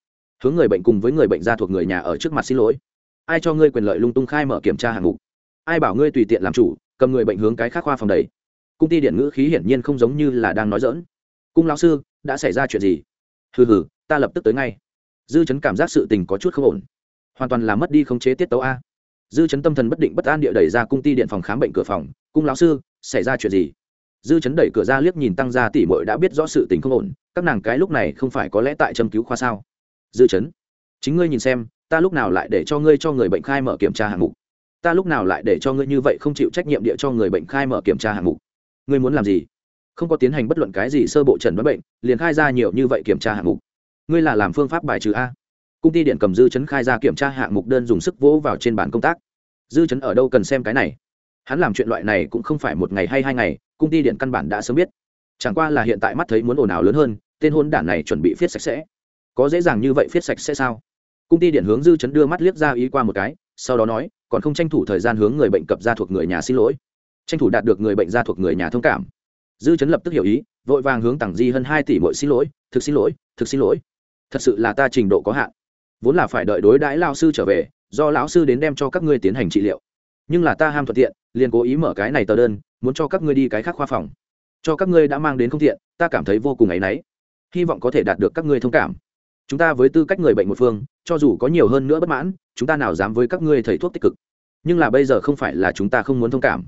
hướng người bệnh cùng với người bệnh ra thuộc người nhà ở trước mặt xin lỗi. Ai cho ngươi quyền lợi lung tung khai mở kiểm tra hạng mục? Ai bảo ngươi tùy tiện làm chủ, cầm người bệnh hướng cái khác khoa phòng đầy công ty điện ngữ khí hiển nhiên không giống như là đang nói dỡn cung lão sư, đã xảy ra chuyện gì? Hừ hừ, ta lập tức tới ngay. Dư chấn cảm giác sự tình có chút không ổn. Hoàn toàn là mất đi khống chế tiết tấu a. Dư chấn tâm thần bất định bất an địa đẩy ra cung ty điện phòng khám bệnh cửa phòng. Cung lão sư, xảy ra chuyện gì? Dư chấn đẩy cửa ra liếc nhìn tăng gia tỷ muội đã biết rõ sự tình không ổn. Các nàng cái lúc này không phải có lẽ tại châm cứu khoa sao? Dư chấn. Chính ngươi nhìn xem, ta lúc nào lại để cho ngươi cho người bệnh khai mở kiểm tra hạng mục? Ta lúc nào lại để cho ngươi như vậy không chịu trách nhiệm địa cho người bệnh khai mở kiểm tra hạng mục? Ngươi muốn làm gì? Không có tiến hành bất luận cái gì sơ bộ trần đoán bệnh, liền khai ra nhiều như vậy kiểm tra hạng mục. Ngươi là làm phương pháp bài trừ a. Công ty điện cầm dư chấn khai ra kiểm tra hạng mục đơn dùng sức vỗ vào trên bản công tác. Dư chấn ở đâu cần xem cái này? Hắn làm chuyện loại này cũng không phải một ngày hay hai ngày, công ty điện căn bản đã sớm biết. Chẳng qua là hiện tại mắt thấy muốn ồn ào lớn hơn, tên hôn đản này chuẩn bị viết sạch sẽ có dễ dàng như vậy viết sạch sẽ sao? Công ty điện hướng dư chấn đưa mắt liếc ra ý qua một cái, sau đó nói, còn không tranh thủ thời gian hướng người bệnh cập ra thuộc người nhà xin lỗi. Tranh thủ đạt được người bệnh ra thuộc người nhà thông cảm. Dư chấn lập tức hiểu ý, vội vàng hướng tặng di hơn hai tỷ mỗi xin lỗi, thực xin lỗi, thực xin lỗi. Thật sự là ta trình độ có hạn. Vốn là phải đợi đối đãi lao sư trở về, do lão sư đến đem cho các ngươi tiến hành trị liệu. Nhưng là ta ham thuận tiện, liền cố ý mở cái này tờ đơn, muốn cho các ngươi đi cái khác khoa phòng. Cho các ngươi đã mang đến không thiện ta cảm thấy vô cùng áy náy. Hy vọng có thể đạt được các ngươi thông cảm chúng ta với tư cách người bệnh một phương, cho dù có nhiều hơn nữa bất mãn, chúng ta nào dám với các ngươi thầy thuốc tích cực. Nhưng là bây giờ không phải là chúng ta không muốn thông cảm.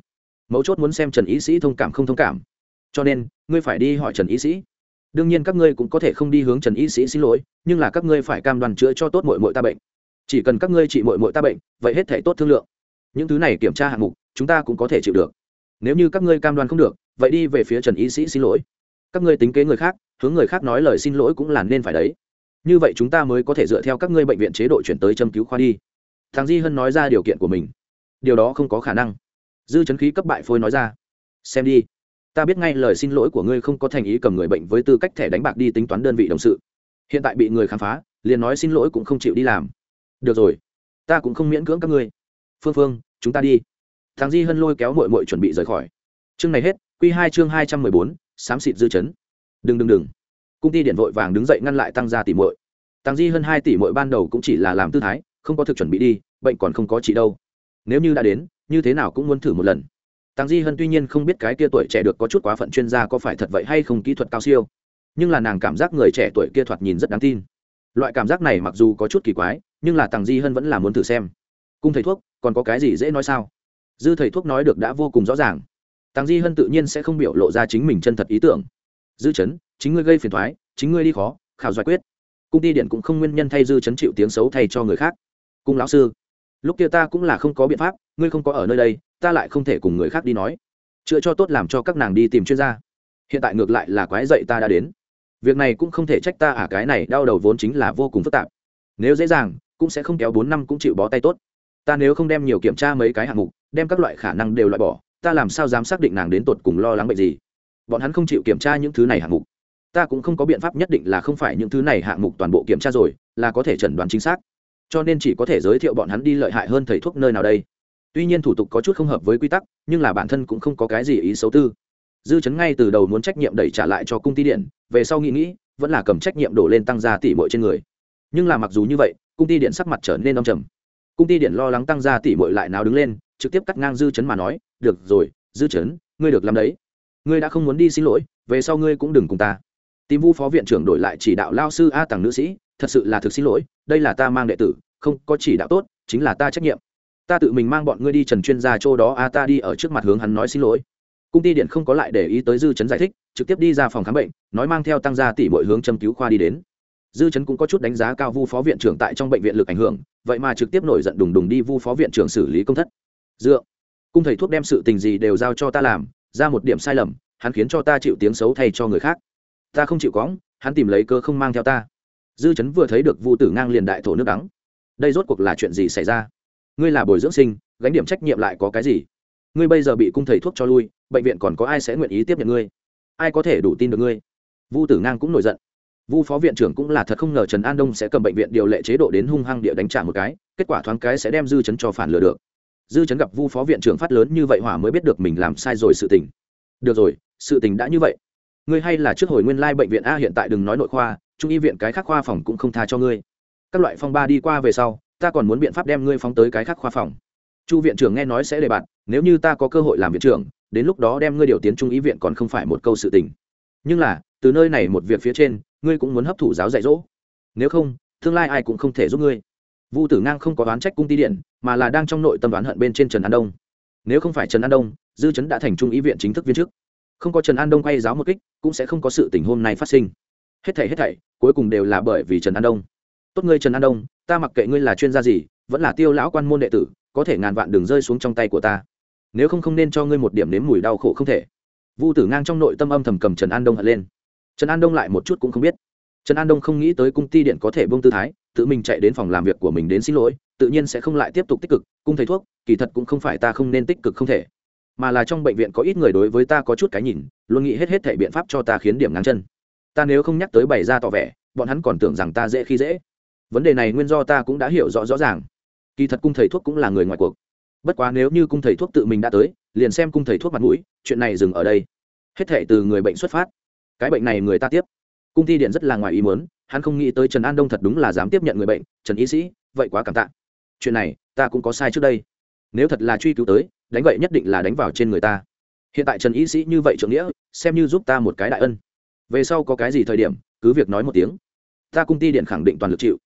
Mấu chốt muốn xem trần ý sĩ thông cảm không thông cảm. Cho nên, ngươi phải đi hỏi trần ý sĩ. Đương nhiên các ngươi cũng có thể không đi hướng trần y sĩ xin lỗi, nhưng là các ngươi phải cam đoan chữa cho tốt mội mội ta bệnh. Chỉ cần các ngươi trị mội mội ta bệnh, vậy hết thể tốt thương lượng. Những thứ này kiểm tra hạng mục, chúng ta cũng có thể chịu được. Nếu như các ngươi cam đoan không được, vậy đi về phía trần y sĩ xin lỗi. Các ngươi tính kế người khác, hướng người khác nói lời xin lỗi cũng là nên phải đấy như vậy chúng ta mới có thể dựa theo các ngươi bệnh viện chế độ chuyển tới châm cứu khoa đi. Thằng di hân nói ra điều kiện của mình. Điều đó không có khả năng. Dư chấn khí cấp bại phôi nói ra. Xem đi. Ta biết ngay lời xin lỗi của ngươi không có thành ý cầm người bệnh với tư cách thẻ đánh bạc đi tính toán đơn vị đồng sự. Hiện tại bị người khám phá, liền nói xin lỗi cũng không chịu đi làm. Được rồi. Ta cũng không miễn cưỡng các ngươi. Phương phương, chúng ta đi. Thằng di hân lôi kéo mội mội chuẩn bị rời khỏi. Chương này hết q hai chương hai trăm mười bốn, xám xịt dư chấn. Đừng đừng đừng công ty điện vội vàng đứng dậy ngăn lại tăng gia tỷ muội. tăng di hơn hai tỷ muội ban đầu cũng chỉ là làm tư thái không có thực chuẩn bị đi bệnh còn không có chị đâu nếu như đã đến như thế nào cũng muốn thử một lần Tăng Di Hân tuy nhiên không biết cái kia tuổi trẻ được có chút quá phận chuyên gia có phải thật vậy hay không kỹ thuật cao siêu, nhưng là nàng cảm giác người trẻ tuổi kia thoạt nhìn rất đáng tin. Loại cảm giác này mặc dù có chút kỳ quái, nhưng là Tăng Di Hân vẫn là muốn thử xem. Cung thầy thuốc, còn có cái gì dễ nói sao? Dư thầy thuốc nói được đã vô cùng rõ ràng. Tăng Di Hân tự nhiên sẽ không biểu lộ ra chính mình chân thật ý tưởng. Dư chấn, chính ngươi gây phiền toái, chính ngươi đi khó, khảo giải quyết. Cung ty điện cũng không nguyên nhân thay dư chấn chịu tiếng xấu thay cho người khác. Cung lão sư, lúc kia ta cũng là không có biện pháp ngươi không có ở nơi đây ta lại không thể cùng người khác đi nói. Chữa cho tốt làm cho các nàng đi tìm chuyên gia. Hiện tại ngược lại là quái dậy ta đã đến. Việc này cũng không thể trách ta à cái này đau đầu vốn chính là vô cùng phức tạp. Nếu dễ dàng cũng sẽ không kéo bốn năm cũng chịu bó tay tốt. Ta nếu không đem nhiều kiểm tra mấy cái hạng mục đem các loại khả năng đều loại bỏ ta làm sao dám xác định nàng đến tột cùng lo lắng bệnh gì? Bọn hắn không chịu kiểm tra những thứ này hạng mục ta cũng không có biện pháp nhất định là không phải những thứ này hạng mục toàn bộ kiểm tra rồi, là có thể chẩn đoán chính xác. Cho nên chỉ có thể giới thiệu bọn hắn đi lợi hại hơn thầy thuốc nơi nào đây. Tuy nhiên thủ tục có chút không hợp với quy tắc, nhưng là bản thân cũng không có cái gì ý xấu tư. Dư chấn ngay từ đầu muốn trách nhiệm đẩy trả lại cho cung ty điện, về sau nghĩ nghĩ, vẫn là cầm trách nhiệm đổ lên tăng gia tỷ bội trên người. Nhưng là mặc dù như vậy, cung ty điện sắc mặt trở nên đông trầm. Cung ty điện lo lắng tăng gia tỷ bội lại nào đứng lên, trực tiếp cắt ngang dư chấn mà nói, được rồi, dư chấn, ngươi được làm đấy. Ngươi đã không muốn đi xin lỗi, về sau ngươi cũng đừng cùng ta tìm vu phó viện trưởng đổi lại chỉ đạo lao sư a tàng nữ sĩ, thật sự là thực xin lỗi, đây là ta mang đệ tử, không có chỉ đạo tốt, chính là ta trách nhiệm. Ta tự mình mang bọn ngươi đi trần chuyên gia chỗ đó, a, ta đi ở trước mặt hướng hắn nói xin lỗi. Cung ty điện không có lại để ý tới dư chấn giải thích, trực tiếp đi ra phòng khám bệnh, nói mang theo tăng gia tỷ mọi hướng châm cứu khoa đi đến. Dư chấn cũng có chút đánh giá cao vu phó viện trưởng tại trong bệnh viện lực ảnh hưởng, vậy mà trực tiếp nổi giận đùng đùng đi vu phó viện trưởng xử lý công thất. Dựa, cung thầy thuốc đem sự tình gì đều giao cho ta làm, ra một điểm sai lầm, hắn khiến cho ta chịu tiếng xấu thay cho người khác ta không chịu cóng hắn tìm lấy cơ không mang theo ta. Dư chấn vừa thấy được vu tử ngang liền đại thổ nước đắng. Đây rốt cuộc là chuyện gì xảy ra? Ngươi là bồi dưỡng sinh, gánh điểm trách nhiệm lại có cái gì? Ngươi bây giờ bị cung thầy thuốc cho lui, bệnh viện còn có ai sẽ nguyện ý tiếp nhận ngươi? Ai có thể đủ tin được ngươi? Vu tử ngang cũng nổi giận. Vu phó viện trưởng cũng là thật không ngờ trần an đông sẽ cầm bệnh viện điều lệ chế độ đến hung hăng địa đánh trả một cái, kết quả thoáng cái sẽ đem dư chấn cho phản lừa được. Dư chấn gặp vu phó viện trưởng phát lớn như vậy hỏa mới biết được mình làm sai rồi sự tình. Được rồi, sự tình đã như vậy ngươi hay là trước hồi nguyên lai bệnh viện a hiện tại đừng nói nội khoa, trung y viện cái khác khoa phòng cũng không tha cho ngươi. Các loại phong ba đi qua về sau, ta còn muốn biện pháp đem ngươi phóng tới cái khác khoa phòng. Chu viện trưởng nghe nói sẽ đề bạt, nếu như ta có cơ hội làm viện trưởng, đến lúc đó đem ngươi điều tiến trung ý viện còn không phải một câu sự tình. Nhưng là, từ nơi này một việc phía trên, ngươi cũng muốn hấp thụ giáo dạy dỗ. Nếu không, tương lai ai cũng không thể giúp ngươi. Vu tử ngang không có đoán trách cung ti điện, mà là đang trong nội tâm đoán hận bên trên trần an đông. Nếu không phải trần an đông, dư chấn đã thành trung ý viện chính thức viên chức không có trần an đông quay giáo một kích, cũng sẽ không có sự tình hôm nay phát sinh. Hết thảy hết thảy, cuối cùng đều là bởi vì trần an đông. Tốt ngươi trần an đông, ta mặc kệ ngươi là chuyên gia gì, vẫn là tiêu lão quan môn đệ tử, có thể ngàn vạn đường rơi xuống trong tay của ta. Nếu không không nên cho ngươi một điểm nếm mùi đau khổ không thể. Vu tử ngang trong nội tâm âm thầm cầm trần an đông hận lên. Trần an đông lại một chút cũng không biết. Trần an đông không nghĩ tới cung ty điện có thể bông tư thái, tự mình chạy đến phòng làm việc của mình đến xin lỗi, tự nhiên sẽ không lại tiếp tục tích cực, cung thầy thuốc, kỳ thật cũng không phải ta không nên tích cực không thể mà là trong bệnh viện có ít người đối với ta có chút cái nhìn, luôn nghĩ hết hết thể biện pháp cho ta khiến điểm ngắn chân. Ta nếu không nhắc tới bày ra tỏ vẻ, bọn hắn còn tưởng rằng ta dễ khi dễ. Vấn đề này nguyên do ta cũng đã hiểu rõ rõ ràng. Kỳ thật cung thầy thuốc cũng là người ngoài cuộc. Bất quá nếu như cung thầy thuốc tự mình đã tới, liền xem cung thầy thuốc mặt mũi, chuyện này dừng ở đây. Hết thể từ người bệnh xuất phát. Cái bệnh này người ta tiếp. Cung thi điện rất là ngoài ý muốn, hắn không nghĩ tới trần an đông thật đúng là dám tiếp nhận người bệnh, trần y sĩ, vậy quá cảm tạ. Chuyện này, ta cũng có sai trước đây. Nếu thật là truy cứu tới đánh vậy nhất định là đánh vào trên người ta. Hiện tại trần y sĩ như vậy trưởng nghĩa, xem như giúp ta một cái đại ân. Về sau có cái gì thời điểm, cứ việc nói một tiếng. Ta cung ty điện khẳng định toàn lực chịu.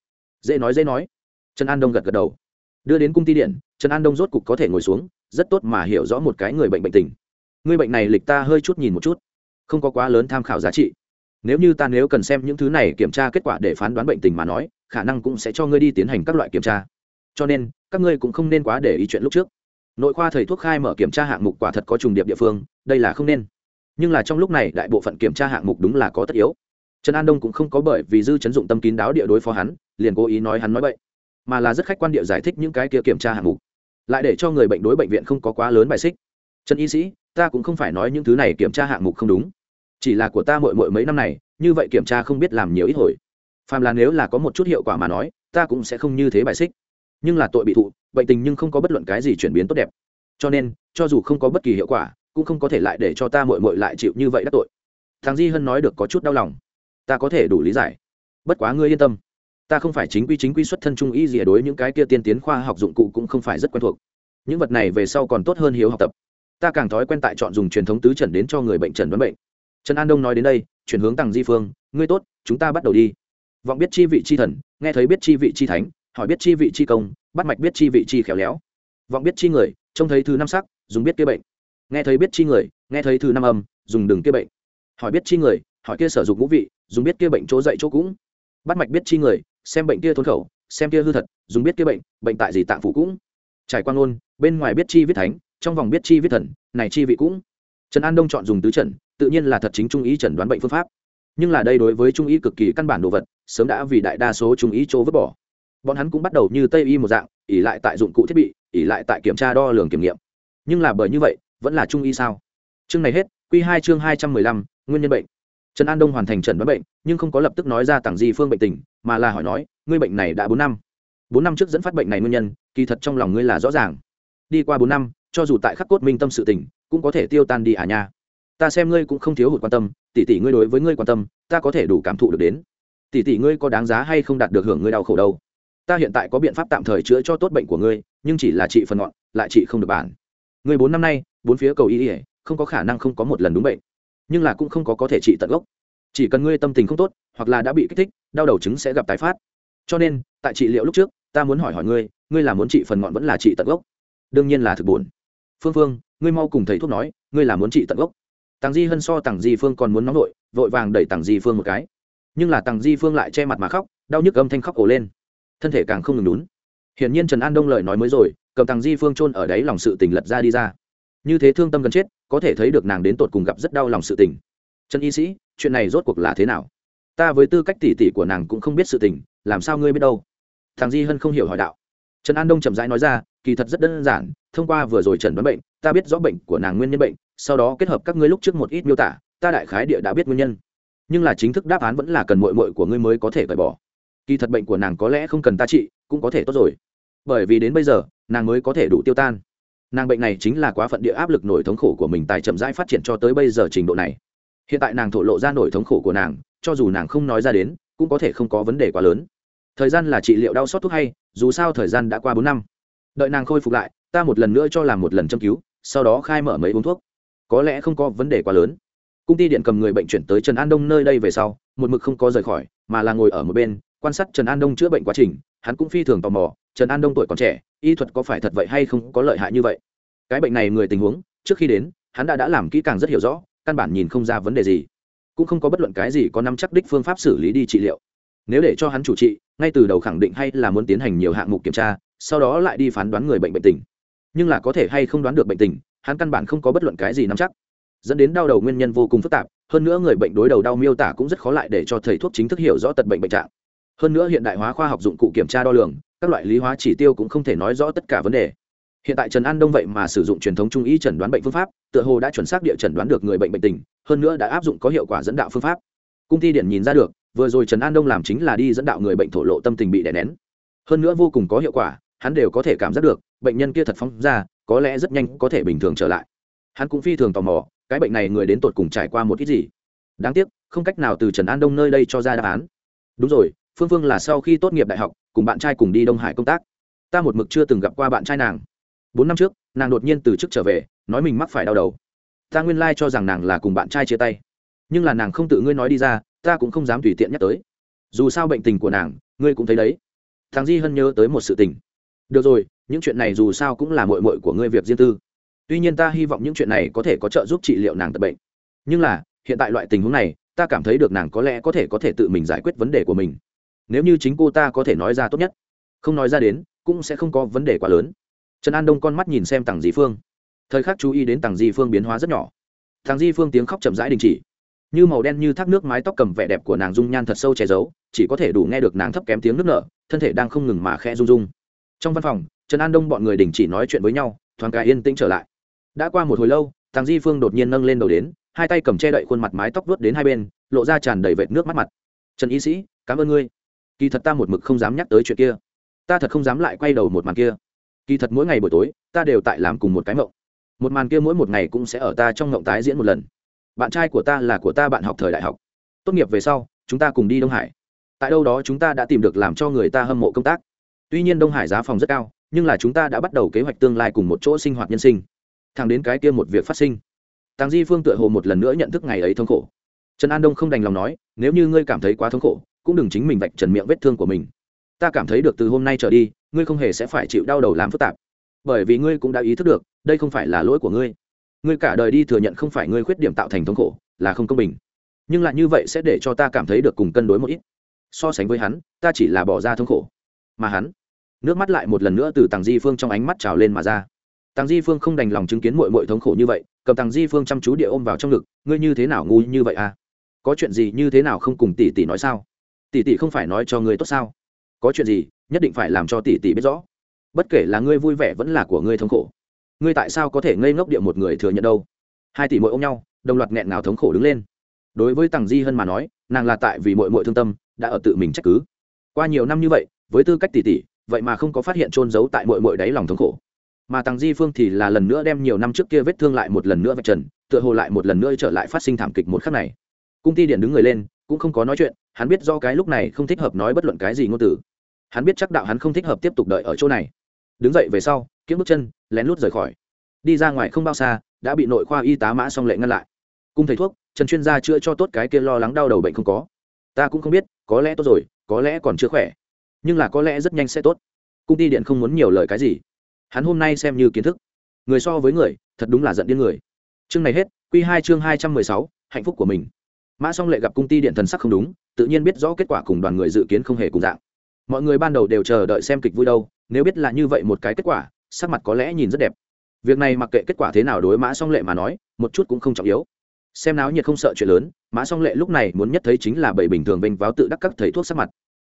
Dễ nói dễ nói. Trần an đông gật gật đầu. Đưa đến cung ty điện, trần an đông rốt cục có thể ngồi xuống, rất tốt mà hiểu rõ một cái người bệnh bệnh tình. Người bệnh này lịch ta hơi chút nhìn một chút. Không có quá lớn tham khảo giá trị. Nếu như ta nếu cần xem những thứ này kiểm tra kết quả để phán đoán bệnh tình mà nói, khả năng cũng sẽ cho ngươi đi tiến hành các loại kiểm tra. Cho nên, các ngươi cũng không nên quá để ý chuyện lúc trước nội khoa thầy thuốc khai mở kiểm tra hạng mục quả thật có trùng điệp địa phương, đây là không nên. Nhưng là trong lúc này đại bộ phận kiểm tra hạng mục đúng là có tất yếu. Trần an đông cũng không có bởi vì dư chấn dụng tâm kín đáo địa đối phó hắn, liền cố ý nói hắn nói vậy mà là rất khách quan địa giải thích những cái kia kiểm tra hạng mục. Lại để cho người bệnh đối bệnh viện không có quá lớn bài xích. Trần y sĩ, ta cũng không phải nói những thứ này kiểm tra hạng mục không đúng. Chỉ là của ta mội mội mấy năm này, như vậy kiểm tra không biết làm nhiều ít hồi. Phàm là nếu là có một chút hiệu quả mà nói, ta cũng sẽ không như thế bài xích nhưng là tội bị thụ, bệnh tình nhưng không có bất luận cái gì chuyển biến tốt đẹp. Cho nên, cho dù không có bất kỳ hiệu quả, cũng không có thể lại để cho ta mội mội lại chịu như vậy đắc tội. Thằng di hân nói được có chút đau lòng. Ta có thể đủ lý giải. Bất quá ngươi yên tâm. Ta không phải chính quy chính quy xuất thân trung y gì đối những cái kia tiên tiến khoa học dụng cụ cũng không phải rất quen thuộc. Những vật này về sau còn tốt hơn hiếu học tập. Ta càng thói quen tại chọn dùng truyền thống tứ trần đến cho người bệnh trần đoán bệnh. Trần an đông nói đến đây, chuyển hướng tàng di phương, ngươi tốt, chúng ta bắt đầu đi. Vọng biết chi vị chi thần, nghe thấy biết chi vị chi thánh hỏi biết chi vị chi công, bắt mạch biết chi vị chi khéo léo. Vọng biết chi người, trông thấy thứ năm sắc, dùng biết kia bệnh. Nghe thấy biết chi người, nghe thấy thứ năm âm, dùng đừng kia bệnh. Hỏi biết chi người, hỏi kia sử dụng ngũ vị, dùng biết kia bệnh chỗ dậy chỗ cũng. Bắt mạch biết chi người, xem bệnh kia thốn khẩu, xem kia hư thật, dùng biết kia bệnh bệnh tại gì tạng phủ cũng. Trải qua ngôn, bên ngoài biết chi viết thánh, trong vòng biết chi viết thần, này chi vị cũng. Trần an đông chọn dùng tứ trần, tự nhiên là thật chính trung ý chẩn đoán bệnh phương pháp. Nhưng là đây đối với trung ý cực kỳ căn bản đồ vật, sớm đã vì đại đa số trung ý chỗ vứt bỏ bọn hắn cũng bắt đầu như tây y một dạng ỉ lại tại dụng cụ thiết bị ỉ lại tại kiểm tra đo lường kiểm nghiệm. Nhưng là bởi như vậy, vẫn là trung y sao? Chương này hết q hai chương hai trăm mười lăm, nguyên nhân bệnh. Trần an đông hoàn thành trần đoán bệnh, nhưng không có lập tức nói ra tặng di phương bệnh tình, mà là hỏi nói, ngươi bệnh này đã bốn năm. Bốn năm trước dẫn phát bệnh này nguyên nhân, kỳ thật trong lòng ngươi là rõ ràng. Đi qua bốn năm, cho dù tại khắc cốt minh tâm sự tình, cũng có thể tiêu tan đi à nha. Ta xem ngươi cũng không thiếu hụt quan tâm, tỷ tỷ ngươi đối với ngươi quan tâm, ta có thể đủ cảm thụ được đến. Tỷ tỷ ngươi có đáng giá hay không đạt được hưởng ngươi đau khổ đâu? Ta hiện tại có biện pháp tạm thời chữa cho tốt bệnh của ngươi nhưng chỉ là trị phần ngọn lại trị không được bản. Ngươi bốn năm nay bốn phía cầu y ỉa không có khả năng không có một lần đúng bệnh nhưng là cũng không có có thể trị tận gốc. Chỉ cần ngươi tâm tình không tốt hoặc là đã bị kích thích đau đầu chứng sẽ gặp tái phát. Cho nên tại trị liệu lúc trước ta muốn hỏi hỏi ngươi ngươi là muốn trị phần ngọn vẫn là trị tận gốc? Đương nhiên là thực buồn. Phương phương ngươi mau cùng thầy thuốc nói ngươi là muốn trị tận gốc. Tàng di hân so tàng di phương còn muốn nóng nổi, vội vàng đẩy tàng di phương một cái. Nhưng là tàng di phương lại che mặt mà khóc đau nhức âm thanh khóc ổ lên thân thể càng không ngừng lún hiển nhiên trần an đông lời nói mới rồi, cầm thằng di phương chôn ở đấy lòng sự tình lật ra đi ra. Như thế thương tâm gần chết, có thể thấy được nàng đến tột cùng gặp rất đau lòng sự tình. Trần y sĩ, chuyện này rốt cuộc là thế nào? Ta với tư cách tỉ tỉ của nàng cũng không biết sự tình, làm sao ngươi biết đâu? Thằng di hân không hiểu hỏi đạo. Trần an đông chậm rãi nói ra, kỳ thật rất đơn giản, thông qua vừa rồi trần đoán bệnh, ta biết rõ bệnh của nàng nguyên nhân bệnh, sau đó kết hợp các ngươi lúc trước một ít miêu tả, ta đại khái địa đã biết nguyên nhân. Nhưng là chính thức đáp án vẫn là cần mội mội của ngươi mới có thể cởi bỏ kỳ thật bệnh của nàng có lẽ không cần ta trị, cũng có thể tốt rồi. Bởi vì đến bây giờ, nàng mới có thể đủ tiêu tan. Nàng bệnh này chính là quá phận địa áp lực nổi thống khổ của mình tài chậm rãi phát triển cho tới bây giờ trình độ này. Hiện tại nàng thổ lộ ra nổi thống khổ của nàng, cho dù nàng không nói ra đến, cũng có thể không có vấn đề quá lớn. Thời gian là trị liệu đau xót thuốc hay, dù sao thời gian đã qua bốn năm. Đợi nàng khôi phục lại, ta một lần nữa cho làm một lần châm cứu, sau đó khai mở mấy uống thuốc. Có lẽ không có vấn đề quá lớn. Công ty điện cầm người bệnh chuyển tới trần an đông nơi đây về sau, một mực không có rời khỏi, mà là ngồi ở một bên quan sát trần an đông chữa bệnh quá trình, hắn cũng phi thường tò mò, trần an đông tuổi còn trẻ, y thuật có phải thật vậy hay không có lợi hại như vậy? Cái bệnh này người tình huống, trước khi đến, hắn đã đã làm kỹ càng rất hiểu rõ, căn bản nhìn không ra vấn đề gì. Cũng không có bất luận cái gì có nắm chắc đích phương pháp xử lý đi trị liệu. Nếu để cho hắn chủ trị, ngay từ đầu khẳng định hay là muốn tiến hành nhiều hạng mục kiểm tra, sau đó lại đi phán đoán người bệnh bệnh tình. Nhưng là có thể hay không đoán được bệnh tình, hắn căn bản không có bất luận cái gì nắm chắc. Dẫn đến đau đầu nguyên nhân vô cùng phức tạp, hơn nữa người bệnh đối đầu đau miêu tả cũng rất khó lại để cho thầy thuốc chính thức hiểu rõ tật bệnh bệnh trạng hơn nữa hiện đại hóa khoa học dụng cụ kiểm tra đo lường, các loại lý hóa chỉ tiêu cũng không thể nói rõ tất cả vấn đề. Hiện tại trần an đông vậy mà sử dụng truyền thống trung y chẩn đoán bệnh phương pháp, tựa hồ đã chuẩn xác địa chẩn đoán được người bệnh bệnh tình, hơn nữa đã áp dụng có hiệu quả dẫn đạo phương pháp. Cung thi điện nhìn ra được, vừa rồi trần an đông làm chính là đi dẫn đạo người bệnh thổ lộ tâm tình bị đè nén. Hơn nữa vô cùng có hiệu quả, hắn đều có thể cảm giác được, bệnh nhân kia thật phóng ra, có lẽ rất nhanh có thể bình thường trở lại. Hắn cũng phi thường tò mò, cái bệnh này người đến tột cùng trải qua một ít gì. Đáng tiếc, không cách nào từ trần an đông nơi đây cho ra đáp án. Đúng rồi phương phương là sau khi tốt nghiệp đại học, cùng bạn trai cùng đi đông hải công tác. Ta một mực chưa từng gặp qua bạn trai nàng. Bốn năm trước, nàng đột nhiên từ chức trở về, nói mình mắc phải đau đầu. Ta nguyên lai、like、cho rằng nàng là cùng bạn trai chia tay. Nhưng là nàng không tự ngươi nói đi ra, ta cũng không dám tùy tiện nhắc tới. Dù sao bệnh tình của nàng, ngươi cũng thấy đấy. Thằng di hân nhớ tới một sự tình. Được rồi, những chuyện này dù sao cũng là mội mội của ngươi việc riêng tư. Tuy nhiên ta hy vọng những chuyện này có thể có trợ giúp trị liệu nàng tập bệnh. Nhưng là, hiện tại loại tình huống này, ta cảm thấy được nàng có lẽ có thể có thể tự mình giải quyết vấn đề của mình nếu như chính cô ta có thể nói ra tốt nhất, không nói ra đến, cũng sẽ không có vấn đề quá lớn. Trần an đông con mắt nhìn xem tằng di phương. Thời khắc chú ý đến tằng di phương biến hóa rất nhỏ. Tằng di phương tiếng khóc chậm rãi đình chỉ. Như màu đen như thác nước mái tóc cầm vẻ đẹp của nàng dung nhan thật sâu che giấu, chỉ có thể đủ nghe được nàng thấp kém tiếng nước nở, thân thể đang không ngừng mà khe rung rung. Trong văn phòng, trần an đông bọn người đình chỉ nói chuyện với nhau, thoáng cái yên tĩnh trở lại. Đã qua một hồi lâu tàng di phương đột nhiên nâng lên đầu đến, hai tay cầm che đậy khuôn mặt mái tóc vớt đến hai bên, lộ ra tràn đầy vệt nước mắt mặt. Trần y sĩ, cảm ơn ngươi kỳ thật ta một mực không dám nhắc tới chuyện kia. Ta thật không dám lại quay đầu một màn kia. Kỳ thật mỗi ngày buổi tối, ta đều tại làm cùng một cái mộng. Một màn kia mỗi một ngày cũng sẽ ở ta trong mộng tái diễn một lần. Bạn trai của ta là của ta bạn học thời đại học. Tốt nghiệp về sau, chúng ta cùng đi đông hải. Tại đâu đó chúng ta đã tìm được làm cho người ta hâm mộ công tác. Tuy nhiên đông hải giá phòng rất cao, nhưng là chúng ta đã bắt đầu kế hoạch tương lai cùng một chỗ sinh hoạt nhân sinh. Thẳng đến cái kia một việc phát sinh. Tàng di phương tựa hồ một lần nữa nhận thức ngày ấy thống khổ. Trần an đông không đành lòng nói, nếu như ngươi cảm thấy quá thống khổ cũng đừng chính mình vạch trần miệng vết thương của mình. Ta cảm thấy được từ hôm nay trở đi, ngươi không hề sẽ phải chịu đau đầu làm phức tạp. Bởi vì ngươi cũng đã ý thức được, đây không phải là lỗi của ngươi. Ngươi cả đời đi thừa nhận không phải ngươi khuyết điểm tạo thành thống khổ, là không công bình. Nhưng lại như vậy sẽ để cho ta cảm thấy được cùng cân đối một ít. So sánh với hắn, ta chỉ là bỏ ra thống khổ. Mà hắn, nước mắt lại một lần nữa từ tàng di phương trong ánh mắt trào lên mà ra. Tàng di phương không đành lòng chứng kiến mội mội thống khổ như vậy, cầm tàng di phương chăm chú địa ôm vào trong ngực, ngươi như thế nào ngu như vậy à? Có chuyện gì như thế nào không cùng tỷ tỷ nói sao? Tỷ tỷ không phải nói cho ngươi tốt sao? Có chuyện gì, nhất định phải làm cho tỷ tỷ biết rõ. Bất kể là ngươi vui vẻ vẫn là của ngươi thống khổ. Ngươi tại sao có thể ngây ngốc địa một người thừa nhận đâu? Hai tỷ muội ôm nhau, đồng loạt nghẹn ngào thống khổ đứng lên. Đối với Tằng di hân mà nói, nàng là tại vì mội mội thương tâm, đã ở tự mình trách cứ. Qua nhiều năm như vậy, với tư cách tỷ tỷ, vậy mà không có phát hiện trôn giấu tại mội mội đáy lòng thống khổ. Mà Tằng di phương thì là lần nữa đem nhiều năm trước kia vết thương lại một lần nữa vạch trần, tựa hồ lại một lần nữa trở lại phát sinh thảm kịch một khắc này. Cung ti điện đứng người lên, cũng không có nói chuyện hắn biết do cái lúc này không thích hợp nói bất luận cái gì ngôn từ. Hắn biết chắc đạo hắn không thích hợp tiếp tục đợi ở chỗ này. Đứng dậy về sau, kiếm bước chân, lén lút rời khỏi. Đi ra ngoài không bao xa, đã bị nội khoa y tá mã song lệ ngăn lại. Cung thầy thuốc, trần chuyên gia chữa cho tốt cái kia lo lắng đau đầu bệnh không có. Ta cũng không biết, có lẽ tốt rồi, có lẽ còn chưa khỏe. Nhưng là có lẽ rất nhanh sẽ tốt. Cung ty điện không muốn nhiều lời cái gì. Hắn hôm nay xem như kiến thức. Người so với người, thật đúng là giận điên người. Chương này hết q hai chương hai trăm mười sáu, hạnh phúc của mình mã song lệ gặp công ty điện thần sắc không đúng, tự nhiên biết rõ kết quả cùng đoàn người dự kiến không hề cùng dạng. Mọi người ban đầu đều chờ đợi xem kịch vui đâu, nếu biết là như vậy một cái kết quả, sắc mặt có lẽ nhìn rất đẹp. Việc này mặc kệ kết quả thế nào đối mã song lệ mà nói, một chút cũng không trọng yếu. Xem náo nhiệt không sợ chuyện lớn, mã song lệ lúc này muốn nhất thấy chính là bảy bình thường vênh váo tự đắc các thầy thuốc sắc mặt.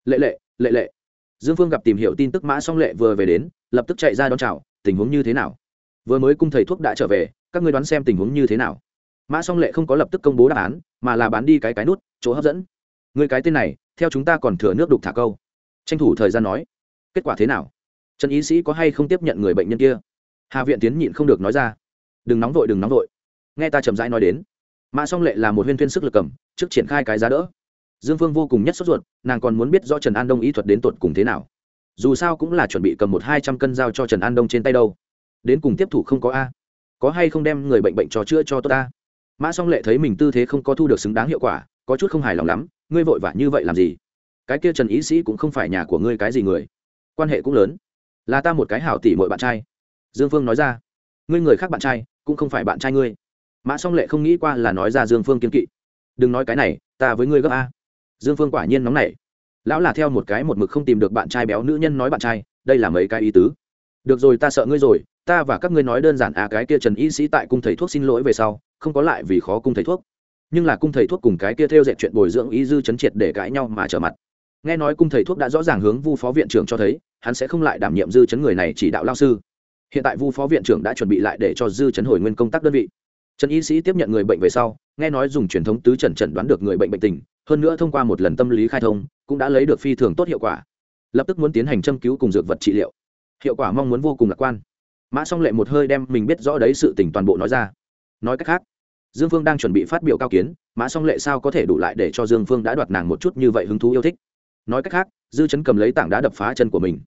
Lệ lệ lệ lệ. Dương phương gặp tìm hiểu tin tức mã song lệ vừa về đến, lập tức chạy ra đón chào, tình huống như thế nào? Vừa mới cung thầy thuốc đã trở về, các ngươi đoán xem tình huống như thế nào? Mã song lệ không có lập tức công bố đáp án, mà là bán đi cái cái nút, chỗ hấp dẫn. Người cái tên này, theo chúng ta còn thừa nước đục thả câu. Tranh thủ thời gian nói, kết quả thế nào? Trần y sĩ có hay không tiếp nhận người bệnh nhân kia? Hà viện tiến nhịn không được nói ra, đừng nóng vội, đừng nóng vội. Nghe ta chậm rãi nói đến, mã song lệ là một huyên thuyên sức lực cầm, trước triển khai cái giá đỡ. Dương phương vô cùng nhất sốt ruột, nàng còn muốn biết do trần an đông ý thuật đến tột cùng thế nào. Dù sao cũng là chuẩn bị cầm một hai trăm cân dao cho trần an đông trên tay đâu. Đến cùng tiếp thủ không có a. Có hay không đem người bệnh bệnh trò chữa cho tốt a? Mã song lệ thấy mình tư thế không có thu được xứng đáng hiệu quả, có chút không hài lòng lắm, ngươi vội vã như vậy làm gì? Cái kia trần ý sĩ cũng không phải nhà của ngươi cái gì người. Quan hệ cũng lớn. Là ta một cái hảo tỷ mọi bạn trai. Dương phương nói ra. Ngươi người khác bạn trai, cũng không phải bạn trai ngươi. Mã song lệ không nghĩ qua là nói ra dương phương kiên kỵ. Đừng nói cái này, ta với ngươi gấp a. Dương phương quả nhiên nóng nảy. Lão là theo một cái một mực không tìm được bạn trai béo nữ nhân nói bạn trai, đây là mấy cái ý tứ. Được rồi, ta sợ ngươi rồi, ta và các ngươi nói đơn giản à cái kia trần y sĩ tại cung thầy thuốc xin lỗi về sau không có lại vì khó cung thầy thuốc. Nhưng là cung thầy thuốc cùng cái kia theo dệt chuyện bồi dưỡng y dư chấn triệt để cãi nhau mà trở mặt. Nghe nói cung thầy thuốc đã rõ ràng hướng vu phó viện trưởng cho thấy, hắn sẽ không lại đảm nhiệm dư chấn người này chỉ đạo lao sư. Hiện tại vu phó viện trưởng đã chuẩn bị lại để cho dư chấn hồi nguyên công tác đơn vị. Trần y sĩ tiếp nhận người bệnh về sau, nghe nói dùng truyền thống tứ trần trần đoán được người bệnh bệnh tình, hơn nữa thông qua một lần tâm lý khai thông, cũng đã lấy được phi thường tốt hiệu quả. Lập tức muốn tiến hành châm cứu cùng dược vật trị liệu. Hiệu quả mong muốn vô cùng lạc quan. Mã song lệ một hơi đem mình biết rõ đấy sự tình toàn bộ nói ra. Nói cách khác dương phương đang chuẩn bị phát biểu cao kiến, mã song lệ sao có thể đủ lại để cho dương phương đã đoạt nàng một chút như vậy hứng thú yêu thích? Nói cách khác, dư chấn cầm lấy tảng đá đập phá chân của mình.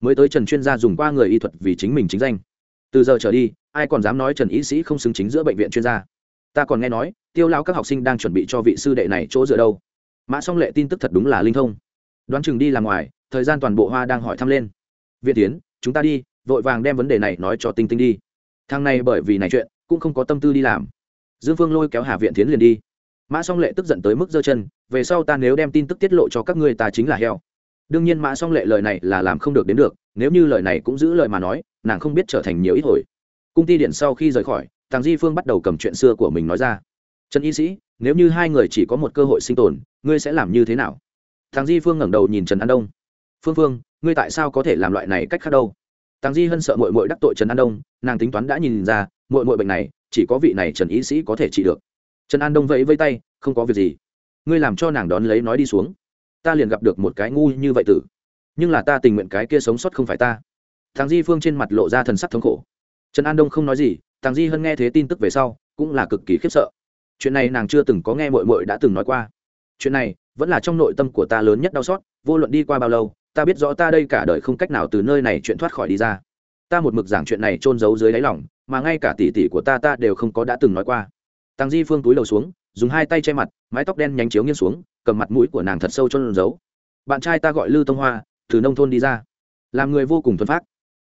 Mới tới trần chuyên gia dùng qua người y thuật vì chính mình chính danh. Từ giờ trở đi, ai còn dám nói trần y sĩ không xứng chính giữa bệnh viện chuyên gia? Ta còn nghe nói, tiêu lao các học sinh đang chuẩn bị cho vị sư đệ này chỗ dựa đâu. Mã song lệ tin tức thật đúng là linh thông. Đoán chừng đi làm ngoài, thời gian toàn bộ hoa đang hỏi thăm lên. Viện tiến, chúng ta đi, vội vàng đem vấn đề này nói cho tinh tinh đi. Thằng này bởi vì này chuyện, cũng không có tâm tư đi làm dương phương lôi kéo hà viện tiến liền đi. Mã song lệ tức giận tới mức giơ chân, về sau ta nếu đem tin tức tiết lộ cho các ngươi ta chính là heo. Đương nhiên mã song lệ lời này là làm không được đến được, nếu như lời này cũng giữ lời mà nói, nàng không biết trở thành nhiều ít hồi. Cung ty điện sau khi rời khỏi, tàng di phương bắt đầu cầm chuyện xưa của mình nói ra. Trần y sĩ, nếu như hai người chỉ có một cơ hội sinh tồn, ngươi sẽ làm như thế nào? Tàng di phương ngẩng đầu nhìn trần an đông. Phương phương, ngươi tại sao có thể làm loại này cách khác đâu? Tàng di hân sợ mội mội đắc tội trần an đông, nàng tính toán đã nhìn ra mội mội bệnh này chỉ có vị này trần y sĩ có thể trị được. Trần an đông vẫy vây tay, không có việc gì. Ngươi làm cho nàng đón lấy nói đi xuống. Ta liền gặp được một cái ngu như vậy tử. Nhưng là ta tình nguyện cái kia sống sót không phải ta. Thằng di phương trên mặt lộ ra thần sắc thống khổ. Trần an đông không nói gì, thằng di hân nghe thế tin tức về sau, cũng là cực kỳ khiếp sợ. Chuyện này nàng chưa từng có nghe mội mội đã từng nói qua. Chuyện này, vẫn là trong nội tâm của ta lớn nhất đau xót, vô luận đi qua bao lâu, ta biết rõ ta đây cả đời không cách nào từ nơi này chuyện thoát khỏi đi ra. Ta một mực giảng chuyện này trôn giấu dưới đáy lòng mà ngay cả tỷ tỷ của ta ta đều không có đã từng nói qua. Tăng di phương túi đầu xuống, dùng hai tay che mặt, mái tóc đen nhánh chiếu nghiêng xuống, cầm mặt mũi của nàng thật sâu trôn giấu. Bạn trai ta gọi lư tông hoa, từ nông thôn đi ra. Làm người vô cùng thuần phát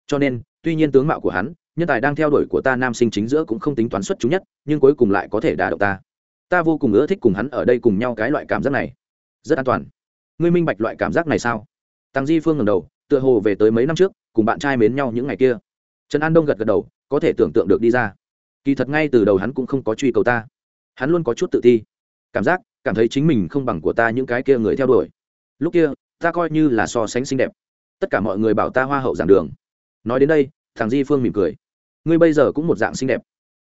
cho nên, tuy nhiên tướng mạo của hắn, nhân tài đang theo đuổi của ta nam sinh chính giữa cũng không tính toán xuất chúng nhất, nhưng cuối cùng lại có thể đả động ta. Ta vô cùng ưa thích cùng hắn ở đây cùng nhau cái loại cảm giác này. Rất an toàn. Ngươi minh bạch loại cảm giác này sao? Tăng di phương ngầm đầu, tựa hồ về tới mấy năm trước, cùng bạn trai mến nhau những ngày kia. Trần an đông gật gật đầu có thể tưởng tượng được đi ra. Kỳ thật ngay từ đầu hắn cũng không có truy cầu ta. Hắn luôn có chút tự ti. Cảm giác, cảm thấy chính mình không bằng của ta những cái kia người theo đuổi. Lúc kia, ta coi như là so sánh xinh đẹp. Tất cả mọi người bảo ta hoa hậu giảng đường. Nói đến đây, thằng di phương mỉm cười. Ngươi bây giờ cũng một dạng xinh đẹp.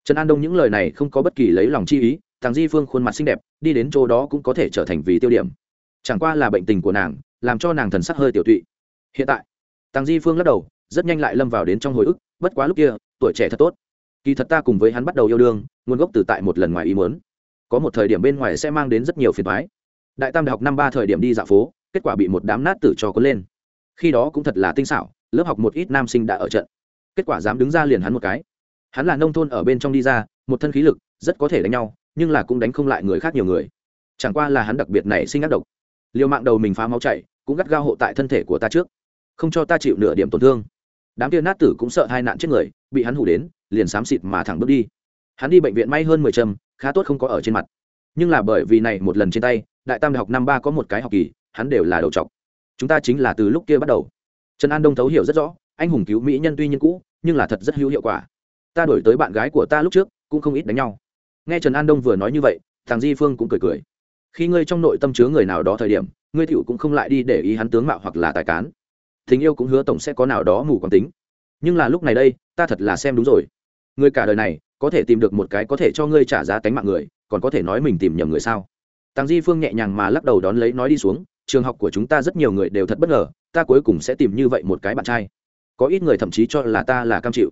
Trần an đông những lời này không có bất kỳ lấy lòng chi ý, thằng di phương khuôn mặt xinh đẹp, đi đến chỗ đó cũng có thể trở thành vì tiêu điểm. Chẳng qua là bệnh tình của nàng, làm cho nàng thần sắc hơi tiểu tụy. Hiện tại, thằng di phương lắc đầu, rất nhanh lại lâm vào đến trong hồi ức, bất quá lúc kia tuổi trẻ thật tốt. Kỳ thật ta cùng với hắn bắt đầu yêu đương, nguồn gốc từ tại một lần ngoài ý muốn. Có một thời điểm bên ngoài sẽ mang đến rất nhiều phiền toái. Đại tam đại học năm ba thời điểm đi dạo phố, kết quả bị một đám nát tử cho cuốn lên. Khi đó cũng thật là tinh xảo, lớp học một ít nam sinh đã ở trận. Kết quả dám đứng ra liền hắn một cái. Hắn là nông thôn ở bên trong đi ra, một thân khí lực, rất có thể đánh nhau, nhưng là cũng đánh không lại người khác nhiều người. Chẳng qua là hắn đặc biệt này sinh ác độc. Liều mạng đầu mình phá máu chạy cũng gắt gao hộ tại thân thể của ta trước. Không cho ta chịu nửa điểm tổn thương đám kia nát tử cũng sợ hai nạn chết người, bị hắn hủ đến, liền xám xịt mà thẳng bước đi. Hắn đi bệnh viện may hơn mười trâm khá tốt không có ở trên mặt. Nhưng là bởi vì này một lần trên tay, đại tam đại học năm ba có một cái học kỳ, hắn đều là đầu trọc. Chúng ta chính là từ lúc kia bắt đầu. Trần an đông thấu hiểu rất rõ, anh hùng cứu mỹ nhân tuy nhiên cũ, nhưng là thật rất hữu hiệu quả. Ta đổi tới bạn gái của ta lúc trước, cũng không ít đánh nhau. Nghe trần an đông vừa nói như vậy, thằng di phương cũng cười cười. Khi ngươi trong nội tâm chứa người nào đó thời điểm, ngươi t cũng không lại đi để ý hắn tướng mạo hoặc là tài cán tình yêu cũng hứa tổng sẽ có nào đó mù quáng tính nhưng là lúc này đây ta thật là xem đúng rồi người cả đời này có thể tìm được một cái có thể cho ngươi trả giá tánh mạng người còn có thể nói mình tìm nhầm người sao Tăng Di Phương nhẹ nhàng mà lắc đầu đón lấy nói đi xuống, trường học của chúng ta rất nhiều người đều thật bất ngờ, ta cuối cùng sẽ tìm như vậy một cái bạn trai. Có ít người thậm chí cho là ta là cam chịu,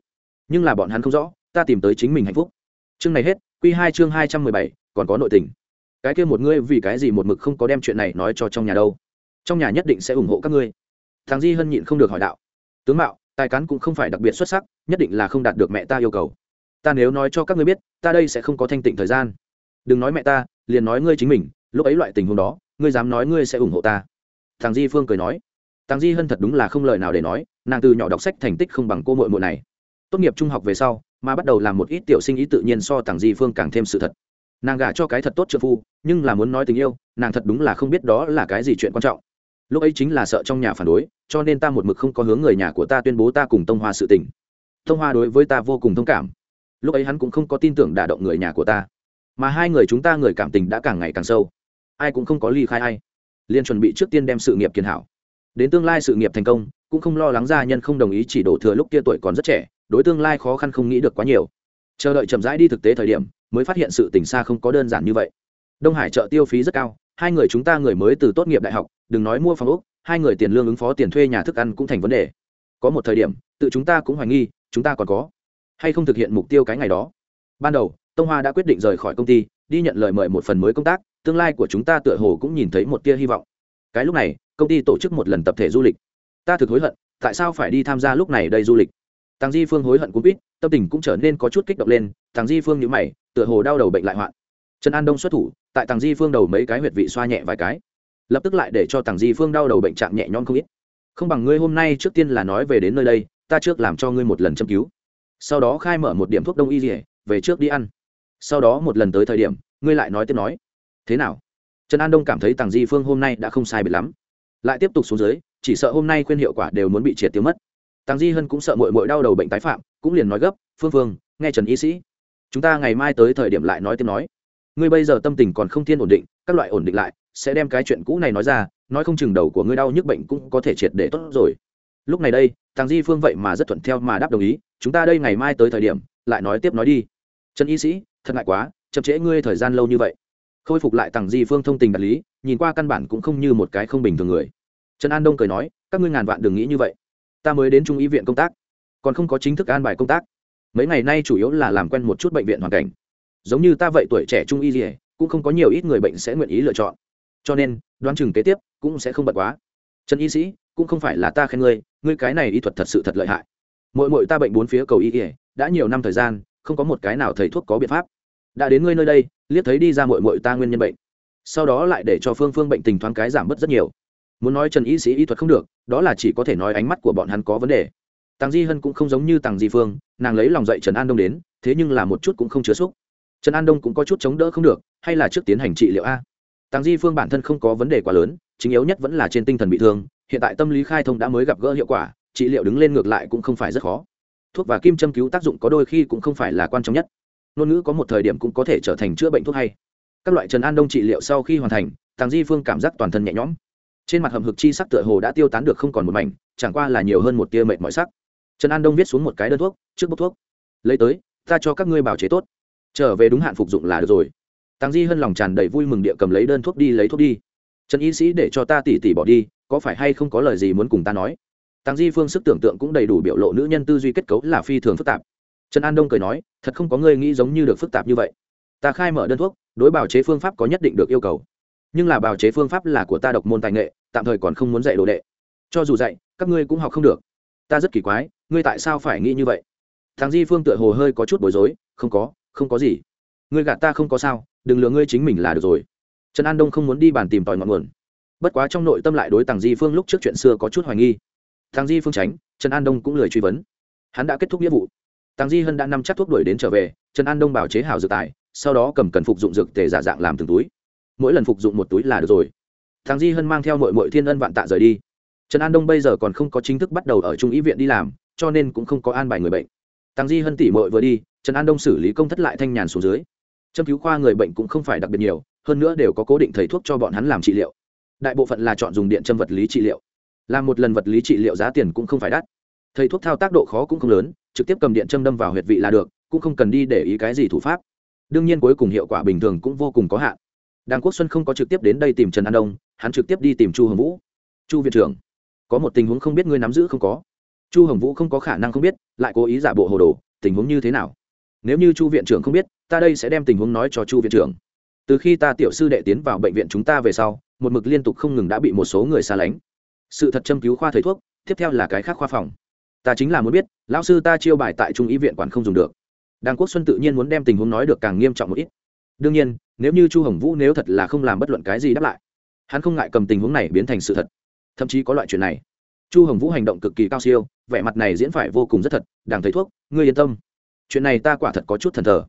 nhưng là bọn hắn không rõ, ta tìm tới chính mình hạnh phúc. Chương này hết, quy hai chương hai trăm mười bảy, còn có nội tình. Cái kia một ngươi vì cái gì một mực không có đem chuyện này nói cho trong nhà đâu? Trong nhà nhất định sẽ ủng hộ các ngươi. Thằng Di Hân nhịn không được hỏi đạo. Tướng mạo, tài cán cũng không phải đặc biệt xuất sắc, nhất định là không đạt được mẹ ta yêu cầu. Ta nếu nói cho các ngươi biết, ta đây sẽ không có thanh tịnh thời gian. Đừng nói mẹ ta, liền nói ngươi chính mình, lúc ấy loại tình huống đó ngươi dám nói ngươi sẽ ủng hộ ta thằng di phương cười nói thằng di hân thật đúng là không lời nào để nói nàng từ nhỏ đọc sách thành tích không bằng cô mội mội này tốt nghiệp trung học về sau mà bắt đầu làm một ít tiểu sinh ý tự nhiên so thằng di phương càng thêm sự thật nàng gả cho cái thật tốt trợ phu nhưng là muốn nói tình yêu nàng thật đúng là không biết đó là cái gì chuyện quan trọng lúc ấy chính là sợ trong nhà phản đối, cho nên ta một mực không có hướng người nhà của ta tuyên bố ta cùng tông hoa sự tình. Tông hoa đối với ta vô cùng thông cảm. Lúc ấy hắn cũng không có tin tưởng đả động người nhà của ta. Mà hai người chúng ta người cảm tình đã càng ngày càng sâu. Ai cũng không có ly khai ai. Liên chuẩn bị trước tiên đem sự nghiệp kiên hảo. Đến tương lai sự nghiệp thành công, cũng không lo lắng gia nhân không đồng ý chỉ đổ thừa lúc kia tuổi còn rất trẻ, đối tương lai khó khăn không nghĩ được quá nhiều. Chờ đợi chậm rãi đi thực tế thời điểm, mới phát hiện sự tình xa không có đơn giản như vậy. Đông hải chợ tiêu phí rất cao, hai người chúng ta người mới từ tốt nghiệp đại học đừng nói mua phòng ốc, hai người tiền lương ứng phó tiền thuê nhà thức ăn cũng thành vấn đề. Có một thời điểm, tự chúng ta cũng hoài nghi, chúng ta còn có hay không thực hiện mục tiêu cái ngày đó. Ban đầu, tông hoa đã quyết định rời khỏi công ty, đi nhận lời mời một phần mới công tác, tương lai của chúng ta tựa hồ cũng nhìn thấy một tia hy vọng. Cái lúc này, công ty tổ chức một lần tập thể du lịch. Ta thực hối hận, tại sao phải đi tham gia lúc này đây du lịch? Tàng di phương hối hận cũng biết tâm tình cũng trở nên có chút kích động lên, tàng di phương nhữ mày, tựa hồ đau đầu bệnh lại hoạn. Trần an đông xuất thủ, tại tàng di phương đầu mấy cái huyệt vị xoa nhẹ vài cái lập tức lại để cho tàng di phương đau đầu bệnh trạng nhẹ nhõm không ít. Không bằng ngươi hôm nay trước tiên là nói về đến nơi đây, ta trước làm cho ngươi một lần châm cứu. Sau đó khai mở một điểm thuốc đông y dỉa về trước đi ăn. Sau đó một lần tới thời điểm, ngươi lại nói tiếp nói. Thế nào? Trần an đông cảm thấy tàng di phương hôm nay đã không sai biệt lắm. Lại tiếp tục xuống dưới, chỉ sợ hôm nay khuyên hiệu quả đều muốn bị triệt tiêu mất. Tàng di hân cũng sợ mội mội đau đầu bệnh tái phạm, cũng liền nói gấp, phương phương, nghe trần y sĩ. Chúng ta ngày mai tới thời điểm lại nói tiếp nói. Ngươi bây giờ tâm tình còn không thiên ổn định, các loại ổn định lại sẽ đem cái chuyện cũ này nói ra, nói không chừng đầu của ngươi đau nhức bệnh cũng có thể triệt để tốt rồi. Lúc này đây, thằng di phương vậy mà rất thuận theo mà đáp đồng ý, chúng ta đây ngày mai tới thời điểm, lại nói tiếp nói đi. Trần y sĩ, thật ngại quá, chậm trễ ngươi thời gian lâu như vậy. Khôi phục lại tằng di phương thông tình đạt lý, nhìn qua căn bản cũng không như một cái không bình thường người. Trần an đông cười nói, các ngươi ngàn vạn đừng nghĩ như vậy. Ta mới đến trung y viện công tác, còn không có chính thức an bài công tác. Mấy ngày nay chủ yếu là làm quen một chút bệnh viện hoàn cảnh. Giống như ta vậy tuổi trẻ trung y gì cũng không có nhiều ít người bệnh sẽ nguyện ý lựa chọn cho nên, đoán chừng kế tiếp cũng sẽ không bật quá. Trần y sĩ, cũng không phải là ta khen ngươi ngươi cái này y thuật thật sự thật lợi hại. Mỗi mỗi ta bệnh bốn phía cầu y ỉa đã nhiều năm thời gian, không có một cái nào thầy thuốc có biện pháp. Đã đến ngươi nơi đây, liếc thấy đi ra mỗi mỗi ta nguyên nhân bệnh. Sau đó lại để cho phương phương bệnh tình thoáng cái giảm bớt rất nhiều. Muốn nói trần y sĩ y thuật không được, đó là chỉ có thể nói ánh mắt của bọn hắn có vấn đề. Tàng di hân cũng không giống như tàng di phương, nàng lấy lòng dạy trần an đông đến, thế nhưng là một chút cũng không chứa xúc trần an đông cũng có chút chống đỡ không được, hay là trước tiến hành trị liệu a? Tàng di phương bản thân không có vấn đề quá lớn, chính yếu nhất vẫn là trên tinh thần bị thương, hiện tại tâm lý khai thông đã mới gặp gỡ hiệu quả, trị liệu đứng lên ngược lại cũng không phải rất khó. Thuốc và kim châm cứu tác dụng có đôi khi cũng không phải là quan trọng nhất. Ngôn ngữ có một thời điểm cũng có thể trở thành chữa bệnh thuốc hay. Các loại trần an đông trị liệu sau khi hoàn thành, tàng di phương cảm giác toàn thân nhẹ nhõm. Trên mặt hầm hực chi sắc tựa hồ đã tiêu tán được không còn một mảnh, chẳng qua là nhiều hơn một tia mệt mỏi sắc. Trần an đông viết xuống một cái đơn thuốc, trước bốc thuốc. Lấy tới, ta cho các ngươi bảo chế tốt. Trở về đúng hạn phục dụng là được rồi tàng di hân lòng tràn đầy vui mừng địa cầm lấy đơn thuốc đi, lấy thuốc đi. Trần y sĩ để cho ta tỉ tỉ bỏ đi, có phải hay không có lời gì muốn cùng ta nói? Tàng di phương sức tưởng tượng cũng đầy đủ biểu lộ nữ nhân tư duy kết cấu là phi thường phức tạp. Trần an đông cười nói, thật không có ngươi nghĩ giống như được phức tạp như vậy. Ta khai mở đơn thuốc, đối bào chế phương pháp có nhất định được yêu cầu. Nhưng là bào chế phương pháp là của ta độc môn tài nghệ, tạm thời còn không muốn dạy đồ đệ. Cho dù dạy, các ngươi cũng học không được. Ta rất kỳ quái, ngươi tại sao phải nghĩ như vậy? Thằng di phương tựa hồ hơi có chút bối rối, không có không có gì. Ngươi gạt ta không có sao đừng lừa ngươi chính mình là được rồi. Trần an đông không muốn đi bàn tìm tòi ngọn nguồn. Bất quá trong nội tâm lại đối tàng di phương lúc trước chuyện xưa có chút hoài nghi. Tàng di phương tránh, trần an đông cũng lười truy vấn. Hắn đã kết thúc nghĩa vụ. Tàng di hân đã nằm chắc thuốc đuổi đến trở về, trần an đông bảo chế hào dược tài, sau đó cầm cần phục dụng dược tề giả dạng làm từng túi. Mỗi lần phục dụng một túi là được rồi. Tàng di hân mang theo mọi mọi thiên ân vạn tạ rời đi. Trần an đông bây giờ còn không có chính thức bắt đầu ở trung ý viện đi làm, cho nên cũng không có an bài người bệnh. Tàng di hân tỉ mội vừa đi, trần an đông xử lý công thất lại thanh nhàn xuống dưới châm cứu khoa người bệnh cũng không phải đặc biệt nhiều, hơn nữa đều có cố định thầy thuốc cho bọn hắn làm trị liệu. Đại bộ phận là chọn dùng điện châm vật lý trị liệu. Làm một lần vật lý trị liệu giá tiền cũng không phải đắt. Thầy thuốc thao tác độ khó cũng không lớn, trực tiếp cầm điện châm đâm vào huyệt vị là được, cũng không cần đi để ý cái gì thủ pháp. Đương nhiên cuối cùng hiệu quả bình thường cũng vô cùng có hạn. Đàng quốc xuân không có trực tiếp đến đây tìm trần an đông, hắn trực tiếp đi tìm chu hồng vũ. Chu viện trưởng, có một tình huống không biết ngươi nắm giữ không có? Chu hồng vũ không có khả năng không biết, lại cố ý giả bộ hồ đồ, tình huống như thế nào? Nếu như chu viện trưởng không biết, ta đây sẽ đem tình huống nói cho chu viện trưởng. Từ khi ta tiểu sư đệ tiến vào bệnh viện chúng ta về sau, một mực liên tục không ngừng đã bị một số người xa lánh. Sự thật châm cứu khoa thầy thuốc, tiếp theo là cái khác khoa phòng. Ta chính là muốn biết, lão sư ta chiêu bài tại trung ý viện quản không dùng được. Đàng quốc xuân tự nhiên muốn đem tình huống nói được càng nghiêm trọng một ít. Đương nhiên, nếu như chu hồng vũ nếu thật là không làm bất luận cái gì đáp lại, hắn không ngại cầm tình huống này biến thành sự thật. Thậm chí có loại chuyện này. Chu hồng vũ hành động cực kỳ cao siêu, vẻ mặt này diễn phải vô cùng rất thật. Đàng thầy thuốc, ngươi yên tâm chuyện này ta quả thật có chút thần thờ.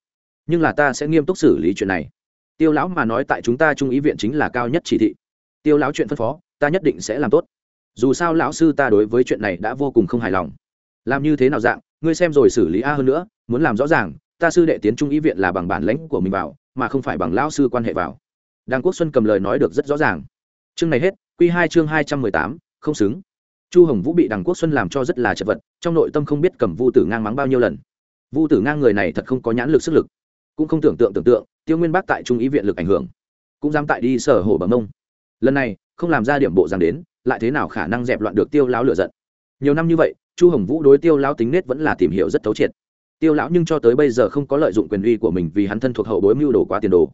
Nhưng là ta sẽ nghiêm túc xử lý chuyện này. Tiêu lão mà nói tại chúng ta trung ý viện chính là cao nhất chỉ thị. Tiêu lão chuyện phân phó, ta nhất định sẽ làm tốt. Dù sao lão sư ta đối với chuyện này đã vô cùng không hài lòng. Làm như thế nào dạng, ngươi xem rồi xử lý a hơn nữa, muốn làm rõ ràng, ta sư đệ tiến trung ý viện là bằng bản lãnh của mình vào, mà không phải bằng lão sư quan hệ vào. Đàng quốc xuân cầm lời nói được rất rõ ràng. Chương này hết q hai chương hai trăm mười tám, không xứng. Chu hồng vũ bị đằng quốc xuân làm cho rất là chật vật, trong nội tâm không biết cầm vu tử ngang mắng bao nhiêu lần vu tử ngang người này thật không có nhãn lực sức lực, cũng không tưởng tượng tưởng tượng tiêu nguyên bác tại trung ý viện lực ảnh hưởng, cũng dám tại đi sở hổ bằng mông. Lần này, không làm ra điểm bộ rằng đến, lại thế nào khả năng dẹp loạn được tiêu lão lựa giận? Nhiều năm như vậy, chu hồng vũ đối tiêu lão tính nết vẫn là tìm hiểu rất thấu triệt. Tiêu lão nhưng cho tới bây giờ không có lợi dụng quyền uy của mình vì hắn thân thuộc hậu bối mưu đồ quá tiền đồ.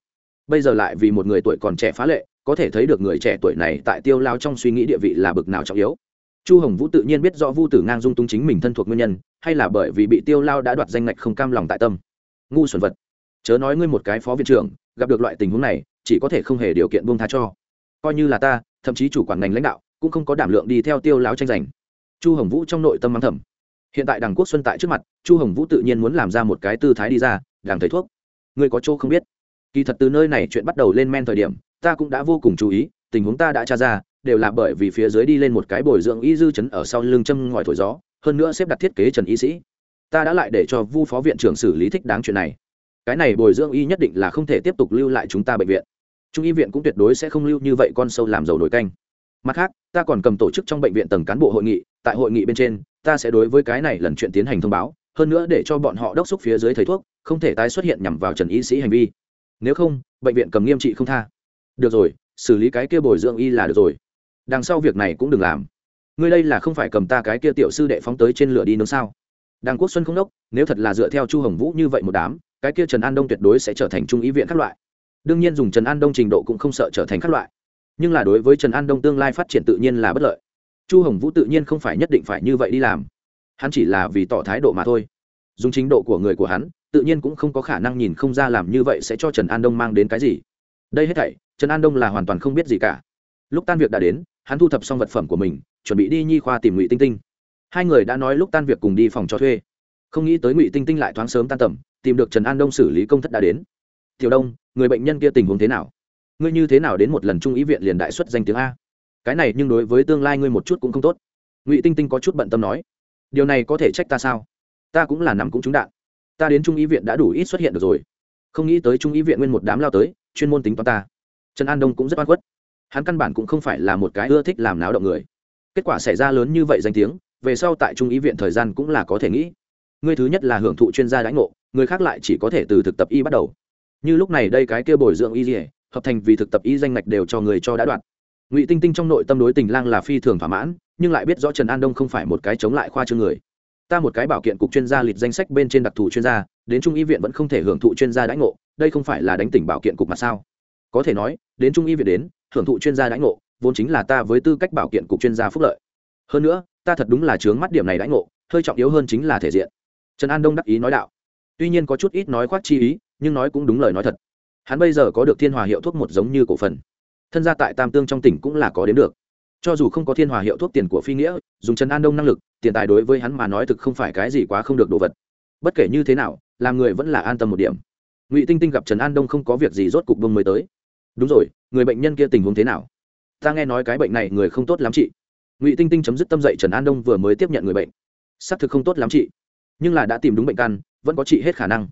Bây giờ lại vì một người tuổi còn trẻ phá lệ, có thể thấy được người trẻ tuổi này tại tiêu lão trong suy nghĩ địa vị là bực nào trọng yếu chu hồng vũ tự nhiên biết rõ vu tử ngang dung túng chính mình thân thuộc nguyên nhân, hay là bởi vì bị tiêu lao đã đoạt danh ngạch không cam lòng tại tâm. Ngu xuẩn vật. Chớ nói ngươi một cái phó viện trưởng, gặp được loại tình huống này, chỉ có thể không hề điều kiện buông tha cho. Coi như là ta, thậm chí chủ quản ngành lãnh đạo, cũng không có đảm lượng đi theo tiêu lão tranh giành. Chu hồng vũ trong nội tâm mắng thầm. Hiện tại Đảng quốc xuân tại trước mặt, chu hồng vũ tự nhiên muốn làm ra một cái tư thái đi ra đảng thầy thuốc. Ngươi có chỗ không biết. Kỳ thật từ nơi này chuyện bắt đầu lên men thời điểm, ta cũng đã vô cùng chú ý, tình huống ta đã tra ra đều là bởi vì phía dưới đi lên một cái bồi dưỡng y dư chấn ở sau lưng châm ngòi thổi gió, hơn nữa xếp đặt thiết kế trần y sĩ. Ta đã lại để cho vu phó viện trưởng xử lý thích đáng chuyện này. Cái này bồi dưỡng y nhất định là không thể tiếp tục lưu lại chúng ta bệnh viện. Trung y viện cũng tuyệt đối sẽ không lưu như vậy con sâu làm dầu nổi canh. Mặt khác, ta còn cầm tổ chức trong bệnh viện tầng cán bộ hội nghị, tại hội nghị bên trên, ta sẽ đối với cái này lần chuyện tiến hành thông báo, hơn nữa để cho bọn họ đốc xúc phía dưới thầy thuốc, không thể tái xuất hiện nhằm vào trần y sĩ hành vi. Nếu không, bệnh viện cầm nghiêm trị không tha. Được rồi, xử lý cái kia bồi dưỡng y là được rồi đằng sau việc này cũng đừng làm. Ngươi đây là không phải cầm ta cái kia tiểu sư đệ phóng tới trên lửa đi nướng sao? Đàng quốc xuân không đốc, nếu thật là dựa theo chu hồng vũ như vậy một đám, cái kia trần an đông tuyệt đối sẽ trở thành trung ý viện các loại. Đương nhiên dùng trần an đông trình độ cũng không sợ trở thành các loại. Nhưng là đối với trần an đông tương lai phát triển tự nhiên là bất lợi. Chu hồng vũ tự nhiên không phải nhất định phải như vậy đi làm. Hắn chỉ là vì tỏ thái độ mà thôi. Dùng chính độ của người của hắn, tự nhiên cũng không có khả năng nhìn không ra làm như vậy sẽ cho trần an đông mang đến cái gì. Đây hết thảy, trần an đông là hoàn toàn không biết gì cả. Lúc tan việc đã đến hắn thu thập xong vật phẩm của mình, chuẩn bị đi nhi khoa tìm ngụy tinh tinh. Hai người đã nói lúc tan việc cùng đi phòng cho thuê. Không nghĩ tới ngụy tinh tinh lại thoáng sớm tan tầm, tìm được trần an đông xử lý công thất đã đến. Tiểu đông, người bệnh nhân kia tình huống thế nào? Ngươi như thế nào đến một lần trung ý viện liền đại xuất danh tiếng a? Cái này nhưng đối với tương lai ngươi một chút cũng không tốt. Ngụy tinh tinh có chút bận tâm nói. Điều này có thể trách ta sao? Ta cũng là nằm cũng trúng đạn. Ta đến trung ý viện đã đủ ít xuất hiện được rồi. Không nghĩ tới trung ý viện nguyên một đám lao tới, chuyên môn tính toán ta. Trần an đông cũng rất oan khuất hắn căn bản cũng không phải là một cái ưa thích làm náo động người. Kết quả xảy ra lớn như vậy danh tiếng, về sau tại trung ý viện thời gian cũng là có thể nghĩ. Ngươi thứ nhất là hưởng thụ chuyên gia đãi ngộ, người khác lại chỉ có thể từ thực tập y bắt đầu. Như lúc này đây cái kia bồi dưỡng y dỉa hợp thành vì thực tập y danh ngạch đều cho người cho đã đoạn. Ngụy tinh tinh trong nội tâm đối tình lang là phi thường thỏa mãn, nhưng lại biết rõ trần an đông không phải một cái chống lại khoa trương người. Ta một cái bảo kiện cục chuyên gia liệt danh sách bên trên đặc thù chuyên gia, đến trung y viện vẫn không thể hưởng thụ chuyên gia đãi ngộ, đây không phải là đánh tỉnh bảo kiện cục mà sao? Có thể nói, đến trung y viện đến hưởng thụ chuyên gia đãi ngộ, vốn chính là ta với tư cách bảo kiện cục chuyên gia phúc lợi. Hơn nữa, ta thật đúng là chướng mắt điểm này đãi ngộ, hơi trọng yếu hơn chính là thể diện. Trần an đông đắc ý nói đạo. Tuy nhiên có chút ít nói khoác chi ý, nhưng nói cũng đúng lời nói thật. Hắn bây giờ có được thiên hòa hiệu thuốc một giống như cổ phần. Thân gia tại tam tương trong tỉnh cũng là có đến được. Cho dù không có thiên hòa hiệu thuốc tiền của phi nghĩa, dùng trần an đông năng lực, tiền tài đối với hắn mà nói thực không phải cái gì quá không được đồ vật. Bất kể như thế nào, làm người vẫn là an tâm một điểm. Ngụy tinh tinh gặp trần an đông không có việc gì rốt cục bông mới tới đúng rồi, người bệnh nhân kia tình huống thế nào? Ta nghe nói cái bệnh này người không tốt lắm chị. Ngụy tinh tinh chấm dứt tâm dậy trần an đông vừa mới tiếp nhận người bệnh. Xác thực không tốt lắm chị. Nhưng là đã tìm đúng bệnh căn, vẫn có trị hết khả năng.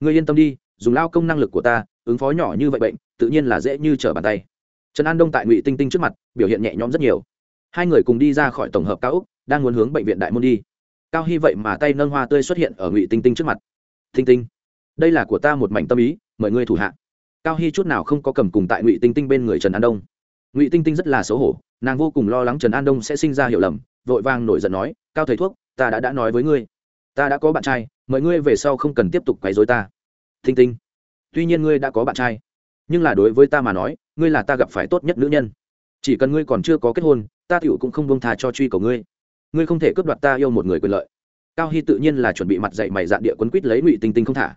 Người yên tâm đi, dùng lao công năng lực của ta, ứng phó nhỏ như vậy bệnh, tự nhiên là dễ như trở bàn tay. Trần an đông tại ngụy tinh tinh trước mặt, biểu hiện nhẹ nhõm rất nhiều. Hai người cùng đi ra khỏi tổng hợp cao úc, đang muốn hướng bệnh viện đại môn đi. Cao hy vậy mà tay nâng hoa tươi xuất hiện ở ngụy tinh tinh trước mặt. Tinh tinh, đây là của ta một mảnh tâm ý, mời ngươi thủ hạ cao hy chút nào không có cầm cùng tại ngụy tinh tinh bên người trần an đông. Ngụy tinh tinh rất là xấu hổ, nàng vô cùng lo lắng trần an đông sẽ sinh ra hiểu lầm, vội vàng nổi giận nói, cao thầy thuốc, ta đã đã nói với ngươi, ta đã có bạn trai, mời ngươi về sau không cần tiếp tục quấy dối ta. Tinh tinh, tuy nhiên ngươi đã có bạn trai, nhưng là đối với ta mà nói, ngươi là ta gặp phải tốt nhất nữ nhân. Chỉ cần ngươi còn chưa có kết hôn, ta tựu cũng không bông thà cho truy cầu ngươi. Ngươi không thể cướp đoạt ta yêu một người quyền lợi. Cao hy tự nhiên là chuẩn bị mặt dạy mày dạn địa quấn quýt lấy ngụy tinh tinh không thả.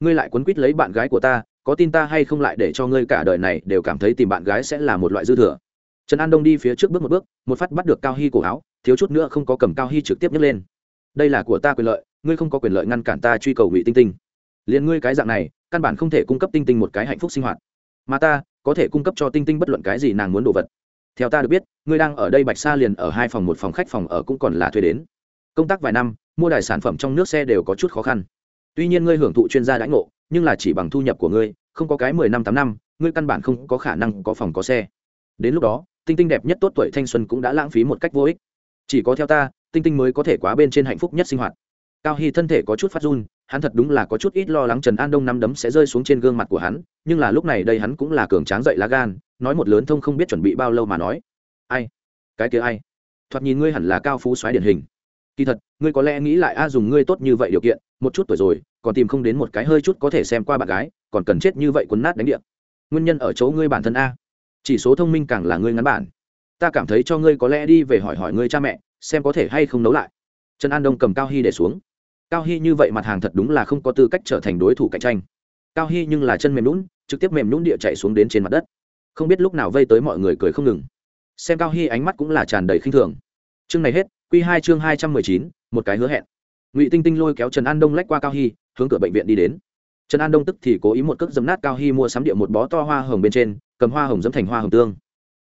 Ngươi lại quấn quýt lấy bạn gái của ta có tin ta hay không lại để cho ngươi cả đời này đều cảm thấy tìm bạn gái sẽ là một loại dư thừa. Trần an đông đi phía trước bước một bước, một phát bắt được cao hy cổ áo, thiếu chút nữa không có cầm cao hy trực tiếp nhấc lên. Đây là của ta quyền lợi, ngươi không có quyền lợi ngăn cản ta truy cầu ngụy tinh tinh. Liền ngươi cái dạng này, căn bản không thể cung cấp tinh tinh một cái hạnh phúc sinh hoạt. Mà ta, có thể cung cấp cho tinh tinh bất luận cái gì nàng muốn đồ vật. Theo ta được biết, ngươi đang ở đây bạch sa liền ở hai phòng, một phòng khách phòng ở cũng còn là thuê đến. Công tác vài năm, mua đài sản phẩm trong nước xe đều có chút khó khăn. Tuy nhiên ngươi hưởng thụ chuyên gia đãi ngộ nhưng là chỉ bằng thu nhập của ngươi, không có cái mười năm tám năm, ngươi căn bản không có khả năng có phòng có xe. Đến lúc đó, tinh tinh đẹp nhất tốt tuổi thanh xuân cũng đã lãng phí một cách vô ích. Chỉ có theo ta, tinh tinh mới có thể quá bên trên hạnh phúc nhất sinh hoạt. Cao hy thân thể có chút phát run, hắn thật đúng là có chút ít lo lắng trần an đông năm đấm sẽ rơi xuống trên gương mặt của hắn, nhưng là lúc này đây hắn cũng là cường tráng dậy lá gan, nói một lớn thông không biết chuẩn bị bao lâu mà nói. Ai? Cái kia ai? Thoạt nhìn ngươi hẳn là cao phú soái điển hình. Kỳ thật, ngươi có lẽ nghĩ lại a, dùng ngươi tốt như vậy điều kiện, một chút tuổi rồi còn tìm không đến một cái hơi chút có thể xem qua bạn gái, còn cần chết như vậy quấn nát đánh điện nguyên nhân ở chỗ ngươi bản thân a. Chỉ số thông minh càng là ngươi ngắn bản. Ta cảm thấy cho ngươi có lẽ đi về hỏi hỏi ngươi cha mẹ, xem có thể hay không nấu lại. Trần an đông cầm cao hy để xuống. Cao hy như vậy mặt hàng thật đúng là không có tư cách trở thành đối thủ cạnh tranh. Cao hy nhưng là chân mềm lún trực tiếp mềm lún địa chạy xuống đến trên mặt đất. Không biết lúc nào vây tới mọi người cười không ngừng. Xem cao hy ánh mắt cũng là tràn đầy khinh thường. Chương này hết q hai chương hai trăm mười chín, một cái hứa hẹn. Ngụy tinh tinh lôi kéo trần an đông lách qua cao hy hướng cửa bệnh viện đi đến. Trần an đông tức thì cố ý một cước dấm nát cao hy mua sắm địa một bó to hoa hồng bên trên, cầm hoa hồng dấm thành hoa hồng tương.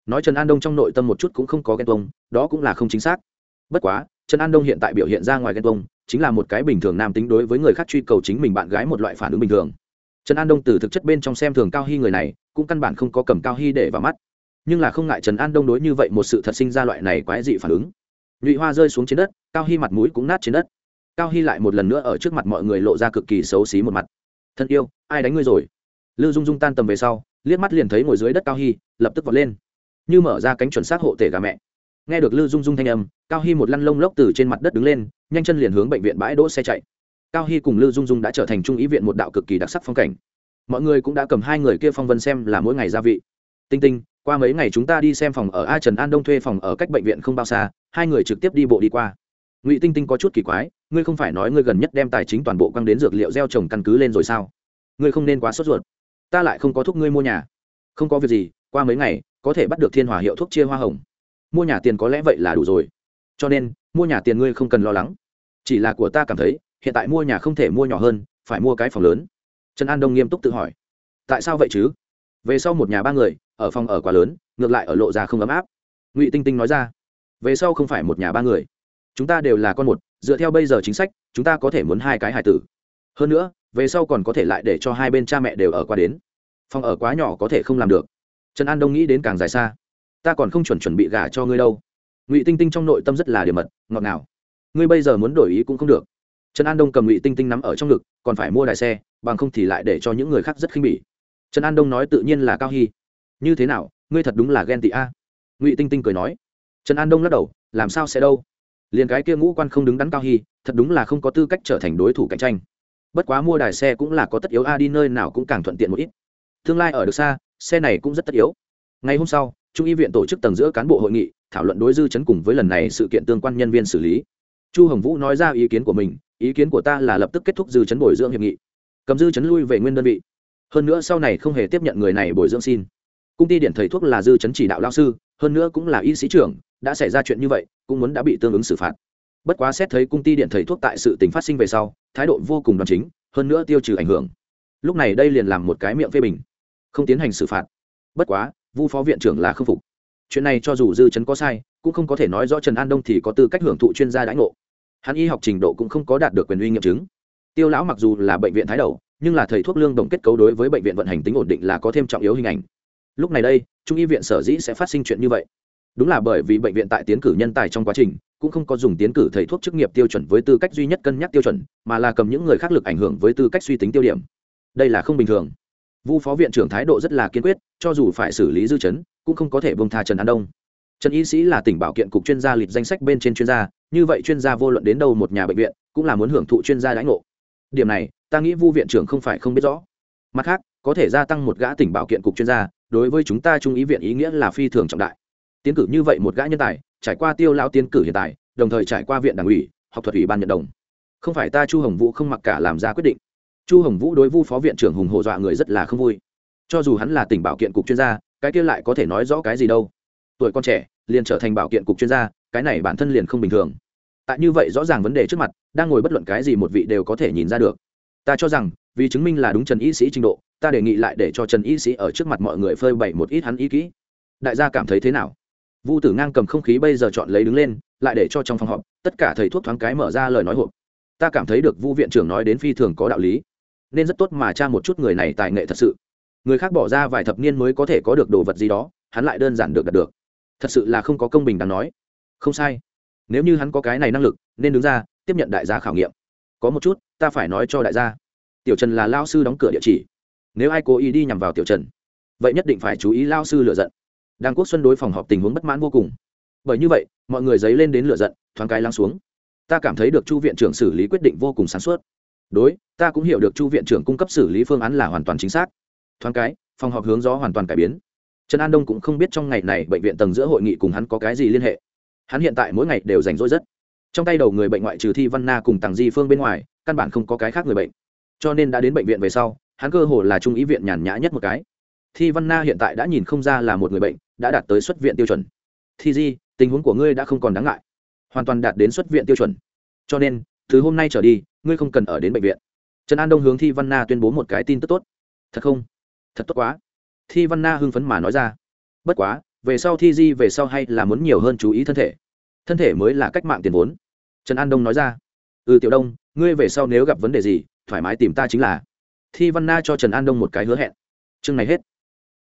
Nói trần an đông trong nội tâm một chút cũng không có ghen tuông, đó cũng là không chính xác. Bất quá, trần an đông hiện tại biểu hiện ra ngoài ghen tuông, chính là một cái bình thường nam tính đối với người khác truy cầu chính mình bạn gái một loại phản ứng bình thường. Trần an đông từ thực chất bên trong xem thường cao hy người này, cũng căn bản không có cầm cao hy để vào mắt. Nhưng là không ngại trần an đông đối như vậy một sự thật sinh ra loại này quái dị phản ứng. Nhụy hoa rơi xuống trên đất, cao hy mặt mũi cũng nát trên đất cao hy lại một lần nữa ở trước mặt mọi người lộ ra cực kỳ xấu xí một mặt. Thân yêu, ai đánh ngươi rồi? Lư dung dung tan tầm về sau, liếc mắt liền thấy ngồi dưới đất cao hy, lập tức vọt lên. Như mở ra cánh chuẩn xác hộ tể gà mẹ. Nghe được lư dung dung thanh âm, cao hy một lăn lông lốc từ trên mặt đất đứng lên, nhanh chân liền hướng bệnh viện bãi đỗ xe chạy. Cao hy cùng lư dung dung đã trở thành trung ý viện một đạo cực kỳ đặc sắc phong cảnh. Mọi người cũng đã cầm hai người kia phong vân xem là mỗi ngày gia vị. Tinh tinh, qua mấy ngày chúng ta đi xem phòng ở a trần an đông thuê phòng ở cách bệnh viện không bao xa, hai người trực tiếp đi bộ đi qua. Ngụy tinh tinh có chút kỳ quái ngươi không phải nói ngươi gần nhất đem tài chính toàn bộ quăng đến dược liệu gieo trồng căn cứ lên rồi sao? Ngươi không nên quá sốt ruột. Ta lại không có thuốc ngươi mua nhà. Không có việc gì, qua mấy ngày, có thể bắt được thiên hòa hiệu thuốc chia hoa hồng. Mua nhà tiền có lẽ vậy là đủ rồi. Cho nên, mua nhà tiền ngươi không cần lo lắng. Chỉ là của ta cảm thấy, hiện tại mua nhà không thể mua nhỏ hơn, phải mua cái phòng lớn. Trần an đông nghiêm túc tự hỏi. Tại sao vậy chứ? Về sau một nhà ba người, ở phòng ở quá lớn, ngược lại ở lộ ra không ấm áp. Ngụy tinh tinh nói ra. Về sau không phải một nhà ba người. Chúng ta đều là con một dựa theo bây giờ chính sách, chúng ta có thể muốn hai cái hài tử. Hơn nữa, về sau còn có thể lại để cho hai bên cha mẹ đều ở qua đến. Phòng ở quá nhỏ có thể không làm được. Trần an đông nghĩ đến càng dài xa. Ta còn không chuẩn chuẩn bị gả cho ngươi đâu. Ngụy tinh tinh trong nội tâm rất là điểm mật, ngọt ngào. Ngươi bây giờ muốn đổi ý cũng không được. Trần an đông cầm ngụy tinh tinh nắm ở trong ngực, còn phải mua đài xe, bằng không thì lại để cho những người khác rất khinh bỉ. Trần an đông nói tự nhiên là cao hy. Như thế nào, ngươi thật đúng là ghen tị a. Ngụy tinh tinh cười nói. Trần an đông lắc đầu, làm sao sẽ đâu? Liền cái kia ngũ quan không đứng đắn cao hy, thật đúng là không có tư cách trở thành đối thủ cạnh tranh. Bất quá mua đài xe cũng là có tất yếu, a, đi nơi nào cũng càng thuận tiện một ít. Tương lai ở được xa, xe này cũng rất tất yếu. Ngày hôm sau, trung y viện tổ chức tầng giữa cán bộ hội nghị, thảo luận đối dư chấn cùng với lần này sự kiện tương quan nhân viên xử lý. Chu hồng vũ nói ra ý kiến của mình, ý kiến của ta là lập tức kết thúc dư chấn bồi dưỡng hiệp nghị. Cầm dư chấn lui về nguyên đơn vị. Hơn nữa sau này không hề tiếp nhận người này bồi dưỡng xin. Công ty điện thầy thuốc là dư chấn chỉ đạo lao sư hơn nữa cũng là y sĩ trưởng, đã xảy ra chuyện như vậy, cũng muốn đã bị tương ứng xử phạt. Bất quá xét thấy công ty điện thầy thuốc tại sự tình phát sinh về sau, thái độ vô cùng đoàn chính, hơn nữa tiêu trừ ảnh hưởng. Lúc này đây liền làm một cái miệng phê bình. Không tiến hành xử phạt. Bất quá, vu phó viện trưởng là khâm phục. Chuyện này cho dù dư chấn có sai, cũng không có thể nói rõ trần an đông thì có tư cách hưởng thụ chuyên gia đãi ngộ. Hắn y học trình độ cũng không có đạt được quyền uy nghiệm chứng. Tiêu lão mặc dù là bệnh viện thái đầu, nhưng là thầy thuốc lương đồng kết cấu đối với bệnh viện vận hành tính ổn định là có thêm trọng yếu hình ảnh lúc này đây, trung y viện sở dĩ sẽ phát sinh chuyện như vậy? Đúng là bởi vì bệnh viện tại tiến cử nhân tài trong quá trình, cũng không có dùng tiến cử thầy thuốc chức nghiệp tiêu chuẩn với tư cách duy nhất cân nhắc tiêu chuẩn, mà là cầm những người khác lực ảnh hưởng với tư cách suy tính tiêu điểm. Đây là không bình thường. Vu phó viện trưởng thái độ rất là kiên quyết, cho dù phải xử lý dư chấn, cũng không có thể bông tha trần an đông. Trần y sĩ là tỉnh bảo kiện cục chuyên gia lịch danh sách bên trên chuyên gia, như vậy chuyên gia vô luận đến đâu một nhà bệnh viện, cũng là muốn hưởng thụ chuyên gia đãi ngộ. Điểm này, ta nghĩ vu viện trưởng không phải không biết rõ. Mặt khác, có thể gia tăng một gã tỉnh bảo kiện cục chuyên gia đối với chúng ta trung ý viện ý nghĩa là phi thường trọng đại. Tiến cử như vậy một gã nhân tài, trải qua tiêu lao tiến cử hiện tại, đồng thời trải qua viện đảng ủy, học thuật ủy ban nhận đồng. Không phải ta chu hồng vũ không mặc cả làm ra quyết định. Chu hồng vũ đối vu phó viện trưởng hùng hổ dọa người rất là không vui. Cho dù hắn là tỉnh bảo kiện cục chuyên gia, cái kia lại có thể nói rõ cái gì đâu. Tuổi con trẻ, liền trở thành bảo kiện cục chuyên gia, cái này bản thân liền không bình thường. Tại như vậy rõ ràng vấn đề trước mặt, đang ngồi bất luận cái gì một vị đều có thể nhìn ra được. Ta cho rằng, vì chứng minh là đúng trần y sĩ trình độ ta đề nghị lại để cho trần y sĩ ở trước mặt mọi người phơi bày một ít hắn ý kỹ. Đại gia cảm thấy thế nào? Vu tử ngang cầm không khí bây giờ chọn lấy đứng lên, lại để cho trong phòng họp, tất cả thầy thuốc thoáng cái mở ra lời nói hộp. Ta cảm thấy được vu viện trưởng nói đến phi thường có đạo lý, nên rất tốt mà cha một chút người này tài nghệ thật sự. Người khác bỏ ra vài thập niên mới có thể có được đồ vật gì đó, hắn lại đơn giản được đạt được. Thật sự là không có công bình đáng nói. Không sai. Nếu như hắn có cái này năng lực, nên đứng ra, tiếp nhận đại gia khảo nghiệm. Có một chút, ta phải nói cho đại gia. Tiểu trần là lao sư đóng cửa địa chỉ nếu ai cố ý đi nhằm vào tiểu trần, vậy nhất định phải chú ý lao sư lựa giận. Đang quốc xuân đối phòng họp tình huống bất mãn vô cùng. Bởi như vậy, mọi người dấy lên đến lựa giận, thoáng cái lắng xuống. Ta cảm thấy được chu viện trưởng xử lý quyết định vô cùng sáng suốt. Đối, ta cũng hiểu được chu viện trưởng cung cấp xử lý phương án là hoàn toàn chính xác. Thoáng cái, phòng họp hướng gió hoàn toàn cải biến. Trần an đông cũng không biết trong ngày này bệnh viện tầng giữa hội nghị cùng hắn có cái gì liên hệ. Hắn hiện tại mỗi ngày đều rảnh rỗi rất. Trong tay đầu người bệnh ngoại trừ thi văn na cùng tàng di phương bên ngoài, căn bản không có cái khác người bệnh. Cho nên đã đến bệnh viện về sau hắn cơ hồ là trung ý viện nhàn nhã nhất một cái. Thi văn na hiện tại đã nhìn không ra là một người bệnh, đã đạt tới xuất viện tiêu chuẩn. Thi di, tình huống của ngươi đã không còn đáng ngại. Hoàn toàn đạt đến xuất viện tiêu chuẩn. Cho nên, từ hôm nay trở đi, ngươi không cần ở đến bệnh viện. Trần an đông hướng thi văn na tuyên bố một cái tin tức tốt. Thật không? Thật tốt quá. Thi văn na hưng phấn mà nói ra. Bất quá, về sau thi di về sau hay là muốn nhiều hơn chú ý thân thể. Thân thể mới là cách mạng tiền vốn. Trần an đông nói ra. Ừ tiểu đông, ngươi về sau nếu gặp vấn đề gì, thoải mái tìm ta chính là thi văn na cho trần an đông một cái hứa hẹn. Chương này hết.